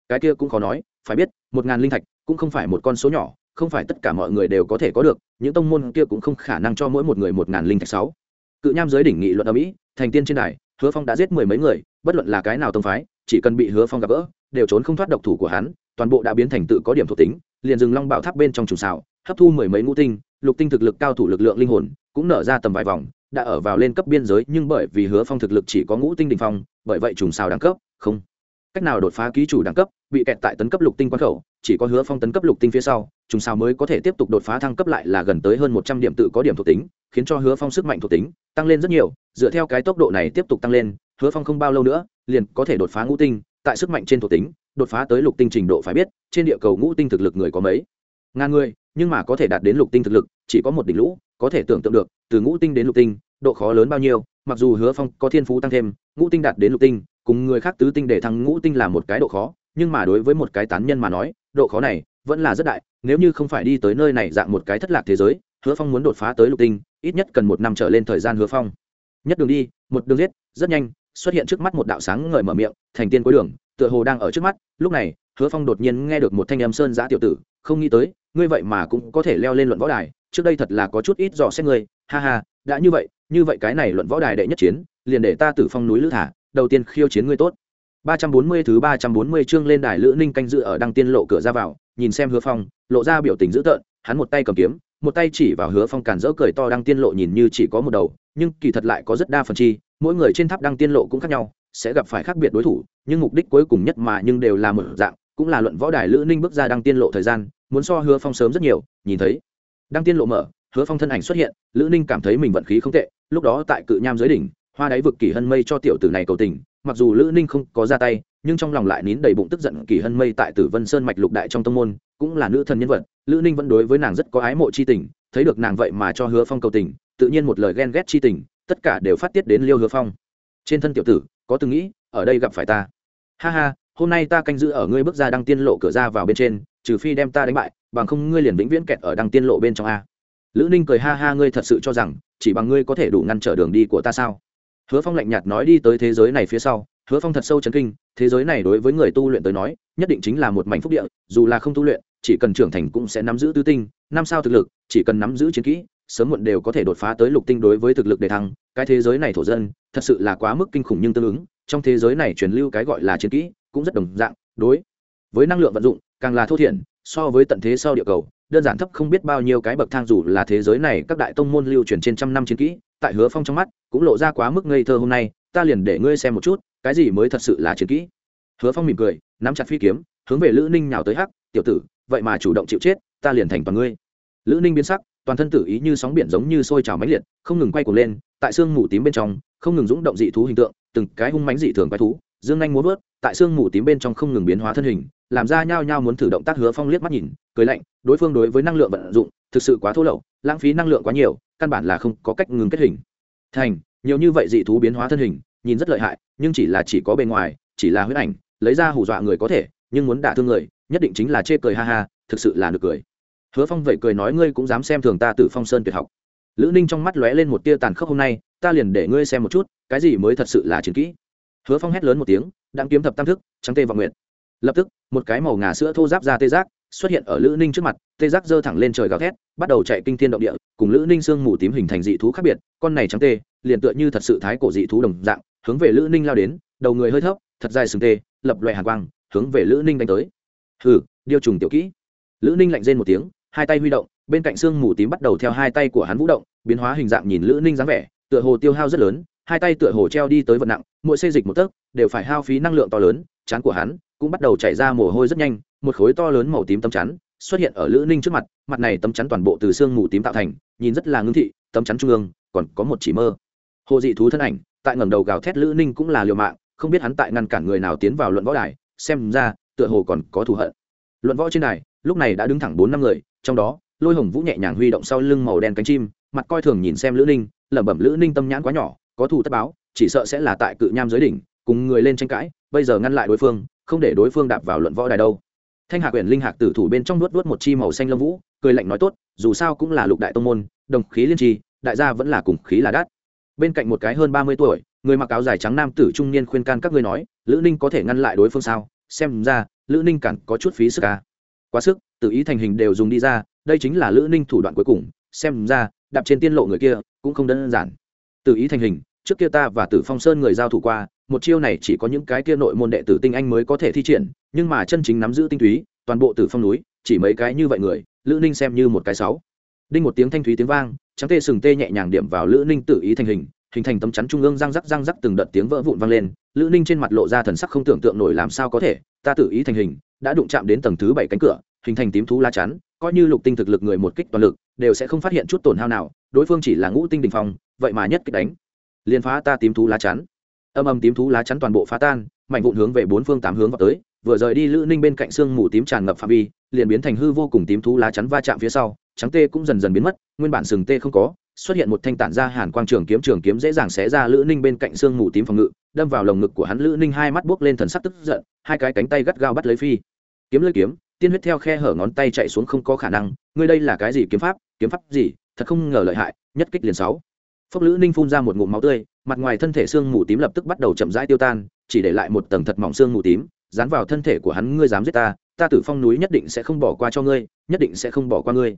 Cái kia cũng khó nói, phải biết, một ngàn linh thạch cũng không phải một con số nhỏ không phải tất cả mọi người đều có thể có được, những tông môn kia cũng không khả năng cho mỗi một người một ngàn linh thạch sáu. Cự nham giới đỉnh nghị luận ở mỹ, thành tiên trên đài, hứa phong đã giết mười mấy người, bất luận là cái nào tông phái, chỉ cần bị hứa phong gặp gỡ, đều trốn không thoát độc thủ của hắn, toàn bộ đã biến thành tự có điểm thuộc tính, liền dừng long bảo tháp bên trong trùng xào, hấp thu mười mấy ngũ tinh, lục tinh thực lực cao thủ lực lượng linh hồn, cũng nở ra tầm vài vòng, đã ở vào lên cấp biên giới, nhưng bởi vì hứa phong thực lực chỉ có ngũ tinh đình phong, bởi vậy trùng xào đẳng cấp, không. Cách nào đột phá ký chủ đẳng cấp bị kẹt tại tấn cấp lục tinh quan khẩu, chỉ có hứa phong tấn cấp lục tinh phía sau, trùng sao mới có thể tiếp tục đột phá thăng cấp lại là gần tới hơn một trăm điểm tự có điểm thuộc tính, khiến cho hứa phong sức mạnh thuộc tính tăng lên rất nhiều, dựa theo cái tốc độ này tiếp tục tăng lên, hứa phong không bao lâu nữa, liền có thể đột phá ngũ tinh, tại sức mạnh trên thuộc tính, đột phá tới lục tinh trình độ phải biết, trên địa cầu ngũ tinh thực lực người có mấy? Ngàn người, nhưng mà có thể đạt đến lục tinh thực lực, chỉ có một đỉnh lũ, có thể tưởng tượng được, từ ngũ tinh đến lục tinh, độ khó lớn bao nhiêu, mặc dù hứa phong có thiên phú tăng thêm, ngũ tinh đạt đến lục tinh, cùng người khác tứ tinh để thăng ngũ tinh là một cái độ khó nhưng mà đối với một cái tán nhân mà nói, độ khó này vẫn là rất đại, nếu như không phải đi tới nơi này dạng một cái thất lạc thế giới, hứa phong muốn đột phá tới lục tinh, ít nhất cần một năm trở lên thời gian hứa phong. Nhất đường đi, một đường giết, rất nhanh, xuất hiện trước mắt một đạo sáng ngời mở miệng, thành tiên cuối đường, tựa hồ đang ở trước mắt, lúc này, hứa phong đột nhiên nghe được một thanh âm sơn giã tiểu tử, không nghĩ tới, ngươi vậy mà cũng có thể leo lên luận võ đài, trước đây thật là có chút ít dò xét ngươi, ha ha, đã như vậy như vậy cái này luận võ đài đệ nhất chiến, liền để ta tử phong núi lữ thả, đầu tiên khiêu chiến ngươi tốt ba trăm bốn mươi thứ ba trăm bốn mươi chương lên đài lữ ninh canh dự ở đăng tiên lộ cửa ra vào, nhìn xem hứa phong, lộ ra biểu tình dữ tợn, hắn một tay cầm kiếm, một tay chỉ vào hứa phong cản rỡ cười to đăng tiên lộ nhìn như chỉ có một đầu, nhưng kỳ thật lại có rất đa phần chi, mỗi người trên tháp đăng tiên lộ cũng khác nhau, sẽ gặp phải khác biệt đối thủ, nhưng mục đích cuối cùng nhất mà nhưng đều là một dạng, cũng là luận võ đài lữ ninh bước ra đăng tiên lộ thời gian, muốn so hứa phong sớm rất nhiều, nhìn thấy đăng tiên lộ mở, hứa phong thân ảnh xuất hiện, lữ ninh cảm thấy mình vận khí không tệ, lúc đó tại cự nham dưới đỉnh, hoa đáy vực kỳ hân mây cho tiểu tử này cầu tình mặc dù lữ ninh không có ra tay, nhưng trong lòng lại nín đầy bụng tức giận kỳ hân mây tại tử vân sơn mạch lục đại trong tông môn, cũng là nữ thần nhân vật, lữ ninh vẫn đối với nàng rất có ái mộ c h i tình, thấy được nàng vậy mà cho hứa phong cầu tình, tự nhiên một lời ghen ghét c h i tình, tất cả đều phát tiết đến liêu hứa phong. Trên thân tiểu tử, có từng nghĩ, ở đây gặp phải ta. Ha ha, hôm nay ta canh giữ ở ngươi bước ra đăng tiên lộ cửa ra vào bên trên, trừ phi đem ta đánh bại, bằng không ngươi liền vĩnh viễn kẹt ở đăng tiên lộ bên trong a. Lữ ninh cười ha ha, ngươi thật sự cho rằng, chỉ bằng ngươi có thể đủ ngăn trở đường đi của ta sao? Hứa phong lạnh nhạt nói đi tới thế giới này phía sau, hứa phong thật sâu chấn kinh, thế giới này đối với người tu luyện tới nói, nhất định chính là một mảnh phúc địa, dù là không tu luyện, chỉ cần trưởng thành cũng sẽ nắm giữ tư tinh, năm sao thực lực, chỉ cần nắm giữ chiến kỹ, sớm muộn đều có thể đột phá tới lục tinh đối với thực lực đề thăng, cái thế giới này thổ dân, thật sự là quá mức kinh khủng nhưng tương ứng, trong thế giới này truyền lưu cái gọi là chiến kỹ, cũng rất đồng dạng, đối với năng lượng vận dụng, càng là thô thiển, so với tận thế sau địa cầu, đơn giản thấp không biết bao nhiêu cái bậc thang dù là thế giới này các đại tông môn lưu truyền trên trăm năm chiến kỹ, tại hứa phong trong mắt cũng lộ ra quá mức ngây thơ hôm nay, ta liền để ngươi xem một chút, cái gì mới thật sự là chiến kỹ. Hứa phong mỉm cười, nắm chặt phi kiếm, hướng về lữ ninh nhào tới hắc, tiểu tử, vậy mà chủ động chịu chết, ta liền thành toàn ngươi. Lữ ninh biến sắc, toàn thân tử ý như sóng biển giống như sôi trào mãnh liệt, không ngừng quay cuồng lên, tại xương mù tím bên trong, không ngừng rúng động dị thú hình tượng, từng cái hung mánh dị thường quái thú, dương anh muốn vớt, tại xương mù tím bên trong không ngừng biến hóa thân hình, làm ra nhao nhao muốn thử động tác hứa phong liếc mắt nhìn, cười lạnh, đối phương đối với năng lượng vận dụng, thực sự quá thô lậu, lãng phí năng lượng quá nhiều, căn bản là không có cách ngừng kết hình thành, nhiều như vậy dị thú biến hóa thân hình, nhìn rất lợi hại, nhưng chỉ là chỉ có bề ngoài, chỉ là huyết ảnh, lấy ra hù dọa người có thể, nhưng muốn đả thương người, nhất định chính là chê cười ha ha, thực sự là được cười. Hứa phong vậy cười nói ngươi cũng dám xem thường ta từ phong sơn tuyệt học. Lữ ninh trong mắt lóe lên một tia tàn khốc hôm nay, ta liền để ngươi xem một chút, cái gì mới thật sự là chiến kỹ. Hứa phong hét lớn một tiếng đang kiếm thập tam thức, trắng tê và nguyện lập tức, một cái màu ngà sữa thô giáp ra tê giác xuất hiện ở lữ ninh trước mặt, tê giác giơ thẳng lên trời gào thét, bắt đầu chạy kinh thiên động địa, cùng lữ ninh sương mù tím hình thành dị thú khác biệt, con này trắng tê, liền tựa như thật sự thái cổ dị thú đồng dạng, hướng về lữ ninh lao đến, đầu người hơi thấp, thật dài sừng tê, lập loè hàn quang, hướng về lữ ninh đánh tới. Hừ, điêu trùng tiểu kỹ. Lữ ninh lạnh rên một tiếng, hai tay huy động, bên cạnh xương mù tím bắt đầu theo hai tay của hắn vũ động, biến hóa hình dạng nhìn lữ ninh dáng vẻ, tựa hồ tiêu hao rất lớn, hai tay tựa hồ treo đi tới vật nặng, mỗi xây dịch một tấc, đều phải hao phí năng lượng to lớn, chán của hắn cũng bắt đầu chảy ra mồ hôi rất nhanh một khối to lớn màu tím tấm chắn xuất hiện ở lữ ninh trước mặt mặt này tấm chắn toàn bộ từ xương mù tím tạo thành nhìn rất là ngưng thị tấm chắn trung ương còn có một chỉ mơ hồ dị thú thân ảnh tại ngầm đầu gào thét lữ ninh cũng là liều mạng không biết hắn tại ngăn cản người nào tiến vào luận võ đài xem ra tựa hồ còn có thù hận luận võ trên đài lúc này đã đứng thẳng bốn năm người trong đó lôi hồng vũ nhẹ nhàng huy động sau lưng màu đen cánh chim mặt coi thường nhìn xem lữ ninh lẩm bẩm lữ ninh tâm nhãn quá nhỏ có thù tất báo chỉ sợ sẽ là tại cự nham giới đỉnh cùng người lên tranh cãi bây giờ ngăn lại đối phương không để đối phương đạp vào luận võ đài đâu thanh hạc quyển linh hạc tử thủ bên trong nuốt nuốt một chi màu xanh lông vũ, cười lạnh nói tốt, dù sao cũng là lục đại tông môn, đồng khí liên trì đại gia vẫn là cùng khí là đắt bên cạnh một cái hơn ba mươi tuổi, người mặc áo dài trắng nam tử trung niên khuyên can các ngươi nói, lữ ninh có thể ngăn lại đối phương sao? Xem ra, lữ ninh cản có chút phí sức ca quá sức, tự ý thành hình đều dùng đi ra, đây chính là lữ ninh thủ đoạn cuối cùng, xem ra, đạp trên tiên lộ người kia, cũng không đơn giản. Tự ý thành hình trước kia ta và tử phong sơn người giao thủ qua, một chiêu này chỉ có những cái kia nội môn đệ tử tinh anh mới có thể thi triển, nhưng mà chân chính nắm giữ tinh túy, toàn bộ tử phong núi, chỉ mấy cái như vậy người, lữ ninh xem như một cái sáu. Đinh một tiếng thanh thúy tiếng vang, trắng tê sừng tê nhẹ nhàng điểm vào lữ ninh tự ý thành hình hình thành tấm chắn trung ương răng rắc răng rắc từng đợt tiếng vỡ vụn vang lên, lữ ninh trên mặt lộ ra thần sắc không tưởng tượng nổi làm sao có thể, ta tự ý thành hình, đã đụng chạm đến tầng thứ bảy cánh cửa, hình thành tím thú lá chắn, coi như lục tinh thực lực người một kích toàn lực, đều sẽ không phát hiện chút tổn hao nào, đối phương chỉ là ngũ tinh đình phong, vậy mà nhất kích đánh liền phá ta tím thú lá chắn. Âm âm tím thú lá chắn toàn bộ phá tan, mạnh vụn hướng về bốn phương tám hướng vào tới, vừa rời đi lữ ninh bên cạnh xương mù tím tràn ngập phạm vi, liền biến thành hư vô cùng tím thú lá chắn va chạm phía sau, trắng tê cũng dần dần biến mất, nguyên bản sừng tê không có, xuất hiện một thanh tản ra hàn quang trường kiếm trường kiếm dễ dàng xé ra lữ ninh bên cạnh xương mù tím phòng ngự, đâm vào lồng ngực của hắn lữ ninh hai mắt buốc lên thần sắc tức giận, hai cái cánh tay gắt gao bắt lấy phi. Kiếm lưỡi kiếm, tiên huyết theo khe hở ngón tay chạy xuống không có khả năng, ngươi đây là cái gì kiếm pháp kiếm pháp gì, thật không ngờ lợi hại, nhất kích liền sáu phốc lữ ninh phun ra một ngụm máu tươi, mặt ngoài thân thể xương mù tím lập tức bắt đầu chậm rãi tiêu tan, chỉ để lại một tầng thật mỏng xương mù tím, dán vào thân thể của hắn, ngươi dám giết ta ta tử phong núi nhất định sẽ không bỏ qua cho ngươi, nhất định sẽ không bỏ qua ngươi.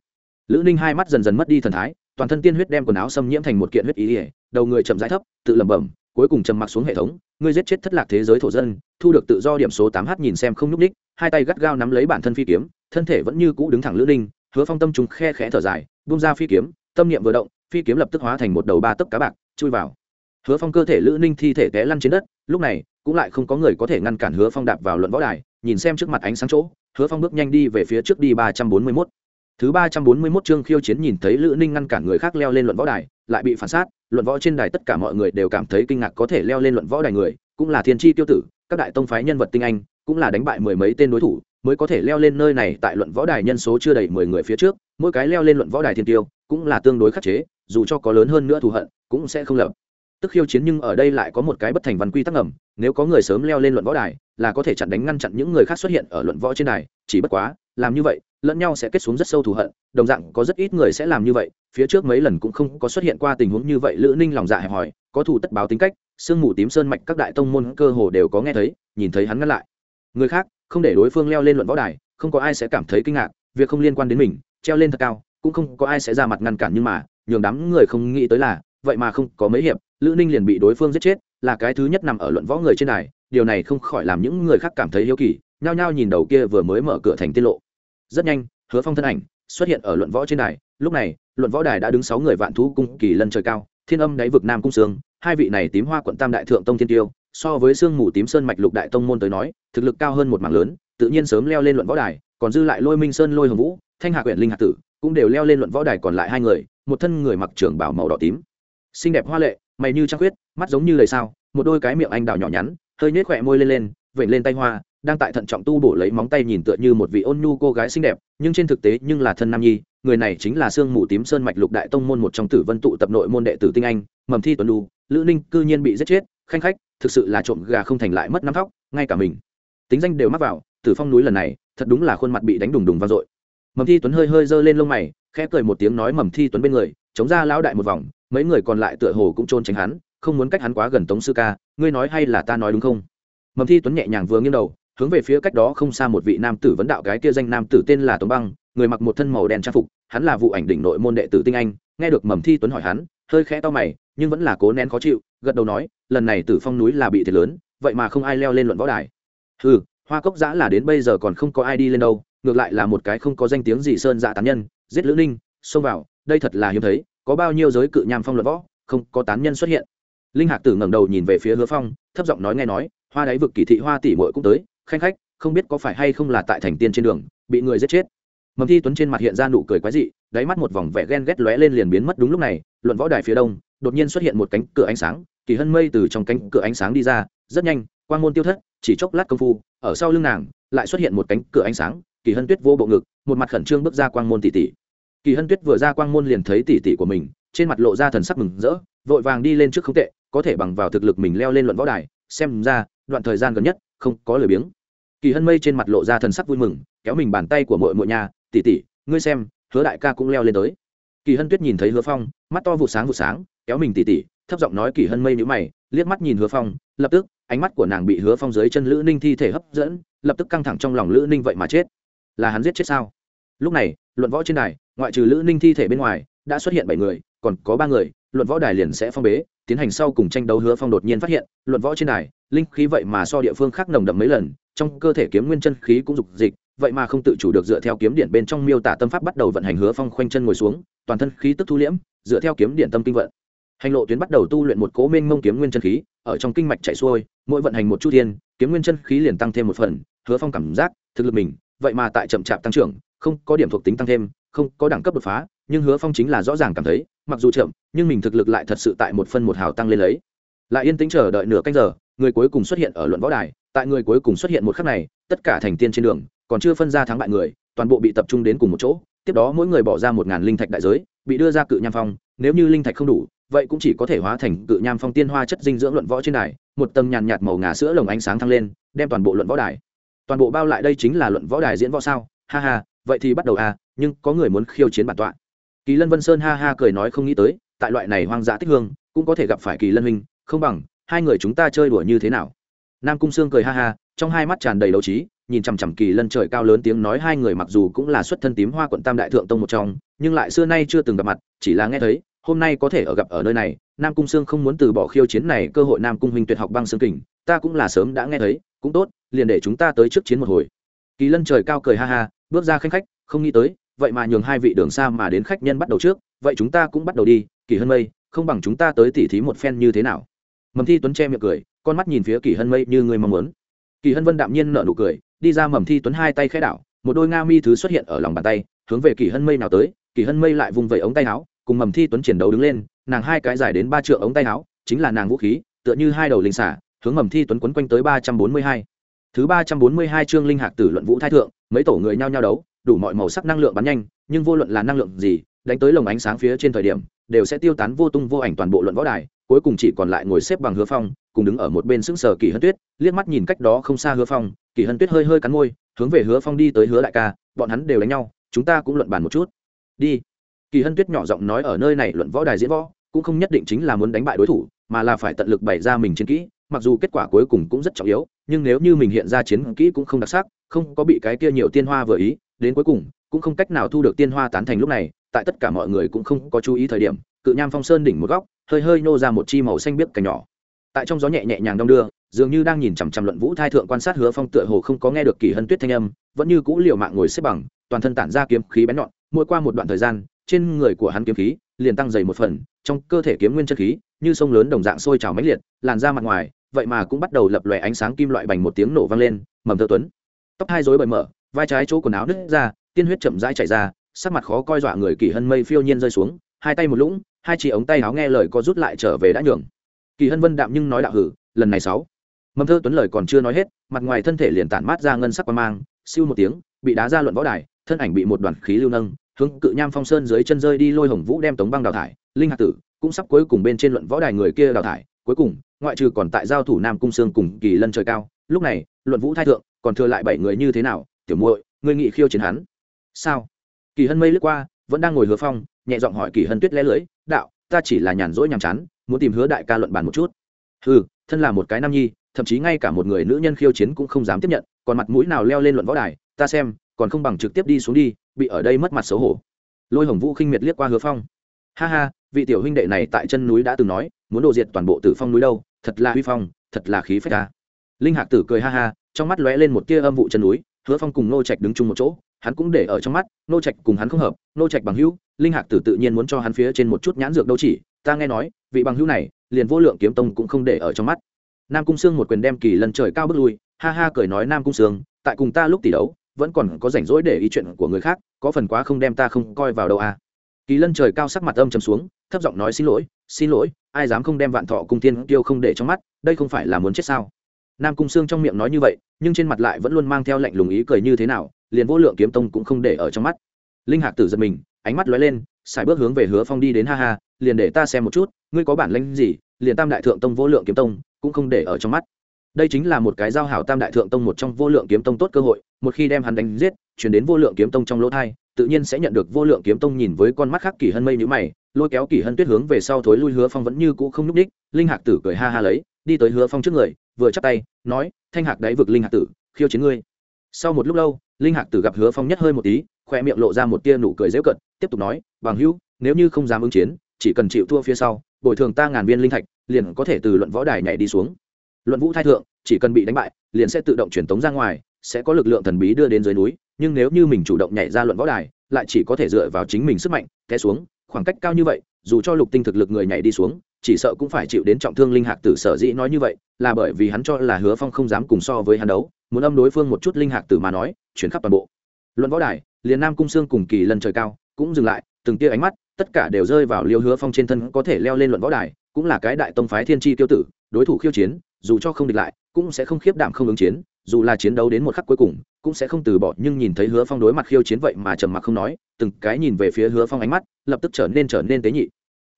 Lữ ninh hai mắt dần dần mất đi thần thái, toàn thân tiên huyết đem quần áo xâm nhiễm thành một kiện huyết ý ỉa, đầu người chậm rãi thấp, tự lẩm bẩm, cuối cùng trầm mặc xuống hệ thống, ngươi giết chết thất lạc thế giới thổ dân, thu được tự do điểm số tám h nhìn xem không nhúc ních hai tay gắt gao nắm lấy bản thân phi kiếm, thân thể vẫn như cũ đứng thẳng lữ ninh, hứa phong tâm trùng khe khẽ thở dài bung ra phi kiếm, tâm niệm vừa động phi kiếm lập tức hóa thành một đầu ba tấc cá bạc, chui vào. Hứa phong cơ thể lữ ninh thi thể té lăn trên đất, lúc này, cũng lại không có người có thể ngăn cản hứa phong đạp vào luận võ đài, nhìn xem trước mặt ánh sáng chỗ, hứa phong bước nhanh đi về phía trước đi ba trăm bốn mươi mốt. Thứ ba trăm bốn mươi mốt chương khiêu chiến nhìn thấy lữ ninh ngăn cản người khác leo lên luận võ đài, lại bị phản sát, luận võ trên đài tất cả mọi người đều cảm thấy kinh ngạc có thể leo lên luận võ đài người, cũng là thiên tri tiêu tử, các đại tông phái nhân vật tinh anh, cũng là đánh bại mười mấy tên đối thủ, mới có thể leo lên nơi này tại luận võ đài nhân số chưa đầy mười người phía trước, mỗi cái leo lên luận võ đài thiên tiêu, cũng là tương đối khắc chế dù cho có lớn hơn nữa thù hận, cũng sẽ không lập. Tức khiêu chiến nhưng ở đây lại có một cái bất thành văn quy tắc ngầm, nếu có người sớm leo lên luận võ đài, là có thể chặn đánh ngăn chặn những người khác xuất hiện ở luận võ trên đài, chỉ bất quá, làm như vậy, lẫn nhau sẽ kết xuống rất sâu thù hận, đồng dạng có rất ít người sẽ làm như vậy, phía trước mấy lần cũng không có xuất hiện qua tình huống như vậy, lữ ninh lòng dạ hẹp hòi, có thù tất báo tính cách, sương mù tím sơn mạch các đại tông môn cơ hồ đều có nghe thấy, nhìn thấy hắn ngăn lại. Người khác, không để đối phương leo lên luận võ đài, không có ai sẽ cảm thấy kinh ngạc, việc không liên quan đến mình, treo lên thật cao, cũng không có ai sẽ ra mặt ngăn cản nhưng mà nhường đám người không nghĩ tới là, vậy mà không có mấy hiệp, lữ ninh liền bị đối phương giết chết, là cái thứ nhất nằm ở luận võ người trên đài, điều này không khỏi làm những người khác cảm thấy hiếu kỳ, nhao nhao nhìn đầu kia vừa mới mở cửa thành tiết lộ. Rất nhanh, hứa phong thân ảnh xuất hiện ở luận võ trên đài, lúc này, luận võ đài đã đứng sáu người vạn thú cung kỳ lân trời cao, thiên âm đáy vực nam cung sương, hai vị này tím hoa quận tam đại thượng tông thiên tiêu, so với sương mù tím sơn mạch lục đại tông môn tới nói, thực lực cao hơn một mảng lớn, tự nhiên sớm leo lên luận võ đài, còn dư lại lôi minh sơn lôi hồng vũ, thanh hạ quyển linh hạ tử, cũng đều leo lên luận võ đài còn lại hai người một thân người mặc trưởng bảo màu đỏ tím. Xinh đẹp hoa lệ, mày như trăng khuyết, mắt giống như lời sao, một đôi cái miệng anh đào nhỏ nhắn, hơi nhếch khỏe môi lên lên, vểnh lên tay hoa, đang tại thận trọng tu bổ lấy móng tay nhìn tựa như một vị ôn nhu cô gái xinh đẹp, nhưng trên thực tế nhưng là thân nam nhi, người này chính là sương mù tím sơn mạch lục đại tông môn một trong tử vân tụ tập nội môn đệ tử tinh anh, mầm thi tuấn đu lữ ninh cư nhiên bị giết chết, khanh khách, thực sự là trộm gà không thành lại mất năm thóc, ngay cả mình. Tính danh đều mắc vào, tử phong núi lần này, thật đúng là khuôn mặt bị đánh đùng đùng vang dội. Mầm thi tuấn hơi hơi giơ lên lông mày khẽ cười một tiếng nói mầm thi tuấn bên người, chống ra lão đại một vòng, mấy người còn lại tựa hồ cũng trôn tránh hắn, không muốn cách hắn quá gần tống sư ca, ngươi nói hay là ta nói đúng không? Mầm thi tuấn nhẹ nhàng vừa nghiêng đầu, hướng về phía cách đó không xa một vị nam tử vấn đạo cái kia danh nam tử tên là tống băng, người mặc một thân màu đen trang phục, hắn là vụ ảnh đỉnh nội môn đệ tử tinh anh, nghe được mầm thi tuấn hỏi hắn, hơi khẽ to mày, nhưng vẫn là cố nén khó chịu, gật đầu nói, lần này tử phong núi là bị thiệt lớn, vậy mà không ai leo lên luận võ đài. Ừ hoa cốc giã là đến bây giờ còn không có ai đi lên đâu, ngược lại là một cái không có danh tiếng gì sơn dạ tán nhân giết lữ ninh, xông vào, đây thật là hiếm thấy, có bao nhiêu giới cự nham phong luận võ, không có tán nhân xuất hiện linh hạc tử ngẩng đầu nhìn về phía hứa phong, thấp giọng nói nghe nói, hoa đáy vực kỳ thị hoa tỷ mội cũng tới, khanh khách, không biết có phải hay không là tại thành tiên trên đường, bị người giết chết mầm thi tuấn trên mặt hiện ra nụ cười quái dị, đáy mắt một vòng vẻ ghen ghét lóe lên liền biến mất đúng lúc này, luận võ đài phía đông, đột nhiên xuất hiện một cánh cửa ánh sáng, kỳ hân mây từ trong cánh cửa ánh sáng đi ra, rất nhanh quan môn tiêu thất, chỉ chốc lát công phu, ở sau lưng nàng, lại xuất hiện một cánh cửa ánh sáng, kỳ hân tuyết vô bộ ngực, một mặt khẩn trương bước ra quang môn tỉ tỉ kỳ hân tuyết vừa ra quang môn liền thấy tỷ tỷ của mình, trên mặt lộ ra thần sắc mừng rỡ, vội vàng đi lên trước không tệ, có thể bằng vào thực lực mình leo lên luận võ đài, xem ra, đoạn thời gian gần nhất, không có lời biếng. Kỳ hân mây trên mặt lộ ra thần sắc vui mừng, kéo mình bàn tay của mội mội nhà tỷ tỷ, ngươi xem, hứa đại ca cũng leo lên tới. Kỳ hân tuyết nhìn thấy hứa phong, mắt to vụ sáng vụ sáng, kéo mình tỷ tỷ, thấp giọng nói kỳ hân mây nhữ mày, liếc mắt nhìn hứa phong, lập tức, ánh mắt của nàng bị hứa phong dưới chân lữ ninh thi thể hấp dẫn, lập tức căng thẳng trong lòng lữ ninh vậy mà chết. Là hắn giết chết sao? Lúc này, luận võ trên đài ngoại trừ lữ ninh thi thể bên ngoài, đã xuất hiện bảy người, còn có ba người, luận võ đài liền sẽ phong bế, tiến hành sau cùng tranh đấu hứa phong đột nhiên phát hiện, luận võ trên đài, linh khí vậy mà so địa phương khác nồng đậm mấy lần, trong cơ thể kiếm nguyên chân khí cũng dục dịch, vậy mà không tự chủ được dựa theo kiếm điện bên trong miêu tả tâm pháp bắt đầu vận hành hứa phong khoanh chân ngồi xuống, toàn thân khí tức thu liễm, dựa theo kiếm điện tâm kinh vận. Hành lộ tuyến bắt đầu tu luyện một cố minh mông kiếm nguyên chân khí, ở trong kinh mạch chạy xuôi, mỗi vận hành một chút thiên, kiếm nguyên chân khí liền tăng thêm một phần, hứa phong cảm giác, thực lực mình, vậy mà tại chậm chạp tăng trưởng, không có điểm thuộc tính tăng thêm không có đẳng cấp đột phá, nhưng hứa phong chính là rõ ràng cảm thấy, mặc dù chậm, nhưng mình thực lực lại thật sự tại một phân một hào tăng lên lấy. Lại yên tĩnh chờ đợi nửa canh giờ, người cuối cùng xuất hiện ở luận võ đài, tại người cuối cùng xuất hiện một khắc này, tất cả thành tiên trên đường, còn chưa phân ra thắng bại người, toàn bộ bị tập trung đến cùng một chỗ, tiếp đó mỗi người bỏ ra một ngàn linh thạch đại giới, bị đưa ra cự nham phong, nếu như linh thạch không đủ, vậy cũng chỉ có thể hóa thành cự nham phong tiên hoa chất dinh dưỡng luận võ trên đài, một tầng nhàn nhạt màu ngà sữa lồng ánh sáng thăng lên, đem toàn bộ luận võ đài. Toàn bộ bao lại đây chính là luận võ đài diễn võ sao? Ha ha, vậy thì bắt đầu à nhưng có người muốn khiêu chiến bản tọa. Kỳ lân vân sơn ha ha cười nói không nghĩ tới, tại loại này hoang dã tích hương, cũng có thể gặp phải kỳ lân huynh, không bằng, hai người chúng ta chơi đùa như thế nào? Nam cung sương cười ha ha, trong hai mắt tràn đầy đấu trí, nhìn chằm chằm kỳ lân trời cao lớn tiếng nói hai người mặc dù cũng là xuất thân tím hoa quận tam đại thượng tông một trong, nhưng lại xưa nay chưa từng gặp mặt, chỉ là nghe thấy, hôm nay có thể ở gặp ở nơi này, nam cung sương không muốn từ bỏ khiêu chiến này, cơ hội nam cung huynh tuyệt học băng xương kình, ta cũng là sớm đã nghe thấy, cũng tốt, liền để chúng ta tới trước chiến một hồi. Kỳ lân trời cao cười ha ha, bước ra khanh khách, không nghĩ tới vậy mà nhường hai vị đường xa mà đến khách nhân bắt đầu trước, vậy chúng ta cũng bắt đầu đi, kỳ hân mây, không bằng chúng ta tới tỉ thí một phen như thế nào? Mầm thi tuấn che miệng cười, con mắt nhìn phía kỳ hân mây như người mong muốn. Kỳ hân vân đạm nhiên nở nụ cười, đi ra mầm thi tuấn hai tay khẽ đảo, một đôi nga mi thứ xuất hiện ở lòng bàn tay, hướng về kỳ hân mây nào tới, kỳ hân mây lại vùng vẩy ống tay áo, cùng mầm thi tuấn triển đấu đứng lên, nàng hai cái dài đến ba trượng ống tay áo, chính là nàng vũ khí, tựa như hai đầu linh xả hướng mầm thi tuấn quấn quanh tới ba trăm bốn mươi hai. Thứ ba trăm bốn mươi hai chương linh hạc tử luận vũ thái thượng, mấy tổ người nhao nhao đấu đủ mọi màu sắc năng lượng bắn nhanh, nhưng vô luận là năng lượng gì, đánh tới lồng ánh sáng phía trên thời điểm, đều sẽ tiêu tán vô tung vô ảnh toàn bộ luận võ đài, cuối cùng chỉ còn lại ngồi xếp bằng hứa phong, cùng đứng ở một bên sững sờ kỳ hân tuyết, liếc mắt nhìn cách đó không xa hứa phong, kỳ hân tuyết hơi hơi cắn môi, hướng về hứa phong đi tới hứa đại ca, bọn hắn đều đánh nhau, chúng ta cũng luận bàn một chút. Đi. Kỳ hân tuyết nhỏ giọng nói ở nơi này luận võ đài diễn võ, cũng không nhất định chính là muốn đánh bại đối thủ, mà là phải tận lực bày ra mình chiến kỹ, mặc dù kết quả cuối cùng cũng rất trọng yếu, nhưng nếu như mình hiện ra chiến kỹ cũng không đặc sắc, không có bị cái kia nhiều tiên hoa vừa ý đến cuối cùng, cũng không cách nào thu được tiên hoa tán thành lúc này, tại tất cả mọi người cũng không có chú ý thời điểm, cự nham phong sơn đỉnh một góc, hơi hơi nô ra một chi màu xanh biếc cành nhỏ. Tại trong gió nhẹ nhẹ nhàng đong đưa, dường như đang nhìn chằm chằm luận vũ thai thượng quan sát hứa phong tựa hồ không có nghe được kỳ hân tuyết thanh âm, vẫn như cũ liều mạng ngồi xếp bằng, toàn thân tản ra kiếm khí bén nhọn, mỗi qua một đoạn thời gian, trên người của hắn kiếm khí liền tăng dày một phần, trong cơ thể kiếm nguyên chân khí, như sông lớn đồng dạng sôi trào mãnh liệt, làn ra mặt ngoài, vậy mà cũng bắt đầu lập lòe ánh sáng kim loại bành một tiếng nổ vang lên, mầm thơ tuấn. Tóc hai rối bời mở vai trái chỗ quần áo nứt ra, tiên huyết chậm rãi chảy ra, sắc mặt khó coi dọa người kỳ hân mây phiêu nhiên rơi xuống, hai tay một lũng, hai chị ống tay áo nghe lời có rút lại trở về đã nhường. Kỳ hân vân đạm nhưng nói đạo hử, lần này sáu. Mầm thơ tuấn lời còn chưa nói hết, mặt ngoài thân thể liền tản mát ra ngân sắc qua mang, siêu một tiếng, bị đá ra luận võ đài, thân ảnh bị một đoàn khí lưu nâng, hướng cự nham phong sơn dưới chân rơi đi lôi hồng vũ đem tống băng đào thải, linh hạt tử, cũng sắp cuối cùng bên trên luận võ đài người kia đào thải, cuối cùng, ngoại trừ còn tại giao thủ nam cung sương cùng kỳ lân trời cao, lúc này, luận vũ thái thượng, còn thừa lại bảy người như thế nào tiểu muội, ngươi nghị khiêu chiến hắn. Sao? Kỳ hân mây lướt qua, vẫn đang ngồi hứa phong, nhẹ giọng hỏi kỳ hân tuyết lẽ lưỡi, đạo, ta chỉ là nhàn rỗi nhàm chán, muốn tìm hứa đại ca luận bàn một chút. Ừ thân là một cái nam nhi, thậm chí ngay cả một người nữ nhân khiêu chiến cũng không dám tiếp nhận, còn mặt mũi nào leo lên luận võ đài, ta xem, còn không bằng trực tiếp đi xuống đi, bị ở đây mất mặt xấu hổ. Lôi hồng vũ khinh miệt liếc qua hứa phong. Ha ha, vị tiểu huynh đệ này tại chân núi đã từng nói, muốn đồ diệt toàn bộ tử phong núi đâu, thật là huy phong, thật là khí phách ta. Linh hạc tử cười ha ha, trong mắt lóe lên một tia âm vụ chân núi hứa phong cùng nô trạch đứng chung một chỗ, hắn cũng để ở trong mắt nô trạch cùng hắn không hợp nô trạch bằng hữu, linh hạc tử tự nhiên muốn cho hắn phía trên một chút nhãn dược đâu chỉ, ta nghe nói, vị bằng hữu này, liền vô lượng kiếm tông cũng không để ở trong mắt. Nam cung sương một quyền đem kỳ lần trời cao bước lui, ha ha cười nói nam cung sương, tại cùng ta lúc tỷ đấu, vẫn còn có rảnh rỗi để ý chuyện của người khác, có phần quá không đem ta không coi vào đâu à. Kỳ lân trời cao sắc mặt âm trầm xuống, thấp giọng nói xin lỗi xin lỗi, ai dám không đem vạn thọ cung tiên tiêu không để trong mắt, đây không phải là muốn chết sao? Nam cung sương trong miệng nói như vậy, nhưng trên mặt lại vẫn luôn mang theo lạnh lùng ý cười như thế nào, liền vô lượng kiếm tông cũng không để ở trong mắt. Linh hạc tử giật mình, ánh mắt lóe lên xài bước hướng về hứa phong đi đến, ha ha, liền để ta xem một chút, ngươi có bản lĩnh gì, liền tam đại thượng tông vô lượng kiếm tông cũng không để ở trong mắt. Đây chính là một cái giao hảo tam đại thượng tông một trong vô lượng kiếm tông tốt cơ hội, một khi đem hắn đánh giết, chuyển đến vô lượng kiếm tông trong lỗ thai, tự nhiên sẽ nhận được vô lượng kiếm tông nhìn với con mắt khác kỳ hân mây nhữ mày, lôi kéo kỳ hân tuyết hướng về sau thối lui, hứa phong vẫn như cũ không nhúc ních linh hạc tử cười ha ha lấy, đi tới hứa phong trước người vừa chắp tay, nói, thanh hạc đáy vực linh hạc tử, khiêu chiến ngươi. Sau một lúc lâu, linh hạc tử gặp hứa phong nhất hơi một tí khoe miệng lộ ra một tia nụ cười dễu cận, tiếp tục nói, bằng hữu, nếu như không dám ứng chiến, chỉ cần chịu thua phía sau, bồi thường ta ngàn viên linh thạch, liền có thể từ luận võ đài nhảy đi xuống. Luận vũ thai thượng, chỉ cần bị đánh bại, liền sẽ tự động truyền tống ra ngoài, sẽ có lực lượng thần bí đưa đến dưới núi, nhưng nếu như mình chủ động nhảy ra luận võ đài, lại chỉ có thể dựa vào chính mình sức mạnh, té xuống, khoảng cách cao như vậy, dù cho lục tinh thực lực người nhảy đi xuống chỉ sợ cũng phải chịu đến trọng thương linh hạc tử sở dĩ nói như vậy, là bởi vì hắn cho là hứa phong không dám cùng so với hắn đấu, muốn âm đối phương một chút linh hạc tử mà nói, chuyển khắp toàn bộ. Luận võ đài, liền nam cung sương cùng kỳ lần trời cao, cũng dừng lại, từng tia ánh mắt, tất cả đều rơi vào liêu hứa phong trên thân, có thể leo lên luận võ đài, cũng là cái đại tông phái thiên tri tiêu tử, đối thủ khiêu chiến, dù cho không địch lại, cũng sẽ không khiếp đảm không ứng chiến, dù là chiến đấu đến một khắc cuối cùng, cũng sẽ không từ bỏ, nhưng nhìn thấy hứa phong đối mặt khiêu chiến vậy mà trầm mặc không nói, từng cái nhìn về phía hứa phong ánh mắt, lập tức trở nên trở nên tế nhị.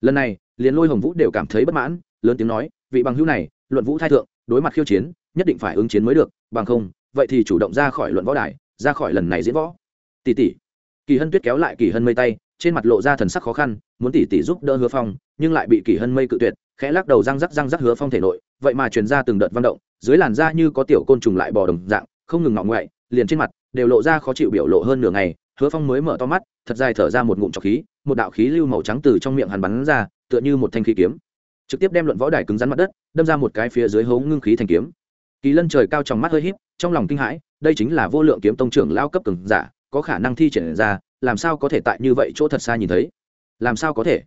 Lần này liền lôi hồng vũ đều cảm thấy bất mãn, lớn tiếng nói, vị bằng hữu này, luận vũ thai thượng, đối mặt khiêu chiến, nhất định phải ứng chiến mới được, bằng không, vậy thì chủ động ra khỏi luận võ đài, ra khỏi lần này diễn võ. Tỷ tỷ. Kỳ hân tuyết kéo lại kỳ hân mây tay, trên mặt lộ ra thần sắc khó khăn, muốn tỷ tỷ giúp đỡ hứa phong, nhưng lại bị kỳ hân mây cự tuyệt, khẽ lắc đầu răng rắc răng rắc hứa phong thể nội, vậy mà truyền ra từng đợt văn động, dưới làn da như có tiểu côn trùng lại bò đồng dạng, không ngừng ngọng ngoại, liền trên mặt đều lộ ra khó chịu biểu lộ hơn nửa ngày, hứa phong mới mở to mắt, thật dài thở ra một ngụm trọc khí, một đạo khí lưu màu trắng từ trong miệng hắn bắn ra tựa như một thanh khí kiếm. Trực tiếp đem luận võ đài cứng rắn mặt đất, đâm ra một cái phía dưới hố ngưng khí thành kiếm. Kỳ lân trời cao trong mắt hơi híp, trong lòng kinh hãi, đây chính là vô lượng kiếm tông trưởng lao cấp cường giả, có khả năng thi triển ra, làm sao có thể tại như vậy chỗ thật xa nhìn thấy? Làm sao có thể?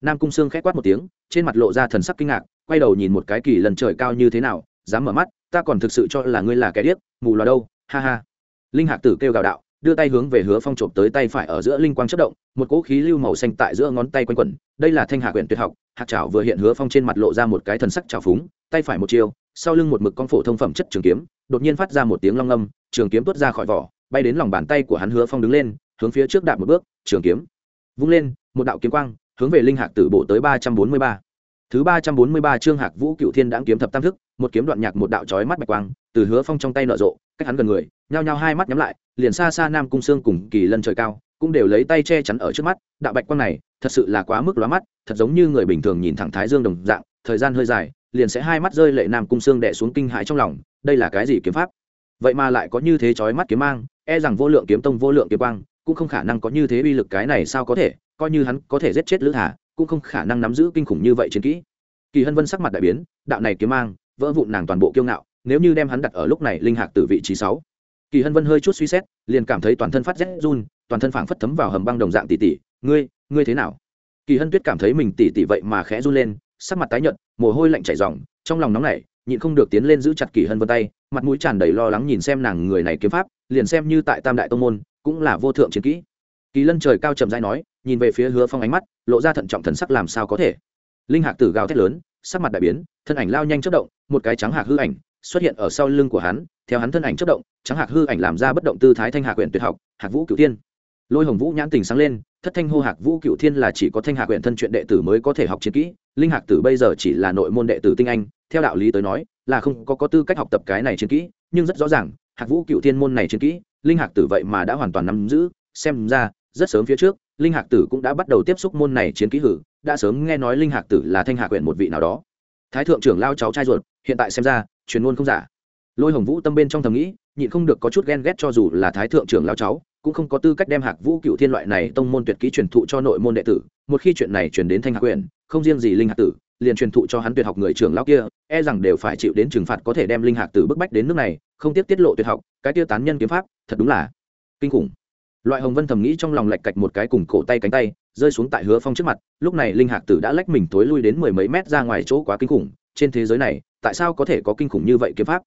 Nam cung sương khét quát một tiếng, trên mặt lộ ra thần sắc kinh ngạc, quay đầu nhìn một cái kỳ lần trời cao như thế nào, dám mở mắt, ta còn thực sự cho là ngươi là kẻ điếc, mù loà đâu, ha ha. Linh hạc tử kêu gào đạo đưa tay hướng về hứa phong trộm tới tay phải ở giữa linh quang chất động, một cỗ khí lưu màu xanh tại giữa ngón tay quanh quẩn, đây là thanh hạ quyển tuyệt học hạc trảo vừa hiện hứa phong trên mặt lộ ra một cái thần sắc trào phúng, tay phải một chiều sau lưng một mực con phổ thông phẩm chất trường kiếm, đột nhiên phát ra một tiếng long âm trường kiếm tuốt ra khỏi vỏ, bay đến lòng bàn tay của hắn hứa phong đứng lên, hướng phía trước đạp một bước, trường kiếm vung lên, một đạo kiếm quang, hướng về linh hạc tử bộ tới ba trăm bốn mươi ba. Thứ ba trăm bốn mươi ba chương hạc vũ cựu thiên đãng kiếm thập tam thức, một kiếm đoạn nhạc một đạo chói mắt bạch quang, từ hứa phong trong tay nở rộ, cách hắn gần người nhao nhao hai mắt nhắm lại, liền xa xa nam cung sương cùng kỳ lân trời cao, cũng đều lấy tay che chắn ở trước mắt, đạo bạch quang này, thật sự là quá mức lóa mắt, thật giống như người bình thường nhìn thẳng thái dương đồng dạng, thời gian hơi dài, liền sẽ hai mắt rơi lệ nam cung sương đẻ xuống kinh hãi trong lòng, đây là cái gì kiếm pháp? Vậy mà lại có như thế chói mắt kiếm mang e rằng vô lượng kiếm tông vô lượng kiếm quang, cũng không khả năng có như thế uy lực cái này sao có thể, coi như hắn có thể giết chết lữ thả, cũng không khả năng nắm giữ kinh khủng như vậy chiến kỹ. Kỳ hân vân sắc mặt đại biến, đạo này kiếm mang, vỡ vụn nàng toàn bộ kiêu ngạo, nếu như đem hắn đặt ở lúc này linh hạc từ vị trí sáu kỳ hân vân hơi chút suy xét, liền cảm thấy toàn thân phát rét run, toàn thân phảng phất thấm vào hầm băng đồng dạng tỉ tỉ. Ngươi ngươi thế nào? Kỳ hân tuyết cảm thấy mình tỉ tỉ vậy mà khẽ run lên, sắc mặt tái nhợt, mồ hôi lạnh chảy ròng, trong lòng nóng nảy, nhịn không được tiến lên giữ chặt kỳ hân vân tay, mặt mũi tràn đầy lo lắng nhìn xem nàng người này kiếm pháp, liền xem như tại tam đại tông môn, cũng là vô thượng chiến kỹ. Kỳ lân trời cao trầm dai nói, nhìn về phía hứa phong ánh mắt, lộ ra thận trọng thần sắc làm sao có thể. Linh hạc tử gào thét lớn, sắc mặt đại biến, thân ảnh lao nhanh chất động, một cái trắng hạc hư ảnh xuất hiện ở sau lưng của hắn, theo hắn thân ảnh chất động trắng hạc hư ảnh làm ra bất động tư thái thanh hạc quyển tuyệt học hạc vũ cửu thiên. Lôi hồng vũ nhãn tình sáng lên thất thanh hô hạc vũ cửu thiên là chỉ có thanh hạc quyển thân chuyện đệ tử mới có thể học chiến kỹ linh hạc tử bây giờ chỉ là nội môn đệ tử tinh anh theo đạo lý tới nói là không có, có tư cách học tập cái này chiến kỹ nhưng rất rõ ràng hạc vũ cửu thiên môn này chiến kỹ linh hạc tử vậy mà đã hoàn toàn nắm giữ xem ra rất sớm phía trước linh hạc tử cũng đã bắt đầu tiếp xúc môn này chiến kỹ hử đã sớm nghe nói linh hạc tử là thanh hạc huyện một vị nào đó. Thái thượng trưởng lao cháu trai ruột hiện tại xem ra truyền ngôn không giả lôi hồng vũ tâm bên trong thầm nghĩ, nhịn không được có chút ghen ghét cho dù là thái thượng trưởng lao cháu, cũng không có tư cách đem hạc vũ cựu thiên loại này tông môn tuyệt kỹ truyền thụ cho nội môn đệ tử. Một khi chuyện này truyền đến thanh hạc quyền không riêng gì linh hạc tử, liền truyền thụ cho hắn tuyệt học người trưởng lão kia e rằng đều phải chịu đến trừng phạt có thể đem linh hạc tử bức bách đến nước này, không tiếp tiết lộ tuyệt học, cái tiêu tán nhân kiếm pháp, thật đúng là kinh khủng. Loại hồng vân thầm nghĩ trong lòng lạch cạch một cái cùng cổ tay cánh tay, rơi xuống tại hứa phong trước mặt, lúc này linh hạc tử đã lách mình tối lui đến mười mấy mét ra ngoài chỗ quá kinh khủng. Trên thế giới này, tại sao có thể có kinh khủng như vậy kiếm pháp?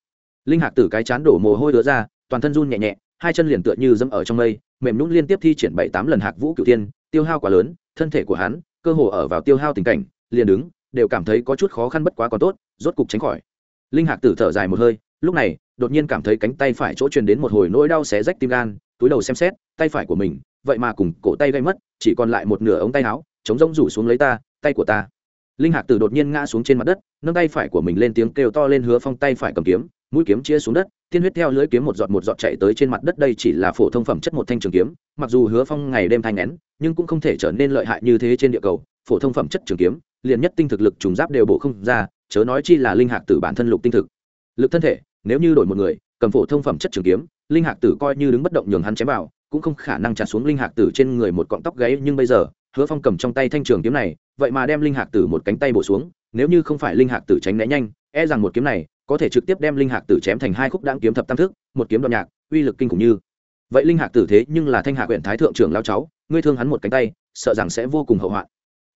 Linh hạc tử cái chán đổ mồ hôi đứa ra, toàn thân run nhẹ nhẹ, hai chân liền tựa như dẫm ở trong mây, mềm nhún liên tiếp thi triển bảy tám lần hạc vũ cửu tiên tiêu hao quá lớn, thân thể của hắn, cơ hồ ở vào tiêu hao tình cảnh, liền đứng, đều cảm thấy có chút khó khăn bất quá còn tốt, rốt cục tránh khỏi. Linh hạc tử thở dài một hơi, lúc này, đột nhiên cảm thấy cánh tay phải chỗ truyền đến một hồi nỗi đau xé rách tim gan, túi đầu xem xét, tay phải của mình, vậy mà cùng cổ tay gây mất, chỉ còn lại một nửa ống tay áo, chống rông rủ xuống lấy ta, tay của ta. Linh hạc tử đột nhiên ngã xuống trên mặt đất, nâng tay phải của mình lên tiếng kêu to lên hứa phong tay phải cầm kiếm mũi kiếm chia xuống đất, tiên huyết theo lưới kiếm một giọt một giọt chạy tới trên mặt đất, đây chỉ là phổ thông phẩm chất một thanh trường kiếm, mặc dù hứa phong ngày đêm thanh nén nhưng cũng không thể trở nên lợi hại như thế trên địa cầu, phổ thông phẩm chất trường kiếm, liền nhất tinh thực lực trùng giáp đều bổ không ra, chớ nói chi là linh hạc tử bản thân lục tinh thực. Lực thân thể, nếu như đổi một người, cầm phổ thông phẩm chất trường kiếm, linh hạc tử coi như đứng bất động nhường hắn chém vào, cũng không khả năng chặt xuống linh hạc tử trên người một cọng tóc gáy, nhưng bây giờ, hứa phong cầm trong tay thanh trường kiếm này, vậy mà đem linh hạc tử một cánh tay bổ xuống, nếu như không phải linh hạc tử tránh né nhanh e rằng một kiếm này có thể trực tiếp đem linh hạc tử chém thành hai khúc đáng kiếm thập tam thức, một kiếm đoạn nhạc, uy lực kinh khủng như. Vậy linh hạc tử thế nhưng là thanh hạ huyện thái thượng trưởng lao cháu, ngươi thương hắn một cánh tay, sợ rằng sẽ vô cùng hậu hoạn.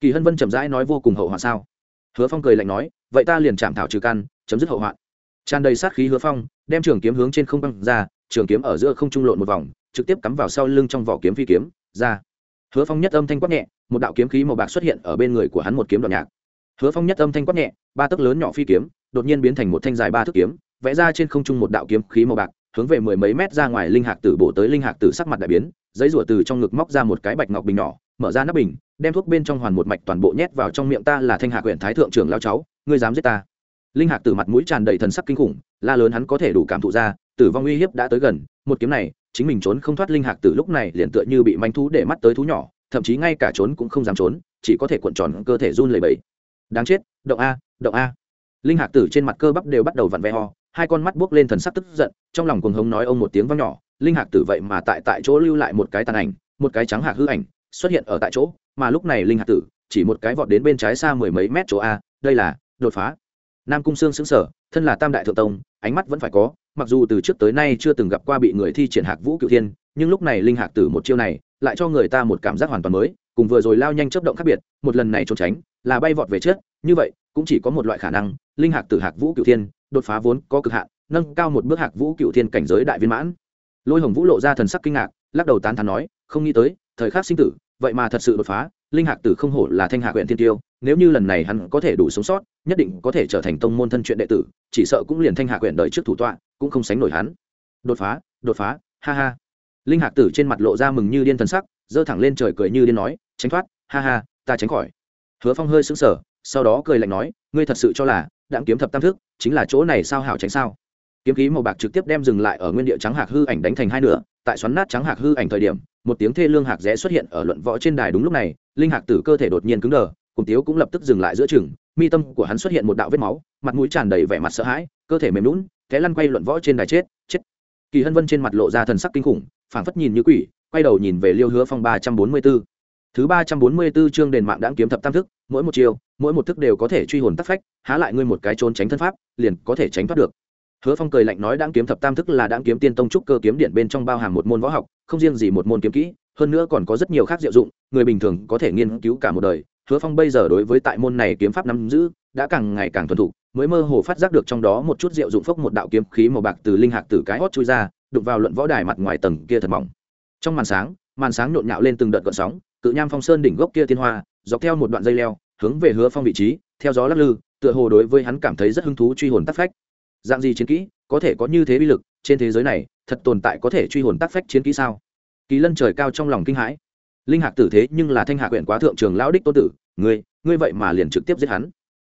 Kỳ hân vân chậm rãi nói vô cùng hậu hoạn sao? Hứa phong cười lạnh nói, vậy ta liền chạm thảo trừ căn, chấm dứt hậu hoạn. Tràn đầy sát khí hứa phong, đem trường kiếm hướng trên không băng ra, trường kiếm ở giữa không trung lộn một vòng, trực tiếp cắm vào sau lưng trong vỏ kiếm phi kiếm, ra. Hứa phong nhất âm thanh quát nhẹ, một đạo kiếm khí màu bạc xuất hiện ở bên người của hắn một kiếm đoạn nhạc hứa phong nhất âm thanh quát nhẹ, ba tấc lớn nhỏ phi kiếm, đột nhiên biến thành một thanh dài ba thước kiếm, vẽ ra trên không trung một đạo kiếm khí màu bạc, hướng về mười mấy mét ra ngoài linh hạc tử bổ tới linh hạc tử sắc mặt đại biến, giấy rủa từ trong ngực móc ra một cái bạch ngọc bình nhỏ, mở ra nắp bình, đem thuốc bên trong hoàn một mạch toàn bộ nhét vào trong miệng ta là thanh hạc huyện thái thượng trưởng lao cháu, ngươi dám giết ta. Linh hạc tử mặt mũi tràn đầy thần sắc kinh khủng, la lớn hắn có thể đủ cảm thụ ra, tử vong uy hiếp đã tới gần, một kiếm này, chính mình trốn không thoát linh hạc tử lúc này liền tựa như bị manh thú để mắt tới thú nhỏ, thậm chí ngay cả trốn cũng không dám trốn, chỉ có thể cuộn tròn cơ thể run lẩy bẩy đáng chết, động a động a. Linh hạc tử trên mặt cơ bắp đều bắt đầu vặn vẹ ho hai con mắt buốc lên thần sắc tức giận, trong lòng cuồng hống nói ông một tiếng vang nhỏ, linh hạc tử vậy mà tại tại chỗ lưu lại một cái tàn ảnh, một cái trắng hạc hư ảnh, xuất hiện ở tại chỗ, mà lúc này linh hạc tử chỉ một cái vọt đến bên trái xa mười mấy mét chỗ a, đây là đột phá. Nam cung sương xứng sở thân là tam đại thượng tông, ánh mắt vẫn phải có, mặc dù từ trước tới nay chưa từng gặp qua bị người thi triển hạc vũ cựu thiên, nhưng lúc này linh hạc tử một chiêu này lại cho người ta một cảm giác hoàn toàn mới, cùng vừa rồi lao nhanh chấp động khác biệt, một lần này trốn tránh là bay vọt về trước, như vậy, cũng chỉ có một loại khả năng, linh hạc tử hạc vũ cựu thiên, đột phá vốn có cực hạn, nâng cao một bước hạc vũ cựu thiên cảnh giới đại viên mãn. Lôi hồng vũ lộ ra thần sắc kinh ngạc, lắc đầu tán thán nói, không nghĩ tới, thời khắc sinh tử, vậy mà thật sự đột phá, linh hạc tử không hổ là thanh hạc huyện thiên tiêu, nếu như lần này hắn có thể đủ sống sót, nhất định có thể trở thành tông môn thân chuyện đệ tử, chỉ sợ cũng liền thanh hạc huyện đợi trước thủ tọa, cũng không sánh nổi hắn. Đột phá đột phá, ha ha. Linh hạc tử trên mặt lộ ra mừng như điên thần sắc, giơ thẳng lên trời cười như điên nói, tránh thoát, ha ha, ta tránh khỏi hứa phong hơi sững sờ, sau đó cười lạnh nói, ngươi thật sự cho là đạm kiếm thập tam thức chính là chỗ này sao hảo tránh sao? Kiếm khí màu bạc trực tiếp đem dừng lại ở nguyên địa trắng hạc hư ảnh đánh thành hai nửa, tại xoắn nát trắng hạc hư ảnh thời điểm, một tiếng thê lương hạc rẽ xuất hiện ở luận võ trên đài đúng lúc này, linh hạc tử cơ thể đột nhiên cứng đờ, cùng tiếu cũng lập tức dừng lại giữa chừng, mi tâm của hắn xuất hiện một đạo vết máu, mặt mũi tràn đầy vẻ mặt sợ hãi, cơ thể mềm lún té lăn quay luận võ trên đài chết chết. Kỳ hân vân trên mặt lộ ra thần sắc kinh khủng, phảng phất nhìn như quỷ, quay đầu nhìn về liêu hứa phong ba trăm bốn mươi b ố thứ ba trăm bốn mươi b ố chương đền mạng đãng kiếm thập tam thức, mỗi một chiều mỗi một thức đều có thể truy hồn tắc phách, há lại ngươi một cái trốn tránh thân pháp, liền có thể tránh thoát được. Hứa phong cười lạnh nói đãng kiếm thập tam thức là đãng kiếm tiên tông trúc cơ kiếm điện bên trong bao hàm một môn võ học, không riêng gì một môn kiếm kỹ, hơn nữa còn có rất nhiều khác diệu dụng, người bình thường có thể nghiên cứu cả một đời. Hứa phong bây giờ đối với tại môn này kiếm pháp nắm giữ, đã càng ngày càng thuần thục, mới mơ hồ phát giác được trong đó một chút diệu dụng phốc một đạo kiếm khí màu bạc từ linh hạc từ cái hót chui ra đục vào luận võ đài mặt ngoài tầng kia thật mỏng. Trong màn sáng màn sáng nhộn nhạo lên từng đợt gợn sóng cự nham phong sơn đỉnh gốc kia tiên hoa, dọc theo một đoạn dây leo, hướng về hứa phong vị trí, theo gió lắc lư, tựa hồ đối với hắn cảm thấy rất hứng thú truy hồn tắc phách. Dạng gì chiến kỹ, có thể có như thế bi lực, trên thế giới này, thật tồn tại có thể truy hồn tắc phách chiến kỹ sao? Kỳ lân trời cao trong lòng kinh hãi. Linh hạc tử thế nhưng là thanh hạ quyển quá thượng trường lão đích tô tử, ngươi ngươi vậy mà liền trực tiếp giết hắn.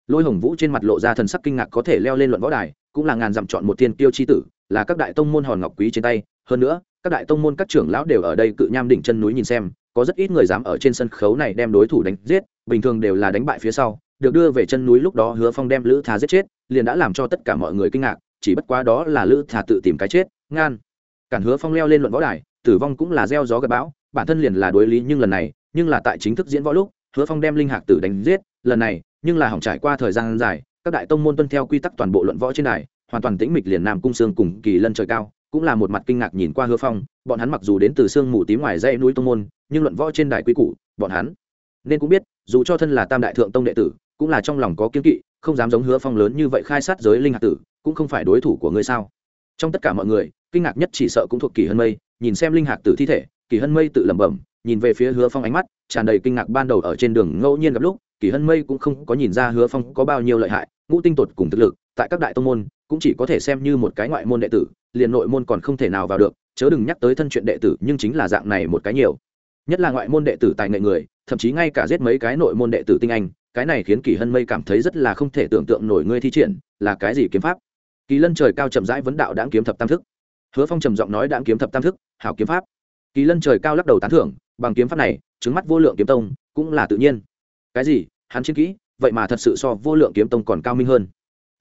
Lôi hồng vũ trên mặt lộ ra thần sắc kinh ngạc có thể leo lên luận võ đài, cũng là ngàn dặm chọn một tiên tiêu chi tử, là các đại tông môn hòn ngọc quý trên tay. Hơn nữa, các đại tông môn các trưởng lão đều ở đây cự nham đỉnh chân núi nhìn xem có rất ít người dám ở trên sân khấu này đem đối thủ đánh giết, bình thường đều là đánh bại phía sau, được đưa về chân núi lúc đó hứa phong đem lữ thà giết chết, liền đã làm cho tất cả mọi người kinh ngạc, chỉ bất quá đó là lữ thà tự tìm cái chết, ngan. Cản hứa phong leo lên luận võ đài, tử vong cũng là gieo gió gặp bão, bản thân liền là đối lý nhưng lần này, nhưng là tại chính thức diễn võ lúc, hứa phong đem linh hạc tử đánh giết, lần này, nhưng là hỏng trải qua thời gian dài, các đại tông môn tuân theo quy tắc toàn bộ luận võ trên đài, hoàn toàn tĩnh mịch liền nam cung sương cùng kỳ lân trời cao cũng là một mặt kinh ngạc nhìn qua hứa phong, bọn hắn mặc dù đến từ sương mù tím ngoài dãy núi tông môn, nhưng luận võ trên đài quy củ, bọn hắn nên cũng biết, dù cho thân là tam đại thượng tông đệ tử, cũng là trong lòng có kiên kỵ, không dám giống hứa phong lớn như vậy khai sát giới linh hạt tử, cũng không phải đối thủ của ngươi sao? Trong tất cả mọi người, kinh ngạc nhất chỉ sợ cũng thuộc kỳ hân mây, nhìn xem linh hạt tử thi thể, kỳ hân mây tự lẩm bẩm, nhìn về phía hứa phong ánh mắt, tràn đầy kinh ngạc ban đầu ở trên đường ngẫu nhiên gặp lúc, kỳ hân mây cũng không có nhìn ra hứa phong có bao nhiêu lợi hại, ngũ tinh tột cùng thực lực, tại các đại tông môn cũng chỉ có thể xem như một cái ngoại môn đệ tử, liền nội môn còn không thể nào vào được, chớ đừng nhắc tới thân chuyện đệ tử, nhưng chính là dạng này một cái nhiều. Nhất là ngoại môn đệ tử tài nghệ người, thậm chí ngay cả giết mấy cái nội môn đệ tử tinh anh, cái này khiến kỳ hân mây cảm thấy rất là không thể tưởng tượng nổi ngươi thi triển, là cái gì kiếm pháp. Kỳ lân trời cao chậm rãi vấn đạo đáng kiếm thập tam thức. Hứa phong trầm giọng nói đáng kiếm thập tam thức, hảo kiếm pháp. Kỳ lân trời cao lắc đầu tán thưởng, bằng kiếm pháp này, trứng mắt vô lượng kiếm tông, cũng là tự nhiên. Cái gì? Hắn chiến kỹ, vậy mà thật sự so vô lượng kiếm tông còn cao minh hơn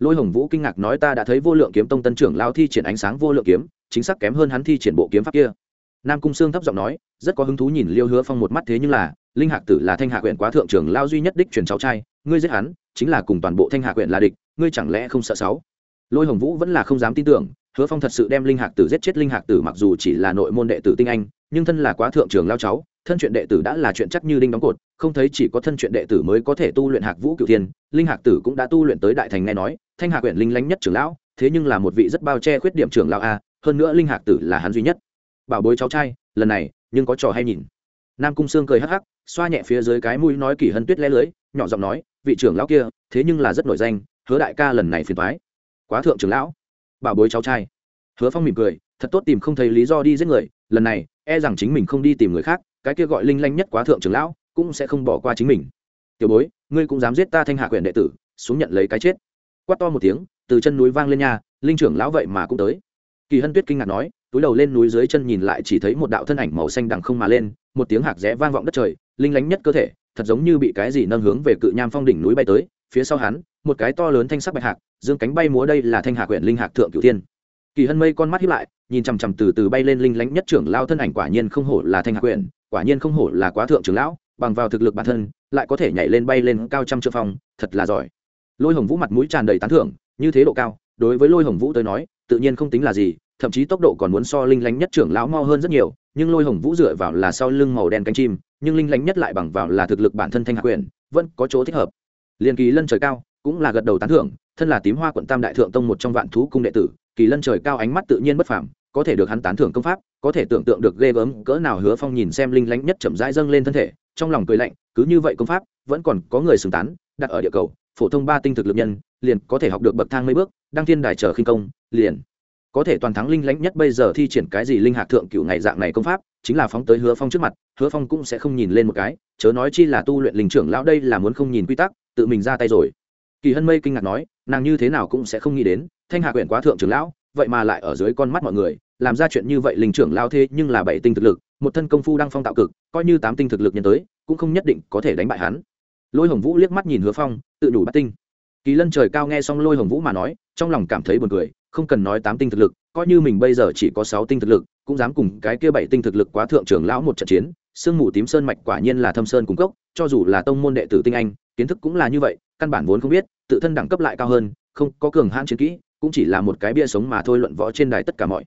lôi hồng vũ kinh ngạc nói ta đã thấy vô lượng kiếm tông tân trưởng lao thi triển ánh sáng vô lượng kiếm, chính xác kém hơn hắn thi triển bộ kiếm pháp kia. Nam cung sương thấp giọng nói, rất có hứng thú nhìn liêu hứa phong một mắt thế nhưng là, linh hạc tử là thanh hạ huyện quá thượng trưởng lao duy nhất đích truyền cháu trai, ngươi giết hắn, chính là cùng toàn bộ thanh hạ huyện là địch, ngươi chẳng lẽ không sợ sáu? Lôi hồng vũ vẫn là không dám tin tưởng hứa phong thật sự đem linh hạc tử giết chết. Linh hạc tử mặc dù chỉ là nội môn đệ tử tinh anh, nhưng thân là quá thượng trưởng lao cháu, thân chuyện đệ tử đã là chuyện chắc như đinh đóng cột, không thấy chỉ có thân chuyện đệ tử mới có thể tu luyện hạc vũ cựu thiên. Linh hạc tử cũng đã tu luyện tới đại thành nghe nói, thanh hạc huyện linh lánh nhất trưởng lão, thế nhưng là một vị rất bao che khuyết điểm trưởng lão a, hơn nữa linh hạc tử là hắn duy nhất. Bảo bối cháu trai, lần này, nhưng có trò hay nhìn. Nam cung sương cười hắc hắc, xoa nhẹ phía dưới cái mũi nói kỳ hân tuyết lẽ lưới, nhỏ giọng nói, vị trưởng lão kia, thế nhưng là rất nổi danh, hứa đại ca lần này phiền thoái quá thượng trưởng lão bảo bối cháu trai. Hứa phong mỉm cười thật tốt tìm không thấy lý do đi giết người lần này e rằng chính mình không đi tìm người khác cái kia gọi linh lanh nhất quá thượng trưởng lão cũng sẽ không bỏ qua chính mình. Tiểu bối ngươi cũng dám giết ta thanh hạ quyền đệ tử xuống nhận lấy cái chết. Quát to một tiếng từ chân núi vang lên nhà, linh trưởng lão vậy mà cũng tới. Kỳ hân tuyết kinh ngạc nói túi đầu lên núi dưới chân nhìn lại chỉ thấy một đạo thân ảnh màu xanh đằng không mà lên một tiếng hạc rẽ vang vọng đất trời linh lánh nhất cơ thể thật giống như bị cái gì nâng hướng về cự nham phong đỉnh núi bay tới phía sau hắn, một cái to lớn thanh sắc bạch hạc, dương cánh bay múa đây là thanh hạc quyển linh hạc thượng cửu tiên kỳ hân mây con mắt hiếp lại, nhìn chằm chằm từ từ bay lên linh lánh nhất trưởng lao thân ảnh, quả nhiên không hổ là thanh hạc quyển, quả nhiên không hổ là quá thượng trưởng lão, bằng vào thực lực bản thân, lại có thể nhảy lên bay lên cao trăm trượng phong, thật là giỏi. Lôi hồng vũ mặt mũi tràn đầy tán thưởng, như thế độ cao, đối với lôi hồng vũ tới nói, tự nhiên không tính là gì, thậm chí tốc độ còn muốn so linh lánh nhất trưởng lão mau hơn rất nhiều, nhưng lôi hồng vũ dựa vào là sau lưng màu đen cánh chim, nhưng linh lánh nhất lại bằng vào là thực lực bản thân thanh hạ quyền vẫn có chỗ thích hợp liền kỳ lân trời cao, cũng là gật đầu tán thưởng, thân là tím hoa quận tam đại thượng tông một trong vạn thú cung đệ tử, kỳ lân trời cao ánh mắt tự nhiên bất phàm, có thể được hắn tán thưởng công pháp, có thể tưởng tượng được ghê gớm, cỡ nào hứa phong nhìn xem linh lánh nhất chậm rãi dâng lên thân thể, trong lòng cười lạnh, cứ như vậy công pháp, vẫn còn có người xứng tán, đặt ở địa cầu, phổ thông ba tinh thực lực nhân, liền có thể học được bậc thang mấy bước, đăng thiên đài trở khinh công, liền có thể toàn thắng linh lãnh nhất bây giờ thi triển cái gì linh hạc thượng cựu ngày dạng này công pháp, chính là phóng tới hứa phong trước mặt, hứa phong cũng sẽ không nhìn lên một cái, chớ nói chi là tu luyện linh trưởng lão đây là muốn không nhìn quy tắc, tự mình ra tay rồi. Kỳ hân mây kinh ngạc nói, nàng như thế nào cũng sẽ không nghĩ đến, thanh hạ quyển quá thượng trưởng lão, vậy mà lại ở dưới con mắt mọi người, làm ra chuyện như vậy linh trưởng lao thế nhưng là bảy tinh thực lực, một thân công phu đang phong tạo cực, coi như tám tinh thực lực nhân tới, cũng không nhất định có thể đánh bại hắn. Lôi hồng vũ liếc mắt nhìn hứa phong, tự đủ bắt tinh. Kỳ lân trời cao nghe xong lôi hồng vũ mà nói, trong lòng cảm thấy buồn cười không cần nói tám tinh thực lực, coi như mình bây giờ chỉ có sáu tinh thực lực, cũng dám cùng cái kia bảy tinh thực lực quá thượng trưởng lão một trận chiến. Sương mù tím sơn mạch quả nhiên là thâm sơn cung cốc, cho dù là tông môn đệ tử tinh anh, kiến thức cũng là như vậy, căn bản vốn không biết, tự thân đẳng cấp lại cao hơn, không có cường hãn chiến kỹ, cũng chỉ là một cái bia sống mà thôi luận võ trên đài tất cả mọi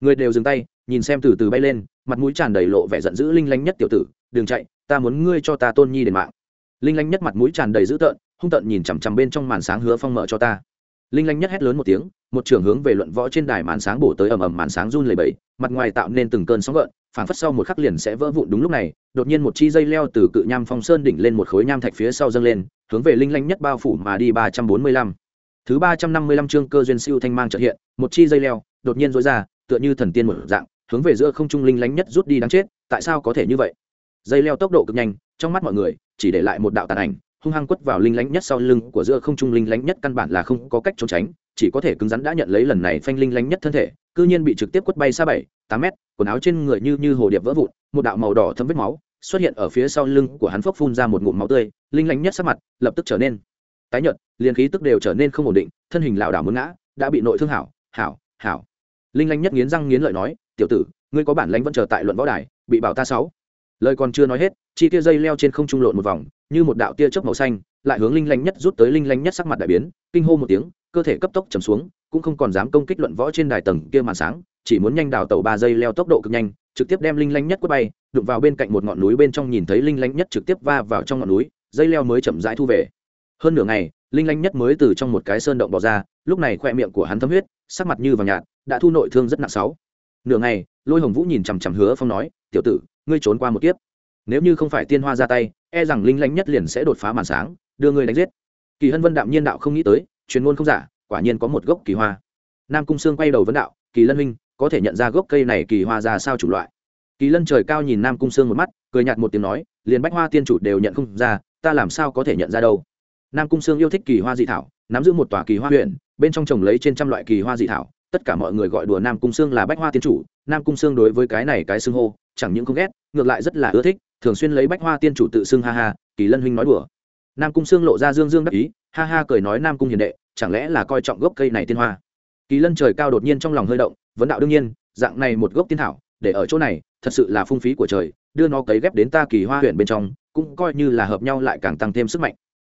người đều dừng tay, nhìn xem từ từ bay lên, mặt mũi tràn đầy lộ vẻ giận dữ linh lanh nhất tiểu tử, đừng chạy, ta muốn ngươi cho ta tôn nhi đền mạng. Linh lanh nhất mặt mũi tràn đầy dữ tợn, hung tợn nhìn chằm chằm bên trong màn sáng hứa phong mở cho ta linh lanh nhất hét lớn một tiếng, một trường hướng về luận võ trên đài màn sáng bổ tới ầm ầm màn sáng run lầy bẫy mặt ngoài tạo nên từng cơn sóng gợn, phảng phất sau một khắc liền sẽ vỡ vụn đúng lúc này, đột nhiên một chi dây leo từ cự nham phong sơn đỉnh lên một khối nham thạch phía sau dâng lên, hướng về linh lanh nhất bao phủ mà đi ba trăm bốn mươi lăm. Thứ ba trăm năm mươi lăm chương cơ duyên siêu thanh mang trợ hiện, một chi dây leo đột nhiên dối ra, tựa như thần tiên một dạng, hướng về giữa không trung linh lánh nhất rút đi đáng chết, tại sao có thể như vậy? Dây leo tốc độ cực nhanh, trong mắt mọi người, chỉ để lại một đạo tàn ảnh hung hăng quất vào linh lánh nhất sau lưng của giữa không trung linh lánh nhất căn bản là không có cách trốn tránh, chỉ có thể cứng rắn đã nhận lấy lần này phanh linh lánh nhất thân thể, cư nhiên bị trực tiếp quất bay xa bảy, tám mét, quần áo trên người như như hồ điệp vỡ vụn, một đạo màu đỏ thấm vết máu xuất hiện ở phía sau lưng của hắn phốc phun ra một ngụm máu tươi, linh lánh nhất sắc mặt lập tức trở nên tái nhợt, liền khí tức đều trở nên không ổn định, thân hình lảo đảo muốn ngã, đã bị nội thương hảo hảo hảo. Linh lánh nhất nghiến răng nghiến lợi nói, tiểu tử, ngươi có bản lãnh vẫn chờ tại luận võ đài, bị bảo ta sáu lời còn chưa nói hết, chi tia dây leo trên không trung lộn một vòng, như một đạo tia chớp màu xanh, lại hướng linh lanh nhất rút tới linh lanh nhất sắc mặt đại biến, kinh hô một tiếng, cơ thể cấp tốc chầm xuống, cũng không còn dám công kích luận võ trên đài tầng kia màn sáng, chỉ muốn nhanh đào tàu ba dây leo tốc độ cực nhanh, trực tiếp đem linh lanh nhất quất bay, đụng vào bên cạnh một ngọn núi bên trong nhìn thấy linh lanh nhất trực tiếp va vào trong ngọn núi, dây leo mới chậm rãi thu về. Hơn nửa ngày, linh lanh nhất mới từ trong một cái sơn động bỏ ra, lúc này khoe miệng của hắn thấm huyết, sắc mặt như vàng nhạt, đã thu nội thương rất nặng sáu nửa ngày, lôi hồng vũ nhìn chằm chằm hứa phong nói, tiểu tử, ngươi trốn qua một kiếp. Nếu như không phải tiên hoa ra tay e rằng linh lánh nhất liền sẽ đột phá màn sáng, đưa ngươi đánh giết. Kỳ hân vân đạm nhiên đạo không nghĩ tới truyền ngôn không giả, quả nhiên có một gốc kỳ hoa. Nam cung sương quay đầu vấn đạo, kỳ lân huynh, có thể nhận ra gốc cây này kỳ hoa ra sao chủng loại? Kỳ lân trời cao nhìn nam cung sương một mắt, cười nhạt một tiếng nói, liền bách hoa tiên chủ đều nhận không ra, ta làm sao có thể nhận ra đâu? Nam cung sương yêu thích kỳ hoa dị thảo, nắm giữ một tòa kỳ hoa huyện, bên trong trồng lấy trên trăm loại kỳ hoa dị thảo tất cả mọi người gọi đùa nam cung sương là bách hoa tiên chủ, nam cung sương đối với cái này cái xưng hô, chẳng những không ghét, ngược lại rất là ưa thích, thường xuyên lấy bách hoa tiên chủ tự xưng ha ha, kỳ lân huynh nói đùa. Nam cung sương lộ ra dương dương đắc ý, ha ha cười nói nam cung hiền đệ, chẳng lẽ là coi trọng gốc cây này tiên hoa? Kỳ lân trời cao đột nhiên trong lòng hơi động, vấn đạo đương nhiên, dạng này một gốc tiên thảo, để ở chỗ này, thật sự là phung phí của trời, đưa nó cấy ghép đến ta kỳ hoa huyện bên trong, cũng coi như là hợp nhau lại càng tăng thêm sức mạnh.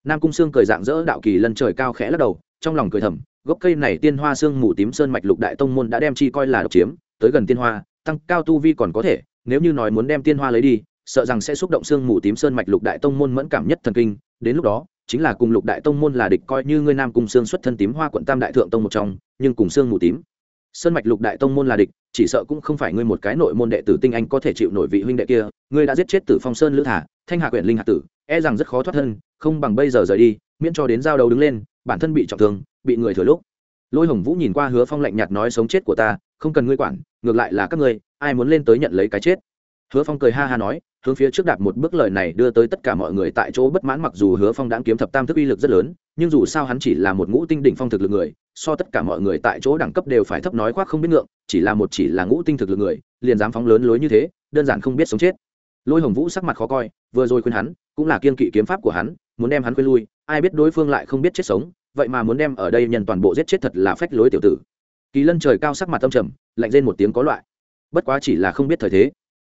Nam cung sương cười dạng dỡ đạo kỳ lân trời cao khẽ lắc đầu trong lòng cười thầm, gốc cây này tiên hoa xương mù tím sơn mạch lục đại tông môn đã đem chi coi là độc chiếm, tới gần tiên hoa, tăng cao tu vi còn có thể, nếu như nói muốn đem tiên hoa lấy đi, sợ rằng sẽ xúc động xương mù tím sơn mạch lục đại tông môn mẫn cảm nhất thần kinh, đến lúc đó, chính là cùng lục đại tông môn là địch coi như ngươi nam cung xương xuất thân tím hoa quận tam đại thượng tông một trong, nhưng cùng xương mù tím sơn mạch lục đại tông môn là địch, chỉ sợ cũng không phải ngươi một cái nội môn đệ tử tinh anh có thể chịu nổi vị huynh đệ kia, ngươi đã giết chết tử phong sơn lữ thả, thanh hạ quyển linh hạ tử e rằng rất khó thoát thân, không bằng bây giờ rời đi, miễn cho đến giao đầu đứng lên bản thân bị trọng thương, bị người thừa lúc. Lôi hồng vũ nhìn qua hứa phong lạnh nhạt nói sống chết của ta, không cần ngươi quản, ngược lại là các ngươi, ai muốn lên tới nhận lấy cái chết? Hứa phong cười ha ha nói, hướng phía trước đạp một bước lời này đưa tới tất cả mọi người tại chỗ bất mãn mặc dù hứa phong đã kiếm thập tam thức uy lực rất lớn, nhưng dù sao hắn chỉ là một ngũ tinh đỉnh phong thực lực người, so tất cả mọi người tại chỗ đẳng cấp đều phải thấp nói khoác không biết ngượng, chỉ là một chỉ là ngũ tinh thực lực người, liền dám phóng lớn lối như thế, đơn giản không biết sống chết. Lôi hồng vũ sắc mặt khó coi, vừa rồi khuyên hắn, cũng là kiên kỵ kiếm pháp của hắn muốn đem hắn khuyên lui, ai biết đối phương lại không biết chết sống, vậy mà muốn đem ở đây nhân toàn bộ giết chết thật là phách lối tiểu tử. Kỳ lân trời cao sắc mặt tâm trầm, lạnh lên một tiếng có loại. Bất quá chỉ là không biết thời thế.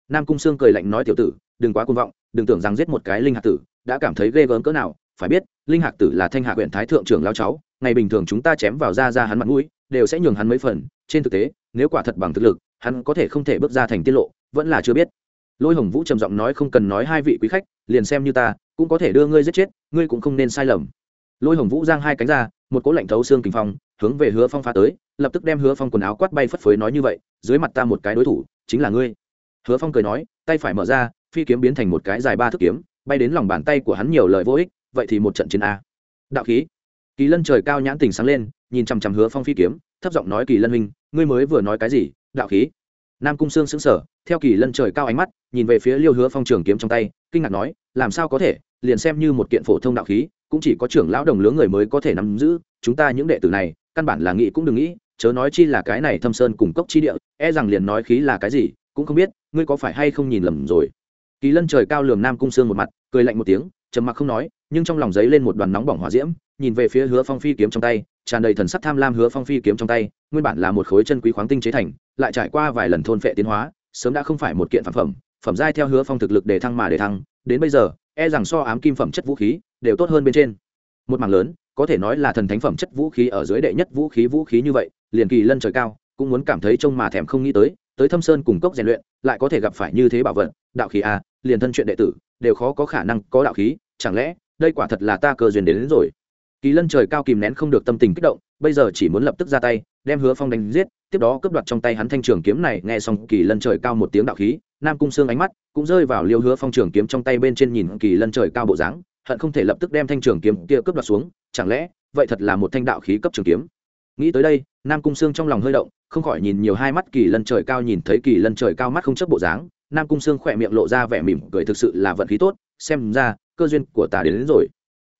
Nam cung sương cười lạnh nói tiểu tử, đừng quá cuồng vọng, đừng tưởng rằng giết một cái linh hạc tử, đã cảm thấy ghê gớm cỡ nào, phải biết, linh hạc tử là thanh hạ huyện thái thượng trưởng lao cháu, ngày bình thường chúng ta chém vào da ra hắn mặt mũi, đều sẽ nhường hắn mấy phần, trên thực tế, nếu quả thật bằng thực lực, hắn có thể không thể bước ra thành tiết lộ, vẫn là chưa biết. Lôi hồng vũ trầm giọng nói không cần nói hai vị quý khách, liền xem như ta, cũng có thể đưa ngươi giết chết ngươi cũng không nên sai lầm. Lôi hồng vũ giang hai cánh ra, một cỗ lạnh thấu xương kinh phong, hướng về hứa phong phá tới, lập tức đem hứa phong quần áo quát bay phất phới nói như vậy, dưới mặt ta một cái đối thủ, chính là ngươi. Hứa phong cười nói, tay phải mở ra, phi kiếm biến thành một cái dài ba thước kiếm, bay đến lòng bàn tay của hắn nhiều lời vô ích, vậy thì một trận chiến a. Đạo khí. Kỳ lân trời cao nhãn tình sáng lên, nhìn chằm chằm hứa phong phi kiếm, thấp giọng nói kỳ lân huynh, ngươi mới vừa nói cái gì, đạo khí. Nam cung sương sững sờ, theo kỳ lân trời cao ánh mắt, nhìn về phía liêu hứa phong trường kiếm trong tay, kinh ngạc nói, làm sao có thể liền xem như một kiện phổ thông đạo khí, cũng chỉ có trưởng lão đồng lứa người mới có thể nắm giữ, chúng ta những đệ tử này, căn bản là nghĩ cũng đừng nghĩ, chớ nói chi là cái này thâm sơn cùng cốc chi địa e rằng liền nói khí là cái gì, cũng không biết, ngươi có phải hay không nhìn lầm rồi. Kỳ lân trời cao lường nam cung sương một mặt, cười lạnh một tiếng, trầm mặc không nói, nhưng trong lòng giấy lên một đoàn nóng bỏng hỏa diễm, nhìn về phía hứa phong phi kiếm trong tay, tràn đầy thần sắc tham lam hứa phong phi kiếm trong tay, nguyên bản là một khối chân quý khoáng tinh chế thành, lại trải qua vài lần thôn phệ tiến hóa, sớm đã không phải một kiện phản phẩm phẩm giai theo hứa phong thực lực để thăng mà để thăng, đến bây giờ e rằng so ám kim phẩm chất vũ khí đều tốt hơn bên trên. Một mảng lớn có thể nói là thần thánh phẩm chất vũ khí ở dưới đệ nhất vũ khí vũ khí như vậy liền kỳ lân trời cao cũng muốn cảm thấy trông mà thèm không nghĩ tới tới thâm sơn cùng cốc rèn luyện lại có thể gặp phải như thế bảo vật đạo khí a à, liền thân chuyện đệ tử đều khó có khả năng có đạo khí chẳng lẽ đây quả thật là ta cơ duyên đến, đến rồi. Kỳ lân trời cao kìm nén không được tâm tình kích động bây giờ chỉ muốn lập tức ra tay đem hứa phong đánh giết tiếp đó cướp đoạt trong tay hắn thanh trường kiếm này nghe xong kỳ lân trời cao một tiếng đạo khí nam cung xương ánh mắt cũng rơi vào liêu hứa phong trường kiếm trong tay bên trên nhìn kỳ lân trời cao bộ dáng hận không thể lập tức đem thanh trường kiếm kia cướp đoạt xuống chẳng lẽ vậy thật là một thanh đạo khí cấp trường kiếm? Nghĩ tới đây nam cung xương trong lòng hơi động không khỏi nhìn nhiều hai mắt kỳ lân trời cao nhìn thấy kỳ lân trời cao mắt không chấp bộ dáng nam cung xương khỏe miệng lộ ra vẻ mỉm cười thực sự là vận khí tốt xem ra cơ duyên của ta đến, đến rồi.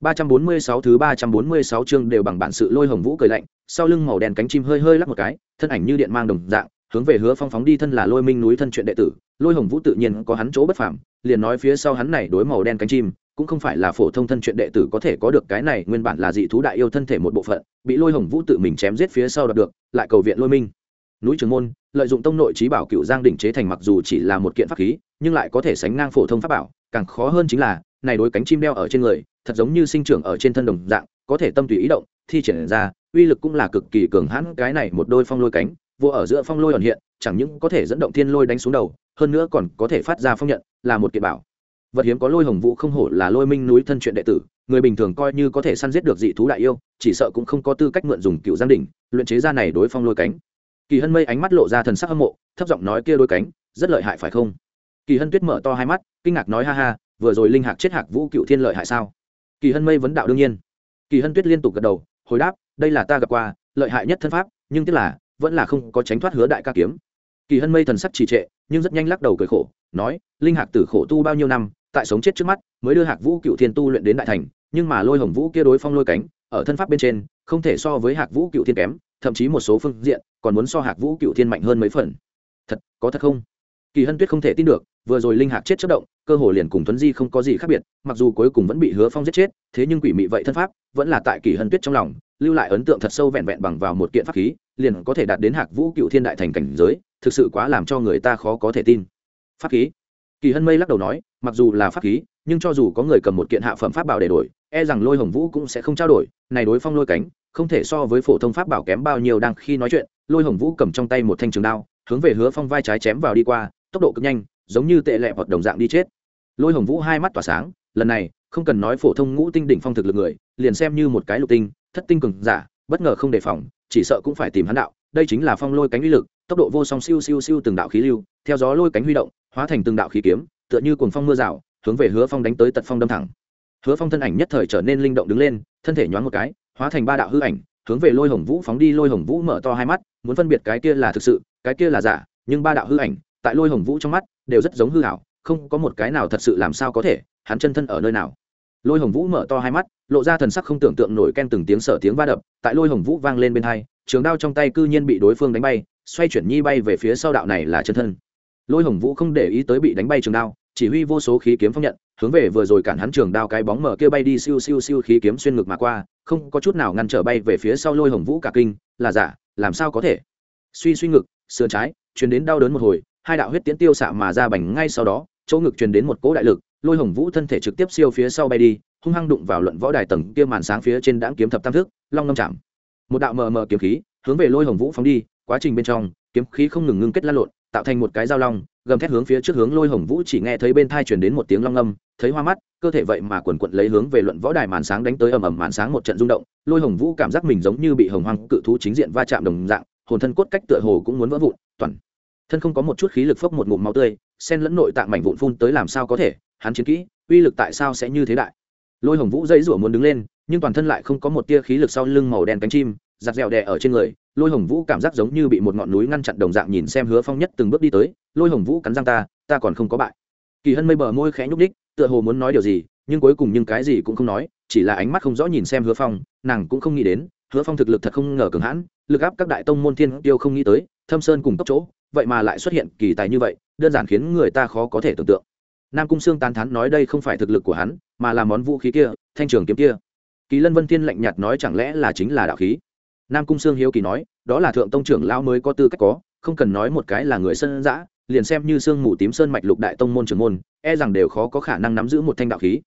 346 thứ 346 chương đều bằng bản sự lôi hồng vũ cười lạnh, sau lưng màu đen cánh chim hơi hơi lắc một cái, thân ảnh như điện mang đồng dạng, hướng về Hứa Phong phóng đi thân là Lôi Minh núi thân chuyện đệ tử, Lôi Hồng Vũ tự nhiên có hắn chỗ bất phàm, liền nói phía sau hắn này đối màu đen cánh chim, cũng không phải là phổ thông thân chuyện đệ tử có thể có được cái này, nguyên bản là dị thú đại yêu thân thể một bộ phận, bị Lôi Hồng Vũ tự mình chém giết phía sau đoạt được, lại cầu viện Lôi Minh. Núi Trường môn, lợi dụng tông nội trí bảo cựu giang đỉnh chế thành mặc dù chỉ là một kiện pháp khí, nhưng lại có thể sánh ngang phổ thông pháp bảo, càng khó hơn chính là này đối cánh chim đeo ở trên người thật giống như sinh trưởng ở trên thân đồng dạng có thể tâm tùy ý động thi triển ra uy lực cũng là cực kỳ cường hãn cái này một đôi phong lôi cánh vô ở giữa phong lôi ẩn hiện chẳng những có thể dẫn động thiên lôi đánh xuống đầu hơn nữa còn có thể phát ra phong nhận, là một kiện bảo. Vật hiếm có lôi hồng vũ không hổ là lôi minh núi thân chuyện đệ tử, người bình thường coi như có thể săn giết được dị thú đại yêu, chỉ sợ cũng không có tư cách mượn dùng cựu giang đỉnh, luyện chế ra này đối phong lôi cánh. Kỳ hân mây ánh mắt lộ ra thần sắc hâm mộ, thấp giọng nói kia đôi cánh, rất lợi hại phải không? Kỳ hân tuyết mở to hai mắt, kinh ngạc nói ha ha, vừa rồi linh hạc chết hạc vũ cựu thiên lợi hại sao? Kỳ hân mây vấn đạo đương nhiên. Kỳ hân tuyết liên tục gật đầu, hồi đáp, đây là ta gặp qua, lợi hại nhất thân pháp, nhưng tiếc là, vẫn là không có tránh thoát hứa đại ca kiếm. Kỳ hân mây thần sắc trì trệ nhưng rất nhanh lắc đầu cười khổ, nói, linh hạc tử khổ tu bao nhiêu năm, tại sống chết trước mắt, mới đưa hạc vũ cựu thiên tu luyện đến đại thành, nhưng mà lôi hồng vũ kia đối phong lôi cánh, ở thân pháp bên trên, không thể so với hạc vũ cựu thiên kém, thậm chí một số phương diện, còn muốn so hạc vũ cựu thiên mạnh hơn mấy phần. Thật, có thật không? Kỳ hân tuyết không thể tin được, vừa rồi linh hạc chết chất động, cơ hồ liền cùng tuấn di không có gì khác biệt, mặc dù cuối cùng vẫn bị hứa phong giết chết, thế nhưng quỷ mị vậy thân pháp, vẫn là tại kỳ hân tuyết trong lòng, lưu lại ấn tượng thật sâu vẹn vẹn bằng vào một kiện pháp khí, liền có thể đạt đến hạc vũ cựu thiên đại thành cảnh giới thực sự quá làm cho người ta khó có thể tin. Pháp khí. Kỳ hân mây lắc đầu nói, mặc dù là pháp khí, nhưng cho dù có người cầm một kiện hạ phẩm pháp bảo để đổi e rằng lôi hồng vũ cũng sẽ không trao đổi. Này đối phong lôi cánh, không thể so với phổ thông pháp bảo kém bao nhiêu đang khi nói chuyện, lôi hồng vũ cầm trong tay một thanh trường đao, hướng về hứa phong vai trái chém vào đi qua, tốc độ cực nhanh, giống như tệ lẹ hoặc đồng dạng đi chết. Lôi hồng vũ hai mắt tỏa sáng, lần này, không cần nói phổ thông ngũ tinh đỉnh phong thực lực người, liền xem như một cái lục tinh, thất tinh cường giả, bất ngờ không đề phòng, chỉ sợ cũng phải tìm hắn đạo đây chính là phong lôi cánh uy lực, tốc độ vô song siêu siêu siêu từng đạo khí lưu, theo gió lôi cánh huy động, hóa thành từng đạo khí kiếm, tựa như cuồng phong mưa rào, hướng về hứa phong đánh tới tật phong đâm thẳng. Hứa phong thân ảnh nhất thời trở nên linh động đứng lên, thân thể nhoáng một cái, hóa thành ba đạo hư ảnh, hướng về lôi hồng vũ phóng đi. Lôi hồng vũ mở to hai mắt, muốn phân biệt cái kia là thực sự, cái kia là giả, nhưng ba đạo hư ảnh, tại lôi hồng vũ trong mắt, đều rất giống hư hảo không có một cái nào thật sự làm sao có thể, hắn chân thân ở nơi nào lôi hồng vũ mở to hai mắt, lộ ra thần sắc không tưởng tượng nổi ken từng tiếng sở tiếng va đập, tại lôi hồng vũ vang lên bên hai, trường đao trong tay cư nhiên bị đối phương đánh bay, xoay chuyển nhi bay về phía sau đạo này là chân thân. Lôi hồng vũ không để ý tới bị đánh bay trường đao, chỉ huy vô số khí kiếm phong nhận, hướng về vừa rồi cản hắn trường đao cái bóng mở kia bay đi siêu siêu siêu khí kiếm xuyên ngực mà qua, không có chút nào ngăn trở bay về phía sau lôi hồng vũ cả kinh, là giả, làm sao có thể? Suy suy ngực, sườn trái, truyền đến đau đớn một hồi, hai đạo huyết tiễn tiêu xạ mà ra bành ngay sau đó, chỗ ngực truyền đến một cỗ đại lực lôi hồng vũ thân thể trực tiếp siêu phía sau bay đi, hung hăng đụng vào luận võ đài tầng kia màn sáng phía trên đãng kiếm thập tam thức, long ngâm chạm. Một đạo mờ mờ kiếm khí hướng về lôi hồng vũ phóng đi, quá trình bên trong, kiếm khí không ngừng ngưng kết lan lộn, tạo thành một cái dao long, gầm thét hướng phía trước hướng lôi hồng vũ chỉ nghe thấy bên thai chuyển đến một tiếng long âm, thấy hoa mắt, cơ thể vậy mà quần quận lấy hướng về luận võ đài màn sáng đánh tới ầm ầm màn sáng một trận rung động, lôi hồng vũ cảm giác mình giống như bị hồng hoang cự thú chính diện va chạm đồng dạng, hồn thân cốt cách tựa hồ cũng muốn vỡ vụn, toàn thân không có một chút khí lực phốc một ngụm máu tươi sen lẫn nội tạng mảnh vụn phun tới làm sao có thể hắn chiến kỹ, uy lực tại sao sẽ như thế đại? Lôi hồng vũ dây rủa muốn đứng lên, nhưng toàn thân lại không có một tia khí lực sau lưng màu đen cánh chim, giặt dẻo đè ở trên người, lôi hồng vũ cảm giác giống như bị một ngọn núi ngăn chặn đồng dạng nhìn xem hứa phong nhất từng bước đi tới, lôi hồng vũ, cắn răng ta ta còn không có bại. Kỳ hân mây bờ môi khẽ nhúc đích tựa hồ muốn nói điều gì, nhưng cuối cùng nhưng cái gì cũng không nói, chỉ là ánh mắt không rõ nhìn xem hứa phong, nàng cũng không nghĩ đến, hứa phong thực lực thật không ngờ cường hãn, lực áp các đại tông môn thiên tiêu không nghĩ tới, thâm sơn cùng tốc chỗ, vậy mà lại xuất hiện kỳ tài như vậy, đơn giản khiến người ta khó có thể tưởng tượng nam cung sương tán thán nói đây không phải thực lực của hắn mà là món vũ khí kia thanh trường kiếm kia. Kỳ lân vân thiên lạnh nhạt nói chẳng lẽ là chính là đạo khí? Nam cung sương hiếu kỳ nói đó là thượng tông trưởng lao mới có tư cách có không cần nói một cái là người sân giã liền xem như sương mù tím sơn mạch lục đại tông môn trưởng môn e rằng đều khó có khả năng nắm giữ một thanh đạo khí.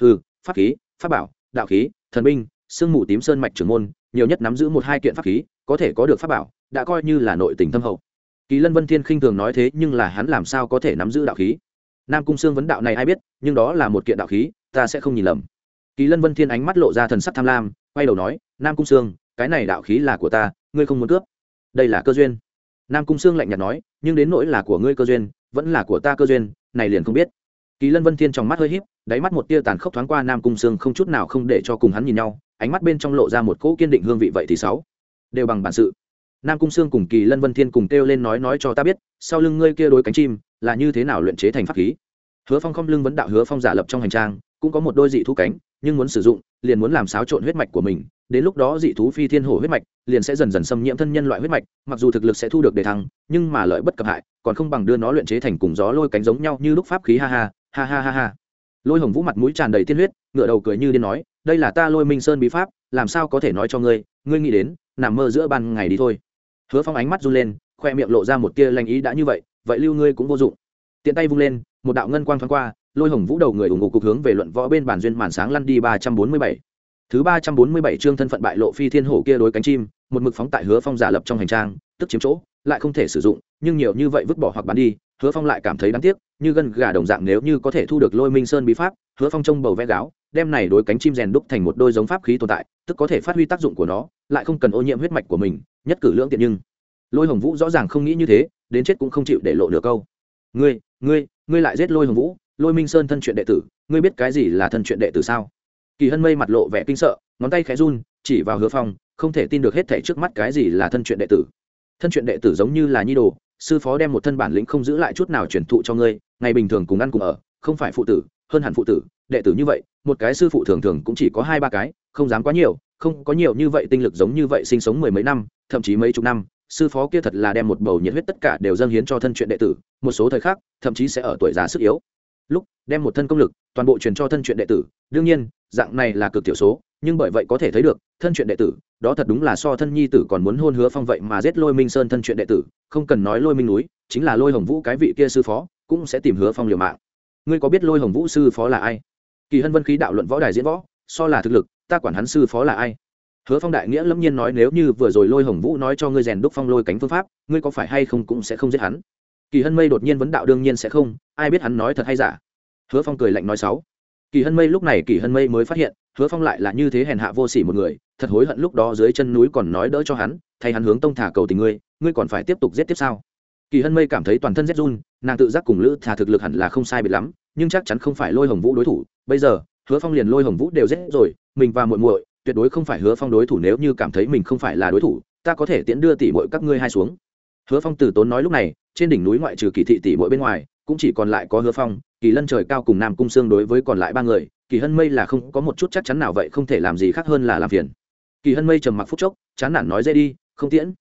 Hư, pháp khí pháp bảo đạo khí thần binh sương mù tím sơn mạch trưởng môn nhiều nhất nắm giữ một hai kiện pháp khí có thể có được pháp bảo đã coi như là nội tình thâm hậu. Kỳ lân vân thiên khinh thường nói thế nhưng là hắn làm sao có thể nắm giữ đạo khí? Nam cung sương vấn đạo này ai biết, nhưng đó là một kiện đạo khí, ta sẽ không nhìn lầm. Kỳ lân vân thiên ánh mắt lộ ra thần sắc tham lam, quay đầu nói, nam cung sương, cái này đạo khí là của ta, ngươi không muốn cướp. Đây là cơ duyên. Nam cung sương lạnh nhạt nói, nhưng đến nỗi là của ngươi cơ duyên, vẫn là của ta cơ duyên, này liền không biết. Kỳ lân vân thiên trong mắt hơi híp, đáy mắt một tia tàn khốc thoáng qua, nam cung sương không chút nào không để cho cùng hắn nhìn nhau, ánh mắt bên trong lộ ra một cỗ kiên định hương vị vậy thì sáu. Đều bằng bản sự nam cung sương cùng kỳ lân vân thiên cùng kêu lên nói nói cho ta biết, sau lưng ngươi kia đối cánh chim là như thế nào luyện chế thành pháp khí? Hứa phong không lưng vấn đạo hứa phong giả lập trong hành trang, cũng có một đôi dị thú cánh, nhưng muốn sử dụng, liền muốn làm xáo trộn huyết mạch của mình, đến lúc đó dị thú phi thiên hổ huyết mạch liền sẽ dần dần xâm nhiễm thân nhân loại huyết mạch, mặc dù thực lực sẽ thu được đề thăng, nhưng mà lợi bất cập hại, còn không bằng đưa nó luyện chế thành cùng gió lôi cánh giống nhau như lúc pháp khí, ha ha ha ha ha ha. Lôi hồng vũ mặt mũi tràn đầy tiên huyết ngựa đầu cười như điên nói, đây là ta lôi minh sơn bí pháp, làm sao có thể nói cho ngươi ngươi nghĩ đến, nằm mơ giữa ban ngày đi thôi hứa phong ánh mắt run lên, khoe miệng lộ ra một tia lanh ý đã như vậy vậy lưu ngươi cũng vô dụng. Tiện tay vung lên, một đạo ngân quang thoáng qua, lôi hồng vũ đầu người ủng hộ cục hướng về luận võ bên bàn duyên màn sáng lăn đi ba trăm bốn mươi bảy. Thứ ba trăm bốn mươi bảy chương thân phận bại lộ phi thiên hổ kia đối cánh chim, một mực phóng tại hứa phong giả lập trong hành trang, tức chiếm chỗ, lại không thể sử dụng, nhưng nhiều như vậy vứt bỏ hoặc bán đi, hứa phong lại cảm thấy đáng tiếc, như gân gà đồng dạng nếu như có thể thu được lôi minh sơn bí pháp, hứa phong trông bầu vẽ gáo đem này đối cánh chim rèn đúc thành một đôi giống pháp khí tồn tại, tức có thể phát huy tác dụng của nó, lại không cần ô nhiễm huyết mạch của mình, nhất cử lưỡng tiện nhưng. Lôi hồng vũ rõ ràng không nghĩ như thế, đến chết cũng không chịu để lộ nửa câu. Ngươi ngươi ngươi lại giết lôi hồng vũ, lôi minh sơn thân chuyện đệ tử, ngươi biết cái gì là thân chuyện đệ tử sao? Kỳ hân mây mặt lộ vẻ kinh sợ, ngón tay khẽ run, chỉ vào hứa phong, không thể tin được hết thảy trước mắt cái gì là thân chuyện đệ tử. Thân chuyện đệ tử giống như là nhi đồ, sư phó đem một thân bản lĩnh không giữ lại chút nào truyền thụ cho ngươi, ngày bình thường cùng ăn cùng ở, không phải phụ tử, hơn hẳn phụ tử đệ tử như vậy, một cái sư phụ thường thường cũng chỉ có hai ba cái, không dám quá nhiều, không có nhiều như vậy tinh lực giống như vậy sinh sống mười mấy năm, thậm chí mấy chục năm. Sư phó kia thật là đem một bầu nhiệt huyết tất cả đều dâng hiến cho thân chuyện đệ tử, một số thời khắc, thậm chí sẽ ở tuổi già sức yếu. Lúc, đem một thân công lực, toàn bộ truyền cho thân chuyện đệ tử. Đương nhiên, dạng này là cực thiểu số, nhưng bởi vậy có thể thấy được, thân chuyện đệ tử, đó thật đúng là so thân nhi tử còn muốn hôn hứa phong vậy mà giết lôi minh sơn thân chuyện đệ tử. Không cần nói lôi minh núi, chính là lôi hồng vũ cái vị kia sư phó, cũng sẽ tìm hứa phong liều mạng. Ngươi có biết lôi hồng vũ sư phó là ai? Kỳ hân vân khí đạo luận võ đài diễn võ, so là thực lực, ta quản hắn sư phó là ai? Hứa phong đại nghĩa lâm nhiên nói nếu như vừa rồi lôi hồng vũ nói cho ngươi rèn đúc phong lôi cánh phương pháp, ngươi có phải hay không cũng sẽ không giết hắn? Kỳ hân mây đột nhiên vấn đạo đương nhiên sẽ không, ai biết hắn nói thật hay giả? Hứa phong cười lạnh nói sáu. Kỳ hân mây lúc này kỳ hân mây mới phát hiện, hứa phong lại là như thế hèn hạ vô sỉ một người, thật hối hận lúc đó dưới chân núi còn nói đỡ cho hắn, thay hắn hướng tông thả cầu tình ngươi ngươi còn phải tiếp tục giết tiếp sao? Kỳ hân mây cảm thấy toàn thân rét run, nàng tự giác cùng lữ thả thực lực hẳn là không sai biệt lắm nhưng chắc chắn không phải lôi hồng vũ đối thủ. Bây giờ, hứa phong liền lôi hồng vũ đều giết rồi, mình và muội muội, tuyệt đối không phải hứa phong đối thủ nếu như cảm thấy mình không phải là đối thủ, ta có thể tiễn đưa tỷ muội các ngươi hai xuống. Hứa phong từ tốn nói lúc này, trên đỉnh núi ngoại trừ kỳ thị tỷ muội bên ngoài, cũng chỉ còn lại có hứa phong, kỳ lân trời cao cùng nam cung xương đối với còn lại ba người, kỳ hân mây là không có một chút chắc chắn nào vậy không thể làm gì khác hơn là làm phiền. Kỳ hân mây trầm mặc phút chốc, chán nản nói dễ đi, không tiễn.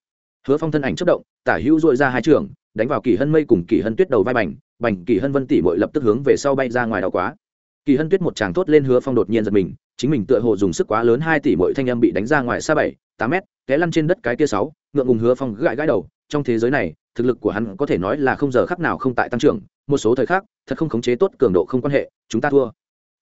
Hứa phong thân ảnh chất động, tả hữu dội ra hai trường, đánh vào kỳ hân mây cùng kỳ hân tuyết đầu vai bành bành kỳ hân vân tỷ mội lập tức hướng về sau bay ra ngoài đau quá. Kỳ hân tuyết một tràng thốt lên hứa phong đột nhiên giật mình, chính mình tựa hồ dùng sức quá lớn, hai tỷ mội thanh âm bị đánh ra ngoài xa bảy, tám mét, té lăn trên đất cái tia sáu, ngượng ngùng hứa phong gãi gãi đầu, trong thế giới này, thực lực của hắn có thể nói là không giờ khắc nào không tại tăng trưởng, một số thời khắc, thật không khống chế tốt cường độ không quan hệ, chúng ta thua.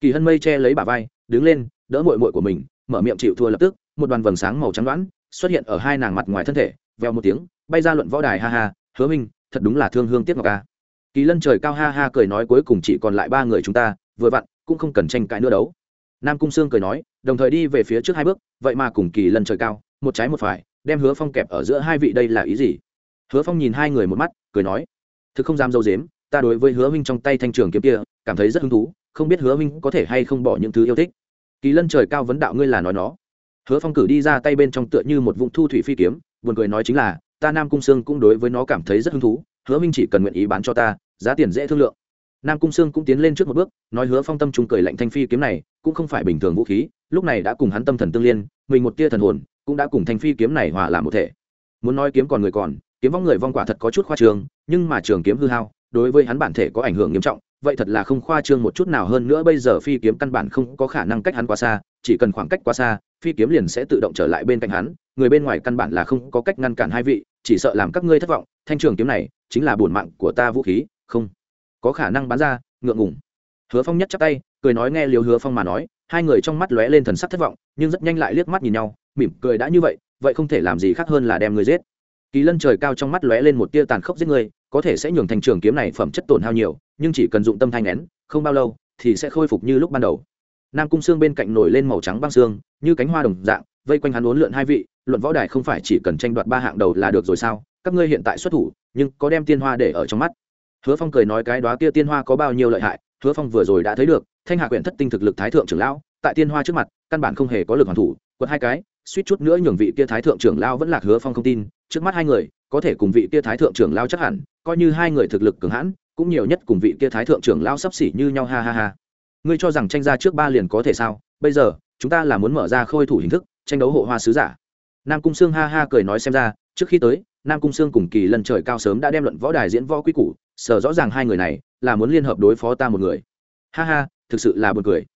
Kỳ hân mây che lấy bả vai, đứng lên, đỡ mội mội của mình, mở miệng chịu thua lập tức, một đoàn vầng sáng màu trắng đoán xuất hiện ở hai nàng mặt ngoài thân thể veo một tiếng, bay ra luận võ đài, ha ha, hứa minh, thật đúng là thương hương tiếc ngọc ca kỳ lân trời cao ha ha cười nói cuối cùng chỉ còn lại ba người chúng ta, vừa vặn, cũng không cần tranh cãi nữa đấu nam cung sương cười nói, đồng thời đi về phía trước hai bước, vậy mà cùng kỳ lân trời cao, một trái một phải, đem hứa phong kẹp ở giữa hai vị đây là ý gì? Hứa phong nhìn hai người một mắt, cười nói, thực không dám dâu dếm, ta đối với hứa minh trong tay thanh trường kiếm kia, cảm thấy rất hứng thú, không biết hứa minh có thể hay không bỏ những thứ yêu thích. Kỳ lân trời cao vấn đạo, ngươi là nói nó. Hứa phong cử đi ra tay bên trong tựa như một vũng thu thủy phi kiếm, buồn cười nói chính là, ta nam cung sương cũng đối với nó cảm thấy rất hứng thú hứa minh chỉ cần nguyện ý bán cho ta, giá tiền dễ thương lượng. Nam cung sương cũng tiến lên trước một bước, nói hứa phong tâm trung cười lạnh thanh phi kiếm này, cũng không phải bình thường vũ khí, lúc này đã cùng hắn tâm thần tương liên, mình một tia thần hồn, cũng đã cùng thanh phi kiếm này hòa làm một thể. Muốn nói kiếm còn người còn, kiếm vong người vong quả thật có chút khoa trường nhưng mà trường kiếm hư hao, đối với hắn bản thể có ảnh hưởng nghiêm trọng vậy thật là không khoa trương một chút nào hơn nữa bây giờ phi kiếm căn bản không có khả năng cách hắn quá xa, chỉ cần khoảng cách quá xa, phi kiếm liền sẽ tự động trở lại bên cạnh hắn, người bên ngoài căn bản là không có cách ngăn cản hai vị, chỉ sợ làm các ngươi thất vọng, thanh trường kiếm này chính là bổn mạng của ta vũ khí, không có khả năng bán ra, ngượng ngùng. Hứa phong nhất chắc tay, cười nói nghe liều hứa phong mà nói, hai người trong mắt lóe lên thần sắc thất vọng, nhưng rất nhanh lại liếc mắt nhìn nhau, mỉm cười đã như vậy vậy không thể làm gì khác hơn là đem người giết. Kỳ lân trời cao trong mắt lóe lên một tia tàn khốc giết người có thể sẽ nhường thành trường kiếm này phẩm chất tổn hao nhiều, nhưng chỉ cần dụng tâm thanh nén, không bao lâu, thì sẽ khôi phục như lúc ban đầu. Nam cung xương bên cạnh nổi lên màu trắng băng xương, như cánh hoa đồng dạng, vây quanh hắn uốn lượn hai vị, luận võ đài không phải chỉ cần tranh đoạt ba hạng đầu là được rồi sao? Các ngươi hiện tại xuất thủ, nhưng có đem tiên hoa để ở trong mắt. Hứa phong cười nói cái đó kia tiên hoa có bao nhiêu lợi hại, hứa phong vừa rồi đã thấy được, thanh hạ quyển thất tinh thực lực thái thượng trưởng lão, tại tiên hoa trước mặt, căn bản không hề có lực hoàn thủ, quật hai cái, suýt chút nữa nhường vị kia thái thượng trưởng lão vẫn lạc hứa phong không tin trước mắt hai người, có thể cùng vị kia thái thượng trưởng lao chắc hẳn, coi như hai người thực lực cường hãn, cũng nhiều nhất cùng vị kia thái thượng trưởng lao sắp xỉ như nhau, ha ha ha. Ngươi cho rằng tranh ra trước ba liền có thể sao? Bây giờ, chúng ta là muốn mở ra khôi thủ hình thức, tranh đấu hộ hoa sứ giả. Nam cung sương ha ha, cười nói xem ra, trước khi tới, nam cung sương cùng kỳ lần trời cao sớm đã đem luận võ đài diễn võ quy củ, sở rõ ràng hai người này là muốn liên hợp đối phó ta một người. Ha ha, thực sự là buồn cười.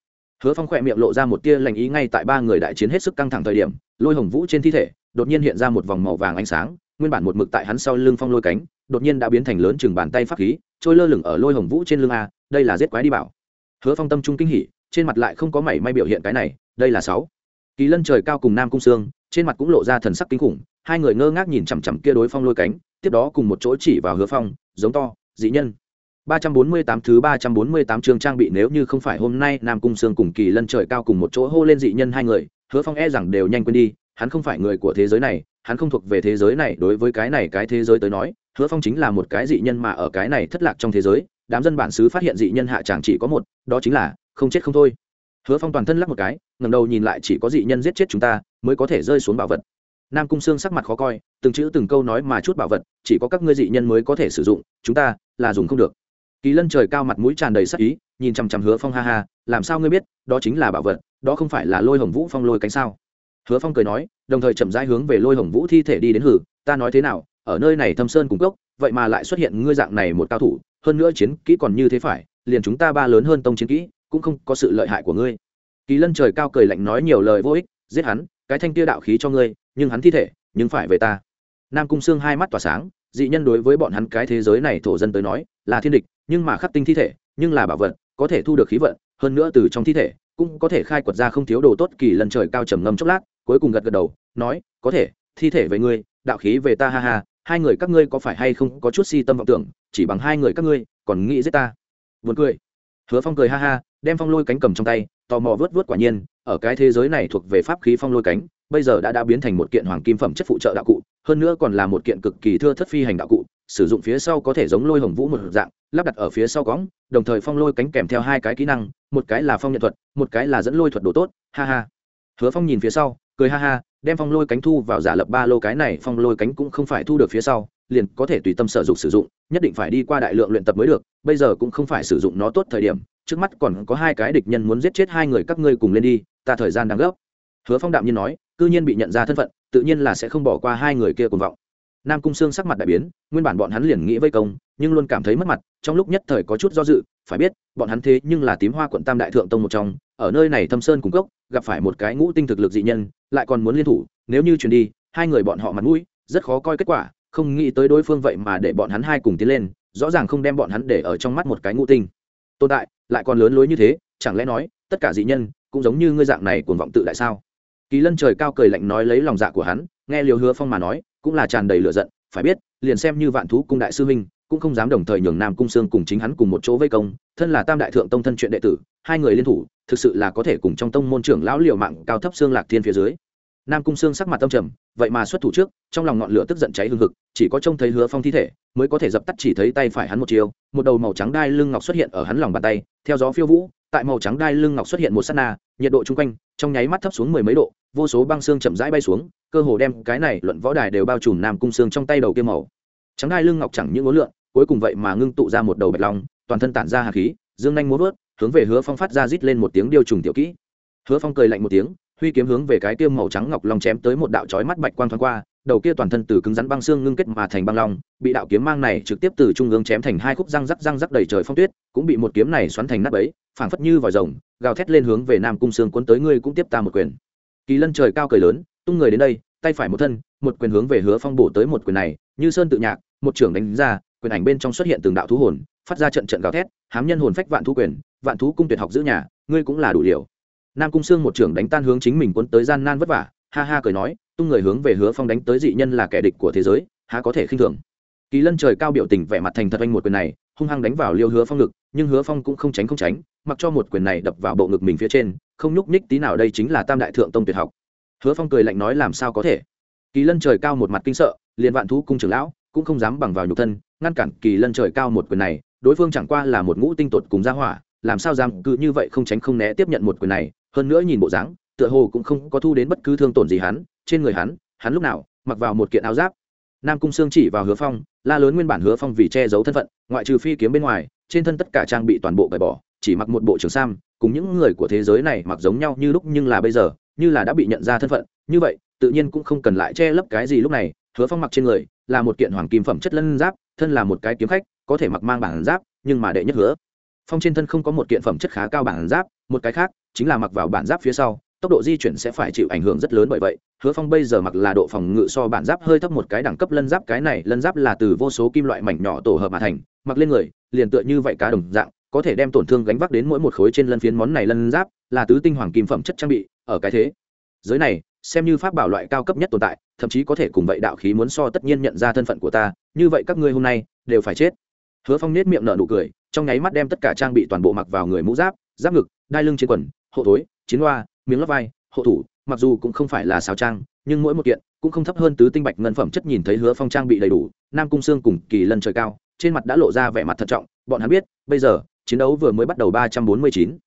Hứa phong khỏe miệng lộ ra một tia lành ý ngay tại ba người đại chiến hết sức căng thẳng thời điểm, lôi hồng vũ trên thi thể đột nhiên hiện ra một vòng màu vàng ánh sáng nguyên bản một mực tại hắn sau lưng phong lôi cánh đột nhiên đã biến thành lớn chừng bàn tay pháp khí trôi lơ lửng ở lôi hồng vũ trên lưng a đây là giết quái đi bảo. Hứa phong tâm trung kinh hỉ trên mặt lại không có mảy may biểu hiện cái này đây là sáu. Kỳ lân trời cao cùng nam cung sương trên mặt cũng lộ ra thần sắc kinh khủng hai người ngơ ngác nhìn chằm chằm kia đối phong lôi cánh tiếp đó cùng một chỗ chỉ vào hứa phong giống to dị nhân. 348 thứ 348 chương trang bị nếu như không phải hôm nay Nam Cung Sương cùng Kỳ Lân trời cao cùng một chỗ hô lên dị nhân hai người, Hứa Phong e rằng đều nhanh quên đi, hắn không phải người của thế giới này, hắn không thuộc về thế giới này, đối với cái này cái thế giới tới nói, Hứa Phong chính là một cái dị nhân mà ở cái này thất lạc trong thế giới, đám dân bản xứ phát hiện dị nhân hạ chẳng chỉ có một, đó chính là không chết không thôi. Hứa Phong toàn thân lắc một cái, ngẩng đầu nhìn lại chỉ có dị nhân giết chết chúng ta, mới có thể rơi xuống bảo vật. Nam Cung Sương sắc mặt khó coi, từng chữ từng câu nói mà chút bảo vật, chỉ có các ngươi dị nhân mới có thể sử dụng, chúng ta là dùng không được kỳ lân trời cao mặt mũi tràn đầy sắc ý nhìn chằm chằm hứa phong ha ha làm sao ngươi biết đó chính là bảo vật đó không phải là lôi hồng vũ phong lôi cánh sao hứa phong cười nói, đồng thời chậm rãi hướng về lôi hồng vũ thi thể đi đến hử, ta nói thế nào, ở nơi này thâm sơn cung cốc, vậy mà lại xuất hiện ngươi dạng này một cao thủ, hơn nữa chiến kỹ còn như thế phải, liền chúng ta ba lớn hơn tông chiến kỹ, cũng không có sự lợi hại của ngươi. Kỳ lân trời cao cười lạnh nói nhiều lời vô ích, giết hắn, cái thanh kia đạo khí cho ngươi, nhưng hắn thi thể, nhưng phải về ta. Nam cung sương hai mắt tỏa sáng, dị nhân đối với bọn hắn cái thế giới này thổ dân tới nói, là thiên địch, nhưng mà khắc tinh thi thể, nhưng là bảo vật, có thể thu được khí vận, hơn nữa từ trong thi thể, cũng có thể khai quật ra không thiếu đồ tốt. Kỳ lần trời cao trầm ngâm chốc lát cuối cùng gật gật đầu, nói, có thể, thi thể về ngươi, đạo khí về ta, ha ha, hai người các ngươi có phải hay không có chút si tâm vọng tưởng, chỉ bằng hai người các ngươi, còn nghĩ giết ta? Buồn cười. Hứa phong cười ha ha, đem phong lôi cánh cầm trong tay, tò mò vớt vớt quả nhiên, ở cái thế giới này thuộc về pháp khí phong lôi cánh, bây giờ đã đã biến thành một kiện hoàng kim phẩm chất phụ trợ đạo cụ, hơn nữa còn là một kiện cực kỳ thưa thất phi hành đạo cụ, sử dụng phía sau có thể giống lôi hồng vũ một dạng, lắp đặt ở phía sau cõng, đồng thời phong lôi cánh kèm theo hai cái kỹ năng, một cái là phong nhận thuật, một cái là dẫn lôi thuật đồ tốt, ha ha. Hứa phong nhìn phía sau cười ha ha, đem phong lôi cánh thu vào giả lập ba lô cái này, phong lôi cánh cũng không phải thu được phía sau, liền có thể tùy tâm sở dụng sử dụng, nhất định phải đi qua đại lượng luyện tập mới được, bây giờ cũng không phải sử dụng nó tốt thời điểm, trước mắt còn có hai cái địch nhân muốn giết chết hai người các ngươi cùng lên đi, ta thời gian đang gấp. Hứa phong đạm nhiên nói, cư nhiên bị nhận ra thân phận, tự nhiên là sẽ không bỏ qua hai người kia cùng vọng. Nam cung sương sắc mặt đại biến, nguyên bản bọn hắn liền nghĩ vây công, nhưng luôn cảm thấy mất mặt, trong lúc nhất thời có chút do dự, phải biết, bọn hắn thế nhưng là tím hoa quận tam đại thượng tông một trong, ở nơi này thâm sơn cung cốc, gặp phải một cái ngũ tinh thực lực dị nhân lại còn muốn liên thủ, nếu như chuyển đi, hai người bọn họ mặt mũi, rất khó coi kết quả, không nghĩ tới đối phương vậy mà để bọn hắn hai cùng tiến lên, rõ ràng không đem bọn hắn để ở trong mắt một cái ngũ tinh. Tồn tại, lại còn lớn lối như thế, chẳng lẽ nói, tất cả dị nhân, cũng giống như ngươi dạng này cuồng vọng tự đại sao? Kỳ lân trời cao cười lạnh nói lấy lòng dạ của hắn, nghe liều hứa phong mà nói, cũng là tràn đầy lửa giận, phải biết, liền xem như vạn thú cung đại sư huynh, cũng không dám đồng thời nhường nam cung sương cùng chính hắn cùng một chỗ vây công, thân là tam đại thượng tông thân chuyện đệ tử, hai người liên thủ, thực sự là có thể cùng trong tông môn trưởng lão liều mạng cao thấp xương lạc thiên phía dưới nam cung sương sắc mặt tâm trầm, vậy mà xuất thủ trước, trong lòng ngọn lửa tức giận cháy hương hực, chỉ có trông thấy hứa phong thi thể, mới có thể dập tắt chỉ thấy tay phải hắn một chiều, một đầu màu trắng đai lưng ngọc xuất hiện ở hắn lòng bàn tay, theo gió phiêu vũ, tại màu trắng đai lưng ngọc xuất hiện một s á t na, nhiệt độ chung quanh, trong nháy mắt thấp xuống mười mấy độ, vô số băng xương chậm rãi bay xuống, cơ hồ đem cái này luận võ đài đều bao trùm nam cung xương trong tay đầu kia màu. Trắng đai lưng ngọc chẳng những ngốn lượn, cuối cùng vậy mà ngưng tụ ra một đầu bạch long, toàn thân tản ra hà khí, dương nhanh muốn vớt, hướng về hứa phong phát ra rít lên một tiếng điều trùng tiểu kỹ. Hứa phong cười lạnh một tiếng huy kiếm hướng về cái tiêm màu trắng ngọc long chém tới một đạo chói mắt bạch quang thoáng qua, đầu kia toàn thân từ cứng rắn băng xương ngưng kết mà thành băng long, bị đạo kiếm mang này trực tiếp từ trung ương chém thành hai khúc răng rắc răng rắc đầy trời phong tuyết, cũng bị một kiếm này xoắn thành nát ấy phảng phất như vòi rồng, gào thét lên hướng về nam cung xương cuốn tới ngươi cũng tiếp ta một quyền. Kỳ lân trời cao cười lớn, tung người đến đây, tay phải một thân, một quyền hướng về hứa phong bổ tới một quyền này, như sơn tự nhạc, một trưởng đánh ra, quyền ảnh bên trong xuất hiện từng đạo thú hồn, phát ra trận trận gào thét, hám nhân hồn phách vạn thú quyền, vạn thú cung tuyệt học giữ nhà, ngươi cũng là đủ liều nam cung sương một trưởng đánh tan hướng chính mình cuốn tới gian nan vất vả, ha ha cười nói, tung người hướng về hứa phong đánh tới dị nhân là kẻ địch của thế giới, há có thể khinh thường. Kỳ lân trời cao biểu tình vẻ mặt thành thật anh một quyền này, hung hăng đánh vào liêu hứa phong ngực, nhưng hứa phong cũng không tránh không tránh, mặc cho một quyền này đập vào bộ ngực mình phía trên, không nhúc nhích tí nào đây chính là tam đại thượng tông tuyệt học. Hứa phong cười lạnh nói làm sao có thể. Kỳ lân trời cao một mặt kinh sợ, liền vạn thú cung trưởng lão cũng không dám bằng vào nhục thân, ngăn cản kỳ lân trời cao một quyền này, đối phương chẳng qua là một ngũ tinh tột cùng gia hỏa, làm sao dám cứ như vậy không tránh không né tiếp nhận một quyền này hơn nữa nhìn bộ dáng, tựa hồ cũng không có thu đến bất cứ thương tổn gì hắn, trên người hắn hắn lúc nào, mặc vào một kiện áo giáp. Nam cung sương chỉ vào hứa phong, la lớn nguyên bản hứa phong vì che giấu thân phận, ngoại trừ phi kiếm bên ngoài, trên thân tất cả trang bị toàn bộ cởi bỏ, chỉ mặc một bộ trường sam, cùng những người của thế giới này mặc giống nhau như lúc nhưng là bây giờ, như là đã bị nhận ra thân phận. Như vậy, tự nhiên cũng không cần lại che lấp cái gì lúc này, hứa phong mặc trên người, là một kiện hoàng kim phẩm chất lân giáp, thân là một cái kiếm khách, có thể mặc mang bản giáp, nhưng mà đệ nhất hứa. Phong trên thân không có một kiện phẩm chất khá cao bản giáp một cái khác, chính là mặc vào bản giáp phía sau, tốc độ di chuyển sẽ phải chịu ảnh hưởng rất lớn bởi vậy, hứa phong bây giờ mặc là độ phòng ngự so bản giáp hơi thấp một cái đẳng cấp lân giáp, cái này lân giáp là từ vô số kim loại mảnh nhỏ tổ hợp mà thành, mặc lên người, liền tựa như vậy cá đồng dạng, có thể đem tổn thương gánh vác đến mỗi một khối trên lân phiến món này lân giáp, là tứ tinh hoàng kim phẩm chất trang bị, ở cái thế. Giới này, xem như pháp bảo loại cao cấp nhất tồn tại, thậm chí có thể cùng vậy đạo khí muốn so tất nhiên nhận ra thân phận của ta, như vậy các ngươi hôm nay đều phải chết. Hứa phong nết miệng nở nụ cười, trong nháy mắt đem tất cả trang bị toàn bộ mặc vào người mũ giáp giáp ngực, đai lưng trên quần, hộ thối, chiến loa, miếng lót vai, hộ thủ, mặc dù cũng không phải là xào trang, nhưng mỗi một kiện cũng không thấp hơn tứ tinh bạch ngân phẩm chất nhìn thấy hứa phong trang bị đầy đủ, nam cung sương cùng kỳ lân trời cao, trên mặt đã lộ ra vẻ mặt thận trọng, bọn hắn biết, bây giờ, chiến đấu vừa mới bắt đầu ba trăm bốn mươi chín.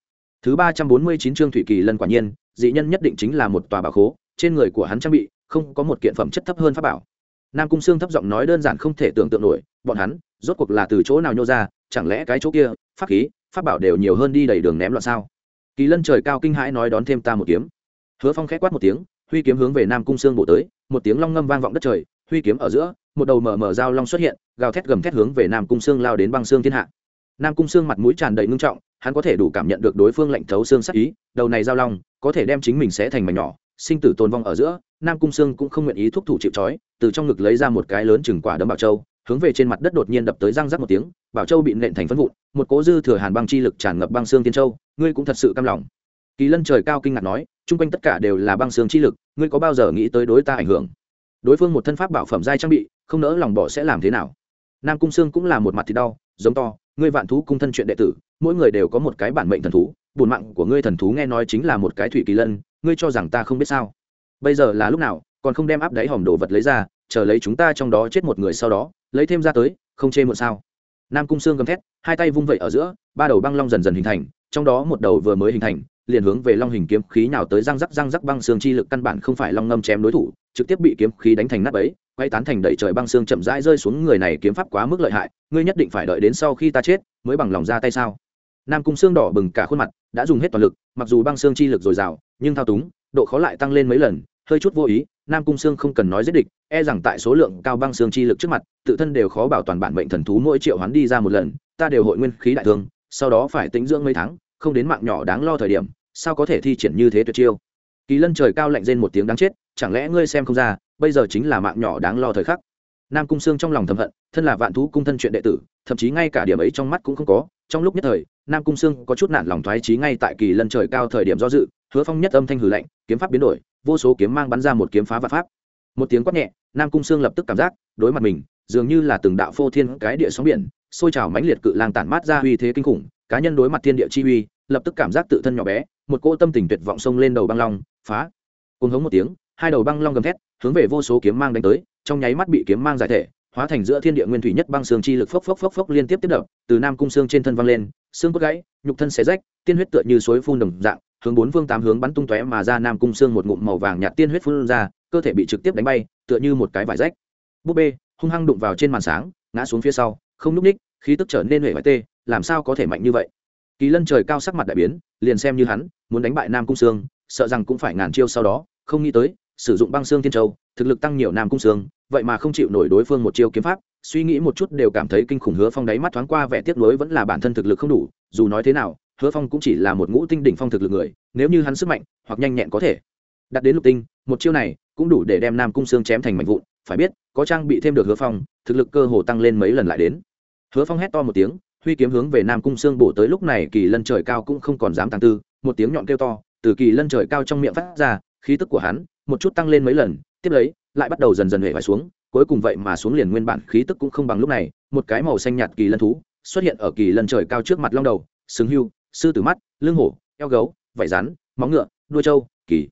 Thứ ba trăm bốn mươi chín trương thủy kỳ lân quả nhiên, dị nhân nhất định chính là một tòa bảo khố, trên người của hắn trang bị không có một kiện phẩm chất thấp hơn pháp bảo. Nam cung sương thấp giọng nói đơn giản không thể tưởng tượng nổi, bọn hắn rốt cuộc là từ chỗ nào nhô ra, chẳng lẽ cái chỗ kia, pháp khí pháp bảo đều nhiều hơn đi đầy đường ném loạn sao? Kỳ lân trời cao kinh hãi nói đón thêm ta một kiếm. Hứa phong khẽ quát một tiếng, huy kiếm hướng về nam cung sương bổ tới, một tiếng long ngâm vang vọng đất trời, huy kiếm ở giữa, một đầu mở mở dao long xuất hiện, gào thét gầm thét hướng về nam cung sương lao đến băng xương thiên hạ. Nam cung sương mặt mũi tràn đầy ngưng trọng, hắn có thể đủ cảm nhận được đối phương lạnh thấu xương sắc ý, đầu này dao long, có thể đem chính mình sẽ thành mảnh nhỏ, sinh tử tồn vong ở giữa, nam cung sương cũng không nguyện ý thúc thủ chịu trói, từ trong ngực lấy ra một cái lớn chừng quả đấm bảo châu hướng về trên mặt đất đột nhiên đập tới răng rắc một tiếng bảo châu bị nện thành phân vụn, một cố dư thừa hàn băng chi lực tràn ngập băng xương tiên châu, ngươi cũng thật sự căm lòng. Kỳ lân trời cao kinh ngạc nói, chung quanh tất cả đều là băng xương chi lực, ngươi có bao giờ nghĩ tới đối ta ảnh hưởng? Đối phương một thân pháp bảo phẩm giai trang bị, không nỡ lòng bỏ sẽ làm thế nào? Nam cung xương cũng là một mặt thì đau, giống to, ngươi vạn thú cung thân chuyện đệ tử, mỗi người đều có một cái bản mệnh thần thú bùn mạng của ngươi thần thú nghe nói chính là một cái thủy kỳ lân, ngươi cho rằng ta không biết sao? Bây giờ là lúc nào, còn không đem áp đáy hòm đồ vật lấy ra, chờ lấy chúng ta trong đó chết một người sau đó, lấy thêm ra tới, không chê một sao? Nam cung sương gầm thét, hai tay vung vẩy ở giữa, ba đầu băng long dần dần hình thành, trong đó một đầu vừa mới hình thành, liền hướng về long hình kiếm khí nào tới răng rắc răng rắc băng xương chi lực căn bản không phải long ngâm chém đối thủ, trực tiếp bị kiếm khí đánh thành nát ấy quay tán thành đẩy trời băng xương chậm rãi rơi xuống người này kiếm pháp quá mức lợi hại, ngươi nhất định phải đợi đến sau khi ta chết mới bằng lòng ra tay sao? Nam cung xương đỏ bừng cả khuôn mặt, đã dùng hết toàn lực, mặc dù băng xương chi lực dồi dào, nhưng thao túng, độ khó lại tăng lên mấy lần, hơi chút vô ý nam cung xương không cần nói giết địch e rằng tại số lượng cao băng xương chi lực trước mặt, tự thân đều khó bảo toàn bản mệnh thần thú mỗi triệu hoán đi ra một lần, ta đều hội nguyên khí đại thương, sau đó phải tính dưỡng mấy tháng, không đến mạng nhỏ đáng lo thời điểm, sao có thể thi triển như thế tuyệt chiêu? Kỳ lân trời cao lạnh rên một tiếng đáng chết, chẳng lẽ ngươi xem không ra, bây giờ chính là mạng nhỏ đáng lo thời khắc? Nam cung sương trong lòng thầm hận, thân là vạn thú cung thân chuyện đệ tử, thậm chí ngay cả điểm ấy trong mắt cũng không có, trong lúc nhất thời, nam cung sương có chút nản lòng thoái trí ngay tại kỳ lân trời cao thời điểm do dự, hứa phong nhất âm thanh hử lạnh, kiếm pháp biến đổi vô số kiếm mang bắn ra một kiếm phá vạn pháp. Một tiếng quát nhẹ, nam cung sương lập tức cảm giác, đối mặt mình, dường như là từng đạo phô thiên cái địa sóng biển xôi trào mãnh liệt cự lang tản mát ra uy thế kinh khủng, cá nhân đối mặt thiên địa chi uy, lập tức cảm giác tự thân nhỏ bé, một cỗ tâm tình tuyệt vọng xông lên đầu băng long, phá. Cùng hống một tiếng, hai đầu băng long gầm thét, hướng về vô số kiếm mang đánh tới, trong nháy mắt bị kiếm mang giải thể, hóa thành giữa thiên địa nguyên thủy nhất băng xương chi lực phốc phốc phốc phốc liên tiếp tiếp đập, từ nam cung xương trên thân văng lên, xương cốt gãy, nhục thân xé rách, tiên huyết tựa như suối phun đồng dạng hướng bốn phương tám hướng bắn tung tóe mà ra nam cung xương một ngụm màu vàng nhạt tiên huyết phun ra, cơ thể bị trực tiếp đánh bay, tựa như một cái vải rách. Búp bê, hung hăng đụng vào trên màn sáng, ngã xuống phía sau, không núp ních khí tức trở nên huệ vải tê, làm sao có thể mạnh như vậy? Kỳ lân trời cao sắc mặt đại biến, liền xem như hắn, muốn đánh bại nam cung sương, sợ rằng cũng phải ngàn chiêu sau đó, không nghĩ tới, sử dụng băng xương thiên châu, thực lực tăng nhiều nam cung sương, vậy mà không chịu nổi đối phương một chiêu kiếm pháp, suy nghĩ một chút đều cảm thấy kinh khủng hứa phong đáy mắt thoáng qua vẻ tiếc nuối vẫn là bản thân thực lực không đủ, dù nói thế nào hứa phong cũng chỉ là một ngũ tinh đỉnh phong thực lực người, nếu như hắn sức mạnh, hoặc nhanh nhẹn có thể. Đặt đến lục tinh, một chiêu này cũng đủ để đem nam cung sương chém thành mảnh vụn, phải biết, có trang bị thêm được hứa phong, thực lực cơ hồ tăng lên mấy lần lại đến. Hứa phong hét to một tiếng, huy kiếm hướng về nam cung sương bổ tới, lúc này kỳ lân trời cao cũng không còn dám tăng tư, một tiếng nhọn kêu to, từ kỳ lân trời cao trong miệng phát ra, khí tức của hắn một chút tăng lên mấy lần, tiếp lấy, lại bắt đầu dần dần hệ phải xuống, cuối cùng vậy mà xuống liền nguyên bản khí tức cũng không bằng lúc này, một cái màu xanh nhạt kỳ lân thú xuất hiện ở kỳ lân trời cao trước mặt long đầu sừng hưu sư tử mắt, lưng hổ, eo gấu, vảy rắn, móng ngựa, đuôi trâu, kỳ.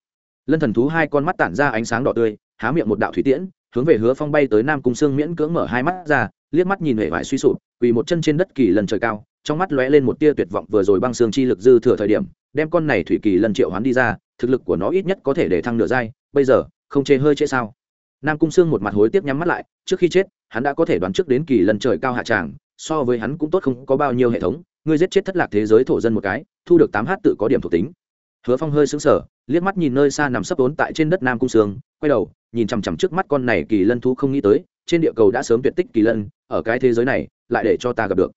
Lân thần thú hai con mắt tản ra ánh sáng đỏ tươi, há miệng một đạo thủy tiễn, hướng về hứa phong bay tới nam cung sương miễn cưỡng mở hai mắt ra, liếc mắt nhìn hệ vải suy sụp, quỳ một chân trên đất kỳ lần trời cao, trong mắt lóe lên một tia tuyệt vọng vừa rồi băng xương chi lực dư thừa thời điểm, đem con này thủy kỳ lần triệu hoán đi ra, thực lực của nó ít nhất có thể để thăng nửa giai, bây giờ, không chê hơi chê sao. Nam cung sương một mặt hối tiếc nhắm mắt lại, trước khi chết, hắn đã có thể đoán trước đến kỳ lần trời cao hạ tràng, so với hắn cũng tốt không có bao nhiêu hệ thống ngươi giết chết thất lạc thế giới thổ dân một cái, thu được tám h tự có điểm thuộc tính. Hứa phong hơi sững sờ, liếc mắt nhìn nơi xa nằm sấp ốn tại trên đất nam cung sương, quay đầu, nhìn chằm chằm trước mắt con này kỳ lân thú không nghĩ tới, trên địa cầu đã sớm tuyệt tích kỳ lân, ở cái thế giới này, lại để cho ta gặp được.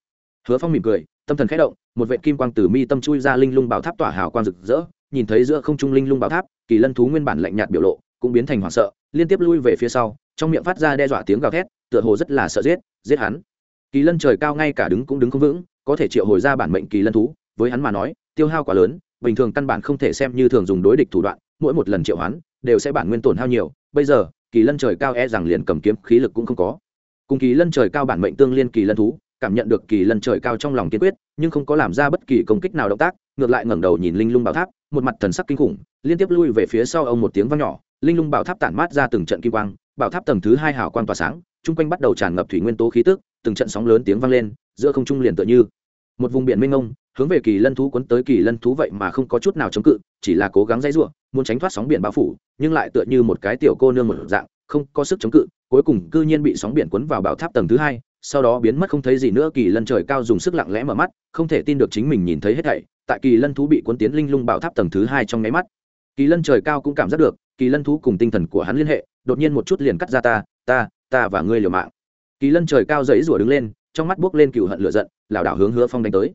Hứa phong mỉm cười, tâm thần khẽ động, một vệ kim quang tử mi tâm chui ra linh lung bảo tháp tỏa hào quang rực rỡ, nhìn thấy giữa không trung linh lung bảo tháp, kỳ lân thú nguyên bản lạnh nhạt biểu lộ, cũng biến thành hoảng sợ, liên tiếp lui về phía sau, trong miệng phát ra đe dọa tiếng gào thét, tựa hồ rất là sợ giết giết hắn. Kỳ lân trời cao ngay cả đứng cũng đứng không vững có thể triệu hồi ra bản mệnh kỳ lân thú, với hắn mà nói, tiêu hao quá lớn, bình thường căn bản không thể xem như thường dùng đối địch thủ đoạn, mỗi một lần triệu hoán, đều sẽ bản nguyên tổn hao nhiều. Bây giờ, kỳ lân trời cao e rằng liền cầm kiếm khí lực cũng không có. Cùng kỳ lân trời cao bản mệnh tương liên kỳ lân thú, cảm nhận được kỳ lân trời cao trong lòng kiên quyết, nhưng không có làm ra bất kỳ công kích nào động tác, ngược lại ngẩng đầu nhìn linh lung bảo tháp, một mặt thần sắc kinh khủng, liên tiếp lui về phía sau ông một tiếng vang nhỏ. Linh lung bảo tháp tản mát ra từng trận kim quang, bảo tháp tầng thứ hai hào quang tỏa sáng, chung quanh bắt đầu tràn ngập thủy nguyên tố khí tức, từng trận sóng lớn tiếng vang lên, giữa không trung liền tựa như một vùng biển mênh mông, hướng về kỳ lân thú quấn tới kỳ lân thú vậy mà không có chút nào chống cự, chỉ là cố gắng dãy ruộng muốn tránh thoát sóng biển bao phủ, nhưng lại tựa như một cái tiểu cô nương một dạng, không có sức chống cự, cuối cùng cư nhiên bị sóng biển cuốn vào bảo tháp tầng thứ hai, sau đó biến mất không thấy gì nữa, kỳ lân trời cao dùng sức lặng lẽ mở mắt, không thể tin được chính mình nhìn thấy hết thảy, tại kỳ lân thú bị cuốn tiến linh lung bảo tháp tầng thứ hai trong nháy mắt. Kỳ lân trời cao cũng cảm giác được, kỳ lân thú cùng tinh thần của hắn liên hệ, đột nhiên một chút liền cắt ra ta ta ta và ngươi liều mạng. Kỳ lân trời cao dãy rủa đứng lên, trong mắt buốc lên cựu hận lửa giận lảo đảo hướng hứa phong đánh tới.